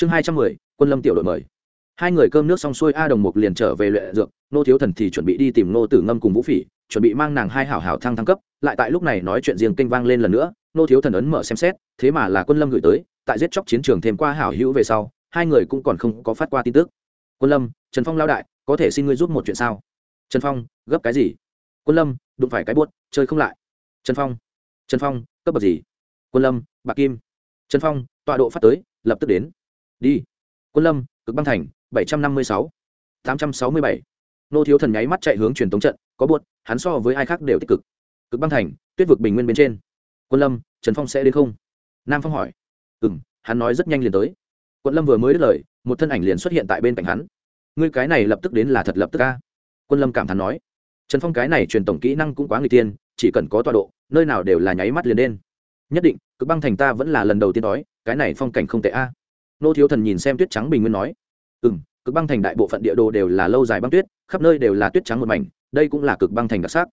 chương hai trăm mười, quân lâm tiểu đội mời. Hai người cơm nước xong xuôi, a đồng mục liền trở về luyện dược, nô thiếu thần thì chuẩn bị đi tìm nô tử ngâm cùng vũ phỉ, chuẩn bị mang nàng hai hảo hảo thăng thăng cấp, lại tại lúc này nói chuyện riêng kênh vang lên lần nữa, nô thiếu thần ấn mở xem xét, thế mà là quân lâm gửi tới, tại giết chóc chiến trường thêm qua hảo hữu về sau, hai người cũng còn không có phát qua tin tức. Quân lâm, trần phong lao đại, có thể xin ngươi giúp một chuyện sao? Trần phong, gấp cái gì? Quân lâm, đụng phải cái buốt, chơi không lại. Trần phong trần phong, cấp bậc gì? Quân lâm, bạc kim. Trần phong, tọa độ phát tới, lập tức đến đi. Quân lâm, cực băng thành, bảy trăm năm mươi sáu, tám trăm sáu mươi bảy. Nô thiếu thần nháy mắt chạy hướng truyền tống trận, có buốt, hắn so với ai khác đều tích cực. Cực băng thành, tuyết vực bình nguyên bên trên. Quân lâm, trần phong sẽ đến không? Nam phong hỏi. Ừ m hắn nói rất nhanh liền tới. Quận lâm vừa mới đứt lời, một thân ảnh liền xuất hiện tại bên cạnh hắn. Ngươi cái này lập tức đến là thật lập tức ca quân lâm cảm thán nói. Trần phong cái này truyền tổng kỹ năng cũng quá người tiên, chỉ cần có tọa độ, nơi nào đều là nháy mắt liền đen nhất định, cực băng thành ta vẫn là lần đầu tiên đói cái này phong cảnh không tệ a nô thiếu thần nhìn xem tuyết trắng bình nguyên nói ừ m cực băng thành đại bộ phận địa đồ đều là lâu dài băng tuyết, khắp nơi đều là tuyết trắng một mảnh, đây cũng là cực băng thành đặc sắc.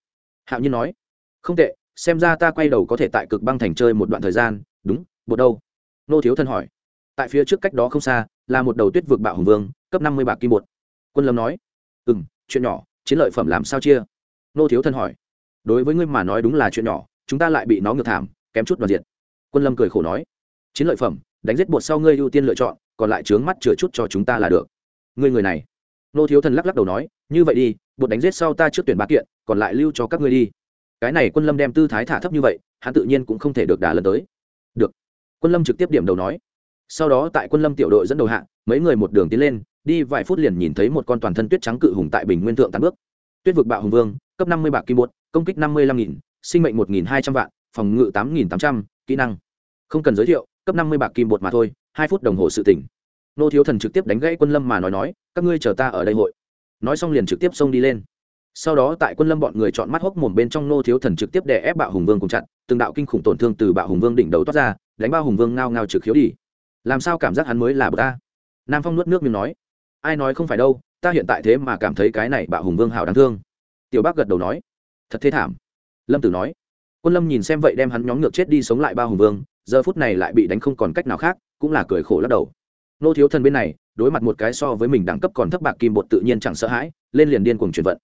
Hạo nhiên nói, không tệ, xem ra ta quay đầu có thể tại cực băng thành chơi một đoạn thời gian, đúng bột đâu? Nô thiếu thần hỏi, tại phía trước cách đó không xa, là một đầu tuyết vực bạo hùng vương, cấp năm mươi bạc kim bột. Quân lâm nói ừ m chuyện nhỏ, chiến lợi phẩm làm sao chia? Nô thiếu thần hỏi, đối với ngươi mà nói đúng là chuyện nhỏ, chúng ta lại bị nó ngược thảm, kém chút đoàn diện quân lâm cười khổ nói, chiến lợi phẩm đánh giết bột sau ngươi ưu tiên lựa chọn, còn lại trướng mắt chừa chút cho chúng ta là được. Ngươi người này. Nô thiếu thần lắc lắc đầu nói, như vậy đi bột đánh giết sau ta trước tuyển ba kiện, còn lại lưu cho các ngươi đi. Cái này quân lâm đem tư thái thả thấp như vậy, hắn tự nhiên cũng không thể được đà lần tới. Được. Quân lâm trực tiếp điểm đầu nói. Sau đó tại quân lâm tiểu đội dẫn đầu hạ, mấy người một đường tiến lên, đi vài phút liền nhìn thấy một con toàn thân tuyết trắng cự hùng tại bình nguyên thượng tàn bước. Tuyết vực bạo hùng vương, cấp năm mươi bạc kim bột, công kích năm mươi lăm nghìn, sinh mệnh một nghìn hai trăm vạn, phòng ngự tám nghìn tám trăm, kỹ năng không cần giới thiệu, cấp năm mươi bạc kim bột mà thôi, hai phút đồng hồ sự tỉnh nô thiếu thần trực tiếp đánh gãy quân lâm mà nói nói, các ngươi chờ ta ở đây hội. Nói xong liền trực tiếp xông đi lên. Sau đó tại quân lâm bọn người chọn mắt hốc mồm bên trong nô thiếu thần trực tiếp đè ép bạo hùng vương cùng chặn, từng đạo kinh khủng tổn thương từ bạo hùng vương đỉnh đầu toát ra, đánh bao hùng vương ngao ngao trực khiếu đi. Làm sao cảm giác hắn mới là bậc ta nam phong nuốt nước miếng nói, ai nói không phải đâu, ta hiện tại thế mà cảm thấy cái này bạo hùng vương hảo đáng thương. Tiểu bác gật đầu nói, thật thế thảm. Lâm tử nói, quân lâm nhìn xem vậy đem hắn nhóm ngược chết đi sống lại ba hùng vương giờ phút này lại bị đánh không còn cách nào khác, cũng là cười khổ lắc đầu. Nô thiếu thần bên này, đối mặt một cái so với mình đẳng cấp còn thấp bạc kim bột tự nhiên chẳng sợ hãi, lên liền điên cuồng chuyển vận.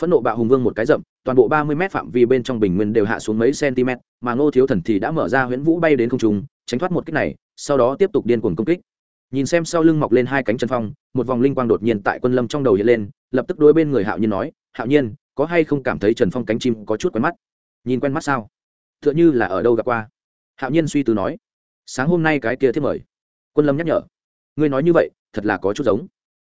Phẫn nộ bạo hùng vương một cái rậm, toàn bộ ba mươi m phạm vi bên trong bình nguyên đều hạ xuống mấy cm mà ngô thiếu thần thì đã mở ra huyễn vũ bay đến không trung, tránh thoát một kích này, sau đó tiếp tục điên cuồng công kích. Nhìn xem sau lưng mọc lên hai cánh chân phong, một vòng linh quang đột nhiên tại quân lâm trong đầu hiện lên, lập tức đối bên người hạo nhiên nói, hạo nhiên, có hay không cảm thấy trần phong cánh chim có chút quen mắt? Nhìn quen mắt sao? T h ư ợ n h ư là ở đâu gặp qua? Hạo nhiên suy tư nói, sáng hôm nay cái kia thiết mời. Quân lâm nhắc nhở, ngươi nói như vậy, thật là có chút giống.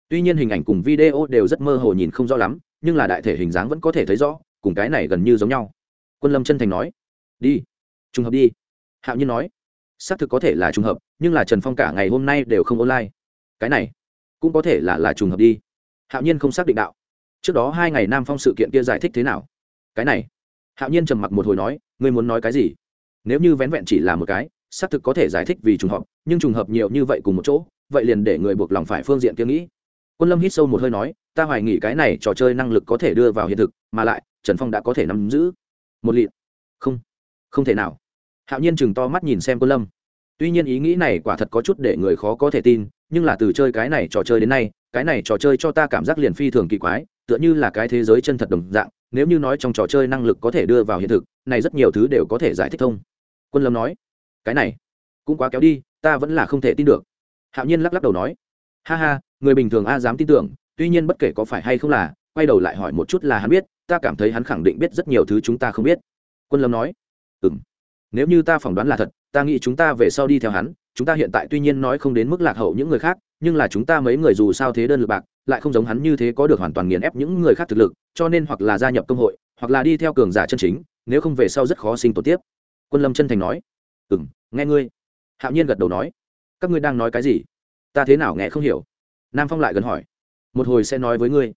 Tuy nhiên hình ảnh cùng video đều rất mơ hồ nhìn không rõ lắm, nhưng là đại thể hình dáng vẫn có thể thấy rõ, cùng cái này gần như giống nhau. Quân lâm chân thành nói, đi, trùng hợp đi. Hạo nhiên nói, xác thực có thể là trùng hợp, nhưng là trần phong cả ngày hôm nay đều không online. Cái này cũng có thể là là trùng hợp đi. Hạo nhiên không xác định đạo, trước đó hai ngày nam phong sự kiện kia giải thích thế nào? Cái này, hạo nhiên trầm mặc một hồi nói, ngươi muốn nói cái gì? Nếu như vén vẹn chỉ là một cái, xác thực có thể giải thích vì trùng hợp, nhưng trùng hợp nhiều như vậy cùng một chỗ, vậy liền để người buộc lòng phải phương diện kia nghĩ. Quân lâm hít sâu một hơi nói, ta hoài nghĩ cái này trò chơi năng lực có thể đưa vào hiện thực, mà lại, trần phong đã có thể nắm giữ. Một lịt. Không không thể nào. Hạo nhiên chừng to mắt nhìn xem quân lâm. Tuy nhiên ý nghĩ này quả thật có chút để người khó có thể tin, nhưng là từ chơi cái này trò chơi đến nay, cái này trò chơi cho ta cảm giác liền phi thường kỳ quái, tựa như là cái thế giới chân thật đồng dạng, nếu như nói trong trò chơi năng lực có thể đưa vào hiện thực, này rất nhiều thứ đều có thể giải thích thông quân lâm nói, cái này cũng quá kéo đi, ta vẫn là không thể tin được. Hạo nhiên lắc lắc đầu nói, ha ha, người bình thường a dám tin tưởng, tuy nhiên bất kể có phải hay không là, quay đầu lại hỏi một chút là hắn biết, ta cảm thấy hắn khẳng định biết rất nhiều thứ chúng ta không biết. Quân lâm nói ừ m nếu như ta phỏng đoán là thật, ta nghĩ chúng ta về sau đi theo hắn, chúng ta hiện tại tuy nhiên nói không đến mức lạc hậu những người khác, nhưng là chúng ta mấy người dù sao thế đơn lực bạc, lại không giống hắn như thế có được hoàn toàn nghiền ép những người khác thực lực, cho nên hoặc là gia nhập công hội, hoặc là đi theo cường giả chân chính, nếu không về sau rất khó sinh tồn tiếp quân lâm chân thành nói. Ừ m nghe ngươi. Hạo nhiên gật đầu nói. Các ngươi đang nói cái gì? Ta thế nào nghe không hiểu? Nam phong lại gần hỏi. Một hồi sẽ nói với ngươi.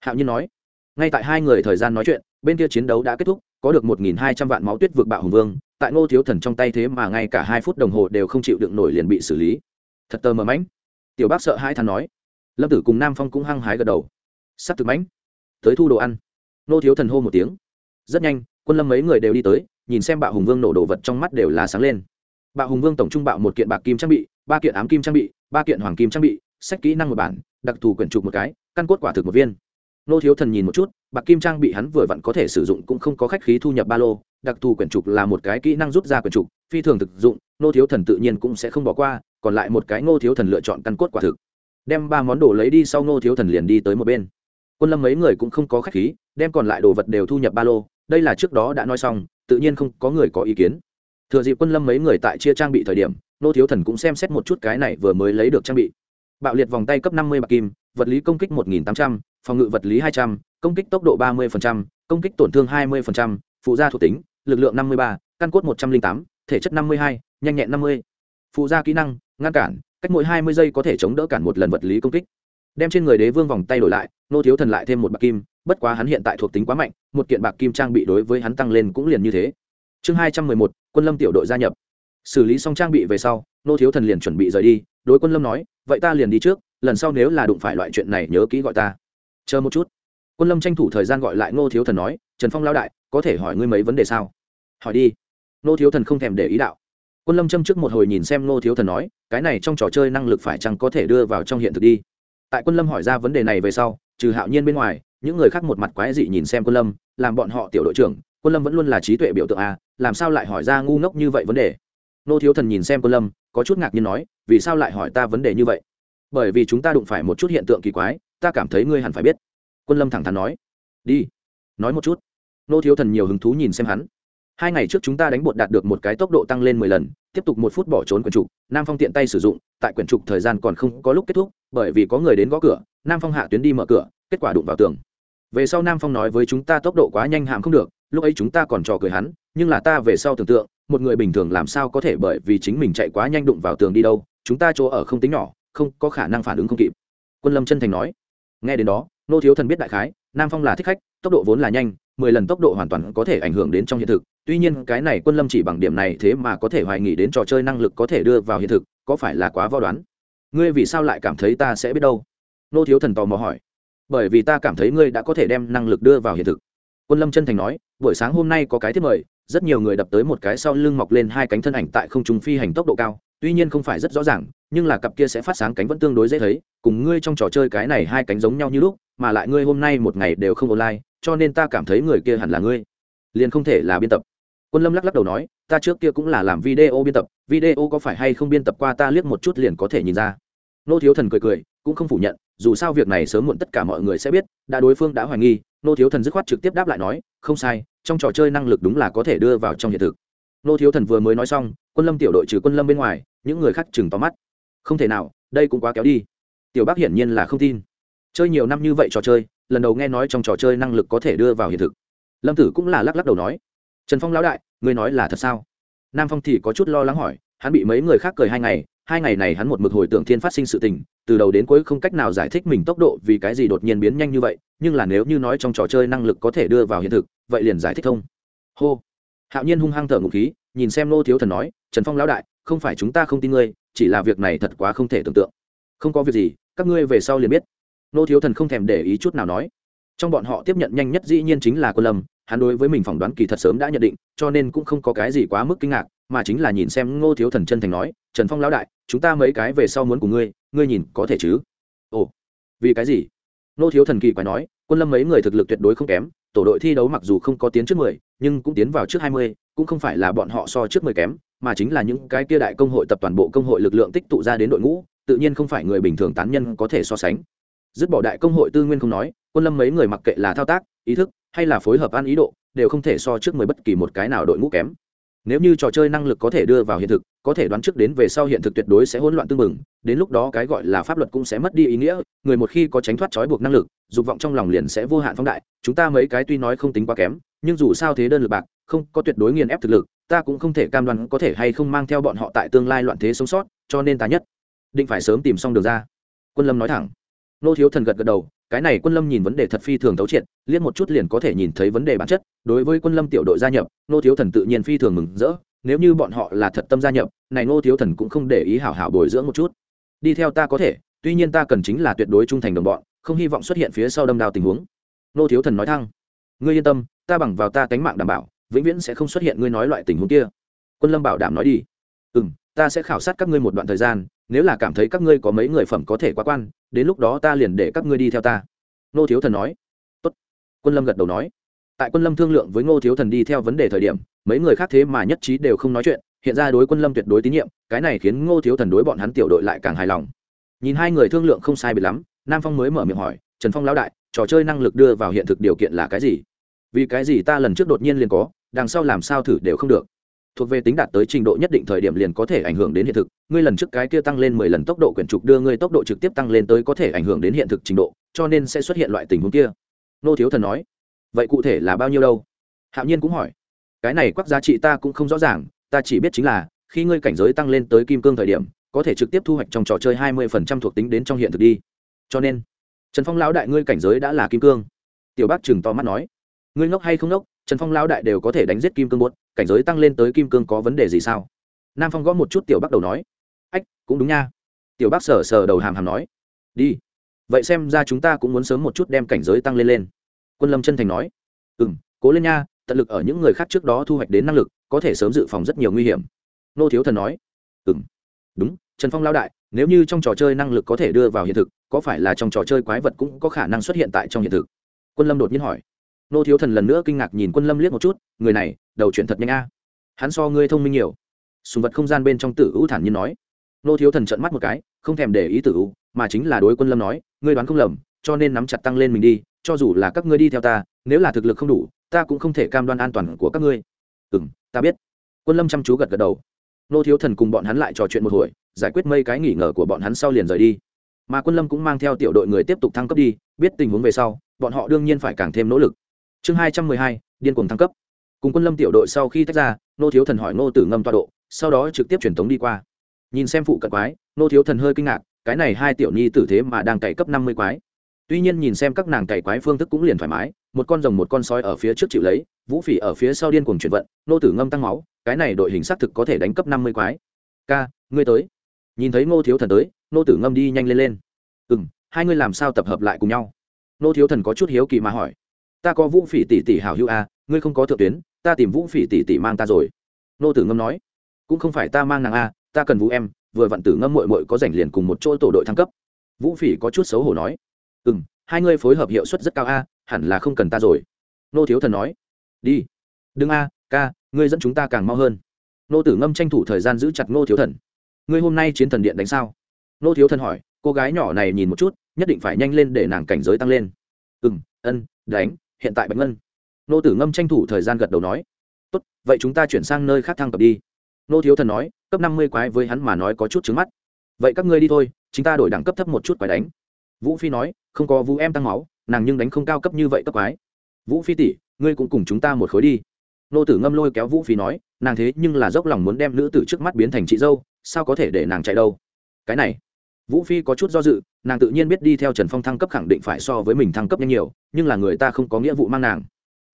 Hạo nhiên nói. Ngay tại hai người thời gian nói chuyện, bên kia chiến đấu đã kết thúc, có được một nghìn hai trăm vạn máu tuyết vượt bạo hùng vương, tại ngô thiếu thần trong tay thế mà ngay cả hai phút đồng hồ đều không chịu đựng nổi liền bị xử lý. Thật tờ mờ mãnh. Tiểu bác sợ hai thằng nói. Lâm tử cùng nam phong cũng hăng hái gật đầu. Sắp thực mãnh. Tới thu đồ ăn. Ngô thiếu thần hô một tiếng. Rất nhanh quân lâm mấy người đều đi tới, nhìn xem bạo hùng vương nổ đồ vật trong mắt đều là sáng lên. Bạo hùng vương tổng trung bạo một kiện bạc kim trang bị, ba kiện ám kim trang bị, ba kiện hoàng kim trang bị, sách kỹ năng một bản, đặc thù quyển trục một cái, căn cốt quả thực một viên. Nô thiếu thần nhìn một chút, bạc kim trang bị hắn vừa vặn có thể sử dụng cũng không có khách khí thu nhập ba lô, đặc thù quyển trục là một cái kỹ năng rút ra quyển trục, phi thường thực dụng, nô thiếu thần tự nhiên cũng sẽ không bỏ qua, còn lại một cái nô thiếu thần lựa chọn căn cốt quả thực. Đem ba món đồ lấy đi sau nô thiếu thần liền đi tới một bên. Quân lâm mấy người cũng không có khách khí, đem còn lại đồ vật đều thu nhập ba lô đây là trước đó đã nói xong, tự nhiên không có người có ý kiến. Thừa dịp quân lâm mấy người tại chia trang bị thời điểm, nô thiếu thần cũng xem xét một chút cái này vừa mới lấy được trang bị. Bạo liệt vòng tay cấp năm mươi bạc kim, vật lý công kích một nghìn tám trăm, phòng ngự vật lý hai trăm, công kích tốc độ ba mươi công kích tổn thương hai mươi phụ gia thuộc tính, lực lượng năm mươi ba, căn cốt một trăm linh tám, thể chất năm mươi hai, nhanh nhẹn năm mươi. Phụ gia kỹ năng, ngăn cản, cách mỗi hai mươi giây có thể chống đỡ cản một lần vật lý công kích. Đem trên người đế vương vòng tay đổi lại, nô thiếu thần lại thêm một bạc kim bất quá hắn hiện tại thuộc tính quá mạnh, một kiện bạc kim trang bị đối với hắn tăng lên cũng liền như thế. Chương hai trăm mười một, quân lâm tiểu đội gia nhập. Xử lý xong trang bị về sau, nô thiếu thần liền chuẩn bị rời đi, đối quân lâm nói, vậy ta liền đi trước, lần sau nếu là đụng phải loại chuyện này nhớ kỹ gọi ta. Chờ một chút. Quân lâm tranh thủ thời gian gọi lại ngô thiếu thần nói, trần phong lao đại, có thể hỏi ngươi mấy vấn đề sao? Hỏi đi. Ngô thiếu thần không thèm để ý đạo. Quân lâm châm trước một hồi nhìn xem ngô thiếu thần nói, cái này trong trò chơi năng lực phải chăng có thể đưa vào trong hiện thực đi? Tại quân lâm hỏi ra vấn đề này về sau, trừ hạo nhiên bên ngoài những người khác một mặt quái dị nhìn xem quân lâm, làm bọn họ tiểu đội trưởng, quân lâm vẫn luôn là trí tuệ biểu tượng a, làm sao lại hỏi ra ngu ngốc như vậy vấn đề? Nô thiếu thần nhìn xem quân lâm, có chút ngạc nhiên nói, vì sao lại hỏi ta vấn đề như vậy? Bởi vì chúng ta đụng phải một chút hiện tượng kỳ quái, ta cảm thấy ngươi hẳn phải biết. Quân lâm thẳng thắn nói, đi, nói một chút. Nô thiếu thần nhiều hứng thú nhìn xem hắn. Hai ngày trước chúng ta đánh bột đạt được một cái tốc độ tăng lên mười lần, tiếp tục một phút bỏ trốn quyển trục, nam phong tiện tay sử dụng, tại quyển trục thời gian còn không có lúc kết thúc, bởi vì có người đến gõ cửa, nam phong hạ tuyến đi mở cửa, kết quả đụng vào tường về sau nam phong nói với chúng ta tốc độ quá nhanh hạm không được, lúc ấy chúng ta còn trò cười hắn, nhưng là ta về sau tưởng tượng, một người bình thường làm sao có thể bởi vì chính mình chạy quá nhanh đụng vào tường đi đâu, chúng ta chỗ ở không tính nhỏ, không có khả năng phản ứng không kịp. Quân lâm chân thành nói. Nghe đến đó, nô thiếu thần biết đại khái, nam phong là thích khách, tốc độ vốn là nhanh, mười lần tốc độ hoàn toàn có thể ảnh hưởng đến trong hiện thực. Tuy nhiên cái này quân lâm chỉ bằng điểm này thế mà có thể hoài nghỉ đến trò chơi năng lực có thể đưa vào hiện thực, có phải là quá vo đoán? Ngươi vì sao lại cảm thấy ta sẽ biết đâu? Nô thiếu thần tò mò hỏi bởi vì ta cảm thấy ngươi đã có thể đem năng lực đưa vào hiện thực. Quân lâm chân thành nói, buổi sáng hôm nay có cái thiết mời, rất nhiều người đập tới một cái sau lưng mọc lên hai cánh thân ảnh tại không trung phi hành tốc độ cao, tuy nhiên không phải rất rõ ràng, nhưng là cặp kia sẽ phát sáng cánh vẫn tương đối dễ thấy, cùng ngươi trong trò chơi cái này hai cánh giống nhau như lúc, mà lại ngươi hôm nay một ngày đều không online, cho nên ta cảm thấy người kia hẳn là ngươi. Liền không thể là biên tập. Quân lâm lắc lắc đầu nói, ta trước kia cũng là làm video biên tập, video có phải hay không biên tập qua ta liếc một chút liền có thể nhìn ra. Nô thiếu thần cười cười, cũng không phủ nhận dù sao việc này sớm muộn tất cả mọi người sẽ biết, đã đối phương đã hoài nghi, nô thiếu thần dứt khoát trực tiếp đáp lại nói, không sai, trong trò chơi năng lực đúng là có thể đưa vào trong hiện thực. Nô thiếu thần vừa mới nói xong, quân lâm tiểu đội trừ quân lâm bên ngoài, những người khác chừng tóm mắt. Không thể nào, đây cũng quá kéo đi. Tiểu bác hiển nhiên là không tin. Chơi nhiều năm như vậy trò chơi, lần đầu nghe nói trong trò chơi năng lực có thể đưa vào hiện thực. Lâm tử cũng là lắc lắc đầu nói, trần phong lão đại, ngươi nói là thật sao? Nam phong thì có chút lo lắng hỏi, hắn bị mấy người khác cười hai ngày hai ngày này hắn một mực hồi tưởng thiên phát sinh sự tình, từ đầu đến cuối không cách nào giải thích mình tốc độ vì cái gì đột nhiên biến nhanh như vậy, nhưng là nếu như nói trong trò chơi năng lực có thể đưa vào hiện thực, vậy liền giải thích thông. Hô. Hạo nhiên hung hăng thở ngụ khí, nhìn xem nô thiếu thần nói, trần phong lão đại, không phải chúng ta không tin ngươi, chỉ là việc này thật quá không thể tưởng tượng. Không có việc gì, các ngươi về sau liền biết. Nô thiếu thần không thèm để ý chút nào nói. Trong bọn họ tiếp nhận nhanh nhất dĩ nhiên chính là quân lâm, hắn đối với mình phỏng đoán kỳ thật sớm đã nhận định, cho nên cũng không có cái gì quá mức kinh ngạc, mà chính là nhìn xem ngô thiếu thần chân thành nói trần phong lão đại, chúng ta mấy cái về sau muốn của ngươi ngươi nhìn có thể chứ? Ồ, vì cái gì? Nô thiếu thần kỳ quái nói, quân lâm mấy người thực lực tuyệt đối không kém, tổ đội thi đấu mặc dù không có tiến trước mười, nhưng cũng tiến vào trước hai mươi, cũng không phải là bọn họ so trước mười kém, mà chính là những cái kia đại công hội tập toàn bộ công hội lực lượng tích tụ ra đến đội ngũ, tự nhiên không phải người bình thường tán nhân có thể so sánh. Dứt bỏ đại công hội tư nguyên không nói, quân lâm mấy người mặc kệ là thao tác, ý thức, hay là phối hợp ăn ý độ, đều không thể so trước mười bất kỳ một cái nào đội ngũ kém nếu như trò chơi năng lực có thể đưa vào hiện thực, có thể đoán trước đến về sau hiện thực tuyệt đối sẽ hỗn loạn tương mừng đến lúc đó cái gọi là pháp luật cũng sẽ mất đi ý nghĩa, người một khi có tránh thoát trói buộc năng lực, dục vọng trong lòng liền sẽ vô hạn phóng đại, chúng ta mấy cái tuy nói không tính quá kém, nhưng dù sao thế đơn lực bạc, không, có tuyệt đối nghiền ép thực lực, ta cũng không thể cam đoan có thể hay không mang theo bọn họ tại tương lai loạn thế sống sót, cho nên ta nhất định phải sớm tìm xong đường ra. Quân lâm nói thẳng. Nô thiếu thần gật gật đầu cái này quân lâm nhìn vấn đề thật phi thường thấu triệt, liếc một chút liền có thể nhìn thấy vấn đề bản chất. Đối với quân lâm tiểu đội gia nhập nô thiếu thần tự nhiên phi thường mừng rỡ. Nếu như bọn họ là thật tâm gia nhập, này nô thiếu thần cũng không để ý hảo hảo bồi dưỡng một chút. Đi theo ta có thể, tuy nhiên ta cần chính là tuyệt đối trung thành đồng bọn, không hy vọng xuất hiện phía sau đâm đao tình huống. Nô thiếu thần nói thăng. Ngươi yên tâm, ta bằng vào ta cánh mạng đảm bảo, vĩnh viễn sẽ không xuất hiện ngươi nói loại tình huống kia. Quân lâm bảo đảm nói đi. Ừ m ta sẽ khảo sát các ngươi một đoạn thời gian nếu là cảm thấy các ngươi có mấy người phẩm có thể quá quan, đến lúc đó ta liền để các ngươi đi theo ta. Ngô thiếu thần nói. Tốt. quân lâm gật đầu nói. Tại quân lâm thương lượng với ngô thiếu thần đi theo vấn đề thời điểm, mấy người khác thế mà nhất trí đều không nói chuyện, hiện ra đối quân lâm tuyệt đối tín nhiệm, cái này khiến ngô thiếu thần đối bọn hắn tiểu đội lại càng hài lòng. Nhìn hai người thương lượng không sai biệt lắm, nam phong mới mở miệng hỏi, trần phong lão đại, trò chơi năng lực đưa vào hiện thực điều kiện là cái gì? Vì cái gì ta lần trước đột nhiên liền có, đằng sau làm sao thử đều không được thuộc về tính đạt tới trình độ nhất định thời điểm liền có thể ảnh hưởng đến hiện thực. Ngươi lần trước cái kia tăng lên mười lần tốc độ quyển trục đưa ngươi tốc độ trực tiếp tăng lên tới có thể ảnh hưởng đến hiện thực trình độ, cho nên sẽ xuất hiện loại tình huống kia. Nô thiếu thần nói, vậy cụ thể là bao nhiêu đâu? Hạo nhiên cũng hỏi, cái này quắc giá trị ta cũng không rõ ràng, ta chỉ biết chính là, khi ngươi cảnh giới tăng lên tới kim cương thời điểm, có thể trực tiếp thu hoạch trong trò chơi hai mươi phần trăm thuộc tính đến trong hiện thực đi. Cho nên, trần phong lão đại ngươi cảnh giới đã là kim cương. Tiểu bác chừng to mắt nói ngươi ngốc hay không ngốc, trần phong lão đại đều có thể đánh giết kim cương bốt cảnh giới tăng lên tới kim cương có vấn đề gì sao? Nam phong gõ một chút tiểu Bắc đầu nói. Ách, cũng đúng nha. Tiểu bác sờ sờ đầu hàm hàm nói. Đi. Vậy xem ra chúng ta cũng muốn sớm một chút đem cảnh giới tăng lên lên. Quân lâm chân thành nói. Ừ m cố lên nha, tận lực ở những người khác trước đó thu hoạch đến năng lực, có thể sớm dự phòng rất nhiều nguy hiểm. Nô thiếu thần nói. Ừ m đúng, trần phong lao đại, nếu như trong trò chơi năng lực có thể đưa vào hiện thực, có phải là trong trò chơi quái vật cũng có khả năng xuất hiện tại trong hiện thực? Quân lâm đột nhiên hỏi nô thiếu thần lần nữa kinh ngạc nhìn quân lâm liếc một chút người này đầu chuyển thật nhanh a. Hắn so ngươi thông minh nhiều. Sùng vật không gian bên trong tử u thản nhiên nói. Nô thiếu thần trợn mắt một cái không thèm để ý tử u, mà chính là đối quân lâm nói ngươi đoán không lầm cho nên nắm chặt tăng lên mình đi cho dù là các ngươi đi theo ta nếu là thực lực không đủ ta cũng không thể cam đoan an toàn của các ngươi. Ừ m ta biết. Quân lâm chăm chú gật gật đầu. Nô thiếu thần cùng bọn hắn lại trò chuyện một hồi giải quyết mây cái nghỉ ngờ của bọn hắn sau liền rời đi. Mà quân lâm cũng mang theo tiểu đội người tiếp tục thăng cấp đi biết tình huống về sau bọn họ đương nhiên phải càng thêm nỗ lực chương hai trăm mười hai, điên cuồng thăng cấp. Cùng quân lâm tiểu đội sau khi tách ra, nô thiếu thần hỏi nô tử ngâm tọa độ, sau đó trực tiếp truyền tống đi qua. Nhìn xem phụ cận quái, nô thiếu thần hơi kinh ngạc, cái này hai tiểu nhi tử thế mà đang cày cấp năm mươi quái. Tuy nhiên nhìn xem các nàng cày quái phương thức cũng liền thoải mái, một con rồng một con sói ở phía trước chịu lấy, vũ phỉ ở phía sau điên cuồng chuyển vận, nô tử ngâm tăng máu, cái này đội hình xác thực có thể đánh cấp năm mươi quái. Ca, ngươi tới. Nhìn thấy ngô thiếu thần tới, nô tử ngâm đi nhanh lên lên. Ừ m hai ngươi làm sao tập hợp lại cùng nhau? Nô thiếu thần có chút hiếu kỳ mà hỏi ta có vũ phỉ tỷ tỷ hảo hữu a à, ngươi không có thượng tuyến ta tìm vũ phỉ tỷ tỷ mang ta rồi. Nô tử ngâm nói cũng không phải ta mang nàng a ta cần vũ em vừa vặn tử ngâm mội mội có rảnh liền cùng một chỗ tổ đội thăng cấp. Vũ phỉ có chút xấu hổ nói ừ m hai ngươi phối hợp hiệu suất rất cao a hẳn là không cần ta rồi. Nô thiếu thần nói đi đừng a ca ngươi dẫn chúng ta càng mau hơn. Nô tử ngâm tranh thủ thời gian giữ chặt nô thiếu thần. Ngươi hôm nay chiến thần điện đánh sao? Nô thiếu thần hỏi cô gái nhỏ này nhìn một chút nhất định phải nhanh lên để nàng cảnh giới tăng lên. Ừ m ân đánh hiện tại bạch ngân. Nô tử ngâm tranh thủ thời gian gật đầu nói, tốt, vậy chúng ta chuyển sang nơi khác thăng cấp đi. Nô thiếu thần nói, cấp năm mươi quái với hắn mà nói có chút trứng mắt. Vậy các ngươi đi thôi, chúng ta đổi đẳng cấp thấp một chút quái đánh. Vũ phi nói, không có vũ em tăng máu, nàng nhưng đánh không cao cấp như vậy cấp quái. Vũ phi tỷ, ngươi cũng cùng chúng ta một khối đi. Nô tử ngâm lôi kéo vũ phi nói, nàng thế nhưng là dốc lòng muốn đem nữ tử trước mắt biến thành chị dâu, sao có thể để nàng chạy đâu? Cái này vũ phi có chút do dự, nàng tự nhiên biết đi theo trần phong thăng cấp khẳng định phải so với mình thăng cấp nhanh nhiều, nhưng là người ta không có nghĩa vụ mang nàng.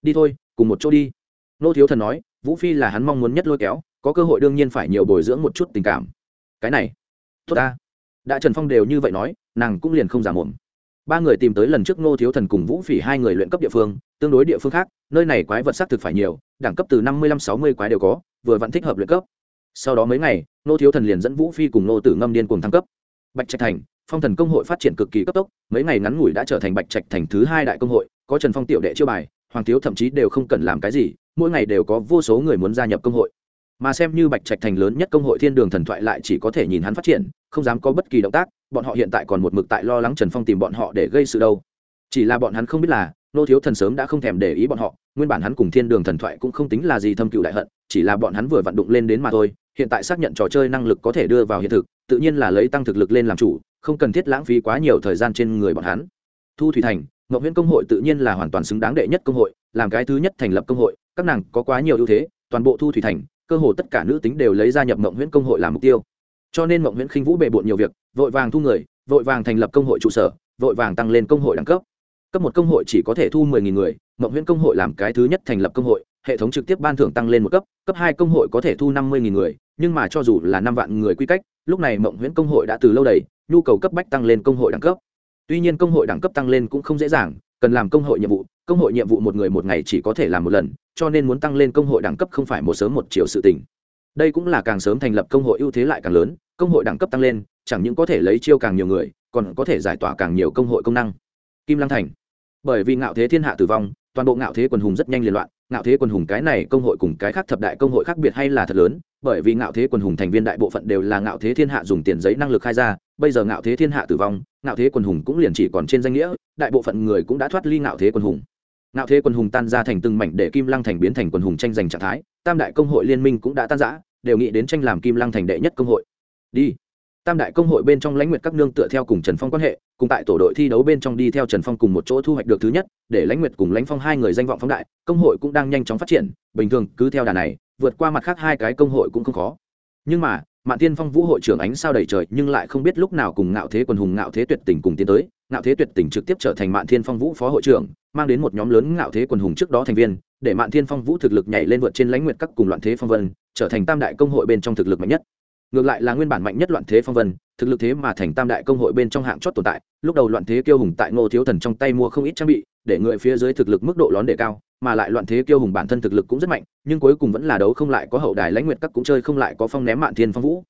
Đi thôi, cùng một chỗ đi. Nô thiếu thần nói, vũ phi là hắn mong muốn nhất lôi kéo, có cơ hội đương nhiên phải nhiều bồi dưỡng một chút tình cảm. Cái này, tốt ta. Đã trần phong đều như vậy nói, nàng cũng liền không giả mồm. Ba người tìm tới lần trước Nô thiếu thần cùng vũ phỉ hai người luyện cấp địa phương, tương đối địa phương khác, nơi này quái vật s á c thực phải nhiều, đẳng cấp từ năm mươi lăm sáu mươi quái đều có, vừa vẫn thích hợp luyện cấp. Sau đó mấy ngày, Nô thiếu thần liền dẫn vũ phi cùng Nô tử ngâm điên cùng thăng cấp bạch trạch thành, phong thần công hội phát triển cực kỳ cấp tốc, mấy ngày ngắn ngủi đã trở thành bạch trạch thành thứ hai đại công hội, có trần phong tiểu đệ chiêu bài, hoàng thiếu thậm chí đều không cần làm cái gì, mỗi ngày đều có vô số người muốn gia nhập công hội. Mà xem như bạch trạch thành lớn nhất công hội thiên đường thần thoại lại chỉ có thể nhìn hắn phát triển, không dám có bất kỳ động tác, bọn họ hiện tại còn một mực tại lo lắng trần phong tìm bọn họ để gây sự đâu. Chỉ là bọn hắn không biết là, nô thiếu thần sớm đã không thèm để ý bọn họ, nguyên bản hắn cùng thiên đường thần thoại cũng không tính là gì thâm cựu đại hận, chỉ là bọn hắn vừa vận động lên đến mà thôi hiện tại xác nhận trò chơi năng lực có thể đưa vào hiện thực, tự nhiên là lấy tăng thực lực lên làm chủ, không cần thiết lãng phí quá nhiều thời gian trên người bọn hắn. Thu thủy thành, ngọc huyễn công hội tự nhiên là hoàn toàn xứng đáng đệ nhất công hội, làm cái thứ nhất thành lập công hội, các nàng có quá nhiều ưu thế, toàn bộ thu thủy thành, cơ hồ tất cả nữ tính đều lấy gia nhập Ngọc huyễn công hội làm mục tiêu. Cho nên Ngọc huyễn khinh vũ bề bộn nhiều việc, vội vàng thu người, vội vàng thành lập công hội trụ sở, vội vàng tăng lên công hội đẳng cấp. Cấp một công hội chỉ có thể thu mười nghìn người, Ngọc huyễn công hội làm cái thứ nhất thành lập công hội hệ thống trực tiếp ban thưởng tăng lên một cấp cấp hai công hội có thể thu năm mươi nghìn người nhưng mà cho dù là năm vạn người quy cách lúc này mộng huyễn công hội đã từ lâu đầy nhu cầu cấp bách tăng lên công hội đẳng cấp tuy nhiên công hội đẳng cấp tăng lên cũng không dễ dàng cần làm công hội nhiệm vụ công hội nhiệm vụ một người một ngày chỉ có thể làm một lần cho nên muốn tăng lên công hội đẳng cấp không phải một sớm một chiều sự tình đây cũng là càng sớm thành lập công hội ưu thế lại càng lớn công hội đẳng cấp tăng lên chẳng những có thể lấy chiêu càng nhiều người còn có thể giải tỏa càng nhiều công hội công năng kim lăng thành bởi vì ngạo thế thiên hạ tử vong toàn bộ ngạo thế quần hùng rất nhanh liên loạn ngạo thế quần hùng cái này công hội cùng cái khác thập đại công hội khác biệt hay là thật lớn, bởi vì ngạo thế quần hùng thành viên đại bộ phận đều là ngạo thế thiên hạ dùng tiền giấy năng lực khai ra, bây giờ ngạo thế thiên hạ tử vong, ngạo thế quần hùng cũng liền chỉ còn trên danh nghĩa, đại bộ phận người cũng đã thoát ly ngạo thế quần hùng. Ngạo thế quần hùng tan ra thành từng mảnh để kim lăng thành biến thành quần hùng tranh giành trạng thái, tam đại công hội liên minh cũng đã tan rã, đều nghĩ đến tranh làm kim lăng thành đệ nhất công hội. Đi tam đại công hội bên trong lãnh nguyệt các nương tựa theo cùng trần phong quan hệ, cùng tại tổ đội thi đấu bên trong đi theo trần phong cùng một chỗ thu hoạch được thứ nhất, để lãnh nguyệt cùng lãnh phong hai người danh vọng phóng đại, công hội cũng đang nhanh chóng phát triển, bình thường cứ theo đà này, vượt qua mặt khác hai cái công hội cũng không khó. Nhưng mà, mạn tiên phong vũ hội trưởng ánh sao đầy trời nhưng lại không biết lúc nào cùng ngạo thế quần hùng, ngạo thế tuyệt tình cùng tiến tới. Ngạo thế tuyệt tình trực tiếp trở thành mạn thiên phong vũ phó hội trưởng, mang đến một nhóm lớn ngạo thế quần hùng trước đó thành viên, để mạn thiên phong vũ thực lực nhảy lên vượt trên lãnh nguyệt các cùng loạn thế phong vân, trở thành tam đại công hội bên trong thực lực mạnh nhất ngược lại là nguyên bản mạnh nhất loạn thế phong vân, thực lực thế mà thành tam đại công hội bên trong hạng chót tồn tại, lúc đầu loạn thế kiêu hùng tại ngô thiếu thần trong tay mua không ít trang bị, để người phía dưới thực lực mức độ lón đề cao, mà lại loạn thế kiêu hùng bản thân thực lực cũng rất mạnh, nhưng cuối cùng vẫn là đấu không lại, có hậu đài lãnh nguyện các cũng chơi không lại, có phong ném mạn thiên phong vũ.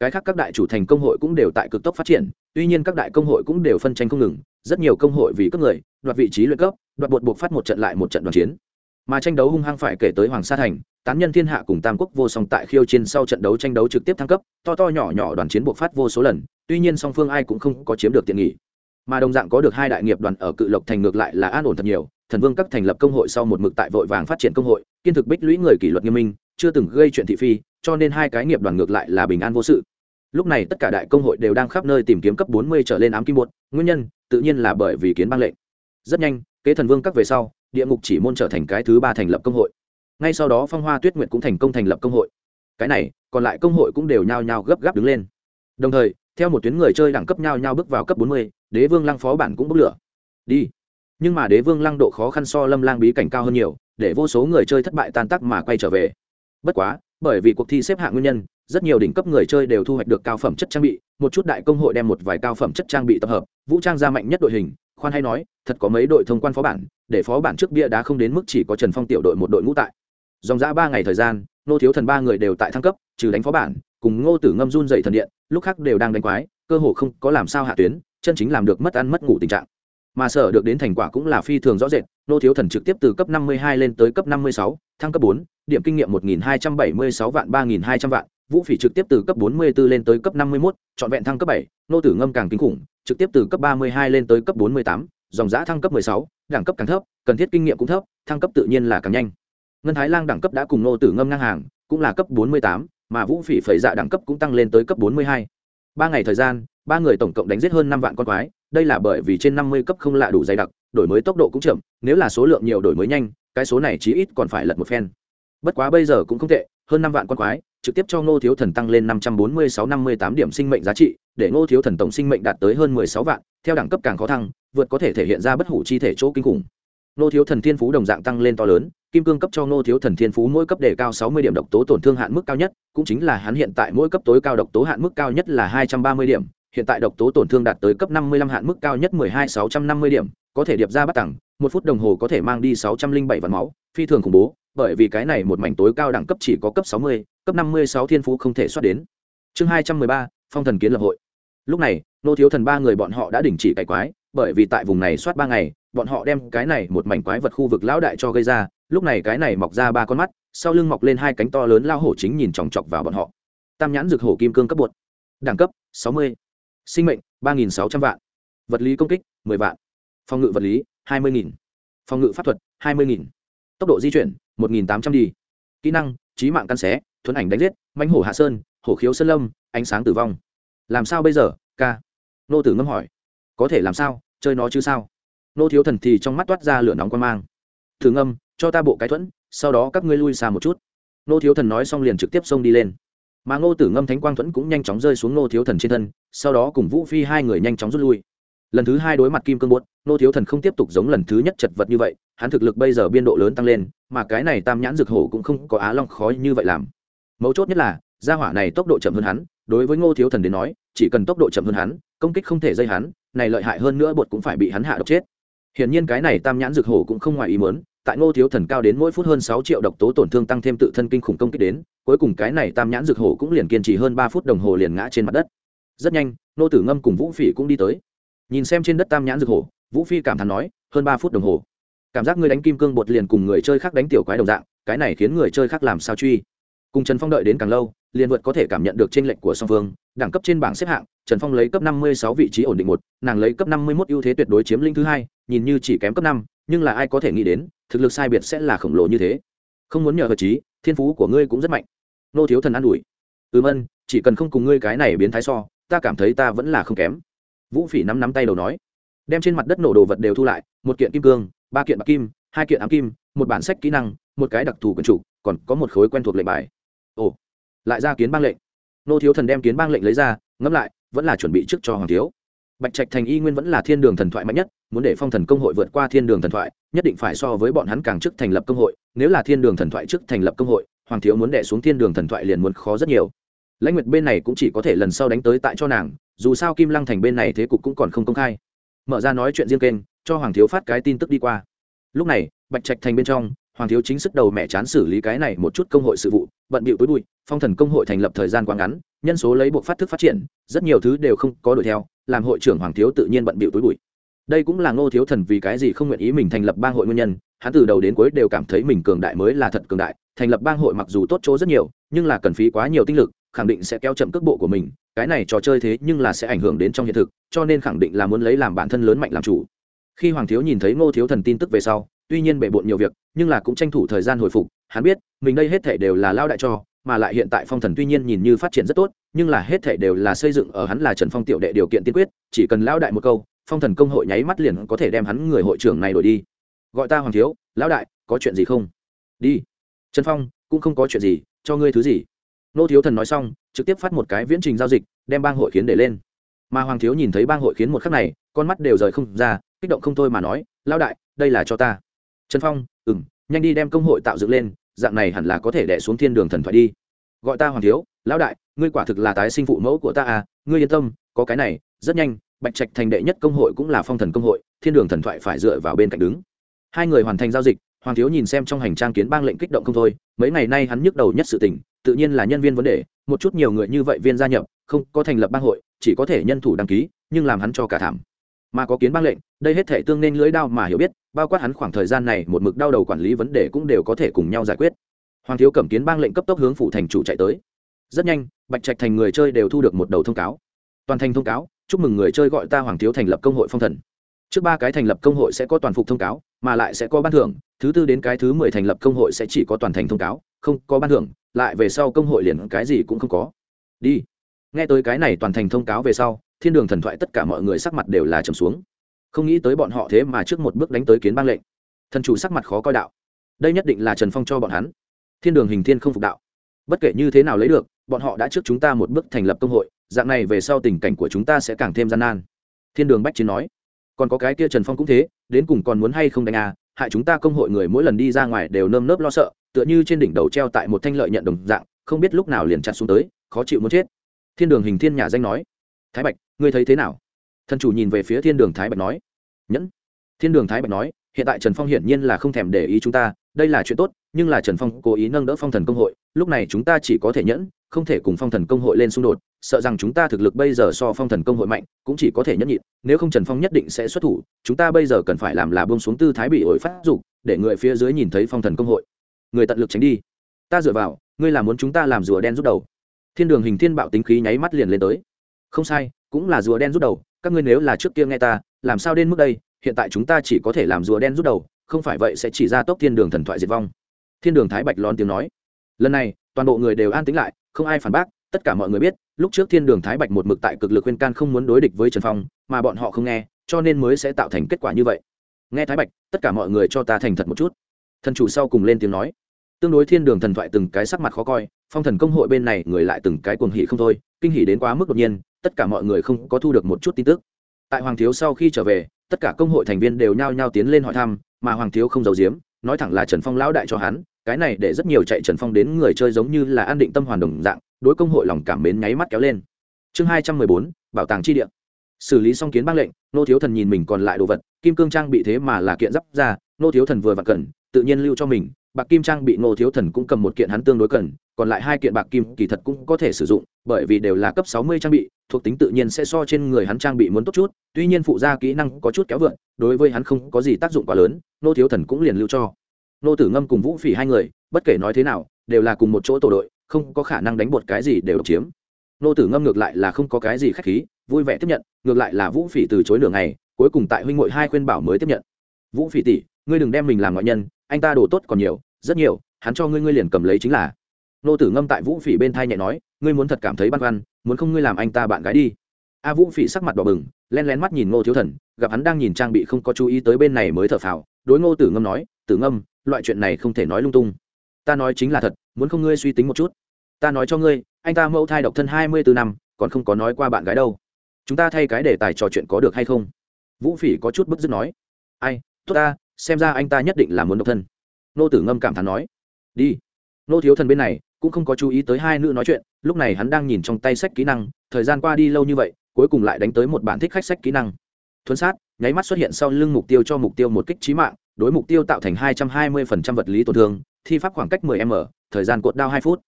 Cái khác các đại chủ thành công hội cũng đều tại cực tốc phát triển, tuy nhiên các đại công hội cũng đều phân tranh không ngừng, rất nhiều công hội vì cấp người, đoạt vị trí luyện cấp, đoạt bột buộc phát một trận lại một trận đoàn chiến mà tranh đấu hung hăng phải kể tới hoàng sa thành, tán nhân thiên hạ cùng tam quốc vô song tại khiêu chiến sau trận đấu tranh đấu trực tiếp thăng cấp, to to nhỏ nhỏ đoàn chiến buộc phát vô số lần, tuy nhiên song phương ai cũng không có chiếm được tiện nghỉ mà đồng dạng có được hai đại nghiệp đoàn ở cự lộc thành ngược lại là an ổn thật nhiều, thần vương các thành lập công hội sau một mực tại vội vàng phát triển công hội, kiên thực bích lũy người kỷ luật nghiêm minh, chưa từng gây chuyện thị phi, cho nên hai cái nghiệp đoàn ngược lại là bình an vô sự. Lúc này tất cả đại công hội đều đang khắp nơi tìm kiếm cấp bốn mươi trở lên ám kim bột, nguyên nhân tự nhiên là bởi vì kiến bang lệnh. Rất nhanh, kế thần vương các về sau địa ngục chỉ môn trở thành cái thứ ba thành lập công hội. Ngay sau đó phong hoa tuyết nguyện cũng thành công thành lập công hội. Cái này, còn lại công hội cũng đều nhao nhao gấp gáp đứng lên. Đồng thời, theo một tuyến người chơi đẳng cấp nhao nhao bước vào cấp bốn mươi, đế vương lăng phó bản cũng bốc lửa. Đi. Nhưng mà đế vương lăng độ khó khăn so lâm lang bí cảnh cao hơn nhiều, để vô số người chơi thất bại tan tắc mà quay trở về. Bất quá, bởi vì cuộc thi xếp hạng nguyên nhân, rất nhiều đỉnh cấp người chơi đều thu hoạch được cao phẩm chất trang bị, một chút đại công hội đem một vài cao phẩm chất trang bị tập hợp, vũ trang ra mạnh nhất đội hình, khoan hay nói, thật có mấy đội thông quan phó bản để phó bản trước bia đá không đến mức chỉ có trần phong tiểu đội một đội ngũ tại. Dòng giã ba ngày thời gian nô thiếu thần ba người đều tại thăng cấp trừ đánh phó bản cùng ngô tử ngâm run dậy thần điện lúc khác đều đang đánh quái cơ hồ không có làm sao hạ tuyến chân chính làm được mất ăn mất ngủ tình trạng. Mà sở được đến thành quả cũng là phi thường rõ rệt nô thiếu thần trực tiếp từ cấp 52 lên tới cấp 56, thăng cấp 4, điểm kinh nghiệm 1276 vạn 3200 vạn vũ phỉ trực tiếp từ cấp 44 lên tới cấp 51, chọn vẹn thăng cấp 7, nô tử ngâm càng kinh khủng trực tiếp từ cấp 32 lên tới cấp 48, dòng giá thăng cấp 16, đẳng cấp càng thấp cần thiết kinh nghiệm cũng thấp thăng cấp tự nhiên là càng nhanh ngân thái lang đẳng cấp đã cùng nô tử ngâm ngang hàng cũng là cấp 48, mà vũ phỉ phẩy dạ đẳng cấp cũng tăng lên tới cấp 42. ba ngày thời gian ba người tổng cộng đánh giết hơn năm vạn con quái đây là bởi vì trên 50 cấp không lạ đủ dày đặc đổi mới tốc độ cũng chậm nếu là số lượng nhiều đổi mới nhanh cái số này chí ít còn phải lật một phen bất quá bây giờ cũng không tệ hơn năm vạn con quái trực tiếp cho ngô thiếu thần tăng lên năm trăm bốn mươi sáu năm mươi tám điểm sinh mệnh giá trị để ngô thiếu thần tổng sinh mệnh đạt tới hơn mười sáu vạn theo đẳng cấp càng khó thăng vượt có thể thể hiện ra bất hủ chi thể chỗ kinh khủng. Nô thiếu thần thiên phú đồng dạng tăng lên to lớn, kim cương cấp cho nô thiếu thần thiên phú mỗi cấp đề cao sáu mươi điểm độc tố tổn thương hạn mức cao nhất, cũng chính là hắn hiện tại mỗi cấp tối cao độc tố hạn mức cao nhất là hai trăm ba mươi điểm, hiện tại độc tố tổn thương đạt tới cấp năm mươi lăm hạn mức cao nhất mười hai sáu trăm năm mươi điểm, có thể điệp ra bắt tặng, một phút đồng hồ có thể mang đi sáu trăm linh bảy vạn máu, phi thường khủng bố, bởi vì cái này một mảnh tối cao đẳng cấp chỉ có cấp sáu mươi, cấp năm mươi sáu thiên phú không thể soát đến. Chương hai trăm mười ba, phong thần kiến lập hội. Lúc này, nô thiếu thần ba người bọn họ đã đình chỉ cải quái bởi vì tại vùng này soát ba ngày, bọn họ đem cái này một mảnh quái vật khu vực lão đại cho gây ra, lúc này cái này mọc ra ba con mắt, sau lưng mọc lên hai cánh to lớn lao hổ chính nhìn chòng chọc vào bọn họ. Tam nhãn rực hổ kim cương cấp bột. Đẳng cấp, sáu mươi. Sinh mệnh, ba nghìn sáu trăm vạn. Vật lý công kích, mười vạn. Phòng ngự vật lý, hai mươi nghìn. Phòng ngự pháp thuật, hai mươi nghìn. Tốc độ di chuyển, một nghìn tám trăm đi. Kỹ năng, trí mạng căn xé, thuấn ảnh đánh giết, mãnh hổ hạ sơn, hổ khiếu sơn lâm, ánh sáng tử vong. Làm sao bây giờ, ca? Nô tử ngâm hỏi có thể làm sao, chơi nó chứ sao? Nô thiếu thần thì trong mắt toát ra lửa nóng quan mang. Thử ngâm, cho ta bộ cái thuẫn, sau đó các ngươi lui xa một chút. Nô thiếu thần nói xong liền trực tiếp xông đi lên. Mà ngô tử ngâm thánh quang thuẫn cũng nhanh chóng rơi xuống nô thiếu thần trên thân, sau đó cùng vũ phi hai người nhanh chóng rút lui. Lần thứ hai đối mặt kim cương bốt nô thiếu thần không tiếp tục giống lần thứ nhất chật vật như vậy, hắn thực lực bây giờ biên độ lớn tăng lên, mà cái này tam nhãn dược hổ cũng không có á long khó như vậy làm. Mấu chốt nhất là, gia hỏa này tốc độ chậm hơn hắn, đối với ngô thiếu thần đến nói, chỉ cần tốc độ chậm hơn hắn, công kích không thể dây hắn này lợi hại hơn nữa bột cũng phải bị hắn hạ độc chết. Hiển nhiên cái này tam nhãn dược hổ cũng không ngoài ý mớn tại ngô thiếu thần cao đến mỗi phút hơn sáu triệu độc tố tổn thương tăng thêm tự thân kinh khủng công kích đến, cuối cùng cái này tam nhãn dược hổ cũng liền kiên trì hơn ba phút đồng hồ liền ngã trên mặt đất. Rất nhanh, nô tử ngâm cùng vũ phỉ cũng đi tới. Nhìn xem trên đất tam nhãn dược hổ, vũ phi cảm thán nói, hơn ba phút đồng hồ. Cảm giác ngươi đánh kim cương bột liền cùng người chơi khác đánh tiểu quái đồng dạng, cái này khiến người chơi khác làm sao truy? Cùng trần phong đợi đến càng lâu, liền vượt có thể cảm nhận được t r ê n lệch của song phương, đẳng cấp trên bảng xếp hạng trần phong lấy cấp năm mươi sáu vị trí ổn định một, nàng lấy cấp năm mươi một ưu thế tuyệt đối chiếm linh thứ hai, nhìn như chỉ kém cấp năm, nhưng là ai có thể nghĩ đến, thực lực sai biệt sẽ là khổng lồ như thế. Không muốn nhờ hợp trí, thiên phú của ngươi cũng rất mạnh. Nô thiếu thần an ủi. Ừm ân chỉ cần không cùng ngươi cái này biến thái so, ta cảm thấy ta vẫn là không kém. Vũ phỉ nắm nắm tay đầu nói. Đem trên mặt đất nổ đồ vật đều thu lại, một kiện kim cương, ba kiện bạc kim, hai kiện ám kim, một bản sách kỹ năng, một cái đặc thù quyển chủ, còn có một khối quen thuộc lệnh bài. Ồ, lại ra kiến bang lệnh. Nô thiếu thần đem kiến bang lệnh lấy ra, ngẫm lại vẫn là chuẩn bị trước cho hoàng thiếu. Bạch trạch thành y nguyên vẫn là thiên đường thần thoại mạnh nhất, muốn để phong thần công hội vượt qua thiên đường thần thoại, nhất định phải so với bọn hắn càng trước thành lập công hội. Nếu là thiên đường thần thoại trước thành lập công hội, hoàng thiếu muốn đẻ xuống thiên đường thần thoại liền muốn khó rất nhiều. Lãnh nguyệt bên này cũng chỉ có thể lần sau đánh tới tại cho nàng, dù sao kim lăng thành bên này thế cục cũng còn không công khai. Mở ra nói chuyện riêng kênh, cho hoàng thiếu phát cái tin tức đi qua. Lúc này, bạch trạch thành bên trong hoàng thiếu chính sức đầu mẹ chán xử lý cái này một chút công hội sự vụ, bận bịu túi bụi, phong thần công hội thành lập thời gian quá ngắn, nhân số lấy buộc phát thức phát triển, rất nhiều thứ đều không có đuổi theo, làm hội trưởng hoàng thiếu tự nhiên bận bịu túi bụi. Đây cũng là ngô thiếu thần vì cái gì không nguyện ý mình thành lập bang hội nguyên nhân, hắn từ đầu đến cuối đều cảm thấy mình cường đại mới là thật cường đại, thành lập bang hội mặc dù tốt chỗ rất nhiều, nhưng là cần phí quá nhiều tinh lực, khẳng định sẽ kéo chậm cước bộ của mình, cái này trò chơi thế nhưng là sẽ ảnh hưởng đến trong hiện thực, cho nên khẳng định là muốn lấy làm bản thân lớn mạnh làm chủ. Khi hoàng thiếu nhìn thấy ngô thiếu thần tin tức về sau tuy nhiên bể bộn nhiều việc, nhưng là cũng tranh thủ thời gian hồi phục. Hắn biết, mình đây hết thể đều là lao đại cho, mà lại hiện tại phong thần tuy nhiên nhìn như phát triển rất tốt, nhưng là hết thể đều là xây dựng ở hắn là trần phong tiểu đệ điều kiện tiên quyết, chỉ cần lao đại một câu, phong thần công hội nháy mắt liền có thể đem hắn người hội trưởng này đổi đi. Gọi ta hoàng thiếu, lão đại, có chuyện gì không? Đi. Trần phong, cũng không có chuyện gì, cho ngươi thứ gì. Nô thiếu thần nói xong, trực tiếp phát một cái viễn trình giao dịch, đem bang hội khiến để lên. Mà hoàng thiếu nhìn thấy bang hội khiến một khắc này, con mắt đều rời không ra, kích động không thôi mà nói, Lão đại, đây là cho ta trần phong ừ m nhanh đi đem công hội tạo dựng lên, dạng này hẳn là có thể đẻ xuống thiên đường thần thoại đi. Gọi ta hoàng thiếu, lão đại, ngươi quả thực là tái sinh phụ mẫu của ta à ngươi yên tâm, có cái này, rất nhanh, bạch trạch thành đệ nhất công hội cũng là phong thần công hội, thiên đường thần thoại phải dựa vào bên cạnh đứng. Hai người hoàn thành giao dịch, hoàng thiếu nhìn xem trong hành trang kiến bang lệnh kích động không thôi, mấy ngày nay hắn nhức đầu nhất sự tình, tự nhiên là nhân viên vấn đề, một chút nhiều người như vậy viên gia nhập, không có thành lập bang hội, chỉ có thể nhân thủ đăng ký, nhưng làm hắn cho cả thảm mà có kiến bang lệnh, đây hết thể tương nên lưỡi đao mà hiểu biết, bao quát hắn khoảng thời gian này một mực đau đầu quản lý vấn đề cũng đều có thể cùng nhau giải quyết. Hoàng thiếu cẩm kiến bang lệnh cấp tốc hướng phủ thành chủ chạy tới. Rất nhanh, bạch trạch thành người chơi đều thu được một đầu thông cáo. Toàn thành thông cáo, chúc mừng người chơi gọi ta hoàng thiếu thành lập công hội phong thần. Trước ba cái thành lập công hội sẽ có toàn phục thông cáo, mà lại sẽ có ban thưởng, thứ tư đến cái thứ mười thành lập công hội sẽ chỉ có toàn thành thông cáo, không có ban thưởng, lại về sau công hội liền cái gì cũng không có. Đi nghe tới cái này toàn thành thông cáo về sau, thiên đường thần thoại tất cả mọi người sắc mặt đều là trầm xuống. Không nghĩ tới bọn họ thế mà trước một bước đánh tới kiến bang lệnh. Thần chủ sắc mặt khó coi đạo. Đây nhất định là trần phong cho bọn hắn. Thiên đường hình thiên không phục đạo. Bất kể như thế nào lấy được, bọn họ đã trước chúng ta một bước thành lập công hội, dạng này về sau tình cảnh của chúng ta sẽ càng thêm gian nan. Thiên đường bách chiến nói. Còn có cái kia trần phong cũng thế, đến cùng còn muốn hay không đánh à hại chúng ta công hội người mỗi lần đi ra ngoài đều nơm nớp lo sợ, tựa như trên đỉnh đầu treo tại một thanh lợi nhận đồng dạng, không biết lúc nào liền chặt xuống tới, khó chịu muốn chết thiên đường hình thiên nhà danh nói. Thái bạch, ngươi thấy thế nào? Thần chủ nhìn về phía thiên đường thái bạch nói. Nhẫn. Thiên đường thái bạch nói, hiện tại trần phong hiển nhiên là không thèm để ý chúng ta, đây là chuyện tốt, nhưng là trần phong cố ý nâng đỡ phong thần công hội, lúc này chúng ta chỉ có thể nhẫn, không thể cùng phong thần công hội lên xung đột, sợ rằng chúng ta thực lực bây giờ so phong thần công hội mạnh, cũng chỉ có thể nhẫn nhịn, nếu không trần phong nhất định sẽ xuất thủ, chúng ta bây giờ cần phải làm là bông xuống tư thái bị ổi phát dục, để người phía dưới nhìn thấy phong thần công hội. Người tận lực tránh đi. Ta dựa vào, ngươi là muốn chúng ta làm rùa đen rút đầu thiên đường hình thiên bạo tính khí nháy mắt liền lên tới. Không sai, cũng là rùa đen rút đầu, các ngươi nếu là trước kia nghe ta, làm sao đến mức đây, hiện tại chúng ta chỉ có thể làm rùa đen rút đầu, không phải vậy sẽ chỉ ra tốc thiên đường thần thoại diệt vong. Thiên đường thái bạch lon tiếng nói. Lần này, toàn bộ người đều an tính lại, không ai phản bác, tất cả mọi người biết, lúc trước thiên đường thái bạch một mực tại cực lực khuyên can không muốn đối địch với trần phong, mà bọn họ không nghe, cho nên mới sẽ tạo thành kết quả như vậy. Nghe thái bạch, tất cả mọi người cho ta thành thật một chút. Thần chủ sau cùng lên tiếng nói. Tương đối thiên đường thần thoại từng cái sắc mặt khó coi phong thần công hội bên này người lại từng cái cuồng hỉ không thôi, kinh hỉ đến quá mức đột nhiên, tất cả mọi người không có thu được một chút tin tức. Tại hoàng thiếu sau khi trở về, tất cả công hội thành viên đều nhao nhao tiến lên hỏi thăm, mà hoàng thiếu không giấu giếm, nói thẳng là trần phong lão đại cho hắn, cái này để rất nhiều chạy trần phong đến người chơi giống như là an định tâm hoàn đồng dạng, đối công hội lòng cảm mến nháy mắt kéo lên. Chương hai trăm mười bốn, bảo tàng chi địa. Xử lý xong kiến bang lệnh, nô thiếu thần nhìn mình còn lại đồ vật, kim cương trang bị thế mà là kiện d ra, nô thiếu thần vừa vặn cần, tự nhiên lưu cho mình bạc kim trang bị Ngô thiếu thần cũng cầm một kiện hắn tương đối cần, còn lại hai kiện bạc kim kỳ thật cũng có thể sử dụng, bởi vì đều là cấp sáu mươi trang bị, thuộc tính tự nhiên sẽ so trên người hắn trang bị muốn tốt chút, tuy nhiên phụ gia kỹ năng có chút kéo vượn, đối với hắn không có gì tác dụng quá lớn, Ngô thiếu thần cũng liền lưu cho. Ngô tử ngâm cùng vũ phỉ hai người, bất kể nói thế nào, đều là cùng một chỗ tổ đội, không có khả năng đánh bột cái gì đều độc chiếm. Ngô tử ngâm ngược lại là không có cái gì khách khí, vui vẻ tiếp nhận, ngược lại là vũ phỉ từ chối nửa ngày, cuối cùng tại huynh ngội hai khuyên bảo mới tiếp nhận. Vũ phỉ tỷ, ngươi đừng đem mình làm ngoại nhân anh ta đồ tốt còn nhiều, rất nhiều, hắn cho ngươi ngươi liền cầm lấy chính là. Nô tử ngâm tại vũ phỉ bên thai nhẹ nói, ngươi muốn thật cảm thấy băn khoăn, muốn không ngươi làm anh ta bạn gái đi. A vũ phỉ sắc mặt đỏ bừng, len lén mắt nhìn ngô thiếu thần, gặp hắn đang nhìn trang bị không có chú ý tới bên này mới thở phào, đối ngô tử ngâm nói, tử ngâm, loại chuyện này không thể nói lung tung. Ta nói chính là thật, muốn không ngươi suy tính một chút. Ta nói cho ngươi, anh ta mẫu thai độc thân hai mươi bốn năm, còn không có nói qua bạn gái đâu. Chúng ta thay cái đề tài trò chuyện có được hay không? Vũ phỉ có chút bức dứt nói, ai, tốt ta xem ra anh ta nhất định là muốn độc thân. Nô tử ngâm cảm thán nói, đi. Nô thiếu thần bên này cũng không có chú ý tới hai nữ nói chuyện, lúc này hắn đang nhìn trong tay sách kỹ năng, thời gian qua đi lâu như vậy, cuối cùng lại đánh tới một bản thích khách sách kỹ năng. Thuấn sát, nháy mắt xuất hiện sau lưng mục tiêu cho mục tiêu một kích trí mạng, đối mục tiêu tạo thành hai trăm hai mươi phần trăm vật lý tổn thương, thi pháp khoảng cách 10 m, thời gian cột đao hai phút.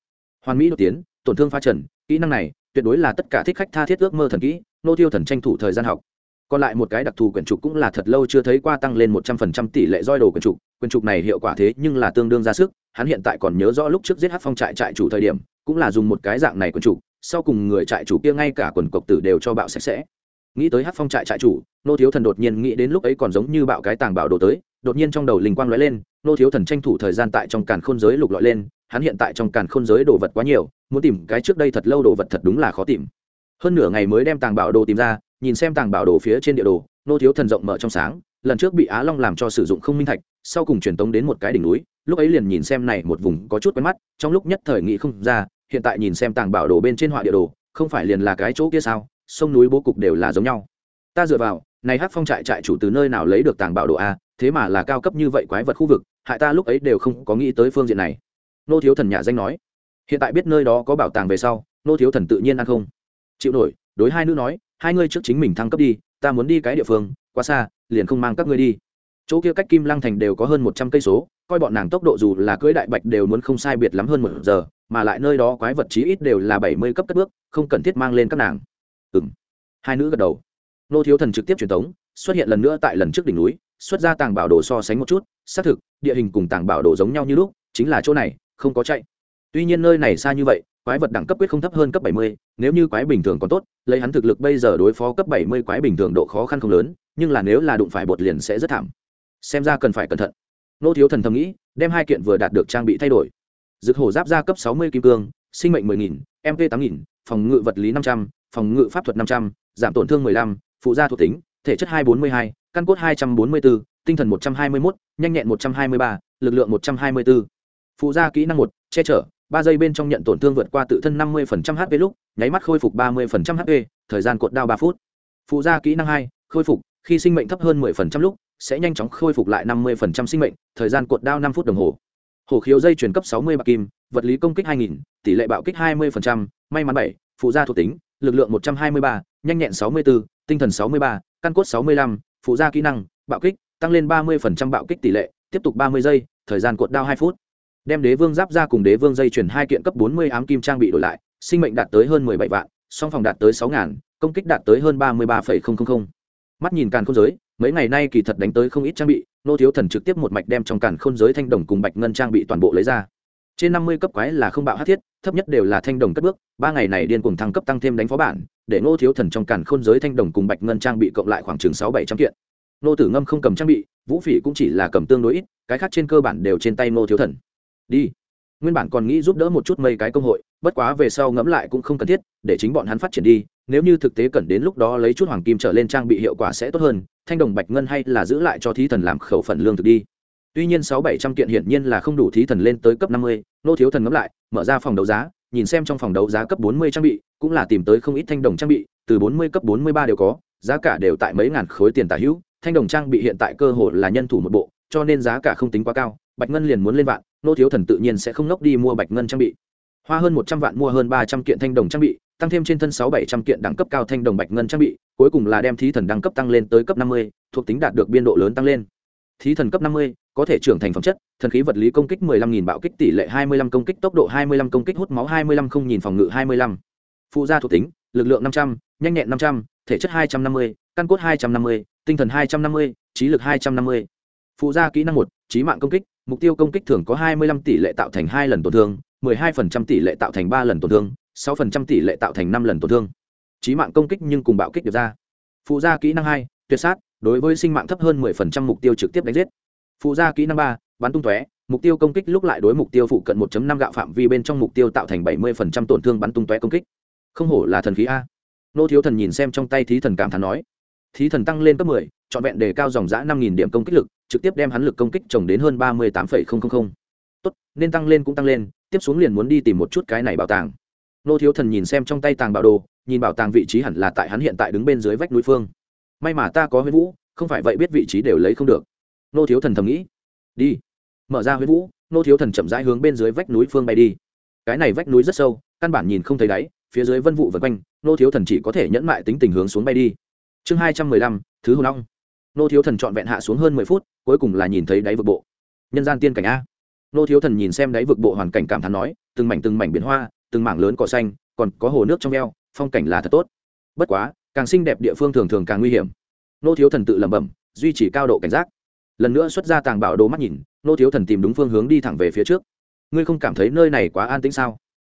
Hoàn mỹ đột tiến, tổn thương pha trần, kỹ năng này tuyệt đối là tất cả thích khách tha thiết ước mơ thần kỹ, nô tiêu thần tranh thủ thời gian học còn lại một cái đặc thù quyển trục cũng là thật lâu chưa thấy qua tăng lên một trăm phần trăm tỷ lệ roi đồ quyển trục. Quyển trục này hiệu quả thế nhưng là tương đương ra sức, hắn hiện tại còn nhớ rõ lúc trước giết hát phong trại trại chủ thời điểm, cũng là dùng một cái dạng này quyển trục, sau cùng người trại chủ kia ngay cả quần cộc tử đều cho bạo sạch sẽ. Nghĩ tới hát phong trại trại chủ, nô thiếu thần đột nhiên nghĩ đến lúc ấy còn giống như bạo cái tàng bạo đồ tới, đột nhiên trong đầu linh quang lóe lên, nô thiếu thần tranh thủ thời gian tại trong càn khôn giới lục lọi lên, hắn hiện tại trong càn khôn giới đồ vật quá nhiều, muốn tìm cái trước đây thật lâu đồ vật thật đúng là khó tìm. Hơn nửa ngày mới đem tàng bảo đồ tìm ra nhìn xem tàng bảo đồ phía trên địa đồ, nô thiếu thần rộng mở trong sáng, lần trước bị á long làm cho sử dụng không minh thạch, sau cùng truyền tống đến một cái đỉnh núi, lúc ấy liền nhìn xem này một vùng có chút quen mắt, trong lúc nhất thời nghĩ không ra, hiện tại nhìn xem tàng bảo đồ bên trên họa địa đồ, không phải liền là cái chỗ kia sao, sông núi bố cục đều là giống nhau. Ta dựa vào, này hát phong trại trại chủ từ nơi nào lấy được tàng bảo đồ a, thế mà là cao cấp như vậy quái vật khu vực, hại ta lúc ấy đều không có nghĩ tới phương diện này. Nô thiếu thần nhà danh nói, hiện tại biết nơi đó có bảo tàng về sau, nô thiếu thần tự nhiên ăn không chịu nổi, đối hai nữ nói hai ngươi trước chính mình thăng cấp đi, ta muốn đi cái địa phương, quá xa, liền không mang các ngươi đi. Chỗ kia cách kim lăng thành đều có hơn một trăm cây số, coi bọn nàng tốc độ dù là cưỡi đại bạch đều muốn không sai biệt lắm hơn một giờ, mà lại nơi đó quái vật chí ít đều là bảy mươi cấp cất bước, không cần thiết mang lên các nàng. Ừ m hai nữ gật đầu. Nô thiếu thần trực tiếp truyền tống, xuất hiện lần nữa tại lần trước đỉnh núi, xuất ra tàng bảo đồ so sánh một chút, xác thực, địa hình cùng tàng bảo đồ giống nhau như lúc, chính là chỗ này, không có chạy tuy nhiên nơi này xa như vậy quái vật đẳng cấp quyết không thấp hơn cấp 70, nếu như quái bình thường còn tốt lấy hắn thực lực bây giờ đối phó cấp 70 quái bình thường độ khó khăn không lớn nhưng là nếu là đụng phải bột liền sẽ rất thảm. Xem ra cần phải cẩn thận. Nô thiếu thần thầm nghĩ đem hai kiện vừa đạt được trang bị thay đổi. Dược hổ giáp ra cấp 60 kim cương sinh mệnh 10.000, mp 8.000, phòng ngự vật lý 500, phòng ngự pháp thuật 500, giảm tổn thương 15, phụ gia thuộc tính thể chất 242, căn cốt 244, tinh thần 121, nhanh nhẹn 123, lực lượng 124. phụ gia kỹ năng 1, che chở ba giây bên trong nhận tổn thương vượt qua tự thân 50% hp lúc nháy mắt khôi phục 30% hp thời gian cột đao ba phút. Phụ gia kỹ năng 2, khôi phục khi sinh mệnh thấp hơn 10% lúc sẽ nhanh chóng khôi phục lại 50% sinh mệnh thời gian cột đao năm phút đồng hồ. Hổ khiếu dây chuyển cấp 60 bạc kim vật lý công kích 2000, tỷ lệ bạo kích 20%, may mắn 7, phụ gia thuộc tính lực lượng 123, nhanh nhẹn 64, tinh thần 63, căn cốt 65, phụ gia kỹ năng bạo kích tăng lên 30% bạo kích tỷ lệ tiếp tục 30 giây thời gian cột đao 2 phút đem đế vương giáp ra cùng đế vương dây chuyển hai kiện cấp 40 ám kim trang bị đổi lại sinh mệnh đạt tới hơn 17 vạn song phòng đạt tới sáu ngàn công kích đạt tới hơn 33,000. mắt nhìn càn khôn giới mấy ngày nay kỳ thật đánh tới không ít trang bị nô thiếu thần trực tiếp một mạch đem trong càn khôn giới thanh đồng cùng bạch ngân trang bị toàn bộ lấy ra. Trên 50 cấp quái là không bạo hát thiết thấp nhất đều là thanh đồng cất bước ba ngày này điên cuồng thăng cấp tăng thêm đánh phó bản để nô thiếu thần trong càn khôn giới thanh đồng cùng bạch ngân trang bị cộng lại khoảng chừng sáu bảy trăm kiện. Nô tử ngâm không cầm trang bị vũ phỉ cũng chỉ là cầm tương đối ít cái khác trên cơ bản đều trên tay nô thiếu thần đi. Nguyên bản còn nghĩ giúp đỡ một chút mây cái công hội, bất quá về sau ngẫm lại cũng không cần thiết, để chính bọn hắn phát triển đi. Nếu như thực tế cần đến lúc đó lấy chút hoàng kim trở lên trang bị hiệu quả sẽ tốt hơn, thanh đồng bạch ngân hay là giữ lại cho thí thần làm khẩu phần lương thực đi. Tuy nhiên sáu bảy trăm kiện hiển nhiên là không đủ thí thần lên tới cấp năm mươi, nô thiếu thần ngẫm lại, mở ra phòng đấu giá, nhìn xem trong phòng đấu giá cấp bốn mươi trang bị, cũng là tìm tới không ít thanh đồng trang bị, từ bốn mươi cấp bốn mươi ba đều có, giá cả đều tại mấy ngàn khối tiền tả hữu, thanh đồng trang bị hiện tại cơ hội là nhân thủ một bộ, cho nên giá cả không tính quá cao bạch ngân liền muốn lên vạn, nô thiếu thần tự nhiên sẽ không nốc đi mua bạch ngân trang bị. Hoa hơn một trăm vạn mua hơn ba trăm kiện thanh đồng trang bị, tăng thêm trên thân sáu bảy trăm kiện đẳng cấp cao thanh đồng bạch ngân trang bị, cuối cùng là đem thí thần đẳng cấp tăng lên tới cấp năm mươi, thuộc tính đạt được biên độ lớn tăng lên. Thí thần cấp năm mươi, có thể trưởng thành phẩm chất, thần khí vật lý công kích mười lăm nghìn bạo kích tỷ lệ hai mươi lăm công kích tốc độ hai mươi lăm công kích hút máu hai mươi lăm không nhìn phòng ngự hai mươi lăm. Phụ gia thuộc tính, lực lượng năm trăm n nhẹn năm trăm, thể chất hai trăm năm mươi, căn cốt hai trăm năm mươi, tinh thần hai trăm năm mươi, trí lực hai trăm năm mươi phụ gia kỹ năng một trí mạng công kích mục tiêu công kích thường có hai mươi lăm tỷ lệ tạo thành hai lần tổn thương mười hai phần trăm tỷ lệ tạo thành ba lần tổn thương sáu phần trăm tỷ lệ tạo thành năm lần tổn thương trí mạng công kích nhưng cùng bạo kích được ra phụ gia kỹ năng hai tuyệt sát đối với sinh mạng thấp hơn mười phần trăm mục tiêu trực tiếp đánh giết phụ gia kỹ năng ba bắn tung tóe mục tiêu công kích lúc lại đối mục tiêu phụ cận 1 năm gạo phạm vi bên trong mục tiêu tạo thành 70% tổn thương bắn tung tóe công kích. Không hổ là thần khí a. Nô Thiếu Thần nhìn xem trong tay thí thần cảm thán nói, thí thần tăng lên cấp 10, chọn vẹn đề cao dòng dã 5000 điểm công kích lực, trực tiếp đem hắn lực công kích trồng đến hơn 38,000. Tốt, nên tăng lên cũng tăng lên, tiếp xuống liền muốn đi tìm một chút cái này bảo tàng. Nô Thiếu Thần nhìn xem trong tay tàng bảo đồ, nhìn bảo tàng vị trí hẳn là tại hắn hiện tại đứng bên dưới vách núi phương. May mà ta có Huyễn vũ, không phải vậy biết vị trí đều lấy không được. Nô Thiếu Thần thầm nghĩ. Đi mở ra Huyễn vũ nô thiếu thần chậm rãi hướng bên dưới vách núi phương bay đi cái này vách núi rất sâu căn bản nhìn không thấy đáy phía dưới vân vụ vần quanh nô thiếu thần chỉ có thể nhẫn mại tính tình hướng xuống bay đi chương hai trăm mười lăm, thứ hồn long. Nô thiếu thần trọn vẹn hạ xuống hơn mười phút, cuối cùng là nhìn thấy đáy vực bộ. Nhân gian tiên cảnh a. Nô thiếu thần nhìn xem đáy vực bộ hoàn cảnh cảm thán nói, từng mảnh từng mảnh biển hoa, từng mảng lớn cỏ xanh, còn có hồ nước trong veo, phong cảnh là thật tốt. Bất quá, càng xinh đẹp địa phương thường thường càng nguy hiểm. Nô thiếu thần tự lẩm bẩm, duy trì cao độ cảnh giác. Lần nữa xuất ra tàng bảo đồ mắt nhìn, nô thiếu thần tìm đúng phương hướng đi thẳng về phía trước. Ngươi không cảm thấy nơi này quá an tĩnh sao?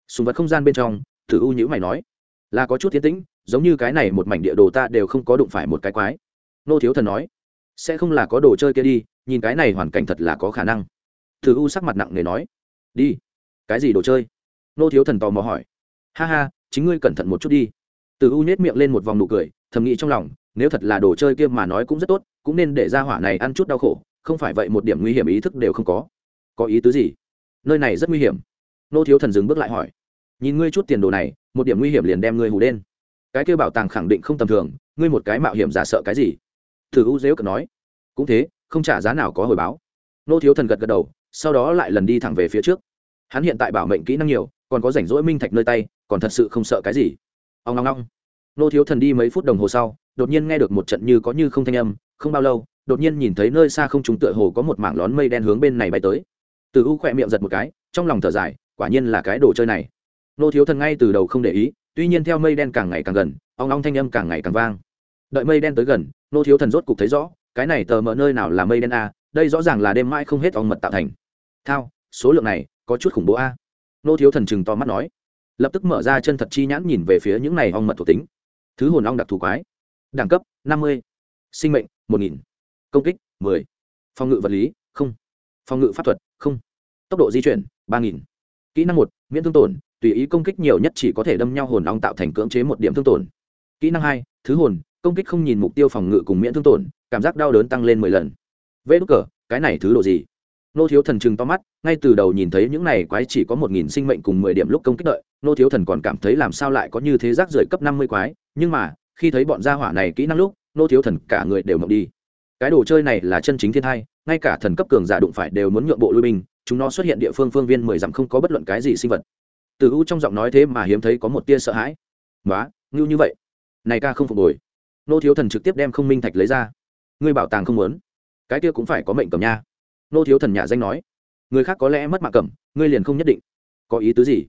Sùng vật không gian bên trong, thử u nhữ mày nói là có chút tiến tĩnh, giống như cái này một mảnh địa đồ ta đều không có đụng phải một cái quái. Nô thiếu thần nói, sẽ không là có đồ chơi kia đi, nhìn cái này hoàn cảnh thật là có khả năng. Thử u sắc mặt nặng nề nói, đi. Cái gì đồ chơi? Nô thiếu thần tò mò hỏi. Ha ha, chính ngươi cẩn thận một chút đi. Từ u nhét miệng lên một vòng nụ cười, thầm nghĩ trong lòng, nếu thật là đồ chơi kia mà nói cũng rất tốt, cũng nên để ra hỏa này ăn chút đau khổ, không phải vậy một điểm nguy hiểm ý thức đều không có. Có ý tứ gì? Nơi này rất nguy hiểm. Nô thiếu thần dừng bước lại hỏi, nhìn ngươi chút tiền đồ này một điểm nguy hiểm liền đem ngươi hù đen cái kêu bảo tàng khẳng định không tầm thường, ngươi một cái mạo hiểm giả sợ cái gì? Thử u dếu cờ nói. Cũng thế, không trả giá nào có hồi báo. Nô thiếu thần gật gật đầu, sau đó lại lần đi thẳng về phía trước. Hắn hiện tại bảo mệnh kỹ năng nhiều, còn có rảnh rỗi minh thạch nơi tay, còn thật sự không sợ cái gì. Ông long long nô thiếu thần đi mấy phút đồng hồ sau, đột nhiên nghe được một trận như có như không thanh âm, không bao lâu, đột nhiên nhìn thấy nơi xa không trùng tựa hồ có một mảng lón mây đen hướng bên này bay tới. Từ u khỏe miệng giật một cái, trong lòng thở dài, quả nhiên là cái đồ chơi này nô thiếu thần ngay từ đầu không để ý, tuy nhiên theo mây đen càng ngày càng gần, ong ong thanh âm càng ngày càng vang. Đợi mây đen tới gần, nô thiếu thần rốt cục thấy rõ, cái này tờ mờ nơi nào là mây đen a, đây rõ ràng là đêm mãi không hết ong mật tạo thành. Thao, số lượng này, có chút khủng bố a. Nô thiếu thần chừng to mắt nói. Lập tức mở ra chân thật chi nhãn nhìn về phía những này ong mật thuộc tính. Thứ hồn ong đặc thù quái. Đẳng cấp, năm mươi. Sinh mệnh, một nghìn. Công kích 10. phòng ngự vật lý, không. Phòng ngự pháp thuật, không. Tốc độ di chuyển, ba nghìn. Kỹ năng một, miễn thương tổn tùy ý công kích nhiều nhất chỉ có thể đâm nhau hồn ong tạo thành cưỡng chế một điểm thương tổn. Kỹ năng hai, thứ hồn, công kích không nhìn mục tiêu phòng ngự cùng miễn thương tổn, cảm giác đau đớn tăng lên mười lần. Vê đúc cờ, cái này thứ độ gì? Nô thiếu thần chừng to mắt, ngay từ đầu nhìn thấy những này quái chỉ có một nghìn sinh mệnh cùng mười điểm lúc công kích đợi, nô thiếu thần còn cảm thấy làm sao lại có như thế rác rưởi cấp năm mươi quái, nhưng mà, khi thấy bọn gia hỏa này kỹ năng lúc, nô thiếu thần cả người đều mộng đi. Cái đồ chơi này là chân chính thiên thai, ngay cả thần cấp cường giả đụng phải đều muốn nhượng bộ lui binh, chúng nó xuất hiện địa phương phương viên mười dặm không có bất luận cái gì sinh vật từ u trong giọng nói thế mà hiếm thấy có một tia sợ hãi. Quá, ngưu như vậy này ca không phục hồi. Nô thiếu thần trực tiếp đem không minh thạch lấy ra. Ngươi bảo tàng không muốn cái kia cũng phải có mệnh cầm nha. Nô thiếu thần nhà danh nói. Người khác có lẽ mất mạng cầm ngươi liền không nhất định. Có ý tứ gì?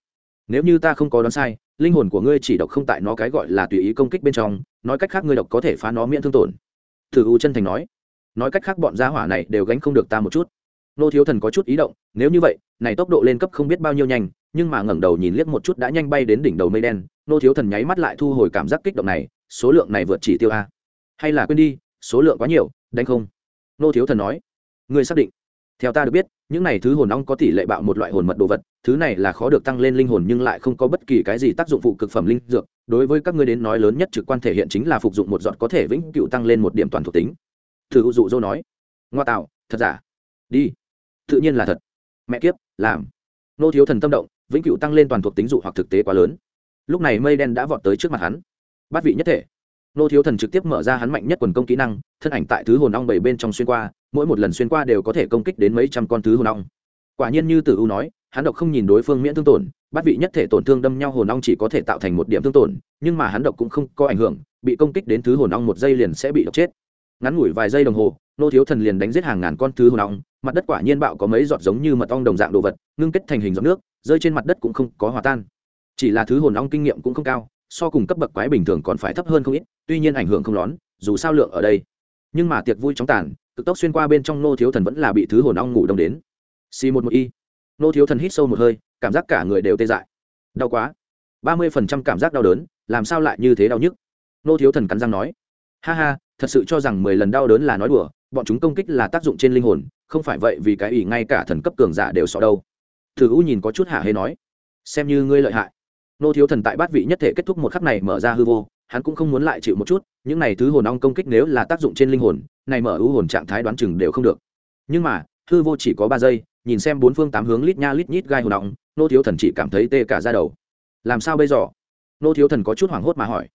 Nếu như ta không có đoán sai linh hồn của ngươi chỉ độc không tại nó cái gọi là tùy ý công kích bên trong nói cách khác ngươi độc có thể phá nó miễn thương tổn. Thử u chân thành nói. Nói cách khác bọn gia hỏa này đều gánh không được ta một chút. Nô thiếu thần có chút ý động. Nếu như vậy này tốc độ lên cấp không biết bao nhiêu nhanh nhưng mà ngẩng đầu nhìn liếc một chút đã nhanh bay đến đỉnh đầu mây đen, nô thiếu thần nháy mắt lại thu hồi cảm giác kích động này, số lượng này vượt chỉ tiêu a. Hay là quên đi, số lượng quá nhiều, đánh không? Nô thiếu thần nói. Người xác định. Theo ta được biết, những này thứ hồn ong có tỷ lệ bạo một loại hồn mật đồ vật, thứ này là khó được tăng lên linh hồn nhưng lại không có bất kỳ cái gì tác dụng phụ cực phẩm linh dược. Đối với các ngươi đến nói lớn nhất trực quan thể hiện chính là phục dụng một giọt có thể vĩnh cựu tăng lên một điểm toàn thuộc tính. Thử dụ dô nói. Ngoa tạo, thật giả? Đi. Tự nhiên là thật. Mẹ kiếp, làm. Nô thiếu thần tâm động vĩnh cửu tăng lên toàn thuộc tính dụ hoặc thực tế quá lớn. Lúc này mây đen đã vọt tới trước mặt hắn. Bát vị nhất thể. Nô thiếu thần trực tiếp mở ra hắn mạnh nhất quần công kỹ năng, thân ảnh tại thứ hồn ong bảy bên trong xuyên qua, mỗi một lần xuyên qua đều có thể công kích đến mấy trăm con thứ hồn ong. Quả nhiên như tử u nói, hắn độc không nhìn đối phương miễn thương tổn, bát vị nhất thể tổn thương đâm nhau hồn ong chỉ có thể tạo thành một điểm thương tổn, nhưng mà hắn độc cũng không có ảnh hưởng, bị công kích đến thứ hồn ong một giây liền sẽ bị độc chết. Ngắn ngủi vài giây đồng hồ, nô thiếu thần liền đánh giết hàng ngàn con thứ hồn ong, mặt đất quả nhiên bạo có mấy giọt giống như mật ong đồng dạng đồ vật, ngưng kết thành hình giọt nước rơi trên mặt đất cũng không có hòa tan. Chỉ là thứ hồn ong kinh nghiệm cũng không cao, so cùng cấp bậc quái bình thường còn phải thấp hơn không ít, tuy nhiên ảnh hưởng không lón dù sao lượng ở đây. Nhưng mà tiệc vui chóng tàn, cực tốc xuyên qua bên trong nô thiếu thần vẫn là bị thứ hồn ong ngủ đông đến. Xì một một y. Nô thiếu thần hít sâu một hơi, cảm giác cả người đều tê dại. Đau quá. ba mươi phần trăm cảm giác đau đớn, làm sao lại như thế đau nhức? Nô thiếu thần cắn răng nói. Ha ha, thật sự cho rằng mười lần đau đớn là nói đùa, bọn chúng công kích là tác dụng trên linh hồn, không phải vậy vì cái ỷ ngay cả thần cấp cường giả đều sợ đâu thử u nhìn có chút hạ hê nói, xem như ngươi lợi hại. Nô thiếu thần tại bát vị nhất thể kết thúc một khắc này mở ra hư vô, hắn cũng không muốn lại chịu một chút, những này thứ hồn ong công kích nếu là tác dụng trên linh hồn, này mở ưu hồn trạng thái đoán chừng đều không được. Nhưng mà, hư vô chỉ có ba giây, nhìn xem bốn phương tám hướng lít nha lít nhít gai hồn ong, nô thiếu thần chỉ cảm thấy tê cả ra đầu. Làm sao bây giờ? Nô thiếu thần có chút hoảng hốt mà hỏi.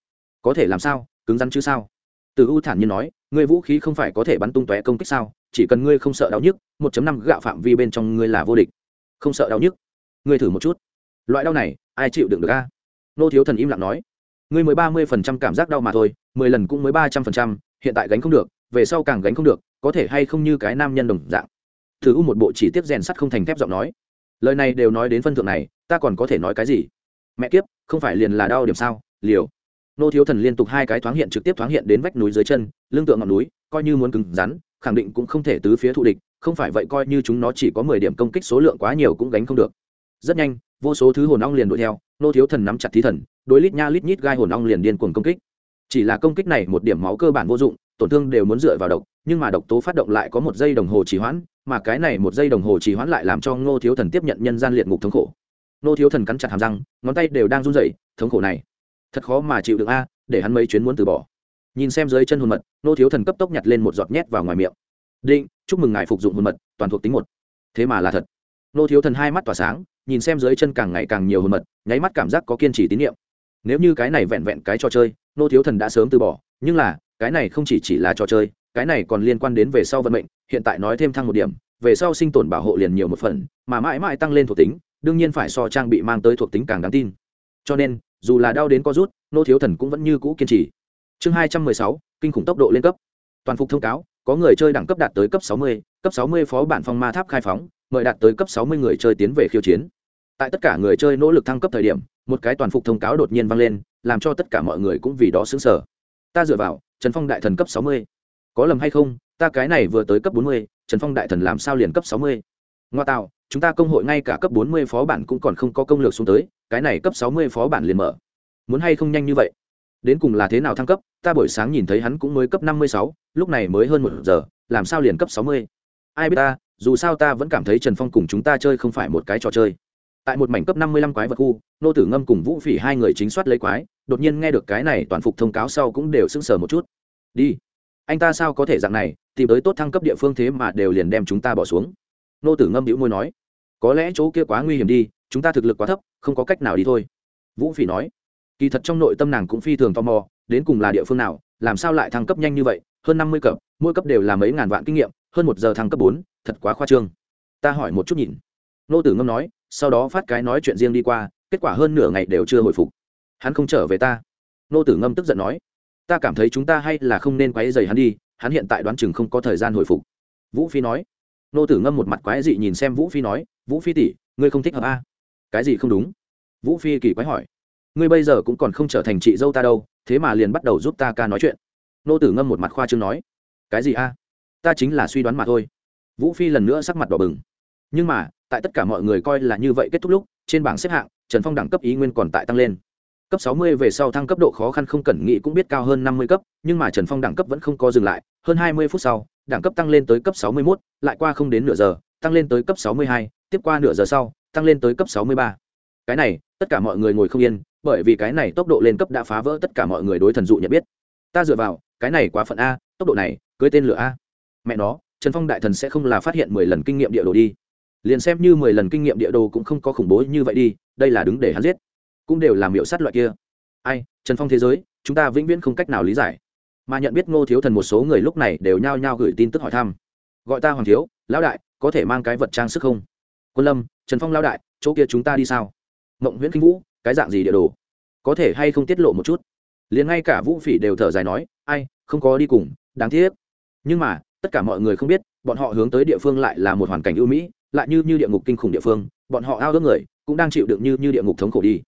Có thể làm sao? Cứng rắn chứ sao? Từ u thản nhiên nói, ngươi vũ khí không phải có thể bắn tung tóe công kích sao? Chỉ cần ngươi không sợ đau nhức 1 năm gạo phạm vi bên trong ngươi là vô địch không sợ đau nhức. Ngươi thử một chút. Loại đau này, ai chịu đựng được a? Nô thiếu thần im lặng nói. Ngươi mới ba mươi phần trăm cảm giác đau mà thôi, mười lần cũng mới ba trăm phần trăm, hiện tại gánh không được, về sau càng gánh không được, có thể hay không như cái nam nhân đồng dạng. Thử u một bộ chỉ tiếp rèn sắt không thành thép giọng nói. Lời này đều nói đến phân thượng này, ta còn có thể nói cái gì? Mẹ kiếp, không phải liền là đau điểm sao? Liều. Nô thiếu thần liên tục hai cái thoáng hiện trực tiếp thoáng hiện đến vách núi dưới chân, lưng tượng ngọn núi, coi như muốn cứng rắn, khẳng định cũng không thể tứ phía thụ địch không phải vậy coi như chúng nó chỉ có mười điểm công kích số lượng quá nhiều cũng gánh không được. Rất nhanh, vô số thứ hồn ong liền đuổi theo, nô thiếu thần nắm chặt thí thần, đối lít nha lít nhít gai hồn ong liền điên cuồng công kích. Chỉ là công kích này một điểm máu cơ bản vô dụng, tổn thương đều muốn dựa vào độc, nhưng mà độc tố phát động lại có một giây đồng hồ trì hoãn, mà cái này một giây đồng hồ trì hoãn lại làm cho ngô thiếu thần tiếp nhận nhân gian liệt ngục thống khổ. Ngô thiếu thần cắn chặt hàm răng, ngón tay đều đang run rẩy, thống khổ này, thật khó mà chịu được a, để hắn mấy chuyến muốn từ bỏ. Nhìn xem dưới chân hồn mật ngô thiếu thần cấp tốc nhặt lên một giọt nhét vào ngoài miệng định, chúc mừng ngài phục dụng hồn mật, toàn thuộc tính một. Thế mà là thật. Nô thiếu thần hai mắt tỏa sáng, nhìn xem dưới chân càng ngày càng nhiều hồn mật, nháy mắt cảm giác có kiên trì tín nhiệm nếu như cái này vẹn vẹn cái trò chơi, nô thiếu thần đã sớm từ bỏ, nhưng là, cái này không chỉ chỉ là trò chơi, cái này còn liên quan đến về sau vận mệnh, hiện tại nói thêm thăng một điểm, về sau sinh tồn bảo hộ liền nhiều một phần, mà mãi mãi tăng lên thuộc tính, đương nhiên phải so trang bị mang tới thuộc tính càng đáng tin. Cho nên, dù là đau đến có rút, nô thiếu thần cũng vẫn như cũ kiên trì. Chương hai trăm mười sáu, kinh khủng tốc độ lên cấp. Toàn phục thông cáo có người chơi đẳng cấp đạt tới cấp sáu mươi, cấp sáu mươi phó bản phong ma tháp khai phóng, mời đạt tới cấp sáu mươi người chơi tiến về khiêu chiến. Tại tất cả người chơi nỗ lực thăng cấp thời điểm, một cái toàn phục thông cáo đột nhiên vang lên, làm cho tất cả mọi người cũng vì đó sửng sở ta dựa vào, trần phong đại thần cấp sáu mươi. Có lầm hay không, ta cái này vừa tới cấp bốn mươi, trần phong đại thần làm sao liền cấp sáu mươi? Ngoa tạo, chúng ta công hội ngay cả cấp bốn mươi phó bản cũng còn không có công lược xuống tới, cái này cấp sáu mươi phó bản liền mở. Muốn hay không nhanh như vậy? Đến cùng là thế nào thăng cấp, ta buổi sáng nhìn thấy hắn cũng mới cấp năm mươi sáu, lúc này mới hơn một giờ, làm sao liền cấp sáu mươi? Ai biết ta, dù sao ta vẫn cảm thấy trần phong cùng chúng ta chơi không phải một cái trò chơi. Tại một mảnh cấp năm mươi lăm quái vật khu, nô tử ngâm cùng vũ phỉ hai người chính soát lấy quái, đột nhiên nghe được cái này toàn phục thông cáo sau cũng đều sững sờ một chút. Đi, anh ta sao có thể dạng này, tìm tới tốt thăng cấp địa phương thế mà đều liền đem chúng ta bỏ xuống. Nô tử ngâm đĩu môi nói, có lẽ chỗ kia quá nguy hiểm đi, chúng ta thực lực quá thấp, không có cách nào đi thôi. Vũ phỉ nói kỳ thật trong nội tâm nàng cũng phi thường tò mò, đến cùng là địa phương nào, làm sao lại thăng cấp nhanh như vậy, hơn năm mươi cấp, mỗi cấp đều là mấy ngàn vạn kinh nghiệm, hơn một giờ thăng cấp bốn, thật quá khoa trương. Ta hỏi một chút nhìn. Nô tử ngâm nói, sau đó phát cái nói chuyện riêng đi qua, kết quả hơn nửa ngày đều chưa hồi phục. Hắn không trở về ta. Nô tử ngâm tức giận nói, ta cảm thấy chúng ta hay là không nên quáy dày hắn đi, hắn hiện tại đoán chừng không có thời gian hồi phục. Vũ phi nói, nô tử ngâm một mặt quái dị nhìn xem vũ phi nói, vũ phi tỷ, ngươi không thích hợp a? À? cái gì không đúng? Vũ phi kỳ quái hỏi ngươi bây giờ cũng còn không trở thành chị dâu ta đâu thế mà liền bắt đầu giúp ta ca nói chuyện. Nô tử ngâm một mặt khoa trương nói cái gì a? Ta chính là suy đoán mà thôi. Vũ phi lần nữa sắc mặt đỏ bừng. Nhưng mà tại tất cả mọi người coi là như vậy kết thúc lúc trên bảng xếp hạng trần phong đẳng cấp ý nguyên còn tại tăng lên. Cấp 60 về sau thăng cấp độ khó khăn không cần nghĩ cũng biết cao hơn 50 cấp nhưng mà trần phong đẳng cấp vẫn không có dừng lại hơn 20 phút sau đẳng cấp tăng lên tới cấp 61, lại qua không đến nửa giờ tăng lên tới cấp 62, tiếp qua nửa giờ sau tăng lên tới cấp 63. cái này tất cả mọi người ngồi không yên bởi vì cái này tốc độ lên cấp đã phá vỡ tất cả mọi người đối thần dụ nhận biết. Ta dựa vào, cái này quá phận a, tốc độ này, cưới tên lửa a. Mẹ nó, trần phong đại thần sẽ không là phát hiện mười lần kinh nghiệm địa đồ đi. Liền xem như mười lần kinh nghiệm địa đồ cũng không có khủng bố như vậy đi, đây là đứng để hắn giết. Cũng đều làm miệu sát loại kia. Ai, trần phong thế giới, chúng ta vĩnh viễn không cách nào lý giải. Mà nhận biết ngô thiếu thần một số người lúc này đều nhao nhao gửi tin tức hỏi thăm. Gọi ta hoàng thiếu, lão đại, có thể mang cái vật trang sức không? Quân lâm, trần phong lão đại, chỗ kia chúng ta đi sao? Mộng nguyễn kinh vũ cái dạng gì địa đồ? Có thể hay không tiết lộ một chút? Liền ngay cả vũ phỉ đều thở dài nói, ai, không có đi cùng, đáng tiếc. Nhưng mà, tất cả mọi người không biết, bọn họ hướng tới địa phương lại là một hoàn cảnh ưu mỹ, lại như như địa ngục kinh khủng địa phương, bọn họ ao ước người cũng đang chịu đựng như như địa ngục thống khổ đi.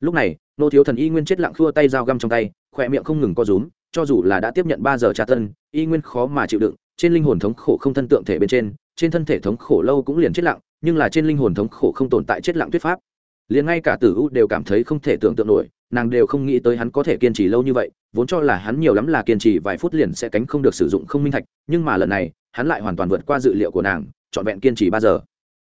Lúc này, nô thiếu thần y nguyên chết lặng khua tay dao găm trong tay, khỏe miệng không ngừng co rúm, cho dù là đã tiếp nhận ba giờ tra tân y nguyên khó mà chịu đựng, trên linh hồn thống khổ không thân tượng thể bên trên trên thân thể thống khổ lâu cũng liền chết lặng, nhưng là trên linh hồn thống khổ không tồn tại chết lặng thuyết pháp liền ngay cả tử u đều cảm thấy không thể tưởng tượng nổi, nàng đều không nghĩ tới hắn có thể kiên trì lâu như vậy, vốn cho là hắn nhiều lắm là kiên trì vài phút liền sẽ cánh không được sử dụng không minh thạch, nhưng mà lần này, hắn lại hoàn toàn vượt qua dự liệu của nàng, trọn vẹn kiên trì ba giờ.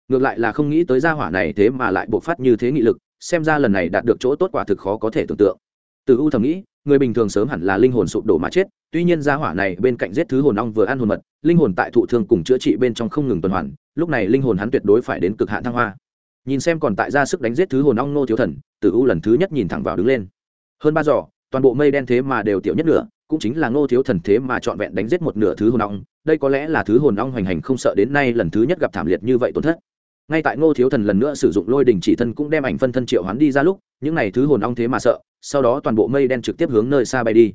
Ngược lại là không nghĩ tới gia hỏa này thế mà lại bộc phát như thế nghị lực, xem ra lần này đạt được chỗ tốt quả thực khó có thể tưởng tượng. Từ u thầm nghĩ, người bình thường sớm hẳn là linh hồn sụp đổ mà chết, tuy nhiên gia hỏa này bên cạnh giết thứ hồn ong vừa ăn hồn mật, linh hồn tại thụ thương cùng chữa trị bên trong không ngừng tuần hoàn, lúc này linh hồn hắn tuyệt đối phải đến cực hạn thăng hoa nhìn xem còn tại ra sức đánh giết thứ hồn ong nô thiếu thần, tử u lần thứ nhất nhìn thẳng vào đứng lên. Hơn ba giỏ toàn bộ mây đen thế mà đều tiểu nhất nửa, cũng chính là ngô thiếu thần thế mà trọn vẹn đánh giết một nửa thứ hồn ong, đây có lẽ là thứ hồn ong hoành hành không sợ đến nay lần thứ nhất gặp thảm liệt như vậy tổn thất. Ngay tại ngô thiếu thần lần nữa sử dụng lôi đình chỉ thân cũng đem ảnh phân thân triệu hoán đi ra lúc, những n à y thứ hồn ong thế mà sợ, sau đó toàn bộ mây đen trực tiếp hướng nơi xa bay đi.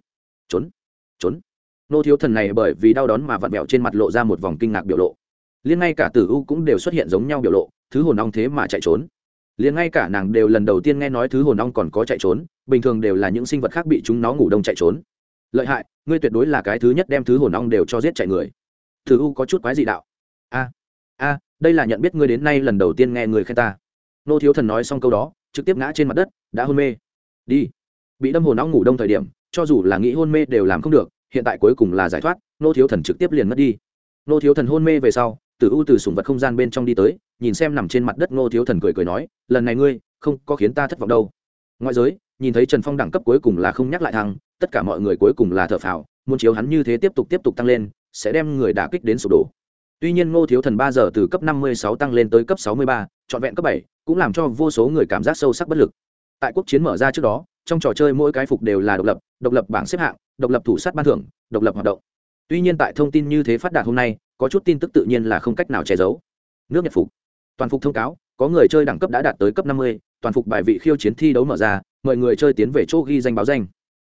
Trốn trốn. Ngô thiếu thần này bởi vì đau đón mà vặn vẹo trên mặt lộ ra một vòng kinh ngạc biểu lộ. Liên ngay cả tử u cũng đều xuất hiện giống nhau biểu lộ thứ hồn ong thế mà chạy trốn. Liền ngay cả nàng đều lần đầu tiên nghe nói thứ hồn ong còn có chạy trốn, bình thường đều là những sinh vật khác bị chúng nó ngủ đông chạy trốn. Lợi hại, ngươi tuyệt đối là cái thứ nhất đem thứ hồn ong đều cho giết chạy người. Thứ u có chút quái dị đạo. A a, đây là nhận biết ngươi đến nay lần đầu tiên nghe người khen ta. Nô thiếu thần nói xong câu đó, trực tiếp ngã trên mặt đất, đã hôn mê. Đi. Bị đâm hồn ong ngủ đông thời điểm, cho dù là nghĩ hôn mê đều làm không được, hiện tại cuối cùng là giải thoát, nô thiếu thần trực tiếp liền mất đi. Nô thiếu thần hôn mê về sau tử u từ sùng vật không gian bên trong đi tới, nhìn xem nằm trên mặt đất Ngô thiếu thần cười cười nói, lần này ngươi không có khiến ta thất vọng đâu. Ngoại giới, nhìn thấy trần phong đẳng cấp cuối cùng là không nhắc lại thăng tất cả mọi người cuối cùng là thợ phào, muốn chiếu hắn như thế tiếp tục tiếp tục tăng lên, sẽ đem người đả kích đến sụp đổ. Tuy nhiên ngô thiếu thần ba giờ từ cấp năm mươi sáu tăng lên tới cấp sáu mươi ba, trọn vẹn cấp bảy, cũng làm cho vô số người cảm giác sâu sắc bất lực. Tại quốc chiến mở ra trước đó, trong trò chơi mỗi cái phục đều là độc lập độc lập bảng xếp hạng, độc lập thủ sát ban thưởng, độc lập hoạt động. Tuy nhiên tại thông tin như thế phát đạt hôm nay có chút tin tức tự nhiên là không cách nào che giấu. Nước nhật phục. Toàn phục thông cáo, có người chơi đẳng cấp đã đạt tới cấp năm mươi, toàn phục bài vị khiêu chiến thi đấu mở ra mời người chơi tiến về chỗ ghi danh báo danh.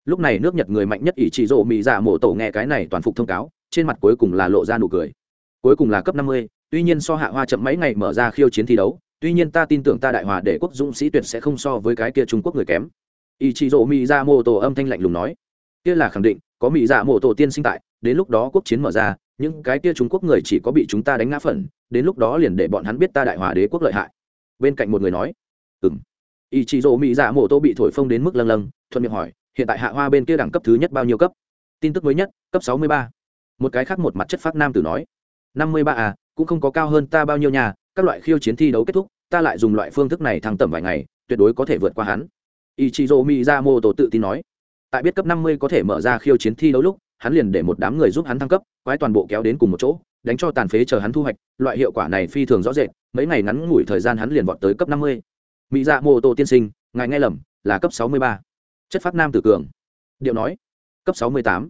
Lúc này nước nhật người mạnh nhất ỷ trị rộ mỹ dạ mổ tổ nghe cái này toàn phục thông cáo, trên mặt cuối cùng là lộ ra nụ cười. Cuối cùng là cấp năm mươi, tuy nhiên so hạ hoa chậm mấy ngày mở ra khiêu chiến thi đấu, tuy nhiên ta tin tưởng ta đại hòa để quốc dũng sĩ tuyệt sẽ không so với cái kia trung quốc người kém. Ỷ chỉ rộ mỹ dạ mổ tổ âm thanh lạnh lùng nói, kia là khẳng định, có mỹ dạ mổ tổ tiên sinh tại, đến lúc đó quốc chiến mở ra những cái kia trung quốc người chỉ có bị chúng ta đánh ngã phần, đến lúc đó liền để bọn hắn biết ta đại hòa đế quốc lợi hại. Bên cạnh một người nói ừng ý chị dỗ mỹ dạ mổ tô bị thổi phông đến mức lâng lâng, thuận miệng hỏi, hiện tại hạ hoa bên kia đẳng cấp thứ nhất bao nhiêu cấp? Tin tức mới nhất, cấp sáu mươi ba. Một cái khác một mặt chất phát nam tử nói, năm mươi ba à cũng không có cao hơn ta bao nhiêu nhà, các loại khiêu chiến thi đấu kết thúc, ta lại dùng loại phương thức này thăng tầm vài ngày, tuyệt đối có thể vượt qua hắn. Ý chị dỗ mỹ dạ mổ tô tự tin nói, tại biết cấp năm mươi có thể mở ra khiêu chiến thi đấu lúc hắn liền để một đám người giúp hắn thăng cấp, quái toàn bộ kéo đến cùng một chỗ, đánh cho tàn phế chờ hắn thu hoạch, loại hiệu quả này phi thường rõ rệt, mấy ngày ngắn ngủi thời gian hắn liền vọt tới cấp năm mươi. Mỹ dạ mô tô tiên sinh, ngài nghe lầm, là cấp sáu mươi ba. Chất phát nam tử cường. Điệu nói, cấp sáu mươi tám.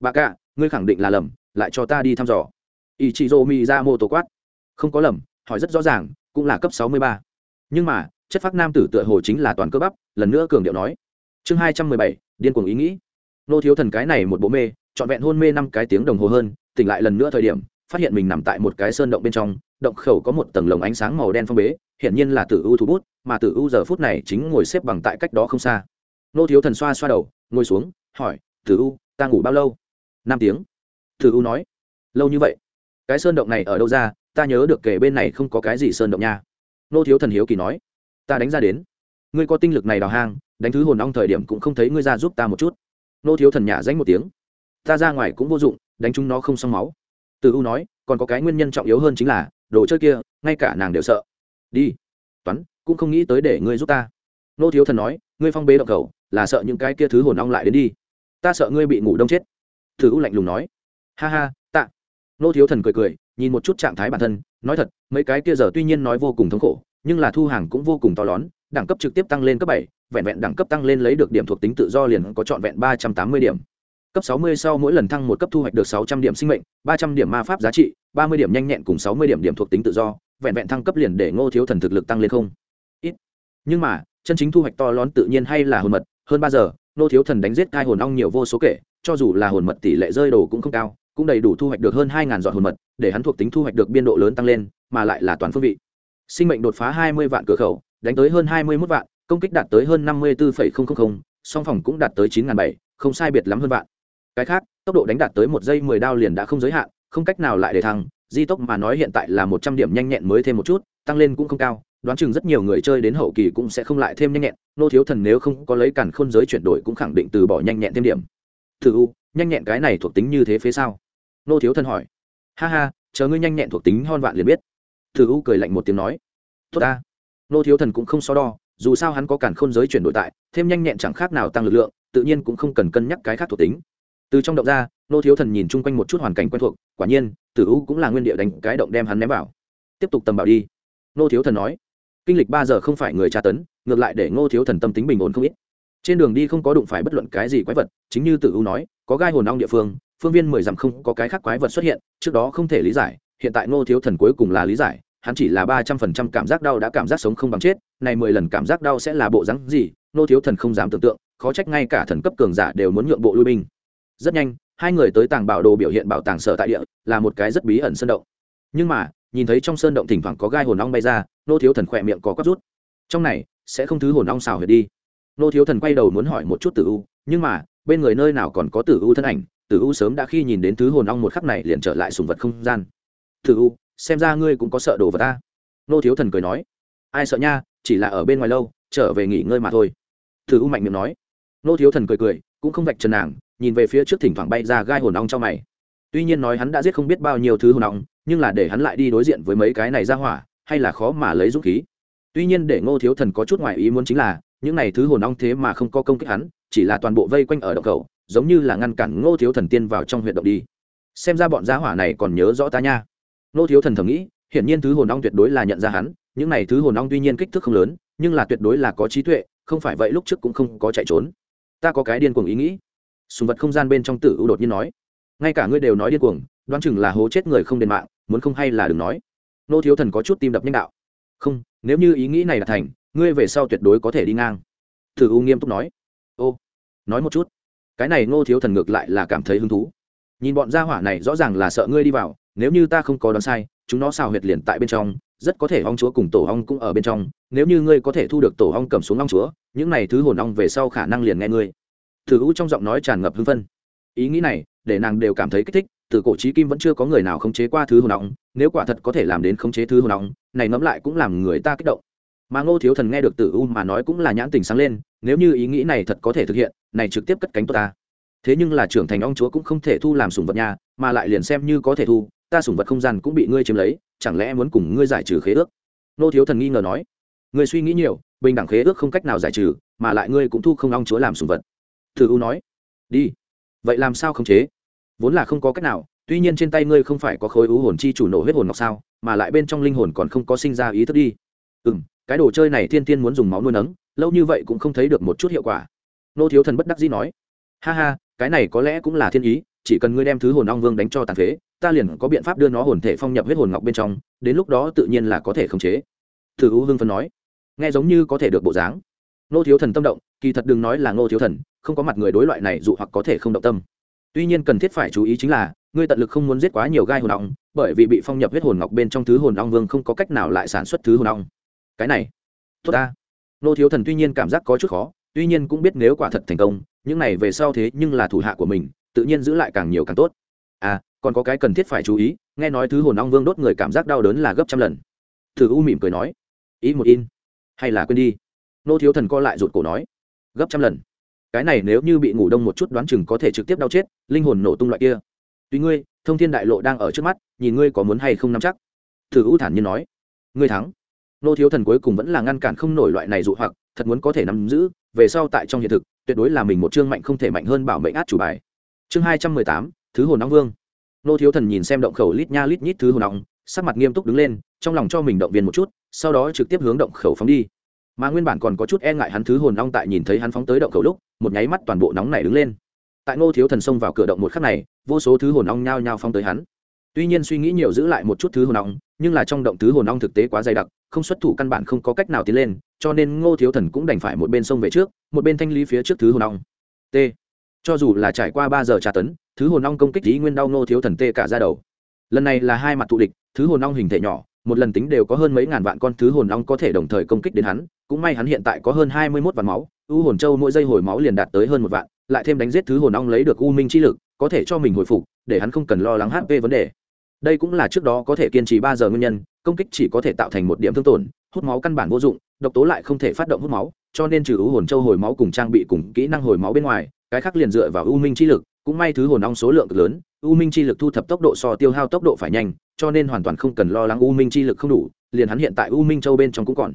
Bà cạ, ngươi khẳng định là lầm, lại cho ta đi thăm dò. Ý chị dô mỹ dạ mô tô quát. Không có lầm, hỏi rất rõ ràng, cũng là cấp sáu mươi ba. Nhưng mà, chất phát nam tử tựa hồ chính là toàn cơ bắp, lần nữa cường điệu nói. Chương hai trăm mười bảy, điên cuồng ý nghĩ. Nô thiếu thần cái này một bộ mê trọn vẹn hôn mê năm cái tiếng đồng hồ hơn, tỉnh lại lần nữa thời điểm, phát hiện mình nằm tại một cái sơn động bên trong, động khẩu có một tầng lồng ánh sáng màu đen phong bế, hiển nhiên là tử u thủ bút, mà tử u giờ phút này chính ngồi xếp bằng tại cách đó không xa. Nô thiếu thần xoa xoa đầu, ngồi xuống, hỏi, tử u, ta ngủ bao lâu? Năm tiếng. Tử u nói, lâu như vậy? Cái sơn động này ở đâu ra? Ta nhớ được kể bên này không có cái gì sơn động nha. Nô thiếu thần hiếu kỳ nói, ta đánh ra đến. Ngươi có tinh lực này đào hang, đánh thứ hồn ong thời điểm cũng không thấy ngươi ra giúp ta một chút. Nô thiếu thần nhả danh một tiếng ta ra ngoài cũng vô dụng, đánh chúng nó không xong máu. Từ u nói, còn có cái nguyên nhân trọng yếu hơn chính là, đồ chơi kia, ngay cả nàng đều sợ. Đi. Toán, cũng không nghĩ tới để ngươi giúp ta. Nô thiếu thần nói, ngươi phong bế động cầu là sợ những cái kia thứ hồn ong lại đến đi. Ta sợ ngươi bị ngủ đông chết. Thử u lạnh lùng nói. Ha ha, tạ. Nô thiếu thần cười cười, nhìn một chút trạng thái bản thân, nói thật, mấy cái kia giờ tuy nhiên nói vô cùng thống khổ, nhưng là thu hàng cũng vô cùng to lớn, đẳng cấp trực tiếp tăng lên cấp bảy, vẹn vẹn đẳng cấp tăng lên lấy được điểm thuộc tính tự do liền có trọn vẹn ba trăm tám mươi điểm cấp 60 sau mỗi lần thăng một cấp thu hoạch được 600 điểm sinh mệnh 300 điểm ma pháp giá trị 30 điểm nhanh nhẹn cùng 60 điểm điểm thuộc tính tự do, vẹn vẹn thăng cấp liền để ngô thiếu thần thực lực tăng lên không. Ít. Nhưng mà, chân chính thu hoạch to lớn tự nhiên hay là hồn mật, hơn ba giờ, ngô thiếu thần đánh giết hai hồn ong nhiều vô số kể, cho dù là hồn mật tỷ lệ rơi đồ cũng không cao, cũng đầy đủ thu hoạch được hơn 2000 giọt hồn mật, để hắn thuộc tính thu hoạch được biên độ lớn tăng lên, mà lại là toàn phương vị. Sinh mệnh đột phá 20 vạn cửa khẩu, đánh tới hơn 21 vạn, công kích đạt tới hơn năm mươi bốn song phòng cũng đạt tới chín bảy, không sai biệt lắm hơn vạn cái khác, tốc độ đánh đạt tới một giây mười đao liền đã không giới hạn, không cách nào lại để thăng, di tốc mà nói hiện tại là một trăm điểm nhanh nhẹn mới thêm một chút, tăng lên cũng không cao, đoán chừng rất nhiều người chơi đến hậu kỳ cũng sẽ không lại thêm nhanh nhẹn, nô thiếu thần nếu không có lấy cản khôn giới chuyển đổi cũng khẳng định từ bỏ nhanh nhẹn thêm điểm. Thử u, nhanh nhẹn cái này thuộc tính như thế phía sao? Nô thiếu thần hỏi. Ha ha, chờ ngươi nhanh nhẹn thuộc tính hon vạn liền biết. Thử u cười lạnh một tiếng nói. Tốt ta. Nô thiếu thần cũng không so đo, dù sao hắn có cản khôn giới chuyển đổi tại, thêm nhanh nhẹn chẳng khác nào tăng lực lượng, tự nhiên cũng không cần cân nhắc cái khác thuộc tính từ trong động ra, nô thiếu thần nhìn chung quanh một chút hoàn cảnh quen thuộc, quả nhiên, tử u cũng là nguyên địa đánh cái động đem hắn ném vào. Tiếp tục tầm bảo đi. Nô thiếu thần nói, kinh lịch ba giờ không phải người tra tấn, ngược lại để ngô thiếu thần tâm tính bình ổn không ít. Trên đường đi không có đụng phải bất luận cái gì quái vật, chính như tử u nói, có gai hồn ong địa phương phương viên mười dặm không có cái khác quái vật xuất hiện, trước đó không thể lý giải, hiện tại ngô thiếu thần cuối cùng là lý giải, hắn chỉ là ba trăm phần trăm cảm giác đau đã cảm giác sống không bằng chết, này mười lần cảm giác đau sẽ là bộ rắn gì, ngô thiếu thần không dám tưởng tượng, khó trách ngay cả thần cấp cường giả đều muốn nhượng bộ lui binh rất nhanh, hai người tới tàng bảo đồ biểu hiện bảo tàng sở tại địa, là một cái rất bí ẩn sơn động. Nhưng mà, nhìn thấy trong sơn động thỉnh thoảng có gai hồn ong bay ra, nô thiếu thần khỏe miệng có quắp rút. Trong này, sẽ không thứ hồn ong xào huyệt đi. Nô thiếu thần quay đầu muốn hỏi một chút tử u, nhưng mà, bên người nơi nào còn có tử u thân ảnh, tử u sớm đã khi nhìn đến thứ hồn ong một khắc này liền trở lại sùng vật không gian. Tử u, xem ra ngươi cũng có sợ đồ vật ta. Nô thiếu thần cười nói, ai sợ nha, chỉ là ở bên ngoài lâu, trở về nghỉ ngơi mà thôi. Tử u mạnh miệng nói. Nô thiếu thần cười cười, cũng không vạch trần nàng nhìn về phía trước thỉnh thoảng bay ra gai hồn ong trong mày. Tuy nhiên nói hắn đã giết không biết bao nhiêu thứ hồn ong, nhưng là để hắn lại đi đối diện với mấy cái này ra hỏa, hay là khó mà lấy dũng khí. Tuy nhiên để ngô thiếu thần có chút ngoài ý muốn chính là, những này thứ hồn ong thế mà không có công kích hắn, chỉ là toàn bộ vây quanh ở động cầu giống như là ngăn cản ngô thiếu thần tiên vào trong huyện động đi. Xem ra bọn gia hỏa này còn nhớ rõ ta nha. Ngô thiếu thần thầm nghĩ, hiển nhiên thứ hồn ong tuyệt đối là nhận ra hắn, những này thứ hồn ong tuy nhiên kích thước không lớn, nhưng là tuyệt đối là có trí tuệ, không phải vậy lúc trước cũng không có chạy trốn. Ta có cái điên cuồng ý nghĩ sùng vật không gian bên trong tử ưu đột nhiên nói, ngay cả ngươi đều nói điên cuồng, đoán chừng là hố chết người không đền mạng, muốn không hay là đừng nói. Nô thiếu thần có chút tim đập nhanh đạo, không, nếu như ý nghĩ này là thành, ngươi về sau tuyệt đối có thể đi ngang. Tử u nghiêm túc nói, ô, nói một chút, cái này ngô thiếu thần ngược lại là cảm thấy hứng thú. Nhìn bọn gia hỏa này rõ ràng là sợ ngươi đi vào, nếu như ta không có đoán sai, chúng nó xào huyệt liền tại bên trong, rất có thể ong chúa cùng tổ ong cũng ở bên trong, nếu như ngươi có thể thu được tổ ong cầm xuống ong chúa, những này thứ hồn ong về sau khả năng liền nghe ngươi thử u trong giọng nói tràn ngập hưng phân ý nghĩ này, để nàng đều cảm thấy kích thích, từ cổ trí kim vẫn chưa có người nào khống chế qua thứ hồn nóng nếu quả thật có thể làm đến khống chế thứ hồn nóng này ngẫm lại cũng làm người ta kích động. Mà ngô thiếu thần nghe được tử u mà nói cũng là nhãn tình sáng lên, nếu như ý nghĩ này thật có thể thực hiện, này trực tiếp cất cánh tốt ta. Thế nhưng là trưởng thành ong chúa cũng không thể thu làm sủng vật nhà, mà lại liền xem như có thể thu, ta sủng vật không gian cũng bị ngươi chiếm lấy, chẳng lẽ muốn cùng ngươi giải trừ khế ước? Ngô thiếu thần nghi ngờ nói. Ngươi suy nghĩ nhiều, bình đẳng khế ước không cách nào giải trừ, mà lại ngươi cũng thu không ong chúa làm sủng vật thử u nói. Đi. Vậy làm sao khống chế? Vốn là không có cách nào, tuy nhiên trên tay ngươi không phải có khối ưu hồn chi chủ nổ huyết hồn ngọc sao, mà lại bên trong linh hồn còn không có sinh ra ý thức đi. Ừ m cái đồ chơi này thiên tiên muốn dùng máu nuôi nấng, lâu như vậy cũng không thấy được một chút hiệu quả. Nô thiếu thần bất đắc dĩ nói. Ha ha, cái này có lẽ cũng là thiên ý, chỉ cần ngươi đem thứ hồn ong vương đánh cho tàn phế, ta liền có biện pháp đưa nó hồn thể phong nhập huyết hồn ngọc bên trong, đến lúc đó tự nhiên là có thể khống chế. Thử u hưng phân nói. Nghe giống như có thể được bộ dáng. Nô thiếu thần tâm động, kỳ thật đừng nói là nô thiếu thần không có mặt người đối loại này dụ hoặc có thể không động tâm. Tuy nhiên cần thiết phải chú ý chính là, ngươi tận lực không muốn giết quá nhiều gai hồn ong, bởi vì bị phong nhập huyết hồn ngọc bên trong thứ hồn ong vương không có cách nào lại sản xuất thứ hồn ong. Cái này, tốt ta. Nô thiếu thần tuy nhiên cảm giác có chút khó, tuy nhiên cũng biết nếu quả thật thành công, những này về sau thế nhưng là thủ hạ của mình, tự nhiên giữ lại càng nhiều càng tốt. À còn có cái cần thiết phải chú ý, nghe nói thứ hồn ong vương đốt người cảm giác đau đớn là gấp trăm lần. Thử u mỉm cười nói, ý một in, hay là quên đi. Nô thiếu thần co lại rụt cổ nói, gấp trăm lần cái này nếu như bị ngủ đông một chút đoán chừng có thể trực tiếp đau chết, linh hồn nổ tung loại kia. Tuy ngươi, thông thiên đại lộ đang ở trước mắt, nhìn ngươi có muốn hay không nắm chắc. Thử u thản nhiên nói. Ngươi thắng. Nô thiếu thần cuối cùng vẫn là ngăn cản không nổi loại này dụ hoặc, thật muốn có thể nắm giữ, về sau tại trong hiện thực, tuyệt đối là mình một chương mạnh không thể mạnh hơn bảo mệnh át chủ bài. Chương hai trăm mười tám, thứ hồn nóng vương. Nô thiếu thần nhìn xem động khẩu lít nha lít nhít thứ hồn nóng, sắc mặt nghiêm túc đứng lên, trong lòng cho mình động viên một chút, sau đó trực tiếp hướng động khẩu phóng đi. Mà nguyên bản còn có chút e ngại hắn thứ hồn long tại nhìn thấy hắn phóng tới động khẩu lúc một nháy mắt toàn bộ nóng này đứng lên. Tại ngô thiếu thần xông vào cửa động một khắc này, vô số thứ hồn ong nhao nhao phóng tới hắn. Tuy nhiên suy nghĩ nhiều giữ lại một chút thứ hồn ong, nhưng là trong động thứ hồn ong thực tế quá dày đặc, không xuất thủ căn bản không có cách nào tiến lên, cho nên ngô thiếu thần cũng đành phải một bên sông về trước, một bên thanh lý phía trước thứ hồn ong. T. Cho dù là trải qua ba giờ tra tấn, thứ hồn ong công kích lý nguyên đau ngô thiếu thần tê cả ra đầu. Lần này là hai mặt thù địch, thứ hồn ong hình thể nhỏ một lần tính đều có hơn mấy ngàn vạn con thứ hồn ong có thể đồng thời công kích đến hắn, cũng may hắn hiện tại có hơn hai mươi mốt vạn máu, u hồn châu mỗi giây hồi máu liền đạt tới hơn một vạn, lại thêm đánh giết thứ hồn ong lấy được u minh chi lực, có thể cho mình hồi phục, để hắn không cần lo lắng hp vấn đề. Đây cũng là trước đó có thể kiên trì ba giờ nguyên nhân, công kích chỉ có thể tạo thành một điểm thương tổn, hút máu căn bản vô dụng, độc tố lại không thể phát động hút máu, cho nên trừ u hồn châu hồi máu cùng trang bị cùng kỹ năng hồi máu bên ngoài, cái khác liền dựa vào u minh chi lực, cũng may thứ hồn ong số lượng lớn, u minh chi lực thu thập tốc độ so tiêu hao tốc độ phải nhanh cho nên hoàn toàn không cần lo lắng u minh chi lực không đủ, liền hắn hiện tại u minh châu bên trong cũng còn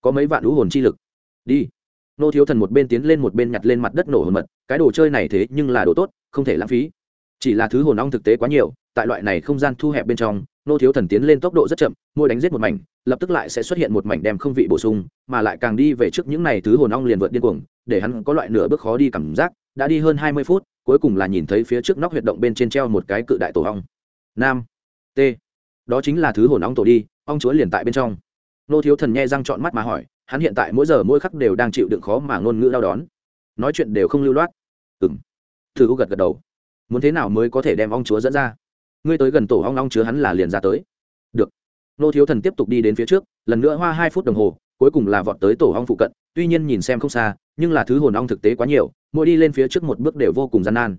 có mấy vạn u hồn chi lực. Đi. Nô thiếu thần một bên tiến lên một bên nhặt lên mặt đất nổ hồn mật, cái đồ chơi này thế nhưng là đồ tốt, không thể lãng phí. Chỉ là thứ hồn ong thực tế quá nhiều, tại loại này không gian thu hẹp bên trong, nô thiếu thần tiến lên tốc độ rất chậm môi đánh giết một mảnh, lập tức lại sẽ xuất hiện một mảnh đem không vị bổ sung, mà lại càng đi về trước những này thứ hồn ong liền vượt điên cuồng, để hắn có loại nửa bước khó đi cảm giác, đã đi hơn hai mươi phút, cuối cùng là nhìn thấy phía trước nóc huyệt động bên trên treo một cái cự đại tổ ong. Nam t. Đó chính là thứ hồn ong tổ đi, ong chúa liền tại bên trong. Nô thiếu thần nghe răng trọn mắt mà hỏi, hắn hiện tại mỗi giờ mỗi khắc đều đang chịu đựng khó mà ngôn ngữ đau đón nói chuyện đều không lưu loát. Ừng thư gật gật đầu. Muốn thế nào mới có thể đem ong chúa dẫn ra? Ngươi tới gần tổ ong ong chứa hắn là liền ra tới. Được. Nô thiếu thần tiếp tục đi đến phía trước, lần nữa hoa hai phút đồng hồ, cuối cùng là vọt tới tổ ong phụ cận, tuy nhiên nhìn xem không xa, nhưng là thứ hồn ong thực tế quá nhiều, mỗi đi lên phía trước một bước đều vô cùng gian nan.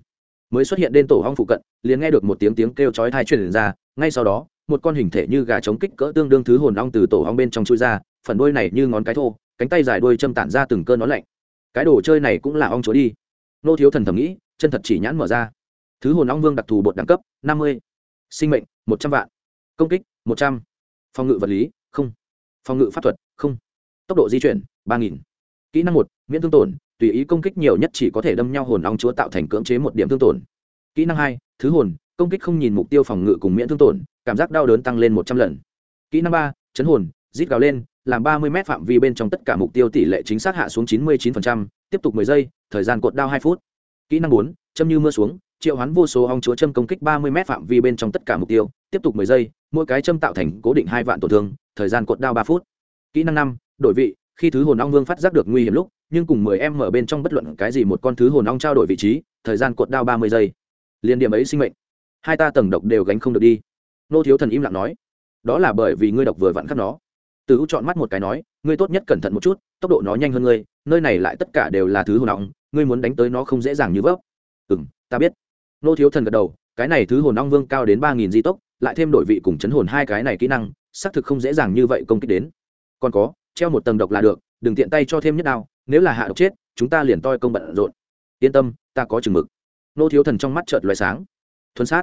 Mới xuất hiện đến tổ ong phụ cận, liền nghe được một tiếng tiếng kêu chói thai truyền ra ngay sau đó, một con hình thể như gà trống kích cỡ tương đương thứ hồn ong từ tổ ong bên trong chui ra, phần đuôi này như ngón cái thô, cánh tay dài đuôi châm tản ra từng cơn nó lạnh. Cái đồ chơi này cũng là ong chúa đi. Nô thiếu thần thầm nghĩ, chân thật chỉ nhãn mở ra. Thứ hồn ong vương đặc thù bột đẳng cấp, năm mươi. Sinh mệnh, một trăm vạn. Công kích, một trăm. Phòng ngự vật lý, không. Phòng ngự pháp thuật, không. Tốc độ di chuyển, ba nghìn. Kỹ năng một, miễn thương tổn, tùy ý công kích nhiều nhất chỉ có thể đâm nhau hồn ong chúa tạo thành cưỡng chế một điểm thương tổn. Kỹ năng hai, thứ hồn công kích không nhìn mục tiêu phòng ngự cùng miễn thương tổn, cảm giác đau đớn tăng lên một trăm lần. Kỹ năng ba, chấn hồn, rít gào lên, làm ba mươi m phạm vi bên trong tất cả mục tiêu tỷ lệ chính xác hạ xuống chín mươi chín tiếp tục mười giây, thời gian cột đao hai phút. Kỹ năng bốn, châm như mưa xuống, triệu hoán vô số ong chúa châm công kích ba mươi m phạm vi bên trong tất cả mục tiêu, tiếp tục mười giây, mỗi cái châm tạo thành cố định hai vạn tổn thương, thời gian cột đao ba phút. Kỹ năng năm, đổi vị, khi thứ hồn ong vương phát giác được nguy hiểm lúc, nhưng cùng mười em mở bên trong bất luận cái gì một con thứ hồn ong trao đổi vị trí, thời gian cột đao ba mươi giây. Liền điểm ấy sinh mệnh hai ta tầng độc đều gánh không được đi. Nô thiếu thần im lặng nói. Đó là bởi vì ngươi độc vừa vặn khắp nó. Từ u chọn mắt một cái nói, ngươi tốt nhất cẩn thận một chút, tốc độ nó nhanh hơn ngươi, nơi này lại tất cả đều là thứ hồn nóng ngươi muốn đánh tới nó không dễ dàng như vấp ừ m ta biết. Nô thiếu thần gật đầu, cái này thứ hồn nong vương cao đến ba nghìn di tốc, lại thêm đổi vị cùng chấn hồn hai cái này kỹ năng, xác thực không dễ dàng như vậy công kích đến. Còn có, treo một tầng độc là được, đừng tiện tay cho thêm nhất đao, nếu là hạ độc chết, chúng ta liền toi công bận rộn. Yên tâm, ta có chừng mực. Nô thiếu thần trong mắt chợt loài sáng thuấn sát.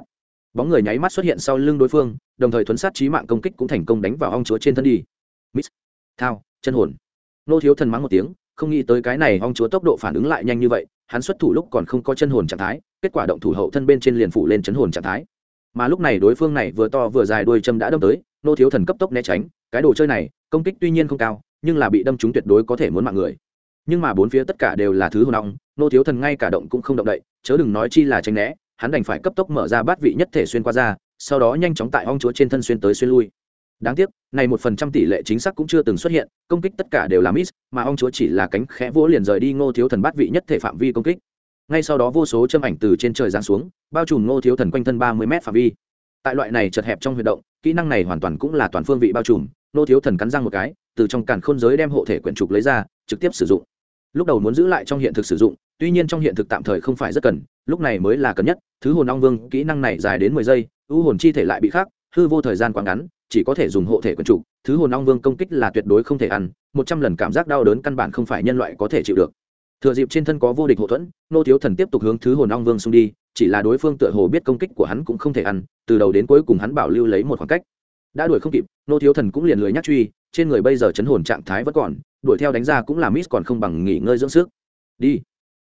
Bóng người nháy mắt xuất hiện sau lưng đối phương, đồng thời thuấn sát trí mạng công kích cũng thành công đánh vào ong chúa trên thân đi. Miss. Thao, chân hồn. Nô thiếu thần mắng một tiếng, không nghĩ tới cái này ong chúa tốc độ phản ứng lại nhanh như vậy, hắn xuất thủ lúc còn không có chân hồn trạng thái, kết quả động thủ hậu thân bên trên liền phủ lên chấn hồn trạng thái. Mà lúc này đối phương này vừa to vừa dài đuôi châm đã đâm tới, nô thiếu thần cấp tốc né tránh, cái đồ chơi này, công kích tuy nhiên không cao, nhưng là bị đâm trúng tuyệt đối có thể muốn mạng người. Nhưng mà bốn phía tất cả đều là thứ hồn ong, nô thiếu thần ngay cả động cũng không động đậy, chớ đừng nói chi là tránh né hắn đành phải cấp tốc mở ra bát vị nhất thể xuyên qua ra, sau đó nhanh chóng tại ong chúa trên thân xuyên tới xuyên lui. Đáng tiếc, này một phần trăm tỷ lệ chính xác cũng chưa từng xuất hiện, công kích tất cả đều là miss, mà ong chúa chỉ là cánh khẽ vỗ liền rời đi ngô thiếu thần bát vị nhất thể phạm vi công kích. Ngay sau đó vô số châm ảnh từ trên trời giáng xuống, bao trùm ngô thiếu thần quanh thân ba mươi m phạm vi. Tại loại này chật hẹp trong huy động, kỹ năng này hoàn toàn cũng là toàn phương vị bao trùm, ngô thiếu thần cắn răng một cái, từ trong càn khôn giới đem hộ thể quyển trục lấy ra, trực tiếp sử dụng lúc đầu muốn giữ lại trong hiện thực sử dụng, tuy nhiên trong hiện thực tạm thời không phải rất cần, lúc này mới là cần nhất, thứ hồn long vương, kỹ năng này dài đến mười giây, u hồn chi thể lại bị khác hư vô thời gian quá ngắn, chỉ có thể dùng hộ thể quần chủ, thứ hồn long vương công kích là tuyệt đối không thể ăn, một trăm lần cảm giác đau đớn căn bản không phải nhân loại có thể chịu được. Thừa dịp trên thân có vô địch hậu thuẫn, nô thiếu thần tiếp tục hướng thứ hồn long vương xung đi, chỉ là đối phương tựa hồ biết công kích của hắn cũng không thể ăn, từ đầu đến cuối cùng hắn bảo lưu lấy một khoảng cách. Đã đuổi không kịp, nô thiếu thần cũng liền lười nhắc truy trên người bây giờ chấn hồn trạng thái vẫn còn, đuổi theo đánh ra cũng là miss còn không bằng nghỉ ngơi dưỡng sức. Đi.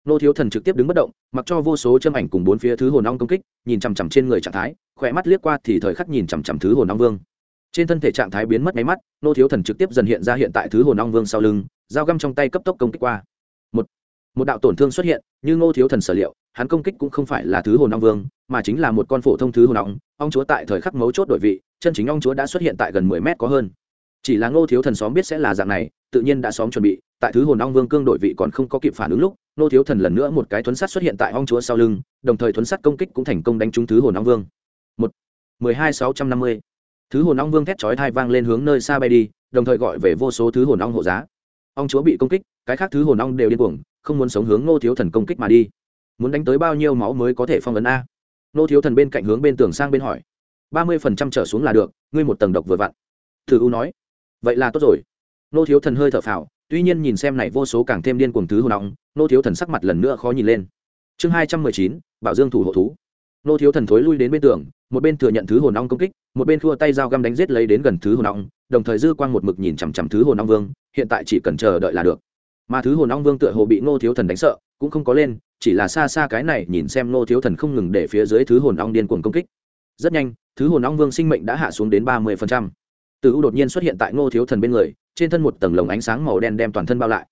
Nô thiếu thần trực tiếp đứng bất động, mặc cho vô số châm ảnh cùng bốn phía thứ hồn ong công kích, nhìn chằm chằm trên người trạng thái, khỏe mắt liếc qua thì thời khắc nhìn chằm chằm thứ hồn ong vương. Trên thân thể trạng thái biến mất máy mắt, nô thiếu thần trực tiếp dần hiện ra hiện tại thứ hồn ong vương sau lưng, dao găm trong tay cấp tốc công kích qua. Một một đạo tổn thương xuất hiện, như ngô thiếu thần sở liệu, hắn công kích cũng không phải là thứ hồn ong vương, mà chính là một con phổ thông thứ hồn ong ong chúa tại thời khắc mấu chốt đổi vị, chân chính ong chúa đã xuất hiện tại gần mười mét có hơn chỉ là ngô thiếu thần xóm biết sẽ là dạng này, tự nhiên đã xóm chuẩn bị, tại thứ hồn ong vương cương đội vị còn không có kịp phản ứng lúc, ngô thiếu thần lần nữa một cái thuấn sắt xuất hiện tại ong chúa sau lưng, đồng thời thuấn sắt công kích cũng thành công đánh trúng thứ hồn ong vương. Một, mười hai sáu trăm năm mươi. Thứ hồn ong vương thét chói thai vang lên hướng nơi xa bay đi, đồng thời gọi về vô số thứ hồn ong hộ giá. Ong chúa bị công kích, cái khác thứ hồn ong đều điên cuồng, không muốn sống hướng ngô thiếu thần công kích mà đi. Muốn đánh tới bao nhiêu máu mới có thể phong ấn a? Ngô thiếu thần bên cạnh hướng bên tường sang bên hỏi. Ba mươi phần trăm trở xuống là được, ngươi một tầng độc vừa vặn. Thử u nói vậy là tốt rồi. Nô thiếu thần hơi thở phào, tuy nhiên nhìn xem này vô số càng thêm điên cuồng thứ hồn nóng nô thiếu thần sắc mặt lần nữa khó nhìn lên. Chương hai trăm mười chín, bảo dương thủ hộ thú. Nô thiếu thần thối lui đến bên tường, một bên thừa nhận thứ hồn nóng công kích, một bên thua tay dao găm đánh giết lấy đến gần thứ hồn nóng đồng thời dư quang một mực nhìn chằm chằm thứ hồn nóng vương, hiện tại chỉ cần chờ đợi là được. Mà thứ hồn nóng vương tựa hồ bị nô thiếu thần đánh sợ, cũng không có lên, chỉ là xa xa cái này nhìn xem nô thiếu thần không ngừng để phía dưới thứ hồn nóng điên cuồng công kích. Rất nhanh, thứ hồn nóng vương sinh mệnh đã hạ xuống đến ba mươi phần trăm từ u đột nhiên xuất hiện tại Ngô thiếu thần bên người, trên thân một tầng lồng ánh sáng màu đen đem toàn thân bao lại.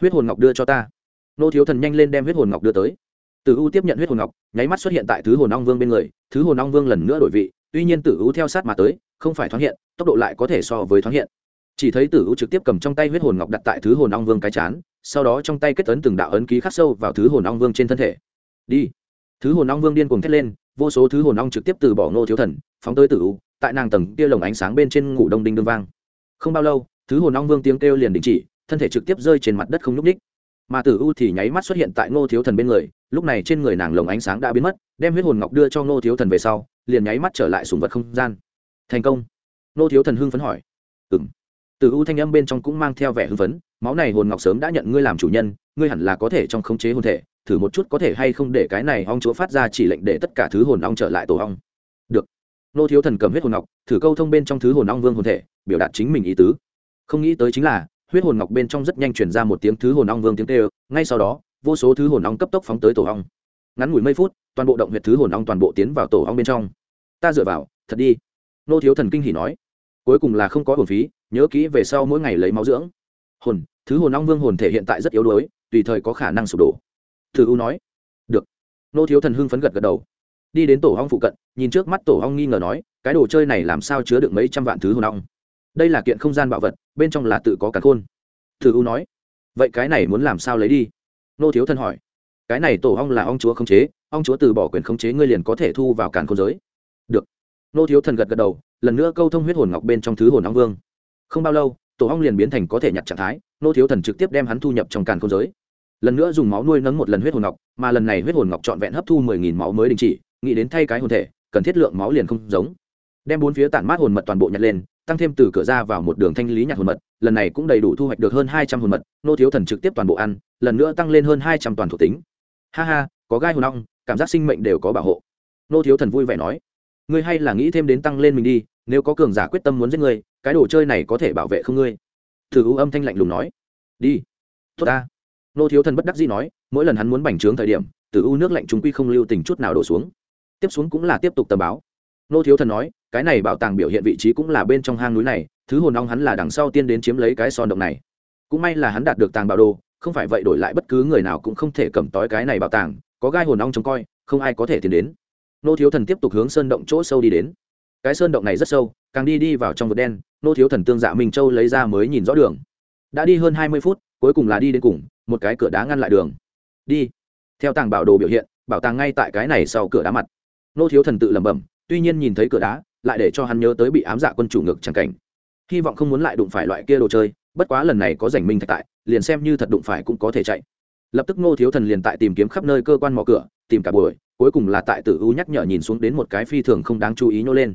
Huyết hồn ngọc đưa cho ta. Ngô thiếu thần nhanh lên đem huyết hồn ngọc đưa tới. Tử u tiếp nhận huyết hồn ngọc, nháy mắt xuất hiện tại thứ hồn ong vương bên người. Thứ hồn ong vương lần nữa đổi vị, tuy nhiên tử u theo sát mà tới, không phải thoáng hiện, tốc độ lại có thể so với thoáng hiện. Chỉ thấy tử u trực tiếp cầm trong tay huyết hồn ngọc đặt tại thứ hồn ong vương cái chán, sau đó trong tay kết ấn từng đạo ấn ký khắc sâu vào thứ hồn ong vương trên thân thể. Đi. Thứ hồn ong vương điên cuồng thét lên, vô số thứ hồn ong trực tiếp từ bỏ ngô thiếu thần, phóng tới tử u tại nàng tầng kia lồng ánh sáng bên trên ngủ đông đinh đương vang. Không bao lâu, thứ hồn long vương tiếng kêu liền đình chỉ, thân thể trực tiếp rơi trên mặt đất không nhúc ních mà tử u thì nháy mắt xuất hiện tại ngô thiếu thần bên người, lúc này trên người nàng lồng ánh sáng đã biến mất, đem huyết hồn ngọc đưa cho ngô thiếu thần về sau, liền nháy mắt trở lại sùng vật không gian. Thành công. Ngô thiếu thần hưng phấn hỏi. Ừ m tử u thanh âm bên trong cũng mang theo vẻ hưng phấn, máu này hồn ngọc sớm đã nhận ngươi làm chủ nhân, ngươi hẳn là có thể trong khống chế hồn thể, thử một chút có thể hay không để cái này ong chúa phát ra chỉ lệnh để tất cả thứ hồn ong trở lại tổ ong. Được nô thiếu thần cầm huyết hồn ngọc, thử câu thông bên trong thứ hồn ong vương hồn thể, biểu đạt chính mình ý tứ. Không nghĩ tới chính là, huyết hồn ngọc bên trong rất nhanh chuyển ra một tiếng thứ hồn ong vương tiếng tê ngay sau đó, vô số thứ hồn ong cấp tốc phóng tới tổ ong. Ngắn ngủi mấy phút, toàn bộ động huyệt thứ hồn ong toàn bộ tiến vào tổ ong bên trong. Ta dựa vào, thật đi. Nô thiếu thần kinh hỉ nói. Cuối cùng là không có hồn phí, nhớ kỹ về sau mỗi ngày lấy máu dưỡng. Hồn, thứ hồn ong vương hồn thể hiện tại rất yếu đuối, tùy thời có khả năng sụp đổ. Thử u nói. Được. Nô thiếu thần hưng phấn gật gật đầu đi đến tổ hong phụ cận, nhìn trước mắt tổ hong nghi ngờ nói, cái đồ chơi này làm sao chứa được mấy trăm vạn thứ hồn ong? Đây là kiện không gian bảo vật, bên trong là tự có cả khôn. Thử u nói, vậy cái này muốn làm sao lấy đi? Nô thiếu thân hỏi, cái này tổ ong là ong chúa khống chế, ong chúa từ bỏ quyền khống chế ngươi liền có thể thu vào càn khôn giới. Được. Nô thiếu thần gật gật đầu, lần nữa câu thông huyết hồn ngọc bên trong thứ hồn ong vương. Không bao lâu, tổ ong liền biến thành có thể nhặt trạng thái, nô thiếu thần trực tiếp đem hắn thu nhập trong càn khôn giới. Lần nữa dùng máu nuôi nấng một lần huyết hồn ngọc, mà lần này huyết hồn ngọc trọn vẹn hấp thu mười nghìn máu mới đình chỉ nghĩ đến thay cái hồn thể, cần thiết lượng máu liền không giống. Đem bốn phía tản mát hồn mật toàn bộ nhặt lên, tăng thêm từ cửa ra vào một đường thanh lý nhặt hồn mật, lần này cũng đầy đủ thu hoạch được hơn hai trăm hồn mật, nô thiếu thần trực tiếp toàn bộ ăn, lần nữa tăng lên hơn hai trăm toàn thuộc tính. Ha ha, có gai hồn ong, cảm giác sinh mệnh đều có bảo hộ. Nô thiếu thần vui vẻ nói, ngươi hay là nghĩ thêm đến tăng lên mình đi, nếu có cường giả quyết tâm muốn giết ngươi, cái đồ chơi này có thể bảo vệ không ngươi. Thử u âm thanh lạnh lùng nói, đi, tốt ta. Nô thiếu thần bất đắc dĩ nói, mỗi lần hắn muốn bành trướng thời điểm từ u nước lạnh chúng quy không lưu tình chút nào đổ xuống tiếp xuống cũng là tiếp tục tầm báo. Nô thiếu thần nói, cái này bảo tàng biểu hiện vị trí cũng là bên trong hang núi này, thứ hồn ong hắn là đằng sau tiên đến chiếm lấy cái son động này. Cũng may là hắn đạt được tàng bảo đồ, không phải vậy đổi lại bất cứ người nào cũng không thể cầm tói cái này bảo tàng, có gai hồn ong trông coi, không ai có thể tiến đến. Nô thiếu thần tiếp tục hướng sơn động chỗ sâu đi đến. Cái sơn động này rất sâu, càng đi đi vào trong vực đen, nô thiếu thần tương dạ minh châu lấy ra mới nhìn rõ đường. Đã đi hơn hai mươi phút, cuối cùng là đi đến cùng, một cái cửa đá ngăn lại đường. Đi. Theo tàng bảo đồ biểu hiện, bảo tàng ngay tại cái này sau cửa đá mặt nô thiếu thần tự lẩm bẩm, tuy nhiên nhìn thấy cửa đá, lại để cho hắn nhớ tới bị ám dạ quân chủ ngược chẳng cảnh. Hy vọng không muốn lại đụng phải loại kia đồ chơi, bất quá lần này có giành minh thạch tại, liền xem như thật đụng phải cũng có thể chạy. Lập tức nô thiếu thần liền tại tìm kiếm khắp nơi cơ quan mò cửa, tìm cả buổi, cuối cùng là tại tử u nhắc nhở nhìn xuống đến một cái phi thường không đáng chú ý nhô lên.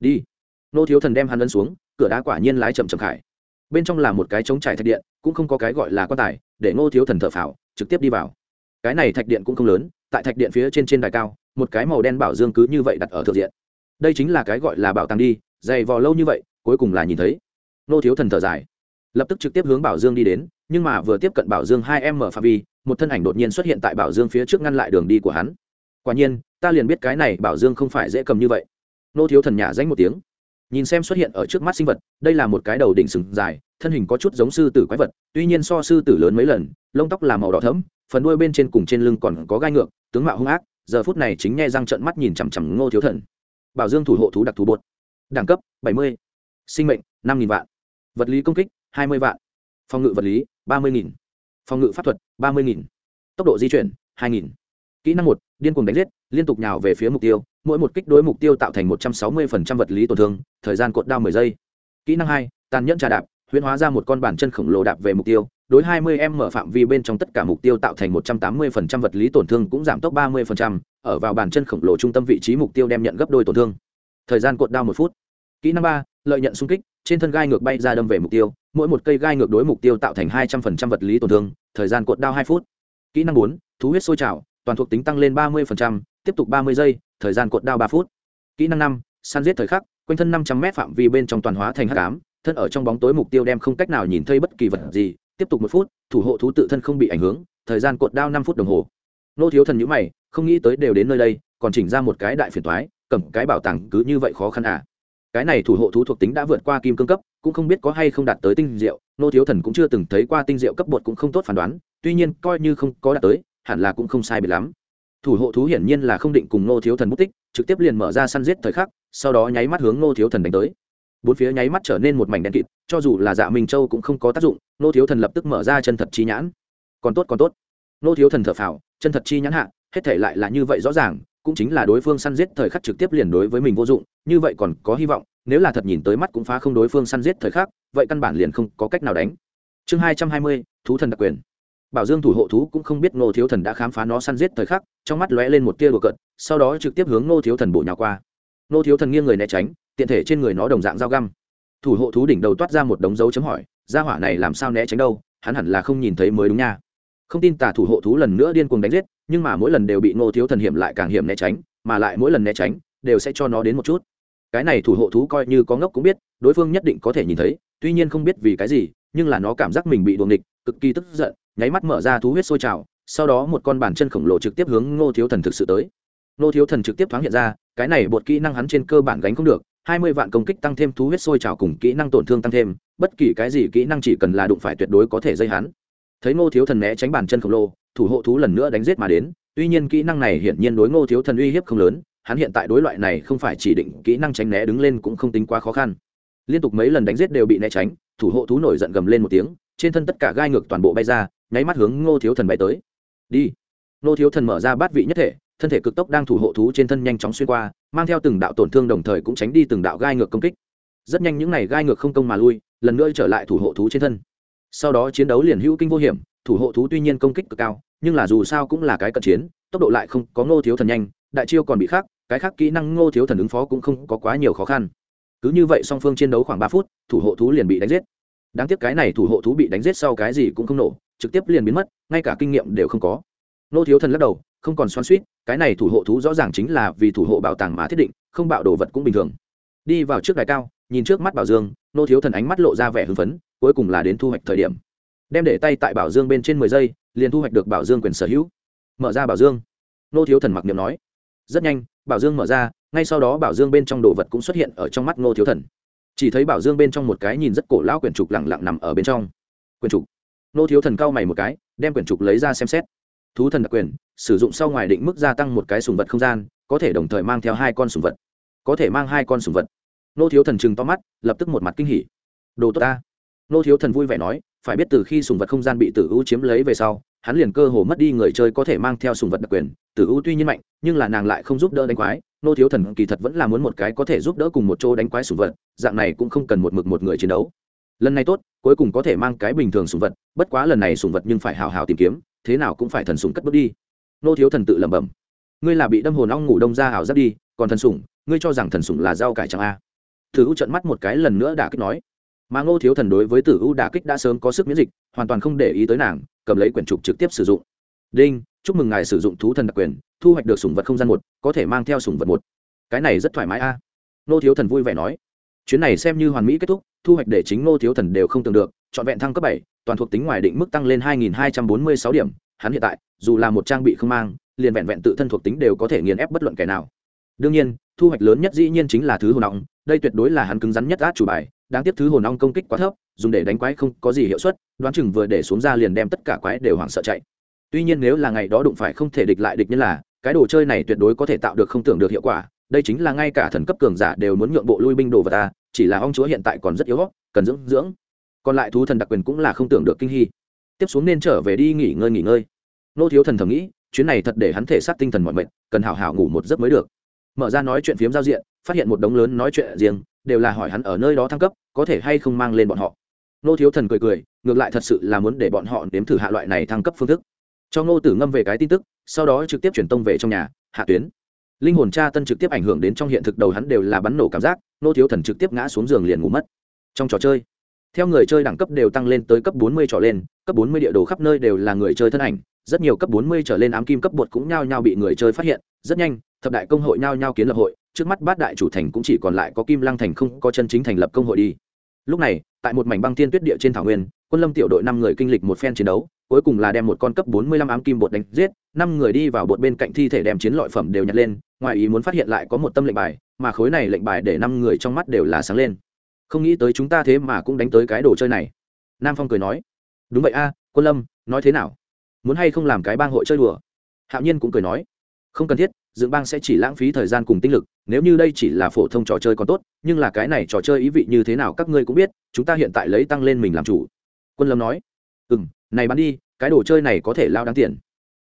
Đi. Nô thiếu thần đem hắn lân xuống, cửa đá quả nhiên lái chậm chậm khải. Bên trong là một cái trống trải thạch điện, cũng không có cái gọi là quan tài, để ngô thiếu thần thở phào, trực tiếp đi vào. Cái này thạch điện cũng không lớn, tại thạch điện phía trên trên đài cao một cái màu đen bảo dương cứ như vậy đặt ở thượng diện. Đây chính là cái gọi là bảo tàng đi, dày vò lâu như vậy, cuối cùng là nhìn thấy. Nô thiếu thần thở dài, lập tức trực tiếp hướng bảo dương đi đến, nhưng mà vừa tiếp cận bảo dương hai em mở phạm vi, một thân ảnh đột nhiên xuất hiện tại bảo dương phía trước ngăn lại đường đi của hắn. Quả nhiên, ta liền biết cái này bảo dương không phải dễ cầm như vậy. Nô thiếu thần nhả danh một tiếng, nhìn xem xuất hiện ở trước mắt sinh vật, đây là một cái đầu đỉnh sừng dài, thân hình có chút giống sư tử quái vật, tuy nhiên so sư tử lớn mấy lần, lông tóc là màu đỏ thẫm, phần đuôi bên trên cùng trên lưng còn có gai ngược, tướng mạo hung ác giờ phút này chính nghe răng trận mắt nhìn chằm chằm ngô thiếu thần bảo dương thủ hộ thú đặc thù bột đẳng cấp 70. sinh mệnh 5.000 vạn vật lý công kích 20 vạn phòng ngự vật lý 30.000. phòng ngự pháp thuật 30.000. tốc độ di chuyển 2.000. kỹ năng một, điên cuồng đánh giết, liên tục nhào về phía mục tiêu, mỗi một kích đối mục tiêu tạo thành một trăm sáu mươi vật lý tổn thương, thời gian cột đao mười giây kỹ năng hai, tàn nhẫn trà đạp, huyễn hóa ra một con bản chân khổng lồ đạp về mục tiêu đối 20 m mở phạm vi bên trong tất cả mục tiêu tạo thành 180% vật lý tổn thương cũng giảm tốc 30%, ở vào bàn chân khổng lồ trung tâm vị trí mục tiêu đem nhận gấp đôi tổn thương. Thời gian cột đao 1 phút. Kỹ năng 3, lợi nhận xung kích, trên thân gai ngược bay ra đâm về mục tiêu, mỗi một cây gai ngược đối mục tiêu tạo thành 200% vật lý tổn thương, thời gian cột đao 2 phút. Kỹ năng 4, thú huyết sôi trào, toàn thuộc tính tăng lên 30%, tiếp tục 30 giây, thời gian cột đao 3 phút. Kỹ năng 5, săn giết thời khắc, quanh thân 500m phạm vi bên trong toàn hóa thành hắc ám, thân ở trong bóng tối mục tiêu đem không cách nào nhìn thấy bất kỳ vật gì, tiếp tục một phút, thủ hộ thú tự thân không bị ảnh hưởng, thời gian cột đao năm phút đồng hồ. Nô thiếu thần nhữ mày, không nghĩ tới đều đến nơi đây, còn chỉnh ra một cái đại phiền toái, cầm cái bảo tàng cứ như vậy khó khăn à. Cái này thủ hộ thú thuộc tính đã vượt qua kim cương cấp, cũng không biết có hay không đạt tới tinh diệu, nô thiếu thần cũng chưa từng thấy qua tinh diệu cấp bột cũng không tốt phán đoán, tuy nhiên coi như không có đạt tới, hẳn là cũng không sai biệt lắm. Thủ hộ thú hiển nhiên là không định cùng nô thiếu thần mất tích trực tiếp liền mở ra săn giết thời khắc, sau đó nháy mắt hướng nô thiếu thần đánh tới bốn phía nháy mắt trở nên một mảnh đen kịt, cho dù là dạ minh châu cũng không có tác dụng, nô thiếu thần lập tức mở ra chân thật chi nhãn. Còn tốt còn tốt. Nô thiếu thần thở phào, chân thật chi nhãn hạ, hết thể lại là như vậy rõ ràng, cũng chính là đối phương săn giết thời khắc trực tiếp liền đối với mình vô dụng, như vậy còn có hy vọng, nếu là thật nhìn tới mắt cũng phá không đối phương săn giết thời khắc, vậy căn bản liền không có cách nào đánh. Chương hai trăm hai mươi, thú thần đặc quyền. Bảo dương thủ hộ thú cũng không biết nô thiếu thần đã khám phá nó săn giết thời khắc, trong mắt lóe lên một tia đùa cận sau đó trực tiếp hướng nô thiếu thần bổ nhào qua. Nô thiếu thần nghiêng người né tránh tiện thể trên người nó đồng dạng dao găm. Thủ hộ thú đỉnh đầu toát ra một đống dấu chấm hỏi, gia hỏa này làm sao né tránh đâu? Hắn hẳn là không nhìn thấy mới đúng nha. Không tin tả thủ hộ thú lần nữa điên cuồng đánh giết, nhưng mà mỗi lần đều bị ngô thiếu thần hiểm lại càng hiểm né tránh, mà lại mỗi lần né tránh đều sẽ cho nó đến một chút. Cái này thủ hộ thú coi như có ngốc cũng biết, đối phương nhất định có thể nhìn thấy, tuy nhiên không biết vì cái gì, nhưng là nó cảm giác mình bị đuồng địch cực kỳ tức giận, nháy mắt mở ra thú huyết sôi trào, sau đó một con bàn chân khổng lồ trực tiếp hướng ngô thiếu thần thực sự tới. Ngô thiếu thần trực tiếp thoáng hiện ra, cái này bột kỹ năng hắn trên cơ bản gánh không được hai mươi vạn công kích tăng thêm thú huyết sôi trào cùng kỹ năng tổn thương tăng thêm, bất kỳ cái gì kỹ năng chỉ cần là đụng phải tuyệt đối có thể dây hắn. Thấy ngô thiếu thần né tránh bàn chân khổng lồ, thủ hộ thú lần nữa đánh giết mà đến, tuy nhiên kỹ năng này hiển nhiên đối ngô thiếu thần uy hiếp không lớn, hắn hiện tại đối loại này không phải chỉ định kỹ năng tránh né đứng lên cũng không tính quá khó khăn. Liên tục mấy lần đánh giết đều bị né tránh, thủ hộ thú nổi giận gầm lên một tiếng, trên thân tất cả gai ngược toàn bộ bay ra, nháy mắt hướng ngô thiếu thần bay tới. Đi. Ngô thiếu thần mở ra bát vị nhất thể thân thể cực tốc đang thủ hộ thú trên thân nhanh chóng xuyên qua, mang theo từng đạo tổn thương đồng thời cũng tránh đi từng đạo gai ngược công kích. Rất nhanh những n à y gai ngược không công mà lui, lần nữa trở lại thủ hộ thú trên thân. Sau đó chiến đấu liền hữu kinh vô hiểm, thủ hộ thú tuy nhiên công kích cực cao, nhưng là dù sao cũng là cái cận chiến, tốc độ lại không có ngô thiếu thần nhanh, đại chiêu còn bị khác cái khác kỹ năng ngô thiếu thần ứng phó cũng không có quá nhiều khó khăn. Cứ như vậy song phương chiến đấu khoảng ba phút, thủ hộ thú liền bị đánh giết. Đáng tiếc cái này thủ hộ thú bị đánh giết sau cái gì cũng không nổ, trực tiếp liền biến mất, ngay cả kinh nghiệm đều không có. Ngô thiếu thần lắc đầu không còn xoắn suýt, cái này thủ hộ thú rõ ràng chính là vì thủ hộ bảo tàng mà thiết định, không bạo đồ vật cũng bình thường. Đi vào trước đài cao, nhìn trước mắt bảo dương, nô thiếu thần ánh mắt lộ ra vẻ hưng phấn, cuối cùng là đến thu hoạch thời điểm. Đem để tay tại bảo dương bên trên mười giây, liền thu hoạch được bảo dương quyền sở hữu. Mở ra bảo dương. Nô thiếu thần mặc niệm nói. Rất nhanh, bảo dương mở ra, ngay sau đó bảo dương bên trong đồ vật cũng xuất hiện ở trong mắt nô thiếu thần. Chỉ thấy bảo dương bên trong một cái nhìn rất cổ lão quyển trục lẳng lặng nằm ở bên trong. Quyển trục. Nô thiếu thần cau mày một cái, đem quyển trục lấy ra xem xét thú thần đặc quyền, sử dụng sau ngoài định mức gia tăng một cái sùng vật không gian, có thể đồng thời mang theo hai con sùng vật. Có thể mang hai con sùng vật. Nô thiếu thần chừng to mắt, lập tức một mặt kinh hỉ. Đồ tốt ta. Nô thiếu thần vui vẻ nói, phải biết từ khi sùng vật không gian bị tử u chiếm lấy về sau, hắn liền cơ hồ mất đi người chơi có thể mang theo sùng vật đặc quyền. Tử u tuy nhiên mạnh, nhưng là nàng lại không giúp đỡ đánh quái. Nô thiếu thần kỳ thật vẫn là muốn một cái có thể giúp đỡ cùng một chỗ đánh quái sùng vật, dạng này cũng không cần một mực một người chiến đấu. Lần này tốt, cuối cùng có thể mang cái bình thường sùng vật, bất quá lần này sùng vật nhưng phải hào hào tìm kiếm thế nào cũng phải thần sủng cất bước đi. Nô thiếu thần tự lẩm bẩm. Ngươi là bị đâm hồn ong ngủ đông ra ảo giáp đi, còn thần sủng, ngươi cho rằng thần sủng là rau cải chẳng a? Tử u trận mắt một cái lần nữa đả kích nói. Mà ngô thiếu thần đối với tử u đả kích đã sớm có sức miễn dịch, hoàn toàn không để ý tới nàng, cầm lấy quyển trục trực tiếp sử dụng. Đinh, chúc mừng ngài sử dụng thú thần đặc quyền, thu hoạch được sủng vật không gian một, có thể mang theo sủng vật một. Cái này rất thoải mái a. Ngô thiếu thần vui vẻ nói. Chuyến này xem như hoàn mỹ kết thúc, thu hoạch để chính ngô thiếu thần đều không tưởng được trọn vẹn thăng cấp bảy, toàn thuộc tính ngoài định mức tăng lên hai nghìn hai trăm bốn mươi sáu điểm, hắn hiện tại, dù là một trang bị không mang, liền vẹn vẹn tự thân thuộc tính đều có thể nghiền ép bất luận kẻ nào. Đương nhiên, thu hoạch lớn nhất dĩ nhiên chính là thứ hồn ong, đây tuyệt đối là hắn cứng rắn nhất át chủ bài, đáng tiếc thứ hồn ong công kích quá thấp, dùng để đánh quái không có gì hiệu suất, đoán chừng vừa để xuống ra liền đem tất cả quái đều hoảng sợ chạy. Tuy nhiên nếu là ngày đó đụng phải không thể địch lại địch nhân là, cái đồ chơi này tuyệt đối có thể tạo được không tưởng được hiệu quả, đây chính là ngay cả thần cấp cường giả đều muốn nhượng bộ lui binh đồ vào ta, chỉ là ong chúa hiện tại còn rất yếu cần dưỡng dưỡng còn lại thú thần đặc quyền cũng là không tưởng được kinh hy. Tiếp xuống nên trở về đi nghỉ ngơi nghỉ ngơi. Nô thiếu thần thầm nghĩ, chuyến này thật để hắn thể xác tinh thần mọi mệnh cần hảo hảo ngủ một giấc mới được. Mở ra nói chuyện phiếm giao diện, phát hiện một đống lớn nói chuyện riêng, đều là hỏi hắn ở nơi đó thăng cấp, có thể hay không mang lên bọn họ. Nô thiếu thần cười cười, ngược lại thật sự là muốn để bọn họ nếm thử hạ loại này thăng cấp phương thức. Cho ngô tử ngâm về cái tin tức, sau đó trực tiếp chuyển tông về trong nhà, hạ tuyến. Linh hồn cha tân trực tiếp ảnh hưởng đến trong hiện thực đầu hắn đều là bắn nổ cảm giác, nô thiếu thần trực tiếp ngã xuống giường liền ngủ mất. Trong trò chơi theo người chơi đẳng cấp đều tăng lên tới cấp 40 trở lên, cấp 40 địa đồ khắp nơi đều là người chơi thân ảnh, rất nhiều cấp 40 trở lên ám kim cấp bột cũng nhao nhao bị người chơi phát hiện, rất nhanh, thập đại công hội nhao nhao kiến lập hội, trước mắt bát đại chủ thành cũng chỉ còn lại có kim lăng thành không có chân chính thành lập công hội đi. Lúc này, tại một mảnh băng thiên tuyết địa trên thảo nguyên, quân lâm tiểu đội năm người kinh lịch một phen chiến đấu, cuối cùng là đem một con cấp 45 ám kim bột đánh giết, năm người đi vào bột bên cạnh thi thể đem chiến lợi phẩm đều nhặt lên, ngoài ý muốn phát hiện lại có một tâm lệnh bài, mà khối này lệnh bài để năm người trong mắt đều là sáng lên không nghĩ tới chúng ta thế mà cũng đánh tới cái đồ chơi này. Nam phong cười nói, đúng vậy a, quân lâm, nói thế nào? Muốn hay không làm cái bang hội chơi đùa? Hạo nhiên cũng cười nói, không cần thiết dựng bang sẽ chỉ lãng phí thời gian cùng tinh lực, nếu như đây chỉ là phổ thông trò chơi còn tốt, nhưng là cái này trò chơi ý vị như thế nào các ngươi cũng biết, chúng ta hiện tại lấy tăng lên mình làm chủ. Quân lâm nói ừ m này bán đi, cái đồ chơi này có thể lao đáng tiền.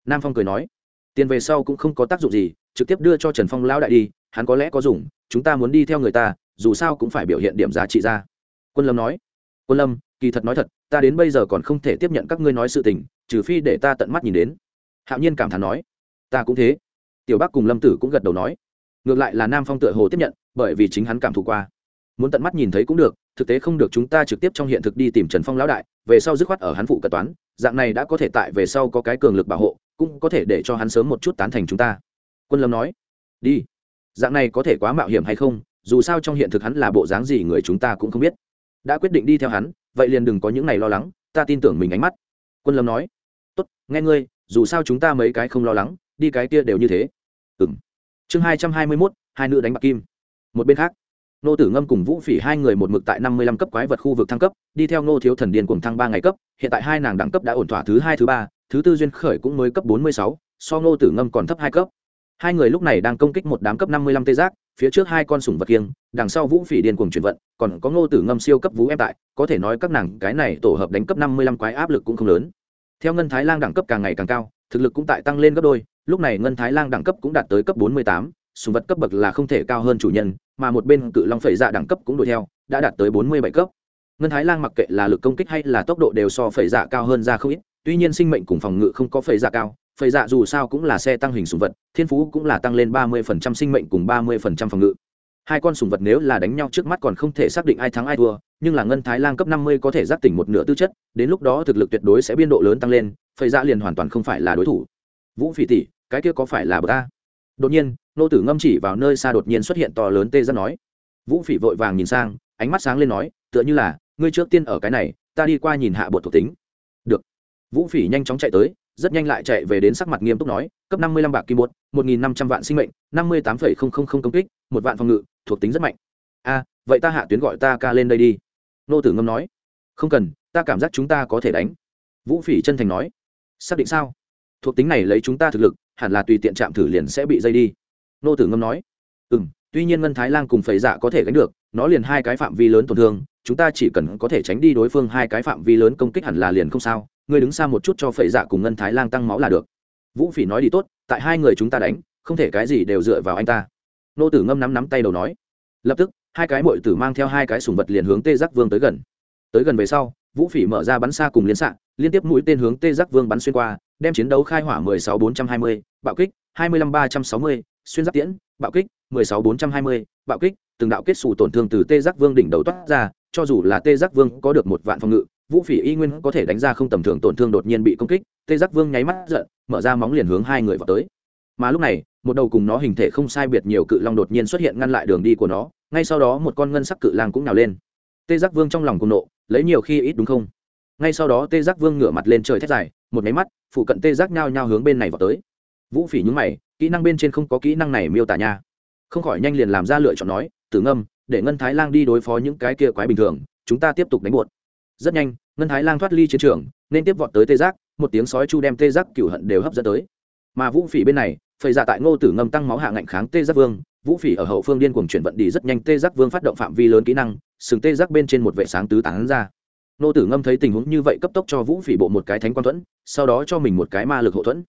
Nam phong cười nói, tiền về sau cũng không có tác dụng gì, trực tiếp đưa cho trần phong lao đại đi, hắn có lẽ có dùng, chúng ta muốn đi theo người ta dù sao cũng phải biểu hiện điểm giá trị ra. Quân lâm nói, quân lâm, kỳ thật nói thật, ta đến bây giờ còn không thể tiếp nhận các ngươi nói sự tình, trừ phi để ta tận mắt nhìn đến. Hạo nhiên cảm thán nói, ta cũng thế. Tiểu bắc cùng lâm tử cũng gật đầu nói, ngược lại là nam phong tựa hồ tiếp nhận, bởi vì chính hắn cảm thụ qua. Muốn tận mắt nhìn thấy cũng được, thực tế không được chúng ta trực tiếp trong hiện thực đi tìm trần phong lão đại, về sau dứt khoát ở hắn phụ cận toán, dạng này đã có thể tại về sau có cái cường lực bảo hộ, cũng có thể để cho hắn sớm một chút tán thành chúng ta. Quân lâm nói, đi, dạng này có thể quá mạo hiểm hay không dù sao trong hiện thực hắn là bộ dáng gì người chúng ta cũng không biết. Đã quyết định đi theo hắn, vậy liền đừng có những ngày lo lắng, ta tin tưởng mình ánh mắt. Quân lâm nói. Tốt, nghe ngươi, dù sao chúng ta mấy cái không lo lắng, đi cái kia đều như thế. Ừ m chương hai trăm hai mươi mốt, hai nữ đánh bạc kim. Một bên khác, nô tử ngâm cùng vũ phỉ hai người một mực tại năm mươi lăm cấp quái vật khu vực thăng cấp, đi theo nô thiếu thần điền cùng thăng ba ngày cấp, hiện tại hai nàng đẳng cấp đã ổn thỏa thứ hai, thứ ba, thứ tư duyên khởi cũng mới cấp bốn mươi sáu, so nô tử ngâm còn thấp hai cấp. Hai người lúc này đang công kích một đám cấp năm mươi lăm tê giác phía trước hai con sủng vật kiêng, đằng sau vũ phỉ điên cuồng chuyển vận, còn có ngô tử ngâm siêu cấp vũ em tại, có thể nói các nàng cái này tổ hợp đánh cấp năm mươi lăm quái áp lực cũng không lớn. Theo ngân thái lang đẳng cấp càng ngày càng cao, thực lực cũng tại tăng lên gấp đôi, lúc này ngân thái lang đẳng cấp cũng đạt tới cấp bốn mươi tám sùng vật cấp bậc là không thể cao hơn chủ nhân, mà một bên cự long phẩy dạ đẳng cấp cũng đuổi theo, đã đạt tới bốn mươi bảy cấp. Ngân thái lang mặc kệ là lực công kích hay là tốc độ đều so phẩy dạ cao hơn ra không ít, tuy nhiên sinh mệnh cùng phòng ngự không có phẩy dạ cao phầy dạ dù sao cũng là xe tăng hình sùng vật, thiên phú cũng là tăng lên ba mươi phần trăm sinh mệnh cùng ba mươi phần trăm phòng ngự. Hai con sùng vật nếu là đánh nhau trước mắt còn không thể xác định ai thắng ai thua, nhưng là ngân thái lang cấp năm mươi có thể giác tỉnh một nửa tư chất, đến lúc đó thực lực tuyệt đối sẽ biên độ lớn tăng lên, phầy dạ liền hoàn toàn không phải là đối thủ. Vũ phỉ tỷ, cái kia có phải là bờ ta? Đột nhiên, nô tử ngâm chỉ vào nơi xa đột nhiên xuất hiện to lớn tê ra nói. Vũ phỉ vội vàng nhìn sang, ánh mắt sáng lên nói, tựa như là, ngươi trước tiên ở cái này, ta đi qua nhìn hạ bột thuộc tính. Được. Vũ phỉ nhanh chóng chạy tới rất nhanh lại chạy về đến sắc mặt nghiêm túc nói, cấp năm mươi lăm bạc kim bột, một nghìn năm trăm vạn sinh mệnh, năm mươi tám phẩy không không không công kích, một vạn phòng ngự, thuộc tính rất mạnh. A, vậy ta hạ tuyến gọi ta ca lên đây đi. Nô tử ngâm nói. Không cần, ta cảm giác chúng ta có thể đánh. Vũ phỉ chân thành nói. Xác định sao? Thuộc tính này lấy chúng ta thực lực, hẳn là tùy tiện chạm thử liền sẽ bị dây đi. Nô tử ngâm nói. Ừ m tuy nhiên ngân thái lan cùng phẩy dạ có thể gánh được, nó liền hai cái phạm vi lớn tổn thương, chúng ta chỉ cần có thể tránh đi đối phương hai cái phạm vi lớn công kích hẳn là liền không sao ngươi đứng xa một chút cho phẩy dạ cùng ngân thái lang tăng máu là được. Vũ phỉ nói đi tốt tại hai người chúng ta đánh không thể cái gì đều dựa vào anh ta. Nô tử ngâm nắm nắm tay đầu nói. Lập tức hai cái mội tử mang theo hai cái sùng vật liền hướng tê giác vương tới gần. Tới gần về sau vũ phỉ mở ra bắn xa cùng liên xạ liên tiếp mũi tên hướng tê giác vương bắn xuyên qua đem chiến đấu khai hỏa 16-420, bạo kích 25-360, xuyên giáp tiễn bạo kích 16-420, bạo kích từng đạo kết xù tổn thương từ tê giác vương đỉnh đầu toát ra cho dù là tê giác vương có được một vạn phòng ngự vũ phỉ y nguyên có thể đánh ra không tầm thường tổn thương đột nhiên bị công kích, tê giác vương nháy mắt giận, mở ra móng liền hướng hai người vào tới. Mà lúc này, một đầu cùng nó hình thể không sai biệt nhiều cự long đột nhiên xuất hiện ngăn lại đường đi của nó, ngay sau đó một con ngân sắc cự lang cũng nào lên. Tê giác vương trong lòng cùng nộ, lấy nhiều khi ít đúng không? Ngay sau đó tê giác vương ngửa mặt lên trời thét dài, một máy mắt, phụ cận tê giác nhao nhao hướng bên này vào tới. Vũ phỉ nhúng mày, kỹ năng bên trên không có kỹ năng này miêu tả nha. Không khỏi nhanh liền làm ra lựa chọn nói, tử ngâm, để ngân thái lang đi đối phó những cái kia quái bình thường, chúng ta tiếp tục đánh buột rất nhanh, ngân thái lang thoát ly chiến trường, nên tiếp vọt tới tê giác, một tiếng sói chu đem tê giác cửu hận đều hấp dẫn tới. Mà vũ phỉ bên này, phầy giả tại ngô tử ngâm tăng máu hạ ngạnh kháng tê giác vương, vũ phỉ ở hậu phương điên cuồng chuyển vận đi rất nhanh tê giác vương phát động phạm vi lớn kỹ năng, sừng tê giác bên trên một vệ sáng tứ tán ra. Ngô tử ngâm thấy tình huống như vậy cấp tốc cho vũ phỉ bộ một cái thánh quan thuẫn, sau đó cho mình một cái ma lực hậu thuẫn.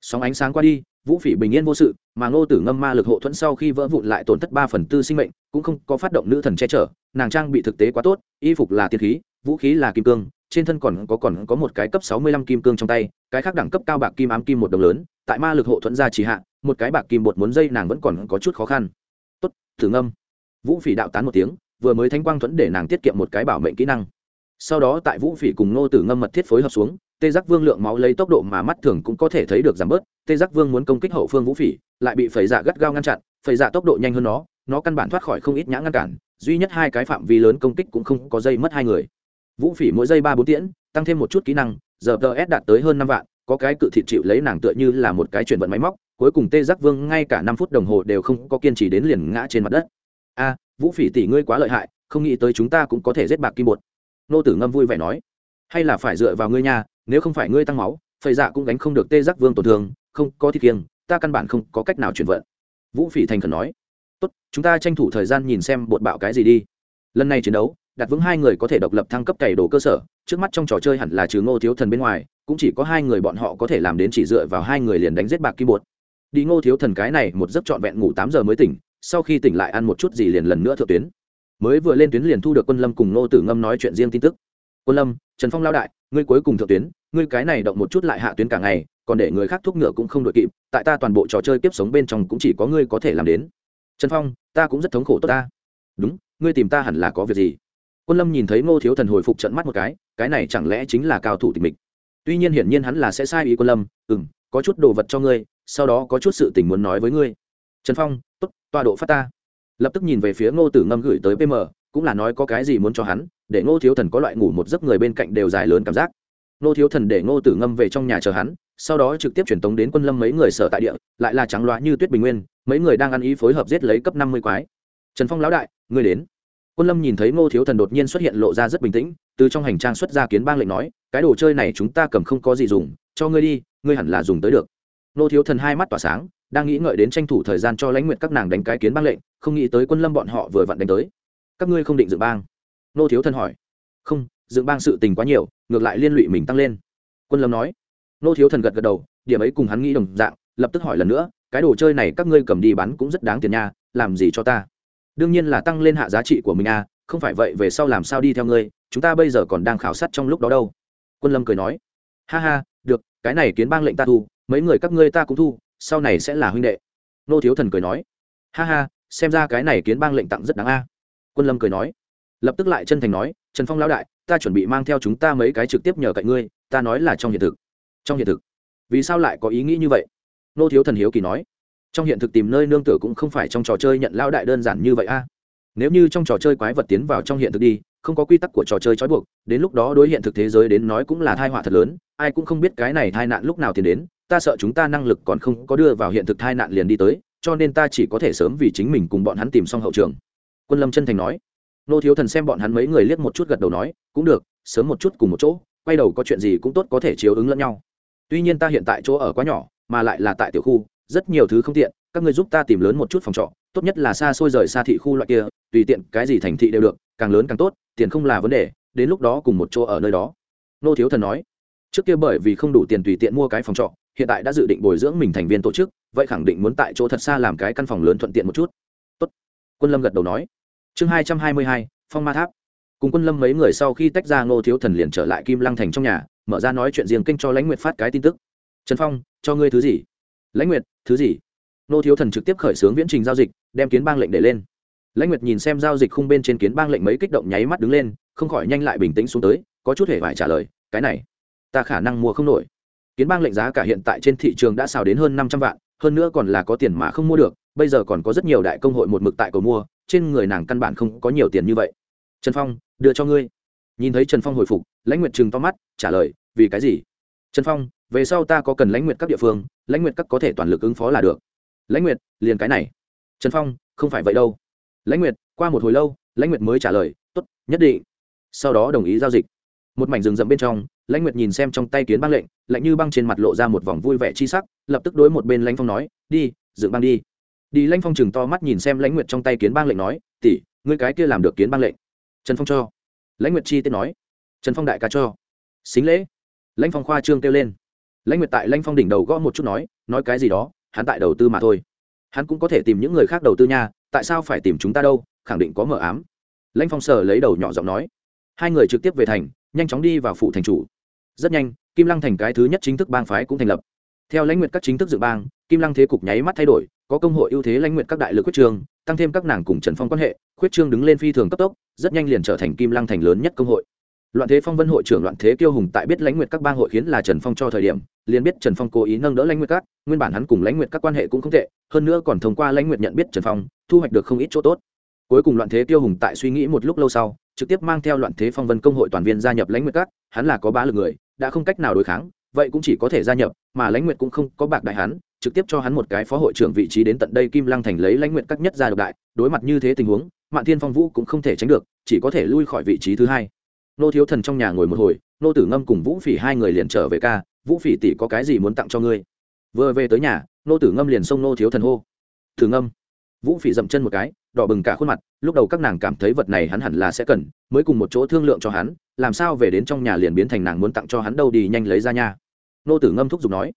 Sóng ánh sáng qua đi, vũ phỉ bình yên vô sự, mà ngô tử ngâm ma lực hộ thuẫn sau khi vỡ vụn lại tổn thất ba phần tư sinh mệnh, cũng không có phát động nữ thần che chở, nàng trang bị thực tế quá tốt, y phục là tiên khí vũ khí là kim cương, trên thân còn có còn có một cái cấp sáu mươi lăm kim cương trong tay, cái khác đẳng cấp cao bạc kim ám kim một đồng lớn, tại ma lực hộ thuẫn ra chỉ hạ, một cái bạc kim bột muốn dây nàng vẫn còn có chút khó khăn. Tốt, thử ngâm. Vũ phỉ đạo tán một tiếng, vừa mới thanh quang thuẫn để nàng tiết kiệm một cái bảo mệnh kỹ năng. Sau đó tại vũ phỉ cùng nô tử ngâm mật thiết phối hợp xuống, tê giác vương lượng máu lấy tốc độ mà mắt thường cũng có thể thấy được giảm bớt, tê giác vương muốn công kích hậu phương vũ phỉ, lại bị phẩy dạ gắt gao ngăn chặn, phẩy dạ tốc độ nhanh hơn nó nó căn bản thoát khỏi không ít nhã ngăn cản, duy nhất hai cái phạm vi lớn công kích cũng không có dây mất hai người vũ phỉ mỗi giây ba bốn tiễn, tăng thêm một chút kỹ năng, giờ ts đạt tới hơn năm vạn, có cái cự thịt chịu lấy nàng tựa như là một cái chuyển vận máy móc, cuối cùng tê giác vương ngay cả năm phút đồng hồ đều không có kiên trì đến liền ngã trên mặt đất. A, vũ phỉ tỷ ngươi quá lợi hại, không nghĩ tới chúng ta cũng có thể giết bạc kim bột. Nô tử ngâm vui vẻ nói, hay là phải dựa vào ngươi nha, nếu không phải ngươi tăng máu phầy dạ cũng gánh không được tê giác vương tổn thương, không có thịt kiêng, ta căn bản không có cách nào chuyển vận. Vũ phỉ thành khẩn nói, tốt, chúng ta tranh thủ thời gian nhìn xem bột bạo cái gì đi. Lần này chiến đấu đặt vững hai người có thể độc lập thăng cấp cày đồ cơ sở, trước mắt trong trò chơi hẳn là trừ ngô thiếu thần bên ngoài, cũng chỉ có hai người bọn họ có thể làm đến chỉ dựa vào hai người liền đánh giết bạc kim bột. Đi ngô thiếu thần cái này một giấc trọn vẹn ngủ tám giờ mới tỉnh, sau khi tỉnh lại ăn một chút gì liền lần nữa thượng tuyến. Mới vừa lên tuyến liền thu được quân lâm cùng ngô tử ngâm nói chuyện riêng tin tức. Quân lâm, trần phong lao đại, ngươi cuối cùng thượng tuyến, ngươi cái này động một chút lại hạ tuyến cả ngày, còn để người khác thúc ngựa cũng không đội kịp, tại ta toàn bộ trò chơi tiếp sống bên trong cũng chỉ có ngươi có thể làm đến. Trần phong, ta cũng rất thống khổ tốt ta. Đúng, ngươi tìm ta hẳn là có việc gì? Quân lâm nhìn thấy ngô thiếu thần hồi phục trận mắt một cái cái này chẳng lẽ chính là cao thủ tịch mịch? Tuy nhiên hiển nhiên hắn là sẽ sai ý quân lâm ừ m có chút đồ vật cho ngươi, sau đó có chút sự tình muốn nói với ngươi. Trần phong t ố t tọa độ phát ta. Lập tức nhìn về phía ngô tử ngâm gửi tới pm cũng là nói có cái gì muốn cho hắn, để ngô thiếu thần có loại ngủ một giấc người bên cạnh đều dài lớn cảm giác. Ngô thiếu thần để ngô tử ngâm về trong nhà chờ hắn, sau đó trực tiếp truyền tống đến quân lâm mấy người sở tại địa, lại là trắng loá như tuyết bình nguyên, mấy người đang ăn ý phối hợp giết lấy cấp năm mươi quái. Trần phong lão đại, ngươi đến quân lâm nhìn thấy ngô thiếu thần đột nhiên xuất hiện lộ ra rất bình tĩnh, từ trong hành trang xuất ra kiến bang lệnh nói, cái đồ chơi này chúng ta cầm không có gì dùng, cho ngươi đi, ngươi hẳn là dùng tới được. Ngô thiếu thần hai mắt tỏa sáng, đang nghĩ ngợi đến tranh thủ thời gian cho lãnh nguyện các nàng đánh cái kiến bang lệnh, không nghĩ tới quân lâm bọn họ vừa vặn đánh tới. Các ngươi không định dựng bang? Ngô thiếu Thần hỏi. Không, dựng bang sự tình quá nhiều, ngược lại liên lụy mình tăng lên. Quân lâm nói. Ngô thiếu thần gật gật đầu, điểm ấy cùng hắn nghĩ đồng dạng, lập tức hỏi lần nữa, cái đồ chơi này các ngươi cầm đi bán cũng rất đáng tiền nha, làm gì cho ta? Đương nhiên là tăng lên hạ giá trị của mình à không phải vậy về sau làm sao đi theo ngươi, chúng ta bây giờ còn đang khảo sát trong lúc đó đâu. Quân lâm cười nói. Ha ha, được, cái này kiến bang lệnh ta thu, mấy người các ngươi ta cũng thu, sau này sẽ là huynh đệ. Nô thiếu thần cười nói. Ha ha, xem ra cái này kiến bang lệnh tặng rất đáng a. Quân lâm cười nói. Lập tức lại chân thành nói, trần phong lão đại, ta chuẩn bị mang theo chúng ta mấy cái trực tiếp nhờ cạnh ngươi, ta nói là trong hiện thực. Trong hiện thực. Vì sao lại có ý nghĩ như vậy? Nô thiếu thần hiếu kỳ nói trong hiện thực tìm nơi nương tựa cũng không phải trong trò chơi nhận lao đại đơn giản như vậy a. Nếu như trong trò chơi quái vật tiến vào trong hiện thực đi, không có quy tắc của trò chơi trói buộc, đến lúc đó đối hiện thực thế giới đến nói cũng là thai họa thật lớn, ai cũng không biết cái này tai nạn lúc nào tiến đến, ta sợ chúng ta năng lực còn không có đưa vào hiện thực tai nạn liền đi tới, cho nên ta chỉ có thể sớm vì chính mình cùng bọn hắn tìm xong hậu trường. Quân lâm chân thành nói. Nô thiếu thần xem bọn hắn mấy người liếc một chút gật đầu nói, cũng được, sớm một chút cùng một chỗ, quay đầu có chuyện gì cũng tốt có thể chiếu ứng lẫn nhau. Tuy nhiên ta hiện tại chỗ ở quá nhỏ, mà lại là tại tiểu khu rất nhiều thứ không tiện, các ngươi giúp ta tìm lớn một chút phòng trọ, tốt nhất là xa xôi rời xa thị khu loại kia, tùy tiện cái gì thành thị đều được, càng lớn càng tốt, tiền không là vấn đề, đến lúc đó cùng một chỗ ở nơi đó. Nô thiếu thần nói. Trước kia bởi vì không đủ tiền tùy tiện mua cái phòng trọ, hiện tại đã dự định bồi dưỡng mình thành viên tổ chức, vậy khẳng định muốn tại chỗ thật xa làm cái căn phòng lớn thuận tiện một chút. Tốt. quân lâm gật đầu nói. Chương hai trăm hai mươi hai, phong ma tháp. Cùng quân lâm mấy người sau khi tách ra ngô thiếu thần liền trở lại kim lăng thành trong nhà, mở ra nói chuyện riêng kênh cho lãnh nguyệt phát cái tin tức. Trần phong, cho ngươi thứ gì? Lãnh nguyệt, thứ gì? Nô thiếu thần trực tiếp khởi xướng viễn trình giao dịch, đem kiến bang lệnh để lên. Lãnh nguyệt nhìn xem giao dịch khung bên trên kiến bang lệnh mấy kích động nháy mắt đứng lên, không khỏi nhanh lại bình tĩnh xuống tới, có chút hề phải trả lời, cái này, ta khả năng mua không nổi. Kiến bang lệnh giá cả hiện tại trên thị trường đã xào đến hơn năm trăm vạn, hơn nữa còn là có tiền mà không mua được, bây giờ còn có rất nhiều đại công hội một mực tại cầu mua, trên người nàng căn bản không có nhiều tiền như vậy. Trần phong, đưa cho ngươi. Nhìn thấy trần phong hồi phục, lãnh nguyệt chừng to mắt, trả lời, vì cái gì? Trần phong về sau ta có cần lãnh nguyện các địa phương, lãnh nguyện các có thể toàn lực ứng phó là được. Lãnh nguyệt, liền cái này. Trần phong, không phải vậy đâu. Lãnh nguyệt, qua một hồi lâu, lãnh nguyệt mới trả lời t ố t nhất định. Sau đó đồng ý giao dịch. Một mảnh rừng rậm bên trong, lãnh nguyệt nhìn xem trong tay kiến băng lệnh, lạnh như băng trên mặt lộ ra một vòng vui vẻ chi sắc, lập tức đối một bên lãnh phong nói, đi, dựng băng đi. Đi lãnh phong chừng to mắt nhìn xem lãnh nguyệt trong tay kiến băng lệnh nói, tỷ, ngươi cái kia làm được kiến băng lệnh. Trần phong cho. Lãnh nguyệt chi tiết nói, trần phong đại ca cho. Xính lễ. Lãnh phong khoa trương kêu lên lãnh nguyệt tại lãnh phong đỉnh đầu gõ một chút nói nói cái gì đó, hắn tại đầu tư mà thôi. Hắn cũng có thể tìm những người khác đầu tư nha, tại sao phải tìm chúng ta đâu, khẳng định có mờ ám. Lãnh phong sờ lấy đầu nhỏ giọng nói. Hai người trực tiếp về thành, nhanh chóng đi vào phủ thành chủ. Rất nhanh, kim lăng thành cái thứ nhất chính thức bang phái cũng thành lập. Theo lãnh nguyệt các chính thức dự bang, kim lăng thế cục nháy mắt thay đổi, có công hội ưu thế lãnh nguyệt các đại lực quyết trương tăng thêm các nàng cùng trần phong quan hệ, khuyết trương đứng lên phi thường cấp tốc, rất nhanh liền trở thành kim lăng thành lớn nhất công hội loạn thế phong vân hội trưởng loạn thế kiêu hùng tại biết lãnh nguyệt các bang hội khiến là trần phong cho thời điểm, liền biết trần phong cố ý nâng đỡ lãnh nguyệt các, nguyên bản hắn cùng lãnh nguyệt các quan hệ cũng không tệ, hơn nữa còn thông qua lãnh nguyệt nhận biết trần phong, thu hoạch được không ít chỗ tốt. Cuối cùng loạn thế kiêu hùng tại suy nghĩ một lúc lâu sau, trực tiếp mang theo loạn thế phong vân công hội toàn viên gia nhập lãnh nguyệt các, hắn là có ba lực người, đã không cách nào đối kháng, vậy cũng chỉ có thể gia nhập, mà lãnh nguyệt cũng không có bạc đại hắn, trực tiếp cho hắn một cái phó hội trưởng vị trí đến tận đây kim lăng thành lấy lãnh nguyệt các nhất gia độc đại, đối mặt như thế tình huống, mạn thiên phong vũ cũng không thể tránh được, chỉ có thể lui khỏi vị trí thứ hai nô thiếu thần trong nhà ngồi một hồi, nô tử ngâm cùng vũ phỉ hai người liền trở về ca, vũ phỉ tỷ có cái gì muốn tặng cho ngươi? Vừa về tới nhà, nô tử ngâm liền xông nô thiếu thần hô thử ngâm. Vũ phỉ dậm chân một cái, đỏ bừng cả khuôn mặt, lúc đầu các nàng cảm thấy vật này hắn hẳn là sẽ cần, mới cùng một chỗ thương lượng cho hắn, làm sao về đến trong nhà liền biến thành nàng muốn tặng cho hắn đâu đi nhanh lấy ra nha. Nô tử ngâm thúc giục nói.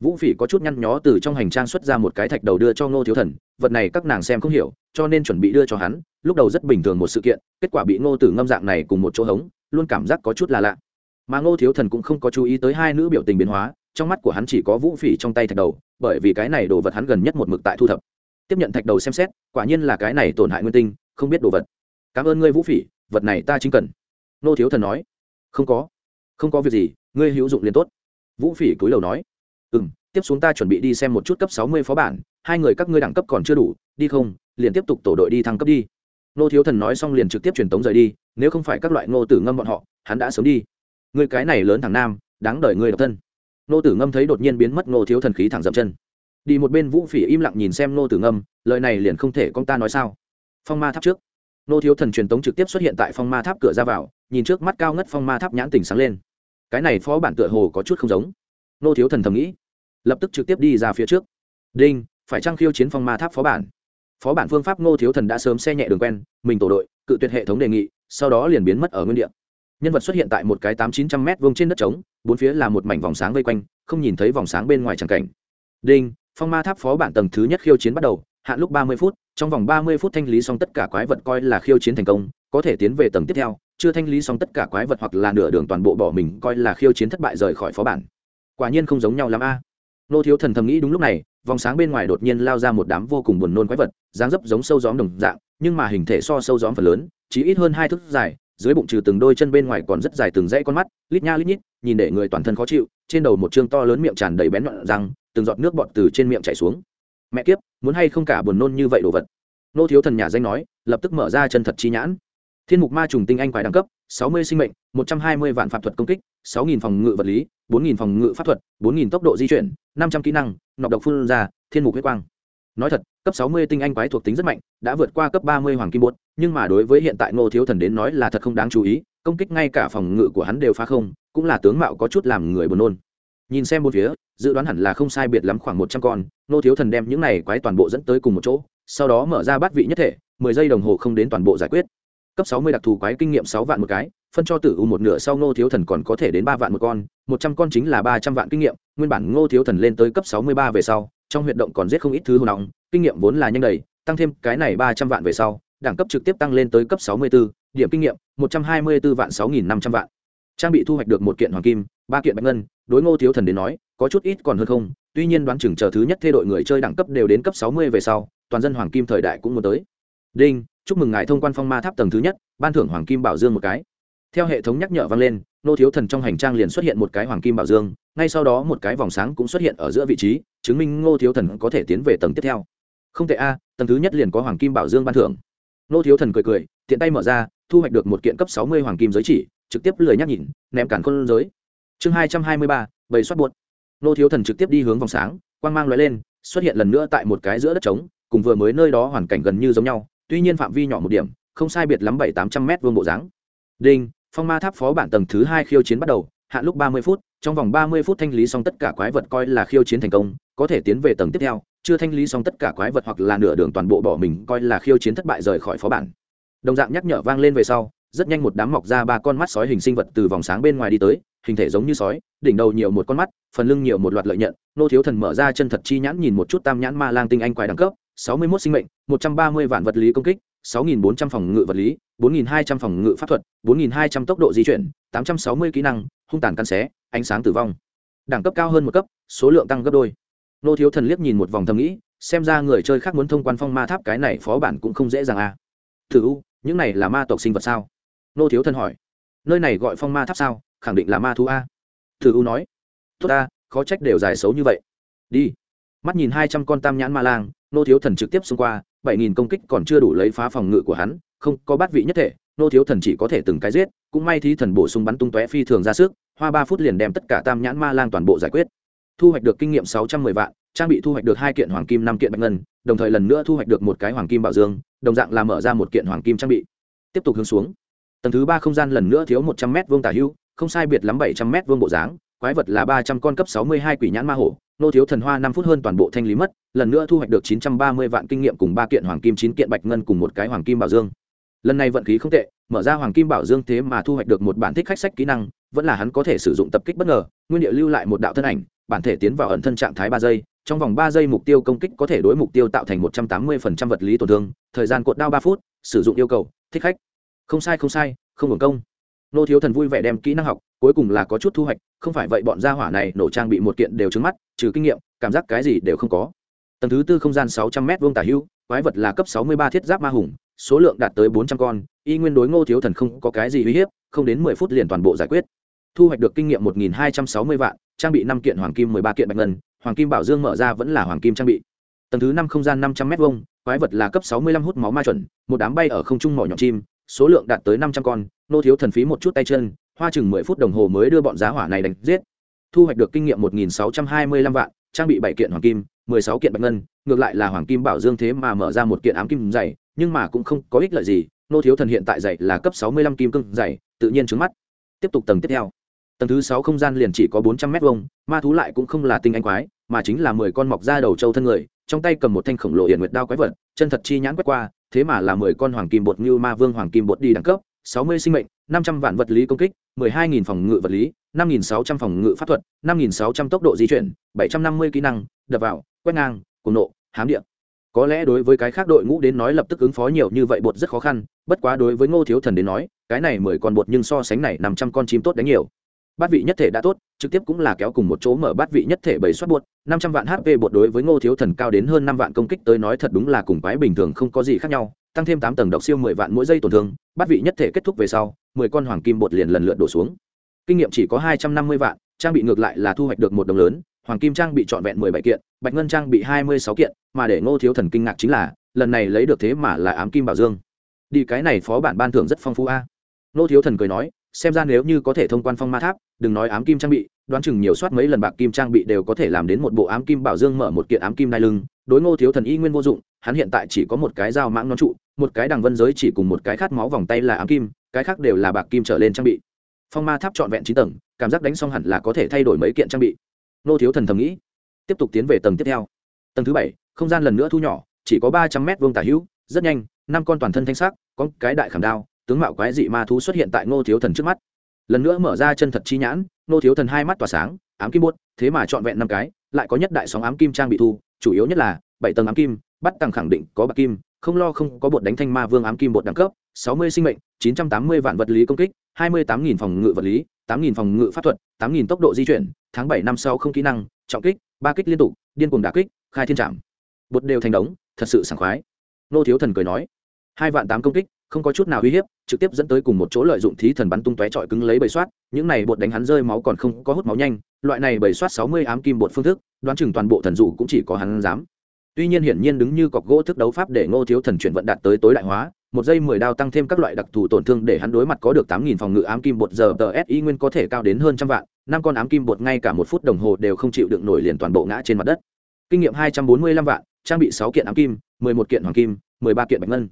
Vũ phỉ có chút nhăn nhó từ trong hành trang xuất ra một cái thạch đầu đưa cho nô thiếu thần, vật này các nàng xem không hiểu, cho nên chuẩn bị đưa cho hắn, lúc đầu rất bình thường một sự kiện, kết quả bị nô tử ngâm dạng này cùng một chỗ hống luôn cảm giác có chút là lạ. Mà ngô thiếu thần cũng không có chú ý tới hai nữ biểu tình biến hóa, trong mắt của hắn chỉ có vũ phỉ trong tay thạch đầu, bởi vì cái này đồ vật hắn gần nhất một mực tại thu thập. Tiếp nhận thạch đầu xem xét, quả nhiên là cái này tổn hại nguyên tinh, không biết đồ vật. Cảm ơn ngươi vũ phỉ, vật này ta chính cần. Ngô thiếu thần nói. Không có. Không có việc gì, ngươi hữu dụng liền tốt. Vũ phỉ cúi đầu nói. Ừ m tiếp xuống ta chuẩn bị đi xem một chút cấp sáu mươi phó bản, hai người các ngươi đẳng cấp còn chưa đủ, đi không, liền tiếp tục tổ đội đi thăng cấp đi. Nô thiếu thần nói xong liền trực tiếp truyền tống rời đi nếu không phải các loại ngô tử ngâm bọn họ, hắn đã sớm đi. Người cái này lớn thằng nam, đáng đời người độc thân. Nô tử ngâm thấy đột nhiên biến mất nô thiếu thần khí thẳng dậm chân. Đi một bên vũ phỉ im lặng nhìn xem nô tử ngâm, lời này liền không thể con ta nói sao. Phong ma tháp trước. Nô thiếu thần truyền tống trực tiếp xuất hiện tại phong ma tháp cửa ra vào, nhìn trước mắt cao ngất phong ma tháp nhãn tỉnh sáng lên. Cái này phó bản tựa hồ có chút không giống. Nô thiếu thần thầm nghĩ, lập tức trực tiếp đi ra phía trước. Đinh, phải trang khiêu chiến phong ma tháp phó bản? Phó bản phương pháp ngô thiếu thần đã sớm xe nhẹ đường quen, mình tổ đội, cự tuyệt hệ thống đề nghị sau đó liền biến mất ở nguyên địa. Nhân vật xuất hiện tại một cái tám chín trăm m vông trên đất trống, bốn phía là một mảnh vòng sáng vây quanh, không nhìn thấy vòng sáng bên ngoài tràng cảnh. Đinh, phong ma tháp phó bản tầng thứ nhất khiêu chiến bắt đầu, hạn lúc ba mươi phút, trong vòng ba mươi phút thanh lý xong tất cả quái vật coi là khiêu chiến thành công, có thể tiến về tầng tiếp theo, chưa thanh lý xong tất cả quái vật hoặc là nửa đường toàn bộ bỏ mình coi là khiêu chiến thất bại rời khỏi phó bản. Quả nhiên không giống nhau l a. Nô thiếu thần thầm nghĩ đúng lúc này, vòng sáng bên ngoài đột nhiên lao ra một đám vô cùng buồn nôn quái vật, dáng dấp giống sâu gióm đồng dạng, nhưng mà hình thể so sâu gióm phần lớn chỉ ít hơn hai thước dài, dưới bụng trừ từng đôi chân bên ngoài còn rất dài từng dãy con mắt, lít nha lít nhít, nhìn để người toàn thân khó chịu, trên đầu một chương to lớn miệng tràn đầy bén nhọn răng, từng giọt nước bọt từ trên miệng chảy xuống. Mẹ kiếp, muốn hay không cả buồn nôn như vậy đồ vật? Nô thiếu thần nhà danh nói, lập tức mở ra chân thật chi nhãn. Thiên mục ma trùng tinh anh quái đẳng cấp, sáu mươi sinh mệnh, một trăm hai mươi vạn pháp thuật công kích, sáu nghìn phòng ngự vật lý, bốn nghìn phòng ngự pháp thuật, bốn nghìn tốc độ di chuyển, năm trăm kỹ năng, nọc độc phun ra, thiên mục huyết quang nói thật, cấp sáu mươi tinh anh quái thuộc tính rất mạnh, đã vượt qua cấp ba mươi hoàng kim bột, nhưng mà đối với hiện tại ngô thiếu thần đến nói là thật không đáng chú ý, công kích ngay cả phòng ngự của hắn đều phá không, cũng là tướng mạo có chút làm người buồn nôn. Nhìn xem một phía, dự đoán hẳn là không sai biệt lắm khoảng một trăm con, ngô thiếu thần đem những này quái toàn bộ dẫn tới cùng một chỗ, sau đó mở ra bát vị nhất thể, mười giây đồng hồ không đến toàn bộ giải quyết. Cấp sáu mươi đặc thù quái kinh nghiệm sáu vạn một cái, phân cho tử u một nửa sau ngô thiếu thần còn có thể đến ba vạn một con, một trăm con chính là ba trăm vạn kinh nghiệm, nguyên bản ngô thiếu thần lên tới cấp sáu mươi ba về sau trong huyệt động còn giết không ít thứ hồn nóng kinh nghiệm vốn là nhanh đầy tăng thêm cái này ba trăm vạn về sau đẳng cấp trực tiếp tăng lên tới cấp sáu mươi 64, điểm kinh nghiệm một trăm hai mươi 124 vạn sáu nghìn năm trăm vạn. Trang bị thu hoạch được một kiện hoàng kim ba kiện bạch ngân đối ngô thiếu thần đến nói có chút ít còn hơn không tuy nhiên đoán chừng chờ thứ nhất thay đội người chơi đẳng cấp đều đến cấp sáu mươi về sau toàn dân hoàng kim thời đại cũng muốn tới. Đinh chúc mừng ngài thông quan phong ma tháp tầng thứ nhất ban thưởng hoàng kim bảo dương một cái. Theo hệ thống nhắc nhở vang lên nô thiếu thần trong hành trang liền xuất hiện một cái hoàng kim bảo dương, ngay sau đó một cái vòng sáng cũng xuất hiện ở giữa vị trí, chứng minh ngô thiếu thần có thể tiến về tầng tiếp theo. Không tệ a, tầng thứ nhất liền có hoàng kim bảo dương ban thưởng. Nô thiếu thần cười cười, tiện tay mở ra, thu hoạch được một kiện cấp sáu mươi hoàng kim giới chỉ, trực tiếp lười nhắc nhìn, ném cản con giới. Chương hai trăm hai mươi ba, bầy soát buốt nô thiếu thần trực tiếp đi hướng vòng sáng, quang mang loại lên, xuất hiện lần nữa tại một cái giữa đất trống, cùng vừa mới nơi đó hoàn cảnh gần như giống nhau, tuy nhiên phạm vi nhỏ một điểm, không sai biệt lắm bảy tám trăm m vương bộ dáng. Đinh! Phong ma tháp phó bản tầng thứ hai khiêu chiến bắt đầu, hạn lúc ba mươi phút, trong vòng ba mươi phút thanh lý xong tất cả quái vật coi là khiêu chiến thành công, có thể tiến về tầng tiếp theo, chưa thanh lý xong tất cả quái vật hoặc là nửa đường toàn bộ bỏ mình coi là khiêu chiến thất bại rời khỏi phó bản. Đồng dạng nhắc nhở vang lên về sau, rất nhanh một đám mọc ra ba con mắt sói hình sinh vật từ vòng sáng bên ngoài đi tới, hình thể giống như sói, đỉnh đầu nhiều một con mắt, phần lưng nhiều một loạt lợi nhận, nô thiếu thần mở ra chân thật chi nhãn nhìn một chút tam nhãn ma lang tinh anh quái đẳng cấp, sáu mươi 61 sinh mệnh, một trăm ba mươi vạn vật lý công kích sáu nghìn bốn trăm phòng ngự vật lý, bốn nghìn hai trăm phòng ngự pháp thuật, bốn nghìn hai trăm tốc độ di chuyển, tám trăm sáu mươi kỹ năng, hung tàn căn xé, ánh sáng tử vong. Đẳng cấp cao hơn một cấp, số lượng tăng gấp đôi. Nô thiếu thần liếc nhìn một vòng thầm nghĩ, xem ra người chơi khác muốn thông quan phong ma tháp cái này phó bản cũng không dễ dàng à. Thử u, những này là ma tộc sinh vật sao? Nô thiếu thần hỏi. Nơi này gọi phong ma tháp sao? Khẳng định là ma thú a. Thử u nói. Tốt a, khó trách đều dài xấu như vậy. Đi. Mắt nhìn hai trăm con tam nhãn ma lang, nô thiếu thần trực tiếp xông qua bảy nghìn công kích còn chưa đủ lấy phá phòng ngự của hắn, không có bát vị nhất thể, nô thiếu thần chỉ có thể từng cái giết, cũng may thí thần bổ sung bắn tung tóe phi thường ra sức, hoa ba phút liền đem tất cả tam nhãn ma lang toàn bộ giải quyết. Thu hoạch được kinh nghiệm sáu trăm mười vạn, trang bị thu hoạch được hai kiện hoàng kim, năm kiện bạch ngân, đồng thời lần nữa thu hoạch được một cái hoàng kim bảo dương, đồng dạng là mở ra một kiện hoàng kim trang bị. Tiếp tục hướng xuống. Tầng thứ ba không gian lần nữa thiếu một trăm m vuông tả hưu, không sai biệt lắm bảy trăm m vuông bộ dáng, quái vật là ba trăm con cấp sáu mươi hai quỷ nhãn ma hổ nô thiếu thần hoa năm phút hơn toàn bộ thanh lý mất, lần nữa thu hoạch được chín trăm ba mươi vạn kinh nghiệm cùng ba kiện hoàng kim, chín kiện bạch ngân cùng một cái hoàng kim bảo dương. Lần này vận khí không tệ, mở ra hoàng kim bảo dương thế mà thu hoạch được một bản thích khách sách kỹ năng, vẫn là hắn có thể sử dụng tập kích bất ngờ, nguyên địa lưu lại một đạo thân ảnh, bản thể tiến vào ẩn thân trạng thái ba giây, trong vòng ba giây mục tiêu công kích có thể đối mục tiêu tạo thành một trăm tám mươi phần trăm vật lý tổn thương, thời gian cột đao ba phút, sử dụng yêu cầu, thích khách. Không sai không sai, không hưởng công. Nô thiếu thần vui vẻ đem kỹ năng học, cuối cùng là có chút thu hoạch, không phải vậy bọn gia hỏa này nổ trang bị một kiện đều trứng mắt trừ kinh nghiệm cảm giác cái gì đều không có. Tầng thứ tư không gian sáu trăm m vuông tả hưu quái vật là cấp sáu mươi ba thiết giáp ma hùng số lượng đạt tới bốn trăm con y nguyên đối ngô thiếu thần không có cái gì uy hiếp không đến mười phút liền toàn bộ giải quyết. Thu hoạch được kinh nghiệm một nghìn hai trăm sáu mươi vạn trang bị năm kiện hoàng kim mười ba kiện bạch ngân hoàng kim bảo dương mở ra vẫn là hoàng kim trang bị. Tầng thứ năm không gian năm trăm m vuông, quái vật là cấp sáu mươi lăm hút máu ma chuẩn một đám bay ở không trung mỏ nhọn chim số lượng đạt tới năm trăm con nô thiếu thần phí một chút tay chân hoa chừng mười phút đồng hồ mới đưa bọn giá hỏa này đánh giết thu hoạch được kinh nghiệm một nghìn sáu trăm hai mươi lăm vạn, trang bị bảy kiện hoàng kim, mười sáu kiện bạch ngân, ngược lại là hoàng kim bảo dương thế mà mở ra một kiện ám kim dày, nhưng mà cũng không có ích lợi gì, nô thiếu thần hiện tại dày là cấp sáu mươi lăm kim cưng dày, tự nhiên trứng mắt. Tiếp tục tầng tiếp theo. Tầng thứ sáu không gian liền chỉ có bốn trăm mét vuông, ma thú lại cũng không là tinh anh quái, mà chính là mười con mọc ra đầu trâu thân người, trong tay cầm một thanh khổng lồ yển nguyệt đao quái vật, chân thật chi nhãn quét qua, thế mà là mười con hoàng kim bột như ma vương hoàng kim bột đi đẳng cấp, sáu mươi sinh mệnh năm trăm vạn vật lý công kích, mười hai nghìn phòng ngự vật lý, năm nghìn sáu trăm phòng ngự pháp thuật, năm nghìn sáu trăm tốc độ di chuyển, bảy trăm năm mươi kỹ năng, đập vào, quét ngang cùng nộ, hám điện có lẽ đối với cái khác đội ngũ đến nói lập tức ứng phó nhiều như vậy bột rất khó khăn, bất quá đối với ngô thiếu thần đến nói, cái này mười con bột nhưng so sánh này năm trăm con chim tốt đánh nhiều. Bát vị nhất thể đã tốt, trực tiếp cũng là kéo cùng một chỗ mở bát vị nhất thể bảy soát buột năm trăm vạn hp bột đối với ngô thiếu thần cao đến hơn năm vạn công kích tới nói thật đúng là cùng quái bình thường không có gì khác nhau, tăng thêm tám tầng độc siêu mười vạn mỗi giây tổn thương, bát vị nhất thể kết thúc về sau mười con hoàng kim bột liền lần lượt đổ xuống. Kinh nghiệm chỉ có hai trăm năm mươi vạn, trang bị ngược lại là thu hoạch được một đồng lớn, hoàng kim trang bị trọn vẹn mười bảy kiện, bạch ngân trang bị hai mươi sáu kiện, mà để ngô thiếu thần kinh ngạc chính là, lần này lấy được thế mà là ám kim bảo dương. Đi cái này phó bản ban thưởng rất phong phú a. Ngô thiếu thần cười nói, xem ra nếu như có thể thông quan phong ma tháp, đừng nói ám kim trang bị, đoán chừng nhiều soát mấy lần bạc kim trang bị đều có thể làm đến một bộ ám kim bảo dương mở một kiện ám kim đai lưng, đối ngô thiếu thần y nguyên vô dụng, hắn hiện tại chỉ có một cái dao mãng nón trụ, một cái đằng vân giới chỉ cùng một cái khát máu vòng tay là ám kim cái khác đều là bạc kim trở lên trang bị. Phong ma tháp trọn vẹn chín tầng, cảm giác đánh xong hẳn là có thể thay đổi mấy kiện trang bị. Nô thiếu thần thầm nghĩ. Tiếp tục tiến về tầng tiếp theo. Tầng thứ bảy, không gian lần nữa thu nhỏ, chỉ có ba trăm mét vuông tả hữu, rất nhanh, năm con toàn thân thanh sắc, có cái đại khảm đao, tướng mạo quái dị ma thú xuất hiện tại ngô thiếu thần trước mắt. Lần nữa mở ra chân thật chi nhãn, ngô thiếu thần hai mắt tỏa sáng, ám kim buốt, thế mà trọn vẹn năm cái, lại có nhất đại sóng ám kim trang bị thu, chủ yếu nhất là bảy tầng ám kim, bắt tăng khẳng định có bạc kim, không lo không có bột đánh thanh ma vương ám kim bột đẳng cấp sáu mươi sinh mệnh, chín trăm tám mươi vạn vật lý công kích, hai mươi tám nghìn phòng ngự vật lý, tám nghìn phòng ngự pháp thuật, tám nghìn tốc độ di chuyển, tháng bảy năm sau không kỹ năng, trọng kích, ba kích liên tục, điên cuồng đả kích, khai thiên trảm. Bột đều thành đống, thật sự sảng khoái. Nô thiếu thần cười nói, hai vạn tám công kích, không có chút nào uy hiếp, trực tiếp dẫn tới cùng một chỗ lợi dụng thí thần bắn tung tóe trọi cứng lấy bầy soát, những này bột đánh hắn rơi máu còn không có hút máu nhanh, loại này bầy soát sáu mươi ám kim bột phương thức, đoán chừng toàn bộ thần dụ cũng chỉ có hắn dám. Tuy nhiên hiển nhiên đứng như cọc gỗ thức đấu pháp để ngô thiếu thần chuyển vận đạt tới tối đại hóa một giây mười đao tăng thêm các loại đặc thù tổn thương để hắn đối mặt có được tám nghìn phòng ngự ám kim bột giờ tờ s y nguyên có thể cao đến hơn trăm vạn, năm con ám kim bột ngay cả một phút đồng hồ đều không chịu đựng nổi liền toàn bộ ngã trên mặt đất. Kinh nghiệm hai trăm bốn mươi lăm vạn, trang bị sáu kiện ám kim, mười một kiện hoàng kim, mười ba kiện bạch ngân.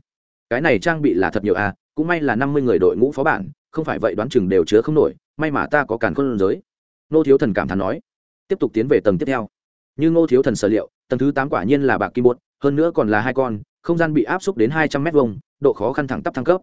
Cái này trang bị là thật nhiều à cũng may là năm mươi người đội ngũ phó bản, không phải vậy đoán chừng đều chứa không nổi, may mà ta có càn khôn giới. Nô thiếu thần cảm thán nói. Tiếp tục tiến về tầng tiếp theo. Như ngô thiếu thần sở liệu, tầng thứ tám quả nhiên là bạc kim bột, hơn nữa còn là hai con không gian bị áp xúc đến hai trăm m vông độ khó khăn thẳng tắp thăng cấp.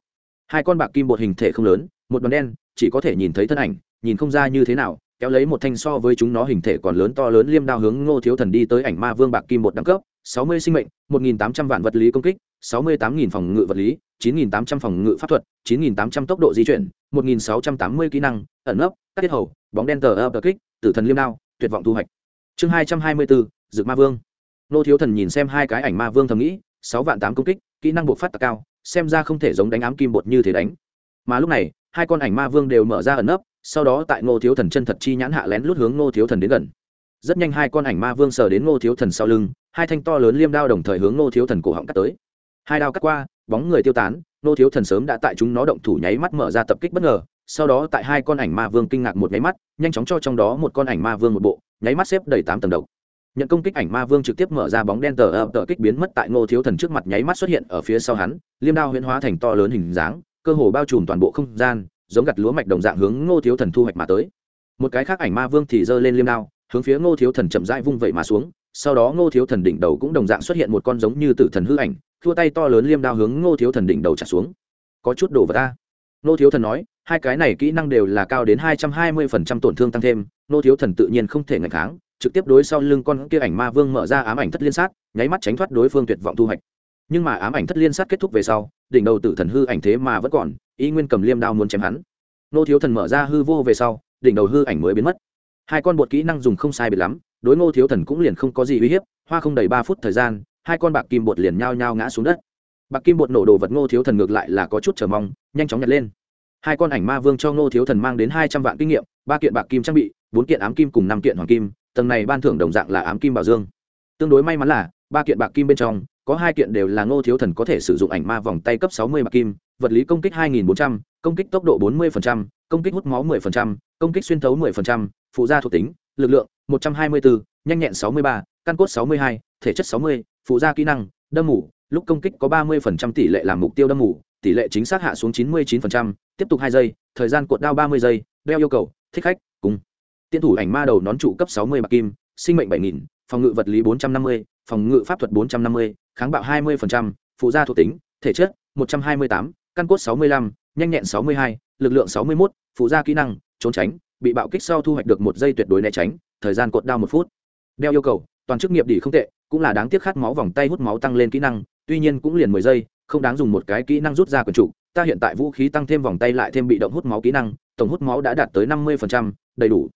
Hai con bạc kim bột hình thể không lớn, một đoàn đen, chỉ có thể nhìn thấy thân ảnh, nhìn không ra như thế nào, kéo lấy một thanh so với chúng nó hình thể còn lớn to lớn liêm đao hướng ngô thiếu thần đi tới ảnh ma vương bạc kim một đẳng cấp, sáu mươi sinh mệnh, một nghìn tám trăm vạn vật lý công kích, sáu mươi tám nghìn phòng ngự vật lý, chín nghìn tám trăm phòng ngự pháp thuật, chín nghìn tám trăm tốc độ di chuyển, một nghìn sáu trăm tám mươi kỹ năng, ẩn nấp, cắt tiết hầu, bóng đen tờ ập kích, tử thần liêm đao, tuyệt vọng thu hoạch. Chương hai trăm hai mươi bốn dược ma vương. Nô thiếu thần nhìn xem hai cái ảnh ma vương thầm nghĩ sáu vạn tám công kích, kỹ năng buộc phát tạc cao, xem ra không thể giống đánh ám kim bột như thế đánh. Mà lúc này, hai con ảnh ma vương đều mở ra ẩn nấp, sau đó tại ngô thiếu thần chân thật chi nhãn hạ lén lút hướng ngô thiếu thần đến gần. Rất nhanh hai con ảnh ma vương sờ đến ngô thiếu thần sau lưng, hai thanh to lớn liêm đao đồng thời hướng ngô thiếu thần cổ họng cắt tới. Hai đao cắt qua, bóng người tiêu tán, ngô thiếu thần sớm đã tại chúng nó động thủ nháy mắt mở ra tập kích bất ngờ, sau đó tại hai con ảnh ma vương kinh ngạc một nháy mắt, nhanh chóng cho trong đó một con ảnh ma vương một bộ, nháy mắt xếp đầy tám tầng độc nhận công kích ảnh ma vương trực tiếp mở ra bóng đen tờ ập, tờ kích biến mất tại ngô thiếu thần trước mặt nháy mắt xuất hiện ở phía sau hắn, liêm đao huyễn hóa thành to lớn hình dáng, cơ hồ bao trùm toàn bộ không gian, giống gặt lúa mạch đồng dạng hướng ngô thiếu thần thu hoạch mà tới. Một cái khác ảnh ma vương thì giơ lên liêm đao, hướng phía ngô thiếu thần chậm rãi vung vẩy mà xuống, sau đó ngô thiếu thần đỉnh đầu cũng đồng dạng xuất hiện một con giống như tử thần hư ảnh, thua tay to lớn liêm đao hướng ngô thiếu thần đỉnh đầu trả xuống. Có chút đồ vật ta. Ngô thiếu thần nói, hai cái này kỹ năng đều là cao đến hai trăm hai mươi phần trăm tổn thương tăng thêm, ngô thiếu thần tự nhiên không thể ngạch kháng trực tiếp đối sau lưng con kia ảnh ma vương mở ra ám ảnh thất liên sát, nháy mắt tránh thoát đối phương tuyệt vọng thu hoạch. Nhưng mà ám ảnh thất liên sát kết thúc về sau, đỉnh đầu tử thần hư ảnh thế mà vẫn còn ý nguyên cầm liêm đao muốn chém hắn. Nô thiếu thần mở ra hư vô về sau, đỉnh đầu hư ảnh mới biến mất. Hai con bột kỹ năng dùng không sai biệt lắm, đối ngô thiếu thần cũng liền không có gì uy hiếp, hoa không đầy ba phút thời gian, hai con bạc kim bột liền nhao nhao ngã xuống đất. Bạc kim bột nổ đồ vật ngô thiếu thần ngược lại là có chút chờ mong, nhanh chóng nhặt lên. Hai con ảnh ma vương cho ngô thiếu thần mang đến hai trăm vạn kinh nghiệm, ba kiện bạc kim trang bị, bốn kiện ám kim cùng năm kiện hoàng kim tầng này ban thưởng đồng dạng là ám kim bảo dương. Tương đối may mắn là ba kiện bạc kim bên trong có hai kiện đều là ngô thiếu thần có thể sử dụng ảnh ma vòng tay cấp sáu mươi bạc kim vật lý công kích hai nghìn bốn trăm công kích tốc độ bốn mươi công kích hút máu 10%, công kích xuyên thấu 10%, phụ gia thuộc tính lực lượng 124, nhanh nhẹn 63, căn cốt 62, thể chất 60, phụ gia kỹ năng đâm mù lúc công kích có 30% tỷ lệ làm mục tiêu đâm mù tỷ lệ chính xác hạ xuống 99%, tiếp tục hai giây thời gian cuộn đao 30 giây đeo yêu cầu thích khách cùng tiên thủ ảnh ma đầu nón trụ cấp 60 bạc kim sinh mệnh 7000, phòng ngự vật lý 450, phòng ngự pháp thuật 450, kháng bạo 20%, phụ gia thuộc tính thể chất 128, căn cốt 65, nhanh nhẹn 62, lực lượng 61, phụ gia kỹ năng trốn tránh bị bạo kích sau thu hoạch được một giây tuyệt đối né tránh thời gian cột đao một phút. Đeo yêu cầu toàn chức nghiệp đỉ không tệ cũng là đáng tiếc khát máu vòng tay hút máu tăng lên kỹ năng tuy nhiên cũng liền mười giây không đáng dùng một cái kỹ năng rút ra quần trụ ta hiện tại vũ khí tăng thêm vòng tay lại thêm bị động hút máu kỹ năng tổng hút máu đã đạt tới năm mươi đầy đủ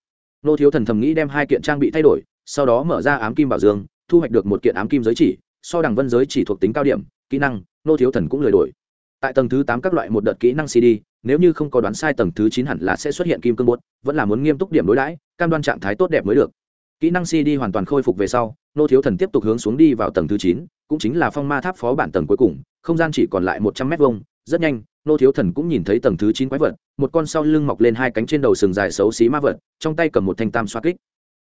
nô thiếu thần thầm nghĩ đem hai kiện trang bị thay đổi, sau đó mở ra ám kim bảo dương, thu hoạch được một kiện ám kim giới chỉ, so đằng vân giới chỉ thuộc tính cao điểm, kỹ năng, nô thiếu thần cũng lời đổi. Tại tầng thứ tám các loại một đợt kỹ năng cd, nếu như không có đoán sai tầng thứ chín hẳn là sẽ xuất hiện kim cương bột vẫn là muốn nghiêm túc điểm đối đãi, cam đoan trạng thái tốt đẹp mới được. Kỹ năng cd hoàn toàn khôi phục về sau, nô thiếu thần tiếp tục hướng xuống đi vào tầng thứ chín, cũng chính là phong ma tháp phó bản tầng cuối cùng, không gian chỉ còn lại một trăm mét hai rất nhanh, nô thiếu thần cũng nhìn thấy tầng thứ chín quái vật, một con sau lưng mọc lên hai cánh trên đầu sừng dài xấu xí ma vật, trong tay cầm một thanh tam xoa kích.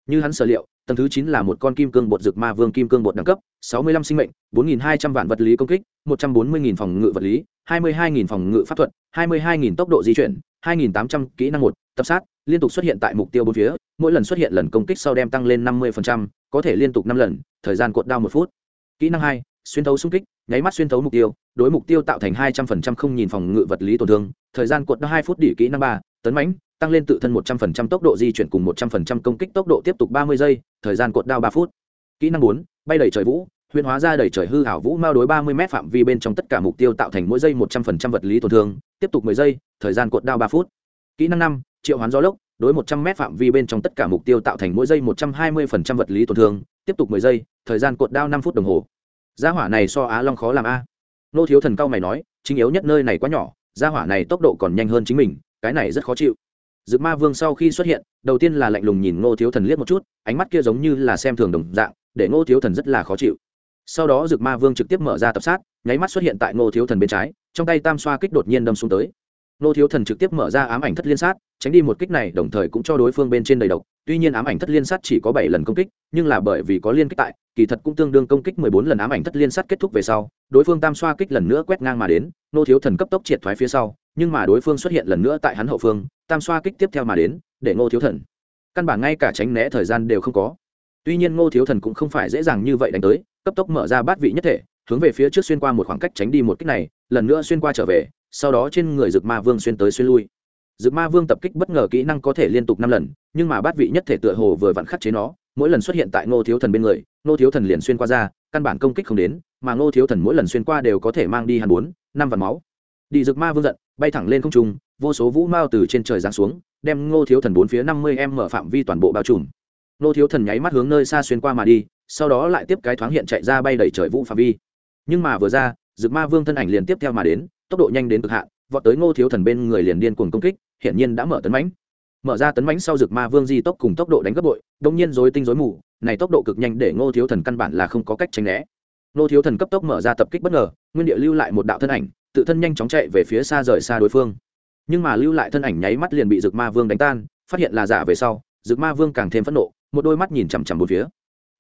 Như hắn sở liệu, tầng thứ chín là một con kim cương bột rực ma vương kim cương bột đẳng cấp, sáu mươi lăm sinh mệnh, bốn nghìn hai trăm vạn vật lý công kích, một trăm bốn mươi nghìn phòng ngự vật lý, hai mươi hai nghìn phòng ngự pháp thuật, hai mươi hai nghìn tốc độ di chuyển, hai nghìn tám trăm kỹ năng một, tập sát, liên tục xuất hiện tại mục tiêu bốn phía, mỗi lần xuất hiện lần công kích sau đem tăng lên năm mươi có thể liên tục năm lần, thời gian cột đao một phút. Kỹ năng hai xuyên thấu xung kích, nháy mắt xuyên thấu mục tiêu, đối mục tiêu tạo thành hai trăm linh không nhìn phòng ngự vật lý tổn thương, thời gian cột đao hai phút đỉ kỹ năng ba, tấn mãnh, tăng lên tự thân một trăm linh tốc độ di chuyển cùng một trăm linh công kích tốc độ tiếp tục ba mươi giây, thời gian cột đao ba phút. Kỹ năng bốn, bay đẩy trời vũ huyền hóa ra đẩy trời hư hảo vũ mao đối ba mươi m phạm vi bên trong tất cả mục tiêu tạo thành mỗi giây một trăm linh vật lý tổn thương, tiếp tục mười giây, thời gian cột đao ba phút. Kỹ năng năm, triệu hoán gió lốc, đối một trăm m phạm vi bên trong tất cả mục tiêu tạo thành mỗi giây một trăm hai mươi vật lý tổn thương, tiếp tục mười giây, thời gian cột đao năm phút đồng hồ gia hỏa này so á long khó làm a nô thiếu thần cao mày nói chính yếu nhất nơi này quá nhỏ gia hỏa này tốc độ còn nhanh hơn chính mình cái này rất khó chịu dự Ma Vương sau khi xuất hiện, đầu tiên là lạnh lùng nhìn Ngô Thiếu Thần liếc một chút, ánh mắt kia giống như là xem thường đồng dạng, để Ngô Thiếu Thần rất là khó chịu. Sau đó Dực Ma Vương trực tiếp mở ra tập sát, nháy mắt xuất hiện tại Ngô Thiếu Thần bên trái, trong tay tam xoa kích đột nhiên đâm xuống tới. Ngô Thiếu Thần trực tiếp mở ra ám ảnh thất liên sát, tránh đi một kích này, đồng thời cũng cho đối phương bên trên đầy độc. Tuy nhiên ám ảnh thất liên sát chỉ có bảy lần công kích, nhưng là bởi vì có liên kích tại, kỳ thật cũng tương đương công kích mười bốn lần ám ảnh thất liên sát kết thúc về sau, đối phương tam xoa kích lần nữa quét ngang mà đến, Ngô Thiếu Thần cấp tốc triệt thoái phía sau, nhưng mà đối phương xuất hiện lần nữa tại hắn hậu phương tam xoa kích tiếp theo mà đến để ngô thiếu thần. Căn bản ngay cả tránh né thời gian đều không có. Tuy nhiên ngô thiếu thần cũng không phải dễ dàng như vậy đánh tới cấp tốc mở ra bát vị nhất thể hướng về phía trước xuyên qua một khoảng cách tránh đi một kích này lần nữa xuyên qua trở về sau đó trên người rực ma vương xuyên tới xuyên lui dược ma vương tập kích bất ngờ kỹ năng có thể liên tục năm lần, nhưng mà bát vị nhất thể tựa hồ vừa vặn khắc chế nó, mỗi lần xuất hiện tại ngô thiếu thần bên người, ngô thiếu thần liền xuyên qua ra, căn bản công kích không đến, mà ngô thiếu thần mỗi lần xuyên qua đều có thể mang đi hàn bốn, năm vạn máu. Đi dược ma vương giận, bay thẳng lên không trung, vô số vũ mao từ trên trời giáng xuống, đem ngô thiếu thần bốn phía năm mươi em mở phạm vi toàn bộ bao trùm. Ngô thiếu thần nháy mắt hướng nơi xa xuyên qua mà đi, sau đó lại tiếp cái thoáng hiện chạy ra bay đẩy trời vũ phạm vi. Nhưng mà vừa ra, dược ma vương thân ảnh liền tiếp theo mà đến, tốc độ nhanh đến cực hạn, vọt tới ngô thiếu thần bên người liền điên cuồng công kích hiển nhiên đã mở tấn mãnh. Mở ra tấn mãnh sau dược ma vương di tốc cùng tốc độ đánh gấp bội, đông nhiên rối tinh rối mù, này tốc độ cực nhanh để ngô thiếu thần căn bản là không có cách tránh né. Ngô thiếu thần cấp tốc mở ra tập kích bất ngờ, nguyên địa lưu lại một đạo thân ảnh, tự thân nhanh chóng chạy về phía xa rời xa đối phương. Nhưng mà lưu lại thân ảnh nháy mắt liền bị dược ma vương đánh tan, phát hiện là giả về sau dược ma vương càng thêm phẫn nộ, một đôi mắt nhìn chằm chằm một phía.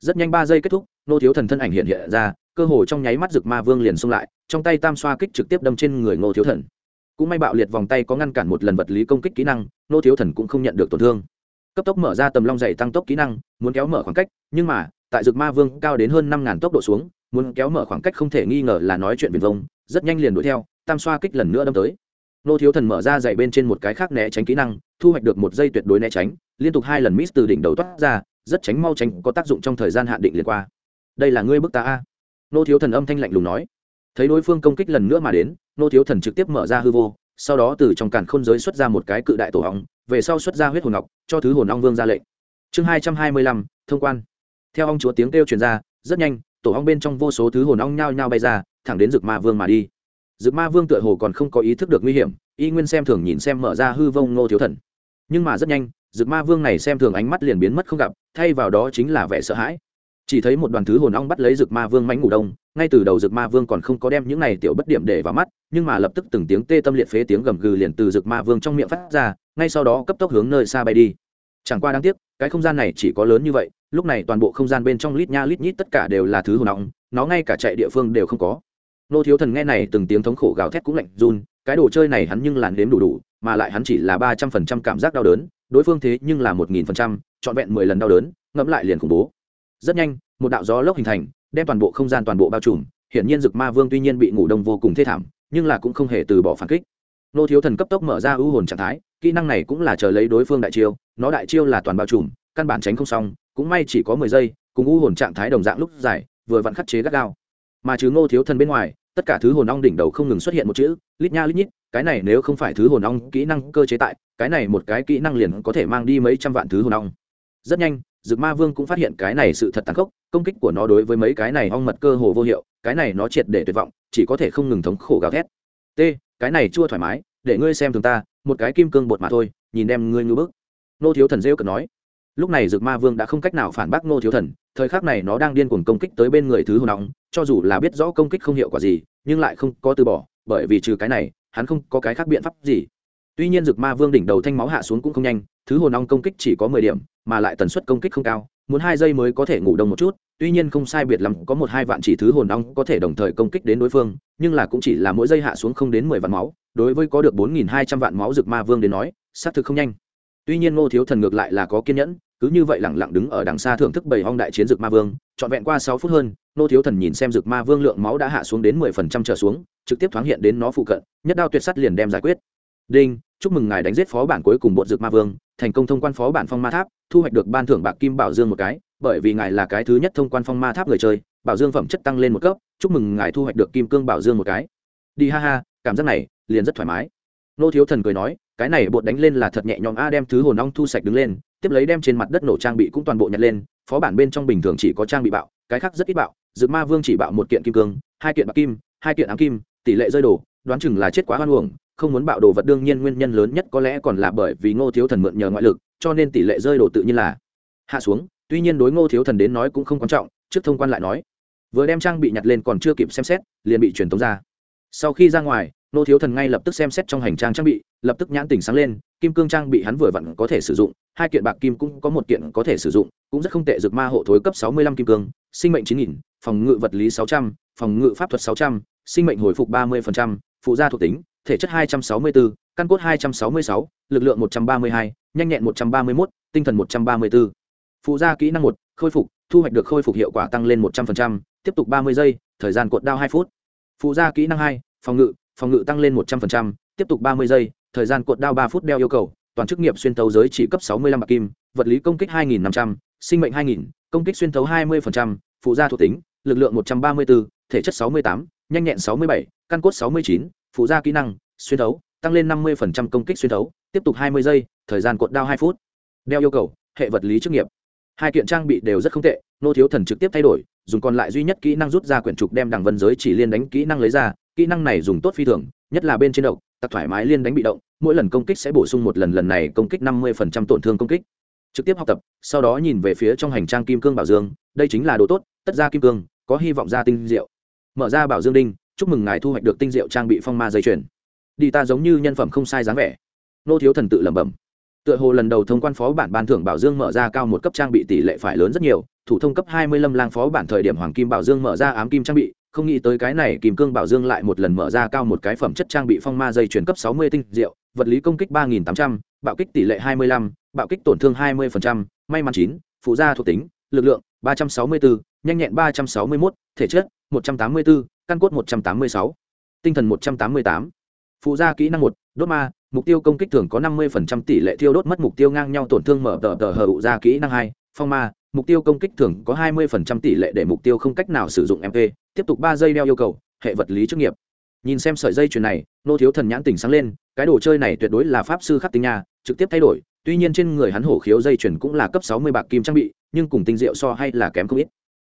Rất nhanh ba giây kết thúc nô thiếu thần thân ảnh hiện hiện ra, cơ hồ trong nháy mắt dược ma vương liền xông lại, trong tay tam xoa kích trực tiếp đâm trên người ngô thiếu thần cũng may bạo liệt vòng tay có ngăn cản một lần vật lý công kích kỹ năng, nô thiếu thần cũng không nhận được tổn thương. Cấp tốc mở ra tầm long dày tăng tốc kỹ năng, muốn kéo mở khoảng cách, nhưng mà, tại dược ma vương cao đến hơn năm ngàn tốc độ xuống, muốn kéo mở khoảng cách không thể nghi ngờ là nói chuyện viền vông, rất nhanh liền đuổi theo, tam xoa kích lần nữa đâm tới. Nô thiếu thần mở ra dày bên trên một cái khác né tránh kỹ năng, thu hoạch được một giây tuyệt đối né tránh, liên tục hai lần mít từ đỉnh đầu toát ra, rất tránh mau tránh, có tác dụng trong thời gian hạn định liền qua. Đây là ngươi bức ta a. Nô thiếu thần âm thanh lạnh lùng nói thấy đối phương công kích lần nữa mà đến, nô thiếu thần trực tiếp mở ra hư vô, sau đó từ trong càn khôn giới xuất ra một cái cự đại tổ hóng, về sau xuất ra huyết hồn ngọc, cho thứ hồn ong vương ra lệnh. Chương hai trăm hai mươi lăm, thông quan. Theo ong chúa tiếng kêu truyền ra, rất nhanh, tổ ong bên trong vô số thứ hồn ong nhao nhao bay ra, thẳng đến rực ma vương mà đi. Rực ma vương tựa hồ còn không có ý thức được nguy hiểm, y nguyên xem thường nhìn xem mở ra hư vông nô thiếu thần. Nhưng mà rất nhanh rực ma vương này xem thường ánh mắt liền biến mất không gặp, thay vào đó chính là vẻ sợ hãi. Chỉ thấy một đoàn thứ hồn ong bắt lấy rực ma vương mánh ngủ đông ngay từ đầu rực ma vương còn không có đem những này tiểu bất điểm để vào mắt, nhưng mà lập tức từng tiếng tê tâm liệt phế tiếng gầm gừ liền từ rực ma vương trong miệng phát ra, ngay sau đó cấp tốc hướng nơi xa bay đi. Chẳng qua đáng tiếc, cái không gian này chỉ có lớn như vậy, lúc này toàn bộ không gian bên trong lít nha lít nhít tất cả đều là thứ hồn ong nó ngay cả chạy địa phương đều không có. Nô thiếu thần nghe này từng tiếng thống khổ gào thét cũng lạnh run, cái đồ chơi này hắn nhưng làn đếm đủ đủ, mà lại hắn chỉ là ba trăm phần trăm cảm giác đau đớn, đối phương thế nhưng là một nghìn phần trăm, trọn vẹn mười lần đau đớn, ngẫm lại liền khủng bố. Rất nhanh, một đạo gió lốc hình thành đem toàn bộ không gian toàn bộ bao trùm, hiển nhiên dực ma vương tuy nhiên bị ngủ đông vô cùng thê thảm, nhưng là cũng không hề từ bỏ phản kích. Nô thiếu thần cấp tốc mở ra ưu hồn trạng thái, kỹ năng này cũng là chờ lấy đối phương đại chiêu, nó đại chiêu là toàn bao trùm, căn bản tránh không xong, cũng may chỉ có mười giây, cùng ưu hồn trạng thái đồng dạng lúc dài vừa vặn khắc chế gắt gao. Mà chứ ngô thiếu thần bên ngoài, tất cả thứ hồn ong đỉnh đầu không ngừng xuất hiện một chữ, lít nha lít nhít, cái này nếu không phải thứ hồn ong kỹ năng cơ chế tại, cái này một cái kỹ năng liền có thể mang đi mấy trăm vạn thứ hồn ong. Rất nhanh dược ma vương cũng phát hiện cái này sự thật tàn khốc công kích của nó đối với mấy cái này ong mật cơ hồ vô hiệu cái này nó triệt để tuyệt vọng chỉ có thể không ngừng thống khổ gào thét. T cái này chua thoải mái để ngươi xem thường ta một cái kim cương bột mà thôi nhìn đem ngươi như bức. Nô thiếu thần rêu cần nói. Lúc này dược ma vương đã không cách nào phản bác nô thiếu thần thời khắc này nó đang điên cuồng công kích tới bên người thứ hồn nóng, cho dù là biết rõ công kích không hiệu quả gì nhưng lại không có từ bỏ bởi vì trừ cái này hắn không có cái khác biện pháp gì. Tuy nhiên dược ma vương đỉnh đầu thanh máu hạ xuống cũng không nhanh thứ hồn ong công kích chỉ có mười điểm, mà lại tần suất công kích không cao, muốn hai giây mới có thể ngủ đông một chút, tuy nhiên không sai biệt lắm, có một hai vạn chỉ thứ hồn ong có thể đồng thời công kích đến đối phương, nhưng là cũng chỉ là mỗi giây hạ xuống không đến mười vạn máu, đối với có được bốn nghìn hai trăm vạn máu dược ma vương đến nói, xác thực không nhanh. Tuy nhiên ngô thiếu thần ngược lại là có kiên nhẫn, cứ như vậy lẳng lặng đứng ở đằng xa thưởng thức bảy hong đại chiến dược ma vương, trọn vẹn qua sáu phút hơn, ngô thiếu thần nhìn xem dược ma vương lượng máu đã hạ xuống đến mười phần trăm trở xuống, trực tiếp thoáng hiện đến nó phụ cận, nhất đao tuyệt sắt liền đem giải quyết. Đinh, chúc mừng ngài đánh giết phó bản cuối cùng bộ dược ma vương thành công thông quan phó bản phong ma tháp, thu hoạch được ban thưởng bạc kim bảo dương một cái, bởi vì ngài là cái thứ nhất thông quan phong ma tháp người chơi, bảo dương phẩm chất tăng lên một cấp, chúc mừng ngài thu hoạch được kim cương bảo dương một cái. Đi ha ha, cảm giác này, liền rất thoải mái. Nô thiếu thần cười nói, cái này bột đánh lên là thật nhẹ nhõm, a, đem thứ hồn ong thu sạch đứng lên, tiếp lấy đem trên mặt đất nổ trang bị cũng toàn bộ nhặt lên, phó bản bên trong bình thường chỉ có trang bị bạo, cái khác rất ít bạo, dược ma vương chỉ bạo một kiện kim cương, hai kiện bạc kim, hai kiện ám kim, tỷ lệ rơi đổ, đoán chừng là chết quá hoan uổng không muốn bạo đồ vật đương nhiên nguyên nhân lớn nhất có lẽ còn là bởi vì ngô thiếu thần mượn nhờ ngoại lực, cho nên tỷ lệ rơi đồ tự nhiên là hạ xuống. Tuy nhiên đối ngô thiếu thần đến nói cũng không quan trọng, trước thông quan lại nói. Vừa đem trang bị nhặt lên còn chưa kịp xem xét, liền bị truyền tống ra. Sau khi ra ngoài, ngô thiếu thần ngay lập tức xem xét trong hành trang trang bị, lập tức nhãn tỉnh sáng lên, kim cương trang bị hắn vừa vặn có thể sử dụng, hai kiện bạc kim cũng có một kiện có thể sử dụng, cũng rất không tệ, dược ma hộ thối cấp sáu mươi lăm kim cương, sinh mệnh chín nghìn, phòng ngự vật lý sáu trăm, phòng ngự pháp thuật sáu trăm, sinh mệnh hồi phục ba mươi phụ gia thuộc tính thể chất 264, căn cốt 266, lực lượng 132, nhanh nhẹn 131, tinh thần 134. Phụ gia kỹ năng 1, khôi phục, thu hoạch được khôi phục hiệu quả tăng lên 100%, tiếp tục 30 giây, thời gian cột đao 2 phút. Phụ gia kỹ năng 2, phòng ngự, phòng ngự tăng lên 100%, tiếp tục 30 giây, thời gian cột đao 3 phút đeo yêu cầu toàn chức nghiệp xuyên thấu giới chỉ cấp sáu mươi lăm bạc kim vật lý công kích hai nghìn năm trăm sinh mệnh hai nghìn công kích xuyên thấu hai mươi phụ gia thuộc tính lực lượng một trăm ba mươi bốn thể chất sáu mươi tám nhanh nhẹn sáu mươi bảy căn cốt sáu mươi chín phụ gia kỹ năng, xuyên thấu, tăng lên năm mươi công kích xuyên thấu, tiếp tục hai mươi giây, thời gian cột đao hai phút. Đeo yêu cầu, hệ vật lý chức nghiệp. Hai kiện trang bị đều rất không tệ, nô thiếu thần trực tiếp thay đổi, dùng còn lại duy nhất kỹ năng rút ra quyển trục đem đằng vân giới chỉ liên đánh kỹ năng lấy ra, kỹ năng này dùng tốt phi thường, nhất là bên trên độc, tặc thoải mái liên đánh bị động, mỗi lần công kích sẽ bổ sung một lần lần này công kích năm mươi tổn thương công kích. Trực tiếp học tập, sau đó nhìn về phía trong hành trang kim cương bảo dương, đây chính là đồ tốt, tất ra kim cương, có hy vọng ra tinh diệu. Mở ra bảo dương đinh chúc mừng ngài thu hoạch được tinh diệu trang bị phong ma dây chuyền. Đi ta giống như nhân phẩm không sai dáng vẻ. Nô thiếu thần tự lẩm bẩm. Tựa hồ lần đầu thông quan phó bản ban thưởng bảo dương mở ra cao một cấp trang bị tỷ lệ phải lớn rất nhiều, thủ thông cấp hai mươi lăm lang phó bản thời điểm hoàng kim bảo dương mở ra ám kim trang bị, không nghĩ tới cái này kim cương bảo dương lại một lần mở ra cao một cái phẩm chất trang bị phong ma dây chuyển cấp sáu mươi tinh diệu, vật lý công kích ba nghìn tám trăm, bạo kích tỷ lệ hai mươi lăm, bạo kích tổn thương hai mươi phần trăm, may mắn chín, phụ gia thuộc tính, lực lượng ba trăm sáu mươi bốn nhanh nhẹn ba trăm sáu mươi mốt, thể chất một trăm tám mươi bốn căn cốt một trăm tám mươi sáu, tinh thần một trăm tám mươi tám. Phụ gia kỹ năng một, đốt ma, mục tiêu công kích thường có năm mươi tỷ lệ thiêu đốt mất mục tiêu ngang nhau tổn thương mở tờ tờ hờ ụ ra kỹ năng hai, phong ma, mục tiêu công kích thường có hai mươi tỷ lệ để mục tiêu không cách nào sử dụng mp tiếp tục ba giây đeo yêu cầu, hệ vật lý chức nghiệp. Nhìn xem sợi dây chuyền này, nô thiếu thần nhãn tỉnh sáng lên, cái đồ chơi này tuyệt đối là pháp sư khắc tinh nha, trực tiếp thay đổi. Tuy nhiên trên người hắn hổ khiếu dây chuyền cũng là cấp sáu mươi bạc kim trang bị, nhưng cùng tinh diệu so hay là kém không ít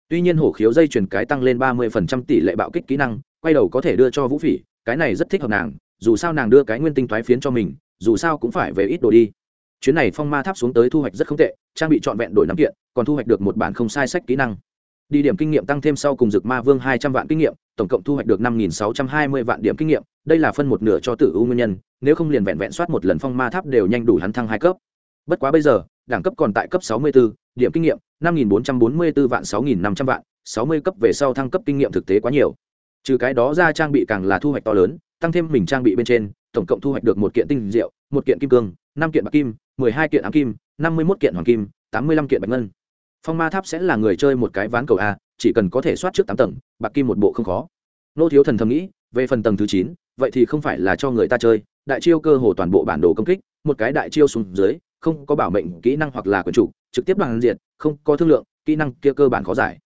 tuy nhiên hổ khiếu dây chuyền cái tăng lên ba mươi tỷ lệ bạo kích kỹ năng, quay đầu có thể đưa cho vũ phỉ, cái này rất thích hợp nàng, dù sao nàng đưa cái nguyên tinh thoái phiến cho mình, dù sao cũng phải về ít đồ đi. Chuyến này phong ma tháp xuống tới thu hoạch rất không tệ, trang bị trọn vẹn đổi nắm kiện, còn thu hoạch được một bản không sai sách kỹ năng. Đi điểm kinh nghiệm tăng thêm sau cùng dực ma vương hai trăm vạn kinh nghiệm, tổng cộng thu hoạch được năm nghìn sáu trăm hai mươi vạn điểm kinh nghiệm, đây là phân một nửa cho tử u nguyên nhân, nếu không liền vẹn vẹn soát một lần phong ma tháp đều nhanh đủ hắn thăng hai cấp. Bất quá bây giờ đẳng cấp còn tại cấp 64, điểm kinh nghiệm 5.444.650.60 cấp về sau thăng cấp kinh nghiệm thực tế quá nhiều. Trừ cái đó ra trang bị càng là thu hoạch to lớn tăng thêm mình trang bị bên trên tổng cộng thu hoạch được một kiện tinh diệu một kiện kim cương năm kiện bạc kim mười hai kiện ám kim năm mươi mốt kiện hoàng kim tám mươi lăm kiện bạch ngân. Phong ma tháp sẽ là người chơi một cái ván cầu a chỉ cần có thể soát trước tám tầng bạc kim một bộ không khó. Nô thiếu thần thầm nghĩ về phần tầng thứ chín vậy thì không phải là cho người ta chơi đại chiêu cơ hồ toàn bộ bản đồ công kích một cái đại chiêu xuống dưới không có bảo mệnh kỹ năng hoặc là quyền chủ, trực tiếp bằng diện không có thương lượng, kỹ năng kia cơ bản khó giải.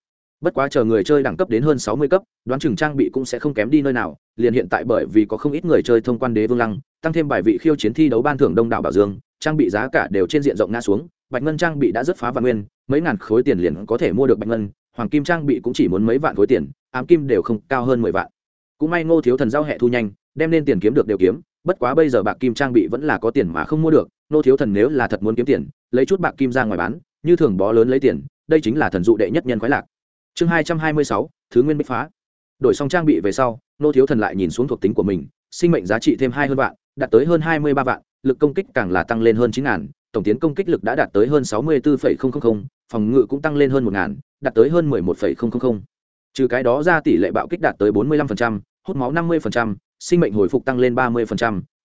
Bất quá chờ người chơi đẳng cấp đến hơn sáu mươi cấp, đoán chừng trang bị cũng sẽ không kém đi nơi nào, liền hiện tại bởi vì có không ít người chơi thông quan đế vương lăng, tăng thêm bài vị khiêu chiến thi đấu ban thưởng đông đảo bảo dương, trang bị giá cả đều trên diện rộng nga xuống, bạch ngân trang bị đã rất phá vạn nguyên, mấy ngàn khối tiền liền có thể mua được bạch ngân, hoàng kim trang bị cũng chỉ muốn mấy vạn khối tiền, ám kim đều không, cao hơn mười vạn. Cũng may ngô thiếu thần giao hệ thu nhanh, đem nên tiền kiếm được đều kiếm, bất quá bây giờ bạc kim trang bị vẫn là có tiền mà không mua được nô thiếu thần nếu là thật muốn kiếm tiền, lấy chút bạc kim ra ngoài bán, như thường bó lớn lấy tiền, đây chính là thần dụ đệ nhất nhân khoái lạc. Chương hai trăm hai mươi sáu, thứ nguyên bích phá. Đổi xong trang bị về sau, nô thiếu thần lại nhìn xuống thuộc tính của mình, sinh mệnh giá trị thêm hai hơn vạn, đạt tới hơn hai mươi ba vạn, lực công kích càng là tăng lên hơn chín ngàn, tổng tiến công kích lực đã đạt tới hơn sáu mươi bốn phòng ngự cũng tăng lên hơn một ngàn, đạt tới hơn mười một trừ cái đó ra tỷ lệ bạo kích đạt tới bốn mươi lăm hút máu năm mươi sinh mệnh hồi phục tăng lên ba mươi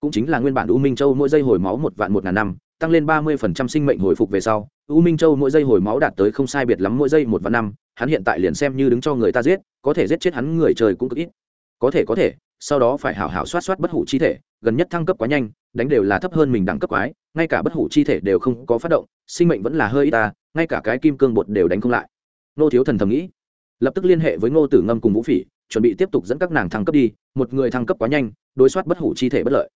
cũng chính là nguyên bản u minh châu mỗi giây hồi máu một vạn một ngàn năm, tăng lên ba mươi sinh mệnh hồi phục về sau, u minh châu mỗi giây hồi máu đạt tới không sai biệt lắm mỗi giây một vạn năm, hắn hiện tại liền xem như đứng cho người ta giết, có thể giết chết hắn người trời cũng cực ít. Có thể có thể, sau đó phải hảo hảo soát soát bất hủ chi thể, gần nhất thăng cấp quá nhanh, đánh đều là thấp hơn mình đẳng cấp quái, ngay cả bất hủ chi thể đều không có phát động, sinh mệnh vẫn là hơi ít ta, ngay cả cái kim cương bột đều đánh không lại. Nô thiếu thần thầm nghĩ, lập tức liên hệ với ngô tử ngâm cùng vũ phỉ chuẩn bị tiếp tục dẫn các nàng thăng cấp đi, một người thăng cấp quá nhanh, đối soát bất hủ chi thể bất lợi.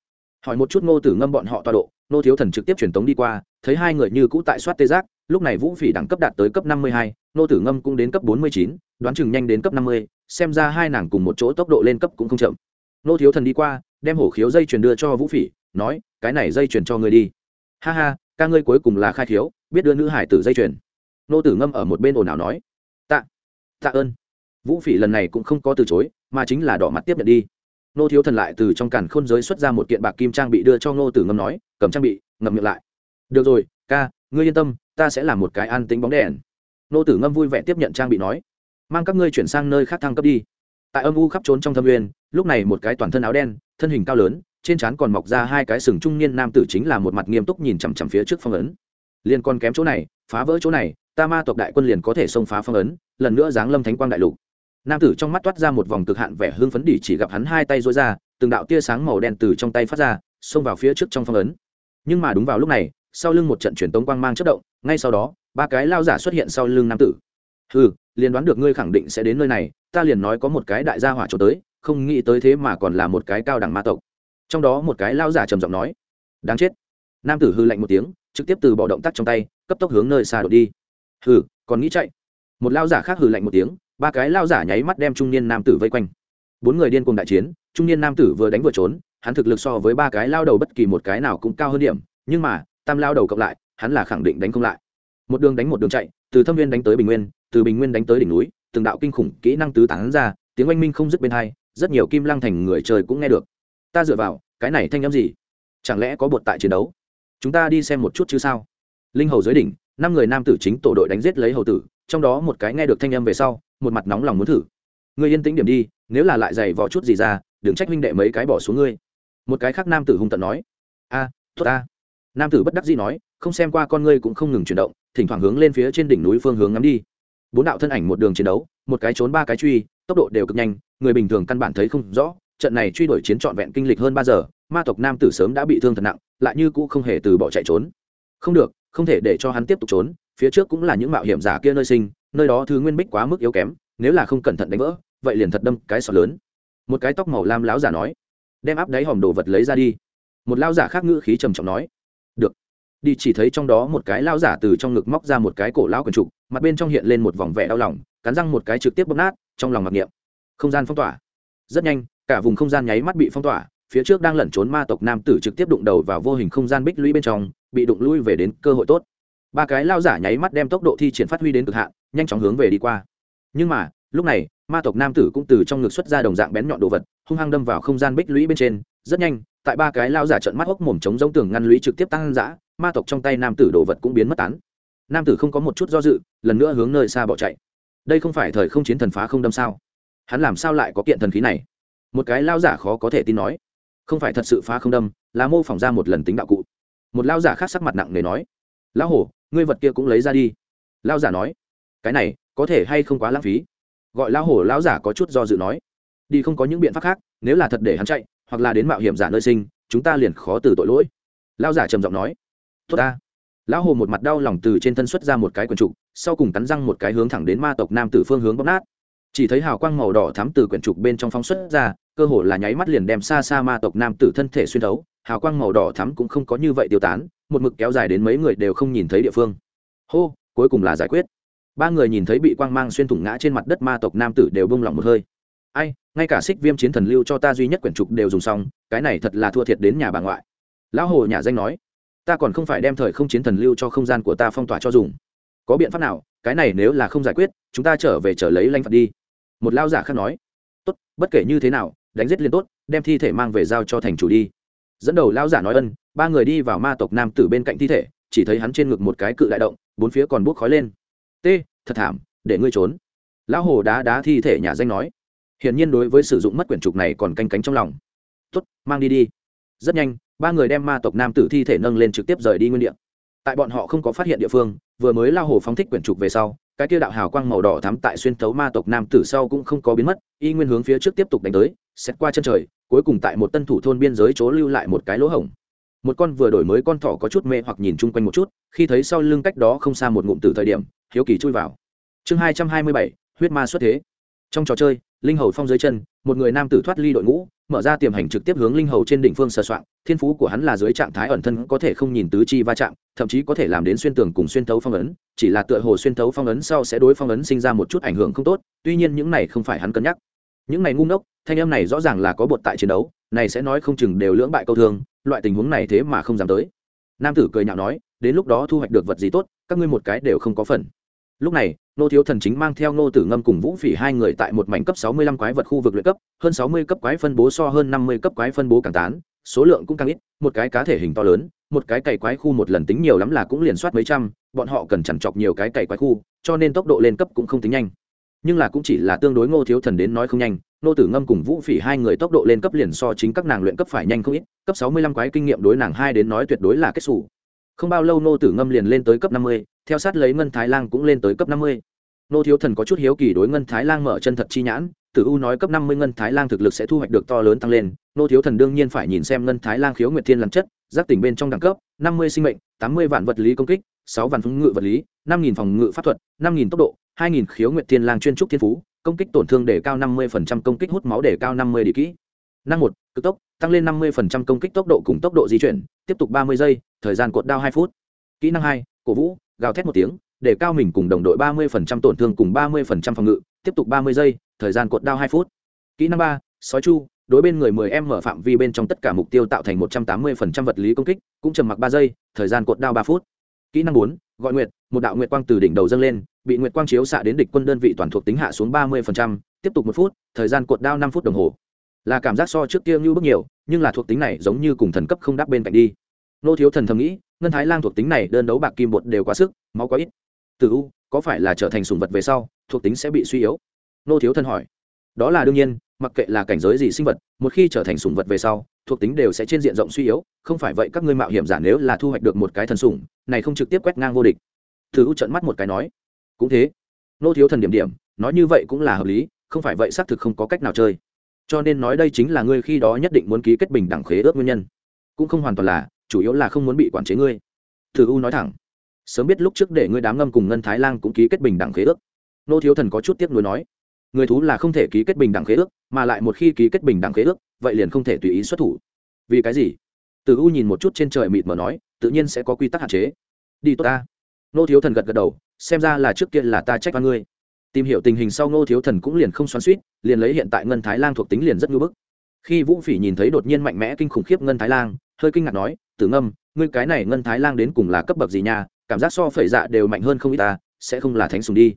Hỏi một chút ngô tử ngâm bọn họ tọa độ nô thiếu thần trực tiếp truyền tống đi qua, thấy hai người như cũ tại soát tê giác, lúc này vũ phỉ đẳng cấp đạt tới cấp năm mươi hai nô tử ngâm cũng đến cấp bốn mươi chín, đoán chừng nhanh đến cấp năm mươi, xem ra hai nàng cùng một chỗ tốc độ lên cấp cũng không chậm. Nô thiếu thần đi qua, đem hổ khiếu dây chuyền đưa cho vũ phỉ, nói, cái này dây chuyền cho ngươi đi. Ha ha, ca ngươi cuối cùng là khai thiếu biết đưa nữ hải tử dây chuyền. Nô tử ngâm ở một bên ồn ào nói, tạ tạ ơn vũ phỉ lần này cũng không có từ chối, mà chính là đỏ mặt tiếp nhận đi. Nô thiếu thần lại từ trong càn khôn giới xuất ra một kiện bạc kim trang bị đưa cho nô tử ngâm nói, cầm trang bị, ngậm miệng lại. Được rồi, ca, ngươi yên tâm, ta sẽ làm một cái an tính bóng đèn. Nô tử ngâm vui vẻ tiếp nhận trang bị nói, mang các ngươi chuyển sang nơi khác thăng cấp đi. Tại âm u khắp trốn trong thâm uyên, lúc này một cái toàn thân áo đen, thân hình cao lớn, trên trán còn mọc ra hai cái sừng trung niên nam tử chính là một mặt nghiêm túc nhìn chằm chằm phía trước phong ấn. Liên con kém chỗ này, phá vỡ chỗ này, ta ma tộc đại quân liền có thể xông phá phong ấn, lần nữa giáng lâm thánh quang đại lục nam tử trong mắt toát ra một vòng cực hạn vẻ hương phấn đỉ chỉ gặp hắn hai tay dối ra, từng đạo tia sáng màu đen từ trong tay phát ra, xông vào phía trước trong phong ấn. Nhưng mà đúng vào lúc này, sau lưng một trận truyền tống quang mang chất động, ngay sau đó, ba cái lao giả xuất hiện sau lưng nam tử. Ừ liền đoán được ngươi khẳng định sẽ đến nơi này, ta liền nói có một cái đại gia hỏa trốn tới, không nghĩ tới thế mà còn là một cái cao đẳng ma tộc. Trong đó một cái lao giả trầm giọng nói, đáng chết. Nam tử hư lạnh một tiếng, trực tiếp từ bỏ động tác trong tay, cấp tốc hướng nơi xa đột đi. Hừ, còn nghĩ chạy. Một lao giả khác hừ lạnh một tiếng ba cái lao giả nháy mắt đem trung niên nam tử vây quanh. Bốn người điên cùng đại chiến, trung niên nam tử vừa đánh vừa trốn, hắn thực lực so với ba cái lao đầu bất kỳ một cái nào cũng cao hơn điểm, nhưng mà, tam lao đầu cộng lại, hắn là khẳng định đánh không lại. Một đường đánh một đường chạy, từ thâm viên đánh tới bình nguyên, từ bình nguyên đánh tới đỉnh núi, từng đạo kinh khủng kỹ năng tứ tán ra, tiếng oanh minh không dứt bên hai, rất nhiều kim lăng thành người trời cũng nghe được. Ta dựa vào, cái này thanh â m gì? Chẳng lẽ có bột tại chiến đấu? Chúng ta đi xem một chút chứ sao? Linh hầu dưới đỉnh, năm người nam tử chính tổ đội đánh giết lấy hầu tử trong đó một cái nghe được thanh âm về sau, một mặt nóng lòng muốn thử. Ngươi yên tĩnh điểm đi, nếu là lại giày vò chút gì ra, đừng trách huynh đệ mấy cái bỏ xuống ngươi. Một cái khác nam tử hung tận nói. A, tốt a nam tử bất đắc dĩ nói, không xem qua con ngươi cũng không ngừng chuyển động, thỉnh thoảng hướng lên phía trên đỉnh núi phương hướng ngắm đi. Bốn đạo thân ảnh một đường chiến đấu, một cái trốn ba cái truy, tốc độ đều cực nhanh, người bình thường căn bản thấy không rõ, trận này truy đuổi chiến trọn vẹn kinh lịch hơn ba giờ, ma tộc nam tử sớm đã bị thương thật nặng, lại như cũ không hề từ bỏ chạy trốn. Không được, không thể để cho hắn tiếp tục trốn phía trước cũng là những mạo hiểm giả kia nơi sinh, nơi đó thứ nguyên bích quá mức yếu kém, nếu là không cẩn thận đánh vỡ, vậy liền thật đâm cái sọt lớn. Một cái tóc màu lam láo giả nói, đem áp đáy hòm đồ vật lấy ra đi. Một lao giả khác ngữ khí trầm trọng nói, được. Đi chỉ thấy trong đó một cái lao giả từ trong ngực móc ra một cái cổ lao quần trục, mặt bên trong hiện lên một vòng vẻ đau lòng, cắn răng một cái trực tiếp bóp nát, trong lòng mặc niệm. Không gian phong tỏa. Rất nhanh, cả vùng không gian nháy mắt bị phong tỏa, phía trước đang lẩn trốn ma tộc nam tử trực tiếp đụng đầu vào vô hình không gian bích lũy bên trong, bị đụng lui về đến cơ hội tốt ba cái lao giả nháy mắt đem tốc độ thi triển phát huy đến cực hạn, nhanh chóng hướng về đi qua. Nhưng mà, lúc này, ma tộc nam tử cũng từ trong ngực xuất ra đồng dạng bén nhọn đồ vật, hung hăng đâm vào không gian bích lũy bên trên, rất nhanh, tại ba cái lao giả trận mắt hốc mồm chống giống tường ngăn lũy trực tiếp tăng giã ma tộc trong tay nam tử đồ vật cũng biến mất tán. Nam tử không có một chút do dự, lần nữa hướng nơi xa bỏ chạy. Đây không phải thời không chiến thần phá không đâm sao? Hắn làm sao lại có kiện thần khí này? Một cái lao giả khó có thể tin nói. Không phải thật sự phá không đâm, là mô phỏng ra một lần tính đạo cụ. Một lao giả khác sắc mặt nặng nề nói. Lão hổ ngươi vật kia cũng lấy ra đi. Lao giả nói, cái này có thể hay không quá lãng phí? Gọi lão hổ lão giả có chút do dự nói, đi không có những biện pháp khác, nếu là thật để hắn chạy, hoặc là đến mạo hiểm giả nơi sinh, chúng ta liền khó từ tội lỗi. Lão giả trầm giọng nói, tốt ta. Lão hồ một mặt đau lòng từ trên thân xuất ra một cái quyển trục, sau cùng cắn răng một cái hướng thẳng đến ma tộc nam tử phương hướng bóp nát. Chỉ thấy hào quang màu đỏ thắm từ quyển trục bên trong phóng xuất ra, cơ hồ là nháy mắt liền đem xa xa ma tộc nam tử thân thể xuyên thấu hào quang màu đỏ thắm cũng không có như vậy tiêu tán, một mực kéo dài đến mấy người đều không nhìn thấy địa phương. Hô, cuối cùng là giải quyết. Ba người nhìn thấy bị quang mang xuyên thủng ngã trên mặt đất ma tộc nam tử đều bông lỏng một hơi. Ai, ngay cả xích viêm chiến thần lưu cho ta duy nhất quyển trục đều dùng xong, cái này thật là thua thiệt đến nhà bà ngoại. Lão hồ nhà danh nói, ta còn không phải đem thời không chiến thần lưu cho không gian của ta phong tỏa cho dùng. Có biện pháp nào? Cái này nếu là không giải quyết, chúng ta trở về trở lấy lanh phạt đi. Một lao giả khác nói, tốt, bất kể như thế nào, đánh giết liên tốt, đem thi thể mang về giao cho thành chủ đi dẫn đầu lao giả nói ân, ba người đi vào ma tộc nam tử bên cạnh thi thể, chỉ thấy hắn trên ngực một cái cự đại động, bốn phía còn bốc khói lên. T, thật thảm, để ngươi trốn. Lão hồ đá đá thi thể nhà danh nói. Hiển nhiên đối với sử dụng mất quyển trục này còn canh cánh trong lòng. Tốt, mang đi đi. Rất nhanh, ba người đem ma tộc nam tử thi thể nâng lên trực tiếp rời đi nguyên địa. Tại bọn họ không có phát hiện địa phương, vừa mới lao hồ phóng thích quyển trục về sau, cái kia đạo hào quang màu đỏ thắm tại xuyên thấu ma tộc nam tử sau cũng không có biến mất, y nguyên hướng phía trước tiếp tục đánh tới, xét qua chân trời cuối cùng tại một tân thủ thôn biên giới chỗ lưu lại một cái lỗ hổng. Một con vừa đổi mới con thỏ có chút mê hoặc nhìn chung quanh một chút, khi thấy sau lưng cách đó không xa một ngụm từ thời điểm, hiếu kỳ chui vào. Chương hai trăm hai mươi bảy, huyết ma xuất thế. Trong trò chơi, linh hầu phong dưới chân, một người nam tử thoát ly đội ngũ, mở ra tiềm hành trực tiếp hướng linh hầu trên đỉnh phương sờ soạn thiên phú của hắn là dưới trạng thái ẩn thân, có thể không nhìn tứ chi va chạm, thậm chí có thể làm đến xuyên tường cùng xuyên thấu phong ấn, chỉ là tựa hồ xuyên thấu phong ấn sau sẽ đối phong ấn sinh ra một chút ảnh hưởng không tốt, tuy nhiên những này không phải hắn cân nhắc những này ngu ngốc, thanh em này rõ ràng là có bột tại chiến đấu, này sẽ nói không chừng đều lưỡng bại câu thương, loại tình huống này thế mà không dám tới. Nam tử cười nhạo nói, đến lúc đó thu hoạch được vật gì tốt, các ngươi một cái đều không có phần. Lúc này nô thiếu thần chính mang theo nô tử ngâm cùng vũ phỉ hai người tại một mảnh cấp sáu mươi lăm quái vật khu vực luyện cấp, hơn sáu mươi cấp quái phân bố so hơn năm mươi cấp quái phân bố càng tán, số lượng cũng càng ít, một cái cá thể hình to lớn, một cái cày quái khu một lần tính nhiều lắm là cũng liền soát mấy trăm, bọn họ cần chằn chọc nhiều cái cày quái khu, cho nên tốc độ lên cấp cũng không tính nhanh nhưng là cũng chỉ là tương đối ngô thiếu thần đến nói không nhanh, nô tử ngâm cùng vũ phỉ hai người tốc độ lên cấp liền so chính các nàng luyện cấp phải nhanh không ít, cấp sáu mươi lăm quái kinh nghiệm đối nàng hai đến nói tuyệt đối là kết xù. Không bao lâu nô tử ngâm liền lên tới cấp năm mươi, theo sát lấy ngân thái lang cũng lên tới cấp năm mươi. Nô thiếu thần có chút hiếu kỳ đối ngân thái lang mở chân thật chi nhãn, tử u nói cấp năm mươi ngân thái lang thực lực sẽ thu hoạch được to lớn tăng lên, nô thiếu thần đương nhiên phải nhìn xem ngân thái lang khiếu nguyệt thiên làm chất, giác tỉnh bên trong đẳng cấp, năm mươi sinh mệnh, tám mươi vạn vật lý công kích, sáu vạn phóng ngự vật lý, năm nghìn phòng ngự pháp thuật, năm nghìn tốc độ hai nghìn khiếu nguyệt thiên lang chuyên trúc thiên phú công kích tổn thương để cao năm mươi công kích hút máu để cao năm mươi địa kỹ. Năng một cực tốc tăng lên năm mươi công kích tốc độ cùng tốc độ di chuyển tiếp tục ba mươi giây thời gian cột đao hai phút. Kỹ năng hai cổ vũ gào thét một tiếng để cao mình cùng đồng đội ba mươi tổn thương cùng ba mươi phòng ngự tiếp tục ba mươi giây thời gian cột đao hai phút. Kỹ năng ba sói chu đối bên người 10 em mở phạm vi bên trong tất cả mục tiêu tạo thành 180% vật lý công kích, cũng trầm mặc 3 giây, thời gian cột đao 3 phút. Kỹ năng 4, gọi nguyệt, một đạo nguyệt quang từ đỉnh đầu dâng lên, bị nguyệt quang chiếu xạ đến địch quân đơn vị toàn thuộc tính hạ xuống 30%, tiếp tục một phút, thời gian cột đao năm phút đồng hồ. Là cảm giác so trước kia như bước nhiều, nhưng là thuộc tính này giống như cùng thần cấp không đáp bên cạnh đi. Nô thiếu thần thầm nghĩ, ngân thái lang thuộc tính này đơn đấu bạc kim bột đều quá sức, máu quá ít. từ U, có phải là trở thành sủng vật về sau, thuộc tính sẽ bị suy yếu? Nô thiếu thần hỏi. Đó là đương nhiên, mặc kệ là cảnh giới gì sinh vật, một khi trở thành sủng vật về sau, thuộc tính đều sẽ trên diện rộng suy yếu, không phải vậy các ngươi mạo hiểm giả nếu là thu hoạch được một cái thần sủng, này không trực tiếp quét ngang vô địch. Thử u trận mắt một cái nói, cũng thế. Nô thiếu thần điểm điểm, nói như vậy cũng là hợp lý, không phải vậy xác thực không có cách nào chơi. Cho nên nói đây chính là ngươi khi đó nhất định muốn ký kết bình đẳng khế ước nguyên nhân. Cũng không hoàn toàn là, chủ yếu là không muốn bị quản chế ngươi. Thử u nói thẳng, sớm biết lúc trước để ngươi đám ngâm cùng ngân thái lan cũng ký kết bình đẳng khế ước. Nô thiếu thần có chút tiếc nuối nói người thú là không thể ký kết bình đẳng khế ước, mà lại một khi ký kết bình đẳng khế ước, vậy liền không thể tùy ý xuất thủ. Vì cái gì? Từ u nhìn một chút trên trời mịt mờ nói, tự nhiên sẽ có quy tắc hạn chế. Đi tốt ta. Nô thiếu thần gật gật đầu, xem ra là trước kia là ta trách văn ngươi. Tìm hiểu tình hình sau ngô thiếu thần cũng liền không xoắn suýt liền lấy hiện tại ngân thái lan thuộc tính liền rất ngưỡng bức. Khi vũ phỉ nhìn thấy đột nhiên mạnh mẽ kinh khủng khiếp ngân thái lan hơi kinh ngạc nói, tử ngâm, ngươi cái này ngân thái lan đến cùng là cấp bậc gì nha? Cảm giác so phẩy dạ đều mạnh hơn không ít ta, sẽ không là thánh sùng đi.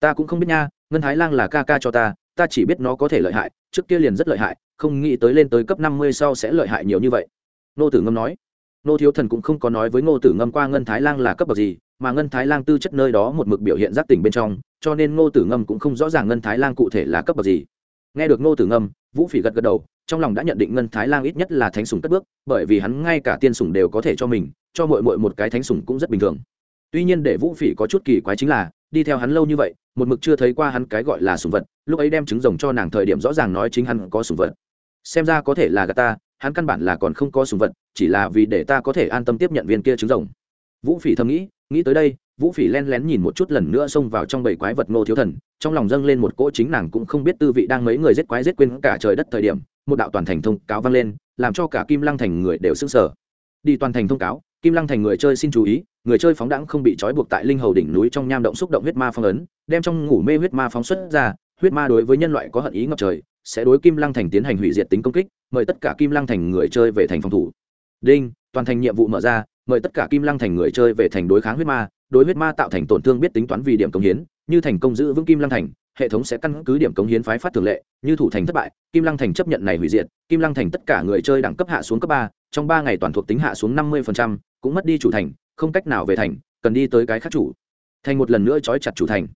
Ta cũng không biết nha ngân thái lang là ca ca cho ta ta chỉ biết nó có thể lợi hại, trước kia liền rất lợi hại, không nghĩ tới lên tới cấp năm mươi sau sẽ lợi hại nhiều như vậy. Nô tử ngâm nói. Nô thiếu thần cũng không có nói với ngô tử ngâm qua ngân thái lang là cấp bậc gì, mà ngân thái lang tư chất nơi đó một mực biểu hiện giác tỉnh bên trong, cho nên ngô tử ngâm cũng không rõ ràng ngân thái lang cụ thể là cấp bậc gì. Nghe được ngô tử ngâm, vũ phỉ gật gật đầu, trong lòng đã nhận định ngân thái lang ít nhất là thánh sùng cất bước, bởi vì hắn ngay cả tiên sùng đều có thể cho mình, cho mội mội một cái thánh sùng cũng rất bình thường. Tuy nhiên để vũ phỉ có chút kỳ quái chính là, đi theo hắn lâu như vậy một mực chưa thấy qua hắn cái gọi là sùng vật, lúc ấy đem trứng rồng cho nàng thời điểm rõ ràng nói chính hắn có sùng vật. Xem ra có thể là gà ta, hắn căn bản là còn không có sùng vật, chỉ là vì để ta có thể an tâm tiếp nhận viên kia trứng rồng. Vũ phỉ thầm nghĩ nghĩ tới đây, vũ phỉ len lén nhìn một chút lần nữa xông vào trong bầy quái vật ngô thiếu thần, trong lòng dâng lên một cỗ chính nàng cũng không biết tư vị đang mấy người giết quái giết quên cả trời đất thời điểm, một đạo toàn thành thông cáo vang lên, làm cho cả kim lăng thành người đều sững sờ. Đi toàn thành thông cáo kim lăng thành người chơi xin chú ý, người chơi phóng đãng không bị trói buộc tại linh hầu đỉnh núi trong nham động xúc động huyết ma phong ấn, đem trong ngủ mê huyết ma phóng xuất ra, huyết ma đối với nhân loại có hận ý ngập trời, sẽ đối kim lăng thành tiến hành hủy diệt tính công kích, mời tất cả kim lăng thành người chơi về thành phòng thủ. Đinh, toàn thành nhiệm vụ mở ra, mời tất cả kim lăng thành người chơi về thành đối kháng huyết ma, đối huyết ma tạo thành tổn thương biết tính toán vì điểm công hiến, như thành công giữ vững kim lăng thành, hệ thống sẽ căn cứ điểm cống hiến phái phát thường lệ, như thủ thành thất bại, kim lăng thành chấp nhận này hủy diệt, kim lăng thành tất cả người chơi đẳng cấp hạ xuống cấp ba, trong ba ngày toàn thuộc tính hạ xuống năm mươi cũng mất đi chủ thành, không cách nào về thành, cần đi tới cái khác chủ. Thành một lần nữa trói chặt chủ thành.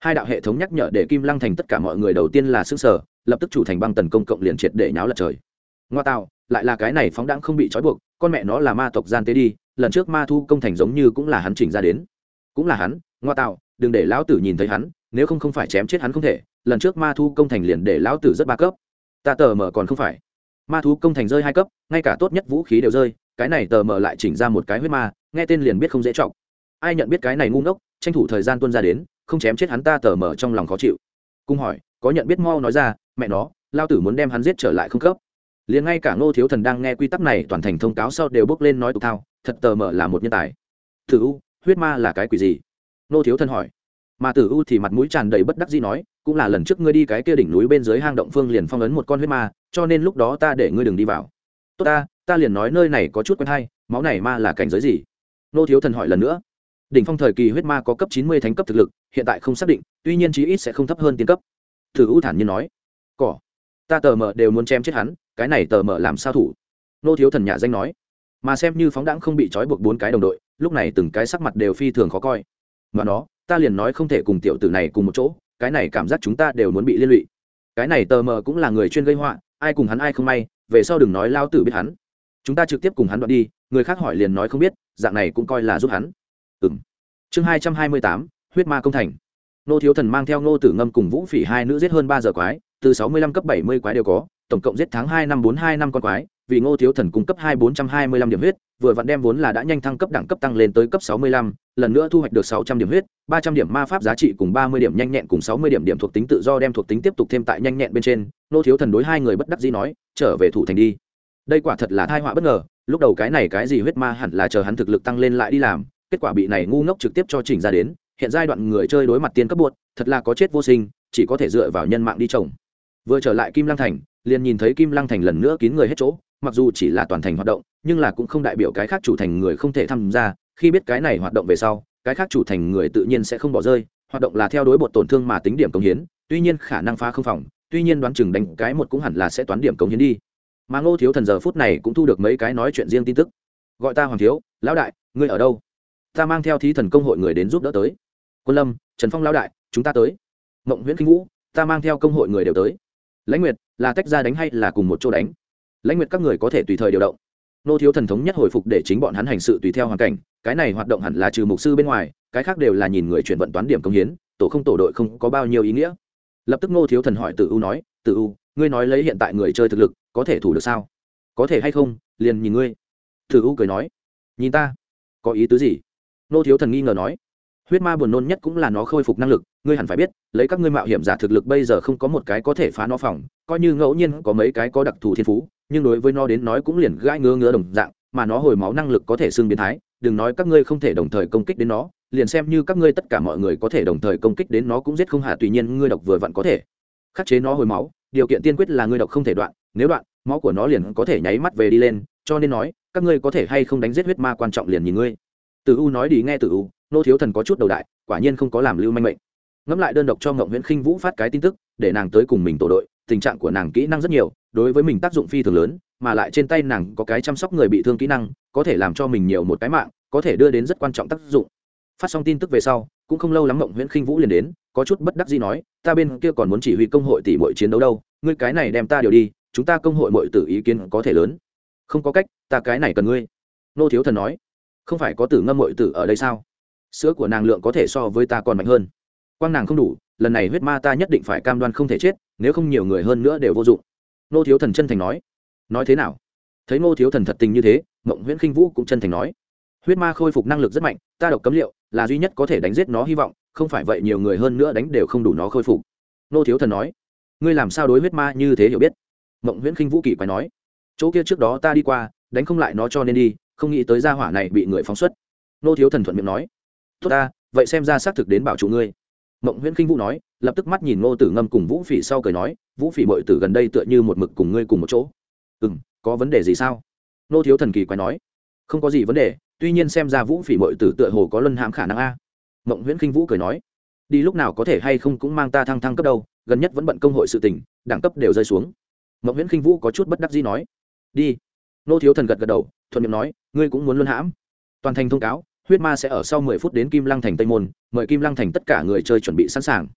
Hai đạo hệ thống nhắc nhở để kim lăng thành tất cả mọi người đầu tiên là xương sở lập tức chủ thành băng tần công cộng liền triệt để nháo lật trời. Ngoa tạo, lại là cái này phóng đãng không bị trói buộc, con mẹ nó là ma tộc gian tế đi, lần trước ma thu công thành giống như cũng là hắn chỉnh ra đến. Cũng là hắn, ngoa tạo, đừng để lão tử nhìn thấy hắn, nếu không không phải chém chết hắn không thể, lần trước ma thu công thành liền để lão tử rất ba cấp. Ta tờ mở còn không phải. Ma thú công thành rơi hai cấp, ngay cả tốt nhất vũ khí đều rơi cái này tờ mở lại chỉnh ra một cái huyết ma, nghe tên liền biết không dễ trọng ai nhận biết cái này ngu ngốc, tranh thủ thời gian tuân ra đến, không chém chết hắn ta tờ mở trong lòng khó chịu. Cung hỏi, có nhận biết mau nói ra, mẹ nó, lao tử muốn đem hắn giết trở lại không cấp. Liền ngay cả ngô thiếu thần đang nghe quy tắc này, toàn thành thông cáo sau đều bước lên nói tục thao, thật tờ mở là một nhân tài. Thử u, huyết ma là cái quỷ gì? Ngô thiếu thần hỏi. Mà tử u thì mặt mũi tràn đầy bất đắc dĩ nói, cũng là lần trước ngươi đi cái kia đỉnh núi bên dưới hang động phương liền phong ấn một con huyết ma, cho nên lúc đó ta để ngươi đừng đi vào. Tốt ta ta liền nói nơi này có chút quen hay, máu này ma là cảnh giới gì? Nô thiếu thần hỏi lần nữa. Đỉnh phong thời kỳ huyết ma có cấp chín mươi thánh cấp thực lực, hiện tại không xác định, tuy nhiên chí ít sẽ không thấp hơn tiên cấp. Thử u thản nhiên nói. Cỏ. Ta tờ mờ đều muốn chém chết hắn, cái này tờ mờ làm sao thủ? Nô thiếu thần nhà danh nói. Mà xem như phóng đãng không bị trói buộc bốn cái đồng đội, lúc này từng cái sắc mặt đều phi thường khó coi. Mà nó, ta liền nói không thể cùng tiểu tử này cùng một chỗ, cái này cảm giác chúng ta đều muốn bị liên lụy. Cái này tờ mờ cũng là người chuyên gây họa, ai cùng hắn ai không may, về sau đừng nói lao tử biết hắn chúng ta trực tiếp cùng hắn đoạn đi, người khác hỏi liền nói không biết, dạng này cũng coi là giúp hắn. Ừ m chương hai trăm hai mươi tám, huyết ma công thành. Nô thiếu thần mang theo nô tử ngâm cùng vũ phỉ hai nữ giết hơn ba giờ quái, từ sáu mươi lăm cấp bảy mươi quái đều có, tổng cộng giết tháng hai năm bốn hai năm con quái, vì ngô thiếu thần cung cấp hai bốn trăm hai mươi lăm điểm huyết, vừa vặn đem vốn là đã nhanh thăng cấp đẳng cấp tăng lên tới cấp sáu mươi lăm, lần nữa thu hoạch được sáu trăm điểm huyết, ba trăm điểm ma pháp giá trị cùng ba mươi điểm nhanh nhẹn cùng sáu mươi điểm điểm thuộc tính tự do đem thuộc tính tiếp tục thêm tại nhanh nhẹn bên trên. Ngô thiếu thần đối hai người bất đắc dĩ nói, trở về thủ thành đi đây quả thật là thai họa bất ngờ, lúc đầu cái này cái gì huyết ma hẳn là chờ hắn thực lực tăng lên lại đi làm, kết quả bị này ngu ngốc trực tiếp cho chỉnh ra đến, hiện giai đoạn người chơi đối mặt tiên cấp buột thật là có chết vô sinh, chỉ có thể dựa vào nhân mạng đi trồng. Vừa trở lại kim lăng thành, liền nhìn thấy kim lăng thành lần nữa kín người hết chỗ, mặc dù chỉ là toàn thành hoạt động, nhưng là cũng không đại biểu cái khác chủ thành người không thể tham gia, khi biết cái này hoạt động về sau, cái khác chủ thành người tự nhiên sẽ không bỏ rơi, hoạt động là theo đối bột tổn thương mà tính điểm công hiến, tuy nhiên khả năng phá không phòng, tuy nhiên đoán chừng đánh cái một cũng hẳn là sẽ toán điểm công hiến đi mà ngô thiếu thần giờ phút này cũng thu được mấy cái nói chuyện riêng tin tức. Gọi ta hoàng thiếu, lão đại, ngươi ở đâu? Ta mang theo thí thần công hội người đến giúp đỡ tới. Quân lâm, trần phong lão đại, chúng ta tới. Mộng nguyễn kinh vũ, ta mang theo công hội người đều tới. Lãnh nguyệt, là tách ra đánh hay là cùng một chỗ đánh? Lãnh nguyệt các người có thể tùy thời điều động. Nô thiếu thần thống nhất hồi phục để chính bọn hắn hành sự tùy theo hoàn cảnh, cái này hoạt động hẳn là trừ mục sư bên ngoài, cái khác đều là nhìn người chuyển vận toán điểm công hiến, tổ không tổ đội không có bao nhiêu ý nghĩa. Lập tức nô thiếu thần hỏi tử u nói, tử u ngươi nói lấy hiện tại người chơi thực lực, có thể thủ được sao? Có thể hay không? Liền nhìn ngươi. Thử u cười nói. Nhìn ta? Có ý tứ gì? Nô thiếu thần nghi ngờ nói. Huyết ma buồn nôn nhất cũng là nó khôi phục năng lực, ngươi hẳn phải biết, lấy các ngươi mạo hiểm giả thực lực bây giờ không có một cái có thể phá nó phòng, coi như ngẫu nhiên có mấy cái có đặc thù thiên phú, nhưng đối với nó đến nói cũng liền gãi ngứa ngứa đồng dạng, mà nó hồi máu năng lực có thể xưng biến thái, đừng nói các ngươi không thể đồng thời công kích đến nó, liền xem như các ngươi tất cả mọi người có thể đồng thời công kích đến nó cũng giết không hạ tùy nhiên ngươi độc vừa vặn có thể khắc chế nó hồi máu điều kiện tiên quyết là ngươi độc không thể đoạn, nếu đoạn, máu của nó liền có thể nháy mắt về đi lên, cho nên nói, các ngươi có thể hay không đánh giết huyết ma quan trọng liền nhìn ngươi. Từ u nói đi nghe từ u, nô thiếu thần có chút đầu đại, quả nhiên không có làm lưu manh mệnh. Ngẫm lại đơn độc cho ngộng nguyễn khinh vũ phát cái tin tức, để nàng tới cùng mình tổ đội, tình trạng của nàng kỹ năng rất nhiều, đối với mình tác dụng phi thường lớn, mà lại trên tay nàng có cái chăm sóc người bị thương kỹ năng, có thể làm cho mình nhiều một cái mạng, có thể đưa đến rất quan trọng tác dụng. Phát xong tin tức về sau, cũng không lâu lắm mộng nguyễn khinh vũ liền đến có chút bất đắc gì nói, ta bên kia còn muốn chỉ huy công hội tỷ mọi chiến đấu đâu, ngươi cái này đem ta điều đi, chúng ta công hội mọi tử ý kiến có thể lớn. Không có cách, ta cái này cần ngươi. Nô thiếu thần nói. Không phải có tử ngâm mọi tử ở đây sao? Sữa của nàng lượng có thể so với ta còn mạnh hơn. Quang nàng không đủ, lần này huyết ma ta nhất định phải cam đoan không thể chết, nếu không nhiều người hơn nữa đều vô dụng. Nô thiếu thần chân thành nói. Nói thế nào? Thấy nô thiếu thần thật tình như thế, mộng nguyễn khinh vũ cũng chân thành nói. Huyết ma khôi phục năng lực rất mạnh, ta độc cấm liệu là duy nhất có thể đánh giết nó hy vọng không phải vậy nhiều người hơn nữa đánh đều không đủ nó khôi phục. Nô thiếu thần nói, ngươi làm sao đối huyết ma như thế hiểu biết? Mộng nguyễn khinh vũ kỳ quái nói, chỗ kia trước đó ta đi qua, đánh không lại nó cho nên đi, không nghĩ tới gia hỏa này bị người phóng xuất. Nô thiếu thần thuận miệng nói, tốt ta, vậy xem ra xác thực đến bảo chủ ngươi. Mộng nguyễn khinh vũ nói, lập tức mắt nhìn ngô tử ngâm cùng vũ phỉ sau cười nói, vũ phỉ bội tử gần đây tựa như một mực cùng ngươi cùng một chỗ. Ừ m có vấn đề gì sao? Nô thiếu thần kỳ quái nói, không có gì vấn đề, tuy nhiên xem ra vũ phỉ bội tử tựa hồ có luân hãm khả năng a mộng nguyễn khinh vũ cười nói, đi lúc nào có thể hay không cũng mang ta thăng thăng cấp đâu, gần nhất vẫn bận công hội sự tình, đẳng cấp đều rơi xuống. Mộng nguyễn khinh vũ có chút bất đắc dĩ nói, đi. Nô thiếu thần gật gật đầu, thuận miệng nói, ngươi cũng muốn luân hãm. Toàn thành thông cáo, huyết ma sẽ ở sau mười phút đến kim lăng thành tây môn, mời kim lăng thành tất cả người chơi chuẩn bị sẵn sàng.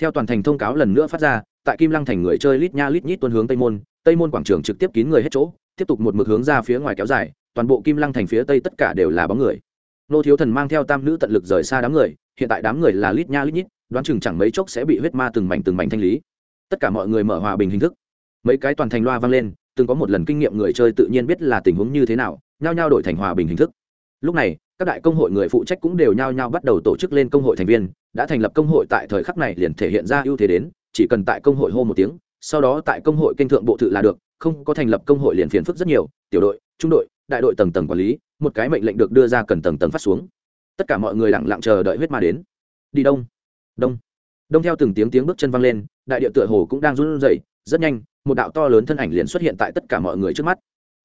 Theo toàn thành thông cáo lần nữa phát ra, tại kim lăng thành người chơi lít nha lít nhít tuân hướng tây môn tây môn quảng trường trực tiếp kín người hết chỗ, tiếp tục một mực hướng ra phía ngoài kéo dài, toàn bộ kim lăng thành phía tây tất cả đều là bóng người nô thiếu thần mang theo tam nữ tận lực rời xa đám người, hiện tại đám người là lít nha lít nhít, đoán chừng chẳng mấy chốc sẽ bị huyết ma từng mảnh từng mảnh thanh lý. Tất cả mọi người mở hòa bình hình thức. Mấy cái toàn thành loa vang lên, từng có một lần kinh nghiệm người chơi tự nhiên biết là tình huống như thế nào, nhao nhao đổi thành hòa bình hình thức. Lúc này, các đại công hội người phụ trách cũng đều nhao nhao bắt đầu tổ chức lên công hội thành viên, đã thành lập công hội tại thời khắc này liền thể hiện ra ưu thế đến, chỉ cần tại công hội hô một tiếng, sau đó tại công hội kênh thượng bộ tự là được, không có thành lập công hội liền phiền phức rất nhiều, tiểu đội, trung đội, đại đội tầng tầng quản lý một cái mệnh lệnh được đưa ra cần tầng tầng phát xuống. Tất cả mọi người lặng lặng chờ đợi huyết ma đến. Đi đông. Đông. Đông theo từng tiếng tiếng bước chân văng lên, đại địa tựa hồ cũng đang run rẩy, rất nhanh, một đạo to lớn thân ảnh liền xuất hiện tại tất cả mọi người trước mắt.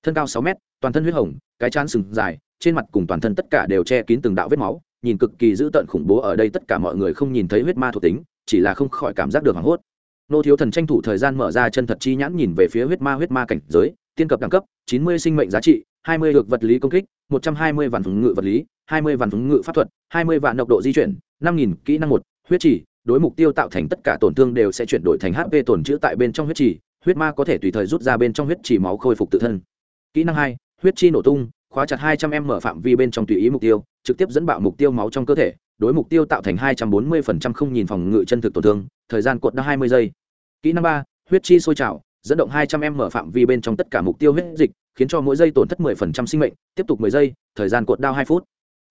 Thân cao sáu mét, toàn thân huyết hồng, cái chán sừng dài, trên mặt cùng toàn thân tất cả đều che kín từng đạo vết máu, nhìn cực kỳ dữ tợn khủng bố ở đây tất cả mọi người không nhìn thấy huyết ma thuộc tính, chỉ là không khỏi cảm giác được hoảng hốt. Nô thiếu thần tranh thủ thời gian mở ra chân thật chi nhãn nhìn về phía huyết ma huyết ma cảnh giới, tiên cấp đẳng cấp, chín mươi sinh mệnh giá trị hai mươi được vật lý công kích, một trăm hai mươi vạn phòng ngự vật lý, hai mươi vạn phòng ngự pháp thuật, hai mươi vạn độc độ di chuyển, năm nghìn kỹ năng một, huyết trì. đối mục tiêu tạo thành tất cả tổn thương đều sẽ chuyển đổi thành hp tổn chữa tại bên trong huyết trì. huyết ma có thể tùy thời rút ra bên trong huyết trì máu khôi phục tự thân kỹ năng hai, huyết chi nổ tung, khóa chặt 200 m mở phạm vi bên trong tùy ý mục tiêu, trực tiếp dẫn bạo mục tiêu máu trong cơ thể đối mục tiêu tạo thành 240% không nhìn phòng ngự chân thực tổn thương, thời gian cuộn đã 20 giây kỹ năng ba, huyết chi sôi trào, dẫn động hai trăm m mở phạm vi bên trong tất cả mục tiêu huyết dịch khiến cho mỗi giây tổn thất 10% sinh mệnh, tiếp tục 10 giây, thời gian cột đao 2 phút.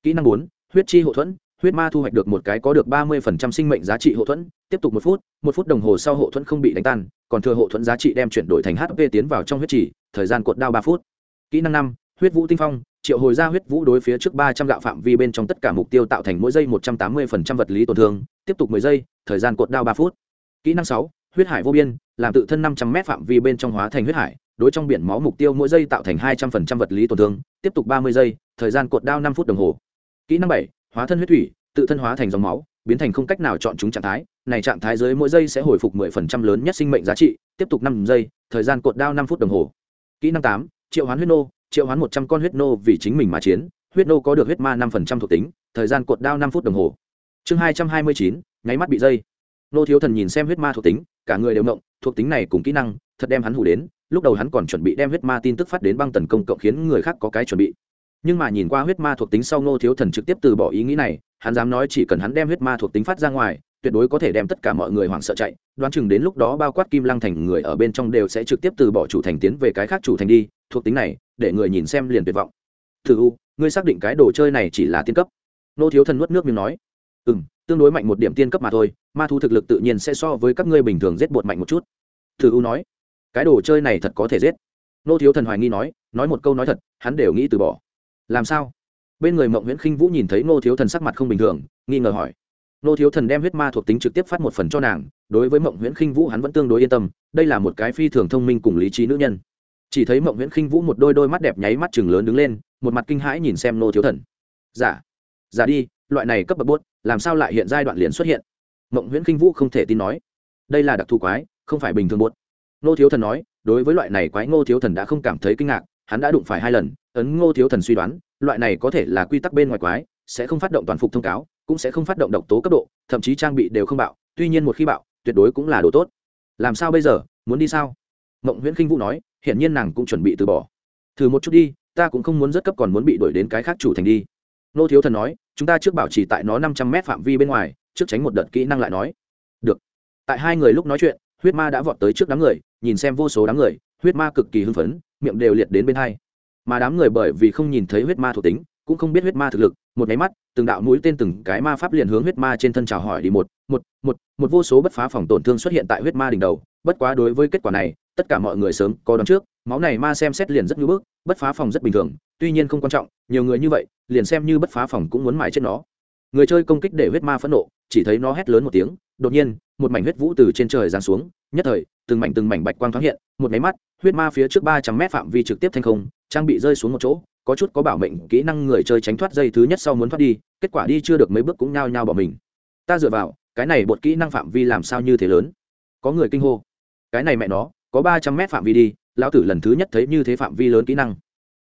Kỹ năng 4, huyết chi hộ thuẫn, huyết ma thu hoạch được một cái có được 30% sinh mệnh giá trị hộ thuẫn, tiếp tục 1 phút, 1 phút đồng hồ sau hộ thuẫn không bị đánh tan, còn thừa hộ thuẫn giá trị đem chuyển đổi thành HP tiến vào trong huyết chỉ, thời gian cột đao 3 phút. Kỹ năng 5, huyết vũ tinh phong, triệu hồi ra huyết vũ đối phía trước 300 gạo phạm vi bên trong tất cả mục tiêu tạo thành mỗi giây 180% vật lý tổn thương, tiếp tục 10 giây, thời gian cột đao 3 phút. Kỹ năng 6, huyết hải vô biên, làm tự thân 500m phạm vi bên trong hóa thành huyết hải, đối trong biển máu mục tiêu mỗi giây tạo thành hai trăm phần trăm vật lý tổn thương, tiếp tục ba mươi giây, thời gian cột đao năm phút đồng hồ. Kỹ năng bảy, hóa thân huyết thủy, tự thân hóa thành dòng máu, biến thành không cách nào chọn chúng trạng thái. Này trạng thái dưới mỗi giây sẽ hồi phục mười phần trăm lớn nhất sinh mệnh giá trị, tiếp tục năm giây, thời gian cột đao năm phút đồng hồ. Kỹ năng tám, triệu hoán huyết nô, triệu hoán một trăm con huyết nô vì chính mình mà chiến, huyết nô có được huyết ma năm phần trăm thuộc tính, thời gian cột đao năm phút đồng hồ. Chương hai trăm hai mươi chín, nháy mắt bị dây nô thiếu thần nhìn xem huyết ma thuộc tính, cả người đều mộng thuộc tính này cùng kỹ năng, thật đem hắn hủ đến lúc đầu hắn còn chuẩn bị đem huyết ma tin tức phát đến băng tần công cộng khiến người khác có cái chuẩn bị. Nhưng mà nhìn qua huyết ma thuộc tính sau ngô thiếu thần trực tiếp từ bỏ ý nghĩ này, hắn dám nói chỉ cần hắn đem huyết ma thuộc tính phát ra ngoài, tuyệt đối có thể đem tất cả mọi người hoảng sợ chạy, đoán chừng đến lúc đó bao quát kim lăng thành người ở bên trong đều sẽ trực tiếp từ bỏ chủ thành tiến về cái khác chủ thành đi, thuộc tính này, để người nhìn xem liền tuyệt vọng. Thử u, ngươi xác định cái đồ chơi này chỉ là tiên cấp? Nô thiếu thần nuốt nước miếng nói. Ừ m tương đối mạnh một điểm tiên cấp mà thôi, ma thu thực lực tự nhiên sẽ so với các ngươi bình thường giết bột mạnh một chút. Thử u nói cái đồ chơi này thật có thể giết. Nô thiếu thần hoài nghi nói nói một câu nói thật, hắn đều nghĩ từ bỏ. Làm sao? Bên người mộng nguyễn khinh vũ nhìn thấy nô thiếu thần sắc mặt không bình thường, nghi ngờ hỏi. Nô thiếu thần đem huyết ma thuộc tính trực tiếp phát một phần cho nàng, đối với mộng nguyễn khinh vũ hắn vẫn tương đối yên tâm, đây là một cái phi thường thông minh cùng lý trí nữ nhân. Chỉ thấy mộng nguyễn khinh vũ một đôi đôi mắt đẹp nháy mắt chừng lớn đứng lên, một mặt kinh hãi nhìn xem nô thiếu thần. Giả dạ. giả đi, loại này cấp bậc bốt làm sao lại hiện giai đoạn liền xuất hiện? Mộng nguyễn khinh vũ không thể tin nói. Đây là đặc thù quái, không phải bình thường bốt Ngô thiếu thần nói, đối với loại này quái ngô thiếu thần đã không cảm thấy kinh ngạc, hắn đã đụng phải hai lần, ấn ngô thiếu thần suy đoán, loại này có thể là quy tắc bên ngoài quái, sẽ không phát động toàn phục thông cáo, cũng sẽ không phát động độc tố cấp độ, thậm chí trang bị đều không bạo, tuy nhiên một khi bạo, tuyệt đối cũng là đồ tốt. Làm sao bây giờ, muốn đi sao? Mộng nguyễn khinh vũ nói, hiển nhiên nàng cũng chuẩn bị từ bỏ. Thử một chút đi, ta cũng không muốn rất cấp còn muốn bị đuổi đến cái khác chủ thành đi. Nô thiếu thần nói, chúng ta trước bảo trì tại nó năm trăm mét phạm vi bên ngoài, trước tránh một đợt kỹ năng lại nói. Được. Tại hai người lúc nói chuyện, huyết ma đã vọt tới trước đám người nhìn xem vô số đám người, huyết ma cực kỳ hưng phấn, miệng đều liệt đến bên hai. Mà đám người bởi vì không nhìn thấy huyết ma thuộc tính, cũng không biết huyết ma thực lực, một nháy mắt, từng đạo mũi tên từng cái ma pháp liền hướng huyết ma trên thân chào hỏi đi một một một một vô số bất phá phòng tổn thương xuất hiện tại huyết ma đỉnh đầu. Bất quá đối với kết quả này, tất cả mọi người sớm có đón trước, máu này ma xem xét liền rất ngưỡng bức, bất phá phòng rất bình thường, tuy nhiên không quan trọng, nhiều người như vậy, liền xem như bất phá phòng cũng muốn mãi chết nó. Người chơi công kích để huyết ma phẫn nộ, chỉ thấy nó hét lớn một tiếng, đột nhiên một mảnh huyết vũ từ trên trời giáng xuống, nhất thời, từng mảnh từng mảnh bạch quang thoáng hiện, một máy mắt, huyết ma phía trước ba trăm mét phạm vi trực tiếp thanh không, trang bị rơi xuống một chỗ, có chút có bảo mệnh kỹ năng người chơi tránh thoát dây thứ nhất sau muốn thoát đi, kết quả đi chưa được mấy bước cũng nhao nhao bỏ mình. Ta dựa vào, cái này bột kỹ năng phạm vi làm sao như thế lớn? Có người kinh hô. Cái này mẹ nó, có ba trăm mét phạm vi đi, lão tử lần thứ nhất thấy như thế phạm vi lớn kỹ năng.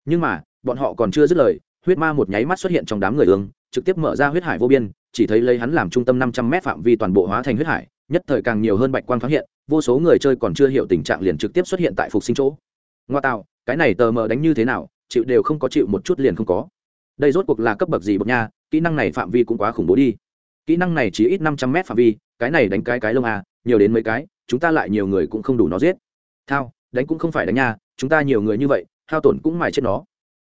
Nhưng mà, bọn họ còn chưa dứt lời, huyết ma một nháy mắt xuất hiện trong đám người ương, trực tiếp mở ra huyết hải vô biên, chỉ thấy lấy hắn làm trung tâm năm trăm mét phạm vi toàn bộ hóa thành huyết hải nhất thời càng nhiều hơn bạch quang phát hiện, vô số người chơi còn chưa hiểu tình trạng liền trực tiếp xuất hiện tại phục sinh chỗ. Ngoa tạo, cái này tờ mờ đánh như thế nào, chịu đều không có, chịu một chút liền không có. Đây rốt cuộc là cấp bậc gì bậc nha, kỹ năng này phạm vi cũng quá khủng bố đi. Kỹ năng này chỉ ít năm trăm mét phạm vi, cái này đánh cái cái lông à nhiều đến mấy cái, chúng ta lại nhiều người cũng không đủ nó giết. Thao, đánh cũng không phải đánh nha, chúng ta nhiều người như vậy, hao tổn cũng mài chết nó.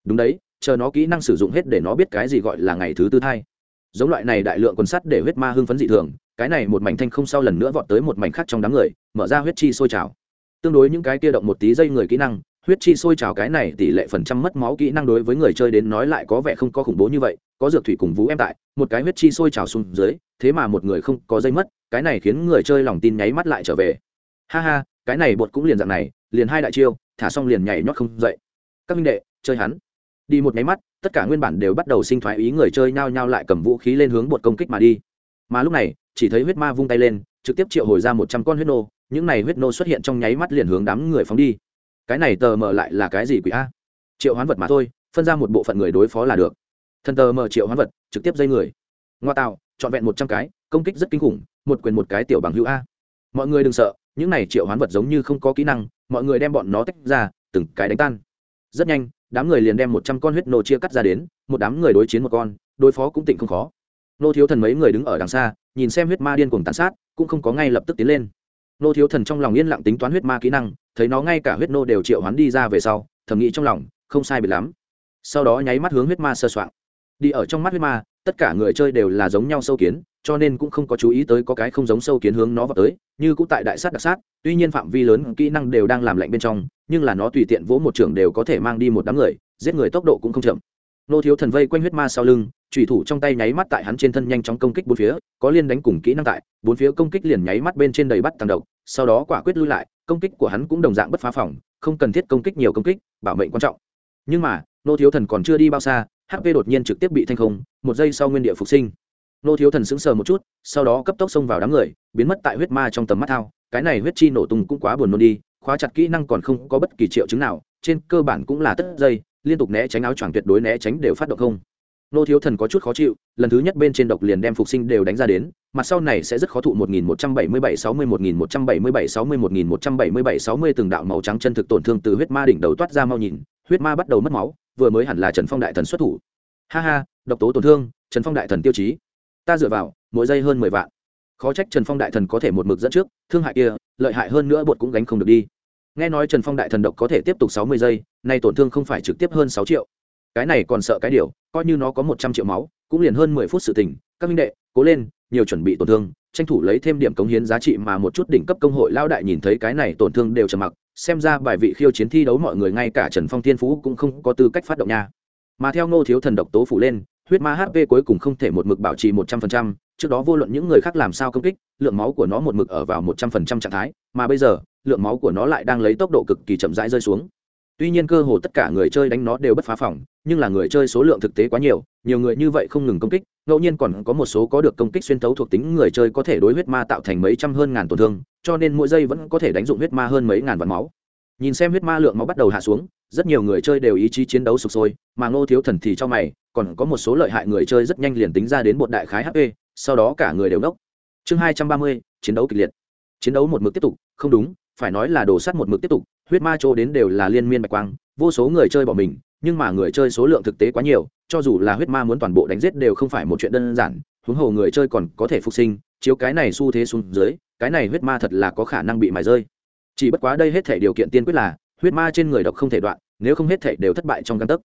Đúng đấy, chờ nó kỹ năng sử dụng hết để nó biết cái gì gọi là ngày thứ tư thai giống loại này đại lượng quần sắt để huyết ma hưng phấn dị thường, cái này một mảnh thanh không sau lần nữa vọt tới một mảnh khác trong đám người, mở ra huyết chi sôi trào. Tương đối những cái kia động một tí dây người kỹ năng, huyết chi sôi trào cái này tỷ lệ phần trăm mất máu kỹ năng đối với người chơi đến nói lại có vẻ không có khủng bố như vậy, có dược thủy cùng vũ em tại, một cái huyết chi sôi trào xuống dưới, thế mà một người không có dây mất, cái này khiến người chơi lòng tin nháy mắt lại trở về. Ha ha, cái này bột cũng liền dạng này, liền hai đại chiêu, thả xong liền nhảy nhót không dậy. Các minh đệ, chơi hắn. Đi một nháy mắt tất cả nguyên bản đều bắt đầu sinh thoái ý người chơi nhao nhao lại cầm vũ khí lên hướng bột công kích mà đi. Mà lúc này, chỉ thấy huyết ma vung tay lên, trực tiếp triệu hồi ra một trăm con huyết nô, những này huyết nô xuất hiện trong nháy mắt liền hướng đám người phóng đi. Cái này tờ mờ lại là cái gì quỷ a? Triệu hoán vật mà thôi, phân ra một bộ phận người đối phó là được. Thần tờ mờ triệu hoán vật, trực tiếp dây người. Ngoa tạo, trọn vẹn một trăm cái, công kích rất kinh khủng, một quyền một cái tiểu bằng hữu a. Mọi người đừng sợ, những này triệu hoán vật giống như không có kỹ năng, mọi người đem bọn nó tách ra, từng cái đánh tan. Rất nhanh đám người liền đem một trăm con huyết nô chia cắt ra đến, một đám người đối chiến một con, đối phó cũng tịnh không khó. Nô thiếu thần mấy người đứng ở đằng xa, nhìn xem huyết ma điên cuồng tàn sát, cũng không có ngay lập tức tiến lên. Nô thiếu thần trong lòng yên lặng tính toán huyết ma kỹ năng, thấy nó ngay cả huyết nô đều triệu hoán đi ra về sau, thầm nghĩ trong lòng, không sai biệt lắm. Sau đó nháy mắt hướng huyết ma sơ soạn. Đi ở trong mắt huyết ma, tất cả người chơi đều là giống nhau sâu kiến cho nên cũng không có chú ý tới có cái không giống sâu kiến hướng nó vào tới, như cũng tại đại sát đặc sát, tuy nhiên phạm vi lớn kỹ năng đều đang làm lạnh bên trong, nhưng là nó tùy tiện vỗ một trường đều có thể mang đi một đám người, giết người tốc độ cũng không chậm. Nô thiếu thần vây quanh huyết ma sau lưng trùy thủ trong tay nháy mắt tại hắn trên thân nhanh chóng công kích bốn phía, có liên đánh cùng kỹ năng tại, bốn phía công kích liền nháy mắt bên trên đầy bắt tàng độc, sau đó quả quyết lui lại, công kích của hắn cũng đồng dạng bất phá phòng, không cần thiết công kích nhiều công kích, bảo mệnh quan trọng. Nhưng mà, nô thiếu thần còn chưa đi bao xa hp đột nhiên trực tiếp bị thanh không, một giây sau nguyên địa phục sinh nô thiếu thần sững sờ một chút, sau đó cấp tốc xông vào đám người, biến mất tại huyết ma trong tầm mắt thao. Cái này huyết chi nổ tung cũng quá buồn nôn đi, khóa chặt kỹ năng còn không có bất kỳ triệu chứng nào, trên cơ bản cũng là tất dây, liên tục né tránh áo choàng tuyệt đối né tránh đều phát động không. Nô thiếu thần có chút khó chịu, lần thứ nhất bên trên độc liền đem phục sinh đều đánh ra đến, mặt sau này sẽ rất khó thụ 1177 60 1177 60 1177 60 từng đạo màu trắng chân thực tổn thương từ huyết ma đỉnh đầu toát ra mau nhìn, huyết ma bắt đầu mất máu, vừa mới hẳn là trần phong đại thần xuất thủ. Ha ha, độc tố tổn thương, trần phong đại thần tiêu chí ta dựa vào, mỗi giây hơn mười vạn. Khó trách trần phong đại thần có thể một mực dẫn trước, thương hại kia, lợi hại hơn nữa bột cũng gánh không được đi. Nghe nói trần phong đại thần độc có thể tiếp tục sáu mươi giây, nay tổn thương không phải trực tiếp hơn sáu triệu. Cái này còn sợ cái điều, coi như nó có một trăm triệu máu, cũng liền hơn mười phút sự tình. Các minh đệ, cố lên, nhiều chuẩn bị tổn thương, tranh thủ lấy thêm điểm cống hiến giá trị mà một chút đỉnh cấp công hội lao đại nhìn thấy cái này tổn thương đều trầm mặc, xem ra bài vị khiêu chiến thi đấu mọi người ngay cả trần phong tiên phú cũng không có tư cách phát động nha. Mà theo ngô thiếu thần độc tố phủ lên huyết ma hp cuối cùng không thể một mực bảo trì một trăm phần trăm, trước đó vô luận những người khác làm sao công kích, lượng máu của nó một mực ở vào một trăm phần trăm trạng thái, mà bây giờ, lượng máu của nó lại đang lấy tốc độ cực kỳ chậm rãi rơi xuống. Tuy nhiên cơ hồ tất cả người chơi đánh nó đều bất phá phòng, nhưng là người chơi số lượng thực tế quá nhiều nhiều người như vậy không ngừng công kích, ngẫu nhiên còn có một số có được công kích xuyên thấu thuộc tính người chơi có thể đối huyết ma tạo thành mấy trăm hơn ngàn tổn thương, cho nên mỗi giây vẫn có thể đánh dụng huyết ma hơn mấy ngàn vạn máu nhìn xem huyết ma lượng máu bắt đầu hạ xuống, rất nhiều người chơi đều ý chí chiến đấu sụp sôi, mà ngô thiếu thần thì cho mày, còn có một số lợi hại người chơi rất nhanh liền tính ra đến một đại khái hp sau đó cả người đều nốc. Chương hai trăm ba mươi, chiến đấu kịch liệt. Chiến đấu một mực tiếp tục, không đúng, phải nói là đổ sắt một mực tiếp tục, huyết ma chỗ đến đều là liên miên bạch quang, vô số người chơi bỏ mình, nhưng mà người chơi số lượng thực tế quá nhiều, cho dù là huyết ma muốn toàn bộ đánh giết đều không phải một chuyện đơn giản, huống hồ người chơi còn có thể phục sinh, chiếu cái này xu thế xuống dưới, cái này huyết ma thật là có khả năng bị mài rơi chỉ bất quá đây hết thể điều kiện tiên quyết là, huyết ma trên người độc không thể đoạn, nếu không hết thể đều thất bại trong căn tấc.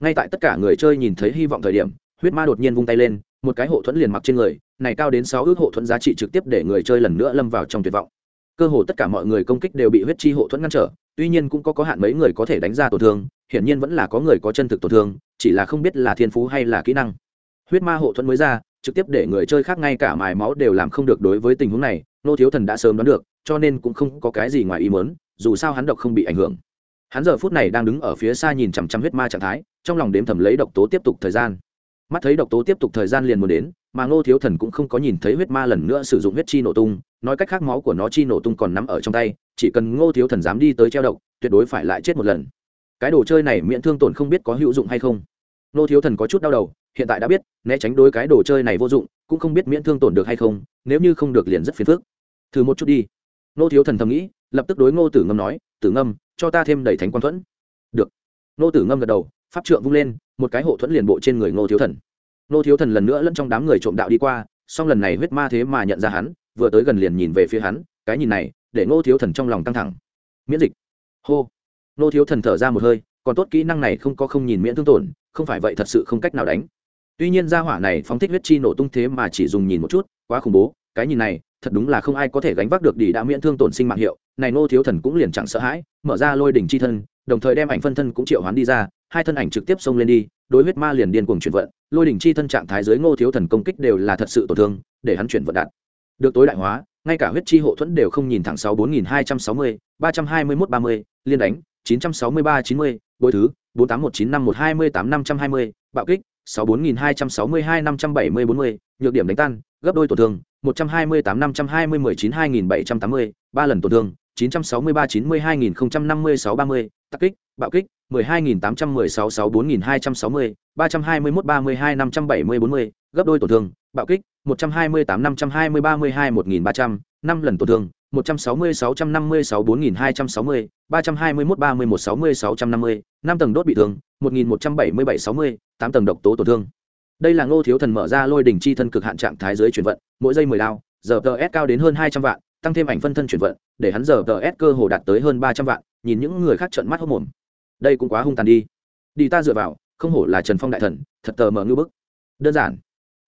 Ngay tại tất cả người chơi nhìn thấy hy vọng thời điểm, huyết ma đột nhiên vung tay lên, một cái hộ thuẫn liền mặc trên người, này cao đến sáu ước hộ thuẫn giá trị trực tiếp để người chơi lần nữa lâm vào trong tuyệt vọng. Cơ hồ tất cả mọi người công kích đều bị huyết chi hộ thuẫn ngăn trở, tuy nhiên cũng có có hạn mấy người có thể đánh ra tổn thương, hiển nhiên vẫn là có người có chân thực tổn thương, chỉ là không biết là thiên phú hay là kỹ năng. Huyết ma hộ thuẫn mới ra trực tiếp để người chơi khác ngay cả mài máu đều làm không được đối với tình huống này, nô thiếu thần đã sớm đoán được, cho nên cũng không có cái gì ngoài ý mớn dù sao hắn độc không bị ảnh hưởng. Hắn giờ phút này đang đứng ở phía xa nhìn chằm chằm huyết ma trạng thái, trong lòng đếm thầm lấy độc tố tiếp tục thời gian. Mắt thấy độc tố tiếp tục thời gian liền muốn đến, mà ngô thiếu thần cũng không có nhìn thấy huyết ma lần nữa sử dụng huyết chi nổ tung, nói cách khác máu của nó chi nổ tung còn nắm ở trong tay, chỉ cần ngô thiếu thần dám đi tới treo độc, tuyệt đối phải lại chết một lần. Cái đồ chơi này miễn thương tổn không biết có hữu dụng hay không. Nô thiếu thần có chút đau đầu, hiện tại đã biết, né tránh đối cái đồ chơi này vô dụng, cũng không biết miễn thương tổn được hay không, nếu như không được liền rất phiền phức. Thử một chút đi. Nô thiếu thần thầm nghĩ, lập tức đối ngô tử ngâm nói, tử ngâm, cho ta thêm đầy thánh quan thuẫn. Được. Ngô tử ngâm gật đầu, pháp trượng vung lên, một cái hộ thuẫn liền bộ trên người ngô thiếu thần. Nô thiếu thần lần nữa lẫn trong đám người trộm đạo đi qua, song lần này huyết ma thế mà nhận ra hắn, vừa tới gần liền nhìn về phía hắn, cái nhìn này, để ngô thiếu thần trong lòng căng thẳng. Miễn dịch. Hô. Nô thiếu thần thở ra một hơi, còn tốt kỹ năng này không có không nhìn miễn thương tổn không phải vậy thật sự không cách nào đánh. Tuy nhiên gia hỏa này phóng thích huyết chi nổ tung thế mà chỉ dùng nhìn một chút, quá khủng bố, cái nhìn này, thật đúng là không ai có thể gánh vác được đi đã miễn thương tổn sinh mạng hiệu, này ngô thiếu thần cũng liền chẳng sợ hãi, mở ra lôi đỉnh chi thân, đồng thời đem ảnh phân thân cũng triệu hoán đi ra, hai thân ảnh trực tiếp xông lên đi, đối huyết ma liền điên cuồng chuyển vận, lôi đỉnh chi thân trạng thái dưới ngô thiếu thần công kích đều là thật sự tổn thương, để hắn chuyển vận đạt. Được tối đại hóa, ngay cả huyết chi hộ thuẫn đều không nhìn thẳng sáu bốn nghìn hai trăm sáu mươi, ba trăm hai mươi mốt ba mươi, liên đánh, chín trăm sáu mươi ba chín mươi bồi thứ bốn tám một chín năm một hai mươi tám năm trăm hai mươi, bạo kích, sáu bốn nghìn hai trăm sáu mươi hai năm trăm bảy mươi bốn mươi, nhược điểm đánh tan, gấp đôi tổn thương, một trăm hai mươi tám năm trăm hai mươi mười chín hai nghìn bảy trăm tám mươi, ba lần tổn thương, chín trăm sáu mươi ba chín mươi hai nghìn năm mươi sáu ba mươi tắc kích, bạo kích, mười hai nghìn tám trăm mười sáu sáu bốn nghìn hai trăm sáu mươi, ba trăm hai mươi mốt ba mươi hai năm trăm bảy mươi bốn mươi, gấp đôi tổn thương, bạo kích, một trăm hai mươi tám năm trăm hai mươi ba mươi hai một nghìn ba trăm, năm lần tổn thương một trăm sáu mươi sáu trăm năm tầng đốt bị thương, một nghìn một trăm bảy mươi bảy sáu mươi, tám tầng độc tố tổn thương. Đây là ngô thiếu thần mở ra lôi đỉnh chi thân cực hạn trạng thái dưới chuyển vận, mỗi giây mười đao, giờ ts cao đến hơn hai trăm vạn, tăng thêm ảnh phân thân chuyển vận, để hắn giờ ts cơ hồ đạt tới hơn ba trăm vạn, nhìn những người khác trợn mắt hốc mồm. Đây cũng quá hung tàn đi. Đi ta dựa vào, không hổ là trần phong đại thần, thật tờ mở như bức. Đơn giản.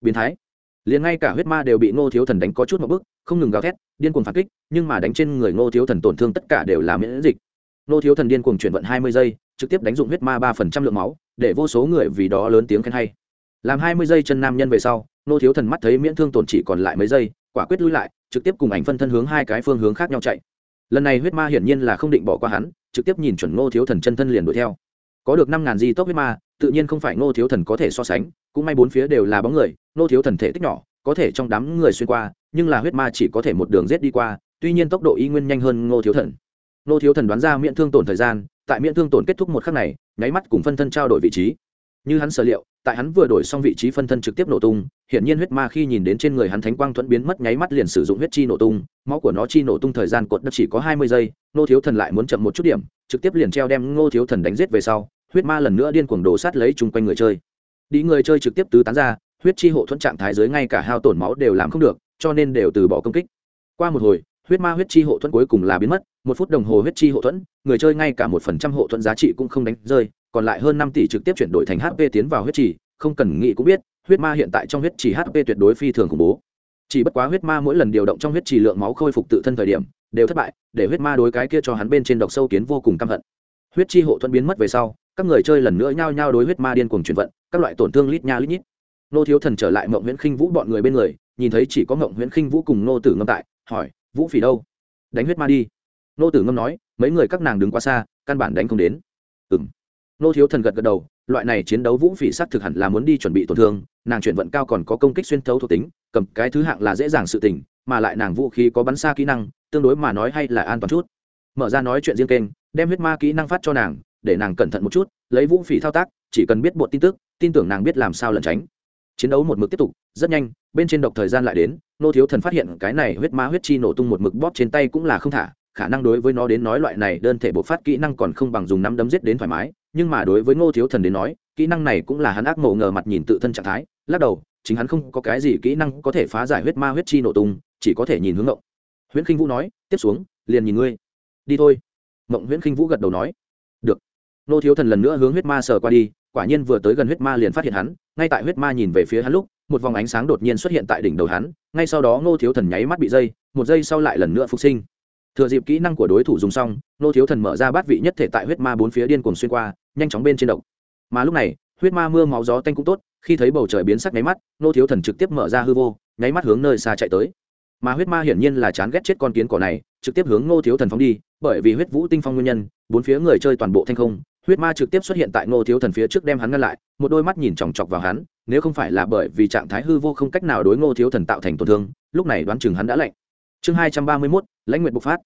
Biến thái. Liền ngay cả huyết ma đều bị ngô thiếu thần đánh có chút một bức, không ngừng gào thét điên cuồng phản kích, nhưng mà đánh trên người ngô thiếu thần tổn thương tất cả đều là miễn dịch. Ngô thiếu thần điên cuồng chuyển vận hai mươi giây, trực tiếp đánh dụng huyết ma ba phần trăm lượng máu, để vô số người vì đó lớn tiếng khen hay. Làm hai mươi giây chân nam nhân về sau, ngô thiếu thần mắt thấy miễn thương tổn chỉ còn lại mấy giây, quả quyết lui lại, trực tiếp cùng ảnh phân thân hướng hai cái phương hướng khác nhau chạy. Lần này huyết ma hiển nhiên là không định bỏ qua hắn, trực tiếp nhìn chuẩn ngô thiếu thần chân thân liền đuổi theo. Có được năm ngàn di tốc huyết ma, tự nhiên không phải ngô thiếu thần có thể so sánh, cũng may bốn phía đều là bóng người, ngô thiếu thần thể tích nhỏ, có thể trong đám người xuyên qua nhưng là huyết ma chỉ có thể một đường rết đi qua, tuy nhiên tốc độ y nguyên nhanh hơn ngô thiếu thần. Ngô thiếu thần đoán ra miễn thương tổn thời gian, tại miễn thương tổn kết thúc một khắc này, nháy mắt cùng phân thân trao đổi vị trí. Như hắn sở liệu, tại hắn vừa đổi xong vị trí phân thân trực tiếp nổ tung hiện nhiên huyết ma khi nhìn đến trên người hắn thánh quang thuẫn biến mất nháy mắt liền sử dụng huyết chi nổ tung, máu của nó chi nổ tung thời gian cột đất chỉ có hai mươi giây, ngô thiếu thần lại muốn chậm một chút điểm, trực tiếp liền treo đem ngô thiếu thần đánh giết về sau, huyết ma lần nữa điên cuồng đổ sát lấy chung quanh người chơi. Đi người chơi trực tiếp tứ tán ra, huyết chi hộ thuẫn trạng thái dưới ngay cả hao tổn máu đều làm không được cho nên đều từ bỏ công kích. Qua một hồi, huyết ma huyết chi hộ thuẫn cuối cùng là biến mất, một phút đồng hồ huyết chi hộ thuẫn, người chơi ngay cả một phần trăm hộ thuẫn giá trị cũng không đánh rơi, còn lại hơn năm tỷ trực tiếp chuyển đổi thành hp tiến vào huyết trì, không cần nghĩ cũng biết, huyết ma hiện tại trong huyết trì hp tuyệt đối phi thường khủng bố. Chỉ bất quá huyết ma mỗi lần điều động trong huyết trì lượng máu khôi phục tự thân thời điểm, đều thất bại, để huyết ma đối cái kia cho hắn bên trên độc sâu kiến vô cùng căm hận. Huyết chi hộ thuẫn biến mất về sau, các người chơi lần nữa nhao nhao đối huyết ma điên cuồng chuyển vận, các loại tổn thương lít nha lít nhít. Nô thiếu thần trở lại mộng nguyễn khinh vũ bọn người bên người nhìn thấy chỉ có ngộng nguyễn khinh vũ cùng nô tử ngâm tại, hỏi, vũ phỉ đâu? Đánh huyết ma đi. Nô tử ngâm nói, mấy người các nàng đứng quá xa, căn bản đánh không đến. Ừ nô thiếu thần gật gật đầu, loại này chiến đấu vũ phỉ s thực hẳn là muốn đi chuẩn bị tổn thương, nàng chuyển vận cao còn có công kích xuyên thấu thuộc tính, cầm cái thứ hạng là dễ dàng sự tình, mà lại nàng vũ khí có bắn xa kỹ năng, tương đối mà nói hay là an toàn chút. Mở ra nói chuyện riêng kênh, đem huyết ma kỹ năng phát cho nàng, để nàng cẩn thận một chút, lấy vũ phỉ thao tác, chỉ cần biết bộ tin tức, tin tưởng nàng biết làm sao lẩn tránh chiến đấu một mực tiếp tục, rất nhanh, bên trên độc thời gian lại đến, nô thiếu thần phát hiện cái này huyết ma huyết chi nổ tung một mực bóp trên tay cũng là không thả, khả năng đối với nó đến nói loại này đơn thể bộc phát kỹ năng còn không bằng dùng năm đấm giết đến thoải mái, nhưng mà đối với ngô thiếu thần đến nói, kỹ năng này cũng là hắn ác mộ ngờ mặt nhìn tự thân trạng thái, lắc đầu, chính hắn không có cái gì kỹ năng có thể phá giải huyết ma huyết chi nổ tung, chỉ có thể nhìn hướng ngộng. Huyễn khinh vũ nói, tiếp xuống, liền nhìn ngươi. Đi thôi. Mộng huyễn khinh vũ gật đầu nói, được. Nô thiếu thần lần nữa hướng huyết ma sờ qua đi, quả nhiên vừa tới gần huyết ma liền phát hiện hắn ngay tại huyết ma nhìn về phía hắn lúc, một vòng ánh sáng đột nhiên xuất hiện tại đỉnh đầu hắn, ngay sau đó ngô thiếu thần nháy mắt bị dây, một giây sau lại lần nữa phục sinh. Thừa dịp kỹ năng của đối thủ dùng xong, ngô thiếu thần mở ra bát vị nhất thể tại huyết ma bốn phía điên cuồng xuyên qua, nhanh chóng bên trên độc. Mà lúc này, huyết ma mưa máu gió tanh cũng tốt, khi thấy bầu trời biến sắc nháy mắt, ngô thiếu thần trực tiếp mở ra hư vô, nháy mắt hướng nơi xa chạy tới. Mà huyết ma hiển nhiên là chán ghét chết con kiến cỏ này, trực tiếp hướng ngô thiếu thần phóng đi, bởi vì huyết vũ tinh phong nguyên nhân, bốn phía người chơi toàn bộ thanh không huyết ma trực tiếp xuất hiện tại ngô thiếu thần phía trước đem hắn ngăn lại, một đôi mắt nhìn chòng chọc vào hắn, nếu không phải là bởi vì trạng thái hư vô không cách nào đối ngô thiếu thần tạo thành tổn thương, lúc này đoán chừng hắn đã lạnh. Chương hai trăm ba mươi mốt, lãnh nguyện bộc phát.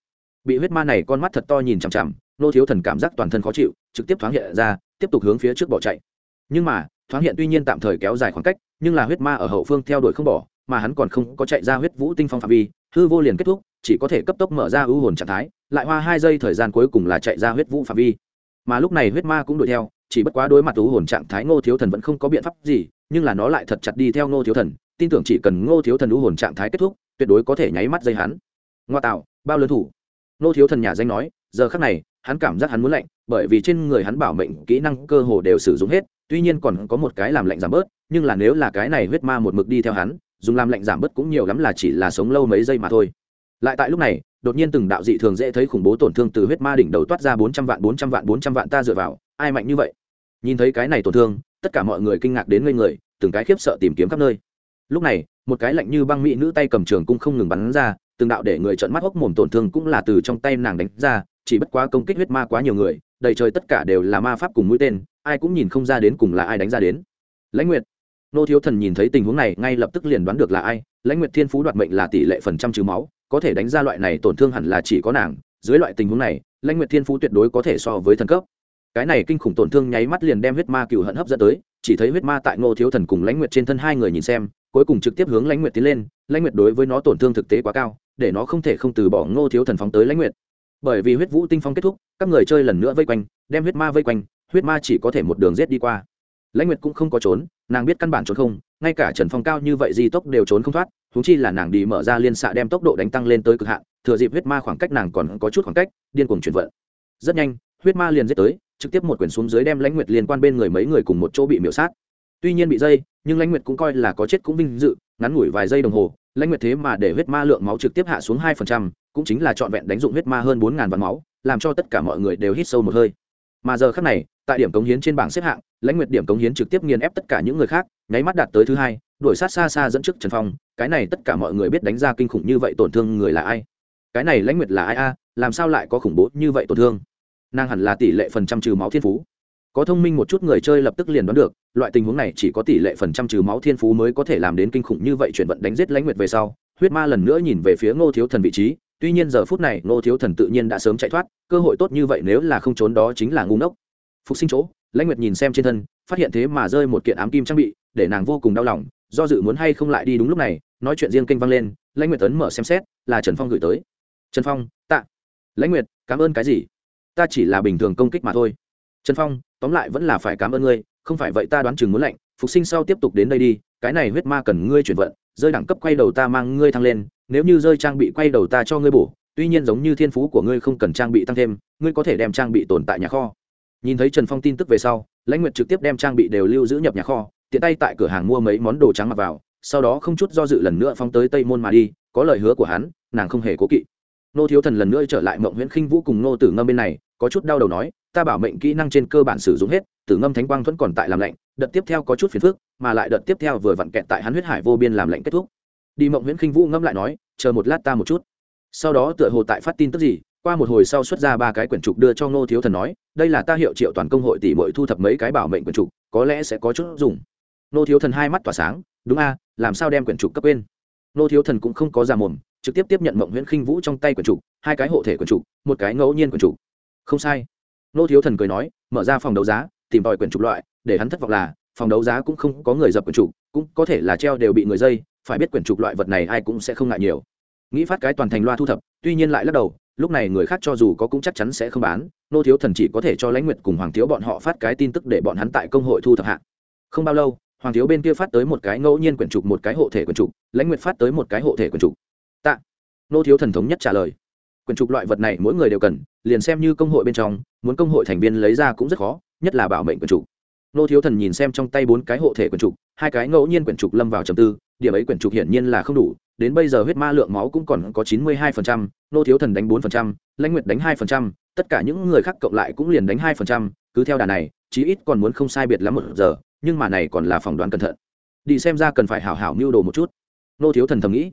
Bị huyết ma này con mắt thật to nhìn chằm chằm, ngô thiếu thần cảm giác toàn thân khó chịu, trực tiếp thoáng hiện ra, tiếp tục hướng phía trước bỏ chạy. Nhưng mà, thoáng hiện tuy nhiên tạm thời kéo dài khoảng cách, nhưng là huyết ma ở hậu phương theo đuổi không bỏ, mà hắn còn không có chạy ra huyết vũ tinh phong phạm vi, hư vô liền kết thúc, chỉ có thể cấp tốc mở ra ưu hồn trạng thái, lại hoa hai giây thời gian cuối cùng là chạy ra huyết vũ phạm vi mà lúc này huyết ma cũng đuổi theo, chỉ bất quá đối mặt tú hồn trạng thái ngô thiếu thần vẫn không có biện pháp gì, nhưng là nó lại thật chặt đi theo ngô thiếu thần, tin tưởng chỉ cần ngô thiếu thần tú hồn trạng thái kết thúc, tuyệt đối có thể nháy mắt dây hắn. Ngoa tạo, bao lớn thủ? Ngô thiếu thần nhà danh nói, giờ khắc này, hắn cảm giác hắn muốn lạnh, bởi vì trên người hắn bảo mệnh kỹ năng cơ hồ đều sử dụng hết, tuy nhiên còn có một cái làm lạnh giảm bớt, nhưng là nếu là cái này huyết ma một mực đi theo hắn, dùng làm lạnh giảm bớt cũng nhiều lắm là chỉ là sống lâu mấy giây mà thôi lại tại lúc này, đột nhiên từng đạo dị thường dễ thấy khủng bố tổn thương từ huyết ma đỉnh đầu toát ra bốn trăm vạn, bốn trăm vạn, bốn trăm vạn ta dựa vào, ai mạnh như vậy? Nhìn thấy cái này tổn thương, tất cả mọi người kinh ngạc đến ngây người, từng cái khiếp sợ tìm kiếm khắp nơi. Lúc này, một cái lạnh như băng mỹ nữ tay cầm trường cung không ngừng bắn ra, từng đạo để người trợn mắt hốc mồm tổn thương cũng là từ trong tay nàng đánh ra, chỉ bất quá công kích huyết ma quá nhiều người, đầy trời tất cả đều là ma pháp cùng mũi tên, ai cũng nhìn không ra đến cùng là ai đánh ra đến. Lãnh nguyệt. Nô thiếu thần nhìn thấy tình huống này, ngay lập tức liền đoán được là ai. Lãnh nguyệt thiên phú đoạt mệnh là tỷ lệ phần trăm trừ máu có thể đánh ra loại này tổn thương hẳn là chỉ có nàng, dưới loại tình huống này, lãnh nguyệt thiên phú tuyệt đối có thể so với thần cấp. Cái này kinh khủng tổn thương nháy mắt liền đem huyết ma cựu hận hấp dẫn tới, chỉ thấy huyết ma tại ngô thiếu thần cùng lãnh nguyệt trên thân hai người nhìn xem, cuối cùng trực tiếp hướng lãnh nguyệt tiến lên, lãnh nguyệt đối với nó tổn thương thực tế quá cao, để nó không thể không từ bỏ ngô thiếu thần phóng tới lãnh nguyệt. Bởi vì huyết vũ tinh phong kết thúc, các người chơi lần nữa vây quanh, đem huyết ma vây quanh, huyết ma chỉ có thể một đường rết đi qua. Lãnh nguyệt cũng không có trốn, nàng biết căn bản trốn không ngay cả trần phong cao như vậy di tốc đều trốn không thoát húng chi là nàng đi mở ra liên xạ đem tốc độ đánh tăng lên tới cực hạn, thừa dịp huyết ma khoảng cách nàng còn có chút khoảng cách, điên cuồng chuyển vận. Rất nhanh, huyết ma liền giết tới, trực tiếp một quyển xuống dưới đem lãnh nguyệt liên quan bên người mấy người cùng một chỗ bị miễu sát. Tuy nhiên bị dây, nhưng lãnh nguyệt cũng coi là có chết cũng vinh dự, ngắn ngủi vài giây đồng hồ, lãnh nguyệt thế mà để huyết ma lượng máu trực tiếp hạ xuống hai phần trăm, cũng chính là trọn vẹn đánh dụng huyết ma hơn bốn ngàn vạn máu, làm cho tất cả mọi người đều hít sâu một hơi. Mà giờ khác này, tại điểm cống hiến trên bảng xếp hạng lãnh nguyệt điểm cống hiến trực tiếp nghiền ép tất cả những người khác, nháy mắt đạt tới thứ hai, đuổi sát xa xa dẫn trước trần phong, cái này tất cả mọi người biết đánh ra kinh khủng như vậy tổn thương người là ai? Cái này lãnh nguyệt là ai a? Làm sao lại có khủng bố như vậy tổn thương? Nàng hẳn là tỷ lệ phần trăm trừ máu thiên phú. Có thông minh một chút người chơi lập tức liền đoán được, loại tình huống này chỉ có tỷ lệ phần trăm trừ máu thiên phú mới có thể làm đến kinh khủng như vậy chuyển vận đánh giết lãnh nguyệt về sau, huyết ma lần nữa nhìn về phía ngô thiếu thần vị trí, tuy nhiên giờ phút này ngô thiếu thần tự nhiên đã sớm chạy thoát, cơ hội tốt như vậy nếu là không trốn đó chính là ngu ngốc. Phục sinh chỗ lãnh nguyệt nhìn xem trên thân, phát hiện thế mà rơi một kiện ám kim trang bị, để nàng vô cùng đau lòng, do dự muốn hay không lại đi đúng lúc này, nói chuyện riêng kinh vang lên, lãnh nguyệt tấn mở xem xét, là trần phong gửi tới. Trần phong, tạ. Lãnh nguyệt, cảm ơn cái gì? Ta chỉ là bình thường công kích mà thôi. Trần phong, tóm lại vẫn là phải cảm ơn ngươi, không phải vậy ta đoán chừng muốn lạnh, phục sinh sau tiếp tục đến đây đi, cái này huyết ma cần ngươi chuyển vận, rơi đẳng cấp quay đầu ta mang ngươi thăng lên, nếu như rơi trang bị quay đầu ta cho ngươi bổ, tuy nhiên giống như thiên phú của ngươi không cần trang bị tăng thêm, ngươi có thể đem trang bị tồn tại nhà kho nhìn thấy trần phong tin tức về sau, lãnh nguyệt trực tiếp đem trang bị đều lưu giữ nhập nhà kho, tiện tay tại cửa hàng mua mấy món đồ trắng mặc vào, sau đó không chút do dự lần nữa phóng tới tây môn mà đi, có lời hứa của hắn, nàng không hề cố kỵ. Nô thiếu thần lần nữa trở lại mộng nguyễn khinh vũ cùng nô tử ngâm bên này, có chút đau đầu nói, ta bảo mệnh kỹ năng trên cơ bản sử dụng hết, tử ngâm thánh quang thuẫn còn tại làm lạnh, đợt tiếp theo có chút phiền phức, mà lại đợt tiếp theo vừa vặn kẹt tại hắn huyết hải vô biên làm lạnh kết thúc. Đi mộng nguyễn khinh vũ ngâm lại nói, chờ một lát ta một chút. Sau đó tựa hồ tại phát tin tức gì qua một hồi sau xuất ra ba cái quyển trục đưa cho ngô thiếu thần nói, đây là ta hiệu triệu toàn công hội tỷ mội thu thập mấy cái bảo mệnh quyển trục, có lẽ sẽ có chút dùng. Ngô thiếu thần hai mắt tỏa sáng, đúng a, làm sao đem quyển trục cấp quên? Ngô thiếu thần cũng không có ra mồm, trực tiếp tiếp nhận mộng nguyễn khinh vũ trong tay quyển trục, hai cái hộ thể quyển trục, một cái ngẫu nhiên quyển trục. Không sai. Ngô thiếu thần cười nói, mở ra phòng đấu giá, tìm tòi quyển trục loại, để hắn thất vọng là, phòng đấu giá cũng không có người dập quyển trục, cũng có thể là treo đều bị người dây, phải biết quyển trục loại vật này ai cũng sẽ không ngại nhiều. Nghĩ phát cái toàn thành loa thu thập, tuy nhiên lại lắc đầu lúc này người khác cho dù có cũng chắc chắn sẽ không bán, nô thiếu thần chỉ có thể cho lãnh nguyệt cùng hoàng thiếu bọn họ phát cái tin tức để bọn hắn tại công hội thu thập hạng không bao lâu, hoàng thiếu bên kia phát tới một cái ngẫu nhiên quyển trục, một cái hộ thể quyển trục, lãnh nguyệt phát tới một cái hộ thể quyển trục. Tạ. Nô thiếu thần thống nhất trả lời. Quyển trục loại vật này mỗi người đều cần, liền xem như công hội bên trong, muốn công hội thành viên lấy ra cũng rất khó, nhất là bảo mệnh quyển trục. Nô thiếu thần nhìn xem trong tay bốn cái hộ thể quyển trục, hai cái ngẫu nhiên quyển trục lâm vào trầm tư điểm ấy quyển trục hiển nhiên là không đủ, đến bây giờ huyết ma lượng máu cũng còn có chín mươi hai phần trăm, nô thiếu thần đánh bốn phần trăm, lãnh nguyệt đánh hai phần trăm, tất cả những người khác cộng lại cũng liền đánh hai phần trăm, cứ theo đà này, chí ít còn muốn không sai biệt lắm một giờ, nhưng mà này còn là phỏng đoán cẩn thận. Đi xem ra cần phải hảo hảo mưu đồ một chút. Nô thiếu thần thầm nghĩ.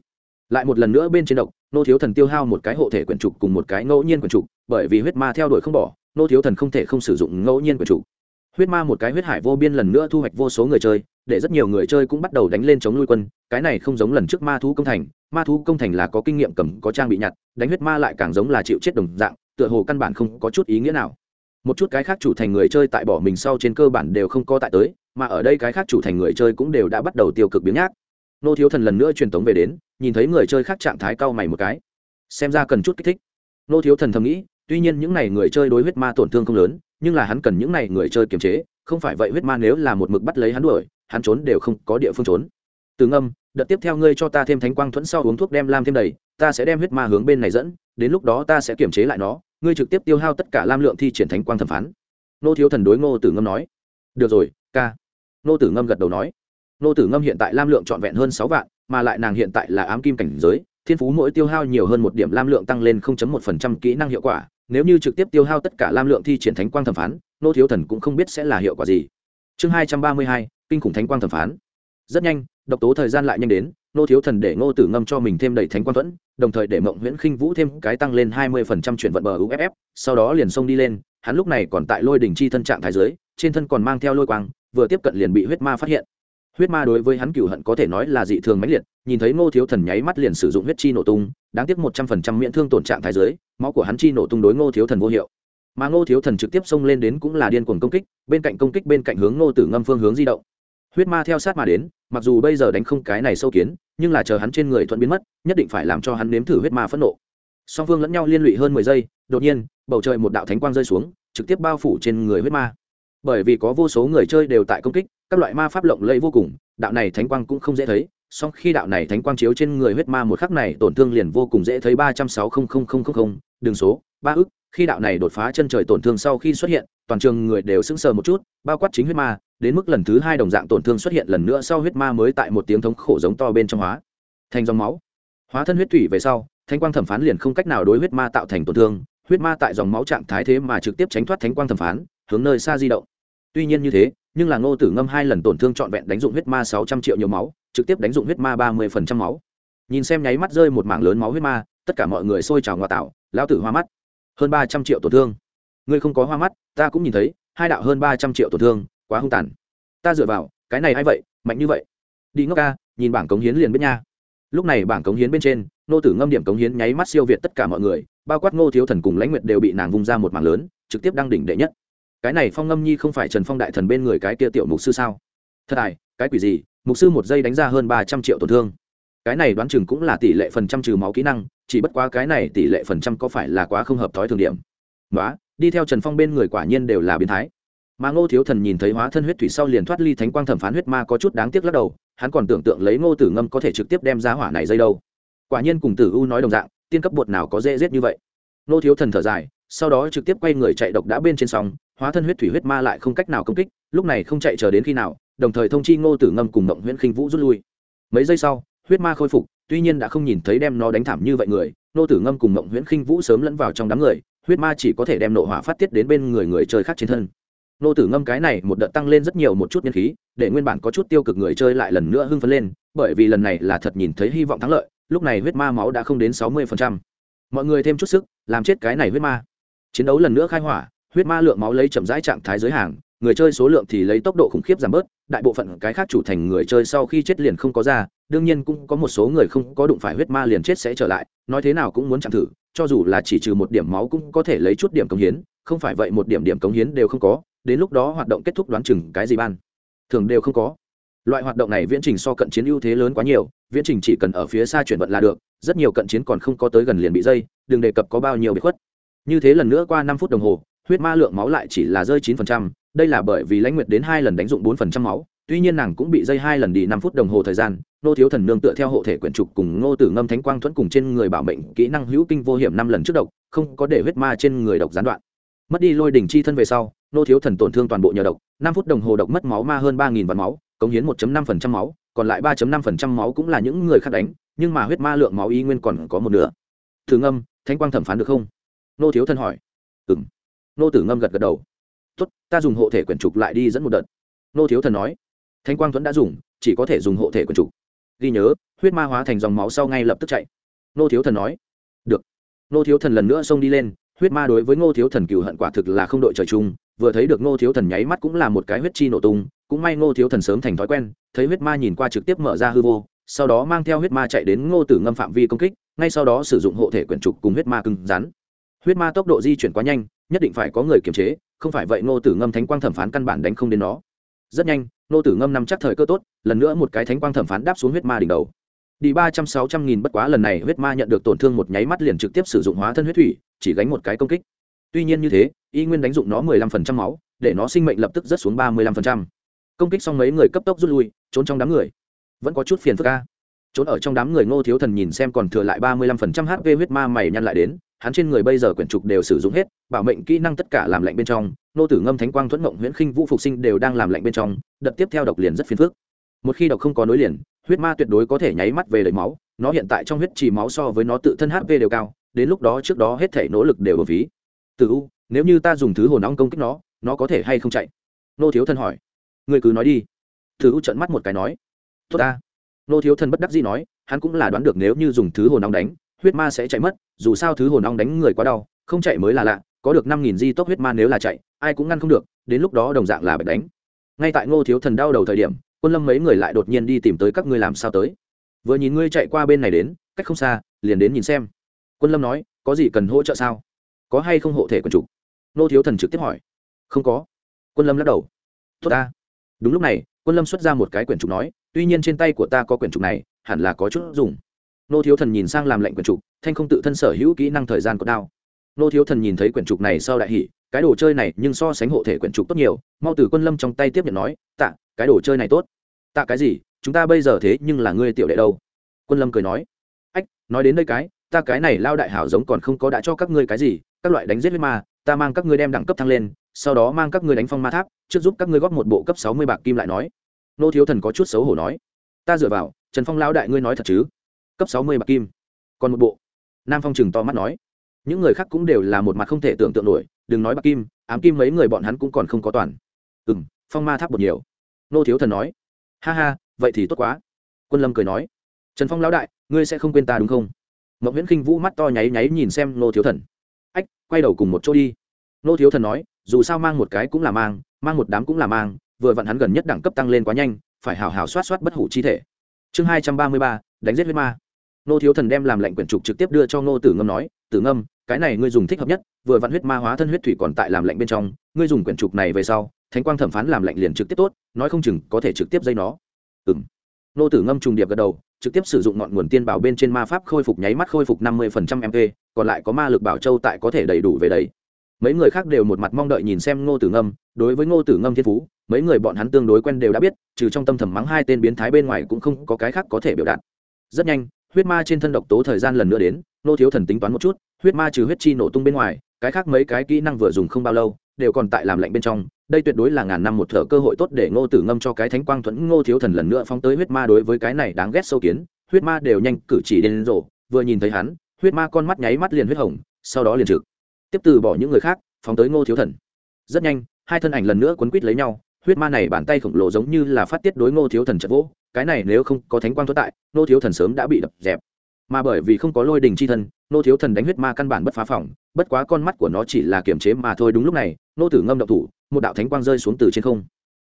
Lại một lần nữa bên trên độc, nô thiếu thần tiêu hao một cái hộ thể quyển trục cùng một cái ngẫu nhiên quyển trục, bởi vì huyết ma theo đuổi không bỏ, nô thiếu thần không thể không sử dụng ngẫu nhiên quyển trục huyết ma một cái huyết hải vô biên lần nữa thu hoạch vô số người chơi, để rất nhiều người chơi cũng bắt đầu đánh lên chống nuôi quân. Cái này không giống lần trước ma thú công thành. Ma thú công thành là có kinh nghiệm cầm, có trang bị nhặt, đánh huyết ma lại càng giống là chịu chết đồng dạng, tựa hồ căn bản không có chút ý nghĩa nào. Một chút cái khác chủ thành người chơi tại bỏ mình sau trên cơ bản đều không có tại tới, mà ở đây cái khác chủ thành người chơi cũng đều đã bắt đầu tiêu cực biến nhác. Nô thiếu thần lần nữa truyền tống về đến, nhìn thấy người chơi khác trạng thái cao mày một cái. Xem ra cần chút kích thích. Nô thiếu thần thầm nghĩ, tuy nhiên những n à y người chơi đối huyết ma tổn thương không lớn nhưng là hắn cần những này người chơi kiềm chế, không phải vậy huyết ma nếu là một mực bắt lấy hắn đuổi, hắn trốn đều không có địa phương trốn. Từ ngâm, đợt tiếp theo ngươi cho ta thêm thánh quang thuẫn sau uống thuốc đem lam thêm đầy, ta sẽ đem huyết ma hướng bên này dẫn, đến lúc đó ta sẽ kiềm chế lại nó, ngươi trực tiếp tiêu hao tất cả lam lượng thi triển thánh quang thẩm phán. Nô thiếu thần đối ngô tử ngâm nói. Được rồi, ca. Nô tử ngâm gật đầu nói. Nô tử ngâm hiện tại lam lượng trọn vẹn hơn sáu vạn, mà lại nàng hiện tại là ám kim cảnh giới, thiên phú mỗi tiêu hao nhiều hơn một điểm lam lượng tăng lên 0.1% kỹ năng hiệu quả nếu như trực tiếp tiêu hao tất cả lam lượng thi triển thánh quang thẩm phán, nô thiếu thần cũng không biết sẽ là hiệu quả gì. Chương hai trăm ba mươi hai, kinh khủng thánh quang thẩm phán. Rất nhanh, độc tố thời gian lại nhanh đến, nô thiếu thần để ngô tử ngâm cho mình thêm đầy thánh quang thuẫn, đồng thời để mộng nguyễn khinh vũ thêm cái tăng lên hai mươi phần trăm chuyển vận bờ uff sau đó liền xông đi lên, hắn lúc này còn tại lôi đỉnh chi thân trạng thái dưới, trên thân còn mang theo lôi quang, vừa tiếp cận liền bị huyết ma phát hiện huyết ma đối với hắn cửu hận có thể nói là dị thường mãnh liệt, nhìn thấy ngô thiếu thần nháy mắt liền sử dụng huyết chi nổ tung, đáng tiếc một trăm phần trăm miễn thương tổn trạng thái dưới, máu của hắn chi nổ tung đối ngô thiếu thần vô hiệu. Mà ngô thiếu thần trực tiếp xông lên đến cũng là điên cuồng công kích, bên cạnh công kích bên cạnh hướng ngô tử ngâm phương hướng di động. Huyết ma theo sát mà đến, mặc dù bây giờ đánh không cái này sâu kiến, nhưng là chờ hắn trên người thuận biến mất, nhất định phải làm cho hắn nếm thử huyết ma phẫn nộ. Song phương lẫn nhau liên lụy hơn mười giây, đột nhiên, bầu trời một đạo thánh quang rơi xuống, trực tiếp bao phủ trên người huyết ma bởi vì có vô số người chơi đều tại công kích, các loại ma pháp lộng lẫy vô cùng, đạo này thánh quang cũng không dễ thấy, song khi đạo này thánh quang chiếu trên người huyết ma một khắc này, tổn thương liền vô cùng dễ thấy ba trăm sáu mươi đường số, ba ức, khi đạo này đột phá chân trời tổn thương sau khi xuất hiện, toàn trường người đều sững sờ một chút, bao quát chính huyết ma, đến mức lần thứ hai đồng dạng tổn thương xuất hiện lần nữa sau huyết ma mới tại một tiếng thống khổ giống to bên trong hóa thành dòng máu. Hóa thân huyết thủy về sau, thánh quang thẩm phán liền không cách nào đối huyết ma tạo thành tổn thương, huyết ma tại dòng máu trạng thái thế mà trực tiếp tránh thoát thánh quang thẩm phán, hướng nơi xa di động tuy nhiên như thế, nhưng là ngô tử ngâm hai lần tổn thương trọn vẹn đánh dụng huyết ma sáu trăm triệu nhiều máu, trực tiếp đánh dụng huyết ma ba mươi phần trăm máu. Nhìn xem nháy mắt rơi một mảng lớn máu huyết ma, tất cả mọi người xôi trào ngoại tạo, lão tử hoa mắt. Hơn ba trăm triệu tổn thương. Ngươi không có hoa mắt, ta cũng nhìn thấy, hai đạo hơn ba trăm triệu tổn thương, quá hung tàn. Ta dựa vào, cái này hay vậy, mạnh như vậy? Đi ngốc ca, nhìn bảng cống hiến liền biết nha. Lúc này bảng cống hiến bên trên nô tử ngâm điểm cống hiến nháy mắt siêu việt tất cả mọi người, bao quát ngô thiếu thần cùng lãnh nguyệt đều bị nàng vung ra một mảng lớn, trực tiếp đăng đỉnh đệ nhất cái này phong ngâm nhi không phải trần phong đại thần bên người cái kia tiểu mục sư sao? Thật tài cái quỷ gì? Mục sư một giây đánh ra hơn ba trăm triệu tổn thương. Cái này đoán chừng cũng là tỷ lệ phần trăm trừ máu kỹ năng, chỉ bất quá cái này tỷ lệ phần trăm có phải là quá không hợp thói thường điểm? Nói đi theo trần phong bên người quả nhiên đều là biến thái. Mà ngô thiếu thần nhìn thấy hóa thân huyết thủy sau liền thoát ly thánh quang thẩm phán huyết ma có chút đáng tiếc lắc đầu, hắn còn tưởng tượng lấy ngô tử ngâm có thể trực tiếp đem ra hỏa này dây đâu. Quả nhiên cùng tử u nói đồng dạng, tiên cấp bột nào có dễ giết như vậy? Ngô thiếu thần thở dài sau đó trực tiếp quay người chạy độc đã bên trên sóng, hóa thân huyết thủy huyết ma lại không cách nào công kích, lúc này không chạy chờ đến khi nào, đồng thời thông chi ngô tử ngâm cùng mộng nguyễn khinh vũ rút lui. Mấy giây sau, huyết ma khôi phục, tuy nhiên đã không nhìn thấy đem nó đánh thảm như vậy người, ngô tử ngâm cùng mộng nguyễn khinh vũ sớm lẫn vào trong đám người, huyết ma chỉ có thể đem nộ hỏa phát tiết đến bên người người chơi khác trên thân. Nô tử ngâm cái này một đợt tăng lên rất nhiều một chút nhân khí, để nguyên bản có chút tiêu cực người chơi lại lần nữa hưng phấn lên, bởi vì lần này là thật nhìn thấy hy vọng thắng lợi, lúc này huyết ma máu đã không đến sáu mươi mọi người thêm chút sức, làm chết cái này huyết ma chiến đấu lần nữa khai hỏa, huyết ma lượng máu lấy chậm rãi trạng thái giới hàng, người chơi số lượng thì lấy tốc độ khủng khiếp giảm bớt, đại bộ phận cái khác chủ thành người chơi sau khi chết liền không có ra, đương nhiên cũng có một số người không có đụng phải huyết ma liền chết sẽ trở lại, nói thế nào cũng muốn chạm thử, cho dù là chỉ trừ một điểm máu cũng có thể lấy chút điểm cống hiến, không phải vậy một điểm điểm cống hiến đều không có, đến lúc đó hoạt động kết thúc đoán chừng cái gì ban. Thường đều không có. Loại hoạt động này viễn trình so cận chiến ưu thế lớn quá nhiều, viễn trình chỉ cần ở phía xa chuyển vận là được, rất nhiều cận chiến còn không có tới gần liền bị dây, đừng đề cập có bao nhiêu bị khuất như thế lần nữa qua năm phút đồng hồ, huyết ma lượng máu lại chỉ là rơi chín phần trăm, đây là bởi vì lãnh nguyệt đến hai lần đánh dụng bốn phần trăm máu, tuy nhiên nàng cũng bị dây hai lần đi năm phút đồng hồ thời gian nô thiếu thần nương tựa theo hộ thể quyển trục cùng ngô tử ngâm thánh quang thuẫn cùng trên người bảo mệnh kỹ năng hữu kinh vô hiểm năm lần trước độc, không có để huyết ma trên người độc gián đoạn. Mất đi lôi đỉnh chi thân về sau nô thiếu thần tổn thương toàn bộ nhờ độc, năm phút đồng hồ độc mất máu ma hơn ba nghìn vạn máu, cống hiến một năm phần trăm máu, còn lại ba năm phần trăm máu cũng là những người khác đánh, nhưng mà huyết ma lượng máu y nguyên còn có một nửa. Thử ngâm, thánh quang thẩm phán được không? Nô thiếu thần hỏi. Ừ m nô tử ngâm gật gật đầu. Tốt, ta dùng hộ thể quyển trục lại đi dẫn một đợt. Nô thiếu thần nói. Thanh quang thuẫn đã dùng, chỉ có thể dùng hộ thể quyển trục. Ghi nhớ, huyết ma hóa thành dòng máu sau ngay lập tức chạy. Nô thiếu thần nói. Được. Nô thiếu thần lần nữa xông đi lên, huyết ma đối với ngô thiếu thần cựu hận quả thực là không đội trời chung, vừa thấy được ngô thiếu thần nháy mắt cũng là một cái huyết chi nổ tung, cũng may ngô thiếu thần sớm thành thói quen, thấy huyết ma nhìn qua trực tiếp mở ra hư vô, sau đó mang theo huyết ma chạy đến ngô tử ngâm phạm vi công kích, ngay sau đó sử dụng hộ thể quyển trục cùng huyết ma cứng rắn huyết ma tốc độ di chuyển quá nhanh, nhất định phải có người kiềm chế, không phải vậy ngô tử ngâm thánh quang thẩm phán căn bản đánh không đến nó. Rất nhanh, ngô tử ngâm nằm chắc thời cơ tốt, lần nữa một cái thánh quang thẩm phán đáp xuống huyết ma đỉnh đầu. Đi ba trăm sáu trăm nghìn bất quá lần này huyết ma nhận được tổn thương một nháy mắt liền trực tiếp sử dụng hóa thân huyết thủy, chỉ gánh một cái công kích. Tuy nhiên như thế, y nguyên đánh dụng nó mười lăm phần trăm máu, để nó sinh mệnh lập tức rớt xuống ba mươi lăm phần trăm. Công kích xong mấy người cấp tốc rút lui, trốn trong đám người. Vẫn có chút phiền phức ca trốn ở trong đám người ngô thiếu thần nhìn xem còn thừa lại ba mươi lăm phần trăm hp huyết ma mày nhăn lại đến hắn trên người bây giờ quyển trục đều sử dụng hết, bảo mệnh kỹ năng tất cả làm lạnh bên trong, nô tử ngâm thánh quang thuẫn mộng nguyễn khinh vũ phục sinh đều đang làm lạnh bên trong, đợt tiếp theo độc liền rất phiền phức. Một khi độc không có nối liền, huyết ma tuyệt đối có thể nháy mắt về lấy máu, nó hiện tại trong huyết trì máu so với nó tự thân hp đều cao, đến lúc đó trước đó hết thể nỗ lực đều ở phí từ u, nếu như ta dùng thứ hồn ong công kích nó nó có thể hay không chạy? Nô thiếu thân hỏi. Người cứ nói đi. Từ u trận mắt một cái nói. Tốt ta. Nô thiếu thân bất đắc dĩ nói, hắn cũng là đoán được nếu như dùng thứ hồn ong đánh huyết ma sẽ chạy mất, dù sao thứ hồn ong đánh người quá đau, không chạy mới là lạ, có được năm nghìn di tốc huyết ma nếu là chạy, ai cũng ngăn không được, đến lúc đó đồng dạng là bạch đánh. Ngay tại ngô thiếu thần đau đầu thời điểm, quân lâm mấy người lại đột nhiên đi tìm tới các ngươi làm sao tới. Vừa nhìn ngươi chạy qua bên này đến, cách không xa, liền đến nhìn xem. Quân lâm nói, có gì cần hỗ trợ sao? Có hay không hộ thể quần chủ? Ngô thiếu thần trực tiếp hỏi. Không có. Quân lâm lắc đầu. Tốt ta. Đúng lúc này, quân lâm xuất ra một cái quyển trục nói, tuy nhiên trên tay của ta có quyển trục này, hẳn là có chút dùng nô thiếu thần nhìn sang làm lệnh quyển trục, thanh không tự thân sở hữu kỹ năng thời gian có đao. Nô thiếu thần nhìn thấy quyển trục này sau đại hỷ cái đồ chơi này nhưng so sánh hộ thể quyển trục tốt nhiều, mau từ quân lâm trong tay tiếp nhận nói, tạ, cái đồ chơi này tốt. Tạ cái gì? Chúng ta bây giờ thế nhưng là ngươi tiểu đệ đâu? Quân lâm cười nói. Ách, nói đến đây cái, ta cái này lao đại hảo giống còn không có đã cho các ngươi cái gì, các loại đánh giết với ma, ta mang các ngươi đem đẳng cấp thăng lên, sau đó mang các ngươi đánh phong ma tháp, trước giúp các ngươi góp một bộ cấp sáu mươi bạc kim lại nói. Nô thiếu thần có chút xấu hổ nói. Ta dựa vào, trần phong lao đại ngươi nói thật chứ? Cấp sáu mươi bạc kim. Còn một bộ. Nam phong chừng to mắt nói. Những người khác cũng đều là một mặt không thể tưởng tượng nổi, đừng nói bạc kim, ám kim mấy người bọn hắn cũng còn không có toàn. Ừ m phong ma tháp một nhiều. Nô thiếu thần nói. Ha ha, vậy thì tốt quá. Quân lâm cười nói. Trần phong lão đại, ngươi sẽ không quên ta đúng không? Mậu nguyễn khinh vũ mắt to nháy nháy nhìn xem nô thiếu thần. Ách, quay đầu cùng một chỗ đi. Nô thiếu thần nói, dù sao mang một cái cũng là mang mang một đám cũng là mang, vừa vặn hắn gần nhất đẳng cấp tăng lên quá nhanh, phải hào hào soát soát bất hủ chi thể. Chương hai trăm ba mươi ba, đánh giết huyết ma nô thiếu thần đem làm lệnh quyển trục trực tiếp đưa cho nô tử ngâm nói, tử ngâm, cái này ngươi dùng thích hợp nhất, vừa vặn huyết ma hóa thân huyết thủy còn tại làm lệnh bên trong, ngươi dùng quyển trục này về sau, thánh quang thẩm phán làm lệnh liền trực tiếp tốt, nói không chừng có thể trực tiếp dây nó. Ừ m nô tử ngâm trùng điệp gật đầu, trực tiếp sử dụng ngọn nguồn tiên bảo bên trên ma pháp khôi phục nháy mắt khôi phục năm mươi phần trăm mp còn lại có ma lực bảo châu tại có thể đầy đủ về đấy. Mấy người khác đều một mặt mong đợi nhìn xem ngô tử ngâm, đối với ngô tử ngâm thiên phú, mấy người bọn hắn tương đối quen đều đã biết, trừ trong tâm thầm mắng hai tên biến thái bên ngoài cũng không có cái khác có thể biểu đạt. Rất nhanh huyết ma trên thân độc tố thời gian lần nữa đến, nô thiếu thần tính toán một chút, huyết ma trừ huyết chi nổ tung bên ngoài, cái khác mấy cái kỹ năng vừa dùng không bao lâu, đều còn tại làm lạnh bên trong. Đây tuyệt đối là ngàn năm một thở cơ hội tốt để ngô tử ngâm cho cái thánh quang thuẫn ngô thiếu thần lần nữa phóng tới huyết ma đối với cái này đáng ghét sâu kiến. Huyết ma đều nhanh cử chỉ đến rổ vừa nhìn thấy hắn, huyết ma con mắt nháy mắt liền huyết hồng, sau đó liền trực. Tiếp từ bỏ những người khác, phóng tới ngô thiếu thần. Rất nhanh, hai thân ảnh lần nữa quấn quít lấy nhau, huyết ma này bàn tay khổng lồ giống như là phát tiết đối ngô thiếu thần chật vỗ cái này nếu không có thánh quang thuẫn tại, nô thiếu thần sớm đã bị đập dẹp. Mà bởi vì không có lôi đình chi thân, nô thiếu thần đánh huyết ma căn bản bất phá phòng, bất quá con mắt của nó chỉ là kiềm chế mà thôi đúng lúc này, nô tử ngâm độc thủ, một đạo thánh quang rơi xuống từ trên không.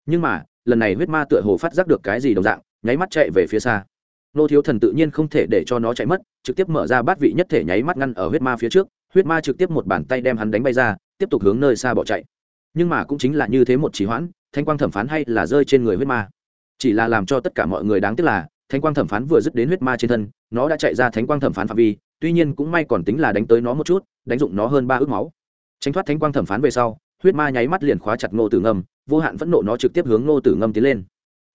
Nhưng mà, lần này huyết ma tựa hồ phát giác được cái gì đồng dạng, nháy mắt chạy về phía xa. Nô thiếu thần tự nhiên không thể để cho nó chạy mất, trực tiếp mở ra bát vị nhất thể nháy mắt ngăn ở huyết ma phía trước, huyết ma trực tiếp một bàn tay đem hắn đánh bay ra, tiếp tục hướng nơi xa bỏ chạy. Nhưng mà cũng chính là như thế một trì hoãn thanh quang thẩm phán hay là rơi trên người huyết ma chỉ là làm cho tất cả mọi người đáng tiếc là thánh quang thẩm phán vừa dứt đến huyết ma trên thân nó đã chạy ra thánh quang thẩm phán phạm vi tuy nhiên cũng may còn tính là đánh tới nó một chút đánh dụng nó hơn ba ước máu. Tránh thoát thánh quang thẩm phán về sau huyết ma nháy mắt liền khóa chặt ngô tử ngâm vô hạn phẫn nộ nó trực tiếp hướng ngô tử ngâm tiến lên.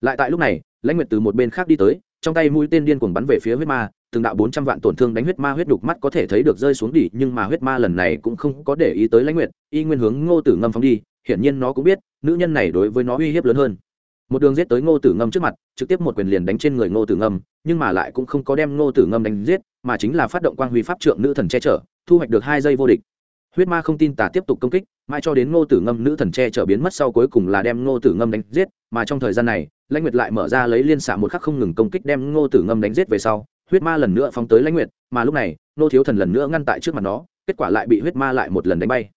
Lại tại lúc này lãnh nguyệt từ một bên khác đi tới trong tay mũi tên điên cuồng bắn về phía huyết ma từng đạo bốn trăm vạn tổn thương đánh huyết ma huyết đục mắt có thể thấy được rơi xuống đỉ, nhưng mà huyết ma lần này cũng không có để ý tới lãnh nguyệt y nguyên hướng ngô tử ngâm phóng đi hiển nhiên nó cũng biết nữ nhân này đối với nó uy hiếp lớn hơn một đường giết tới ngô tử ngâm trước mặt, trực tiếp một quyền liền đánh trên người ngô tử ngâm, nhưng mà lại cũng không có đem ngô tử ngâm đánh giết, mà chính là phát động quang huy pháp trượng nữ thần che chở, thu hoạch được hai giây vô địch. Huyết ma không tin tả tiếp tục công kích, mãi cho đến ngô tử ngâm nữ thần che chở biến mất sau cuối cùng là đem ngô tử ngâm đánh giết, mà trong thời gian này, lãnh nguyệt lại mở ra lấy liên xạ một khắc không ngừng công kích đem ngô tử ngâm đánh giết về sau, huyết ma lần nữa phóng tới lãnh nguyệt, mà lúc này, Ngô thiếu thần lần nữa ngăn tại trước mặt nó, kết quả lại bị huyết ma lại một lần đánh bay.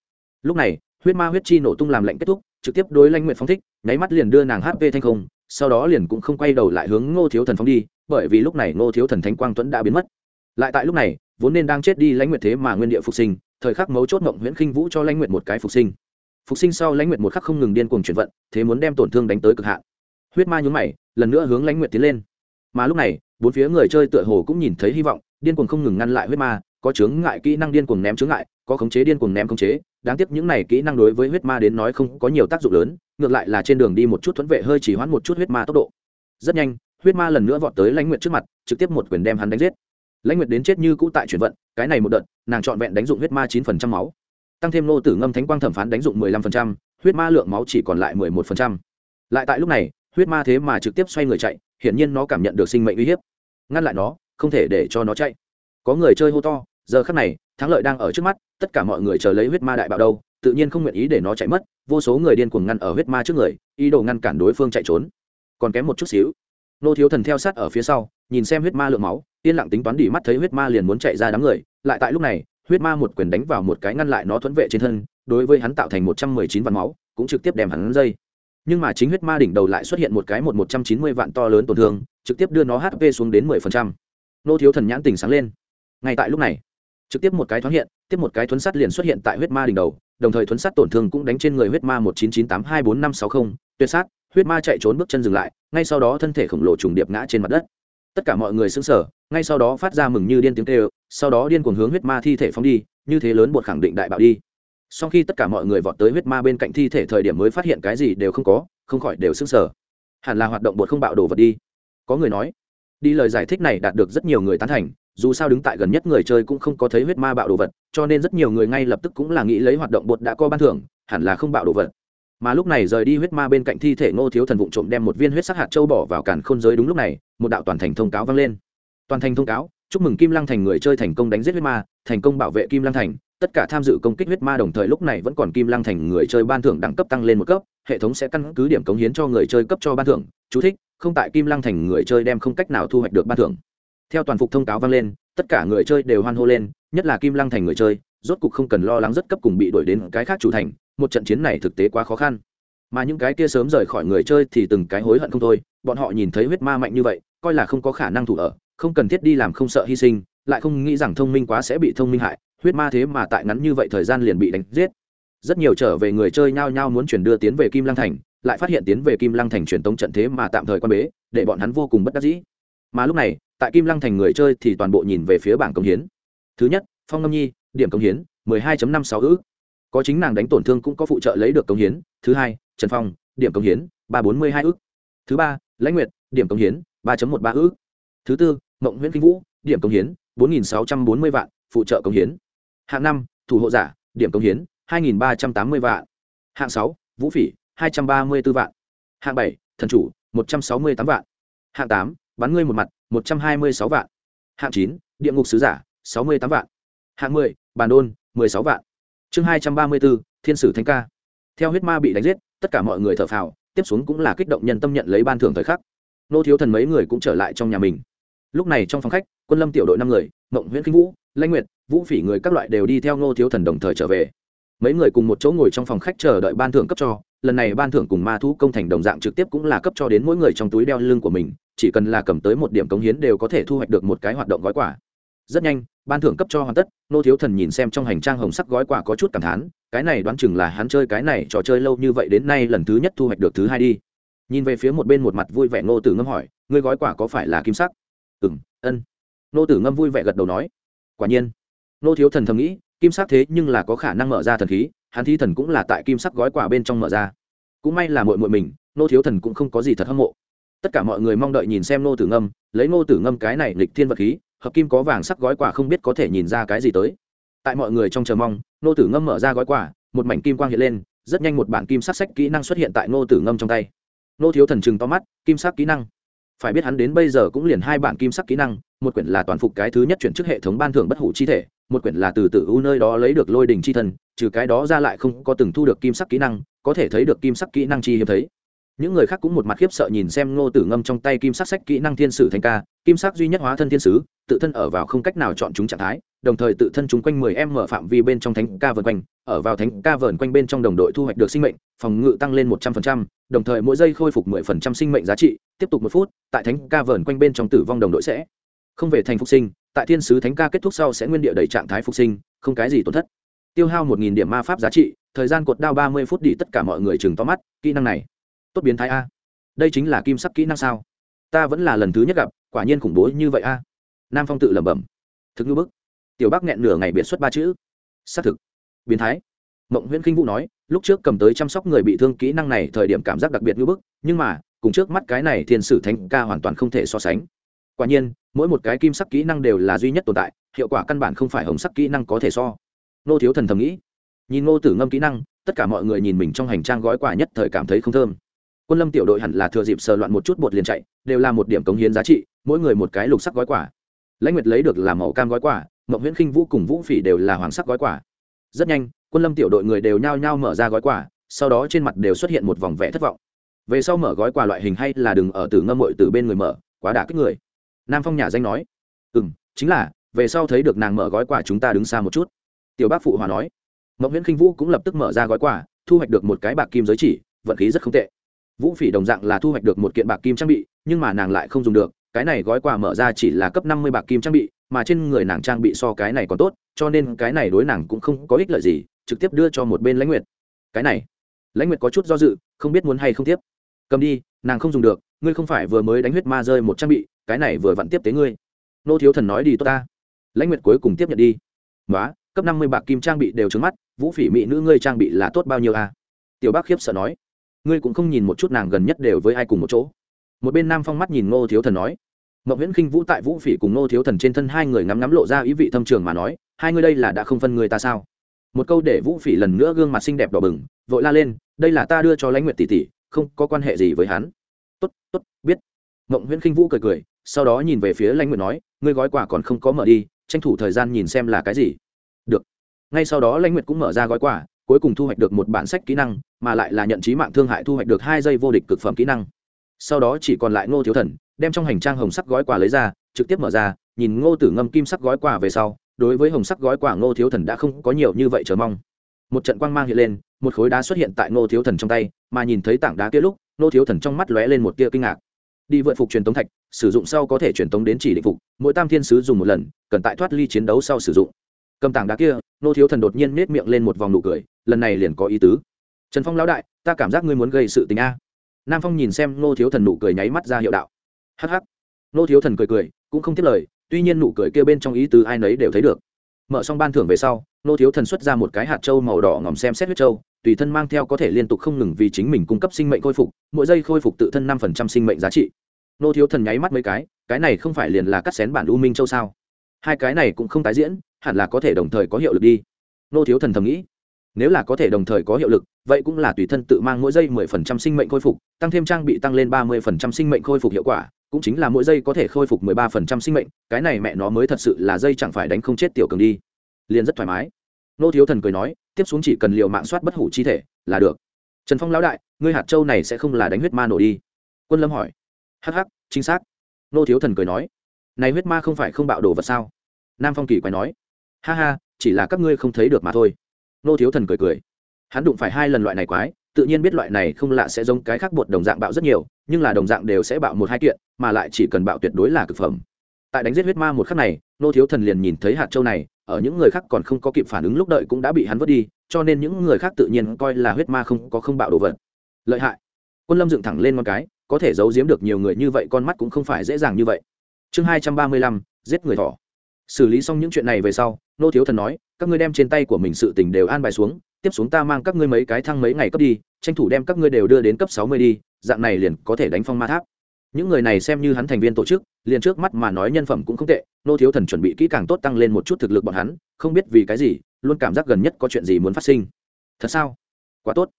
Lúc này, huyết ma huyết chi nổ tung làm lệnh kết thúc trực tiếp đối lãnh nguyệt phóng thích, nháy mắt liền đưa nàng hp thanh không, sau đó liền cũng không quay đầu lại hướng ngô thiếu thần phóng đi, bởi vì lúc này ngô thiếu thần thánh quang tuấn đã biến mất. Lại tại lúc này, vốn nên đang chết đi lãnh nguyệt thế mà nguyên địa phục sinh, thời khắc mấu chốt mộng nguyễn khinh vũ cho lãnh nguyệt một cái phục sinh. Phục sinh sau lãnh nguyệt một khắc không ngừng điên cuồng chuyển vận, thế muốn đem tổn thương đánh tới cực hạn. Huyết ma nhún mày, lần nữa hướng lãnh nguyệt tiến lên. Mà lúc này, bốn phía người chơi tựa hồ cũng nhìn thấy hy vọng, điên cuồng không ngừng ngăn lại huyết ma, có chướng ngại kỹ năng điên cuồng ném chướng ngại có khống chế điên cuồng ném khống chế, đáng tiếc những này kỹ năng đối với huyết ma đến nói không có nhiều tác dụng lớn, ngược lại là trên đường đi một chút thuẫn vệ hơi chỉ hoãn một chút huyết ma tốc độ. Rất nhanh, huyết ma lần nữa vọt tới lãnh nguyện trước mặt, trực tiếp một quyền đem hắn đánh giết. Lãnh nguyệt đến chết như cũ tại chuyển vận, cái này một đợt, nàng trọn vẹn đánh dụng huyết ma chín phần trăm máu. Tăng thêm nô tử ngâm thánh quang thẩm phán đánh dụng mười lăm phần trăm, huyết ma lượng máu chỉ còn lại mười một phần trăm. Lại tại lúc này, huyết ma thế mà trực tiếp xoay người chạy, hiển nhiên nó cảm nhận được sinh mệnh uy hiếp. Ngăn lại nó, không thể để cho nó chạy. Có người chơi hô to giờ khắc này, thắng lợi đang ở trước mắt, tất cả mọi người chờ lấy huyết ma đại bạo đâu, tự nhiên không nguyện ý để nó chạy mất, vô số người điên cuồng ngăn ở huyết ma trước người, ý đồ ngăn cản đối phương chạy trốn. Còn kém một chút xíu, nô thiếu thần theo sát ở phía sau, nhìn xem huyết ma lượng máu, yên lặng tính toán đỉ mắt thấy huyết ma liền muốn chạy ra đám người, lại tại lúc này, huyết ma một quyền đánh vào một cái ngăn lại nó thuẫn vệ trên thân, đối với hắn tạo thành một trăm mười chín vạn máu, cũng trực tiếp đem hắn dây nhưng mà chính huyết ma đỉnh đầu lại xuất hiện một cái một một trăm chín mươi vạn to lớn tổn thương, trực tiếp đưa nó hp xuống đến mười phần trăm. Nô thiếu thần nhãn tình sáng lên. Ngay tại lúc này trực tiếp một cái thoáng hiện, tiếp một cái thuấn sắt liền xuất hiện tại huyết ma đỉnh đầu, đồng thời thuấn sắt tổn thương cũng đánh trên người huyết ma một chín chín tám hai bốn năm sáu không, tuyệt sát, huyết ma chạy trốn bước chân dừng lại, ngay sau đó thân thể khổng lồ trùng điệp ngã trên mặt đất. Tất cả mọi người xứng sở ngay sau đó phát ra mừng như điên tiếng kêu, sau đó điên cuồng hướng huyết ma thi thể phóng đi, như thế lớn bột khẳng định đại bạo đi. Sau khi tất cả mọi người vọt tới huyết ma bên cạnh thi thể thời điểm mới phát hiện cái gì đều không có, không khỏi đều xứng sở hẳn là hoạt động bột không bạo đồ vật đi. Có người nói, đi lời giải thích này đạt được rất nhiều người tán thành dù sao đứng tại gần nhất người chơi cũng không có thấy huyết ma bạo đồ vật, cho nên rất nhiều người ngay lập tức cũng là nghĩ lấy hoạt động bột đã có ban thưởng, hẳn là không bạo đồ vật. Mà lúc này rời đi huyết ma bên cạnh thi thể ngô thiếu thần vụng trộm đem một viên huyết sắc hạt châu bỏ vào cản khôn giới đúng lúc này, một đạo toàn thành thông cáo vang lên. Toàn thành thông cáo, chúc mừng kim lăng thành người chơi thành công đánh giết huyết ma, thành công bảo vệ kim lăng thành, tất cả tham dự công kích huyết ma đồng thời lúc này vẫn còn kim lăng thành người chơi ban thưởng đẳng cấp tăng lên một cấp, hệ thống sẽ căn cứ điểm cống hiến cho người chơi cấp cho ban thưởng. Chú thích, không tại kim lăng thành người chơi đem không cách nào thu hoạch được ban thưởng theo toàn phục thông cáo vang lên, tất cả người chơi đều hoan hô lên, nhất là kim lăng thành người chơi, rốt cục không cần lo lắng rất cấp cùng bị đuổi đến cái khác chủ thành, một trận chiến này thực tế quá khó khăn. Mà những cái kia sớm rời khỏi người chơi thì từng cái hối hận không thôi, bọn họ nhìn thấy huyết ma mạnh như vậy, coi là không có khả năng thủ ở, không cần thiết đi làm không sợ hy sinh, lại không nghĩ rằng thông minh quá sẽ bị thông minh hại, huyết ma thế mà tại ngắn như vậy thời gian liền bị đánh giết. Rất nhiều trở về người chơi nhao nhao muốn chuyển đưa tiến về kim lăng thành, lại phát hiện tiến về kim lăng thành truyền tống trận thế mà tạm thời quan bế, để bọn hắn vô cùng bất đắc dĩ. Mà lúc này tại kim lăng thành người chơi thì toàn bộ nhìn về phía bảng công hiến. Thứ nhất, phong ngâm nhi, điểm công hiến 12.56 ư có chính nàng đánh tổn thương cũng có phụ trợ lấy được công hiến. Thứ hai, trần phong, điểm công hiến 342 ư thứ ba, lãnh nguyệt, điểm công hiến 3.13 ư thứ tư, mộng nguyễn kinh vũ, điểm công hiến 4.640 vạn, phụ trợ công hiến. Hạng năm, thủ hộ giả, điểm công hiến 2.380 vạn. Hạng sáu, vũ phỉ 234 vạn. Hạng bảy, thần chủ 168 vạn. Hạng tám, bắn ngươi một mặt 126 vạn. Hạng chín địa ngục sứ giả 68 vạn. Hạng mười bàn đôn 16 vạn. Chương 234, thiên sử thánh ca. Theo huyết ma bị đánh giết tất cả mọi người thở phào tiếp xuống cũng là kích động nhân tâm nhận lấy ban thưởng thời khắc. Nô thiếu thần mấy người cũng trở lại trong nhà mình. Lúc này trong phòng khách quân lâm tiểu đội năm người mộng nguyễn kinh vũ lãnh nguyệt vũ phỉ người các loại đều đi theo nô thiếu thần đồng thời trở về. Mấy người cùng một chỗ ngồi trong phòng khách chờ đợi ban thưởng cấp cho lần này ban thưởng cùng ma thú công thành đồng dạng trực tiếp cũng là cấp cho đến mỗi người trong túi đeo lưng của mình chỉ cần là cầm tới một điểm cống hiến đều có thể thu hoạch được một cái hoạt động gói quả rất nhanh, ban thưởng cấp cho hoàn tất, nô thiếu thần nhìn xem trong hành trang hồng sắc gói quả có chút cảm thán, cái này đoán chừng là hắn chơi cái này trò chơi lâu như vậy đến nay lần thứ nhất thu hoạch được thứ hai đi. Nhìn về phía một bên một mặt vui vẻ nô tử ngâm hỏi, ngươi gói quả có phải là kim sắc? Ừ m ân. Nô tử ngâm vui vẻ gật đầu nói, quả nhiên. Nô thiếu thần thầm nghĩ, kim sắc thế nhưng là có khả năng mở ra thần khí, hắn thi thần cũng là tại kim sắc gói quả bên trong mở ra. Cũng may là mội mội mình, nô thiếu thần cũng không có gì thật hâm mộ tất cả mọi người mong đợi nhìn xem nô tử ngâm, lấy nô tử ngâm cái này lịch thiên vật khí, hợp kim có vàng sắc gói quả không biết có thể nhìn ra cái gì tới. Tại mọi người trong chờ mong nô tử ngâm mở ra gói quả một mảnh kim quang hiện lên, rất nhanh một bản kim sắc sách kỹ năng xuất hiện tại nô tử ngâm trong tay. Nô thiếu thần chừng to mắt, kim sắc kỹ năng. Phải biết hắn đến bây giờ cũng liền hai bản kim sắc kỹ năng, một quyển là toàn phục cái thứ nhất chuyển chức hệ thống ban thưởng bất hủ chi thể, một quyển là từ tử u nơi đó lấy được lôi đình chi thần, trừ cái đó ra lại không có từng thu được kim sắc kỹ năng, có thể thấy được kim sắc kỹ năng chi hiếm thấy những người khác cũng một mặt khiếp sợ nhìn xem ngô tử ngâm trong tay kim sắc sách kỹ năng thiên sử thanh ca, kim sắc duy nhất hóa thân thiên sứ, tự thân ở vào không cách nào chọn chúng trạng thái, đồng thời tự thân chúng quanh mười em mở phạm vi bên trong thánh ca vần quanh, ở vào thánh ca vờn quanh bên trong đồng đội thu hoạch được sinh mệnh, phòng ngự tăng lên một trăm phần trăm, đồng thời mỗi giây khôi phục mười phần trăm sinh mệnh giá trị, tiếp tục một phút, tại thánh ca vờn quanh bên trong tử vong đồng đội sẽ không về thành phục sinh, tại thiên sứ thánh ca kết thúc sau sẽ nguyên địa đầy trạng thái phục sinh, không cái gì tổn thất. Tiêu hao một nghìn điểm ma pháp giá trị, thời gian cột đao ba mươi phút đi tất cả mọi người chừng to mắt, kỹ năng này tốt biến thái a. Đây chính là kim sắc kỹ năng sao? Ta vẫn là lần thứ nhất gặp, quả nhiên khủng bố như vậy a. Nam phong tự lẩm bẩm. Thực ngữ bức. Tiểu bác nghẹn nửa ngày biệt xuất ba chữ. Xác thực. Biến thái. Mộng nguyễn kinh vũ nói, lúc trước cầm tới chăm sóc người bị thương kỹ năng này thời điểm cảm giác đặc biệt ngữ bức, nhưng mà, cùng trước mắt cái này thiên sử thánh ca hoàn toàn không thể so sánh. Quả nhiên, mỗi một cái kim sắc kỹ năng đều là duy nhất tồn tại, hiệu quả căn bản không phải hồng sắc kỹ năng có thể so. Nô thiếu thần thầm nghĩ. Nhìn ngô tử ngâm kỹ năng, tất cả mọi người nhìn mình trong hành trang gói quà nhất thời cảm thấy không thơm quân lâm tiểu đội hẳn là thừa dịp sờ loạn một chút bột liền chạy, đều là một điểm cống hiến giá trị, mỗi người một cái lục sắc gói quả lãnh nguyệt lấy được là màu cam gói quả mậu nguyễn khinh vũ cùng vũ phỉ đều là hoàng sắc gói quả rất nhanh, quân lâm tiểu đội người đều nhao nhao mở ra gói quả sau đó trên mặt đều xuất hiện một vòng vẽ thất vọng. Về sau mở gói quà loại hình hay là đừng ở từ ngâm mội từ bên người mở, quá đả kích người. Nam phong nhà danh nói ừ m chính là, về sau thấy được nàng mở gói quà chúng ta đứng xa một chút. Tiểu bác phụ hòa nói. Mậu nguyễn khinh vũ cũng lập tức mở ra gói quà, thu hoạch được một cái bạc kim giới chỉ, vận khí rất không tệ vũ phỉ đồng dạng là thu hoạch được một kiện bạc kim trang bị, nhưng mà nàng lại không dùng được, cái này gói quà mở ra chỉ là cấp năm mươi bạc kim trang bị, mà trên người nàng trang bị so cái này còn tốt, cho nên cái này đối nàng cũng không có ích lợi gì, trực tiếp đưa cho một bên lãnh nguyệt. Cái này, lãnh nguyệt có chút do dự, không biết muốn hay không tiếp. Cầm đi, nàng không dùng được, ngươi không phải vừa mới đánh huyết ma rơi một trang bị, cái này vừa vặn tiếp tế ngươi. Nô thiếu thần nói đi tốt ta. Lãnh nguyệt cuối cùng tiếp nhận đi. Nói cấp năm mươi bạc kim trang bị đều trứng mắt, vũ phỉ mỹ nữ ngươi trang bị là tốt bao nhiêu à? tiểu bác khiếp sợ nói ngươi cũng không nhìn một chút nàng gần nhất đều với ai cùng một chỗ. Một bên nam phong mắt nhìn ngô thiếu thần nói mậu nguyễn khinh vũ tại vũ phỉ cùng ngô thiếu thần trên thân hai người ngắm ngắm lộ ra ý vị thâm trường mà nói, hai người đây là đã không phân người ta sao? Một câu để vũ phỉ lần nữa gương mặt xinh đẹp đỏ bừng, vội la lên, đây là ta đưa cho lãnh nguyệt tỷ tỷ, không có quan hệ gì với hắn. Tốt tốt, biết. Mộng nguyễn khinh vũ cười cười, sau đó nhìn về phía lãnh nguyệt nói, ngươi gói quà còn không có mở đi, tranh thủ thời gian nhìn xem là cái gì. Được. Ngay sau đó lãnh nguyệt cũng mở ra gói quà cuối cùng thu hoạch được một bản sách kỹ năng, mà lại là nhận trí mạng thương hại thu hoạch được hai giây vô địch cực phẩm kỹ năng. Sau đó chỉ còn lại ngô thiếu thần, đem trong hành trang hồng sắc gói quà lấy ra, trực tiếp mở ra, nhìn ngô tử ngâm kim sắc gói quà về sau, đối với hồng sắc gói quà ngô thiếu thần đã không có nhiều như vậy chờ mong. Một trận quang mang hiện lên, một khối đá xuất hiện tại ngô thiếu thần trong tay, mà nhìn thấy tảng đá kia lúc, ngô thiếu thần trong mắt lóe lên một tia kinh ngạc. Đi vượt phục truyền tống thạch, sử dụng sau có thể truyền tống đến chỉ định phục, mỗi tam thiên sứ dùng một lần, cần tại thoát ly chiến đấu sau sử dụng. Cầm tảng đá kia, ngô thiếu thần đột nhiên nết miệng lên một vòng nụ cười lần này liền có ý tứ. Trần phong lão đại, ta cảm giác ngươi muốn gây sự tình a. Nam phong nhìn xem ngô thiếu thần nụ cười nháy mắt ra hiệu đạo. Hh ngô thiếu thần cười cười, cũng không tiếp lời, tuy nhiên nụ cười kia bên trong ý tứ ai nấy đều thấy được. Mở xong ban thưởng về sau nô thiếu thần xuất ra một cái hạt trâu màu đỏ ngòm xem xét huyết trâu tùy thân mang theo có thể liên tục không ngừng vì chính mình cung cấp sinh mệnh khôi phục, mỗi giây khôi phục tự thân năm phần trăm sinh mệnh giá trị. Nô thiếu thần nháy mắt mấy cái cái này không phải liền là cắt xén bản u minh châu sao? Hai cái này cũng không tái diễn, hẳn là có thể đồng thời có hiệu lực đi. Nô thiếu thần thầm nghĩ nếu là có thể đồng thời có hiệu lực, vậy cũng là tùy thân tự mang mỗi giây mười phần trăm sinh mệnh khôi phục, tăng thêm trang bị tăng lên ba mươi phần trăm sinh mệnh khôi phục hiệu quả, cũng chính là mỗi giây có thể khôi phục mười ba phần trăm sinh mệnh, cái này mẹ nó mới thật sự là dây chẳng phải đánh không chết tiểu cường đi. Liền rất thoải mái. Nô thiếu thần cười nói, tiếp xuống chỉ cần liều mạng soát bất hủ chi thể, là được. Trần phong lão đại, ngươi hạt châu này sẽ không là đánh huyết ma nổ đi. Quân lâm hỏi. Hh chính xác. Nô thiếu thần cười nói. Này huyết ma không phải không bạo đồ vật sao? Nam phong kỳ quay nói. Ha ha, chỉ là các ngươi không thấy được mà thôi nô thiếu thần cười cười. Hắn đụng phải hai lần loại này quái, tự nhiên biết loại này không lạ sẽ giống cái khác bột đồng dạng bạo rất nhiều, nhưng là đồng dạng đều sẽ bạo một hai kiện, mà lại chỉ cần bạo tuyệt đối là cực phẩm. Tại đánh giết huyết ma một khắc này, nô thiếu thần liền nhìn thấy hạt châu này, ở những người khác còn không có kịp phản ứng lúc đợi cũng đã bị hắn vứt đi, cho nên những người khác tự nhiên coi là huyết ma không có không bạo đồ vật. Lợi hại. Quân lâm dựng thẳng lên một cái, có thể giấu giếm được nhiều người như vậy, con mắt cũng không phải dễ dàng như vậy. Chương hai trăm ba mươi lăm, giết người thỏ xử lý xong những chuyện này về sau, nô thiếu thần nói, các ngươi đem trên tay của mình sự tình đều an bài xuống, tiếp xuống ta mang các ngươi mấy cái thăng mấy ngày cấp đi, tranh thủ đem các ngươi đều đưa đến cấp sáu mươi đi, dạng này liền có thể đánh phong ma tháp. Những người này xem như hắn thành viên tổ chức, liền trước mắt mà nói nhân phẩm cũng không tệ, nô thiếu thần chuẩn bị kỹ càng tốt tăng lên một chút thực lực bọn hắn, không biết vì cái gì, luôn cảm giác gần nhất có chuyện gì muốn phát sinh. Thật sao? Quá tốt.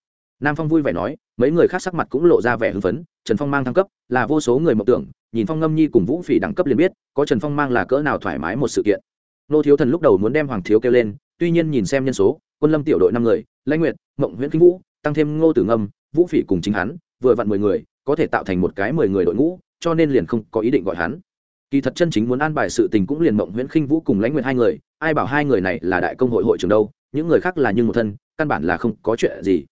Nam phong vui vẻ nói, mấy người khác sắc mặt cũng lộ ra vẻ hưng phấn, trần phong mang thăng cấp, là vô số người mộng tưởng nhìn phong ngâm nhi cùng vũ phỉ đẳng cấp liền biết, có trần phong mang là cỡ nào thoải mái một sự kiện. Nô thiếu thần lúc đầu muốn đem hoàng thiếu kêu lên, tuy nhiên nhìn xem nhân số, quân lâm tiểu đội năm người, lãnh nguyệt, mộng nguyễn kinh vũ, tăng thêm ngô tử ngâm, vũ phỉ cùng chính hắn, vừa vặn mười người, có thể tạo thành một cái mười người đội ngũ, cho nên liền không có ý định gọi hắn. Kỳ thật chân chính muốn an bài sự tình cũng liền mộng nguyễn khinh vũ cùng lãnh nguyện hai người, ai bảo hai người này là đại công hội hội trưởng đâu, những người khác là như một thân, căn bản là không có chuyện gì.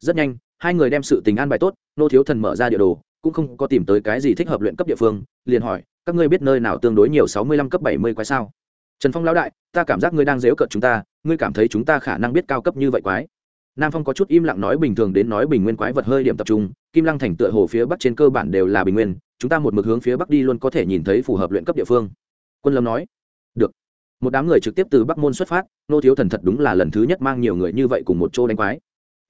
Rất nhanh, hai người đem sự tình an bài tốt, nô thiếu thần mở ra địa đồ cũng không có tìm tới cái gì thích hợp luyện cấp địa phương, liền hỏi, các ngươi biết nơi nào tương đối nhiều sáu mươi lăm cấp bảy mươi quái sao? Trần phong lão đại, ta cảm giác ngươi đang dếu cợt chúng ta, ngươi cảm thấy chúng ta khả năng biết cao cấp như vậy quái. Nam phong có chút im lặng nói bình thường đến nói bình nguyên quái vật hơi điểm tập trung, kim lăng thành tựa hồ phía bắc trên cơ bản đều là bình nguyên, chúng ta một mực hướng phía bắc đi luôn có thể nhìn thấy phù hợp luyện cấp địa phương. Quân lâm nói, được. Một đám người trực tiếp từ bắc môn xuất phát, nô thiếu thần thật đúng là lần thứ nhất mang nhiều người như vậy cùng một chỗ đánh quái.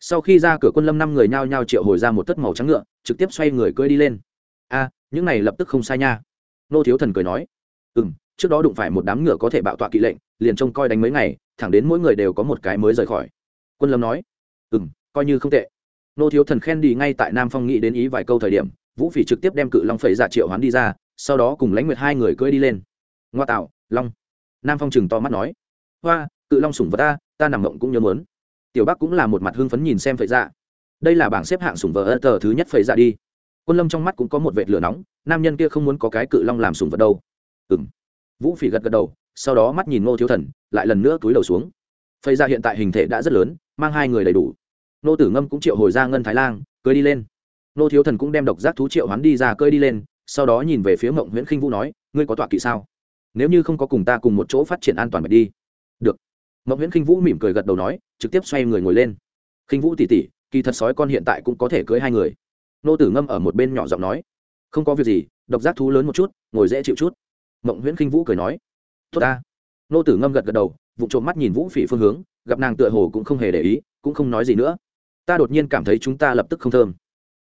Sau khi ra cửa quân lâm năm người nhao nhao triệu hồi ra một tất màu trắng ngựa trực tiếp xoay người cưỡi đi lên. A, những này lập tức không sai nha. Nô thiếu thần cười nói. Ừ m trước đó đụng phải một đám ngựa có thể bạo tọa kỵ lệnh, liền trông coi đánh mấy ngày, thẳng đến mỗi người đều có một cái mới rời khỏi. Quân lâm nói. Ừ m coi như không tệ. Nô thiếu thần khen đi ngay tại nam phong nghĩ đến ý vài câu thời điểm, vũ phỉ trực tiếp đem cự long phẩy dạ triệu hoán đi ra, sau đó cùng lãnh nguyệt hai người cưỡi đi lên. Ngoa tạo, long. Nam phong chừng to mắt nói. Hoa, cự long sủng vật ta ta nằm mộng cũng nhớ mớn tiểu bắc cũng là một mặt hưng phấn nhìn xem phẩy dạ đây là bảng xếp hạng sủng vật ơ tờ thứ nhất phẩy ra đi. Quân lâm trong mắt cũng có một vệt lửa nóng, nam nhân kia không muốn có cái cự long làm sủng vật đâu. Ừ m vũ phỉ gật gật đầu, sau đó mắt nhìn ngô thiếu thần, lại lần nữa túi đầu xuống. Phẩy ra hiện tại hình thể đã rất lớn, mang hai người đầy đủ. Nô tử ngâm cũng triệu hồi ra ngân thái lan cưới đi lên. Nô thiếu thần cũng đem độc giác thú triệu hoán đi ra cơi đi lên, sau đó nhìn về phía mộng nguyễn khinh vũ nói, ngươi có tọa kỵ sao? Nếu như không có cùng ta cùng một chỗ phát triển an toàn bạch đi. Được. Mộng nguyễn khinh vũ mỉm cười gật đầu nói, trực tiếp xoay người ngồi lên. Khinh vũ tỉ tỉ kỳ thật sói con hiện tại cũng có thể cưới hai người. Nô tử ngâm ở một bên nhỏ giọng nói, không có việc gì, độc giác thú lớn một chút, ngồi dễ chịu chút. Mộng nguyễn khinh vũ cười nói, tốt ta. Nô tử ngâm gật gật đầu, vụ trộm mắt nhìn vũ phỉ phương hướng, gặp nàng tựa hồ cũng không hề để ý, cũng không nói gì nữa. Ta đột nhiên cảm thấy chúng ta lập tức không thơm.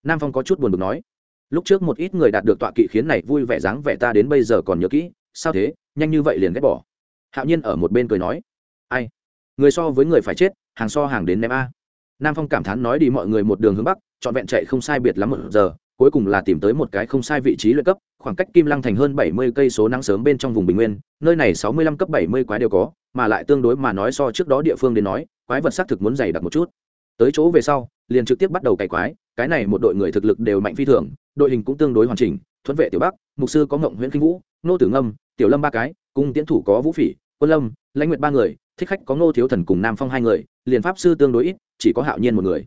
Nam phong có chút buồn bực nói, lúc trước một ít người đạt được tọa kỵ khiến này vui vẻ dáng vẻ ta đến bây giờ còn nhớ kỹ, sao thế, nhanh như vậy liền ghét bỏ. Hạo nhiên ở một bên cười nói, ai? Người so với người phải chết, hàng so hàng đến ném a nam phong cảm thán nói đi mọi người một đường hướng bắc, trọn vẹn chạy không sai biệt lắm một giờ, cuối cùng là tìm tới một cái không sai vị trí luyện cấp, khoảng cách kim lăng thành hơn bảy mươi cây số nắng sớm bên trong vùng bình nguyên, nơi này sáu mươi lăm cấp bảy mươi quái đều có, mà lại tương đối mà nói so trước đó địa phương đến nói, quái vật xác thực muốn dày đặc một chút. Tới chỗ về sau, liền trực tiếp bắt đầu cày quái, cái này một đội người thực lực đều mạnh phi thường, đội hình cũng tương đối hoàn chỉnh, Thuận vệ tiểu bắc, mục sư có ngộng nguyễn kinh vũ, nô tử ngâm, tiểu lâm ba cái, cung tiến thủ có vũ phỉ, quân lâm, lãnh nguyệt ba người thích khách có ngô thiếu thần cùng nam phong hai người, liền pháp sư tương đối ít, chỉ có hạo nhiên một người.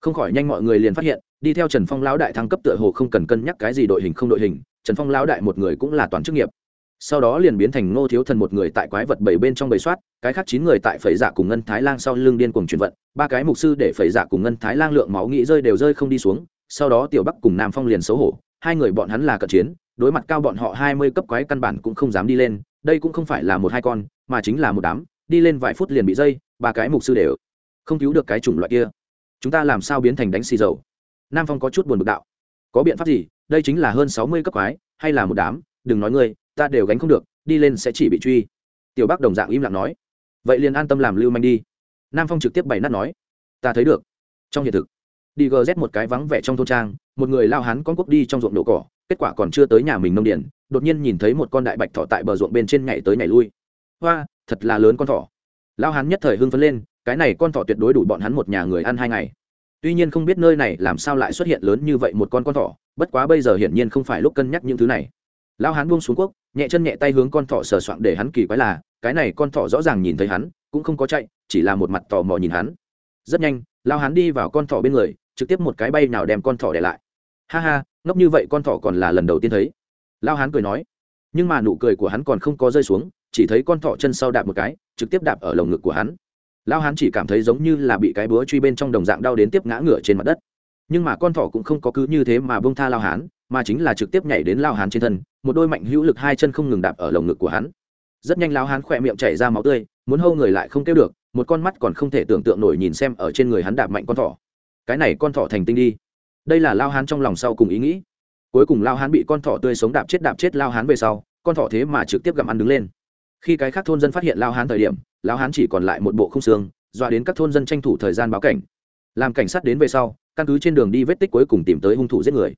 Không khỏi nhanh mọi người liền phát hiện, đi theo trần phong lão đại thăng cấp tựa hồ không cần cân nhắc cái gì đội hình không đội hình, trần phong lão đại một người cũng là toàn chức nghiệp. Sau đó liền biến thành ngô thiếu thần một người tại quái vật bảy bên trong bầy soát, cái khác chín người tại phẩy dạ cùng ngân thái lang sau lưng điên cuồng chuyển vận, ba cái mục sư để phẩy dạ cùng ngân thái lang lượng máu nghĩ rơi đều rơi không đi xuống, sau đó tiểu bắc cùng nam phong liền xấu hổ, hai người bọn hắn là cận chiến, đối mặt cao bọn họ hai mươi cấp quái căn bản cũng không dám đi lên, đây cũng không phải là một hai con, mà chính là một đám đi lên vài phút liền bị dây, ba cái mục sư đều không cứu được cái chủng loại kia. Chúng ta làm sao biến thành đánh xì dầu? Nam phong có chút buồn bực đạo. Có biện pháp gì? Đây chính là hơn sáu mươi cấp quái, hay là một đám? Đừng nói ngươi, ta đều gánh không được, đi lên sẽ chỉ bị truy. Tiểu bắc đồng dạng im lặng nói. Vậy liền an tâm làm lưu manh đi. Nam phong trực tiếp bày nát nói. Ta thấy được. Trong hiện thực, đi gz một cái vắng vẻ trong thôn trang, một người lao hắn con quốc đi trong ruộng đổ cỏ, kết quả còn chưa tới nhà mình nông điển đột nhiên nhìn thấy một con đại bạch thỏ tại bờ ruộng bên trên nhảy tới nhảy lui hoa, thật là lớn con thỏ. Lao hắn nhất thời hưng phấn lên, cái này con thỏ tuyệt đối đủ bọn hắn một nhà người ăn hai ngày. Tuy nhiên không biết nơi này làm sao lại xuất hiện lớn như vậy một con con thỏ, bất quá bây giờ hiển nhiên không phải lúc cân nhắc những thứ này. Lao hắn buông xuống quốc, nhẹ chân nhẹ tay hướng con thỏ sờ soạn để hắn kỳ quái là, cái này con thỏ rõ ràng nhìn thấy hắn, cũng không có chạy, chỉ là một mặt tò mò nhìn hắn. Rất nhanh lao hắn đi vào con thỏ bên người, trực tiếp một cái bay nào đem con thỏ để lại. Ha ha, ngốc như vậy con thỏ còn là lần đầu tiên thấy. Lao hắn cười nói. Nhưng mà nụ cười của hắn còn không có rơi xuống chỉ thấy con thỏ chân sau đạp một cái, trực tiếp đạp ở lồng ngực của hắn. Lao hắn chỉ cảm thấy giống như là bị cái búa truy bên trong đồng dạng đau đến tiếp ngã ngửa trên mặt đất. Nhưng mà con thỏ cũng không có cứ như thế mà bông tha lao hán, mà chính là trực tiếp nhảy đến lao hán trên thân, một đôi mạnh hữu lực hai chân không ngừng đạp ở lồng ngực của hắn. Rất nhanh lao hán khỏe miệng chảy ra máu tươi, muốn hâu người lại không kêu được, một con mắt còn không thể tưởng tượng nổi nhìn xem ở trên người hắn đạp mạnh con thỏ. Cái này con thỏ thành tinh đi. Đây là lao hán trong lòng sau cùng ý nghĩ. Cuối cùng lao hán bị con thỏ tươi sống đạp chết đạp chết lao hán về sau, con thỏ thế mà trực tiếp gặm ăn đứng lên khi cái khác thôn dân phát hiện lao hán thời điểm lao hán chỉ còn lại một bộ không xương, dọa đến các thôn dân tranh thủ thời gian báo cảnh. Làm cảnh sát đến về sau, căn cứ trên đường đi vết tích cuối cùng tìm tới hung thủ giết người.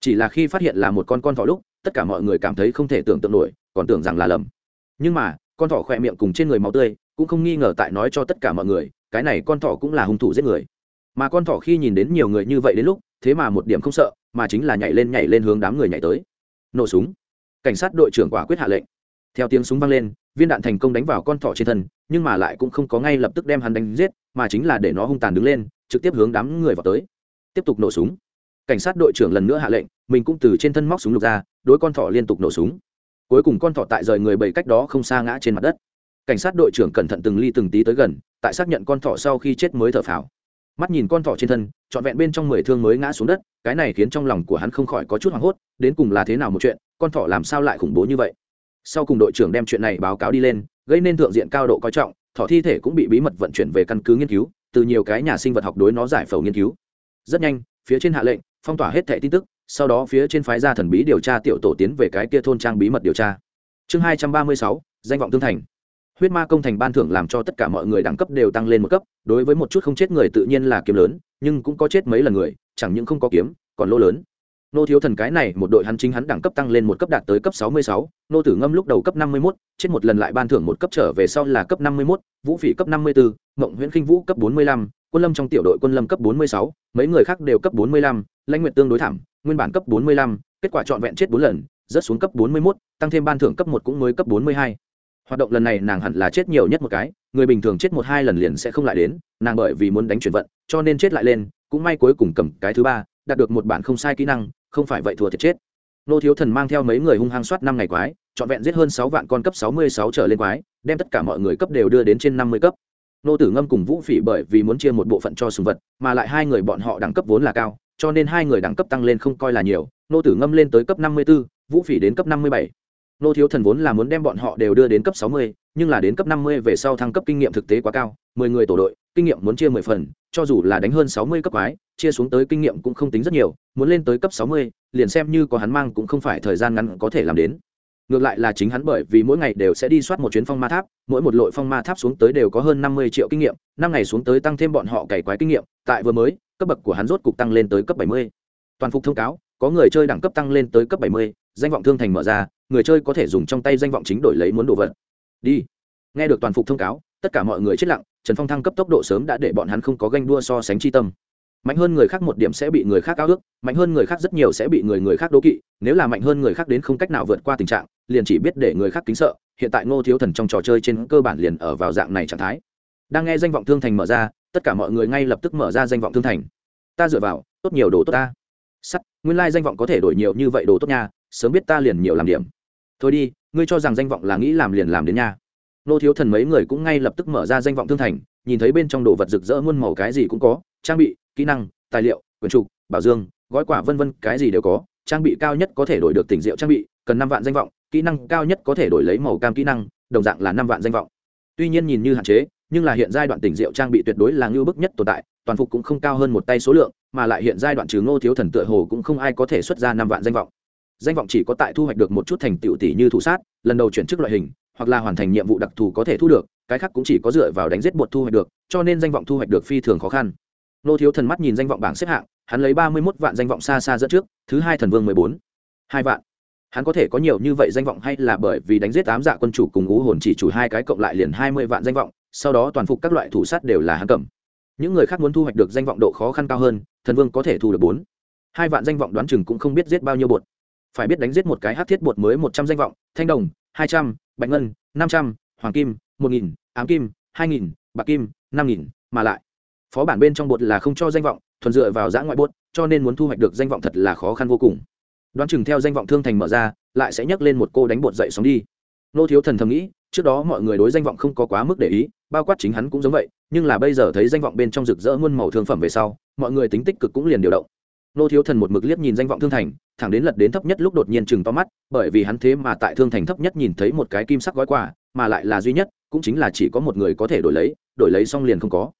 Chỉ là khi phát hiện là một con con thỏ lúc, tất cả mọi người cảm thấy không thể tưởng tượng nổi, còn tưởng rằng là lầm. Nhưng mà, con thỏ khỏe miệng cùng trên người máu tươi, cũng không nghi ngờ tại nói cho tất cả mọi người, cái này con thỏ cũng là hung thủ giết người. Mà con thỏ khi nhìn đến nhiều người như vậy đến lúc, thế mà một điểm không sợ, mà chính là nhảy lên nhảy lên hướng đám người nhảy tới. Nổ súng. Cảnh sát đội trưởng quả quyết hạ lệnh theo tiếng súng vang lên, viên đạn thành công đánh vào con thỏ trên thân, nhưng mà lại cũng không có ngay lập tức đem hắn đánh giết, mà chính là để nó hung tàn đứng lên, trực tiếp hướng đám người vào tới. Tiếp tục nổ súng. Cảnh sát đội trưởng lần nữa hạ lệnh, mình cũng từ trên thân móc súng lục ra, đối con thỏ liên tục nổ súng. Cuối cùng con thỏ tại rời người bảy cách đó không xa ngã trên mặt đất. Cảnh sát đội trưởng cẩn thận từng ly từng tí tới gần, tại xác nhận con thỏ sau khi chết mới thở phào. Mắt nhìn con thỏ trên thân, trọn vẹn bên trong mười thương mới ngã xuống đất, cái này khiến trong lòng của hắn không khỏi có chút hoảng hốt, đến cùng là thế nào một chuyện, con thỏ làm sao lại khủng bố như vậy? Sau cùng đội trưởng đem chuyện này báo cáo đi lên, gây nên thượng diện cao độ coi trọng, thỏ thi thể cũng bị bí mật vận chuyển về căn cứ nghiên cứu, từ nhiều cái nhà sinh vật học đối nó giải phẫu nghiên cứu. Rất nhanh, phía trên hạ lệnh, phong tỏa hết thẻ tin tức, sau đó phía trên phái ra thần bí điều tra tiểu tổ tiến về cái kia thôn trang bí mật điều tra. Chương hai trăm ba mươi sáu, danh vọng tương thành. Huyết ma công thành ban thưởng làm cho tất cả mọi người đẳng cấp đều tăng lên một cấp, đối với một chút không chết người tự nhiên là kiếm lớn, nhưng cũng có chết mấy lần người, chẳng những không có kiếm, còn lỗ lớn nô thiếu thần cái này, một đội hắn chính hắn đẳng cấp tăng lên một cấp đạt tới cấp sáu mươi sáu, nô tử ngâm lúc đầu cấp năm mươi mốt, chết một lần lại ban thưởng một cấp trở về sau là cấp năm mươi mốt, vũ phỉ cấp năm mươi bốn mộng nguyễn khinh vũ cấp bốn mươi lăm, quân lâm trong tiểu đội quân lâm cấp bốn mươi sáu, mấy người khác đều cấp bốn mươi lăm, lãnh nguyện tương đối thảm, nguyên bản cấp bốn mươi lăm, kết quả trọn vẹn chết bốn lần, rớt xuống cấp bốn mươi mốt, tăng thêm ban thưởng cấp một cũng mới cấp bốn mươi hai. Hoạt động lần này nàng hẳn là chết nhiều nhất một cái, người bình thường chết một hai lần liền sẽ không lại đến, nàng bởi vì muốn đánh chuyển vận, cho nên chết lại lên, cũng may cuối cùng cầm cái thứ ba đạt được một bản không sai kỹ năng, không phải vậy thua thiệt chết. Nô thiếu thần mang theo mấy người hung hăng soát năm ngày quái, trọn vẹn giết hơn sáu vạn con cấp sáu mươi sáu trở lên quái, đem tất cả mọi người cấp đều đưa đến trên năm mươi cấp. Nô tử ngâm cùng vũ phỉ bởi vì muốn chia một bộ phận cho sùng vật, mà lại hai người bọn họ đẳng cấp vốn là cao, cho nên hai người đẳng cấp tăng lên không coi là nhiều. Nô tử ngâm lên tới cấp năm mươi b ố vũ phỉ đến cấp năm mươi bảy. Nô thiếu thần vốn là muốn đem bọn họ đều đưa đến cấp sáu mươi nhưng là đến cấp năm mươi về sau thăng cấp kinh nghiệm thực tế quá cao, mười người tổ đội, kinh nghiệm muốn chia mười phần, cho dù là đánh hơn sáu mươi cấp quái, chia xuống tới kinh nghiệm cũng không tính rất nhiều, muốn lên tới cấp sáu mươi, liền xem như có hắn mang cũng không phải thời gian ngắn có thể làm đến. Ngược lại là chính hắn bởi vì mỗi ngày đều sẽ đi soát một chuyến phong ma tháp, mỗi một lội phong ma tháp xuống tới đều có hơn năm mươi triệu kinh nghiệm, năm ngày xuống tới tăng thêm bọn họ cày quái kinh nghiệm, tại vừa mới, cấp bậc của hắn rốt cục tăng lên tới cấp bảy mươi. Toàn phục thông cáo, có người chơi đẳng cấp tăng lên tới cấp bảy mươi, danh vọng thương thành mở ra, người chơi có thể dùng trong tay danh vọng chính đổi lấy muốn đồ vật đi. Nghe được toàn phục thông cáo, tất cả mọi người chết lặng, trần phong thăng cấp tốc độ sớm đã để bọn hắn không có ganh đua so sánh chi tâm. Mạnh hơn người khác một điểm sẽ bị người khác ao ước, mạnh hơn người khác rất nhiều sẽ bị người người khác đố kỵ, nếu là mạnh hơn người khác đến không cách nào vượt qua tình trạng, liền chỉ biết để người khác kính sợ, hiện tại ngô thiếu thần trong trò chơi trên cơ bản liền ở vào dạng này trạng thái. Đang nghe danh vọng thương thành mở ra, tất cả mọi người ngay lập tức mở ra danh vọng thương thành. Ta dựa vào, tốt nhiều đồ tốt ta. Sắt, nguyên lai danh vọng có thể đổi nhiều như vậy đồ tốt nha, sớm biết ta liền nhiều làm điểm. Thôi đi ngươi cho rằng danh vọng là nghĩ làm liền làm đến nha. Nô thiếu thần mấy người cũng ngay lập tức mở ra danh vọng thương thành, nhìn thấy bên trong đồ vật rực rỡ muôn màu cái gì cũng có, trang bị, kỹ năng, tài liệu quyền trục, bảo dương, gói quả vân vân, cái gì đều có, trang bị cao nhất có thể đổi được tỉnh rượu trang bị, cần năm vạn danh vọng, kỹ năng cao nhất có thể đổi lấy màu cam kỹ năng, đồng dạng là năm vạn danh vọng. Tuy nhiên nhìn như hạn chế, nhưng là hiện giai đoạn tỉnh rượu trang bị tuyệt đối là ngưu bức nhất tồn tại, toàn phục cũng không cao hơn một tay số lượng, mà lại hiện giai đoạn trừ ngô thiếu thần tựa hồ cũng không ai có thể xuất ra năm vạn danh vọng danh vọng chỉ có tại thu hoạch được một chút thành tựu tỷ như thủ sát, lần đầu chuyển chức loại hình, hoặc là hoàn thành nhiệm vụ đặc thù có thể thu được, cái khác cũng chỉ có dựa vào đánh giết bột thu hoạch được, cho nên danh vọng thu hoạch được phi thường khó khăn. Nô thiếu thần mắt nhìn danh vọng bảng xếp hạng, hắn lấy ba mươi mốt vạn danh vọng xa xa dẫn trước, thứ hai thần vương mười bốn. Hai vạn. Hắn có thể có nhiều như vậy danh vọng hay là bởi vì đánh giết tám dạ quân chủ cùng ngũ hồn chỉ chủ hai cái cộng lại liền hai mươi vạn danh vọng, sau đó toàn phục các loại thủ sát đều là hắn cầm. Những người khác muốn thu hoạch được danh vọng độ khó khăn cao hơn, thần vương có thể thu được bốn. Hai vạn danh vọng đoán chừng cũng không biết giết bao nhiêu bột phải biết đánh giết một cái hát thiết bột mới một trăm danh vọng, thanh đồng, hai trăm, bạch ngân, năm trăm, hoàng kim, một nghìn, ám kim, hai nghìn, bạc kim, năm nghìn, mà lại. Phó bản bên trong bột là không cho danh vọng, thuần dựa vào giã ngoại bột, cho nên muốn thu hoạch được danh vọng thật là khó khăn vô cùng. Đoán chừng theo danh vọng thương thành mở ra, lại sẽ nhắc lên một cô đánh bột dậy sóng đi. Nô thiếu thần thầm nghĩ, trước đó mọi người đối danh vọng không có quá mức để ý, bao quát chính hắn cũng giống vậy, nhưng là bây giờ thấy danh vọng bên trong rực rỡ muôn màu thương phẩm về sau, mọi người tính tích cực cũng liền điều động nô thiếu thần một mực liếc nhìn danh vọng thương thành, thẳng đến lật đến thấp nhất lúc đột nhiên chừng to mắt, bởi vì hắn thế mà tại thương thành thấp nhất nhìn thấy một cái kim sắc gói quà, mà lại là duy nhất, cũng chính là chỉ có một người có thể đổi lấy đổi lấy xong liền không có.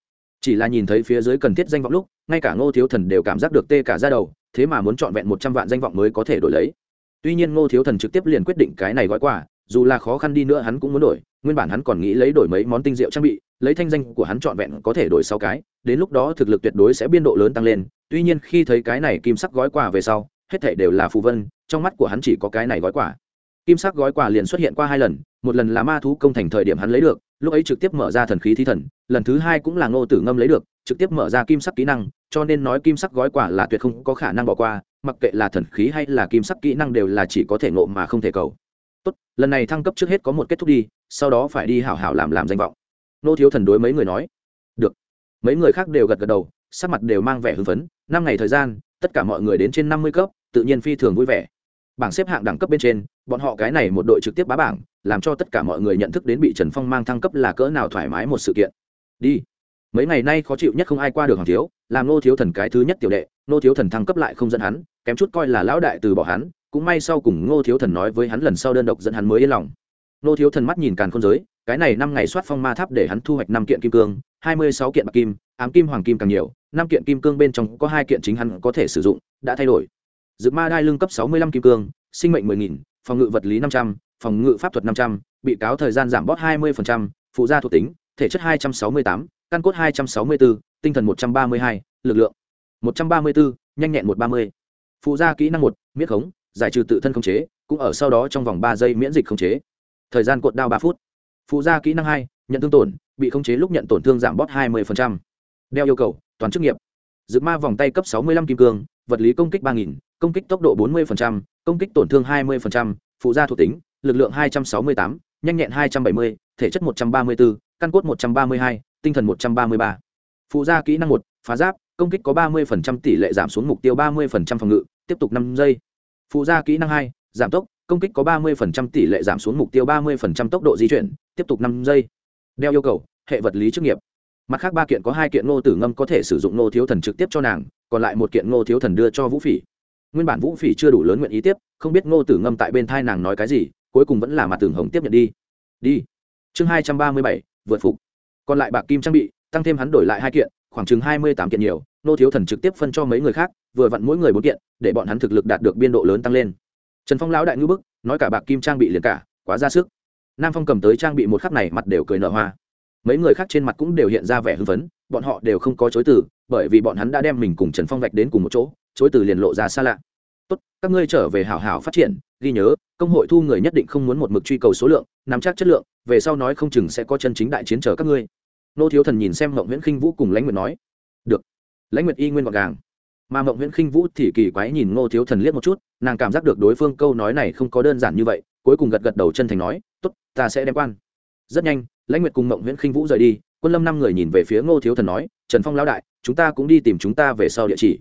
Chỉ là nhìn thấy phía dưới cần thiết danh vọng lúc, ngay cả ngô thiếu thần đều cảm giác được tê cả ra đầu, thế mà muốn trọn vẹn một trăm vạn danh vọng mới có thể đổi lấy. Tuy nhiên ngô thiếu thần trực tiếp liền quyết định cái này gói quà, dù là khó khăn đi nữa hắn cũng muốn đổi, nguyên bản hắn còn nghĩ lấy đổi mấy món tinh rượu trang bị, lấy thanh danh của hắn trọn vẹn có thể đổi sáu cái, đến lúc đó thực lực tuyệt đối sẽ biên độ lớn tăng lên tuy nhiên khi thấy cái này kim sắc gói quà về sau, hết thảy đều là phù vân, trong mắt của hắn chỉ có cái này gói quà. Kim sắc gói quà liền xuất hiện qua hai lần, một lần là ma thú công thành thời điểm hắn lấy được, lúc ấy trực tiếp mở ra thần khí thi thần, lần thứ hai cũng là ngô tử ngâm lấy được, trực tiếp mở ra kim sắc kỹ năng, cho nên nói kim sắc gói quà là tuyệt không có khả năng bỏ qua, mặc kệ là thần khí hay là kim sắc kỹ năng đều là chỉ có thể ngộ mà không thể cầu. Tốt, lần này thăng cấp trước hết có một kết thúc đi, sau đó phải đi hảo hảo làm làm danh vọng. Nô thiếu thần đối mấy người nói, được. Mấy người khác đều gật gật đầu sắc mặt đều mang vẻ hưng phấn. Năm ngày thời gian, tất cả mọi người đến trên năm mươi cấp, tự nhiên phi thường vui vẻ. Bảng xếp hạng đẳng cấp bên trên, bọn họ cái này một đội trực tiếp bá bảng, làm cho tất cả mọi người nhận thức đến bị trần phong mang thăng cấp là cỡ nào thoải mái một sự kiện. Đi. Mấy ngày nay khó chịu nhất không ai qua được hoàng thiếu làm nô thiếu thần cái thứ nhất tiểu đệ nô thiếu thần thăng cấp lại không dẫn hắn, kém chút coi là lão đại từ bỏ hắn, cũng may sau cùng ngô thiếu thần nói với hắn lần sau đơn độc dẫn hắn mới yên lòng. Ngô thiếu thần mắt nhìn càn khôn giới, cái này năm ngày soát phong ma tháp để hắn thu hoạch năm kiện kim cương, hai mươi sáu kiện bạc kim ám kim hoàng kim càng nhiều, năm kiện kim cương bên trong có hai kiện chính hắn có thể sử dụng, đã thay đổi. Dự ma đai lương cấp sáu mươi lăm kim cương, sinh mệnh mười nghìn, phòng ngự vật lý năm trăm, phòng ngự pháp thuật năm trăm, bị cáo thời gian giảm bót hai mươi phụ gia thuộc tính, thể chất hai trăm sáu mươi tám, căn cốt hai trăm sáu mươi bốn, tinh thần một trăm ba mươi hai, lực lượng một trăm ba mươi bốn, nhanh nhẹn một ba mươi. Phụ gia kỹ năng một miết khống, giải trừ tự thân khống chế, cũng ở sau đó trong vòng ba giây miễn dịch khống chế. Thời gian cột đao ba phút. Phụ gia kỹ năng hai, nhận thương tổn, bị khống chế lúc nhận tổn thương giảm bót hai mươi đeo yêu cầu toàn chức nghiệp. Dự ma vòng tay cấp 65 kim cương vật lý công kích 3.000, công kích tốc độ 40%, công kích tổn thương 20%, phụ gia thuộc tính lực lượng 268, nhanh nhẹn 270, thể chất 134, căn cốt 132, tinh thần 133. phụ gia kỹ năng 1, phá giáp công kích có 30% tỷ lệ giảm xuống mục tiêu 30% phòng ngự tiếp tục 5 giây. Phụ gia kỹ năng 2, giảm tốc công kích có 30% tỷ lệ giảm xuống mục tiêu 30% tốc độ di chuyển tiếp tục 5 giây. Đeo yêu cầu hệ vật lý chức nghiệp mặt khác ba kiện có hai kiện ngô tử ngâm có thể sử dụng ngô thiếu thần trực tiếp cho nàng, còn lại một kiện ngô thiếu thần đưa cho vũ phỉ. Nguyên bản vũ phỉ chưa đủ lớn nguyện ý tiếp, không biết ngô tử ngâm tại bên thai nàng nói cái gì, cuối cùng vẫn là mặt tường hồng tiếp nhận đi. Đi. Chương hai trăm ba mươi bảy, vượt phục. Còn lại bạc kim trang bị, tăng thêm hắn đổi lại hai kiện, khoảng chừng hai mươi tám kiện nhiều, Ngô thiếu thần trực tiếp phân cho mấy người khác, vừa vặn mỗi người bốn kiện, để bọn hắn thực lực đạt được biên độ lớn tăng lên. Trần phong lão đại ngữ bức, nói cả bạc kim trang bị liền cả, quá ra sức. Nam phong cầm tới trang bị một khắc này mặt đều cười nở hoa mấy người khác trên mặt cũng đều hiện ra vẻ hưng phấn, bọn họ đều không có chối từ, bởi vì bọn hắn đã đem mình cùng trần phong vạch đến cùng một chỗ, chối từ liền lộ ra xa lạ. Tốt, các ngươi trở về hảo hảo phát triển, ghi nhớ, công hội thu người nhất định không muốn một mực truy cầu số lượng, nắm chắc chất lượng, về sau nói không chừng sẽ có chân chính đại chiến chờ các ngươi. Nô thiếu thần nhìn xem mộng nguyễn khinh vũ cùng lãnh nguyệt nói, được. Lãnh nguyệt y nguyên gọn gàng. Mà mộng nguyễn khinh vũ thì kỳ quái nhìn ngô thiếu thần liếc một chút, nàng cảm giác được đối phương câu nói này không có đơn giản như vậy, cuối cùng gật gật đầu chân thành nói, tốt, ta sẽ đem quan rất nhanh, lãnh nguyệt cùng mộng nguyễn khinh vũ rời đi, quân lâm năm người nhìn về phía ngô thiếu thần nói, trần phong lão đại, chúng ta cũng đi tìm chúng ta về sau địa chỉ.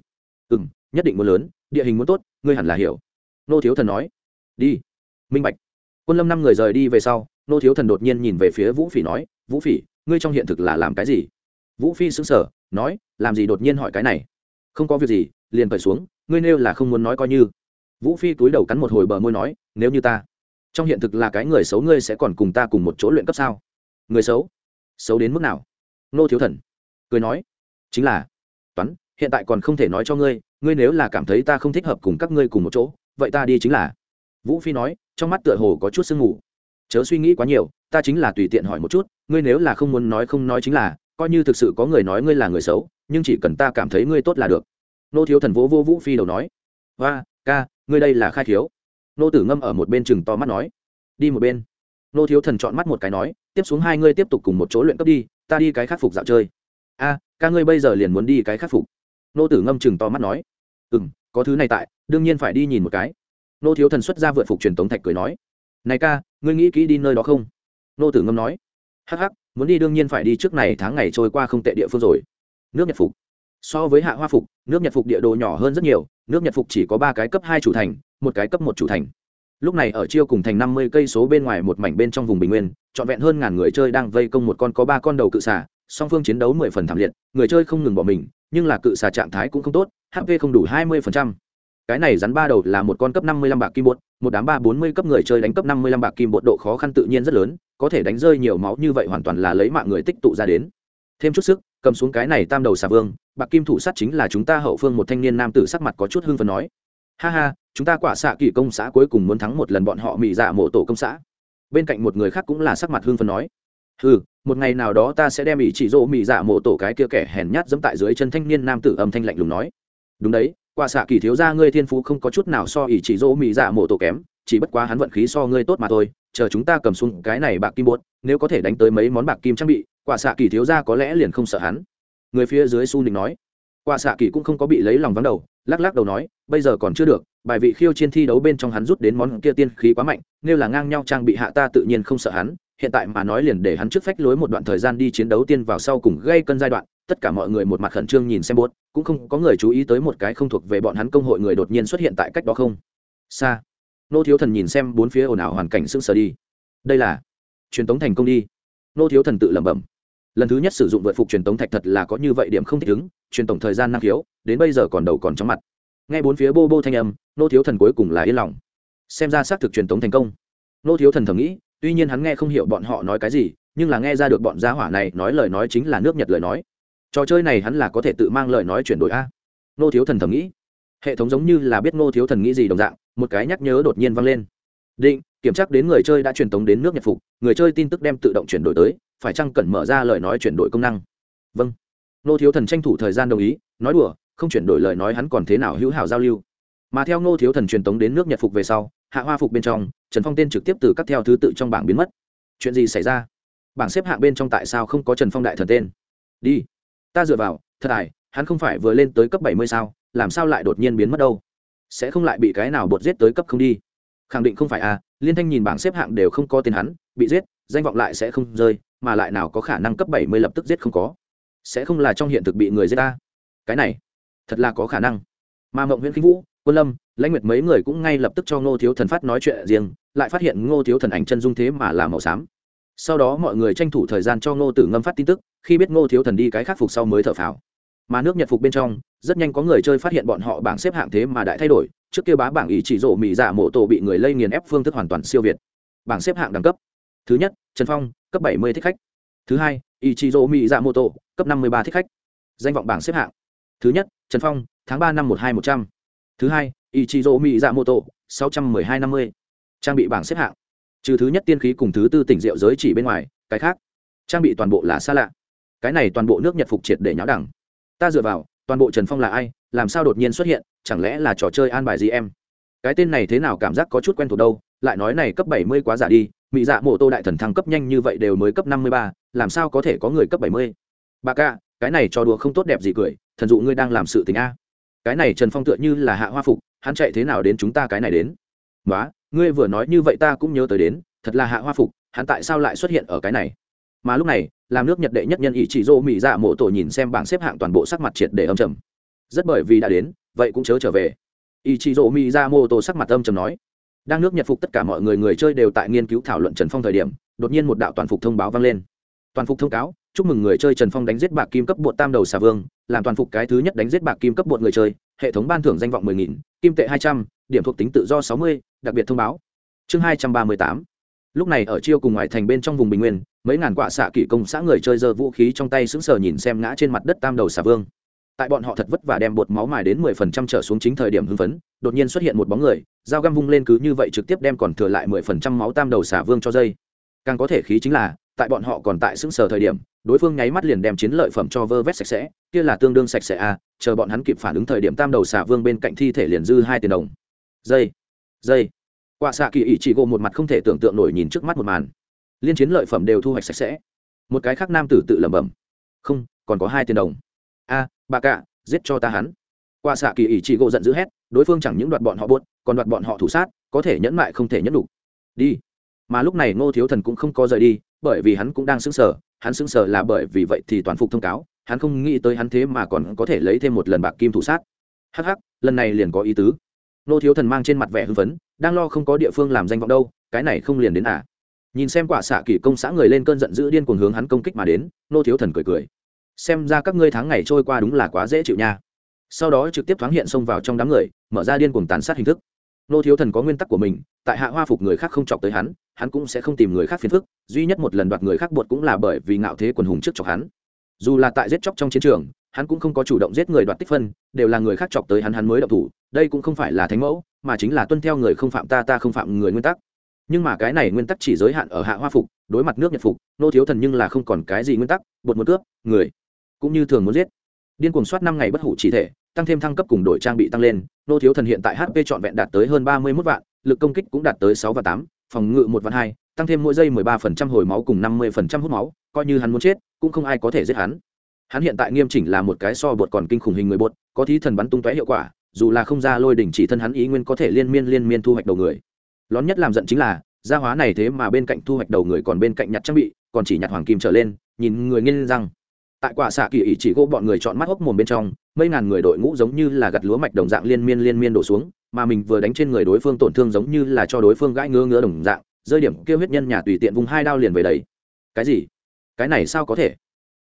Ừ m nhất định muốn lớn, địa hình muốn tốt, ngươi hẳn là hiểu. Ngô thiếu thần nói, đi. Minh bạch. Quân lâm năm người rời đi về sau, ngô thiếu thần đột nhiên nhìn về phía vũ phỉ nói, vũ phỉ, ngươi trong hiện thực là làm cái gì? Vũ phi xứng sở nói, làm gì đột nhiên hỏi cái này? Không có việc gì, liền cởi xuống, ngươi nêu là không muốn nói coi như. Vũ phi túi đầu cắn một hồi bờ môi nói, nếu như ta trong hiện thực là cái người xấu ngươi sẽ còn cùng ta cùng một chỗ luyện cấp sao? Người xấu? Xấu đến mức nào? Nô thiếu thần cười nói, chính là, toán, hiện tại còn không thể nói cho ngươi ngươi nếu là cảm thấy ta không thích hợp cùng các ngươi cùng một chỗ, vậy ta đi chính là. Vũ phi nói, trong mắt tựa hồ có chút sương mù. Chớ suy nghĩ quá nhiều, ta chính là tùy tiện hỏi một chút, ngươi nếu là không muốn nói không nói chính là, coi như thực sự có người nói ngươi là người xấu, nhưng chỉ cần ta cảm thấy ngươi tốt là được. Nô thiếu thần vỗ vô vũ phi đầu nói hoa ca, ngươi đây là khai thiếu nô tử ngâm ở một bên chừng to mắt nói, đi một bên. Nô thiếu thần chọn mắt một cái nói, tiếp xuống hai ngươi tiếp tục cùng một chỗ luyện cấp đi, ta đi cái khắc phục dạo chơi. A ca ngươi bây giờ liền muốn đi cái khắc phục. Nô tử ngâm chừng to mắt nói ừ m có thứ này tại, đương nhiên phải đi nhìn một cái. Nô thiếu thần xuất ra vượt phục truyền tống thạch cười nói, này ca, ngươi nghĩ kỹ đi nơi đó không? Nô tử ngâm nói, hắc hắc, muốn đi đương nhiên phải đi trước này tháng ngày trôi qua không tệ địa phương rồi. Nước nhật phục. So với hạ hoa phục, nước nhật phục địa đồ nhỏ hơn rất nhiều, nước nhật phục chỉ có ba cái cấp hai chủ thành một cái cấp một chủ thành. Lúc này ở chiêu cùng thành năm mươi cây số bên ngoài một mảnh bên trong vùng bình nguyên, trọn vẹn hơn ngàn người chơi đang vây công một con có ba con đầu cự xà, song phương chiến đấu mười phần thảm liệt, người chơi không ngừng bỏ mình, nhưng là cự xà trạng thái cũng không tốt hp không đủ hai mươi phần trăm. Cái này rắn ba đầu là một con cấp năm mươi lăm bạc kim bột, một đám ba bốn mươi cấp người chơi đánh cấp năm mươi lăm bạc kim bột độ khó khăn tự nhiên rất lớn, có thể đánh rơi nhiều máu như vậy hoàn toàn là lấy mạng người tích tụ ra đến. Thêm chút sức, cầm xuống cái này tam đầu xà vương, bạc kim thủ sát chính là chúng ta hậu phương một thanh niên nam tử sắc mặt có chút hưng phấn nói. Ha ha chúng ta quả xạ kỳ công xã cuối cùng muốn thắng một lần bọn họ mỹ dạ mộ tổ công xã. Bên cạnh một người khác cũng là sắc mặt hương phân nói ừ một ngày nào đó ta sẽ đem ý chỉ dỗ mỹ dạ mộ tổ cái kia kẻ hèn nhát dẫm tại dưới chân thanh niên nam tử âm thanh lạnh lùng nói, đúng đấy, quả xạ kỳ thiếu ra ngươi thiên phú không có chút nào so ý chỉ dỗ mỹ dạ mộ tổ kém, chỉ bất quá hắn vận khí so ngươi tốt mà thôi, chờ chúng ta cầm xuống cái này bạc kim bột, nếu có thể đánh tới mấy món bạc kim trang bị, quả xạ kỳ thiếu ra có lẽ liền không sợ hắn. Người phía dưới su nịnh nói quả xạ kỳ cũng không có bị lấy lòng vắng đầu, lắc lắc đầu nói, bây giờ còn chưa được, bài vị khiêu chiến thi đấu bên trong hắn rút đến món kia tiên khí quá mạnh, nếu là ngang nhau trang bị hạ ta tự nhiên không sợ hắn, hiện tại mà nói liền để hắn trước phách lối một đoạn thời gian đi chiến đấu tiên vào sau cùng gây cân giai đoạn. Tất cả mọi người một mặt khẩn trương nhìn xem buốt cũng không có người chú ý tới một cái không thuộc về bọn hắn công hội người đột nhiên xuất hiện tại cách đó không. Xa nô thiếu thần nhìn xem bốn phía ồn ào hoàn cảnh sững sờ đi. Đây là, truyền tống thành công đi. Nô thiếu thần tự lẩm bẩm lần thứ nhất sử dụng vượt phục truyền tống thạch thật là có như vậy điểm không thích ứng, truyền tổng thời gian năng khiếu, đến bây giờ còn đầu còn chóng mặt. Nghe bốn phía bô bô thanh âm, nô thiếu thần cuối cùng là yên lòng. Xem ra xác thực truyền tống thành công. Nô thiếu thần thầm nghĩ, tuy nhiên hắn nghe không hiểu bọn họ nói cái gì, nhưng là nghe ra được bọn gia hỏa này nói lời nói chính là nước nhật lời nói. Trò chơi này hắn là có thể tự mang lời nói chuyển đổi a. Nô thiếu thần thầm nghĩ. Hệ thống giống như là biết nô thiếu thần nghĩ gì đồng dạng, một cái nhắc nhớ đột nhiên vang lên. Định, kiểm tra đến người chơi đã truyền tống đến nước nhật phục, người chơi tin tức đem tự động chuyển đổi tới phải chăng cần mở ra lời nói chuyển đổi công năng? Vâng. Nô thiếu thần tranh thủ thời gian đồng ý, nói đùa, không chuyển đổi lời nói hắn còn thế nào hữu hảo giao lưu. Mà theo nô thiếu thần truyền tống đến nước nhật phục về sau, hạ hoa phục bên trong, trần phong tên trực tiếp từ các theo thứ tự trong bảng biến mất. Chuyện gì xảy ra? Bảng xếp hạng bên trong tại sao không có trần phong đại thần tên? Đi. Ta dựa vào, thật tài hắn không phải vừa lên tới cấp bảy mươi sao, làm sao lại đột nhiên biến mất đâu? Sẽ không lại bị cái nào bột giết tới cấp không đi? Khẳng định không phải à liên thanh nhìn bảng xếp hạng đều không có tên hắn, bị giết, danh vọng lại sẽ không rơi mà lại nào có khả năng cấp bảy mươi lập tức giết không có. Sẽ không là trong hiện thực bị người giết ta. Cái này, thật là có khả năng. Mà mộng nguyễn khinh vũ, quân lâm, lãnh nguyệt mấy người cũng ngay lập tức cho ngô thiếu thần phát nói chuyện riêng, lại phát hiện ngô thiếu thần ảnh chân dung thế mà là màu xám. Sau đó mọi người tranh thủ thời gian cho ngô tử ngâm phát tin tức, khi biết ngô thiếu thần đi cái khắc phục sau mới thở phào. Mà nước nhật phục bên trong, rất nhanh có người chơi phát hiện bọn họ bảng xếp hạng thế mà đại thay đổi, trước kia bá bảng ý chỉ rổ mỹ giả mộ tổ bị người lây nghiền ép phương thức hoàn toàn siêu việt. Bảng xếp hạng đẳng cấp. Thứ nhất, trần phong cấp 70 thích khách. Thứ hai, ichizo miyamoto, cấp 53 thích khách. Danh vọng bảng xếp hạng. Thứ nhất, trần phong, tháng ba năm một hai một trăm. Thứ hai, ichizo miyamoto dạ sáu trăm mười hai năm mươi. Trang bị bảng xếp hạng. Trừ thứ nhất tiên khí cùng thứ tư tỉnh rượu giới chỉ bên ngoài, cái khác, trang bị toàn bộ là xa lạ. Cái này toàn bộ nước nhật phục triệt để nháo đẳng. Ta dựa vào, toàn bộ trần phong là ai, làm sao đột nhiên xuất hiện, chẳng lẽ là trò chơi an bài gì em cái tên này thế nào cảm giác có chút quen thuộc đâu, lại nói này cấp bảy mươi quá giả đi mỹ dạ mộ tô đại thần thăng cấp nhanh như vậy đều mới cấp năm mươi ba, làm sao có thể có người cấp bảy mươi? Bà ca, cái này cho đùa không tốt đẹp gì cười, thần dụ ngươi đang làm sự tình a. Cái này trần phong tựa như là hạ hoa phục, hắn chạy thế nào đến chúng ta cái này đến? Nói ngươi vừa nói như vậy ta cũng nhớ tới đến, thật là hạ hoa phục, hắn tại sao lại xuất hiện ở cái này? Mà lúc này, làm nước nhật đệ nhất nhân ý chỉ dô mỹ dạ mộ tổ nhìn xem bảng xếp hạng toàn bộ sắc mặt triệt để âm trầm. Rất bởi vì đã đến, vậy cũng chớ trở về. Ý chỉ dô mỹ dạ mộ tổ sắc mặt âm trầm nói đang nước nhật phục tất cả mọi người người chơi đều tại nghiên cứu thảo luận trần phong thời điểm, đột nhiên một đạo toàn phục thông báo vang lên. Toàn phục thông cáo, chúc mừng người chơi trần phong đánh giết bạc kim cấp bột tam đầu xà vương, làm toàn phục cái thứ nhất đánh giết bạc kim cấp bột người chơi, hệ thống ban thưởng danh vọng mười nghìn, kim tệ hai trăm, điểm thuộc tính tự do sáu mươi, đặc biệt thông báo. Chương hai trăm ba mươi tám. Lúc này ở chiêu cùng ngoại thành bên trong vùng bình nguyên, mấy ngàn quả xạ kỷ công xã người chơi giơ vũ khí trong tay sững sờ nhìn xem ngã trên mặt đất tam đầu xà vương tại bọn họ thật vất vả đem bột máu mài đến mười phần trăm trở xuống chính thời điểm hưng phấn đột nhiên xuất hiện một bóng người dao găm vung lên cứ như vậy trực tiếp đem còn thừa lại mười phần trăm máu tam đầu xả vương cho dây. Càng có thể khí chính là tại bọn họ còn tại sững sờ thời điểm đối phương nháy mắt liền đem chiến lợi phẩm cho vơ vét sạch sẽ kia là tương đương sạch sẽ à, chờ bọn hắn kịp phản ứng thời điểm tam đầu xả vương bên cạnh thi thể liền dư hai tiền đồng. Dây dây. Quả xạ kỳ ý chỉ gồm một mặt không thể tưởng tượng nổi nhìn trước mắt một màn. Liên chiến lợi phẩm đều thu hoạch sạch sẽ. Một cái khác nam tử tự lẩm bẩm. Không còn có hai tiền đồng. A bà cạ giết cho ta hắn. Quả xạ kỳ ỉ chỉ gỗ giận dữ hét, đối phương chẳng những đoạt bọn họ buốt, còn đoạt bọn họ thủ sát, có thể nhẫn mại không thể nhẫn đủ đi. Mà lúc này ngô thiếu thần cũng không có rời đi, bởi vì hắn cũng đang sững sờ, hắn sững sờ là bởi vì vậy thì toàn phục thông cáo, hắn không nghĩ tới hắn thế mà còn có thể lấy thêm một lần bạc kim thủ sát. Hh lần này liền có ý tứ. Ngô thiếu thần mang trên mặt vẻ hưng phấn, đang lo không có địa phương làm danh vọng đâu, cái này không liền đến à? Nhìn xem quả xạ kỳ công xã người lên cơn giận dữ điên cuồng hướng hắn công kích mà đến, ngô thiếu thần cười cười xem ra các ngươi tháng ngày trôi qua đúng là quá dễ chịu nha. Sau đó trực tiếp thoáng hiện xông vào trong đám người, mở ra điên cuồng tàn sát hình thức. Nô thiếu thần có nguyên tắc của mình, tại hạ hoa phục người khác không chọc tới hắn hắn cũng sẽ không tìm người khác phiền phức, duy nhất một lần đoạt người khác buộc cũng là bởi vì ngạo thế quần hùng trước chọc hắn. Dù là tại giết chóc trong chiến trường, hắn cũng không có chủ động giết người đoạt tích phân, đều là người khác chọc tới hắn hắn mới động thủ, đây cũng không phải là thánh mẫu, mà chính là tuân theo người không phạm ta ta không phạm người nguyên tắc. Nhưng mà cái này nguyên tắc chỉ giới hạn ở hạ hoa phục, đối mặt nước nhật phục, nô thiếu thần nhưng là không còn cái gì nguyên tắc bột một cướp, người cũng như thường muốn giết. Điên cuồng soát năm ngày bất hủ chỉ thể, tăng thêm thăng cấp cùng đội trang bị tăng lên, nô thiếu thần hiện tại hp trọn vẹn đạt tới hơn ba mươi mốt vạn, lực công kích cũng đạt tới sáu và tám, phòng ngự một vạn hai, tăng thêm mỗi giây mười ba phần trăm hồi máu cùng năm mươi phần trăm hút máu, coi như hắn muốn chết, cũng không ai có thể giết hắn. Hắn hiện tại nghiêm chỉnh là một cái so bột còn kinh khủng hình người bột, có thí thần bắn tung tóe hiệu quả, dù là không ra lôi đỉnh chỉ thân hắn ý nguyên có thể liên miên liên miên thu hoạch đầu người. Lón nhất làm giận chính là, gia hóa này thế mà bên cạnh thu hoạch đầu người còn bên cạnh nhặt trang bị, còn chỉ nhặt hoàng kim trở lên, nhìn người nghiêng răng tại quả xạ kỳ ỉ chỉ gỗ bọn người chọn mắt hốc mồm bên trong, mấy ngàn người đội ngũ giống như là gặt lúa mạch đồng dạng liên miên liên miên đổ xuống, mà mình vừa đánh trên người đối phương tổn thương giống như là cho đối phương gãi ngứa ngứa đồng dạng, rơi điểm kêu huyết nhân nhà tùy tiện vùng hai đao liền về đấy cái gì? Cái này sao có thể?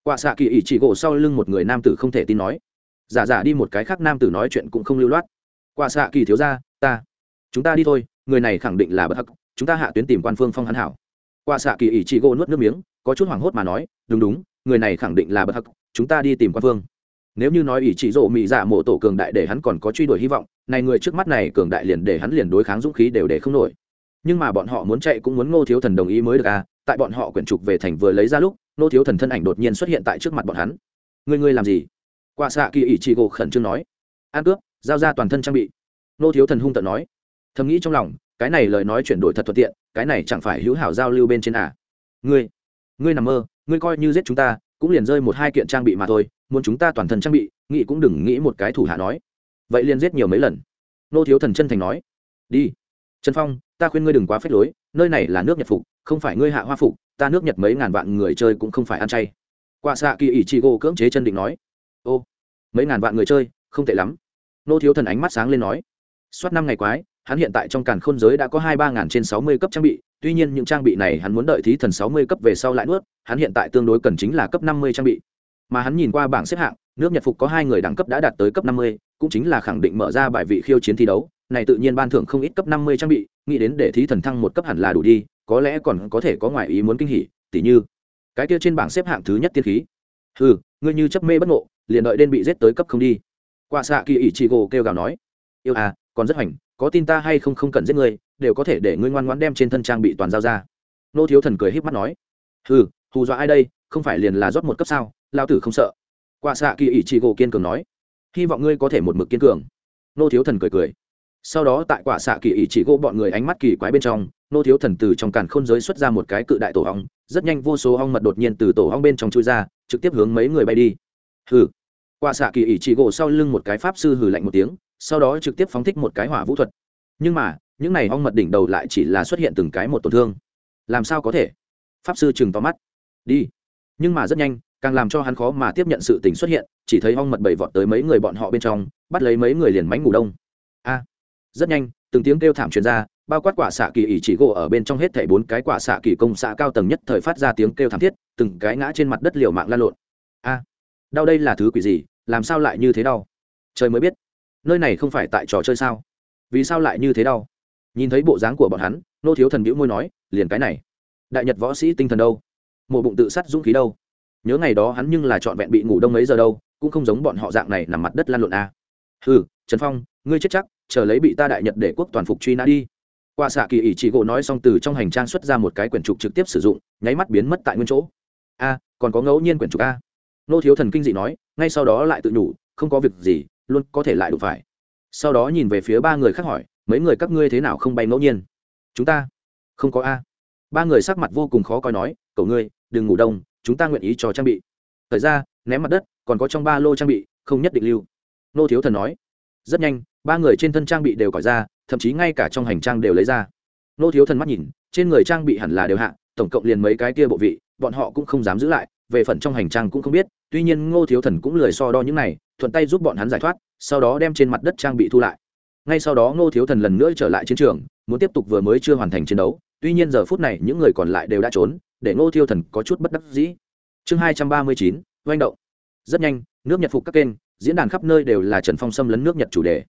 Quả xạ kỳ ỉ chỉ gỗ sau lưng một người nam tử không thể tin nói. Giả giả đi một cái khác nam tử nói chuyện cũng không lưu loát. Quả xạ kỳ thiếu ra ta. Chúng ta đi thôi, người này khẳng định là bất hắc, chúng ta hạ tuyến tìm quan phương phong hắn hảo. Quả xạ kỳ ỉ chỉ gỗ nuốt nước miếng, có chút hoảng hốt mà nói, đúng đúng người này khẳng định là bất hắc, chúng ta đi tìm quan phương nếu như nói ủy chỉ rộ mỹ dạ mộ tổ cường đại để hắn còn có truy đuổi hy vọng, này người trước mắt này cường đại liền để hắn liền đối kháng dũng khí đều để không nổi. Nhưng mà bọn họ muốn chạy cũng muốn ngô thiếu thần đồng ý mới được à tại bọn họ quyển trục về thành vừa lấy ra lúc, ngô thiếu thần thân ảnh đột nhiên xuất hiện tại trước mặt bọn hắn. Người ngươi làm gì? Qua xạ kỳ ủy chỉ gỗ khẩn trương nói. An cướp, giao ra toàn thân trang bị. Ngô thiếu thần hung tận nói. Thầm nghĩ trong lòng, cái này lời nói chuyển đổi thật thuận tiện, cái này chẳng phải hữu hảo giao lưu bên trên à. Ngươi ngươi nằm mơ ngươi coi như giết chúng ta, cũng liền rơi một hai kiện trang bị mà thôi, muốn chúng ta toàn thân trang bị, nghĩ cũng đừng nghĩ một cái thủ hạ nói. Vậy liền giết nhiều mấy lần. Nô thiếu thần chân thành nói. Đi. Trần phong, ta khuyên ngươi đừng quá phép lối, nơi này là nước nhật phục, không phải ngươi hạ hoa phục, ta nước nhật mấy ngàn vạn người chơi cũng không phải ăn chay. Qua xạ kỳ ỷ chị gỗ cưỡng chế chân định nói. Ô, mấy ngàn vạn người chơi, không tệ lắm. Nô thiếu thần ánh mắt sáng lên nói. Suốt năm ngày quái, hắn hiện tại trong càn khôn giới đã có hai ba ngàn trên sáu mươi cấp trang bị tuy nhiên những trang bị này hắn muốn đợi thí thần sáu mươi cấp về sau lại nuốt, hắn hiện tại tương đối cần chính là cấp năm mươi trang bị. Mà hắn nhìn qua bảng xếp hạng, nước nhật phục có hai người đẳng cấp đã đạt tới cấp năm mươi, cũng chính là khẳng định mở ra bài vị khiêu chiến thi đấu, này tự nhiên ban thưởng không ít cấp năm mươi trang bị, nghĩ đến để thí thần thăng một cấp hẳn là đủ đi, có lẽ còn có thể có ngoại ý muốn kinh hỉ, tỉ như, cái kia trên bảng xếp hạng thứ nhất tiên khí. Ừ ngươi như chấp mê bất ngộ, liền đợi đến bị giết tới cấp không đi. Qua xạ kỳ ỷ chị gỗ kêu gào nói, yêu à còn rất hoành, có tin ta hay không không cần giết ngươi đều có thể để ngươi ngoan ngoãn đem trên thân trang bị toàn giao ra. Nô thiếu thần cười híp mắt nói, hừ, hù dọa ai đây, không phải liền là rót một cấp sao lao tử không sợ. Quạ xạ kỳ ỷ chị gỗ kiên cường nói, hy vọng ngươi có thể một mực kiên cường. Nô thiếu thần cười cười. Sau đó tại quả xạ kỳ ỷ chỉ gỗ bọn người ánh mắt kỳ quái bên trong, nô thiếu thần từ trong càn khôn giới xuất ra một cái cự đại tổ hong rất nhanh vô số hong mật đột nhiên từ tổ hong bên trong chui ra, trực tiếp hướng mấy người bay đi. Hừ. Quả xạ kỳ ỷ chỉ gỗ sau lưng một cái pháp sư hừ lạnh một tiếng, sau đó trực tiếp phóng thích một cái hỏa vũ thuật. Nhưng mà những này ong mật đỉnh đầu lại chỉ là xuất hiện từng cái một tổn thương. Làm sao có thể? Pháp sư chừng to mắt. Đi. Nhưng mà rất nhanh, càng làm cho hắn khó mà tiếp nhận sự tình xuất hiện, chỉ thấy ong mật bảy vọt tới mấy người bọn họ bên trong, bắt lấy mấy người liền mánh ngủ đông. A. Rất nhanh, từng tiếng kêu thảm truyền ra, bao quát quả xạ kỳ ỉ chỉ gỗ ở bên trong hết thảy bốn cái quả xạ kỳ công xạ cao tầng nhất thời phát ra tiếng kêu thảm thiết, từng cái ngã trên mặt đất liều mạng lan lộn. A. Đau đây là thứ quỷ gì? Làm sao lại như thế đau? Trời mới biết. Nơi này không phải tại trò chơi sao? Vì sao lại như thế đau? Nhìn thấy bộ dáng của bọn hắn, nô thiếu thần bĩu môi nói, liền cái này. Đại nhật võ sĩ tinh thần đâu? Một bụng tự sát dũng khí đâu? Nhớ ngày đó hắn nhưng là trọn vẹn bị ngủ đông mấy giờ đâu, cũng không giống bọn họ dạng này nằm mặt đất lan lộn a à. ừ trần phong, ngươi chết chắc, chờ lấy bị ta đại nhật để quốc toàn phục truy nã đi. Qua xạ kỳ ỷ chỉ gỗ nói xong từ trong hành trang xuất ra một cái quyển trục trực tiếp sử dụng, nháy mắt biến mất tại nguyên chỗ. A, còn có ngẫu nhiên quyển trục a. Nô thiếu thần kinh dị nói, ngay sau đó lại tự nhủ, không có việc gì, luôn có thể lại đủ phải. Sau đó nhìn về phía ba người khác hỏi mấy người các ngươi thế nào không bay ngẫu nhiên? Chúng ta? Không có a. Ba người sắc mặt vô cùng khó coi nói, cậu ngươi, đừng ngủ đông, chúng ta nguyện ý cho trang bị. Thời ra, ném mặt đất, còn có trong ba lô trang bị, không nhất định lưu. Nô thiếu thần nói. Rất nhanh, ba người trên thân trang bị đều cỏi ra, thậm chí ngay cả trong hành trang đều lấy ra. Nô thiếu thần mắt nhìn, trên người trang bị hẳn là đều hạ, tổng cộng liền mấy cái kia bộ vị, bọn họ cũng không dám giữ lại, về phần trong hành trang cũng không biết, tuy nhiên ngô thiếu thần cũng lười so đo những này, thuận tay giúp bọn hắn giải thoát, sau đó đem trên mặt đất trang bị thu lại ngay sau đó ngô thiếu thần lần nữa trở lại chiến trường, muốn tiếp tục vừa mới chưa hoàn thành chiến đấu, tuy nhiên giờ phút này những người còn lại đều đã trốn, để ngô thiếu thần có chút bất đắc dĩ. Chương hai trăm ba mươi chín, oanh động. Rất nhanh, nước nhật phục các kênh, diễn đàn khắp nơi đều là trần phong xâm lấn nước nhật chủ đề.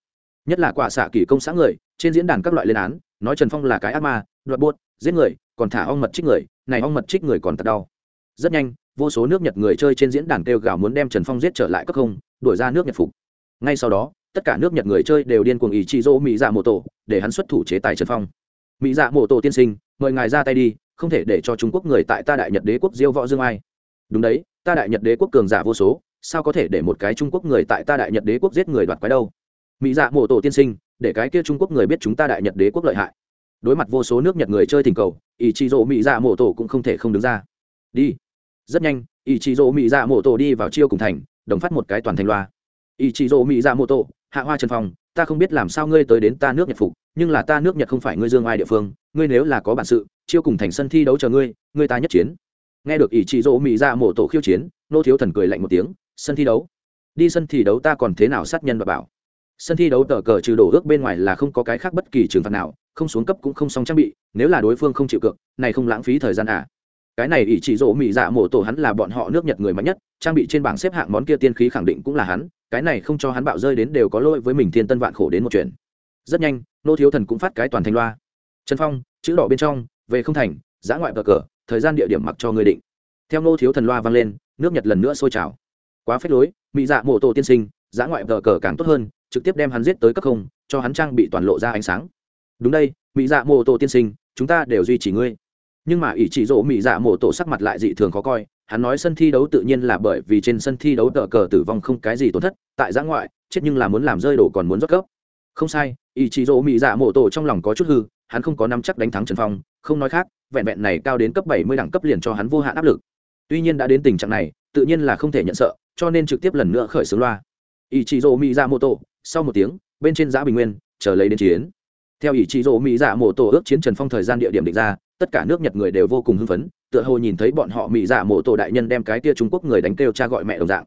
Nhất là quả xạ kỷ công xã người, trên diễn đàn các loại lên án, nói trần phong là cái ác ma, đoạt buốt, giết người, còn thả ong mật trích người, này ong mật trích người còn tật đau. Rất nhanh, vô số nước nhật người chơi trên diễn đàn kêu gào muốn đem trần phong giết trở lại cấp không, đuổi ra nước nhật phục. Ngay sau đó tất cả nước nhật người chơi đều điên cuồng ý chị dỗ mỹ dạ mô tổ để hắn xuất thủ chế tài trần phong. Mỹ dạ mô tổ tiên sinh, mời ngài ra tay đi, không thể để cho trung quốc người tại ta đại nhật đế quốc diêu võ dương ai. Đúng đấy, ta đại nhật đế quốc cường giả vô số, sao có thể để một cái trung quốc người tại ta đại nhật đế quốc giết người đoạt quái đâu? Mỹ dạ mô tổ tiên sinh, để cái kia trung quốc người biết chúng ta đại nhật đế quốc lợi hại. Đối mặt vô số nước nhật người chơi thỉnh cầu ý chị dỗ mỹ dạ mô tổ cũng không thể không đứng ra. Đi. Rất nhanh ý chị dỗ mỹ dạ mô tổ đi vào chiêu cùng thành, đồng phát một cái toàn thành loa. Ý chị dỗ mỹ dạ mô tổ hạ hoa trần phong, ta không biết làm sao ngươi tới đến ta nước nhật phục, nhưng là ta nước nhật không phải ngươi dương ai địa phương, ngươi nếu là có bản sự, chiêu cùng thành sân thi đấu chờ ngươi ngươi ta nhất chiến. Nghe được ý chị dỗ mỹ dạ mổ tổ khiêu chiến, nô thiếu thần cười lạnh một tiếng, sân thi đấu? Đi sân thi đấu ta còn thế nào sát nhân và bảo? Sân thi đấu tờ cờ trừ đổ ước bên ngoài là không có cái khác bất kỳ trường phạt nào, không xuống cấp cũng không xong trang bị, nếu là đối phương không chịu cược, này không lãng phí thời gian à? Cái này ỷ chỉ rỗ mỹ dạ mổ tổ hắn là bọn họ nước nhật người mạnh nhất, trang bị trên bảng xếp hạng món kia tiên khí khẳng định cũng là hắn cái này không cho hắn bạo rơi đến đều có lỗi với mình thiên tân vạn khổ đến một chuyện. Rất nhanh, nô thiếu thần cũng phát cái toàn thành loa. Trần phong, chữ đỏ bên trong, về không thành, giã ngoại cờ cờ, thời gian địa điểm mặc cho người định. Theo nô thiếu thần loa vang lên, nước nhật lần nữa sôi trào. Quá phết lối mỹ dạ mộ tổ tiên sinh, giã ngoại cờ cờ càng tốt hơn, trực tiếp đem hắn giết tới cấp không, cho hắn trang bị toàn lộ ra ánh sáng. Đúng đây mỹ dạ mộ tổ tiên sinh, chúng ta đều duy trì ngươi. Nhưng mà ỷ chỉ rỗ mỹ dạ mộ tổ sắc mặt lại dị thường khó coi hắn nói sân thi đấu tự nhiên là bởi vì trên sân thi đấu tờ cờ tử vong không cái gì tổn thất, tại giã ngoại, chết nhưng là muốn làm rơi đổ còn muốn rót cấp không sai ý chí rỗ mỹ dạ mổ tổ trong lòng có chút hư, hắn không có năm chắc đánh thắng trần phong, không nói khác, vẹn vẹn này cao đến cấp bảy mươi đẳng cấp liền cho hắn vô hạn áp lực. Tuy nhiên đã đến tình trạng này, tự nhiên là không thể nhận sợ, cho nên trực tiếp lần nữa khởi xướng loa. Ý chí rỗ mỹ dạ mổ tổ sau một tiếng, bên trên giã bình nguyên, chờ lấy đến chiến. Theo ý chí rỗ mỹ dạ mổ tổ ước chiến trần phong thời gian địa điểm định ra tất cả nước nhật người đều vô cùng hưng phấn, tựa hồ nhìn thấy bọn họ mỹ dạ mộ tổ đại nhân đem cái tia trung quốc người đánh kêu cha gọi mẹ đồng dạng.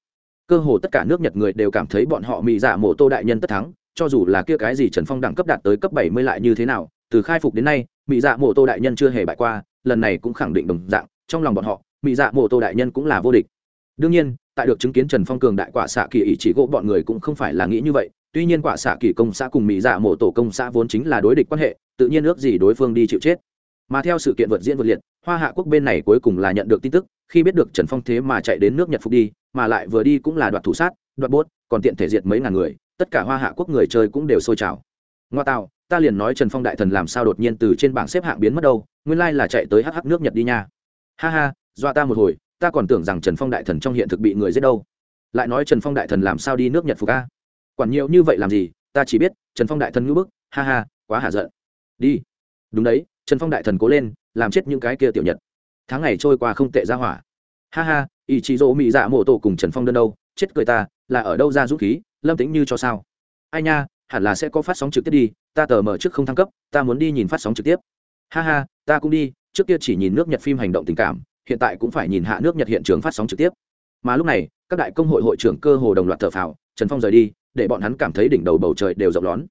Cơ hồ tất cả nước nhật người đều cảm thấy bọn họ mỹ dạ mộ tô đại nhân tất thắng, cho dù là kia cái gì trần phong đẳng cấp đạt tới cấp bảy mươi lại như thế nào, từ khai phục đến nay mỹ dạ mộ tô đại nhân chưa hề bại qua, lần này cũng khẳng định đồng dạng, trong lòng bọn họ mỹ dạ mộ tô đại nhân cũng là vô địch. Đương nhiên, tại được chứng kiến trần phong cường đại quả xạ kỳ ý chỉ gỗ bọn người cũng không phải là nghĩ như vậy, tuy nhiên quả xạ kỳ công xã cùng mỹ dạ mộ tổ công xã vốn chính là đối địch quan hệ, tự nhiên ước gì đối phương đi chịu chết mà theo sự kiện vượt diễn vượt liệt, hoa hạ quốc bên này cuối cùng là nhận được tin tức, khi biết được trần phong thế mà chạy đến nước nhật phục đi, mà lại vừa đi cũng là đoạt thủ sát, đoạt bốt, còn tiện thể diệt mấy ngàn người, tất cả hoa hạ quốc người chơi cũng đều sôi trào. Ngoa tạo, ta liền nói trần phong đại thần làm sao đột nhiên từ trên bảng xếp hạng biến mất đâu, nguyên lai là chạy tới hh nước nhật đi nha. Ha ha, dọa ta một hồi, ta còn tưởng rằng trần phong đại thần trong hiện thực bị người giết đâu. Lại nói trần phong đại thần làm sao đi nước nhật phục a? Quản nhiều như vậy làm gì, ta chỉ biết trần phong đại thần ngữ bức, ha ha, quá hạ giận. Đi. Đúng đấy trần phong đại thần cố lên, làm chết những cái kia tiểu nhật. Tháng ngày trôi qua không tệ ra hỏa. Ha ha ý chí dỗ mỹ dạ mộ tổ cùng trần phong đơn đâu, chết cười ta, là ở đâu ra dũng khí, lâm tính như cho sao? Ai nha, hẳn là sẽ có phát sóng trực tiếp đi, ta tờ mở trước không thăng cấp, ta muốn đi nhìn phát sóng trực tiếp. Ha ha, ta cũng đi, trước kia chỉ nhìn nước nhật phim hành động tình cảm, hiện tại cũng phải nhìn hạ nước nhật hiện trường phát sóng trực tiếp. Mà lúc này, các đại công hội hội trưởng cơ hồ đồng loạt thở phào, trần phong rời đi, để bọn hắn cảm thấy đỉnh đầu bầu trời đều rộng lón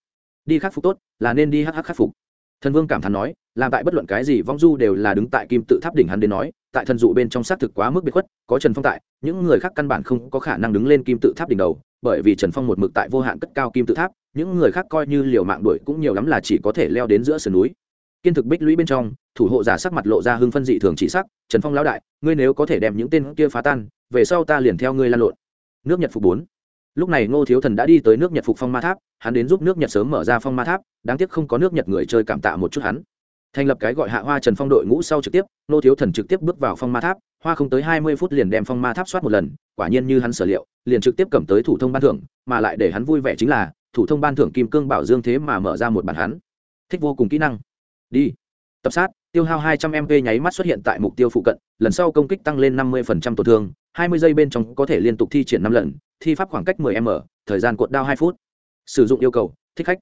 đi khắc phục tốt, là nên đi hắc hắc khắc phục thần vương cảm thán nói, làm tại bất luận cái gì vong du đều là đứng tại kim tự tháp đỉnh hắn đến nói, tại thần dụ bên trong xác thực quá mức biệt khuất, có trần phong tại, những người khác căn bản không có khả năng đứng lên kim tự tháp đỉnh đầu, bởi vì trần phong một mực tại vô hạn cất cao kim tự tháp, những người khác coi như liều mạng đuổi cũng nhiều lắm là chỉ có thể leo đến giữa sườn núi. Kiên thực bích lũy bên trong, thủ hộ giả sắc mặt lộ ra hưng phân dị thường chỉ sắc, trần phong lão đại, ngươi nếu có thể đem những tên kia phá tan, về sau ta liền theo ngươi lan lộn. Nước nhật phục bốn lúc này ngô thiếu thần đã đi tới nước nhật phục phong ma tháp, hắn đến giúp nước nhật sớm mở ra phong ma tháp, đáng tiếc không có nước nhật người chơi cảm tạ một chút hắn. Thành lập cái gọi hạ hoa trần phong đội ngũ sau trực tiếp, ngô thiếu thần trực tiếp bước vào phong ma tháp, hoa không tới hai mươi phút liền đem phong ma tháp soát một lần, quả nhiên như hắn sở liệu, liền trực tiếp cầm tới thủ thông ban thưởng, mà lại để hắn vui vẻ chính là, thủ thông ban thưởng kim cương bảo dương thế mà mở ra một bản hắn. Thích vô cùng kỹ năng. Đi. Tập sát, tiêu hao 200 mp nháy mắt xuất hiện tại mục tiêu phụ cận, lần sau công kích tăng lên 50% tổn thương 20 giây bên trong có thể liên tục thi triển năm lần, thi pháp khoảng cách 10 m, thời gian cuộn đao hai phút. Sử dụng yêu cầu, thích khách.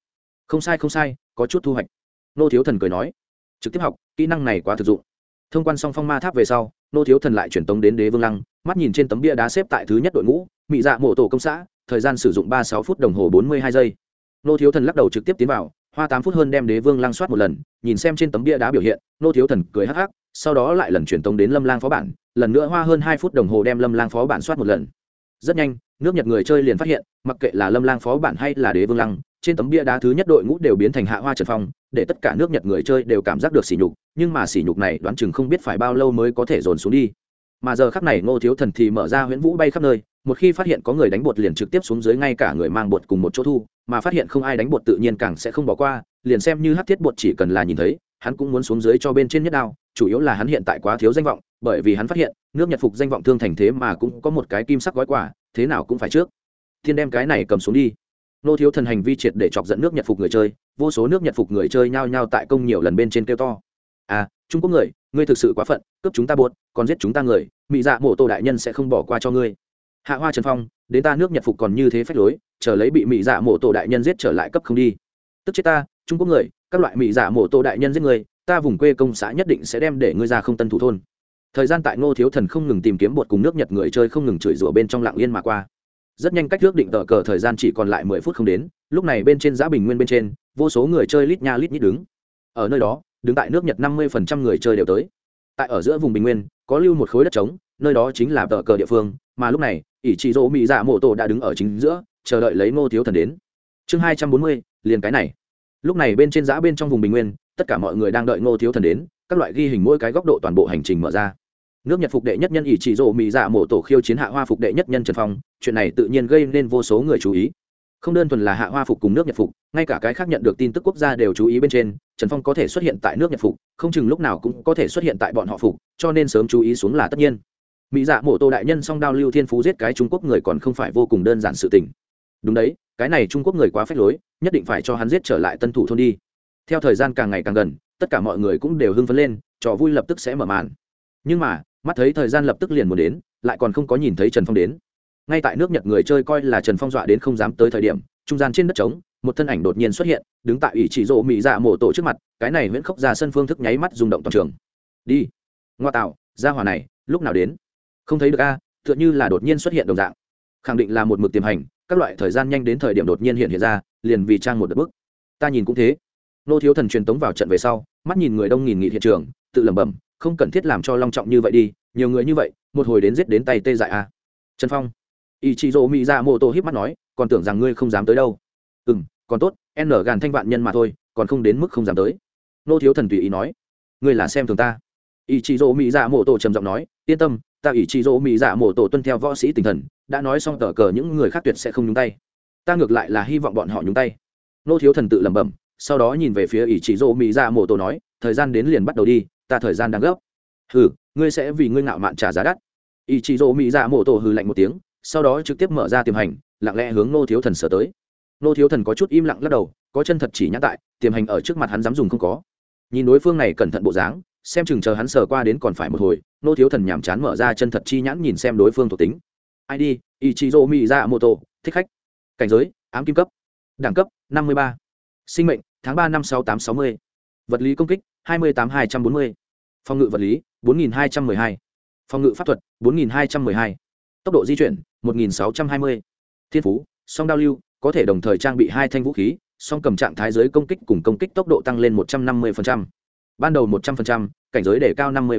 Không sai không sai, có chút thu hoạch. Nô thiếu thần cười nói. Trực tiếp học, kỹ năng này quá thực dụng. Thông quan xong phong ma tháp về sau, nô thiếu thần lại chuyển tống đến đế vương lăng, mắt nhìn trên tấm bia đá xếp tại thứ nhất đội ngũ, mị dạ mộ tổ công xã, thời gian sử dụng ba sáu phút đồng hồ bốn mươi hai giây. Nô thiếu thần lắc đầu trực tiếp tiến vào, hoa tám phút hơn đem đế vương lăng soát một lần, nhìn xem trên tấm bia đá biểu hiện, nô thiếu thần cười hắc hắc sau đó lại lần truyền tống đến lâm lang phó bản, lần nữa hoa hơn hai phút đồng hồ đem lâm lang phó bản soát một lần. Rất nhanh, nước nhật người chơi liền phát hiện, mặc kệ là lâm lang phó bản hay là đế vương lăng, trên tấm bia đá thứ nhất đội ngũ đều biến thành hạ hoa trần phong, để tất cả nước nhật người chơi đều cảm giác được sỉ nhục, nhưng mà sỉ nhục này đoán chừng không biết phải bao lâu mới có thể dồn xuống đi. Mà giờ khắc này ngô thiếu thần thì mở ra huyễn vũ bay khắp nơi, một khi phát hiện có người đánh bột liền trực tiếp xuống dưới ngay cả người mang bột cùng một chỗ thu, mà phát hiện không ai đánh bột tự nhiên càng sẽ không bỏ qua, liền xem như hát thiết bột chỉ cần là nhìn thấy, hắn cũng muốn xuống dưới cho bên trên nhất đao chủ yếu là hắn hiện tại quá thiếu danh vọng, bởi vì hắn phát hiện, nước nhật phục danh vọng thương thành thế mà cũng có một cái kim sắc gói quả thế nào cũng phải trước. Thiên đem cái này cầm xuống đi. Nô thiếu thần hành vi triệt để chọc dẫn nước nhật phục người chơi, vô số nước nhật phục người chơi nhao nhao tại công nhiều lần bên trên kêu to. À trung quốc người, ngươi thực sự quá phận, cướp chúng ta buốt còn giết chúng ta người mỹ dạ mộ tô đại nhân sẽ không bỏ qua cho ngươi. Hạ hoa trần phong, đến ta nước nhật phục còn như thế phách lối, chờ lấy bị mỹ dạ mộ tổ đại nhân giết trở lại cấp không đi. Tức chết ta, trung quốc người, các loại mỹ dạ mộ tổ đại nhân giết người ta vùng quê công xã nhất định sẽ đem để ngươi ra không tân thủ thôn. Thời gian tại ngô thiếu thần không ngừng tìm kiếm bột cùng nước nhật người chơi không ngừng chửi rủa bên trong lạng yên mà qua. Rất nhanh cách nước định tờ cờ thời gian chỉ còn lại mười phút không đến, lúc này bên trên giã bình nguyên bên trên, vô số người chơi lít nha lít nhít đứng. Ở nơi đó, đứng tại nước nhật năm mươi phần trăm người chơi đều tới. Tại ở giữa vùng bình nguyên, có lưu một khối đất trống, nơi đó chính là tờ cờ địa phương, mà lúc này, ỷ trị dỗ mỹ dạ mộ tổ đã đứng ở chính giữa, chờ đợi lấy ngô thiếu thần đến. Chương hai trăm bốn mươi, liền cái này. Lúc này bên trên giã bên trong vùng bình nguyên tất cả mọi người đang đợi ngô thiếu thần đến, các loại ghi hình mỗi cái góc độ toàn bộ hành trình mở ra. Nước nhật phục đệ nhất nhân ỷ trị rộ mỹ dạ mộ tổ khiêu chiến hạ hoa phục đệ nhất nhân trần phong, chuyện này tự nhiên gây nên vô số người chú ý. Không đơn thuần là hạ hoa phục cùng nước nhật phục, ngay cả cái khác nhận được tin tức quốc gia đều chú ý bên trên, trần phong có thể xuất hiện tại nước nhật phục, không chừng lúc nào cũng có thể xuất hiện tại bọn họ phục, cho nên sớm chú ý xuống là tất nhiên. Mỹ dạ mộ tô đại nhân song đao lưu thiên phú giết cái trung quốc người còn không phải vô cùng đơn giản sự tình. Đúng đấy, cái này trung quốc người quá phép lối, nhất định phải cho hắn giết trở lại tân thủ thôn đi theo thời gian càng ngày càng gần, tất cả mọi người cũng đều hưng phấn lên, trò vui lập tức sẽ mở màn. Nhưng mà, mắt thấy thời gian lập tức liền muốn đến, lại còn không có nhìn thấy trần phong đến. Ngay tại nước nhật người chơi coi là trần phong dọa đến không dám tới thời điểm, trung gian trên đất trống, một thân ảnh đột nhiên xuất hiện, đứng tại ủy chỉ rộ mỹ dạ mổ tổ trước mặt, cái này nguyễn khóc ra sân phương thức nháy mắt rung động toàn trường. Đi. Ngoa tạo, ra hòa này, lúc nào đến? Không thấy được a, tựa như là đột nhiên xuất hiện đồng dạng. Khẳng định là một mực tiềm hành, các loại thời gian nhanh đến thời điểm đột nhiên hiện hiện ra, liền vì trang một đợt bức. Ta nhìn cũng thế nô thiếu thần truyền tống vào trận về sau, mắt nhìn người đông nghìn nghị hiện trường, tự lẩm bẩm, không cần thiết làm cho long trọng như vậy đi, nhiều người như vậy, một hồi đến giết đến tay tê dại a trần phong. Ý chị dỗ mỹ ra mô tô hiếp mắt nói, còn tưởng rằng ngươi không dám tới đâu. Ừ m còn tốt, n gàn thanh vạn nhân mà thôi, còn không đến mức không dám tới. Nô thiếu thần tùy ý nói, ngươi là xem thường ta. Ý chị dỗ mỹ dạ mộ tô trầm giọng nói, yên tâm, ta ý chị dỗ mỹ dạ mộ tô tuân theo võ sĩ tinh thần, đã nói xong tờ cờ những người khác tuyệt sẽ không nhúng tay. Ta ngược lại là hy vọng bọn họ nhúng tay. Nô thiếu thần tự lẩm bẩm sau đó nhìn về phía ỷ chỉ dỗ mỹ ra mộ tổ nói, thời gian đến liền bắt đầu đi, ta thời gian đang gấp. Hừ, ngươi sẽ vì ngươi ngạo mạn trả giá đắt. Ỷ chỉ dỗ mỹ ra mộ tổ hừ lạnh một tiếng, sau đó trực tiếp mở ra tiềm hành, lặng lẽ hướng nô thiếu thần sở tới. Nô thiếu thần có chút im lặng lắc đầu, có chân thật chỉ nhắc tại, tiềm hành ở trước mặt hắn dám dùng không có. Nhìn đối phương này cẩn thận bộ dáng, xem chừng chờ hắn sờ qua đến còn phải một hồi nô thiếu thần nhàm chán mở ra chân thật chi nhãn nhìn xem đối phương thuộc tính. Id ichizo mỹ ra mô tô thích khách. Cảnh giới, ám kim cấp. Đẳng cấp, năm mươi ba. Sinh mệnh tháng ba năm sáu tám sáu mươi. Vật lý công kích, hai mươi tám hai trăm bốn mươi. Phòng ngự vật lý, bốn nghìn hai trăm m ư ơ i hai. Phòng ngự pháp thuật, bốn nghìn hai trăm m ư ơ i hai. Tốc độ di chuyển, một nghìn sáu trăm hai mươi. Thiên phú, song đao lưu, có thể đồng thời trang bị hai thanh vũ khí, song cầm trạng thái giới công kích cùng công kích tốc độ tăng lên một trăm năm mươi ban đầu một trăm linh cảnh giới để cao năm mươi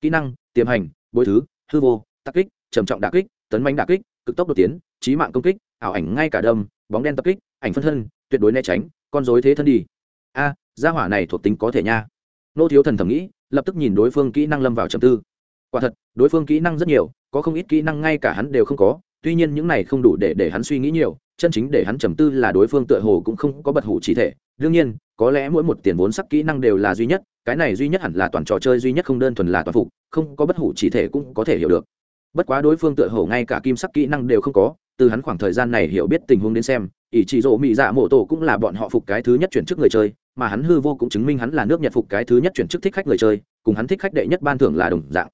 kỹ năng, tiềm hành, bối thứ, hư vô tác kích, trầm trọng đà kích, tấn bánh đà kích, cực tốc đột tiến trí mạng công kích, ảo ảnh ngay cả đâm, bóng đen tập kích, ảnh phân thân, tuyệt đối né tránh con dối thế thân đi. A, gia hỏa này thuộc tính có thể nha. Nô thiếu thần thầm nghĩ, lập tức nhìn đối phương kỹ năng lâm vào trầm tư. Quả thật, đối phương kỹ năng rất nhiều, có không ít kỹ năng ngay cả hắn đều không có, tuy nhiên những này không đủ để để hắn suy nghĩ nhiều, chân chính để hắn trầm tư là đối phương tựa hồ cũng không có bật hủ chỉ thể. Đương nhiên, có lẽ mỗi một tiền vốn sắc kỹ năng đều là duy nhất, cái này duy nhất hẳn là toàn trò chơi duy nhất không đơn thuần là toàn phục, không có bất hủ chỉ thể cũng có thể hiểu được. Bất quá đối phương tựa hồ ngay cả kim sắc kỹ năng đều không có, từ hắn khoảng thời gian này hiểu biết tình huống đến xem ỷ chỉ rộ mỹ dạ mộ tổ cũng là bọn họ phục cái thứ nhất chuyển chức người chơi, mà hắn hư vô cũng chứng minh hắn là nước nhật phục cái thứ nhất chuyển chức thích khách người chơi, cùng hắn thích khách đệ nhất ban thưởng là đồng dạng.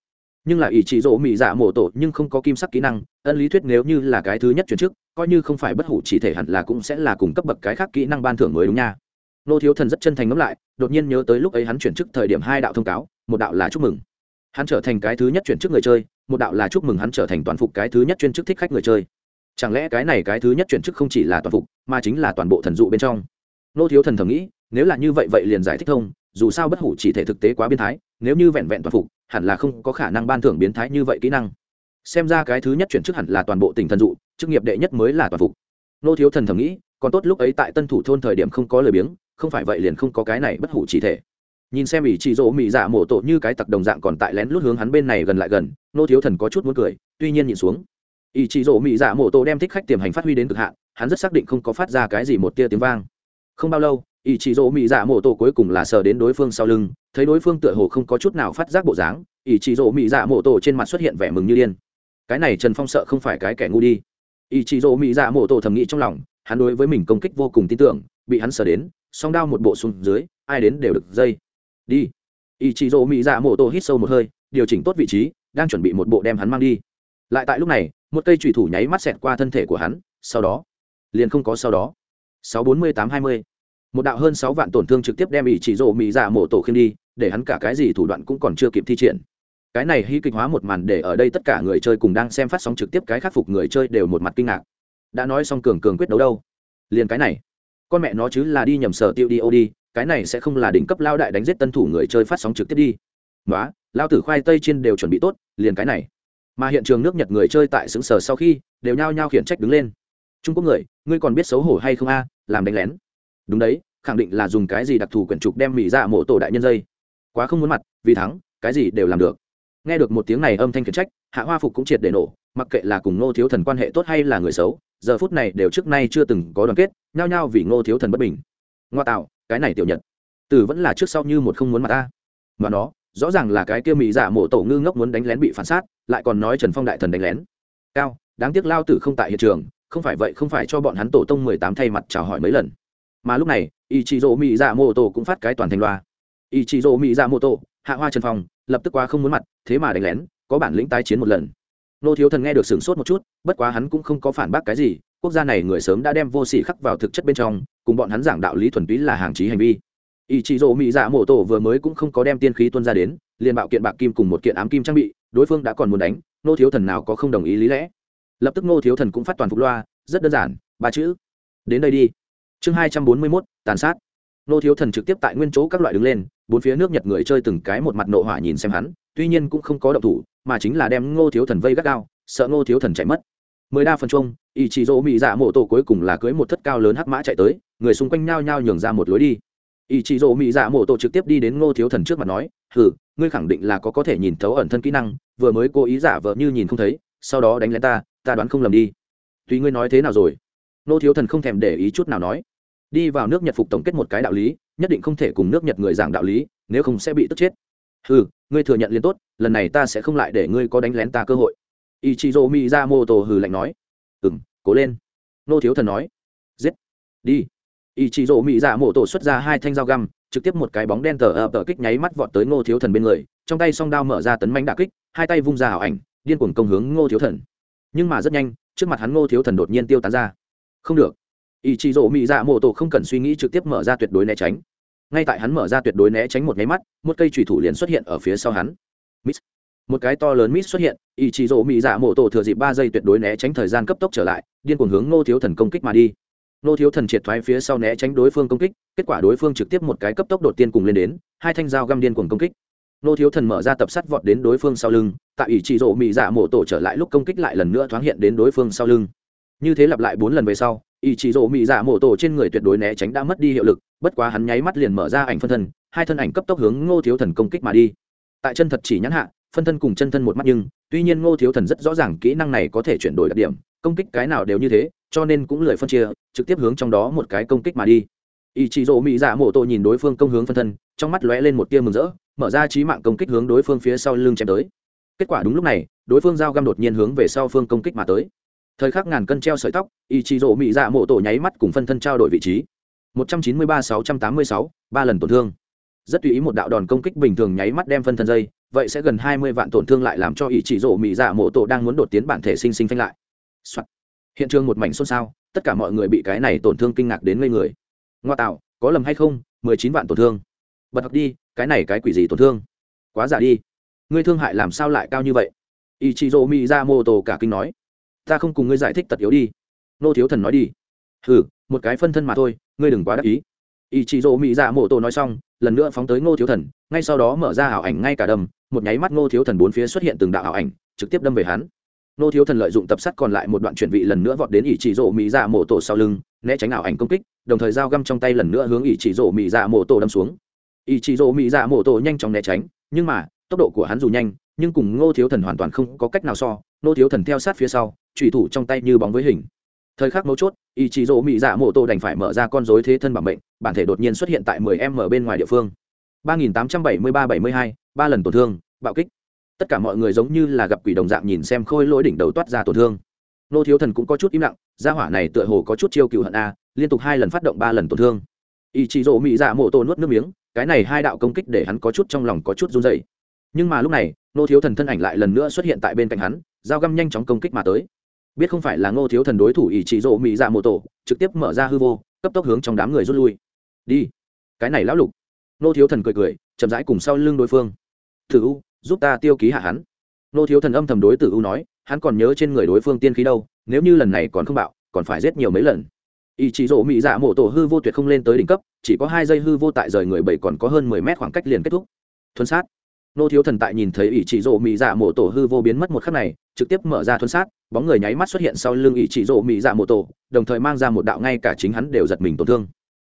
Nhưng là ỷ chỉ rộ mỹ dạ mộ tổ nhưng không có kim sắc kỹ năng, ân lý thuyết nếu như là cái thứ nhất chuyển chức, coi như không phải bất hủ chỉ thể hẳn là cũng sẽ là cùng cấp bậc cái khác kỹ năng ban thưởng mới đúng nha. Nô thiếu thần rất chân thành ngẫm lại, đột nhiên nhớ tới lúc ấy hắn chuyển chức thời điểm hai đạo thông cáo, một đạo là chúc mừng. Hắn trở thành cái thứ nhất chuyển chức người chơi, một đạo là chúc mừng hắn trở thành toàn phục cái thứ nhất chuyên chức thích khách người chơi chẳng lẽ cái này cái thứ nhất chuyển chức không chỉ là toàn phục, mà chính là toàn bộ thần dụ bên trong? Nô thiếu thần thầm nghĩ, nếu là như vậy vậy liền giải thích thông, dù sao bất hủ chỉ thể thực tế quá biến thái, nếu như vẹn vẹn toàn phục, hẳn là không có khả năng ban thưởng biến thái như vậy kỹ năng. Xem ra cái thứ nhất chuyển chức hẳn là toàn bộ tỉnh thần dụ, chức nghiệp đệ nhất mới là toàn phục. Nô thiếu thần thầm nghĩ, còn tốt lúc ấy tại tân thủ thôn thời điểm không có lời biếng, không phải vậy liền không có cái này bất hủ chỉ thể. Nhìn xem ỷ chị rỗ mị dạ mổ tổ như cái tặc đồng dạng còn tại lén lút hướng hắn bên này gần lại gần, nô thiếu thần có chút muốn cười, tuy nhiên nhìn xuống ý chí rổ mỹ dạ mổ tổ đem thích khách tiềm hành phát huy đến cực hạn, hắn rất xác định không có phát ra cái gì một tia tiếng vang. Không bao lâu, ý chí rổ mỹ dạ mổ tổ cuối cùng là sờ đến đối phương sau lưng, thấy đối phương tựa hồ không có chút nào phát giác bộ dáng, ý chí rổ mỹ dạ mổ tổ trên mặt xuất hiện vẻ mừng như điên. Cái này trần phong sợ không phải cái kẻ ngu đi. Ý chí rổ mỹ dạ mổ tổ thầm nghĩ trong lòng, hắn đối với mình công kích vô cùng tin tưởng, bị hắn sờ đến, song đao một bộ xuống dưới, ai đến đều được dây. Đi. Ý chí rổ mỹ dạ mộ tổ hít sâu một hơi, điều chỉnh tốt vị trí, đang chuẩn bị một bộ đem hắn mang đi. Lại tại lúc này một cây trùy thủ nháy mắt xẹt qua thân thể của hắn, sau đó, liền không có sau đó. sáu bốn mươi tám hai mươi. Một đạo hơn sáu vạn tổn thương trực tiếp đem ý chỉ rộ mỹ dạ mộ tổ khiêm đi, để hắn cả cái gì thủ đoạn cũng còn chưa kịp thi triển. Cái này hy kịch hóa một màn để ở đây tất cả người chơi cùng đang xem phát sóng trực tiếp cái khắc phục người chơi đều một mặt kinh ngạc. Đã nói xong cường cường quyết đấu đâu? Liền cái này. Con mẹ nó chứ là đi nhầm sở tiêu đi, ô đi, cái này sẽ không là đỉnh cấp lao đại đánh giết tân thủ người chơi phát sóng trực tiếp đi. Nói lao tử khoai tây trên đều chuẩn bị tốt, liền cái này mà hiện trường nước nhật người chơi tại xứng sở sau khi đều nhao nhao khiển trách đứng lên. Trung quốc người, ngươi còn biết xấu hổ hay không a? Làm đánh lén. Đúng đấy, khẳng định là dùng cái gì đặc thù quyển trục đem mỹ dạ mộ tổ đại nhân dây. Quá không muốn mặt, vì thắng, cái gì đều làm được. Nghe được một tiếng này âm thanh khiển trách, hạ hoa phục cũng triệt để nổ, mặc kệ là cùng ngô thiếu thần quan hệ tốt hay là người xấu, giờ phút này đều trước nay chưa từng có đoàn kết, nhao nhao vì ngô thiếu thần bất bình. Ngoa tạo, cái này tiểu nhật. Từ vẫn là trước sau như một không muốn mặt ta. Mà nó, rõ ràng là cái kia mỹ giả mộ tổ ngư ngốc muốn đánh lén bị phản sát lại còn nói trần phong đại thần đánh lén. Cao, đáng tiếc lao tử không tại hiện trường, không phải vậy không phải cho bọn hắn tổ tông mười tám thay mặt chào hỏi mấy lần. Mà lúc này ý chị rỗ mỹ dạ mô tổ cũng phát cái toàn thành loa. Ý chị rỗ mỹ dạ mô tổ hạ hoa trần phong, lập tức qua không muốn mặt, thế mà đánh lén, có bản lĩnh tái chiến một lần. Nô thiếu thần nghe được sửng sốt một chút, bất quá hắn cũng không có phản bác cái gì, quốc gia này người sớm đã đem vô sỉ khắc vào thực chất bên trong, cùng bọn hắn giảng đạo lý thuần túy là hàng trí hành vi. Ý chị rỗ mỹ dạ mộ tổ vừa mới cũng không có đem tiên khí tuân ra đến, liền bạo kiện bạc kim cùng một kiện ám kim trang bị đối phương đã còn muốn đánh nô thiếu thần nào có không đồng ý lý lẽ? Lập tức nô thiếu thần cũng phát toàn phục loa, rất đơn giản, ba chữ. Đến đây đi. Chương hai trăm bốn mươi mốt, tàn sát. Nô thiếu thần trực tiếp tại nguyên chỗ các loại đứng lên, bốn phía nước nhật người chơi từng cái một mặt nộ hỏa nhìn xem hắn, tuy nhiên cũng không có động thủ, mà chính là đem ngô thiếu thần vây gắt gao, sợ ngô thiếu thần chạy mất. Mười đa phần chung ý chí dỗ mỹ dạ mộ tổ cuối cùng là cưới một thất cao lớn hắc mã chạy tới, người xung quanh nhao nhao nhường ra một lối đi. Ý chị Dỗ mỹ dạ mộ tổ trực tiếp đi đến ngô thiếu thần trước mặt nói hừ, ngươi khẳng định là có có thể nhìn thấu ẩn thân kỹ năng, vừa mới cố ý giả vờ như nhìn không thấy, sau đó đánh lén ta ta đoán không lầm đi. Tùy ngươi nói thế nào rồi? Nô thiếu thần không thèm để ý chút nào nói. Đi vào nước nhật phục tổng kết một cái đạo lý, nhất định không thể cùng nước nhật người giảng đạo lý, nếu không sẽ bị tức chết. Ừ ngươi thừa nhận liền tốt, lần này ta sẽ không lại để ngươi có đánh lén ta cơ hội. Ichizo mi mỹ ra mô tô hừ lạnh nói. Ừ m cố lên. Nô thiếu thần nói. Giết. Đi. Ichizo mi ra mỹ mô tô xuất ra hai thanh dao găm trực tiếp một cái bóng đen tờ ập tờ kích nháy mắt vọt tới ngô thiếu thần bên người, trong tay song đao mở ra tấn mánh đà kích, hai tay vung ra ảo ảnh, điên cuồng công hướng ngô thiếu thần. Nhưng mà rất nhanh, trước mặt hắn ngô thiếu thần đột nhiên tiêu tán ra. Không được. Ý chị dỗ Mị dạ mô tổ không cần suy nghĩ trực tiếp mở ra tuyệt đối né tránh. Ngay tại hắn mở ra tuyệt đối né tránh một nháy mắt, một cây trùy thủ liền xuất hiện ở phía sau hắn. Miss. một cái to lớn Miss xuất hiện ý chí rỗ Mị dạ mô tổ thừa dịp ba giây tuyệt đối né tránh thời gian cấp tốc trở lại, điên cuồng hướng ngô thiếu thần công kích mà đi. Nô thiếu thần triệt thoái phía sau né tránh đối phương công kích, kết quả đối phương trực tiếp một cái cấp tốc đột tiên cùng lên đến, hai thanh dao găm điên cuồng công kích. Nô thiếu thần mở ra tập sắt vọt đến đối phương sau lưng, tại ý trị rộ mị dạ mổ tổ trở lại lúc công kích lại lần nữa thoáng hiện đến đối phương sau lưng. Như thế lặp lại bốn lần về sau ý chí rộ mị dạ mổ tổ trên người tuyệt đối né tránh đã mất đi hiệu lực, bất quá hắn nháy mắt liền mở ra ảnh phân thân, hai thân ảnh cấp tốc hướng ngô thiếu thần công kích mà đi. Tại chân thật chỉ nhãn hạ, phân thân cùng chân thân một mắt nhưng, tuy nhiên ngô thiếu thần rất rõ ràng kỹ năng này có thể chuyển đổi đặc điểm, công kích cái nào đều như thế, cho nên cũng lười phân chia trực tiếp hướng trong đó một cái công kích mà đi. Ý chí rỗ mỹ dạ mộ tổ nhìn đối phương công hướng phân thân trong mắt lóe lên một tia mừng rỡ mở ra trí mạng công kích hướng đối phương phía sau lưng chém tới. Kết quả đúng lúc này đối phương giao găm đột nhiên hướng về sau phương công kích mà tới. Thời khắc ngàn cân treo sợi tóc ý chí rỗ mỹ dạ mộ tổ nháy mắt cùng phân thân trao đổi vị trí. 193-686, ba lần tổn thương. Rất tùy ý một đạo đòn công kích bình thường nháy mắt đem phân thân dây vậy sẽ gần hai mươi vạn tổn thương lại làm cho ý chỉ rỗ mỹ dạ mộ tổ đang muốn đột tiến bản thể sinh sinh phanh lại、Soạn. hiện trường một mảnh xôn xao tất cả mọi người bị cái này tổn thương kinh ngạc đến ngây người. Ngoa tạo, có lầm hay không? mười chín vạn tổn thương. Bật học đi, cái này cái quỷ gì tổn thương? Quá giả đi. Ngươi thương hại làm sao lại cao như vậy? Ý chỉ rộ mỹ ra mô tô cả kinh nói. Ta không cùng ngươi giải thích tật yếu đi. Nô thiếu thần nói đi. Ừ một cái phân thân mà thôi, ngươi đừng quá đắc ý. Ý chị rô mỹ ra mô tô nói xong, lần nữa phóng tới ngô thiếu thần, ngay sau đó mở ra ảo ảnh ngay cả đâm một nháy mắt ngô thiếu thần bốn phía xuất hiện từng đạo ảo ảnh, trực tiếp đâm về hắn. Nô thiếu thần lợi dụng tập sắt còn lại một đoạn chuyển vị lần nữa vọt đến ỷ chỉ rộ mỹ dạ mổ tổ sau lưng né tránh ảo ảnh công kích đồng thời dao găm trong tay lần nữa hướng ỷ chỉ rộ mỹ dạ mổ tổ đâm xuống. Ỷ chỉ rộ mỹ dạ mổ tổ nhanh chóng né tránh nhưng mà tốc độ của hắn dù nhanh nhưng cùng ngô thiếu thần hoàn toàn không có cách nào so. Ngô thiếu thần theo sát phía sau trùy thủ trong tay như bóng với hình. Thời khắc mấu chốt ý chí rỗ mỹ dạ mộ tổ đành phải mở ra con dối thế thân bằng bệnh bản thể đột nhiên xuất hiện tại 10 m bên ngoài địa phương. 3873-72, ba lần tổn thương bạo kích tất cả mọi người giống như là gặp quỷ đồng dạng nhìn xem khôi lỗi đỉnh đầu toát ra tổn thương. Nô thiếu thần cũng có chút im lặng, gia hỏa này tựa hồ có chút chiêu cựu hận a, liên tục hai lần phát động ba lần tổn thương. Ý chí rỗ mỹ dạ mộ tổ nuốt nước miếng, cái này hai đạo công kích để hắn có chút trong lòng có chút run dày nhưng mà lúc này, nô thiếu thần thân ảnh lại lần nữa xuất hiện tại bên cạnh hắn, dao găm nhanh chóng công kích mà tới. Biết không phải là ngô thiếu thần đối thủ ý trị rộ mỹ dạ mộ tổ trực tiếp mở ra hư vô, cấp tốc hướng trong đám người rút lui. Đi. Cái này lão lục. Nô thiếu thần cười cười, chậm rãi cùng sau lưng đối phương. Thử u giúp ta tiêu ký hạ hắn. Nô thiếu thần âm thầm đối tử u nói hắn còn nhớ trên người đối phương tiên khí đâu nếu như lần này còn không bạo còn phải giết nhiều mấy lần. Ý chí rỗ mỹ dạ mộ tổ hư vô tuyệt không lên tới đỉnh cấp chỉ có hai giây hư vô tại rời người bảy còn có hơn mười mét khoảng cách liền kết thúc. Thuần sát. Nô thiếu thần tại nhìn thấy ý chí rỗ mỹ dạ mộ tổ hư vô biến mất một khắc này trực tiếp mở ra thuần sát bóng người nháy mắt xuất hiện sau lưng ý chí rỗ mỹ dạ mộ tổ đồng thời mang ra một đạo ngay cả chính hắn đều giật mình tổn thương.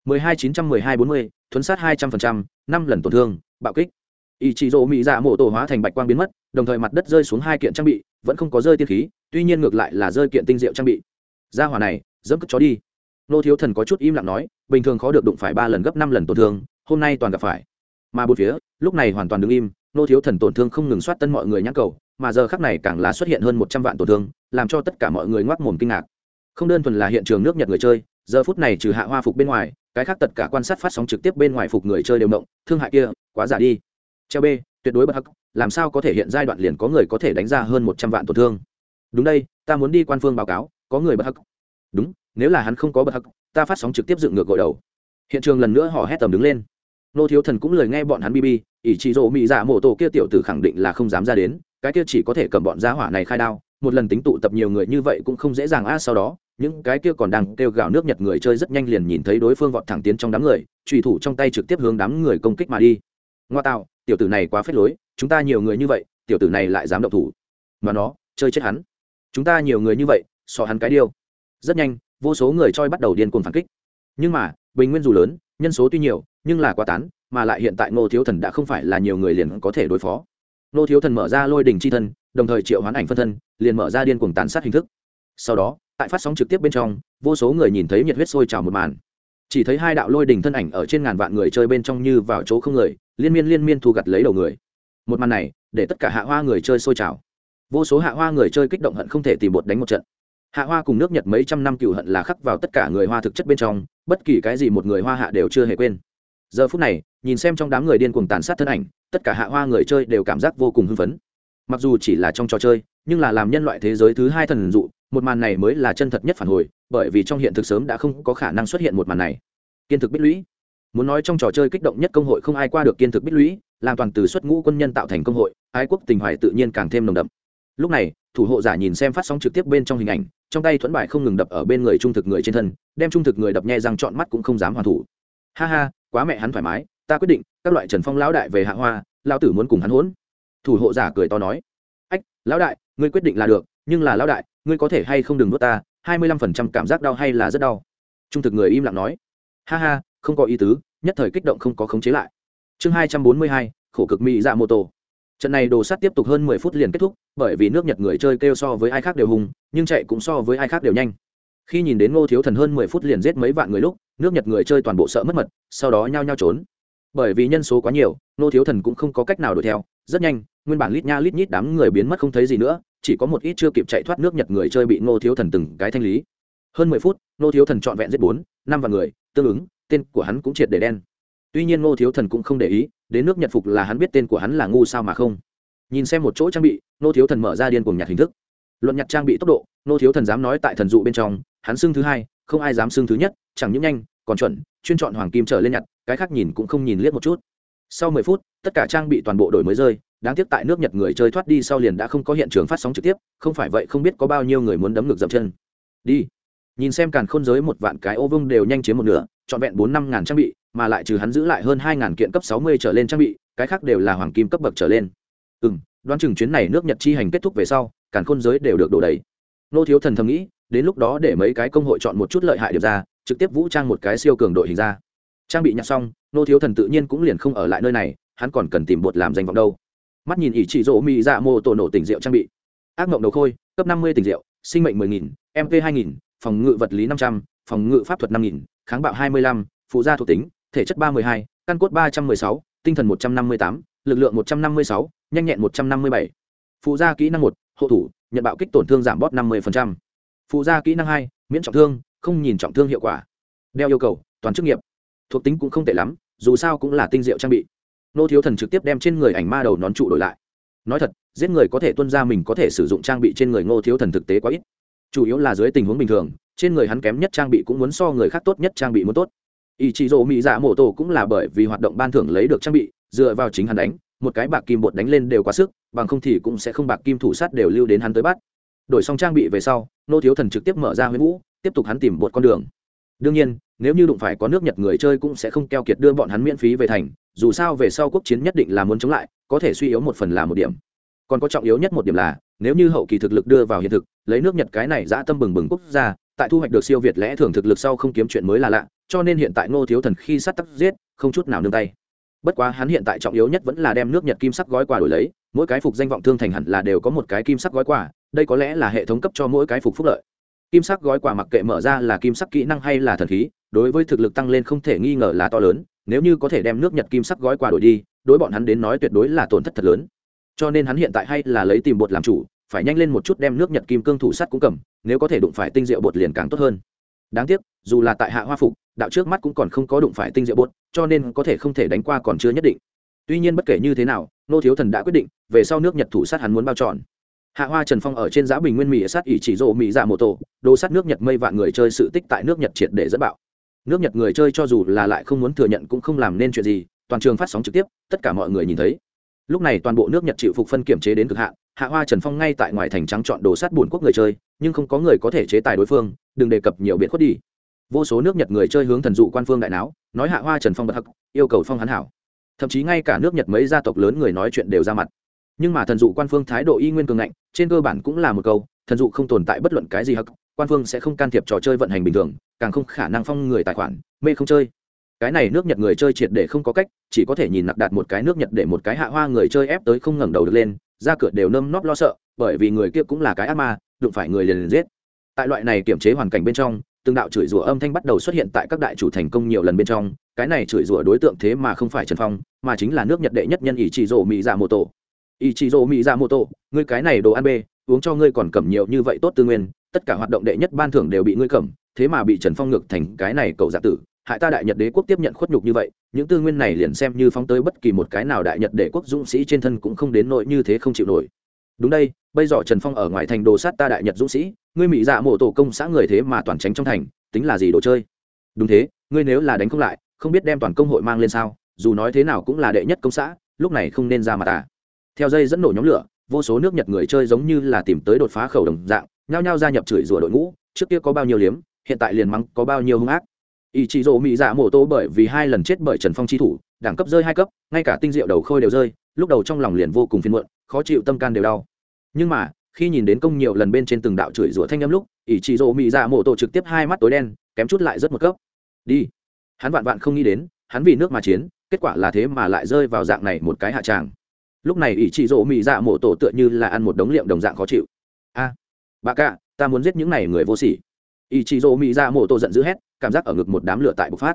12 912 40, thuần sát 200%, 5 lần tổn thương, bạo kích. Ý chỉ rộ mỹ dạ mộ tổ hóa thành bạch quang biến mất, đồng thời mặt đất rơi xuống hai kiện trang bị, vẫn không có rơi tiên khí, tuy nhiên ngược lại là rơi kiện tinh diệu trang bị. Gia hỏa này, dẫm cất chó đi. Nô thiếu thần có chút im lặng nói, bình thường khó được đụng phải ba lần gấp năm lần tổn thương, hôm nay toàn gặp phải. Mà bốn phía, lúc này hoàn toàn đứng im, nô thiếu thần tổn thương không ngừng soát tân mọi người nhãn cầu, mà giờ khắc này càng là xuất hiện hơn một trăm vạn tổn thương làm cho tất cả mọi người ngoác mồm kinh ngạc không đơn thuần là hiện trường nước nhật người chơi giờ phút này trừ hạ hoa phục bên ngoài cái khác tất cả quan sát phát sóng trực tiếp bên ngoài phục người chơi đều động thương hại kia quá giả đi treo b, tuyệt đối bất hắc, làm sao có thể hiện giai đoạn liền có người có thể đánh ra hơn một trăm vạn tổn thương? Đúng đây, ta muốn đi quan phương báo cáo, có người bất hắc. Đúng, nếu là hắn không có bất hắc, ta phát sóng trực tiếp dựng ngược gội đầu. Hiện trường lần nữa họ hét tầm đứng lên. Nô thiếu thần cũng lời nghe bọn hắn bb ỷ trị rộ mỹ dạ mộ tổ kia tiểu tử khẳng định là không dám ra đến, cái kia chỉ có thể cầm bọn giá hỏa này khai đao, một lần tính tụ tập nhiều người như vậy cũng không dễ dàng a sau đó, những cái kia còn đang kêu gào nước nhật người chơi rất nhanh liền nhìn thấy đối phương vọt thẳng tiến trong đám người trùy thủ trong tay trực tiếp hướng đám người công kích mà đi. Ngoa tạo tiểu tử này quá phết lối, chúng ta nhiều người như vậy, tiểu tử này lại dám động thủ. Mà nó, chơi chết hắn. Chúng ta nhiều người như vậy so hắn cái điêu. Rất nhanh, vô số người choi bắt đầu điên cuồng phản kích. Nhưng mà, bình nguyên dù lớn, nhân số tuy nhiều, nhưng là quá tán, mà lại hiện tại ngô thiếu thần đã không phải là nhiều người liền có thể đối phó. Ngô thiếu thần mở ra lôi đình c h i thân, đồng thời triệu hoán ảnh phân thân, liền mở ra điên cuồng tàn sát hình thức. Sau đó, tại phát sóng trực tiếp bên trong, vô số người nhìn thấy nhiệt huyết sôi trào một màn chỉ thấy hai đạo lôi đình thân ảnh ở trên ngàn vạn người chơi bên trong như vào chỗ không người, liên miên liên miên thu gặt lấy đầu người. Một màn này, để tất cả hạ hoa người chơi sôi trào. Vô số hạ hoa người chơi kích động hận không thể tìm bột đánh một trận. Hạ hoa cùng nước nhật mấy trăm năm cựu hận là khắc vào tất cả người hoa thực chất bên trong, bất kỳ cái gì một người hoa hạ đều chưa hề quên. Giờ phút này, nhìn xem trong đám người điên cuồng tàn sát thân ảnh, tất cả hạ hoa người chơi đều cảm giác vô cùng hưng phấn. Mặc dù chỉ là trong trò chơi, nhưng là làm nhân loại thế giới thứ hai thần dụ một màn này mới là chân thật nhất phản hồi, bởi vì trong hiện thực sớm đã không có khả năng xuất hiện một màn này. Kiên thực bích lũy. Muốn nói trong trò chơi kích động nhất công hội không ai qua được kiên thực bích lũy, làm toàn từ xuất ngũ quân nhân tạo thành công hội, ái quốc tình hoài tự nhiên càng thêm nồng đậm. Lúc này, thủ hộ giả nhìn xem phát sóng trực tiếp bên trong hình ảnh, trong tay thuẫn bài không ngừng đập ở bên người trung thực người trên thân, đem trung thực người đập nhẹ răng trọn mắt cũng không dám hoàn thủ. Ha ha, quá mẹ hắn thoải mái, ta quyết định, các loại trần phong lão đại về hạ hoa, lão tử muốn cùng hắn hỗn. Thủ hộ giả cười to nói, ách, lão đại, ngươi quyết định là được, nhưng là lão đại ngươi có thể hay không đừng nuốt ta, hai mươi lăm phần trăm cảm giác đau hay là rất đau. Trung thực người im lặng nói. Ha ha, không có ý tứ, nhất thời kích động không có khống chế lại. Chương hai trăm bốn mươi hai, khổ cực mỹ dạ mô tô trận này đồ sát tiếp tục hơn mười phút liền kết thúc, bởi vì nước nhật người chơi kêu so với ai khác đều hùng, nhưng chạy cũng so với ai khác đều nhanh. Khi nhìn đến ngô thiếu thần hơn mười phút liền giết mấy vạn người lúc, nước nhật người chơi toàn bộ sợ mất mật, sau đó nhao nhao trốn. Bởi vì nhân số quá nhiều, ngô thiếu thần cũng không có cách nào đuổi theo, rất nhanh, nguyên bản lít nha lít nhít đám người biến mất không thấy gì nữa chỉ có một ít chưa kịp chạy thoát nước nhật người chơi bị ngô thiếu thần từng cái thanh lý. Hơn mười phút, ngô thiếu thần trọn vẹn giết bốn, năm vạn người, tương ứng, tên của hắn cũng triệt để đen. Tuy nhiên ngô thiếu thần cũng không để ý, đến nước nhật phục là hắn biết tên của hắn là ngu sao mà không. Nhìn xem một chỗ trang bị, ngô thiếu thần mở ra điên cùng nhặt hình thức. Luận nhặt trang bị tốc độ, ngô thiếu thần dám nói tại thần dụ bên trong, hắn xưng thứ hai, không ai dám xưng thứ nhất, chẳng những nhanh, còn chuẩn, chuyên chọn hoàng kim trở lên nhặt, cái khác nhìn cũng không nhìn liếc một chút sau mười phút, tất cả trang bị toàn bộ đổi mới rơi, đáng tiếc tại nước nhật người chơi thoát đi sau liền đã không có hiện trường phát sóng trực tiếp, không phải vậy không biết có bao nhiêu người muốn đấm ngược dậm chân. Đi. Nhìn xem càn khôn giới một vạn cái ô vương đều nhanh chiếm một nửa, trọn vẹn bốn năm ngàn trang bị, mà lại trừ hắn giữ lại hơn hai ngàn kiện cấp sáu mươi trở lên trang bị, cái khác đều là hoàng kim cấp bậc trở lên. Ừ m đoán chừng chuyến này nước nhật chi hành kết thúc về sau, càn khôn giới đều được đổ đầy. Nô thiếu thần thầm nghĩ, đến lúc đó để mấy cái công hội chọn một chút lợi hại điểm ra, trực tiếp vũ trang một cái siêu cường đội hình ra trang bị nhặt xong, nô thiếu thần tự nhiên cũng liền không ở lại nơi này, hắn còn cần tìm bột làm danh vọng đâu. Mắt nhìn ỷ trị rỗ mỹ dạ mô tổ nổ tỉnh rượu trang bị. Ác mộng đầu khôi, cấp năm mươi tỉnh rượu, sinh mệnh mười nghìn mp hai nghìn, phòng ngự vật lý năm trăm, phòng ngự pháp thuật năm nghìn, kháng bạo hai mươi lăm, phụ gia thuộc tính, thể chất ba mươi hai, căn cốt ba trăm mười sáu, tinh thần một trăm năm mươi tám, lực lượng một trăm năm mươi sáu, nhanh nhẹn một trăm năm mươi bảy. Phụ gia kỹ năng một, hộ thủ, nhận bạo kích tổn thương giảm bót năm mươi phụ gia kỹ năng hai, miễn trọng thương, không nhìn trọng thương hiệu quả. Đeo yêu cầu, toàn chức nghiệp thuộc tính cũng không tệ lắm, dù sao cũng là tinh diệu trang bị. Nô thiếu thần trực tiếp đem trên người ảnh ma đầu nón trụ đổi lại. Nói thật, giết người có thể tuân ra mình có thể sử dụng trang bị trên người ngô thiếu thần thực tế quá ít. Chủ yếu là dưới tình huống bình thường, trên người hắn kém nhất trang bị cũng muốn so người khác tốt nhất trang bị muốn tốt. Ý chí rộ mỹ dạ mổ tổ cũng là bởi vì hoạt động ban thưởng lấy được trang bị, dựa vào chính hắn đánh, một cái bạc kim bột đánh lên đều quá sức, bằng không thì cũng sẽ không bạc kim thủ sát đều lưu đến hắn tới bắt. Đổi xong trang bị về sau, nô thiếu thần trực tiếp mở ra huyết vũ, tiếp tục hắn tìm bột con đường đương nhiên, nếu như đụng phải có nước nhật người chơi cũng sẽ không keo kiệt đưa bọn hắn miễn phí về thành, dù sao về sau quốc chiến nhất định là muốn chống lại, có thể suy yếu một phần là một điểm. Còn có trọng yếu nhất một điểm là, nếu như hậu kỳ thực lực đưa vào hiện thực, lấy nước nhật cái này dã tâm bừng bừng quốc gia, tại thu hoạch được siêu việt lẽ thường thực lực sau không kiếm chuyện mới là lạ, cho nên hiện tại ngô thiếu thần khi sát tắc giết, không chút nào nương tay. Bất quá hắn hiện tại trọng yếu nhất vẫn là đem nước nhật kim sắc gói quà đổi lấy, mỗi cái phục danh vọng thương thành hẳn là đều có một cái kim sắc gói quà, đây có lẽ là hệ thống cấp cho mỗi cái phục phúc lợi kim sắc gói quà mặc kệ mở ra là kim sắc kỹ năng hay là thần khí, đối với thực lực tăng lên không thể nghi ngờ là to lớn, nếu như có thể đem nước nhật kim sắc gói quà đổi đi, đối bọn hắn đến nói tuyệt đối là tổn thất thật lớn. Cho nên hắn hiện tại hay là lấy tìm bột làm chủ, phải nhanh lên một chút đem nước nhật kim cương thủ sắt cũng cầm, nếu có thể đụng phải tinh diệu bột liền càng tốt hơn. Đáng tiếc, dù là tại hạ hoa phục, đạo trước mắt cũng còn không có đụng phải tinh diệu bột, cho nên có thể không thể đánh qua còn chưa nhất định. Tuy nhiên bất kể như thế nào, nô thiếu thần đã quyết định, về sau nước nhật thủ sát hắn muốn bao tròn hạ hoa trần phong ở trên giá bình nguyên mỹ sát ỷ chỉ rộ mỹ dạ mô tô đồ sát nước nhật mây vạn người chơi sự tích tại nước nhật triệt để dẫn bạo. Nước nhật người chơi cho dù là lại không muốn thừa nhận cũng không làm nên chuyện gì, toàn trường phát sóng trực tiếp, tất cả mọi người nhìn thấy. Lúc này toàn bộ nước nhật chịu phục phân kiểm chế đến cực hạn, hạ hoa trần phong ngay tại ngoài thành trắng chọn đồ sát bùn quốc người chơi, nhưng không có người có thể chế tài đối phương, đừng đề cập nhiều biện khuất đi. Vô số nước nhật người chơi hướng thần dụ quan phương đại não nói hạ hoa trần phong bật hắc, yêu cầu phong hắn hảo. Thậm chí ngay cả nước nhật mấy gia tộc lớn người nói chuyện đều ra mặt nhưng mà thần dụ quan phương thái độ y nguyên cường ngạnh, trên cơ bản cũng là một câu, thần dụ không tồn tại bất luận cái gì hắc, quan phương sẽ không can thiệp trò chơi vận hành bình thường, càng không khả năng phong người tài khoản, mê không chơi. Cái này nước nhật người chơi triệt để không có cách, chỉ có thể nhìn nặc đạt một cái nước nhật để một cái hạ hoa người chơi ép tới không ngẩng đầu được lên, ra cửa đều nơm nóp lo sợ, bởi vì người kia cũng là cái ác ma, đụng phải người liền liền giết. Tại loại này kiểm chế hoàn cảnh bên trong, từng đạo chửi rủa âm thanh bắt đầu xuất hiện tại các đại chủ thành công nhiều lần bên trong, cái này chửi rủa đối tượng thế mà không phải trần phong, mà chính là nước nhật đệ nhất nhân ỷ trị rổ mỹ dạ mô tổ ý trị rỗ mỹ dạ mô tổ ngươi cái này đồ ăn bê, uống cho ngươi còn cầm nhiều như vậy tốt tư nguyên, tất cả hoạt động đệ nhất ban thưởng đều bị ngươi cầm, thế mà bị trần phong ngược thành cái này cầu giả tử. Hại ta đại nhật đế quốc tiếp nhận khuất nhục như vậy, những tư nguyên này liền xem như phóng tới bất kỳ một cái nào đại nhật đế quốc dũng sĩ trên thân cũng không đến nỗi như thế không chịu nổi. Đúng đây, bây giờ trần phong ở ngoài thành đồ sát ta đại nhật dũng sĩ, ngươi mỹ dạ mộ tổ công xã người thế mà toàn tránh trong thành, tính là gì đồ chơi? Đúng thế, ngươi nếu là đánh không lại, không biết đem toàn công hội mang lên sao, dù nói thế nào cũng là đệ nhất công xã, lúc này không nên ra mặt à theo dây dẫn nổ nhóm lửa, vô số nước nhật người chơi giống như là tìm tới đột phá khẩu đồng dạng, nhao nhao gia nhập chửi rủa đội ngũ, trước kia có bao nhiêu liếm, hiện tại liền mắng có bao nhiêu hung ác. Ý chị rỗ mỹ dạ mổ tô bởi vì hai lần chết bởi trần phong chi thủ, đẳng cấp rơi hai cấp, ngay cả tinh rượu đầu khôi đều rơi, lúc đầu trong lòng liền vô cùng phiền muộn, khó chịu tâm can đều đau. Nhưng mà, khi nhìn đến công nhiều lần bên trên từng đạo chửi rủa thanh âm lúc ý chị rỗ mỹ dạ mổ tổ trực tiếp hai mắt tối đen, kém chút lại rất một cấp. Đi. Hắn vạn vạn không nghĩ đến, hắn vì nước mà chiến, kết quả là thế mà lại rơi vào dạng này một cái hạ tràng lúc này ỷ trị rỗ mỹ dạ mổ tổ tựa như là ăn một đống liệm đồng dạng khó chịu. A à, bà cạ ta muốn giết những này người vô sỉ. Ỷ trị rỗ mỹ dạ mổ tổ giận dữ hét cảm giác ở ngực một đám lửa tại bộc phát.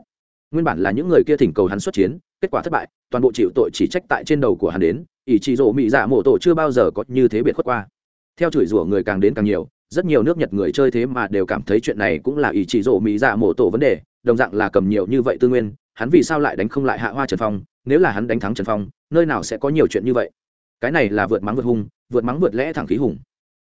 Nguyên bản là những người kia thỉnh cầu hắn xuất chiến kết quả thất bại toàn bộ chịu tội chỉ trách tại trên đầu của hắn đến. Ỷ trị rỗ mỹ dạ mổ tổ chưa bao giờ có như thế biệt khuất qua. Theo chửi rủa người càng đến càng nhiều rất nhiều nước nhật người chơi thế mà đều cảm thấy chuyện này cũng là ỷ chỉ rỗ mỹ dạ mổ tổ vấn đề đồng dạng là cầm nhiều như vậy tư nguyên hắn vì sao lại đánh không lại hạ hoa trần phong nếu là hắn đánh thắng trần phong, nơi nào sẽ có nhiều chuyện như vậy? Cái này là vượt mắng vượt hung, vượt mắng vượt lẽ thẳng khí hùng.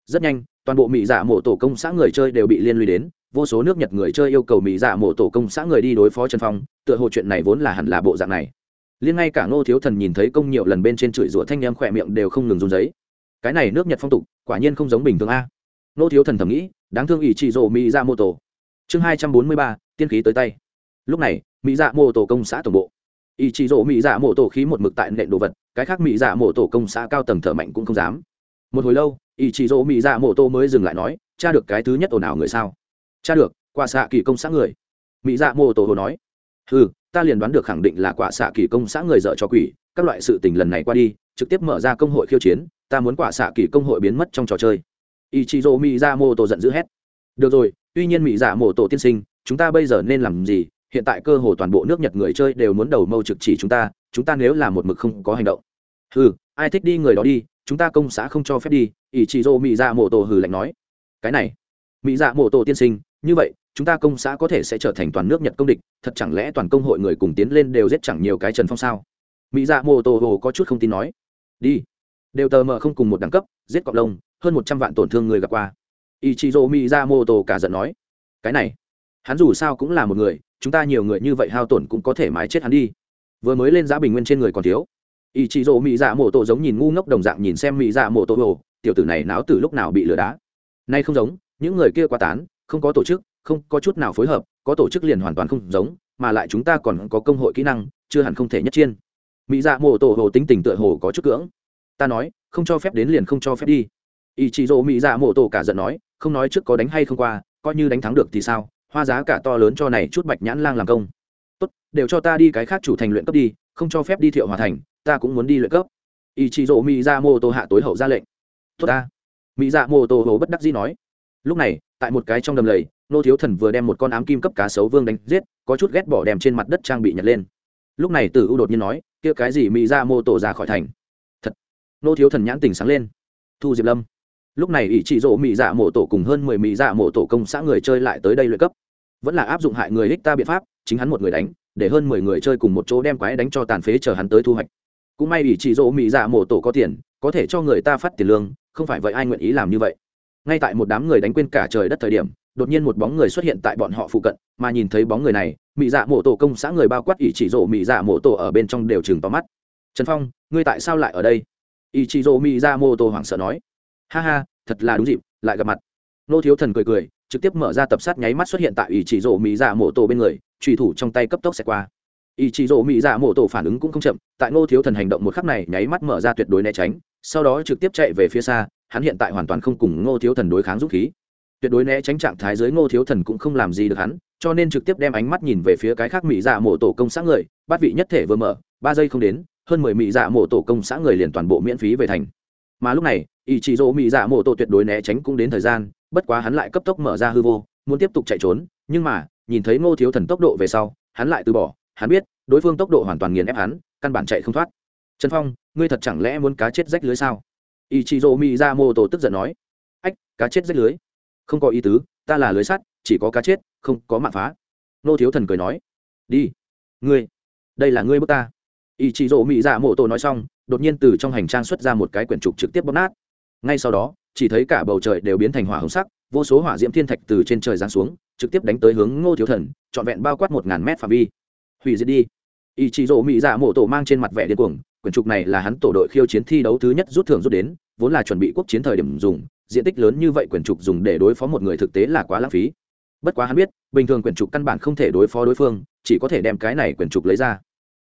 Rất nhanh, toàn bộ mỹ dạ mổ tổ công xã người chơi đều bị liên lụy đến, vô số nước nhật người chơi yêu cầu mỹ dạ mổ tổ công xã người đi đối phó trần phong, tựa hồ chuyện này vốn là hẳn là bộ dạng này. Liên ngay cả ngô thiếu thần nhìn thấy công nhiều lần bên trên chửi rủa thanh em khỏe miệng đều không ngừng run giấy cái này nước nhật phong tục, quả nhiên không giống bình thường a. Nô thiếu thần thầm nghĩ, đáng thương ỷ trị rộ mỹ dạ mô tổ. Chương hai trăm bốn mươi ba, tiên khí tới tay. Lúc này, mỹ dạ mô tổ công xã tổng bộ ý chí rỗ mỹ dạ Mộ tổ khí một mực tại nện đồ vật, cái khác mỹ dạ Mộ tổ công xã cao tầng thở mạnh cũng không dám. Một hồi lâu, ý chí rỗ mỹ dạ Mộ tổ mới dừng lại nói, cha được cái thứ nhất ồn ào người sao? Cha được quả xạ kỳ công xã người. Mỹ dạ Mộ tổ hồ nói. Ừ ta liền đoán được khẳng định là quả xạ kỳ công xã người dợ cho quỷ, các loại sự tình lần này qua đi, trực tiếp mở ra công hội khiêu chiến, ta muốn quả xạ kỳ công hội biến mất trong trò chơi. Ý chí rỗ mỹ Dạ Mộ tổ giận dữ hét. Được rồi, tuy nhiên mỹ dạ Mộ tổ tiên sinh, chúng ta bây giờ nên làm gì? Hiện tại cơ hồ toàn bộ nước nhật người chơi đều muốn đầu mâu trực chỉ chúng ta chúng ta nếu là một mực không có hành động. Hừ, ai thích đi người đó đi, chúng ta công xã không cho phép đi ý chị dỗ mỹ dạ mô tổ hừ lạnh nói. Cái này mỹ dạ mô tổ tiên sinh, như vậy, chúng ta công xã có thể sẽ trở thành toàn nước nhật công địch, thật chẳng lẽ toàn công hội người cùng tiến lên đều giết chẳng nhiều cái trần phong sao? Mỹ dạ mô Tổ hồ có chút không tin nói. Đi, đều tờ mờ không cùng một đẳng cấp, giết cọp lông, hơn một trăm vạn tổn thương người gặp qua. Ý chị dỗ mỹ ra cả giận nói. Cái này, hắn dù sao cũng là một người chúng ta nhiều người như vậy hao tổn cũng có thể mái chết hắn đi. Vừa mới lên giá bình nguyên trên người còn thiếu. Ý chị rỗ mỹ dạ mổ tổ giống nhìn ngu ngốc đồng dạng nhìn xem mỹ dạ mổ tổ hồ tiểu tử này náo từ lúc nào bị lừa đá? Nay không giống, những người kia quá tán, không có tổ chức, không có chút nào phối hợp, có tổ chức liền hoàn toàn không giống, mà lại chúng ta còn có công hội kỹ năng, chưa hẳn không thể nhất chiên. Mỹ dạ mổ tổ hồ tính tình tựa hồ có chút cưỡng. Ta nói, không cho phép đến liền không cho phép đi. Ý chị rỗ mỹ dạ mộ tổ cả giận nói, không nói trước có đánh hay không qua, coi như đánh thắng được thì sao? Hoa giá cả to lớn cho này chút bạch nhãn lang làm công. Tốt, đều cho ta đi cái khác chủ thành luyện cấp đi, không cho phép đi thiệu hòa thành, ta cũng muốn đi luyện cấp. Ý chị dỗ mỹ ra mô tổ hạ tối hậu ra lệnh. Tốt ta. Mỹ dạ mô tổ hồ bất đắc dĩ nói. Lúc này, tại một cái trong đầm lầy, nô thiếu thần vừa đem một con ám kim cấp cá sấu vương đánh giết, có chút ghét bỏ đem trên mặt đất trang bị nhặt lên. Lúc này tử u đột nhiên nói, kia cái gì mỹ ra mô tổ ra khỏi thành? Thật. Nô thiếu thần nhãn tình sáng lên. Thu diệp lâm lúc này ỷ trị rỗ mỹ dạ mộ tổ cùng hơn mười mỹ dạ mộ tổ công xã người chơi lại tới đây luyện cấp. Vẫn là áp dụng hại người hích ta biện pháp, chính hắn một người đánh, để hơn mười người chơi cùng một chỗ đem quái đánh cho tàn phế chờ hắn tới thu hoạch. Cũng may ỷ trị rỗ mỹ dạ mộ tổ có tiền, có thể cho người ta phát tiền lương, không phải vậy ai nguyện ý làm như vậy. Ngay tại một đám người đánh quên cả trời đất thời điểm, đột nhiên một bóng người xuất hiện tại bọn họ phụ cận, mà nhìn thấy bóng người này mỹ dạ mộ tổ công xã người bao quát ỷ chỉ rỗ mỹ dạ mộ tổ ở bên trong đều chừng tóm mắt. Trần phong, ngươi tại sao lại ở đây? Ỷ chỉ rỗ mỹ dạ mộ tổ hoảng sợ nói ha ha, thật là đúng dịp, lại gặp mặt. Nô thiếu thần cười cười, trực tiếp mở ra tập sát nháy mắt xuất hiện tại Ý chỉ rỗ mỹ dạ mộ tổ bên người trùy thủ trong tay cấp tốc xẹt qua. Ý chỉ rỗ mỹ dạ mộ tổ phản ứng cũng không chậm, tại nô thiếu thần hành động một khắc này nháy mắt mở ra tuyệt đối né tránh, sau đó trực tiếp chạy về phía xa, hắn hiện tại hoàn toàn không cùng ngô thiếu thần đối kháng dũng khí. Tuyệt đối né tránh trạng thái dưới ngô thiếu thần cũng không làm gì được hắn, cho nên trực tiếp đem ánh mắt nhìn về phía cái khác mỹ dạ mổ tổ công xã người, bát vị nhất thể vừa mở, ba giây không đến, hơn mười mỹ dạ mổ tổ công xã người liền toàn bộ miễn phí về thành. Mà lúc này ý chí dỗ mỹ dạ Mộ tổ tuyệt đối né tránh cũng đến thời gian, bất quá hắn lại cấp tốc mở ra hư vô, muốn tiếp tục chạy trốn, nhưng mà, nhìn thấy ngô thiếu thần tốc độ về sau, hắn lại từ bỏ. Hắn biết, đối phương tốc độ hoàn toàn nghiền ép hắn, căn bản chạy không thoát. Trần phong, ngươi thật chẳng lẽ muốn cá chết rách lưới sao? Ý chí dỗ mỹ ra mô tổ tức giận nói. Ách, cá chết rách lưới? Không có ý tứ, ta là lưới sắt, chỉ có cá chết, không có mạng phá. Nô thiếu thần cười nói. Đi, ngươi, đây là ngươi bước ta. Ý chí dỗ mỹ dạ mô tổ nói xong, đột nhiên từ trong hành trang xuất ra một cái quyển trục trực tiếp bóp nát ngay sau đó, chỉ thấy cả bầu trời đều biến thành hỏa hồng sắc, vô số hỏa diễm thiên thạch từ trên trời giáng xuống, trực tiếp đánh tới hướng ngô thiếu thần, trọn vẹn bao quát một ngàn mét phạm vi. Hủy diệt đi. Ý chí rộ mỹ dạ mộ tổ mang trên mặt vẻ điên cuồng, quyển trục này là hắn tổ đội khiêu chiến thi đấu thứ nhất rút thưởng rút đến, vốn là chuẩn bị quốc chiến thời điểm dùng, diện tích lớn như vậy quyển trục dùng để đối phó một người thực tế là quá lãng phí. Bất quá hắn biết, bình thường quyển trục căn bản không thể đối phó đối phương, chỉ có thể đem cái này quyển trục lấy ra.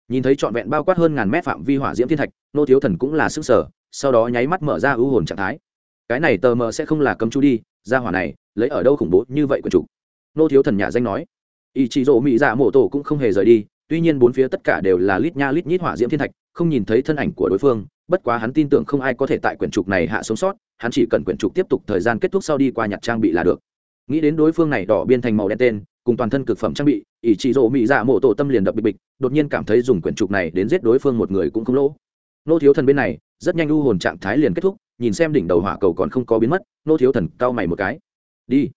Nhìn thấy trọn vẹn bao quát hơn ngàn mét phạm vi hỏa diễm thiên thạch nô thiếu thần cũng là sức sở sau đó nháy mắt mở ra ưu hồn trạng thái. Cái này tờ mờ sẽ không là cấm chú đi ra hỏa này, lấy ở đâu khủng bố như vậy của chủ? Nô thiếu thần nhà danh nói. Ý chị rỗ mỹ dạ mộ tổ cũng không hề rời đi, tuy nhiên bốn phía tất cả đều là lít nha lít nhít hỏa diễm thiên thạch, không nhìn thấy thân ảnh của đối phương, bất quá hắn tin tưởng không ai có thể tại quyển trục này hạ sống sót, hắn chỉ cần quyển trục tiếp tục thời gian kết thúc sau đi qua nhặt trang bị là được. Nghĩ đến đối phương này đỏ biên thành màu đen tên, cùng toàn thân cực phẩm trang bị ỷ trị rỗ mỹ dạ mộ tổ tâm liền đập bịch bịch, đột nhiên cảm thấy dùng quyển trục này đến giết đối phương một người cũng không lỗ. Nô thiếu thần bên này rất nhanh u hồn trạng thái liền kết thúc, nhìn xem đỉnh đầu hỏa cầu còn không có biến mất, nô thiếu thần cao mày một cái. Đi.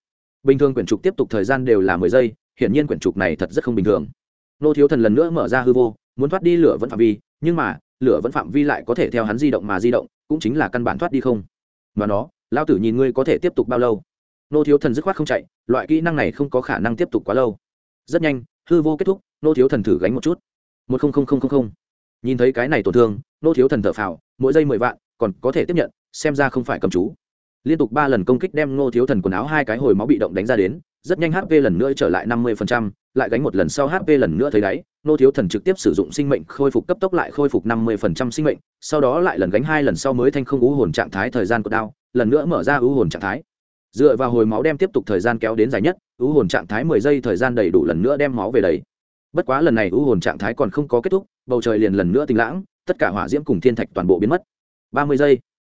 Bình thường quyển trục tiếp tục thời gian đều là mười giây, hiển nhiên quyển trục này thật rất không bình thường. Nô thiếu thần lần nữa mở ra hư vô, muốn thoát đi lửa vẫn phạm vi, nhưng mà, lửa vẫn phạm vi lại có thể theo hắn di động mà di động, cũng chính là căn bản thoát đi không. Mà nó lao tử nhìn ngươi có thể tiếp tục bao lâu? Nô thiếu thần dứt khoát không chạy, loại kỹ năng này không có khả năng tiếp tục quá lâu. Rất nhanh, hư vô kết thúc, nô thiếu thần thử gánh một chút. Một không không không không không. Nhìn thấy cái này tổn thương nô thiếu thần thở phào, mỗi giây mười vạn, còn có thể tiếp nhận, xem ra không phải cầm chú. Liên tục ba lần công kích đem nô thiếu thần quần áo hai cái hồi máu bị động đánh ra đến, rất nhanh hp lần nữa trở lại năm mươi lại gánh một lần sau hp lần nữa thấy đáy nô thiếu thần trực tiếp sử dụng sinh mệnh khôi phục cấp tốc lại khôi phục năm mươi sinh mệnh, sau đó lại lần gánh hai lần sau mới thanh không ú hồn trạng thái thời gian của đao, lần nữa mở ra ú hồn trạng thái. Dựa vào hồi máu đem tiếp tục thời gian kéo đến dài nhất, ú hồn trạng thái mười giây thời gian đầy đủ lần nữa đem máu về đầy. Bất quá lần này ú hồn trạng thái còn không có kết thúc, bầu trời liền lần nữa tình lãng tất cả hỏa diễm cùng thiên thạch toàn bộ biến mất. Ba mươi giây.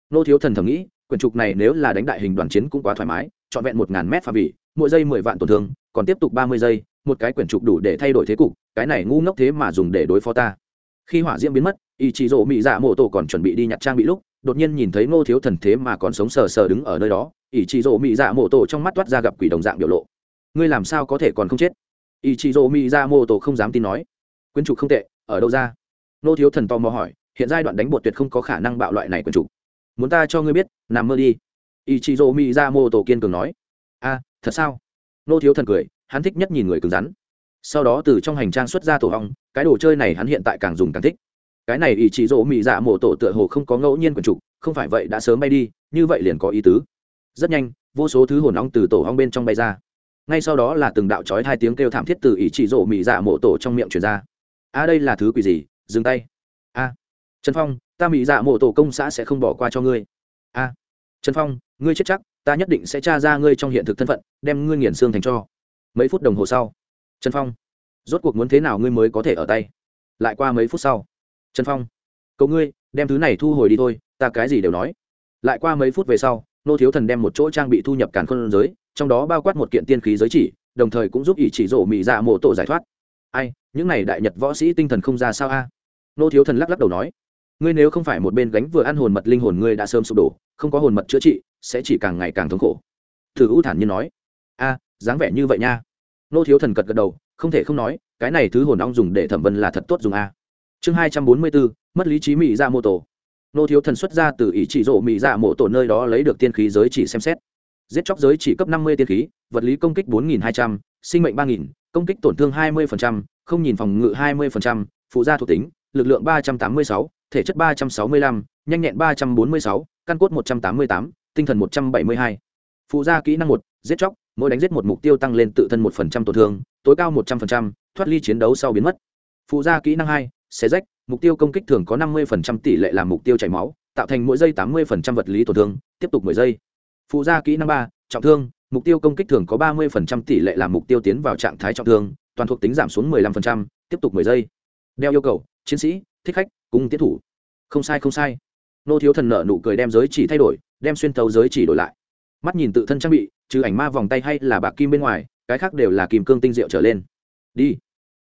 Nô thiếu thần thầm nghĩ, quyển trục này nếu là đánh đại hình đoàn chiến cũng quá thoải mái, trọn vẹn một ngàn mét phạm vị mỗi giây mười vạn tổn thương, còn tiếp tục ba mươi giây, một cái quyển trục đủ để thay đổi thế cục, cái này ngu ngốc thế mà dùng để đối phó ta. Khi hỏa diễm biến mất ý chí rộ mị dạ mộ tổ còn chuẩn bị đi nhặt trang bị lúc, đột nhiên nhìn thấy ngô thiếu thần thế mà còn sống sờ sờ đứng ở nơi đó ý chí rộ mị dạ mộ tổ trong mắt toát ra gặp quỷ đồng dạng biểu lộ. Ngươi làm sao có thể còn không chết? Ý chí rộ mị dạ mộ tổ không dám tin nói. Quyển trục không tệ, ở đâu ra? Nô thiếu thần tò mò hỏi, hiện giai đoạn đánh bột tuyệt không có khả năng bạo loại này quần chủ. Muốn ta cho ngươi biết, nằm mơ đi. Ý chí rỗ mị ra mô tổ kiên cường nói. A thật sao? Nô thiếu thần cười, hắn thích nhất nhìn người cứng rắn. Sau đó từ trong hành trang xuất ra tổ hong cái đồ chơi này hắn hiện tại càng dùng càng thích. Cái này ý chỉ rỗ mị dạ mổ tổ tựa hồ không có ngẫu nhiên quần trục không phải vậy đã sớm bay đi, như vậy liền có ý tứ. Rất nhanh, vô số thứ hồn ong từ tổ hong bên trong bay ra. Ngay sau đó là từng đạo trói hai tiếng kêu thảm thiết từ ý chỉ rỗ mị dạ mổ tổ trong miệng truyền ra. A đây là thứ quỷ gì? Dừng tay. A, trần phong, ta mỹ dạ mộ tổ công xã sẽ không bỏ qua cho ngươi. A, trần phong, ngươi chết chắc, ta nhất định sẽ tra ra ngươi trong hiện thực thân phận, đem ngươi nghiền xương thành cho. Mấy phút đồng hồ sau, trần phong, rốt cuộc muốn thế nào ngươi mới có thể ở tay? Lại qua mấy phút sau, trần phong, cậu ngươi, đem thứ này thu hồi đi thôi, ta cái gì đều nói. Lại qua mấy phút về sau, nô thiếu thần đem một chỗ trang bị thu nhập càn khôn giới, trong đó bao quát một kiện tiên khí giới chỉ, đồng thời cũng giúp ỷ chỉ rổ mỹ dạ mộ tổ giải thoát ai, những này đại nhật võ sĩ tinh thần không ra sao a? Nô thiếu thần lắc lắc đầu nói, ngươi nếu không phải một bên gánh vừa ăn hồn mật linh hồn, ngươi đã sớm sụp đổ, không có hồn mật chữa trị, sẽ chỉ càng ngày càng thống khổ. Thử u thản nhiên nói, a, dáng vẻ như vậy nha. Nô thiếu thần cật gật đầu, không thể không nói, cái này thứ hồn ong dùng để thẩm vân là thật tốt dùng a. Chương hai trăm bốn mươi bốn mất lý trí mỹ ra mô tổ. Nô thiếu thần xuất ra từ ý chỉ rộ mỹ ra dạ mộ tổ nơi đó lấy được tiên khí giới chỉ xem xét. Giết chóc giới chỉ cấp năm mươi tiên khí, vật lý công kích bốn nghìn hai trăm sinh mệnh ba nghìn, công kích tổn thương hai mươi không nhìn phòng ngự hai mươi phụ gia thuộc tính, lực lượng ba trăm tám mươi sáu, thể chất ba trăm sáu mươi lăm, nhanh nhẹn ba trăm bốn mươi sáu, căn cốt một trăm tám mươi tám, tinh thần một trăm bảy mươi hai. Phụ gia kỹ năng một, giết chóc, mỗi đánh giết một mục tiêu tăng lên tự thân một phần trăm tổn thương, tối cao một trăm phần trăm, thoát ly chiến đấu sau biến mất. Phụ gia kỹ năng hai, xé rách, mục tiêu công kích thường có năm mươi phần trăm tỷ lệ làm mục tiêu chảy máu, tạo thành mỗi giây tám mươi phần trăm vật lý tổn thương, tiếp tục mười giây. Phụ gia kỹ năng ba, trọng thương mục tiêu công kích thường có ba mươi tỷ lệ làm mục tiêu tiến vào trạng thái trọng thương toàn thuộc tính giảm xuống 15%, tiếp tục 10 giây. Đeo yêu cầu chiến sĩ thích khách cung tiến thủ. Không sai không sai. Nô thiếu thần nợ nụ cười đem giới chỉ thay đổi đem xuyên thấu giới chỉ đổi lại. Mắt nhìn tự thân trang bị trừ ảnh ma vòng tay hay là bạc kim bên ngoài cái khác đều là kim cương tinh diệu trở lên. Đi.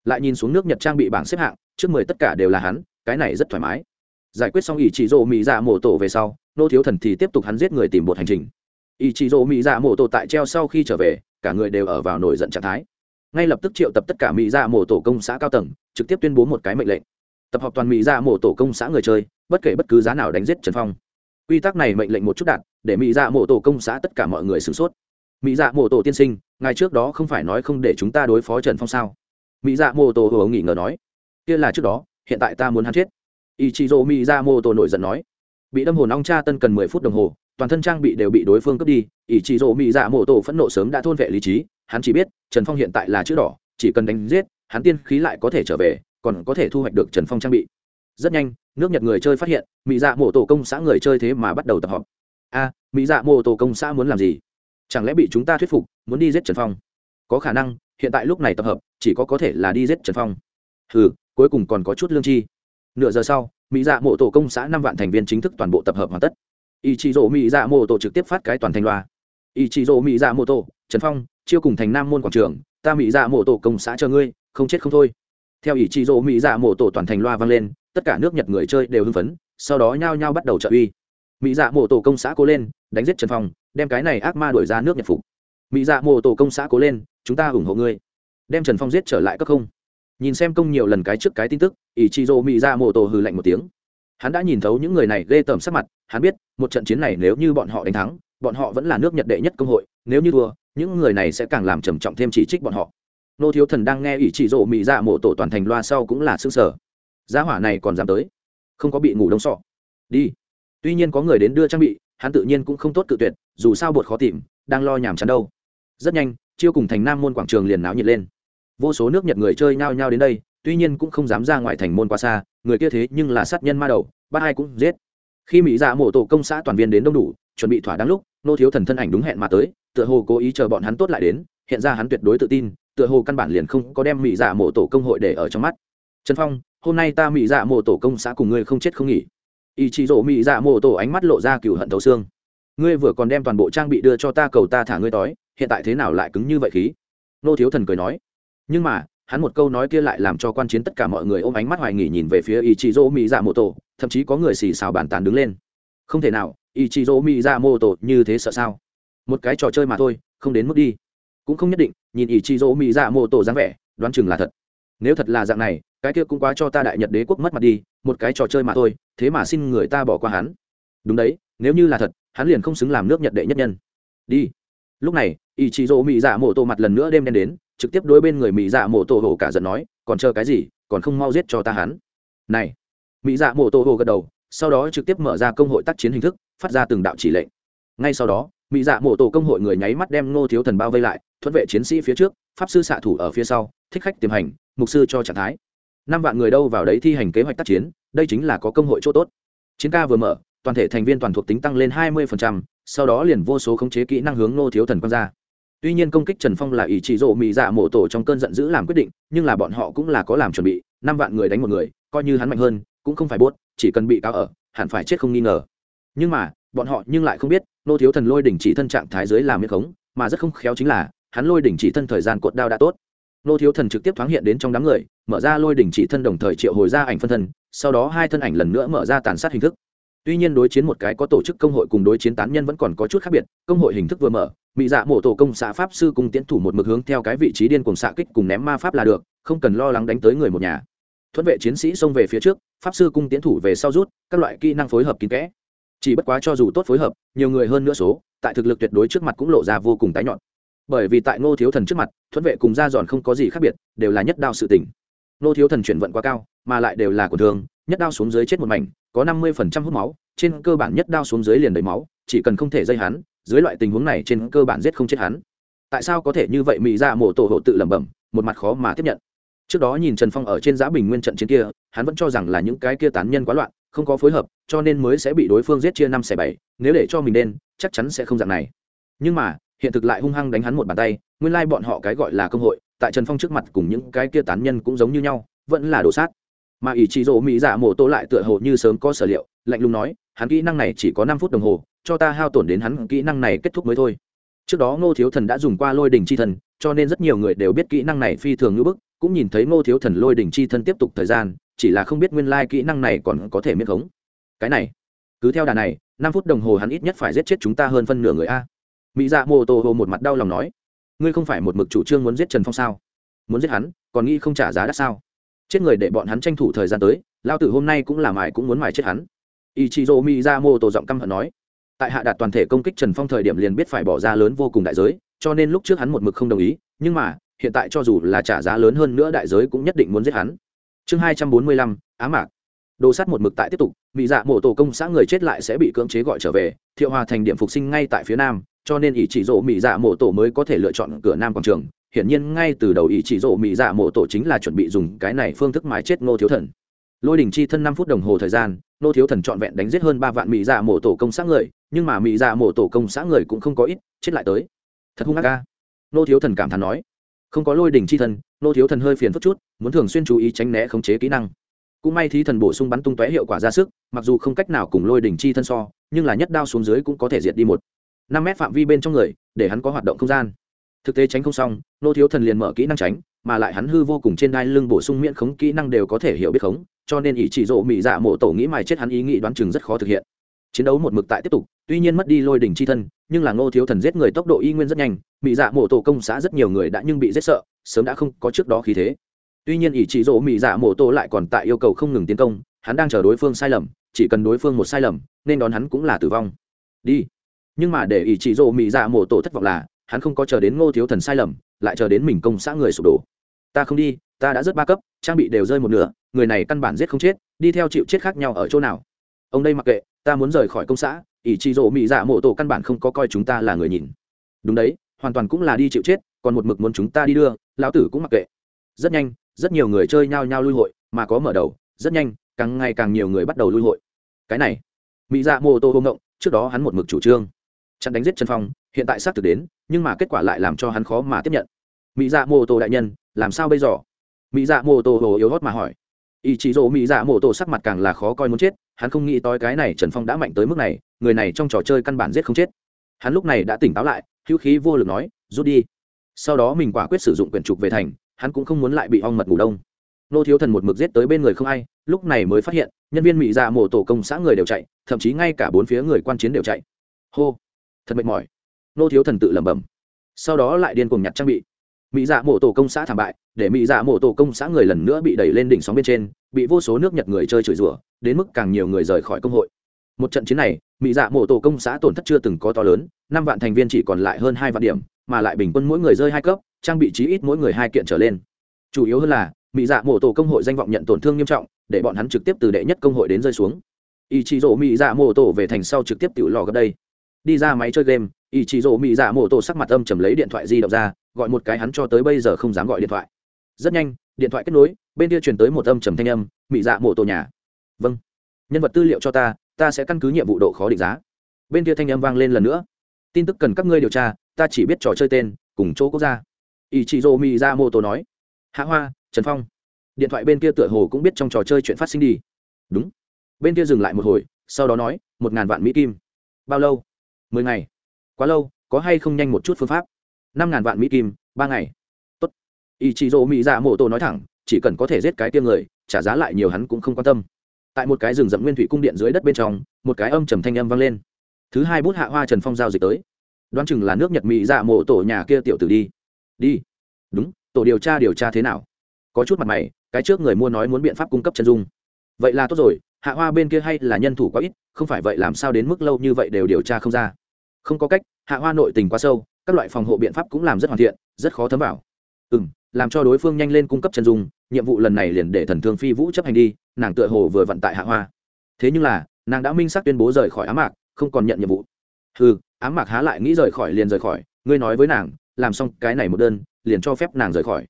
Lại nhìn xuống nước nhật trang bị bảng xếp hạng trước mười tất cả đều là hắn cái này rất thoải mái. Giải quyết xong ỷ chỉ rộ mỹ dạ mổ tổ về sau nô thiếu thần thì tiếp tục hắn giết người tìm một hành trình ý chỉ rỗ mỹ dạ mổ tổ tại treo sau khi trở về, cả người đều ở vào nổi giận trạng thái. Ngay lập tức triệu tập tất cả mỹ dạ mổ tổ công xã cao tầng, trực tiếp tuyên bố một cái mệnh lệnh. Tập hợp toàn mỹ dạ mổ tổ công xã người chơi, bất kể bất cứ giá nào đánh giết trần phong. Quy tắc này mệnh lệnh một chút đạt, để mỹ dạ mổ tổ công xã tất cả mọi người sửng sốt. Mỹ dạ mổ tổ tiên sinh ngày trước đó không phải nói không để chúng ta đối phó trần phong sao? Mỹ dạ mổ tổ hồ nghỉ ngờ nói. Kia là trước đó, hiện tại ta muốn hắn chết. Ý chị dỗ mỹ dạ mổ tổ nổi giận nói. Bị đâm hồn ong cha tân cần mười phút đồng hồ toàn thân trang bị đều bị đối phương cướp đi ý trị dỗ mỹ dạ mổ tổ phẫn nộ sớm đã thôn vệ lý trí, hắn chỉ biết, trần phong hiện tại là chữ đỏ, chỉ cần đánh giết, hắn tiên khí lại có thể trở về, còn có thể thu hoạch được trần phong trang bị. Rất nhanh, nước nhật người chơi phát hiện mỹ dạ mổ tổ công xã người chơi thế mà bắt đầu tập họp. A mỹ dạ mổ tổ công xã muốn làm gì? Chẳng lẽ bị chúng ta thuyết phục, muốn đi giết trần phong? Có khả năng, hiện tại lúc này tập hợp, chỉ có có thể là đi giết trần phong. Ừ cuối cùng còn có chút lương chi. Nửa giờ sau mỹ dạ mộ tổ công xã năm vạn thành viên chính thức toàn bộ tập hợp hoàn tất ý chí rỗ mỹ dạ mộ tổ trực tiếp phát cái toàn thành loa. Ý chí rỗ mỹ dạ mộ tổ trần phong, chiêu cùng thành nam môn quảng trường, ta mỹ dạ mộ tổ công xã chờ ngươi, không chết không thôi. Theo ý chí rỗ mỹ dạ mộ tổ toàn thành loa vang lên, tất cả nước nhật người chơi đều hưng phấn, sau đó nhao nhao bắt đầu trợ uy. Mỹ dạ mộ tổ công xã cố lên, đánh giết trần phong, đem cái này ác ma đuổi ra nước nhật phục. Mỹ dạ mộ tổ công xã cố lên, chúng ta ủng hộ ngươi. Đem trần phong giết trở lại cấp không. Nhìn xem công nhiều lần cái trước cái tin tức ý chí rỗ mỹ dạ mộ tổ hừ lạnh một tiếng hắn đã nhìn thấu những người này ghê tởm sắc mặt, hắn biết, một trận chiến này nếu như bọn họ đánh thắng, bọn họ vẫn là nước nhật đệ nhất công hội, nếu như thua, những người này sẽ càng làm trầm trọng thêm chỉ trích bọn họ. Nô thiếu thần đang nghe ỷ chỉ rộ mỹ dạ mộ tổ toàn thành loa sau cũng là xương sở giá hỏa này còn dám tới, không có bị ngủ đông sọ. Đi. Tuy nhiên có người đến đưa trang bị, hắn tự nhiên cũng không tốt cự tuyệt, dù sao bột khó tìm, đang lo nhàm chán đâu. Rất nhanh, chiêu cùng thành nam môn quảng trường liền náo nhiệt lên. Vô số nước nhật người chơi nhao nhao đến đây tuy nhiên cũng không dám ra ngoài thành môn quá xa, người kia thế nhưng là sát nhân ma đầu, bắt ai cũng giết. Khi mỹ dạ mộ tổ công xã toàn viên đến đông đủ, chuẩn bị thỏa đáng lúc, nô thiếu thần thân ảnh đúng hẹn mà tới, tựa hồ cố ý chờ bọn hắn tốt lại đến, hiện ra hắn tuyệt đối tự tin, tựa hồ căn bản liền không có đem mỹ dạ mộ tổ công hội để ở trong mắt. Trần phong, hôm nay ta mỹ dạ mộ tổ công xã cùng ngươi không chết không nghỉ. Ý chí rộ mỹ dạ mộ tổ ánh mắt lộ ra cựu hận thấu xương. Ngươi vừa còn đem toàn bộ trang bị đưa cho ta cầu ta thả ngươi tói, hiện tại thế nào lại cứng như vậy khí? Nô thiếu thần cười nói. Nhưng mà hắn một câu nói kia lại làm cho quan chiến tất cả mọi người ôm ánh mắt hoài nghỉ nhìn về phía ý chí dỗ mỹ dạ mô tổ thậm chí có người xì xào bàn tán đứng lên. Không thể nào ý chí dỗ mỹ dạ mô tổ như thế sợ sao? Một cái trò chơi mà thôi, không đến mức đi. Cũng không nhất định, nhìn ý chí dỗ mỹ dạ mô tổ dáng vẻ, đoán chừng là thật. Nếu thật là dạng này, cái kia cũng quá cho ta đại nhật đế quốc mất mặt đi, một cái trò chơi mà thôi, thế mà xin người ta bỏ qua hắn. Đúng đấy, nếu như là thật, hắn liền không xứng làm nước nhật đệ nhất nhân. Đi. Lúc này ý chí dỗ mỹ dạ mô tổ mặt lần nữa đêm đen đến trực tiếp đối bên người mỹ dạ mộ tổ hồ cả giận nói, còn chờ cái gì, còn không mau giết cho ta hắn. Này, mỹ dạ mộ tổ hồ gật đầu, sau đó trực tiếp mở ra công hội tác chiến hình thức, phát ra từng đạo chỉ lệnh. Ngay sau đó, mỹ dạ mộ tổ công hội người nháy mắt đem ngô thiếu thần bao vây lại, thuận vệ chiến sĩ phía trước, pháp sư xạ thủ ở phía sau, thích khách tiềm hành, mục sư cho trạng thái. Năm vạn người đâu vào đấy thi hành kế hoạch tác chiến, đây chính là có công hội chỗ tốt. Chiến ca vừa mở, toàn thể thành viên toàn thuộc tính tăng lên hai mươi sau đó liền vô số khống chế kỹ năng hướng ngô thiếu thần quang ra tuy nhiên công kích trần phong là ý chỉ rộ mỹ dạ mộ tổ trong cơn giận dữ làm quyết định, nhưng là bọn họ cũng là có làm chuẩn bị, năm vạn người đánh một người, coi như hắn mạnh hơn, cũng không phải buốt, chỉ cần bị cao ở, hẳn phải chết không nghi ngờ. Nhưng mà, bọn họ nhưng lại không biết, nô thiếu thần lôi đỉnh chỉ thân trạng thái giới làm miết khống, mà rất không khéo chính là, hắn lôi đỉnh chỉ thân thời gian cuộn đao đã tốt. Nô thiếu thần trực tiếp thoáng hiện đến trong đám người, mở ra lôi đỉnh chỉ thân đồng thời triệu hồi ra ảnh phân thân, sau đó hai thân ảnh lần nữa mở ra tàn sát hình thức. Tuy nhiên đối chiến một cái có tổ chức công hội cùng đối chiến tán nhân vẫn còn có chút khác biệt, công hội hình thức vừa mở mỹ dạ mổ tổ công xạ pháp sư cùng tiến thủ một mực hướng theo cái vị trí điên cùng xạ kích cùng ném ma pháp là được, không cần lo lắng đánh tới người một nhà. Thuận vệ chiến sĩ xông về phía trước, pháp sư cung tiến thủ về sau rút, các loại kỹ năng phối hợp kín kẽ. Chỉ bất quá cho dù tốt phối hợp, nhiều người hơn nữa số, tại thực lực tuyệt đối trước mặt cũng lộ ra vô cùng tái nhọn. Bởi vì tại ngô thiếu thần trước mặt, thuận vệ cùng ra giòn không có gì khác biệt, đều là nhất đao sự tỉnh ngô thiếu thần chuyển vận quá cao, mà lại đều là của thường, nhất đao xuống dưới chết một mảnh, có năm mươi phần trăm hút máu, trên cơ bản nhất đao xuống dưới liền đầy máu, chỉ cần không thể dây hắn dưới loại tình huống này trên cơ bản giết không chết hắn. Tại sao có thể như vậy mỹ ra dạ mổ tổ hộ tự lẩm bẩm, một mặt khó mà tiếp nhận. Trước đó nhìn trần phong ở trên giã bình nguyên trận chiến kia, hắn vẫn cho rằng là những cái kia tán nhân quá loạn, không có phối hợp, cho nên mới sẽ bị đối phương giết chia năm xẻ bảy, nếu để cho mình đen, chắc chắn sẽ không dạng này. Nhưng mà, hiện thực lại hung hăng đánh hắn một bàn tay, nguyên lai bọn họ cái gọi là công hội, tại trần phong trước mặt cùng những cái kia tán nhân cũng giống như nhau, vẫn là đồ sát. Mà ỷ trị rỗ mỹ dạ mổ tô lại tựa hồ như sớm có sở liệu, lạnh lùng nói hắn kỹ năng này chỉ có năm phút đồng hồ, cho ta hao tổn đến hắn kỹ năng này kết thúc mới thôi. Trước đó ngô thiếu thần đã dùng qua lôi đình c h i thần, cho nên rất nhiều người đều biết kỹ năng này phi thường ngữ bức, cũng nhìn thấy ngô thiếu thần lôi đình c h i thân tiếp tục thời gian, chỉ là không biết nguyên lai kỹ năng này còn có thể miết khống. Cái này, cứ theo đà này, năm phút đồng hồ hắn ít nhất phải giết chết chúng ta hơn phân nửa người a. Mỹ dạ mô tô hồ một mặt đau lòng nói, ngươi không phải một mực chủ trương muốn giết trần phong sao? Muốn giết hắn, còn nghĩ không trả giá đắt sao? Chết người để bọn hắn tranh thủ thời gian tới lao tử hôm nay cũng làm mài cũng muốn mài chết hắn. Ichizo Miyamoto dỗ giọng căm hận nói, tại hạ đạt toàn thể công kích trần phong thời điểm liền biết phải bỏ ra lớn vô cùng đại giới, cho nên lúc trước hắn một mực không đồng ý, nhưng mà, hiện tại cho dù là trả giá lớn hơn nữa đại giới cũng nhất định muốn giết hắn. Chương hai trăm bốn mươi lăm, á mạc. Đồ sắt một mực tại tiếp tục bị dạ mộ tổ công xã người chết lại sẽ bị cưỡng chế gọi trở về, thiệu hòa thành điểm phục sinh ngay tại phía nam, cho nên ý chỉ rộ mỹ dạ mộ tổ mới có thể lựa chọn cửa nam quảng trường. Hiển nhiên ngay từ đầu ý chỉ rộ mỹ dạ mộ tổ chính là chuẩn bị dùng cái này phương thức mài chết ngô thiếu thần lôi đình chi thân năm phút đồng hồ thời gian, nô thiếu thần trọn vẹn đánh giết hơn ba vạn mỹ dạ mổ tổ công xã người, nhưng mà mỹ dạ mổ tổ công xã người cũng không có ít, chết lại tới. Thật hung ác ca nô thiếu thần cảm thán nói. Không có lôi đình chi thân, nô thiếu thần hơi phiền phức chút, muốn thường xuyên chú ý tránh né khống chế kỹ năng. Cũng may thí thần bổ sung bắn tung tóe hiệu quả ra sức, mặc dù không cách nào cùng lôi đỉnh chi thân so, nhưng là nhất đao xuống dưới cũng có thể diệt đi một. Năm mét phạm vi bên trong người, để hắn có hoạt động không gian. Thực tế tránh không xong, nô thiếu thần liền mở kỹ năng tránh, mà lại hắn hư vô cùng trên đai lưng bổ sung miễn khống kỹ năng đều có thể hiểu biết khống cho nên ý chỉ rộ mỹ dạ mộ tổ nghĩ mài chết hắn ý nghĩ đoán chừng rất khó thực hiện. Chiến đấu một mực tại tiếp tục, tuy nhiên mất đi lôi đỉnh chi thân, nhưng là ngô thiếu thần giết người tốc độ y nguyên rất nhanh mỹ dạ mộ tổ công xã rất nhiều người đã nhưng bị giết sợ, sớm đã không có trước đó khí thế. Tuy nhiên ý chỉ rỗ mỹ dạ mộ tổ lại còn tại yêu cầu không ngừng tiến công, hắn đang chờ đối phương sai lầm, chỉ cần đối phương một sai lầm, nên đón hắn cũng là tử vong. Đi. Nhưng mà để ý chỉ rỗ mỹ dạ mộ tổ thất vọng là, hắn không có chờ đến ngô thiếu thần sai lầm, lại chờ đến mình công xã người sụp đổ ta không đi, ta đã rất ba cấp, trang bị đều rơi một nửa, người này căn bản giết không chết, đi theo chịu chết khác nhau ở chỗ nào? Ông đây mặc kệ, ta muốn rời khỏi công xã, ỷ chí rỗ mỹ dạ mộ tổ căn bản không có coi chúng ta là người nhìn. Đúng đấy, hoàn toàn cũng là đi chịu chết, còn một mực muốn chúng ta đi đưa, lão tử cũng mặc kệ. Rất nhanh, rất nhiều người chơi nhao nhao lui hội, mà có mở đầu, rất nhanh, càng ngày càng nhiều người bắt đầu lui hội. Cái này mỹ dạ mô tô hông động trước đó hắn một mực chủ trương, chặn đánh giết trần phong, hiện tại xác thực đến, nhưng mà kết quả lại làm cho hắn khó mà tiếp nhận mỹ dạ mô tô đại nhân, làm sao bây giờ? Mỹ dạ mô tô hồ yếu hót mà hỏi. Ý chí rỗ mỹ dạ mô tô sắc mặt càng là khó coi muốn chết, hắn không nghĩ tới cái này trần phong đã mạnh tới mức này, người này trong trò chơi căn bản giết không chết. Hắn lúc này đã tỉnh táo lại, hữu khí vô lực nói, rút đi. Sau đó mình quả quyết sử dụng quyển trục về thành, hắn cũng không muốn lại bị ong mật ngủ đông. Nô thiếu thần một mực giết tới bên người không ai, lúc này mới phát hiện, nhân viên mỹ dạ mổ tổ công xã người đều chạy, thậm chí ngay cả bốn phía người quan chiến đều chạy. Hô. Thật mệt mỏi. Nô thiếu thần tự lẩm bẩm. Sau đó lại điên cuồng nhặt trang bị mỹ dạ mổ tổ công xã thảm bại, để mỹ dạ mổ tổ công xã người lần nữa bị đẩy lên đỉnh sóng bên trên, bị vô số nước nhật người chơi chửi rủa, đến mức càng nhiều người rời khỏi công hội. Một trận chiến này, mỹ dạ mổ tổ công xã tổn thất chưa từng có to lớn, năm vạn thành viên chỉ còn lại hơn hai vạn điểm, mà lại bình quân mỗi người rơi hai cấp, trang bị chí ít mỗi người hai kiện trở lên. Chủ yếu hơn là, mỹ dạ mổ tổ công hội danh vọng nhận tổn thương nghiêm trọng, để bọn hắn trực tiếp từ đệ nhất công hội đến rơi xuống. Ý chí rỗ mỹ dạ mổ tổ về thành sau trực tiếp tự lò gấp đây. Đi ra máy chơi game ý chí rỗ mỹ dạ mổ tổ sắc mặt âm chầm lấy điện thoại di động ra gọi một cái hắn cho tới bây giờ không dám gọi điện thoại. Rất nhanh, điện thoại kết nối, bên kia truyền tới một âm trầm thanh âm mỹ dạ mộ tổ nhà. Vâng. Nhân vật tư liệu cho ta ta sẽ căn cứ nhiệm vụ độ khó định giá. Bên kia thanh âm vang lên lần nữa. Tin tức cần các ngươi điều tra, ta chỉ biết trò chơi tên, cùng chỗ quốc gia. Ý chị rô mỹ ra mô tô nói. Hạ hoa, trần phong. Điện thoại bên kia tựa hồ cũng biết trong trò chơi chuyện phát sinh đi. Đúng. Bên kia dừng lại một hồi, sau đó nói, một ngàn vạn mỹ kim. Bao lâu? Mười ngày. Quá lâu, có hay không nhanh một chút phương pháp? Năm ngàn vạn mỹ kim, ba ngày. Tốt. Ý chí rỗ mỹ dạ mô tô nói thẳng, chỉ cần có thể giết cái tiêm người, trả giá lại nhiều hắn cũng không quan tâm. Tại một cái rừng rậm nguyên thủy cung điện dưới đất bên trong, một cái âm trầm thanh âm vang lên. Thứ hai bút hạ hoa trần phong giao dịch tới. Đoán chừng là nước nhật mỹ dạ mộ tổ nhà kia tiểu tử đi. Đi. Đúng, tổ điều tra điều tra thế nào? Có chút mặt mày, cái trước người mua nói muốn biện pháp cung cấp chân dung. Vậy là tốt rồi, hạ hoa bên kia hay là nhân thủ quá ít, không phải vậy làm sao đến mức lâu như vậy đều điều tra không ra. Không có cách, hạ hoa nội tình quá sâu các loại phòng hộ biện pháp cũng làm rất hoàn thiện, rất khó thấm vào. Ừ m làm cho đối phương nhanh lên cung cấp chân dung, nhiệm vụ lần này liền để thần thương phi vũ chấp hành đi, nàng tựa hồ vừa vận tại hạ hoa. Thế nhưng là, nàng đã minh xác tuyên bố rời khỏi ám mạc, không còn nhận nhiệm vụ. Ừ ám mạc há lại nghĩ rời khỏi liền rời khỏi, ngươi nói với nàng, làm xong cái này một đơn, liền cho phép nàng rời khỏi.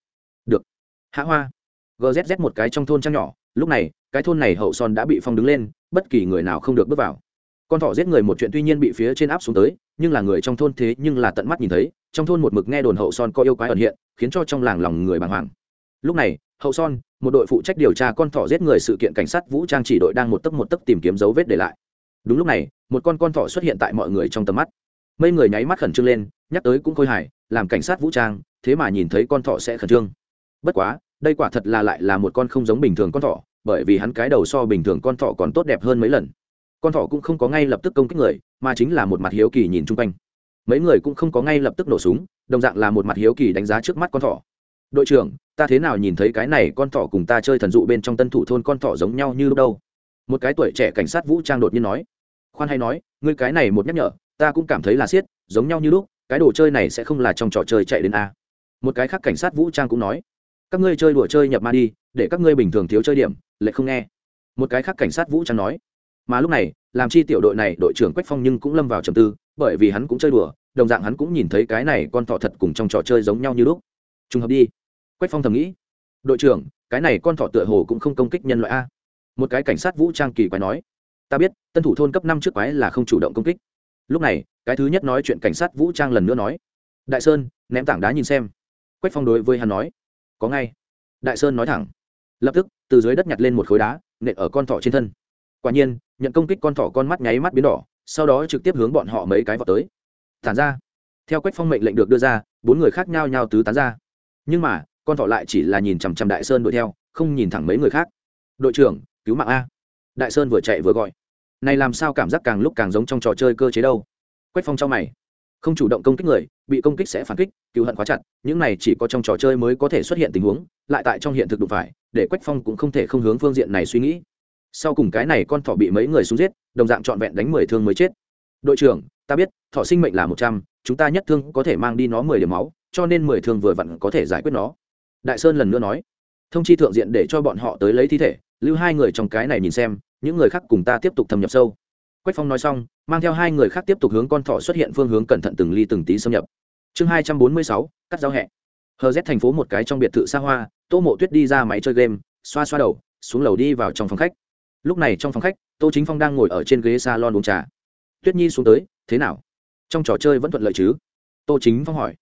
Được. Hạ hoa. Gzz một cái trong thôn trang nhỏ, lúc này, cái thôn này hậu son đã bị phong đứng lên, bất kỳ người nào không được bước vào. Con thỏ giết người một chuyện tuy nhiên bị phía trên áp xuống tới nhưng là người trong thôn thế nhưng là tận mắt nhìn thấy, trong thôn một mực nghe đồn hậu son có yêu quái ẩn hiện, khiến cho trong làng lòng người bàng hoàng. Lúc này, hậu son, một đội phụ trách điều tra con thỏ giết người sự kiện cảnh sát vũ trang chỉ đội đang một tấc một tấc tìm kiếm dấu vết để lại. Đúng lúc này, một con con thỏ xuất hiện tại mọi người trong tầm mắt. Mấy người nháy mắt khẩn trương lên, nhắc tới cũng khôi hài, làm cảnh sát vũ trang, thế mà nhìn thấy con thỏ sẽ khẩn trương. Bất quá, đây quả thật là lại là một con không giống bình thường con thỏ, bởi vì hắn cái đầu so bình thường con thỏ còn tốt đẹp hơn mấy lần con thỏ cũng không có ngay lập tức công kích người, mà chính là một mặt hiếu kỳ nhìn chung quanh. Mấy người cũng không có ngay lập tức nổ súng, đồng dạng là một mặt hiếu kỳ đánh giá trước mắt con thỏ. Đội trưởng, ta thế nào nhìn thấy cái này con thỏ cùng ta chơi thần dụ bên trong tân thủ thôn con thỏ giống nhau như lúc đâu? Một cái tuổi trẻ cảnh sát vũ trang đột nhiên nói. Khoan hay nói, ngươi cái này một nhắc nhở, ta cũng cảm thấy là siết, giống nhau như lúc, cái đồ chơi này sẽ không là trong trò chơi chạy đến a. Một cái khác cảnh sát vũ trang cũng nói. Các ngươi chơi đùa chơi nhập ma đi, để các ngươi bình thường thiếu chơi điểm, lại không nghe. Một cái khác cảnh sát vũ trang nói mà lúc này, làm chi tiểu đội này đội trưởng quách phong nhưng cũng lâm vào trầm tư, bởi vì hắn cũng chơi đùa, đồng dạng hắn cũng nhìn thấy cái này con thỏ thật cùng trong trò chơi giống nhau như lúc. Trùng hợp đi. Quách phong thầm nghĩ. Đội trưởng, cái này con thỏ tựa hồ cũng không công kích nhân loại a. Một cái cảnh sát vũ trang kỳ quái nói. Ta biết, tân thủ thôn cấp năm trước quái là không chủ động công kích. Lúc này, cái thứ nhất nói chuyện cảnh sát vũ trang lần nữa nói. Đại sơn, ném tảng đá nhìn xem. Quách phong đối với hắn nói. Có ngay. Đại sơn nói thẳng. Lập tức, từ dưới đất nhặt lên một khối đá, nện ở con thỏ trên thân. Quả nhiên nhận công kích con thỏ con mắt nháy mắt biến đỏ, sau đó trực tiếp hướng bọn họ mấy cái vào tới. Tản ra. Theo quách phong mệnh lệnh được đưa ra, bốn người khác nhau nhau tứ tán ra. Nhưng mà, con thỏ lại chỉ là nhìn chằm chằm đại sơn đuổi theo, không nhìn thẳng mấy người khác. Đội trưởng, cứu mạng a. Đại sơn vừa chạy vừa gọi. Này làm sao cảm giác càng lúc càng giống trong trò chơi cơ chế đâu? Quách phong cho mày. Không chủ động công kích người, bị công kích sẽ phản kích, cứu hận khóa chặt, những này chỉ có trong trò chơi mới có thể xuất hiện tình huống, lại tại trong hiện thực đụng phải, để quách phong cũng không thể không hướng phương diện này suy nghĩ sau cùng cái này con thỏ bị mấy người xuống giết, đồng dạng trọn vẹn đánh mười thương mới chết. Đội trưởng, ta biết, thỏ sinh mệnh là một trăm, chúng ta nhất thương có thể mang đi nó mười điểm máu, cho nên mười thương vừa vặn có thể giải quyết nó. Đại sơn lần nữa nói. Thông chi thượng diện để cho bọn họ tới lấy thi thể, lưu hai người trong cái này nhìn xem, những người khác cùng ta tiếp tục thâm nhập sâu. Quách phong nói xong, mang theo hai người khác tiếp tục hướng con thỏ xuất hiện phương hướng cẩn thận từng ly từng tí xâm nhập. Chương hai trăm bốn mươi sáu, cắt giao hẹ. Hờ rét thành phố một cái trong biệt thự xa hoa, tô mộ tuyết đi ra máy chơi game, xoa xoa đầu, xuống lầu đi vào trong phòng khách lúc này trong phòng khách, tô chính phong đang ngồi ở trên ghế s a lon uống trà. Tuyết nhi xuống tới, thế nào? Trong trò chơi vẫn thuận lợi chứ? Tô chính phong hỏi.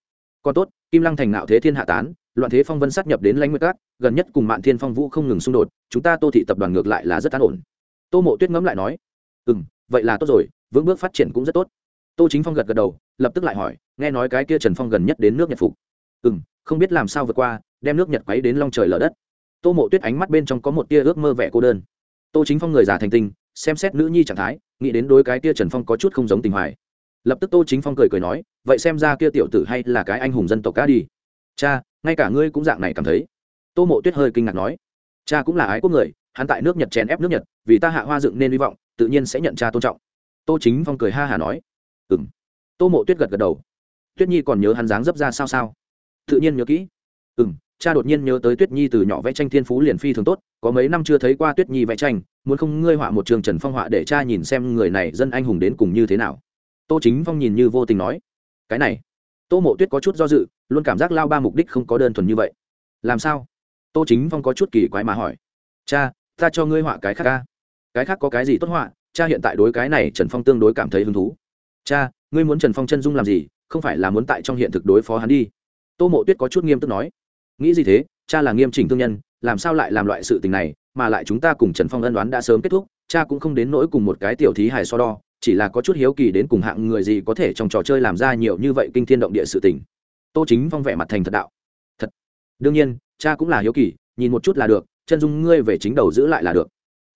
Còn tốt, kim lăng thành nạo thế thiên hạ tán, loạn thế phong vân sát nhập đến lãnh nguyệt cát gần nhất cùng mạng thiên phong vũ không ngừng xung đột, chúng ta tô thị tập đoàn ngược lại là rất an ổn. Tô mộ tuyết ngẫm lại nói. Ừ m vậy là tốt rồi, vững bước phát triển cũng rất tốt. Tô chính phong gật gật đầu, lập tức lại hỏi, nghe nói cái kia trần phong gần nhất đến nước nhật phục? Ừ m không biết làm sao vượt qua, đem nước nhật quấy đến long trời lở đất. Tô mộ tuyết ánh mắt bên trong có một tia ước mơ vẻ cô đơn tô chính phong người già thành tinh, xem xét nữ nhi trạng thái, nghĩ đến đôi cái kia trần phong có chút không giống tình hoài. Lập tức tô chính phong cười cười nói, vậy xem ra kia tiểu tử hay là cái anh hùng dân tộc cá đi. Cha, ngay cả ngươi cũng dạng này cảm thấy. Tô mộ tuyết hơi kinh ngạc nói, cha cũng là ái quốc người, hắn tại nước nhật chèn ép nước nhật, vì ta hạ hoa dựng nên hy vọng, tự nhiên sẽ nhận cha tôn trọng. Tô chính phong cười ha hả nói ừ m tô mộ tuyết gật gật đầu. Tuyết nhi còn nhớ hắn dáng dấp ra sao sao? Tự nhiên nhớ kỹ. Ừ m cha đột nhiên nhớ tới tuyết nhi từ nhỏ vẽ tranh thiên phú liền phi thường tốt, có mấy năm chưa thấy qua tuyết nhi vẽ tranh, muốn không ngươi họa một trường trần phong họa để cha nhìn xem người này dân anh hùng đến cùng như thế nào. Tô chính phong nhìn như vô tình nói, cái này, tô mộ tuyết có chút do dự, luôn cảm giác lao ba mục đích không có đơn thuần như vậy. Làm sao? Tô chính phong có chút kỳ quái mà hỏi, cha, ta cho ngươi họa cái khác ca. Cái khác có cái gì tốt họa? Cha hiện tại đối cái này trần phong tương đối cảm thấy hứng thú. Cha, ngươi muốn trần phong chân dung làm gì? Không phải là muốn tại trong hiện thực đối phó hắn đi. Tô mộ tuyết có chút nghiêm túc nói nghĩ gì thế? Cha là nghiêm chỉnh thương nhân, làm sao lại làm loại sự tình này? Mà lại chúng ta cùng trần phong ân đoán đã sớm kết thúc, cha cũng không đến nỗi cùng một cái tiểu thí hài so đo, chỉ là có chút hiếu kỳ đến cùng hạng người gì có thể trong trò chơi làm ra nhiều như vậy kinh thiên động địa sự tình. Tô chính phong vẻ mặt thành thật đạo. Thật. Đương nhiên, cha cũng là hiếu kỳ, nhìn một chút là được, chân dung ngươi về chính đầu giữ lại là được.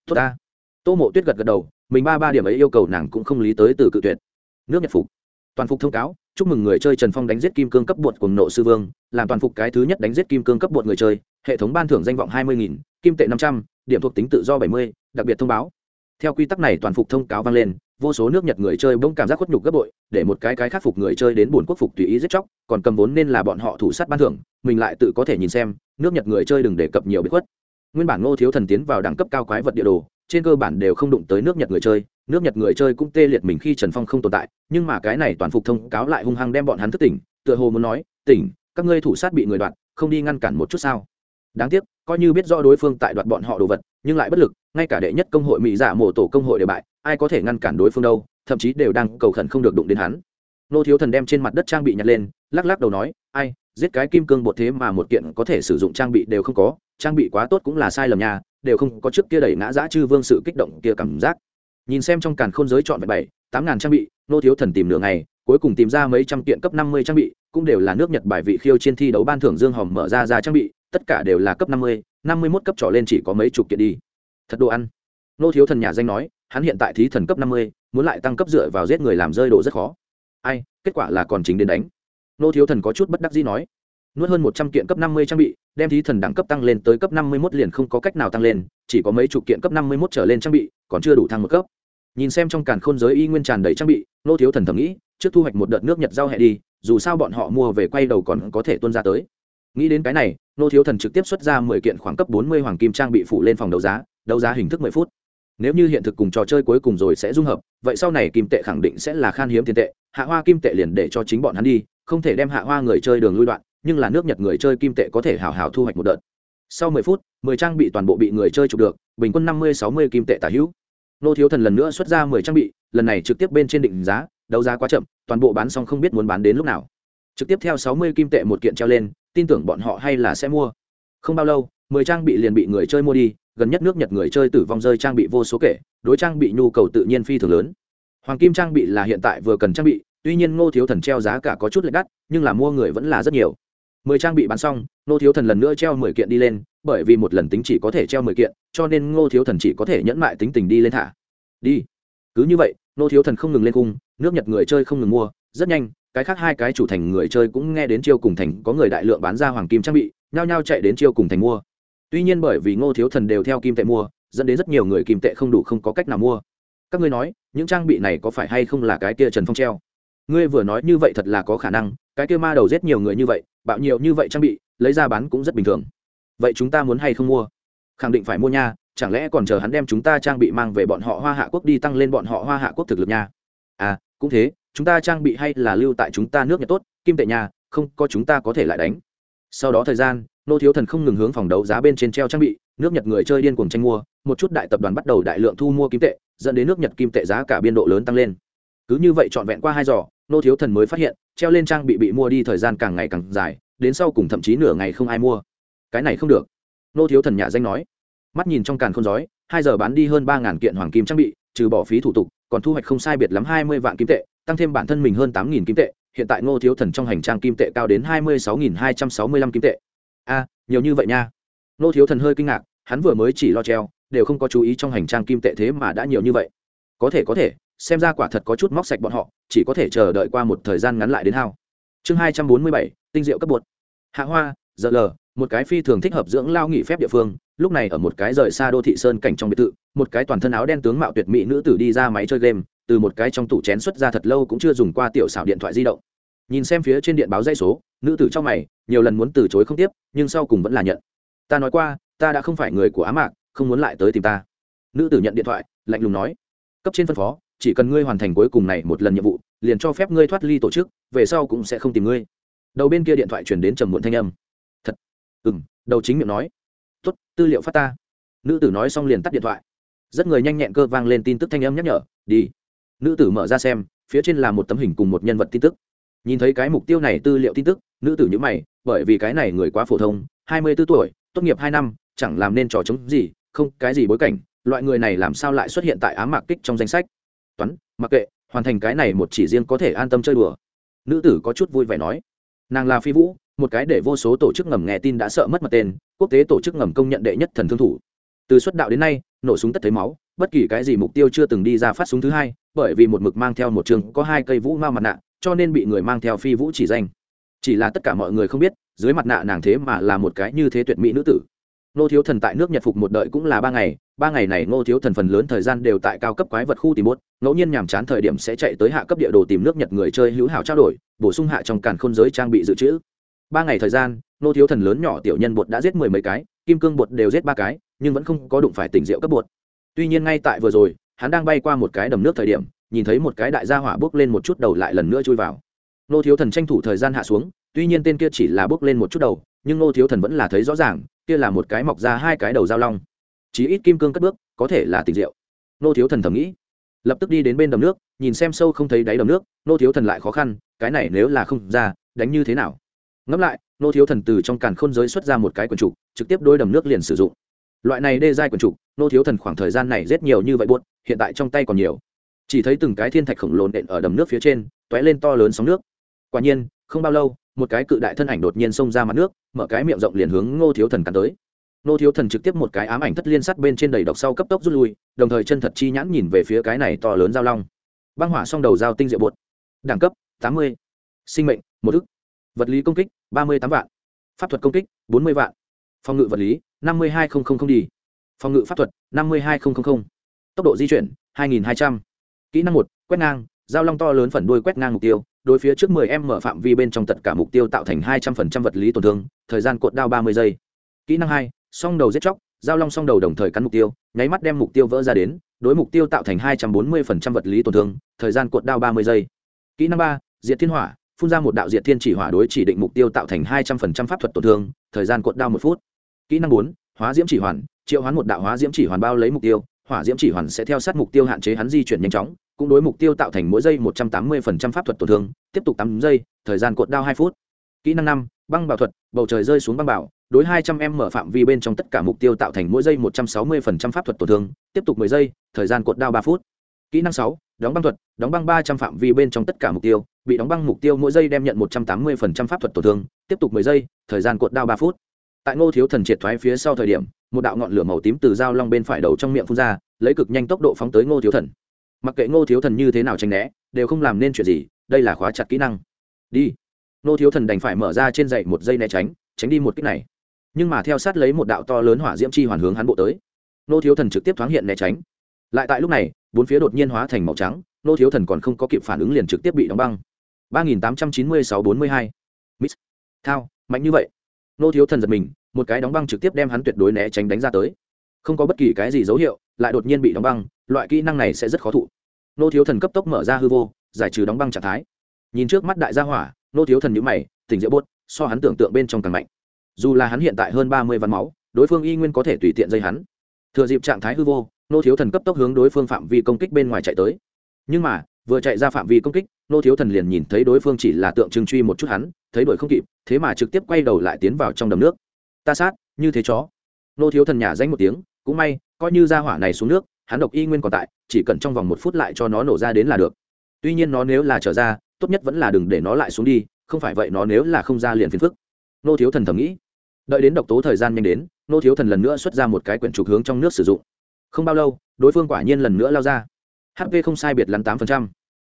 Tốt ta. Tô mộ tuyết gật gật đầu, mình ba ba điểm ấy yêu cầu nàng cũng không lý tới từ cự tuyệt. Nước nhật phục toàn phục thông cáo, chúc mừng người chơi trần phong đánh giết kim cương cấp bột cùng nộ sư vương, làm toàn phục cái thứ nhất đánh giết kim cương cấp bột người chơi, hệ thống ban thưởng danh vọng hai mươi nghìn, kim tệ năm trăm, điểm thuộc tính tự do bảy mươi, đặc biệt thông báo. Theo quy tắc này toàn phục thông cáo vang lên, vô số nước nhật người chơi bỗng cảm giác khuất nhục gấp bội, để một cái cái khắc phục người chơi đến buồn quốc phục tùy ý giết chóc, còn cầm vốn nên là bọn họ thủ sát ban thưởng, mình lại tự có thể nhìn xem, nước nhật người chơi đừng đề cập nhiều bị khuất. Nguyên bản ngô thiếu thần tiến vào đẳng cấp cao quái vật địa đồ trên cơ bản đều không đụng tới nước nhật người chơi, nước nhật người chơi cũng tê liệt mình khi trần phong không tồn tại, nhưng mà cái này toàn phục thông cáo lại hung hăng đem bọn hắn thức tỉnh, tựa hồ muốn nói, tỉnh, các ngươi thủ sát bị người đoạt, không đi ngăn cản một chút sao? Đáng tiếc, coi như biết rõ đối phương tại đoạt bọn họ đồ vật, nhưng lại bất lực, ngay cả đệ nhất công hội mỹ giả mổ tổ công hội đều bại, ai có thể ngăn cản đối phương đâu, thậm chí đều đang cầu khẩn không được đụng đến hắn. Nô thiếu thần đem trên mặt đất trang bị nhặt lên, lắc lắc đầu nói, ai, giết cái kim cương bột thế mà một kiện có thể sử dụng trang bị đều không có, trang bị quá tốt cũng là sai lầm nha đều không có trước kia đẩy ngã giã chư vương sự kích động kia cảm giác. Nhìn xem trong càn khôn giới chọn vẹn bảy, tám ngàn trang bị, nô thiếu thần tìm nửa ngày, cuối cùng tìm ra mấy trăm kiện cấp năm mươi trang bị, cũng đều là nước nhật bài vị khiêu trên thi đấu ban thưởng dương hòm mở ra ra trang bị, tất cả đều là cấp năm mươi năm mươi mốt cấp trỏ lên chỉ có mấy chục kiện đi. Thật đồ ăn. Nô thiếu thần nhà danh nói, hắn hiện tại thí thần cấp năm mươi, muốn lại tăng cấp dựa vào giết người làm rơi đồ rất khó. Ai, kết quả là còn chính đến đánh. Nô thiếu thần có chút bất đắc dĩ nói nuốt hơn một trăm kiện cấp năm mươi trang bị, đem thí thần đẳng cấp tăng lên tới cấp năm mươi mốt liền không có cách nào tăng lên, chỉ có mấy chục kiện cấp năm mươi mốt trở lên trang bị, còn chưa đủ thăng một cấp. Nhìn xem trong càn khôn giới y nguyên tràn đầy trang bị, nô thiếu thần thầm nghĩ, trước thu hoạch một đợt nước nhật giao hẹ đi, dù sao bọn họ mua về quay đầu còn có thể tuân ra tới. Nghĩ đến cái này, nô thiếu thần trực tiếp xuất ra mười kiện khoảng cấp bốn mươi hoàng kim trang bị phủ lên phòng đấu giá đấu giá hình thức mười phút. Nếu như hiện thực cùng trò chơi cuối cùng rồi sẽ dung hợp, vậy sau này kim tệ khẳng định sẽ là khan hiếm tiền tệ, hạ hoa kim tệ liền để cho chính bọn hắn đi, không thể đem hạ hoa người chơi đường lui đoạn nhưng là nước nhật người chơi kim tệ có thể hào hào thu hoạch một đợt. Sau mười phút, mười trang bị toàn bộ bị người chơi chụp được, bình quân năm mươi, sáu mươi kim tệ tả hữu. Nô thiếu thần lần nữa xuất ra mười trang bị, lần này trực tiếp bên trên định giá, đấu giá quá chậm, toàn bộ bán xong không biết muốn bán đến lúc nào. Trực tiếp theo sáu mươi kim tệ một kiện treo lên, tin tưởng bọn họ hay là sẽ mua. Không bao lâu, mười trang bị liền bị người chơi mua đi, gần nhất nước nhật người chơi tử vong rơi trang bị vô số kể, đối trang bị nhu cầu tự nhiên phi thường lớn. Hoàng kim trang bị là hiện tại vừa cần trang bị, tuy nhiên ngô thiếu thần treo giá cả có chút lệch đắt, nhưng là mua người vẫn là rất nhiều mười trang bị bán xong, ngô thiếu thần lần nữa treo mười kiện đi lên, bởi vì một lần tính chỉ có thể treo mười kiện, cho nên ngô thiếu thần chỉ có thể nhẫn mại tính tình đi lên thả. Đi. Cứ như vậy, ngô thiếu thần không ngừng lên cung, nước nhật người chơi không ngừng mua, rất nhanh, cái khác hai cái chủ thành người chơi cũng nghe đến chiêu cùng thành, có người đại lượng bán ra hoàng kim trang bị, nhao nhao chạy đến chiêu cùng thành mua. Tuy nhiên bởi vì ngô thiếu thần đều theo kim tệ mua, dẫn đến rất nhiều người kim tệ không đủ không có cách nào mua. Các ngươi nói, những trang bị này có phải hay không là cái kia trần phong treo? Ngươi vừa nói như vậy thật là có khả năng cái kia ma đầu giết nhiều người như vậy, bạo nhiều như vậy trang bị, lấy ra bán cũng rất bình thường. Vậy chúng ta muốn hay không mua? Khẳng định phải mua nha, chẳng lẽ còn chờ hắn đem chúng ta trang bị mang về bọn họ hoa hạ quốc đi tăng lên bọn họ hoa hạ quốc thực lực nha? À cũng thế, chúng ta trang bị hay là lưu tại chúng ta nước nhật tốt, kim tệ nhà không, có chúng ta có thể lại đánh. Sau đó thời gian, nô thiếu thần không ngừng hướng phòng đấu giá bên trên treo trang bị, nước nhật người chơi điên cuồng tranh mua, một chút đại tập đoàn bắt đầu đại lượng thu mua kim tệ, dẫn đến nước nhật kim tệ giá cả biên độ lớn tăng lên. Cứ như vậy trọn vẹn qua hai giò nô thiếu thần mới phát hiện, treo lên trang bị bị mua đi thời gian càng ngày càng dài, đến sau cùng thậm chí nửa ngày không ai mua. Cái này không được. Nô thiếu thần nhà danh nói. Mắt nhìn trong càn không giói, hai giờ bán đi hơn ba ngàn kiện hoàng kim trang bị, trừ bỏ phí thủ tục, còn thu hoạch không sai biệt lắm hai mươi vạn kim tệ, tăng thêm bản thân mình hơn tám nghìn kim tệ, hiện tại ngô thiếu thần trong hành trang kim tệ cao đến hai mươi sáu nghìn hai trăm sáu mươi lăm kim tệ. A, nhiều như vậy nha. Ngô thiếu thần hơi kinh ngạc, hắn vừa mới chỉ lo treo, đều không có chú ý trong hành trang kim tệ thế mà đã nhiều như vậy. Có thể có thể xem ra quả thật có chút móc sạch bọn họ, chỉ có thể chờ đợi qua một thời gian ngắn lại đến hao. Chương hai trăm bốn mươi bảy, tinh diệu cấp bột. Hạ hoa giờ lờ, một cái phi thường thích hợp dưỡng lao nghỉ phép địa phương, lúc này ở một cái rời xa đô thị sơn cảnh trong biệt thự, một cái toàn thân áo đen tướng mạo tuyệt mỹ nữ tử đi ra máy chơi game, từ một cái trong tủ chén xuất ra thật lâu cũng chưa dùng qua tiểu xảo điện thoại di động. Nhìn xem phía trên điện báo dây số, nữ tử trong mày, nhiều lần muốn từ chối không tiếp, nhưng sau cùng vẫn là nhận. Ta nói qua, ta đã không phải người của á mạc, không muốn lại tới tìm ta. Nữ tử nhận điện thoại, lạnh lùng nói. Cấp trên phân phó chỉ cần ngươi hoàn thành cuối cùng này một lần nhiệm vụ, liền cho phép ngươi thoát ly tổ chức, về sau cũng sẽ không tìm ngươi. Đầu bên kia điện thoại chuyển đến trầm muộn thanh âm. Thật. Ừ m đầu chính miệng nói. Tốt, tư liệu phát ta. Nữ tử nói xong liền tắt điện thoại. Rất người nhanh nhẹn cơ vang lên tin tức thanh âm nhắc nhở, đi. Nữ tử mở ra xem, phía trên là một tấm hình cùng một nhân vật tin tức. Nhìn thấy cái mục tiêu này tư liệu tin tức, nữ tử nhữ mày, bởi vì cái này người quá phổ thông, hai mươi b ố tuổi, tốt nghiệp hai năm, chẳng làm nên trò chống gì, không, cái gì bối cảnh, loại người này làm sao lại xuất hiện tại ám mạc kích trong danh sách? Toán, mặc kệ, hoàn thành cái này một chỉ riêng có thể an tâm chơi đùa. Nữ tử có chút vui vẻ nói. Nàng là phi vũ, một cái để vô số tổ chức ngầm nghe tin đã sợ mất mặt tên, quốc tế tổ chức ngầm công nhận đệ nhất thần thương thủ. Từ xuất đạo đến nay, nổ súng tất thấy máu, bất kỳ cái gì mục tiêu chưa từng đi ra phát súng thứ hai, bởi vì một mực mang theo một trường, có hai cây vũ mao mặt nạ, cho nên bị người mang theo phi vũ chỉ danh. Chỉ là tất cả mọi người không biết, dưới mặt nạ nàng thế mà là một cái như thế tuyệt mỹ nữ tử. Nô thiếu thần tại nước nhật phục một đợi cũng là ba ngày ba ngày này ngô thiếu thần phần lớn thời gian đều tại cao cấp quái vật khu tìm bốt, ngẫu nhiên nhàm chán thời điểm sẽ chạy tới hạ cấp địa đồ tìm nước nhật người chơi hữu hảo trao đổi, bổ sung hạ trong càn khôn giới trang bị dự trữ. Ba ngày thời gian, ngô thiếu thần lớn nhỏ tiểu nhân bột đã giết mười mấy cái, kim cương bột đều giết ba cái, nhưng vẫn không có đụng phải tỉnh rượu cấp bột. Tuy nhiên ngay tại vừa rồi, hắn đang bay qua một cái đầm nước thời điểm, nhìn thấy một cái đại gia hỏa bước lên một chút đầu lại lần nữa chui vào. Ngô thiếu thần tranh thủ thời gian hạ xuống, tuy nhiên tên kia chỉ là bước lên một chút đầu, nhưng Ngô thiếu thần vẫn là thấy rõ ràng, kia là một cái mọc ra hai cái đầu dao long chí ít kim cương cất bước, có thể là tình diệu. Nô thiếu thần thầm nghĩ. Lập tức đi đến bên đầm nước, nhìn xem sâu không thấy đáy đầm nước, nô thiếu thần lại khó khăn, cái này nếu là không ra, đánh như thế nào? Ngẫm lại, nô thiếu thần từ trong càn khôn giới xuất ra một cái quần trục, trực tiếp đôi đầm nước liền sử dụng. Loại này đê giai quần trục, nô thiếu thần khoảng thời gian này rất nhiều như vậy buốt hiện tại trong tay còn nhiều. Chỉ thấy từng cái thiên thạch khổng lồ đện ở đầm nước phía trên t ó é lên to lớn sóng nước. Quả nhiên, không bao lâu, một cái cự đại thân ảnh đột nhiên xông ra mặt nước, mở cái miệng rộng liền hướng ngô thiếu thần cắn tới. Nô thiếu thần trực tiếp một cái ám ảnh thất liên sắt bên trên đầy độc sau cấp tốc rút lui, đồng thời chân thật chi nhãn nhìn về phía cái này to lớn giao long. Băng hỏa xong đầu giao tinh diệu bột. Đẳng cấp, tám mươi. Sinh mệnh, một ức. Vật lý công kích, ba mươi tám vạn. Pháp thuật công kích, bốn mươi vạn. Phòng ngự vật lý, năm mươi hai nghìn đi. Phòng ngự pháp thuật, năm mươi hai nghìn tốc độ di chuyển, hai nghìn hai trăm. Kỹ năng một, quét ngang. Giao long to lớn phần đuôi quét ngang mục tiêu, đối phía trước 10 em mở phạm vi bên trong tất cả mục tiêu tạo thành 200% vật lý tổn thương, thời gian cột đao 30 giây. Kỹ năng hai song đầu giết chóc, giao long song đầu đồng thời cắn mục tiêu, nháy mắt đem mục tiêu vỡ ra đến, đối mục tiêu tạo thành 240% vật lý tổn thương, thời gian cột đao 30 giây. Kỹ năng ba, diệt thiên hỏa, phun ra một đạo diệt thiên chỉ hỏa đối chỉ định mục tiêu tạo thành 200% pháp thuật tổn thương, thời gian cột đao một phút. Kỹ năng bốn, hóa diễm chỉ hoàn, triệu hoán một đạo hóa diễm chỉ hoàn bao lấy mục tiêu, hỏa diễm chỉ hoàn sẽ theo sát mục tiêu hạn chế hắn di chuyển nhanh chóng, cũng đối mục tiêu tạo thành mỗi giây một trăm tám mươi pháp thuật tổn thương, tiếp tục tám giây, thời gian cột đao hai phút. Kỹ năng năm băng bảo thuật, bầu trời rơi xuống băng bảo, đối hai trăm em mở phạm vi bên trong tất cả mục tiêu tạo thành mỗi giây một trăm sáu mươi pháp thuật tổn thương, tiếp tục mười giây, thời gian cột đao ba phút. Kỹ năng sáu, đóng băng thuật, đóng băng ba trăm phạm vi bên trong tất cả mục tiêu, bị đóng băng mục tiêu mỗi giây đem nhận một trăm tám mươi pháp thuật tổn thương, tiếp tục mười giây, thời gian cột đao ba phút. Tại ngô thiếu thần triệt thoái phía sau thời điểm, một đạo ngọn lửa màu tím từ dao long bên phải đầu trong miệng phun ra, lấy cực nhanh tốc độ phóng tới ngô thiếu thần. Mặc kệ ngô thiếu thần như thế nào tránh né, đều không làm nên chuyện gì, đây là khóa chặt kỹ năng. Đi nô thiếu thần đành phải mở ra trên dậy một dây né tránh tránh đi một kích này. Nhưng mà theo sát lấy một đạo to lớn hỏa diễm chi hoàn hướng hắn bộ tới. Nô thiếu thần trực tiếp thoáng hiện né tránh. Lại tại lúc này, bốn phía đột nhiên hóa thành màu trắng, nô thiếu thần còn không có kịp phản ứng liền trực tiếp bị đóng băng. ba nghìn tám trăm chín mươi sáu bốn mươi hai. Miss thao, mạnh như vậy. Nô thiếu thần giật mình, một cái đóng băng trực tiếp đem hắn tuyệt đối né tránh đánh ra tới. Không có bất kỳ cái gì dấu hiệu, lại đột nhiên bị đóng băng, loại kỹ năng này sẽ rất khó thụ. Nô thiếu thần cấp tốc mở ra hư vô, giải trừ đóng băng trạng thái. Nhìn trước mắt đại gia hỏa nô thiếu thần nhữ mày, tỉnh diệu bốt, so hắn tưởng tượng bên trong càng mạnh. Dù là hắn hiện tại hơn ba mươi văn máu, đối phương y nguyên có thể tùy tiện dây hắn. Thừa dịp trạng thái hư vô, nô thiếu thần cấp tốc hướng đối phương phạm vi công kích bên ngoài chạy tới. Nhưng mà, vừa chạy ra phạm vi công kích, nô thiếu thần liền nhìn thấy đối phương chỉ là tượng trưng truy một chút hắn, thấy đuổi không kịp, thế mà trực tiếp quay đầu lại tiến vào trong đầm nước. Ta sát, như thế chó. Nô thiếu thần nhả danh một tiếng, cũng may, coi như ra hỏa này xuống nước, hắn độc y nguyên còn tại, chỉ cần trong vòng một phút lại cho nó nổ ra đến là được. Tuy nhiên nó nếu là trở ra tốt nhất vẫn là đừng để nó lại xuống đi, không phải vậy nó nếu là không ra liền phiền phức. Nô thiếu thần thầm nghĩ. Đợi đến độc tố thời gian nhanh đến, nô thiếu thần lần nữa xuất ra một cái quyển trục hướng trong nước sử dụng. Không bao lâu, đối phương quả nhiên lần nữa lao ra. Hp không sai biệt lắn tám phần trăm.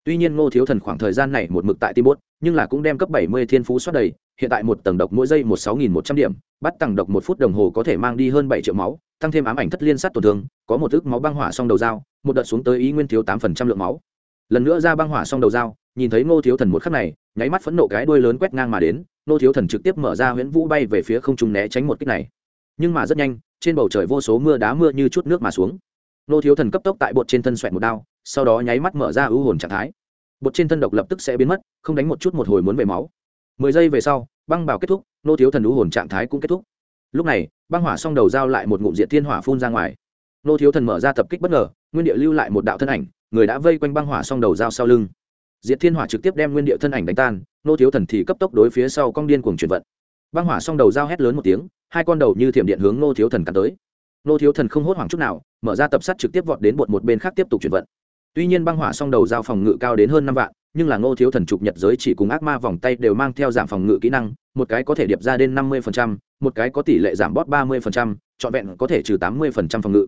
Tuy nhiên ngô thiếu thần khoảng thời gian này một mực tại tim bốt, nhưng là cũng đem cấp bảy mươi thiên phú xoát đầy, hiện tại một tầng độc mỗi giây một sáu nghìn một trăm điểm, bắt tầng độc một phút đồng hồ có thể mang đi hơn bảy triệu máu, tăng thêm ám ảnh thất liên sát tổn thương, có một ước máu băng hỏa song đầu dao, một đợt xuống tới ý nguyên thiếu tám phần trăm lượng máu. Lần nữa ra băng hỏa song đầu dao nhìn thấy ngô thiếu thần một khắc này, nháy mắt phẫn nộ cái đuôi lớn quét ngang mà đến, ngô thiếu thần trực tiếp mở ra huyễn vũ bay về phía không trung né tránh một kích này. Nhưng mà rất nhanh, trên bầu trời vô số mưa đá mưa như chút nước mà xuống. Ngô thiếu thần cấp tốc tại bột trên thân xoẹt một đao, sau đó nháy mắt mở ra ưu hồn trạng thái. Bột trên thân độc lập tức sẽ biến mất, không đánh một chút một hồi muốn về máu. Mười giây về sau, băng bảo kết thúc nô thiếu thần ưu hồn trạng thái cũng kết thúc. Lúc này, băng hỏa xong đầu dao lại một ngụm diện thiên hỏa phun ra ngoài. Nô thiếu thần mở ra tập kích bất ngờ, nguyên địa lưu lại một đạo thân ảnh, người đã vây quanh băng hỏa xong đầu dao sau lưng diệt thiên hỏa trực tiếp đem nguyên địa thân ảnh đánh tan, nô thiếu thần thì cấp tốc đối phía sau cong điên cuồng chuyển vận. Băng hỏa xong đầu dao hét lớn một tiếng, hai con đầu như thiểm điện hướng nô thiếu thần cắn tới. Nô thiếu thần không hốt hoảng chút nào, mở ra tập sắt trực tiếp vọt đến bột một bên khác tiếp tục chuyển vận. Tuy nhiên băng hỏa xong đầu dao phòng ngự cao đến hơn năm vạn, nhưng là ngô thiếu thần trục nhật giới chỉ cùng ác ma vòng tay đều mang theo giảm phòng ngự kỹ năng, một cái có thể điệp ra đến năm mươi một cái có tỷ lệ giảm bót ba mươi trọn vẹn có thể trừ tám mươi phòng ngự.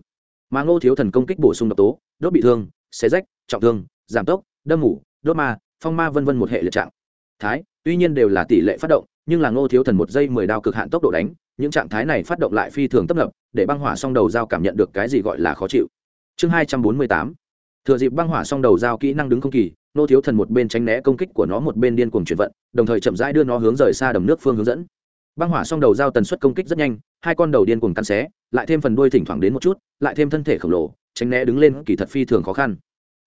Mà ngô thiếu thần công kích bổ sung độc tố, đốt bị thương, xé rách, trọng thương, giảm tốc, đâm mủ đốt ma, phong ma vân vân một hệ liệt trạng. Thái, tuy nhiên đều là tỷ lệ phát động, nhưng là ngô thiếu thần một giây mười đao cực hạn tốc độ đánh, những trạng thái này phát động lại phi thường tấp nập, để băng hỏa song đầu dao cảm nhận được cái gì gọi là khó chịu. Chương hai trăm bốn mươi tám. Thừa dịp băng hỏa song đầu dao kỹ năng đứng không kỳ nô thiếu thần một bên tránh né công kích của nó một bên điên cuồng chuyển vận, đồng thời chậm rãi đưa nó hướng rời xa đầm nước phương hướng dẫn. Băng hỏa song đầu dao tần suất công kích rất nhanh, hai con đầu điên cuồng cắn xé, lại thêm phần đuôi thỉnh thoảng đến một chút, lại thêm thân thể khổng lồ, tránh né đứng lên kỳ thật phi thường khó khăn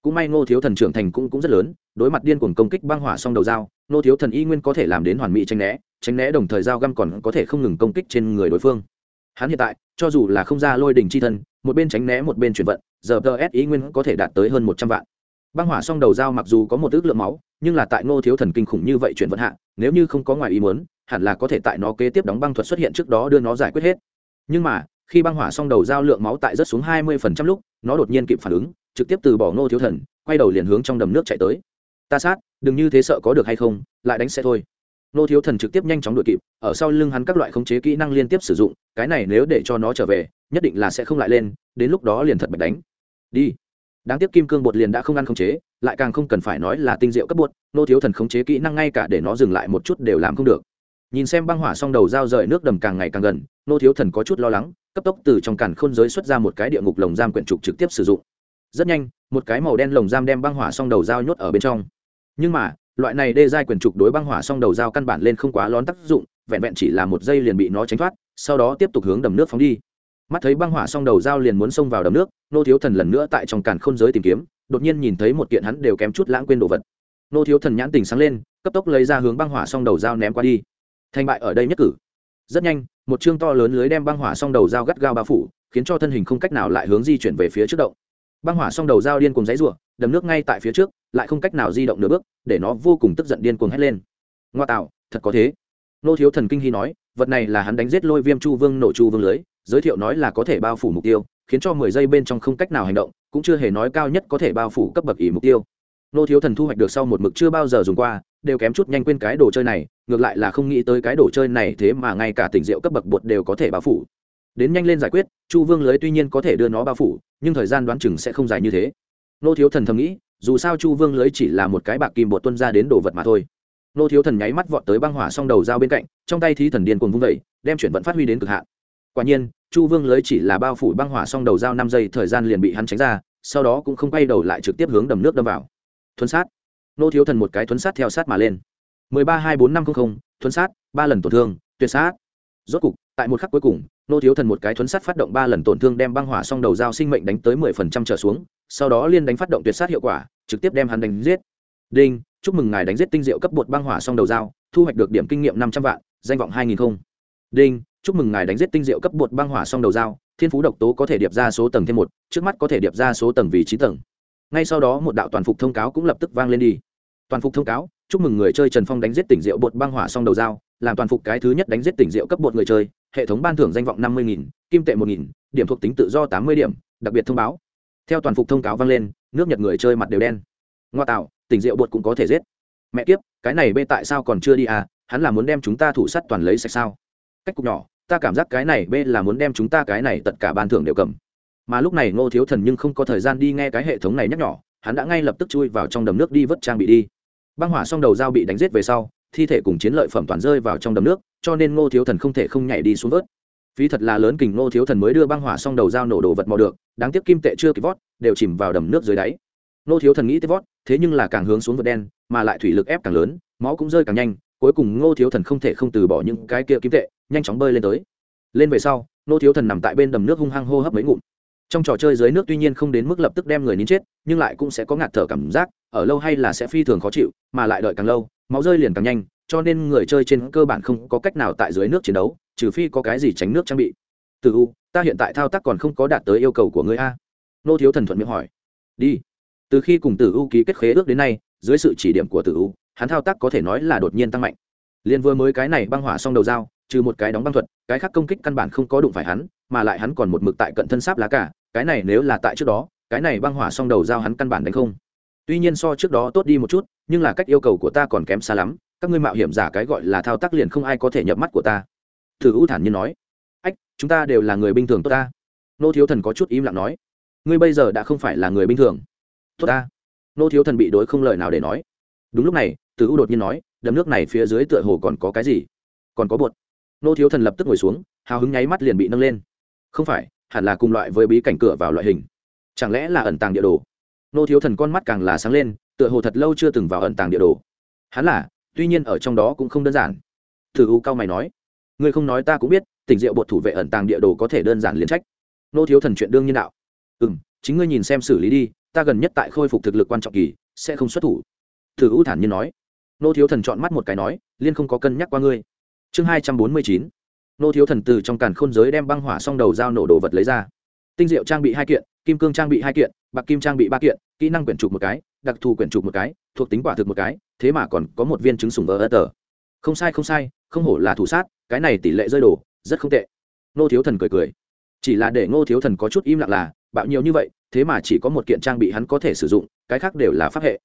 cũng may ngô thiếu thần trưởng thành cũng cũng rất lớn, đối mặt điên cuồng công kích băng hỏa song đầu dao ngô thiếu thần y nguyên có thể làm đến hoàn mỹ tránh né tránh né đồng thời dao găm còn có thể không ngừng công kích trên người đối phương. Hắn hiện tại, cho dù là không ra lôi đỉnh chi thân, một bên tránh né một bên chuyển vận, giờ ts ý nguyên có thể đạt tới hơn một trăm vạn. Băng hỏa song đầu dao mặc dù có một ước lượng máu, nhưng là tại ngô thiếu thần kinh khủng như vậy chuyển vận hạ, nếu như không có ngoài ý muốn, hẳn là có thể tại nó kế tiếp đóng băng thuật xuất hiện trước đó đưa nó giải quyết hết. Nhưng mà, khi băng hỏa song đầu dao lượng máu tại rất xuống hai mươi phần trăm lúc, nó đột nhiên kịp phản ứng trực tiếp từ bỏ ngô thiếu thần, quay đầu liền hướng trong đầm nước chạy tới. Ta sát, đừng như thế sợ có được hay không, lại đánh xe thôi. Ngô thiếu thần trực tiếp nhanh chóng đuổi kịp, ở sau lưng hắn các loại khống chế kỹ năng liên tiếp sử dụng, cái này nếu để cho nó trở về, nhất định là sẽ không lại lên, đến lúc đó liền thật bạch đánh. Đi. Đáng tiếc kim cương bột liền đã không ăn khống chế, lại càng không cần phải nói là tinh diệu cấp bột nô thiếu thần khống chế kỹ năng ngay cả để nó dừng lại một chút đều làm không được. Nhìn xem băng hỏa song đầu dao rời nước đầm càng ngày càng gần nô thiếu thần có chút lo lắng, cấp tốc từ trong cản khôn giới xuất ra một cái địa ngục lồng giam quyển trục trực tiếp sử dụng rất nhanh, một cái màu đen lồng giam đem băng hỏa xong đầu dao nhốt ở bên trong. Nhưng mà, loại này đê giai quyền trục đối băng hỏa xong đầu dao căn bản lên không quá lón tác dụng, vẹn vẹn chỉ là một giây liền bị nó tránh thoát, sau đó tiếp tục hướng đầm nước phóng đi. Mắt thấy băng hỏa xong đầu dao liền muốn xông vào đầm nước, nô thiếu thần lần nữa tại trong càn khôn giới tìm kiếm, đột nhiên nhìn thấy một kiện hắn đều kém chút lãng quên đồ vật. Nô thiếu thần nhãn tình sáng lên, cấp tốc lấy ra hướng băng hỏa xong đầu dao ném qua đi. Thành bại ở đây nhất cử. Rất nhanh, một chương to lớn lưới đem băng hỏa xong đầu dao gắt gao bao phủ, khiến cho thân hình không cách nào lại hướng di chuyển về phía trước động băng hỏa xong đầu dao điên cùng dãy ruộng đầm nước ngay tại phía trước, lại không cách nào di động nửa bước, để nó vô cùng tức giận điên cuồng hét lên. Ngoa tạo, thật có thế. Nô thiếu thần kinh hy nói, vật này là hắn đánh giết lôi viêm chu vương nổ chu vương lưới, giới thiệu nói là có thể bao phủ mục tiêu, khiến cho mười giây bên trong không cách nào hành động, cũng chưa hề nói cao nhất có thể bao phủ cấp bậc ỷ mục tiêu. Nô thiếu thần thu hoạch được sau một mực chưa bao giờ dùng qua, đều kém chút nhanh quên cái đồ chơi này, ngược lại là không nghĩ tới cái đồ chơi này thế mà ngay cả tỉnh rượu cấp bậc bột đều có thể bao phủ đến nhanh lên giải quyết, chu vương lưới tuy nhiên có thể đưa nó bao phủ, nhưng thời gian đoán chừng sẽ không dài như thế. Nô thiếu thần thầm nghĩ, dù sao chu vương lưới chỉ là một cái bạc kim bột tuân ra đến đồ vật mà thôi. Nô thiếu thần nháy mắt vọt tới băng hỏa s đầu dao bên cạnh, trong tay thí thần điên cuồng vung vẩy đem chuyển vận phát huy đến cực hạn. Quả nhiên, chu vương lưới chỉ là bao phủ băng hỏa xong đầu dao năm giây, thời gian liền bị hắn tránh ra, sau đó cũng không quay đầu lại trực tiếp hướng đầm nước đâm vào. Thuấn sát. Nô thiếu thần một cái thuấn sát theo sát mà lên. mười ba hai bốn năm trăm linh thuấn sát, ba lần tổn thương, tuyệt sát. Rốt cục, tại một khắc cuối cùng nô thiếu thần một cái thuấn sát phát động ba lần tổn thương đem băng hỏa xong đầu dao sinh mệnh đánh tới mười phần trăm trở xuống, sau đó liên đánh phát động tuyệt sát hiệu quả, trực tiếp đem hắn đánh giết. Đinh, chúc mừng ngài đánh giết tinh diệu cấp bột băng hỏa xong đầu dao thu hoạch được điểm kinh nghiệm năm trăm vạn, danh vọng hai nghìn không. Đinh, chúc mừng ngài đánh giết tinh diệu cấp bột băng hỏa xong đầu dao thiên phú độc tố có thể điệp ra số tầng thêm một, trước mắt có thể điệp ra số tầng vì chín tầng. Ngay sau đó một đạo toàn phục thông cáo cũng lập tức vang lên đi. Toàn phục thông cáo, chúc mừng người chơi trần phong đánh giết tỉnh diệu bột băng hỏa xong đầu dao làm toàn phục cái thứ nhất đánh giết tỉnh diệu cấp bột người chơi hệ thống ban thưởng danh vọng năm mươi nghìn, kim tệ một nghìn, điểm thuộc tính tự do tám mươi điểm, đặc biệt thông báo. Theo toàn phục thông cáo vang lên, nước nhật người chơi mặt đều đen. Ngoa tạo, tỉnh rượu bột cũng có thể giết. Mẹ kiếp, cái này bê tại sao còn chưa đi à hắn là muốn đem chúng ta thủ sắt toàn lấy sạch sao? Cách cục nhỏ, ta cảm giác cái này bê là muốn đem chúng ta cái này tất cả ban thưởng đều cầm. Mà lúc này ngô thiếu thần nhưng không có thời gian đi nghe cái hệ thống này nhắc nhỏ hắn đã ngay lập tức chui vào trong đầm nước đi vớt trang bị đi. Băng hỏa xong đầu dao bị đánh giết về sau thi thể cùng chiến lợi phẩm toàn rơi vào trong đầm nước, cho nên ngô thiếu thần không thể không nhảy đi xuống vớt. Phí thật là lớn kình ngô thiếu thần mới đưa băng hỏa xong đầu dao nổ đồ vật mò được, đáng tiếc kim tệ chưa kịp vót, đều chìm vào đầm nước dưới đáy. Ngô thiếu thần nghĩ tới vót, thế nhưng là càng hướng xuống vượt đen, mà lại thủy lực ép càng lớn, máu cũng rơi càng nhanh, cuối cùng ngô thiếu thần không thể không từ bỏ những cái kia kim tệ, nhanh chóng bơi lên tới. Lên về sau, ngô thiếu thần nằm tại bên đầm nước hung hăng hô hấp mấy ngụm. Trong trò chơi dưới nước tuy nhiên không đến mức lập tức đem người nín chết, nhưng lại cũng sẽ có ngạt thở cảm giác, ở lâu hay là sẽ phi thường khó chịu, mà lại đợi càng lâu máu rơi liền càng nhanh, cho nên người chơi trên cơ bản không có cách nào tại dưới nước chiến đấu, trừ phi có cái gì tránh nước trang bị. Từ u, ta hiện tại thao tác còn không có đạt tới yêu cầu của người a. Nô thiếu thần thuận miệng hỏi. Đi. Từ khi cùng tử u ký kết khế ước đến nay, dưới sự chỉ điểm của tử u, hắn thao tác có thể nói là đột nhiên tăng mạnh. Liền vừa mới cái này băng hỏa xong đầu dao trừ một cái đóng băng thuật, cái khác công kích căn bản không có đụng phải hắn, mà lại hắn còn một mực tại cận thân sáp lá cả, cái này nếu là tại trước đó, cái này băng hỏa xong đầu dao hắn căn bản đánh không tuy nhiên so trước đó tốt đi một chút, nhưng là cách yêu cầu của ta còn kém xa lắm, các ngươi mạo hiểm giả cái gọi là thao tác liền không ai có thể nhập mắt của ta. Thử u thản nhiên nói. Ách, chúng ta đều là người bình thường tốt ta. Nô thiếu thần có chút im lặng nói. Ngươi bây giờ đã không phải là người bình thường. Tốt ta. Nô thiếu thần bị đối không lời nào để nói. Đúng lúc này từ u đột nhiên nói, đầm nước này phía dưới tựa hồ còn có cái gì? Còn có bột. Nô thiếu thần lập tức ngồi xuống, hào hứng nháy mắt liền bị nâng lên. Không phải, hẳn là cùng loại với bí cảnh cửa vào loại hình. Chẳng lẽ là ẩn tàng địa đồ? Nô thiếu thần con mắt càng là sáng lên, tựa hồ thật lâu chưa từng vào ẩn tàng địa đồ. Hắn là, tuy nhiên ở trong đó cũng không đơn giản. Thử u cao mày nói, ngươi không nói ta cũng biết, tỉnh rượu bột thủ vệ ẩn tàng địa đồ có thể đơn giản liền trách. Nô thiếu thần chuyện đương nhiên đạo ừ m chính ngươi nhìn xem xử lý đi, ta gần nhất tại khôi phục thực lực quan trọng kỳ, sẽ không xuất thủ. Thử u thản nhiên nói. Nô thiếu thần chọn mắt một cái nói, liên không có cân nhắc qua ngươi. Chương hai trăm bốn mươi chín, nô thiếu thần từ trong càn khôn giới đem băng hỏa xong đầu dao nổ đồ vật lấy ra. Tinh diệu trang bị hai kiện, kim cương trang bị hai kiện bạc kim trang bị ba kiện, kỹ năng quyển trục một cái, đặc thù quyển trục một cái, thuộc tính quả thực một cái, thế mà còn có một viên trứng sùng vỡ ớt tờ. Không sai không sai, không hổ là thủ sát, cái này tỷ lệ rơi đồ, rất không tệ. Ngô thiếu thần cười cười. Chỉ là để ngô thiếu thần có chút im lặng là, bạo nhiều như vậy, thế mà chỉ có một kiện trang bị hắn có thể sử dụng, cái khác đều là pháp hệ.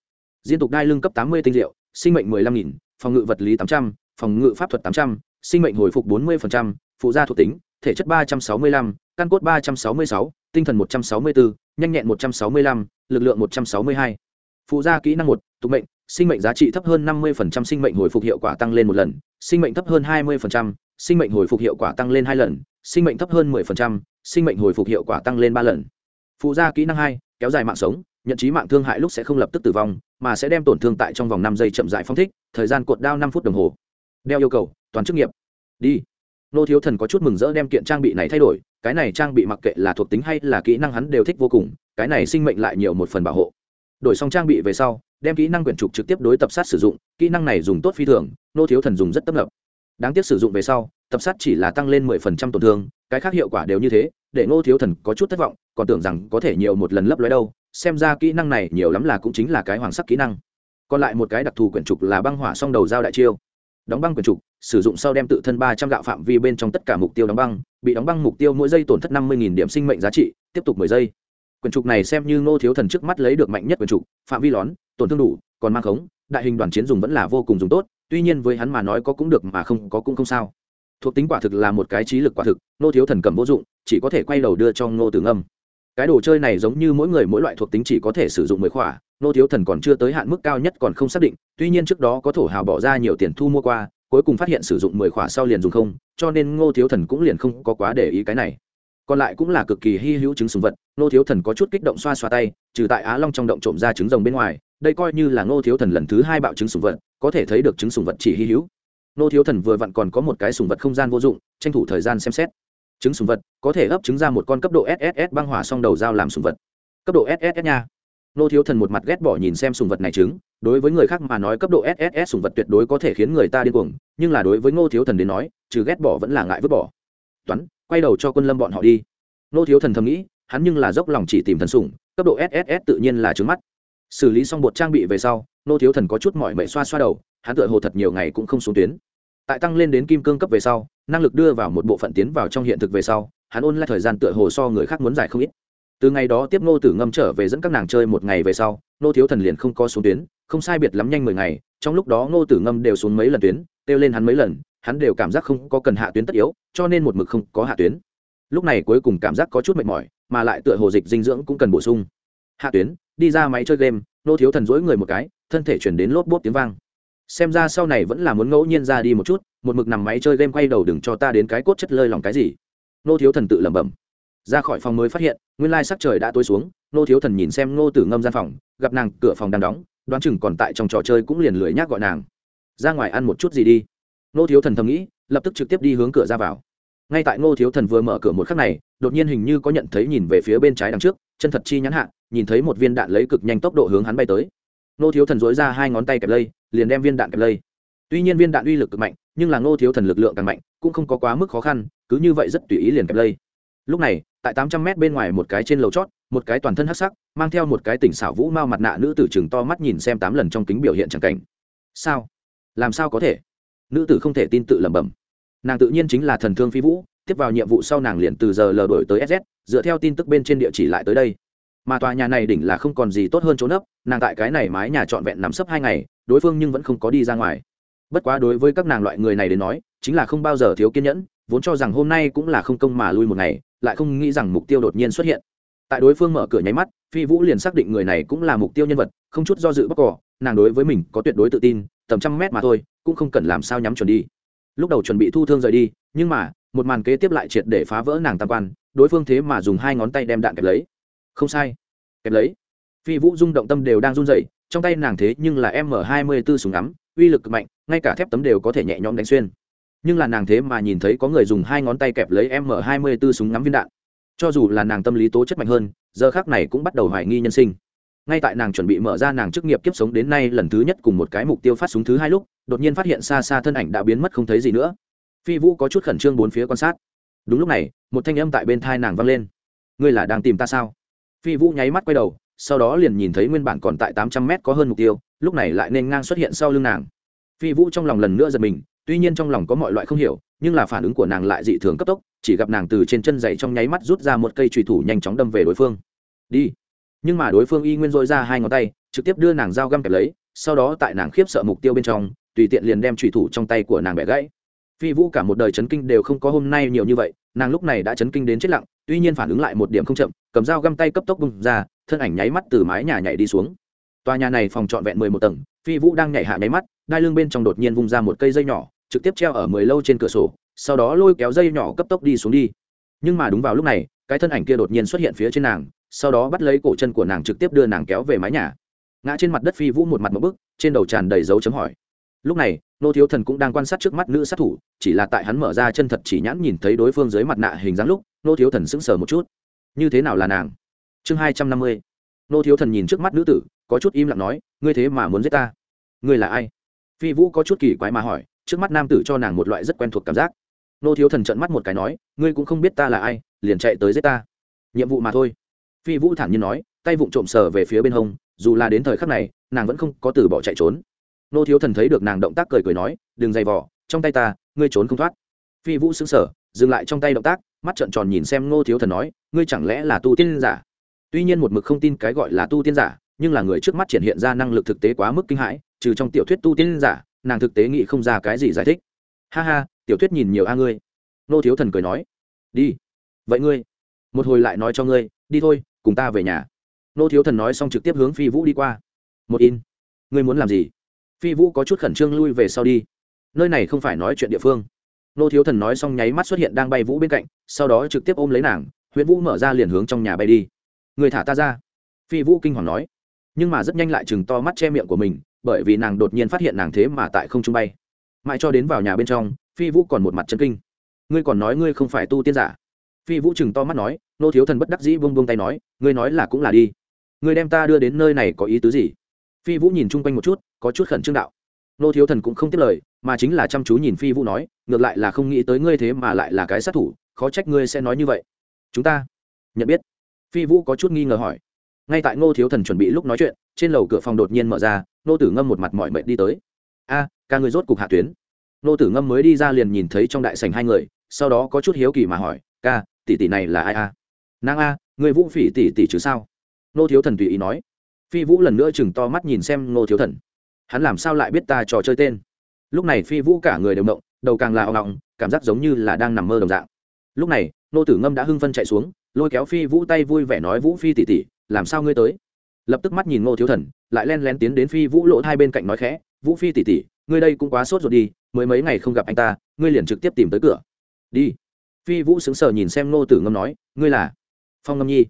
Diên tục đai lưng cấp tám mươi tinh diệu, sinh mệnh mười lăm nghìn, phòng ngự vật lý tám trăm, phòng ngự pháp thuật tám trăm, sinh mệnh hồi phục bốn mươi phụ gia thuộc tính thể chất ba trăm sáu mươi lăm căn cốt ba trăm sáu mươi sáu tinh thần một trăm sáu mươi bốn nhanh nhẹn một trăm sáu mươi lăm lực lượng một trăm sáu mươi hai. Phụ gia kỹ năng 1, tục mệnh sinh mệnh giá trị thấp hơn năm mươi sinh mệnh hồi phục hiệu quả tăng lên một lần. Sinh mệnh thấp hơn hai mươi sinh mệnh hồi phục hiệu quả tăng lên hai lần. Sinh mệnh thấp hơn 10%, sinh mệnh hồi phục hiệu quả tăng lên ba lần. Phụ gia kỹ năng 2, kéo dài mạng sống nhận chí mạng thương hại lúc sẽ không lập tức tử vong mà sẽ đem tổn thương tại trong vòng năm giây chậm rãi phong thích thời gian cuộn đao 5 phút đồng hồ. Đeo yêu cầu toàn chức nghiệp. Đi nô thiếu thần có chút mừng rỡ đem kiện trang bị này thay đổi, cái này trang bị mặc kệ là thuộc tính hay là kỹ năng hắn đều thích vô cùng, cái này sinh mệnh lại nhiều một phần bảo hộ. Đổi xong trang bị về sau, đem kỹ năng quyển trục trực tiếp đối tập sát sử dụng, kỹ năng này dùng tốt phi thường, nô thiếu thần dùng rất tấp nập. Đáng tiếc sử dụng về sau, tập sát chỉ là tăng lên mười phần trăm tổn thương, cái khác hiệu quả đều như thế, để ngô thiếu thần có chút thất vọng, còn tưởng rằng có thể nhiều một lần lấp lói đâu, xem ra kỹ năng này nhiều lắm là cũng chính là cái hoàng sắc kỹ năng. Còn lại một cái đặc thù quyển trục là băng hỏa song đầu giao đại chiêu đóng băng quyền trục, sử dụng sau đem tự thân ba trăm gạo phạm vi bên trong tất cả mục tiêu đóng băng, bị đóng băng mục tiêu mỗi giây tổn thất năm mươi điểm sinh mệnh giá trị, tiếp tục mười giây. Quyền trục này xem như ngô thiếu thần trước mắt lấy được mạnh nhất quyền trục, phạm vi lón, tổn thương đủ, còn mang khống, đại hình đoàn chiến dùng vẫn là vô cùng dùng tốt, tuy nhiên với hắn mà nói có cũng được mà không, có cũng không sao. Thuộc tính quả thực là một cái trí lực quả thực, Ngô thiếu thần cầm vô dụng, chỉ có thể quay đầu đưa cho ngô tử ngâm. Cái đồ chơi này giống như mỗi người mỗi loại thuộc tính chỉ có thể sử dụng mười khỏa nô thiếu thần còn chưa tới hạn mức cao nhất còn không xác định, tuy nhiên trước đó có thổ hào bỏ ra nhiều tiền thu mua qua, cuối cùng phát hiện sử dụng mười khỏa sau liền dùng không, cho nên ngô thiếu thần cũng liền không có quá để ý cái này. Còn lại cũng là cực kỳ hy hữu trứng sùng vật, ngô thiếu thần có chút kích động xoa xoa tay, trừ tại á long trong động trộm ra trứng rồng bên ngoài, đây coi như là ngô thiếu thần lần thứ hai bạo trứng sùng vật, có thể thấy được trứng sùng vật chỉ hy hữu. Ngô thiếu thần vừa vặn còn có một cái sùng vật không gian vô dụng, tranh thủ thời gian xem xét. Trứng sùng vật, có thể ấp trứng ra một con cấp độ sss băng hỏa song đầu dao làm sùng vật. Cấp độ sss nha nô thiếu thần một mặt ghét bỏ nhìn xem sùng vật này trứng, đối với người khác mà nói cấp độ sss sùng vật tuyệt đối có thể khiến người ta điên cuồng, nhưng là đối với ngô thiếu thần đến nói, trừ ghét bỏ vẫn là ngại vứt bỏ. Toán, quay đầu cho quân lâm bọn họ đi. Nô thiếu thần thầm nghĩ, hắn nhưng là dốc lòng chỉ tìm thần sủng, cấp độ sss tự nhiên là trứng mắt. Xử lý xong bột trang bị về sau nô thiếu thần có chút mỏi mệ xoa xoa đầu, hắn tựa hồ thật nhiều ngày cũng không xuống tuyến. Tại tăng lên đến kim cương cấp về sau, năng lực đưa vào một bộ phận tiến vào trong hiện thực về sau, hắn ôn lại thời gian tựa hồ so người khác muốn giải không ít từ ngày đó tiếp nô tử ngâm trở về dẫn các nàng chơi một ngày về sau nô thiếu thần liền không có xuống tuyến, không sai biệt lắm nhanh mười ngày, trong lúc đó nô tử ngâm đều xuống mấy lần tuyến, kêu lên hắn mấy lần, hắn đều cảm giác không có cần hạ tuyến tất yếu, cho nên một mực không có hạ tuyến. Lúc này cuối cùng cảm giác có chút mệt mỏi, mà lại tựa hồ dịch dinh dưỡng cũng cần bổ sung. Hạ tuyến, đi ra máy chơi game nô thiếu thần dỗi người một cái, thân thể chuyển đến lốp bốp tiếng vang. Xem ra sau này vẫn là muốn ngẫu nhiên ra đi một chút, một mực nằm máy chơi game quay đầu đừng cho ta đến cái cốt chất lơi lòng cái gì. Nô thiếu thần tự lẩm bẩm ra khỏi phòng mới phát hiện, nguyên lai sắc trời đã tối xuống nô thiếu thần nhìn xem nô tử ngâm gian phòng, gặp nàng, cửa phòng đang đóng, đoán chừng còn tại trong trò chơi cũng liền lười nhác gọi nàng. Ra ngoài ăn một chút gì đi. Nô thiếu thần thầm nghĩ, lập tức trực tiếp đi hướng cửa ra vào. Ngay tại ngô thiếu thần vừa mở cửa một khắc này, đột nhiên hình như có nhận thấy nhìn về phía bên trái đằng trước, chân thật chi nhắn hạ, nhìn thấy một viên đạn lấy cực nhanh tốc độ hướng hắn bay tới. Ngô thiếu thần dối ra hai ngón tay kẹp lây, liền đem viên đạn kẹp lây. Tuy nhiên viên đạn uy lực cực mạnh, nhưng là ngô thiếu thần lực lượng càng mạnh, cũng không có quá mức khó khăn, cứ như vậy rất tùy ý liền kẹp lây. Lúc này tại tám trăm mét bên ngoài một cái trên lầu chót, một cái toàn thân hắc sắc, mang theo một cái tỉnh xảo vũ mao mặt nạ nữ tử chừng to mắt nhìn xem tám lần trong kính biểu hiện chẳng cảnh. Sao? Làm sao có thể? Nữ tử không thể tin tự lẩm bẩm. Nàng tự nhiên chính là thần thương phi vũ, tiếp vào nhiệm vụ sau nàng liền từ giờ lờ đổi tới ss dựa theo tin tức bên trên địa chỉ lại tới đây. Mà tòa nhà này đỉnh là không còn gì tốt hơn chỗ nấp, nàng tại cái này mái nhà trọn vẹn nằm sấp hai ngày, đối phương nhưng vẫn không có đi ra ngoài. Bất quá đối với các nàng loại người này đến nói, chính là không bao giờ thiếu kiên nhẫn, vốn cho rằng hôm nay cũng là không công mà lui một ngày lại không nghĩ rằng mục tiêu đột nhiên xuất hiện. Tại đối phương mở cửa nháy mắt, phi vũ liền xác định người này cũng là mục tiêu nhân vật, không chút do dự bóc cỏ, nàng đối với mình có tuyệt đối tự tin, tầm trăm mét mà thôi, cũng không cần làm sao nhắm chuẩn đi. Lúc đầu chuẩn bị thu thương rời đi, nhưng mà, một màn kế tiếp lại triệt để phá vỡ nàng tam quan, đối phương thế mà dùng hai ngón tay đem đạn kẹp lấy. Không sai. Kẹp lấy. Phi vũ rung động tâm đều đang run dậy trong tay nàng thế nhưng là m hai mươi b ố súng ngắm, uy lực mạnh, ngay cả thép tấm đều có thể nhẹ nhõm đánh xuyên nhưng là nàng thế mà nhìn thấy có người dùng hai ngón tay kẹp lấy m hai mươi b ố súng ngắm viên đạn. Cho dù là nàng tâm lý tố chất mạnh hơn, giờ khác này cũng bắt đầu hoài nghi nhân sinh. Ngay tại nàng chuẩn bị mở ra nàng chức nghiệp kiếp sống đến nay lần thứ nhất cùng một cái mục tiêu phát súng thứ hai lúc, đột nhiên phát hiện xa xa thân ảnh đã biến mất không thấy gì nữa. Phi vũ có chút khẩn trương bốn phía quan sát. Đúng lúc này, một thanh âm tại bên thai nàng vang lên. Ngươi là đang tìm ta sao? Phi vũ nháy mắt quay đầu, sau đó liền nhìn thấy nguyên bản còn tại tám trăm mét có hơn mục tiêu, lúc này lại nên ngang xuất hiện sau lưng nàng. Phi vũ trong lòng lần nữa giật mình tuy nhiên trong lòng có mọi loại không hiểu, nhưng là phản ứng của nàng lại dị thường cấp tốc, chỉ gặp nàng từ trên chân giày trong nháy mắt rút ra một cây trùy thủ nhanh chóng đâm về đối phương. Đi. Nhưng mà đối phương y nguyên dội ra hai ngón tay, trực tiếp đưa nàng dao găm kẹp lấy, sau đó tại nàng khiếp sợ mục tiêu bên trong, tùy tiện liền đem trùy thủ trong tay của nàng bẻ gãy. Phi vũ cả một đời chấn kinh đều không có hôm nay nhiều như vậy, nàng lúc này đã chấn kinh đến chết lặng, tuy nhiên phản ứng lại một điểm không chậm, cầm dao găm tay cấp tốc bung ra, thân ảnh nháy mắt từ mái nhà nhảy đi xuống. Tòa nhà này phòng trọn vẹn mười một tầng, phi vũ đang nhảy hạ nháy mắt, đai lưng bên trong đột nhiên vung ra một cây dây nhỏ trực tiếp treo ở mười lâu trên cửa sổ, sau đó lôi kéo dây nhỏ cấp tốc đi xuống đi. Nhưng mà đúng vào lúc này, cái thân ảnh kia đột nhiên xuất hiện phía trên nàng, sau đó bắt lấy cổ chân của nàng trực tiếp đưa nàng kéo về mái nhà. Ngã trên mặt đất phi vũ một mặt một bức, trên đầu tràn đầy dấu chấm hỏi. Lúc này, nô thiếu thần cũng đang quan sát trước mắt nữ sát thủ, chỉ là tại hắn mở ra chân thật chỉ nhãn nhìn thấy đối phương dưới mặt nạ hình dáng lúc, nô thiếu thần sững sờ một chút. Như thế nào là nàng? Chương hai trăm năm mươi. Nô thiếu thần nhìn trước mắt nữ tử, có chút im lặng nói, ngươi thế mà muốn giết ta? Ngươi là ai? Phi vũ có chút kỳ quái mà hỏi trước mắt nam tử cho nàng một loại rất quen thuộc cảm giác. Nô thiếu thần trợn mắt một cái nói, ngươi cũng không biết ta là ai, liền chạy tới giết ta. Nhiệm vụ mà thôi. Phi vũ thản nhiên nói, tay vụng trộm sờ về phía bên hông, dù là đến thời khắc này, nàng vẫn không có từ bỏ chạy trốn. Nô thiếu thần thấy được nàng động tác cười cười nói, đừng dày vỏ trong tay ta, ngươi trốn không thoát. Phi vũ xứng sở dừng lại trong tay động tác, mắt trợn tròn nhìn xem nô thiếu thần nói, ngươi chẳng lẽ là tu tiên giả? Tuy nhiên một mực không tin cái gọi là tu tiên giả, nhưng là người trước mắt triển hiện ra năng lực thực tế quá mức kinh hãi, trừ trong tiểu thuyết tu tiên giả nàng thực tế nghĩ không ra cái gì giải thích. Ha ha, tiểu thuyết nhìn nhiều a ngươi. Nô thiếu thần cười nói. Đi. Vậy ngươi, một hồi lại nói cho ngươi, đi thôi, cùng ta về nhà. Nô thiếu thần nói xong trực tiếp hướng phi vũ đi qua. Một in. Ngươi muốn làm gì? Phi vũ có chút khẩn trương lui về sau đi. Nơi này không phải nói chuyện địa phương. Nô thiếu thần nói xong nháy mắt xuất hiện đang bay vũ bên cạnh, sau đó trực tiếp ôm lấy nàng huyện vũ mở ra liền hướng trong nhà bay đi. Người thả ta ra. Phi vũ kinh hoàng nói. Nhưng mà rất nhanh lại chừng to mắt che miệng của mình bởi vì nàng đột nhiên phát hiện nàng thế mà tại không trung bay. Mãi cho đến vào nhà bên trong, phi vũ còn một mặt chân kinh. Ngươi còn nói ngươi không phải tu tiên giả. Phi vũ chừng to mắt nói, nô thiếu thần bất đắc dĩ vung vung tay nói, ngươi nói là cũng là đi. Ngươi đem ta đưa đến nơi này có ý tứ gì? Phi vũ nhìn chung quanh một chút, có chút khẩn trương đạo. Nô thiếu thần cũng không tiếp lời, mà chính là chăm chú nhìn phi vũ nói, ngược lại là không nghĩ tới ngươi thế mà lại là cái sát thủ, khó trách ngươi sẽ nói như vậy. Chúng ta nhận biết. Phi vũ có chút nghi ngờ hỏi ngay tại ngô thiếu thần chuẩn bị lúc nói chuyện, trên lầu cửa phòng đột nhiên mở ra nô tử ngâm một mặt mọi mệt đi tới. A, ca người rốt cục hạ tuyến. Nô tử ngâm mới đi ra liền nhìn thấy trong đại sành hai người, sau đó có chút hiếu kỳ mà hỏi, ca, tỷ tỷ này là ai a? Nàng a người vũ phỉ tỷ tỷ chứ sao? Nô thiếu thần tùy ý nói. Phi vũ lần nữa chừng to mắt nhìn xem nô thiếu thần. Hắn làm sao lại biết ta trò chơi tên? Lúc này phi vũ cả người đều động, đầu càng là o ngọng cảm giác giống như là đang nằm mơ đồng dạng. Lúc này nô tử ngâm đã hưng phân chạy xuống, lôi kéo phi vũ tay vui vẻ nói, vũ phi tỷ tỷ làm sao ngươi tới? Lập tức mắt nhìn ngô thiếu thần, lại len lén tiến đến phi vũ lỗ hai bên cạnh nói khẽ, vũ phi tỉ tỉ ngươi đây cũng quá sốt ruột đi, mới mấy ngày không gặp anh ta, ngươi liền trực tiếp tìm tới cửa. Đi. Phi vũ sững sờ nhìn xem ngô tử ngâm nói, ngươi là? Phong ngâm nhi.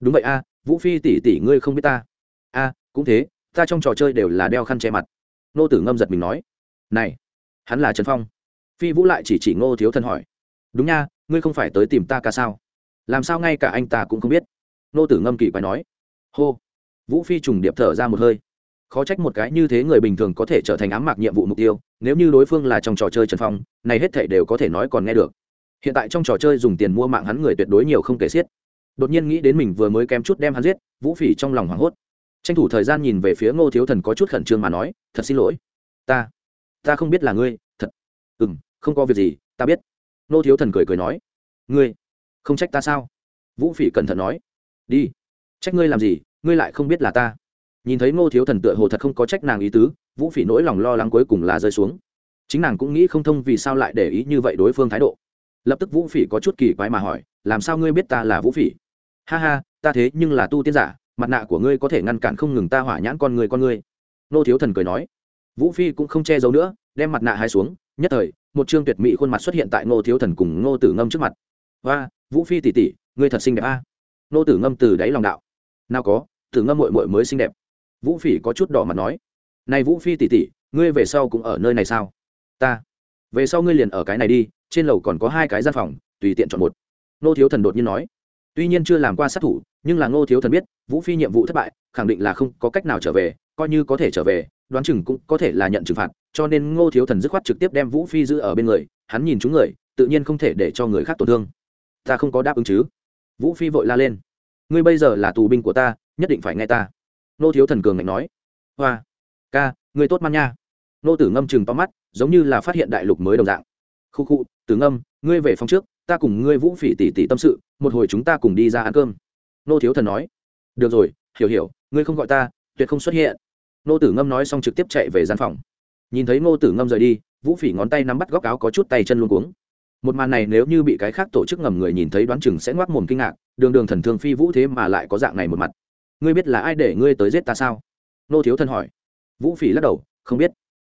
Đúng vậy a, vũ phi tỉ tỉ ngươi không biết ta. A, cũng thế, ta trong trò chơi đều là đeo khăn che mặt. Ngô tử ngâm giật mình nói. Này, hắn là trần phong. Phi vũ lại chỉ chỉ ngô thiếu thần hỏi. Đúng nha, ngươi không phải tới tìm ta ca sao? Làm sao ngay cả anh ta cũng không biết? Nô tử ngâm kỳ quái nói, hô. Vũ phi trùng điệp thở ra một hơi. Khó trách một cái như thế người bình thường có thể trở thành ám mạc nhiệm vụ mục tiêu, nếu như đối phương là trong trò chơi trần phong, này hết thể đều có thể nói còn nghe được. Hiện tại trong trò chơi dùng tiền mua mạng hắn người tuyệt đối nhiều không kể xiết. Đột nhiên nghĩ đến mình vừa mới kém chút đem hắn giết, vũ phỉ trong lòng hoảng hốt. Tranh thủ thời gian nhìn về phía ngô thiếu thần có chút khẩn trương mà nói, thật xin lỗi. Ta ta không biết là ngươi, thật. Ừ m không có việc gì, ta biết. Ngô thiếu thần cười cười nói, ngươi không trách ta sao? Vũ phỉ cẩn thận nói đi. Trách ngươi làm gì, ngươi lại không biết là ta. Nhìn thấy ngô thiếu thần tựa hồ thật không có trách nàng ý tứ, vũ phỉ nỗi lòng lo lắng cuối cùng là rơi xuống. Chính nàng cũng nghĩ không thông vì sao lại để ý như vậy đối phương thái độ. Lập tức vũ phỉ có chút kỳ quái mà hỏi, làm sao ngươi biết ta là vũ phỉ? Ha ha, ta thế nhưng là tu tiên giả, mặt nạ của ngươi có thể ngăn cản không ngừng ta hỏa nhãn con người con ngươi. Nô thiếu thần cười nói. Vũ phi cũng không che giấu nữa, đem mặt nạ hai xuống. Nhất thời, một chương tuyệt mỹ khuôn mặt xuất hiện tại ngô thiếu thần cùng ngô tử ngâm trước mặt. Và vũ phi tỉ tỉ ngươi thật xinh đẹp a. à? Nô tử ngâm từ đáy lòng đạo. Nào có, tử ngâm mội mội mới xinh đẹp. Vũ phỉ có chút đỏ mặt nói, này vũ phi tỉ tỉ ngươi về sau cũng ở nơi này sao? Ta. Về sau ngươi liền ở cái này đi, trên lầu còn có hai cái gian phòng, tùy tiện chọn một. Nô thiếu thần đột nhiên nói. Tuy nhiên chưa làm qua sát thủ, nhưng là ngô thiếu thần biết, vũ phi nhiệm vụ thất bại, khẳng định là không có cách nào trở về, coi như có thể trở về, đoán chừng cũng có thể là nhận trừng phạt, cho nên ngô thiếu thần dứt khoát trực tiếp đem vũ phi giữ ở bên người, hắn nhìn chúng người, tự nhiên không thể để cho người khác tổn thương. Ta không có đáp ứng chứ vũ phi vội la lên. Ngươi bây giờ là tù binh của ta, nhất định phải nghe ta. Nô thiếu thần cường ngạnh nói. Hoa, ca, ngươi tốt man nha. Nô tử ngâm chừng to mắt, giống như là phát hiện đại lục mới đồng dạng. Khu khu, tử ngâm, ngươi về phòng trước, ta cùng ngươi vũ phỉ tỉ tỉ tâm sự, một hồi chúng ta cùng đi ra ăn cơm. Nô thiếu thần nói. Được rồi, hiểu hiểu, ngươi không gọi ta, tuyệt không xuất hiện. Nô tử ngâm nói xong trực tiếp chạy về gian phòng. Nhìn thấy nô tử ngâm rời đi, vũ phỉ ngón tay nắm bắt góc áo có chút tay chân luôn cuống một màn này nếu như bị cái khác tổ chức ngầm người nhìn thấy đoán chừng sẽ ngoác mồm kinh ngạc, đường đường thần thương phi vũ thế mà lại có dạng này một mặt. Ngươi biết là ai để ngươi tới giết ta sao? Nô thiếu thần hỏi. Vũ phỉ lắc đầu, không biết.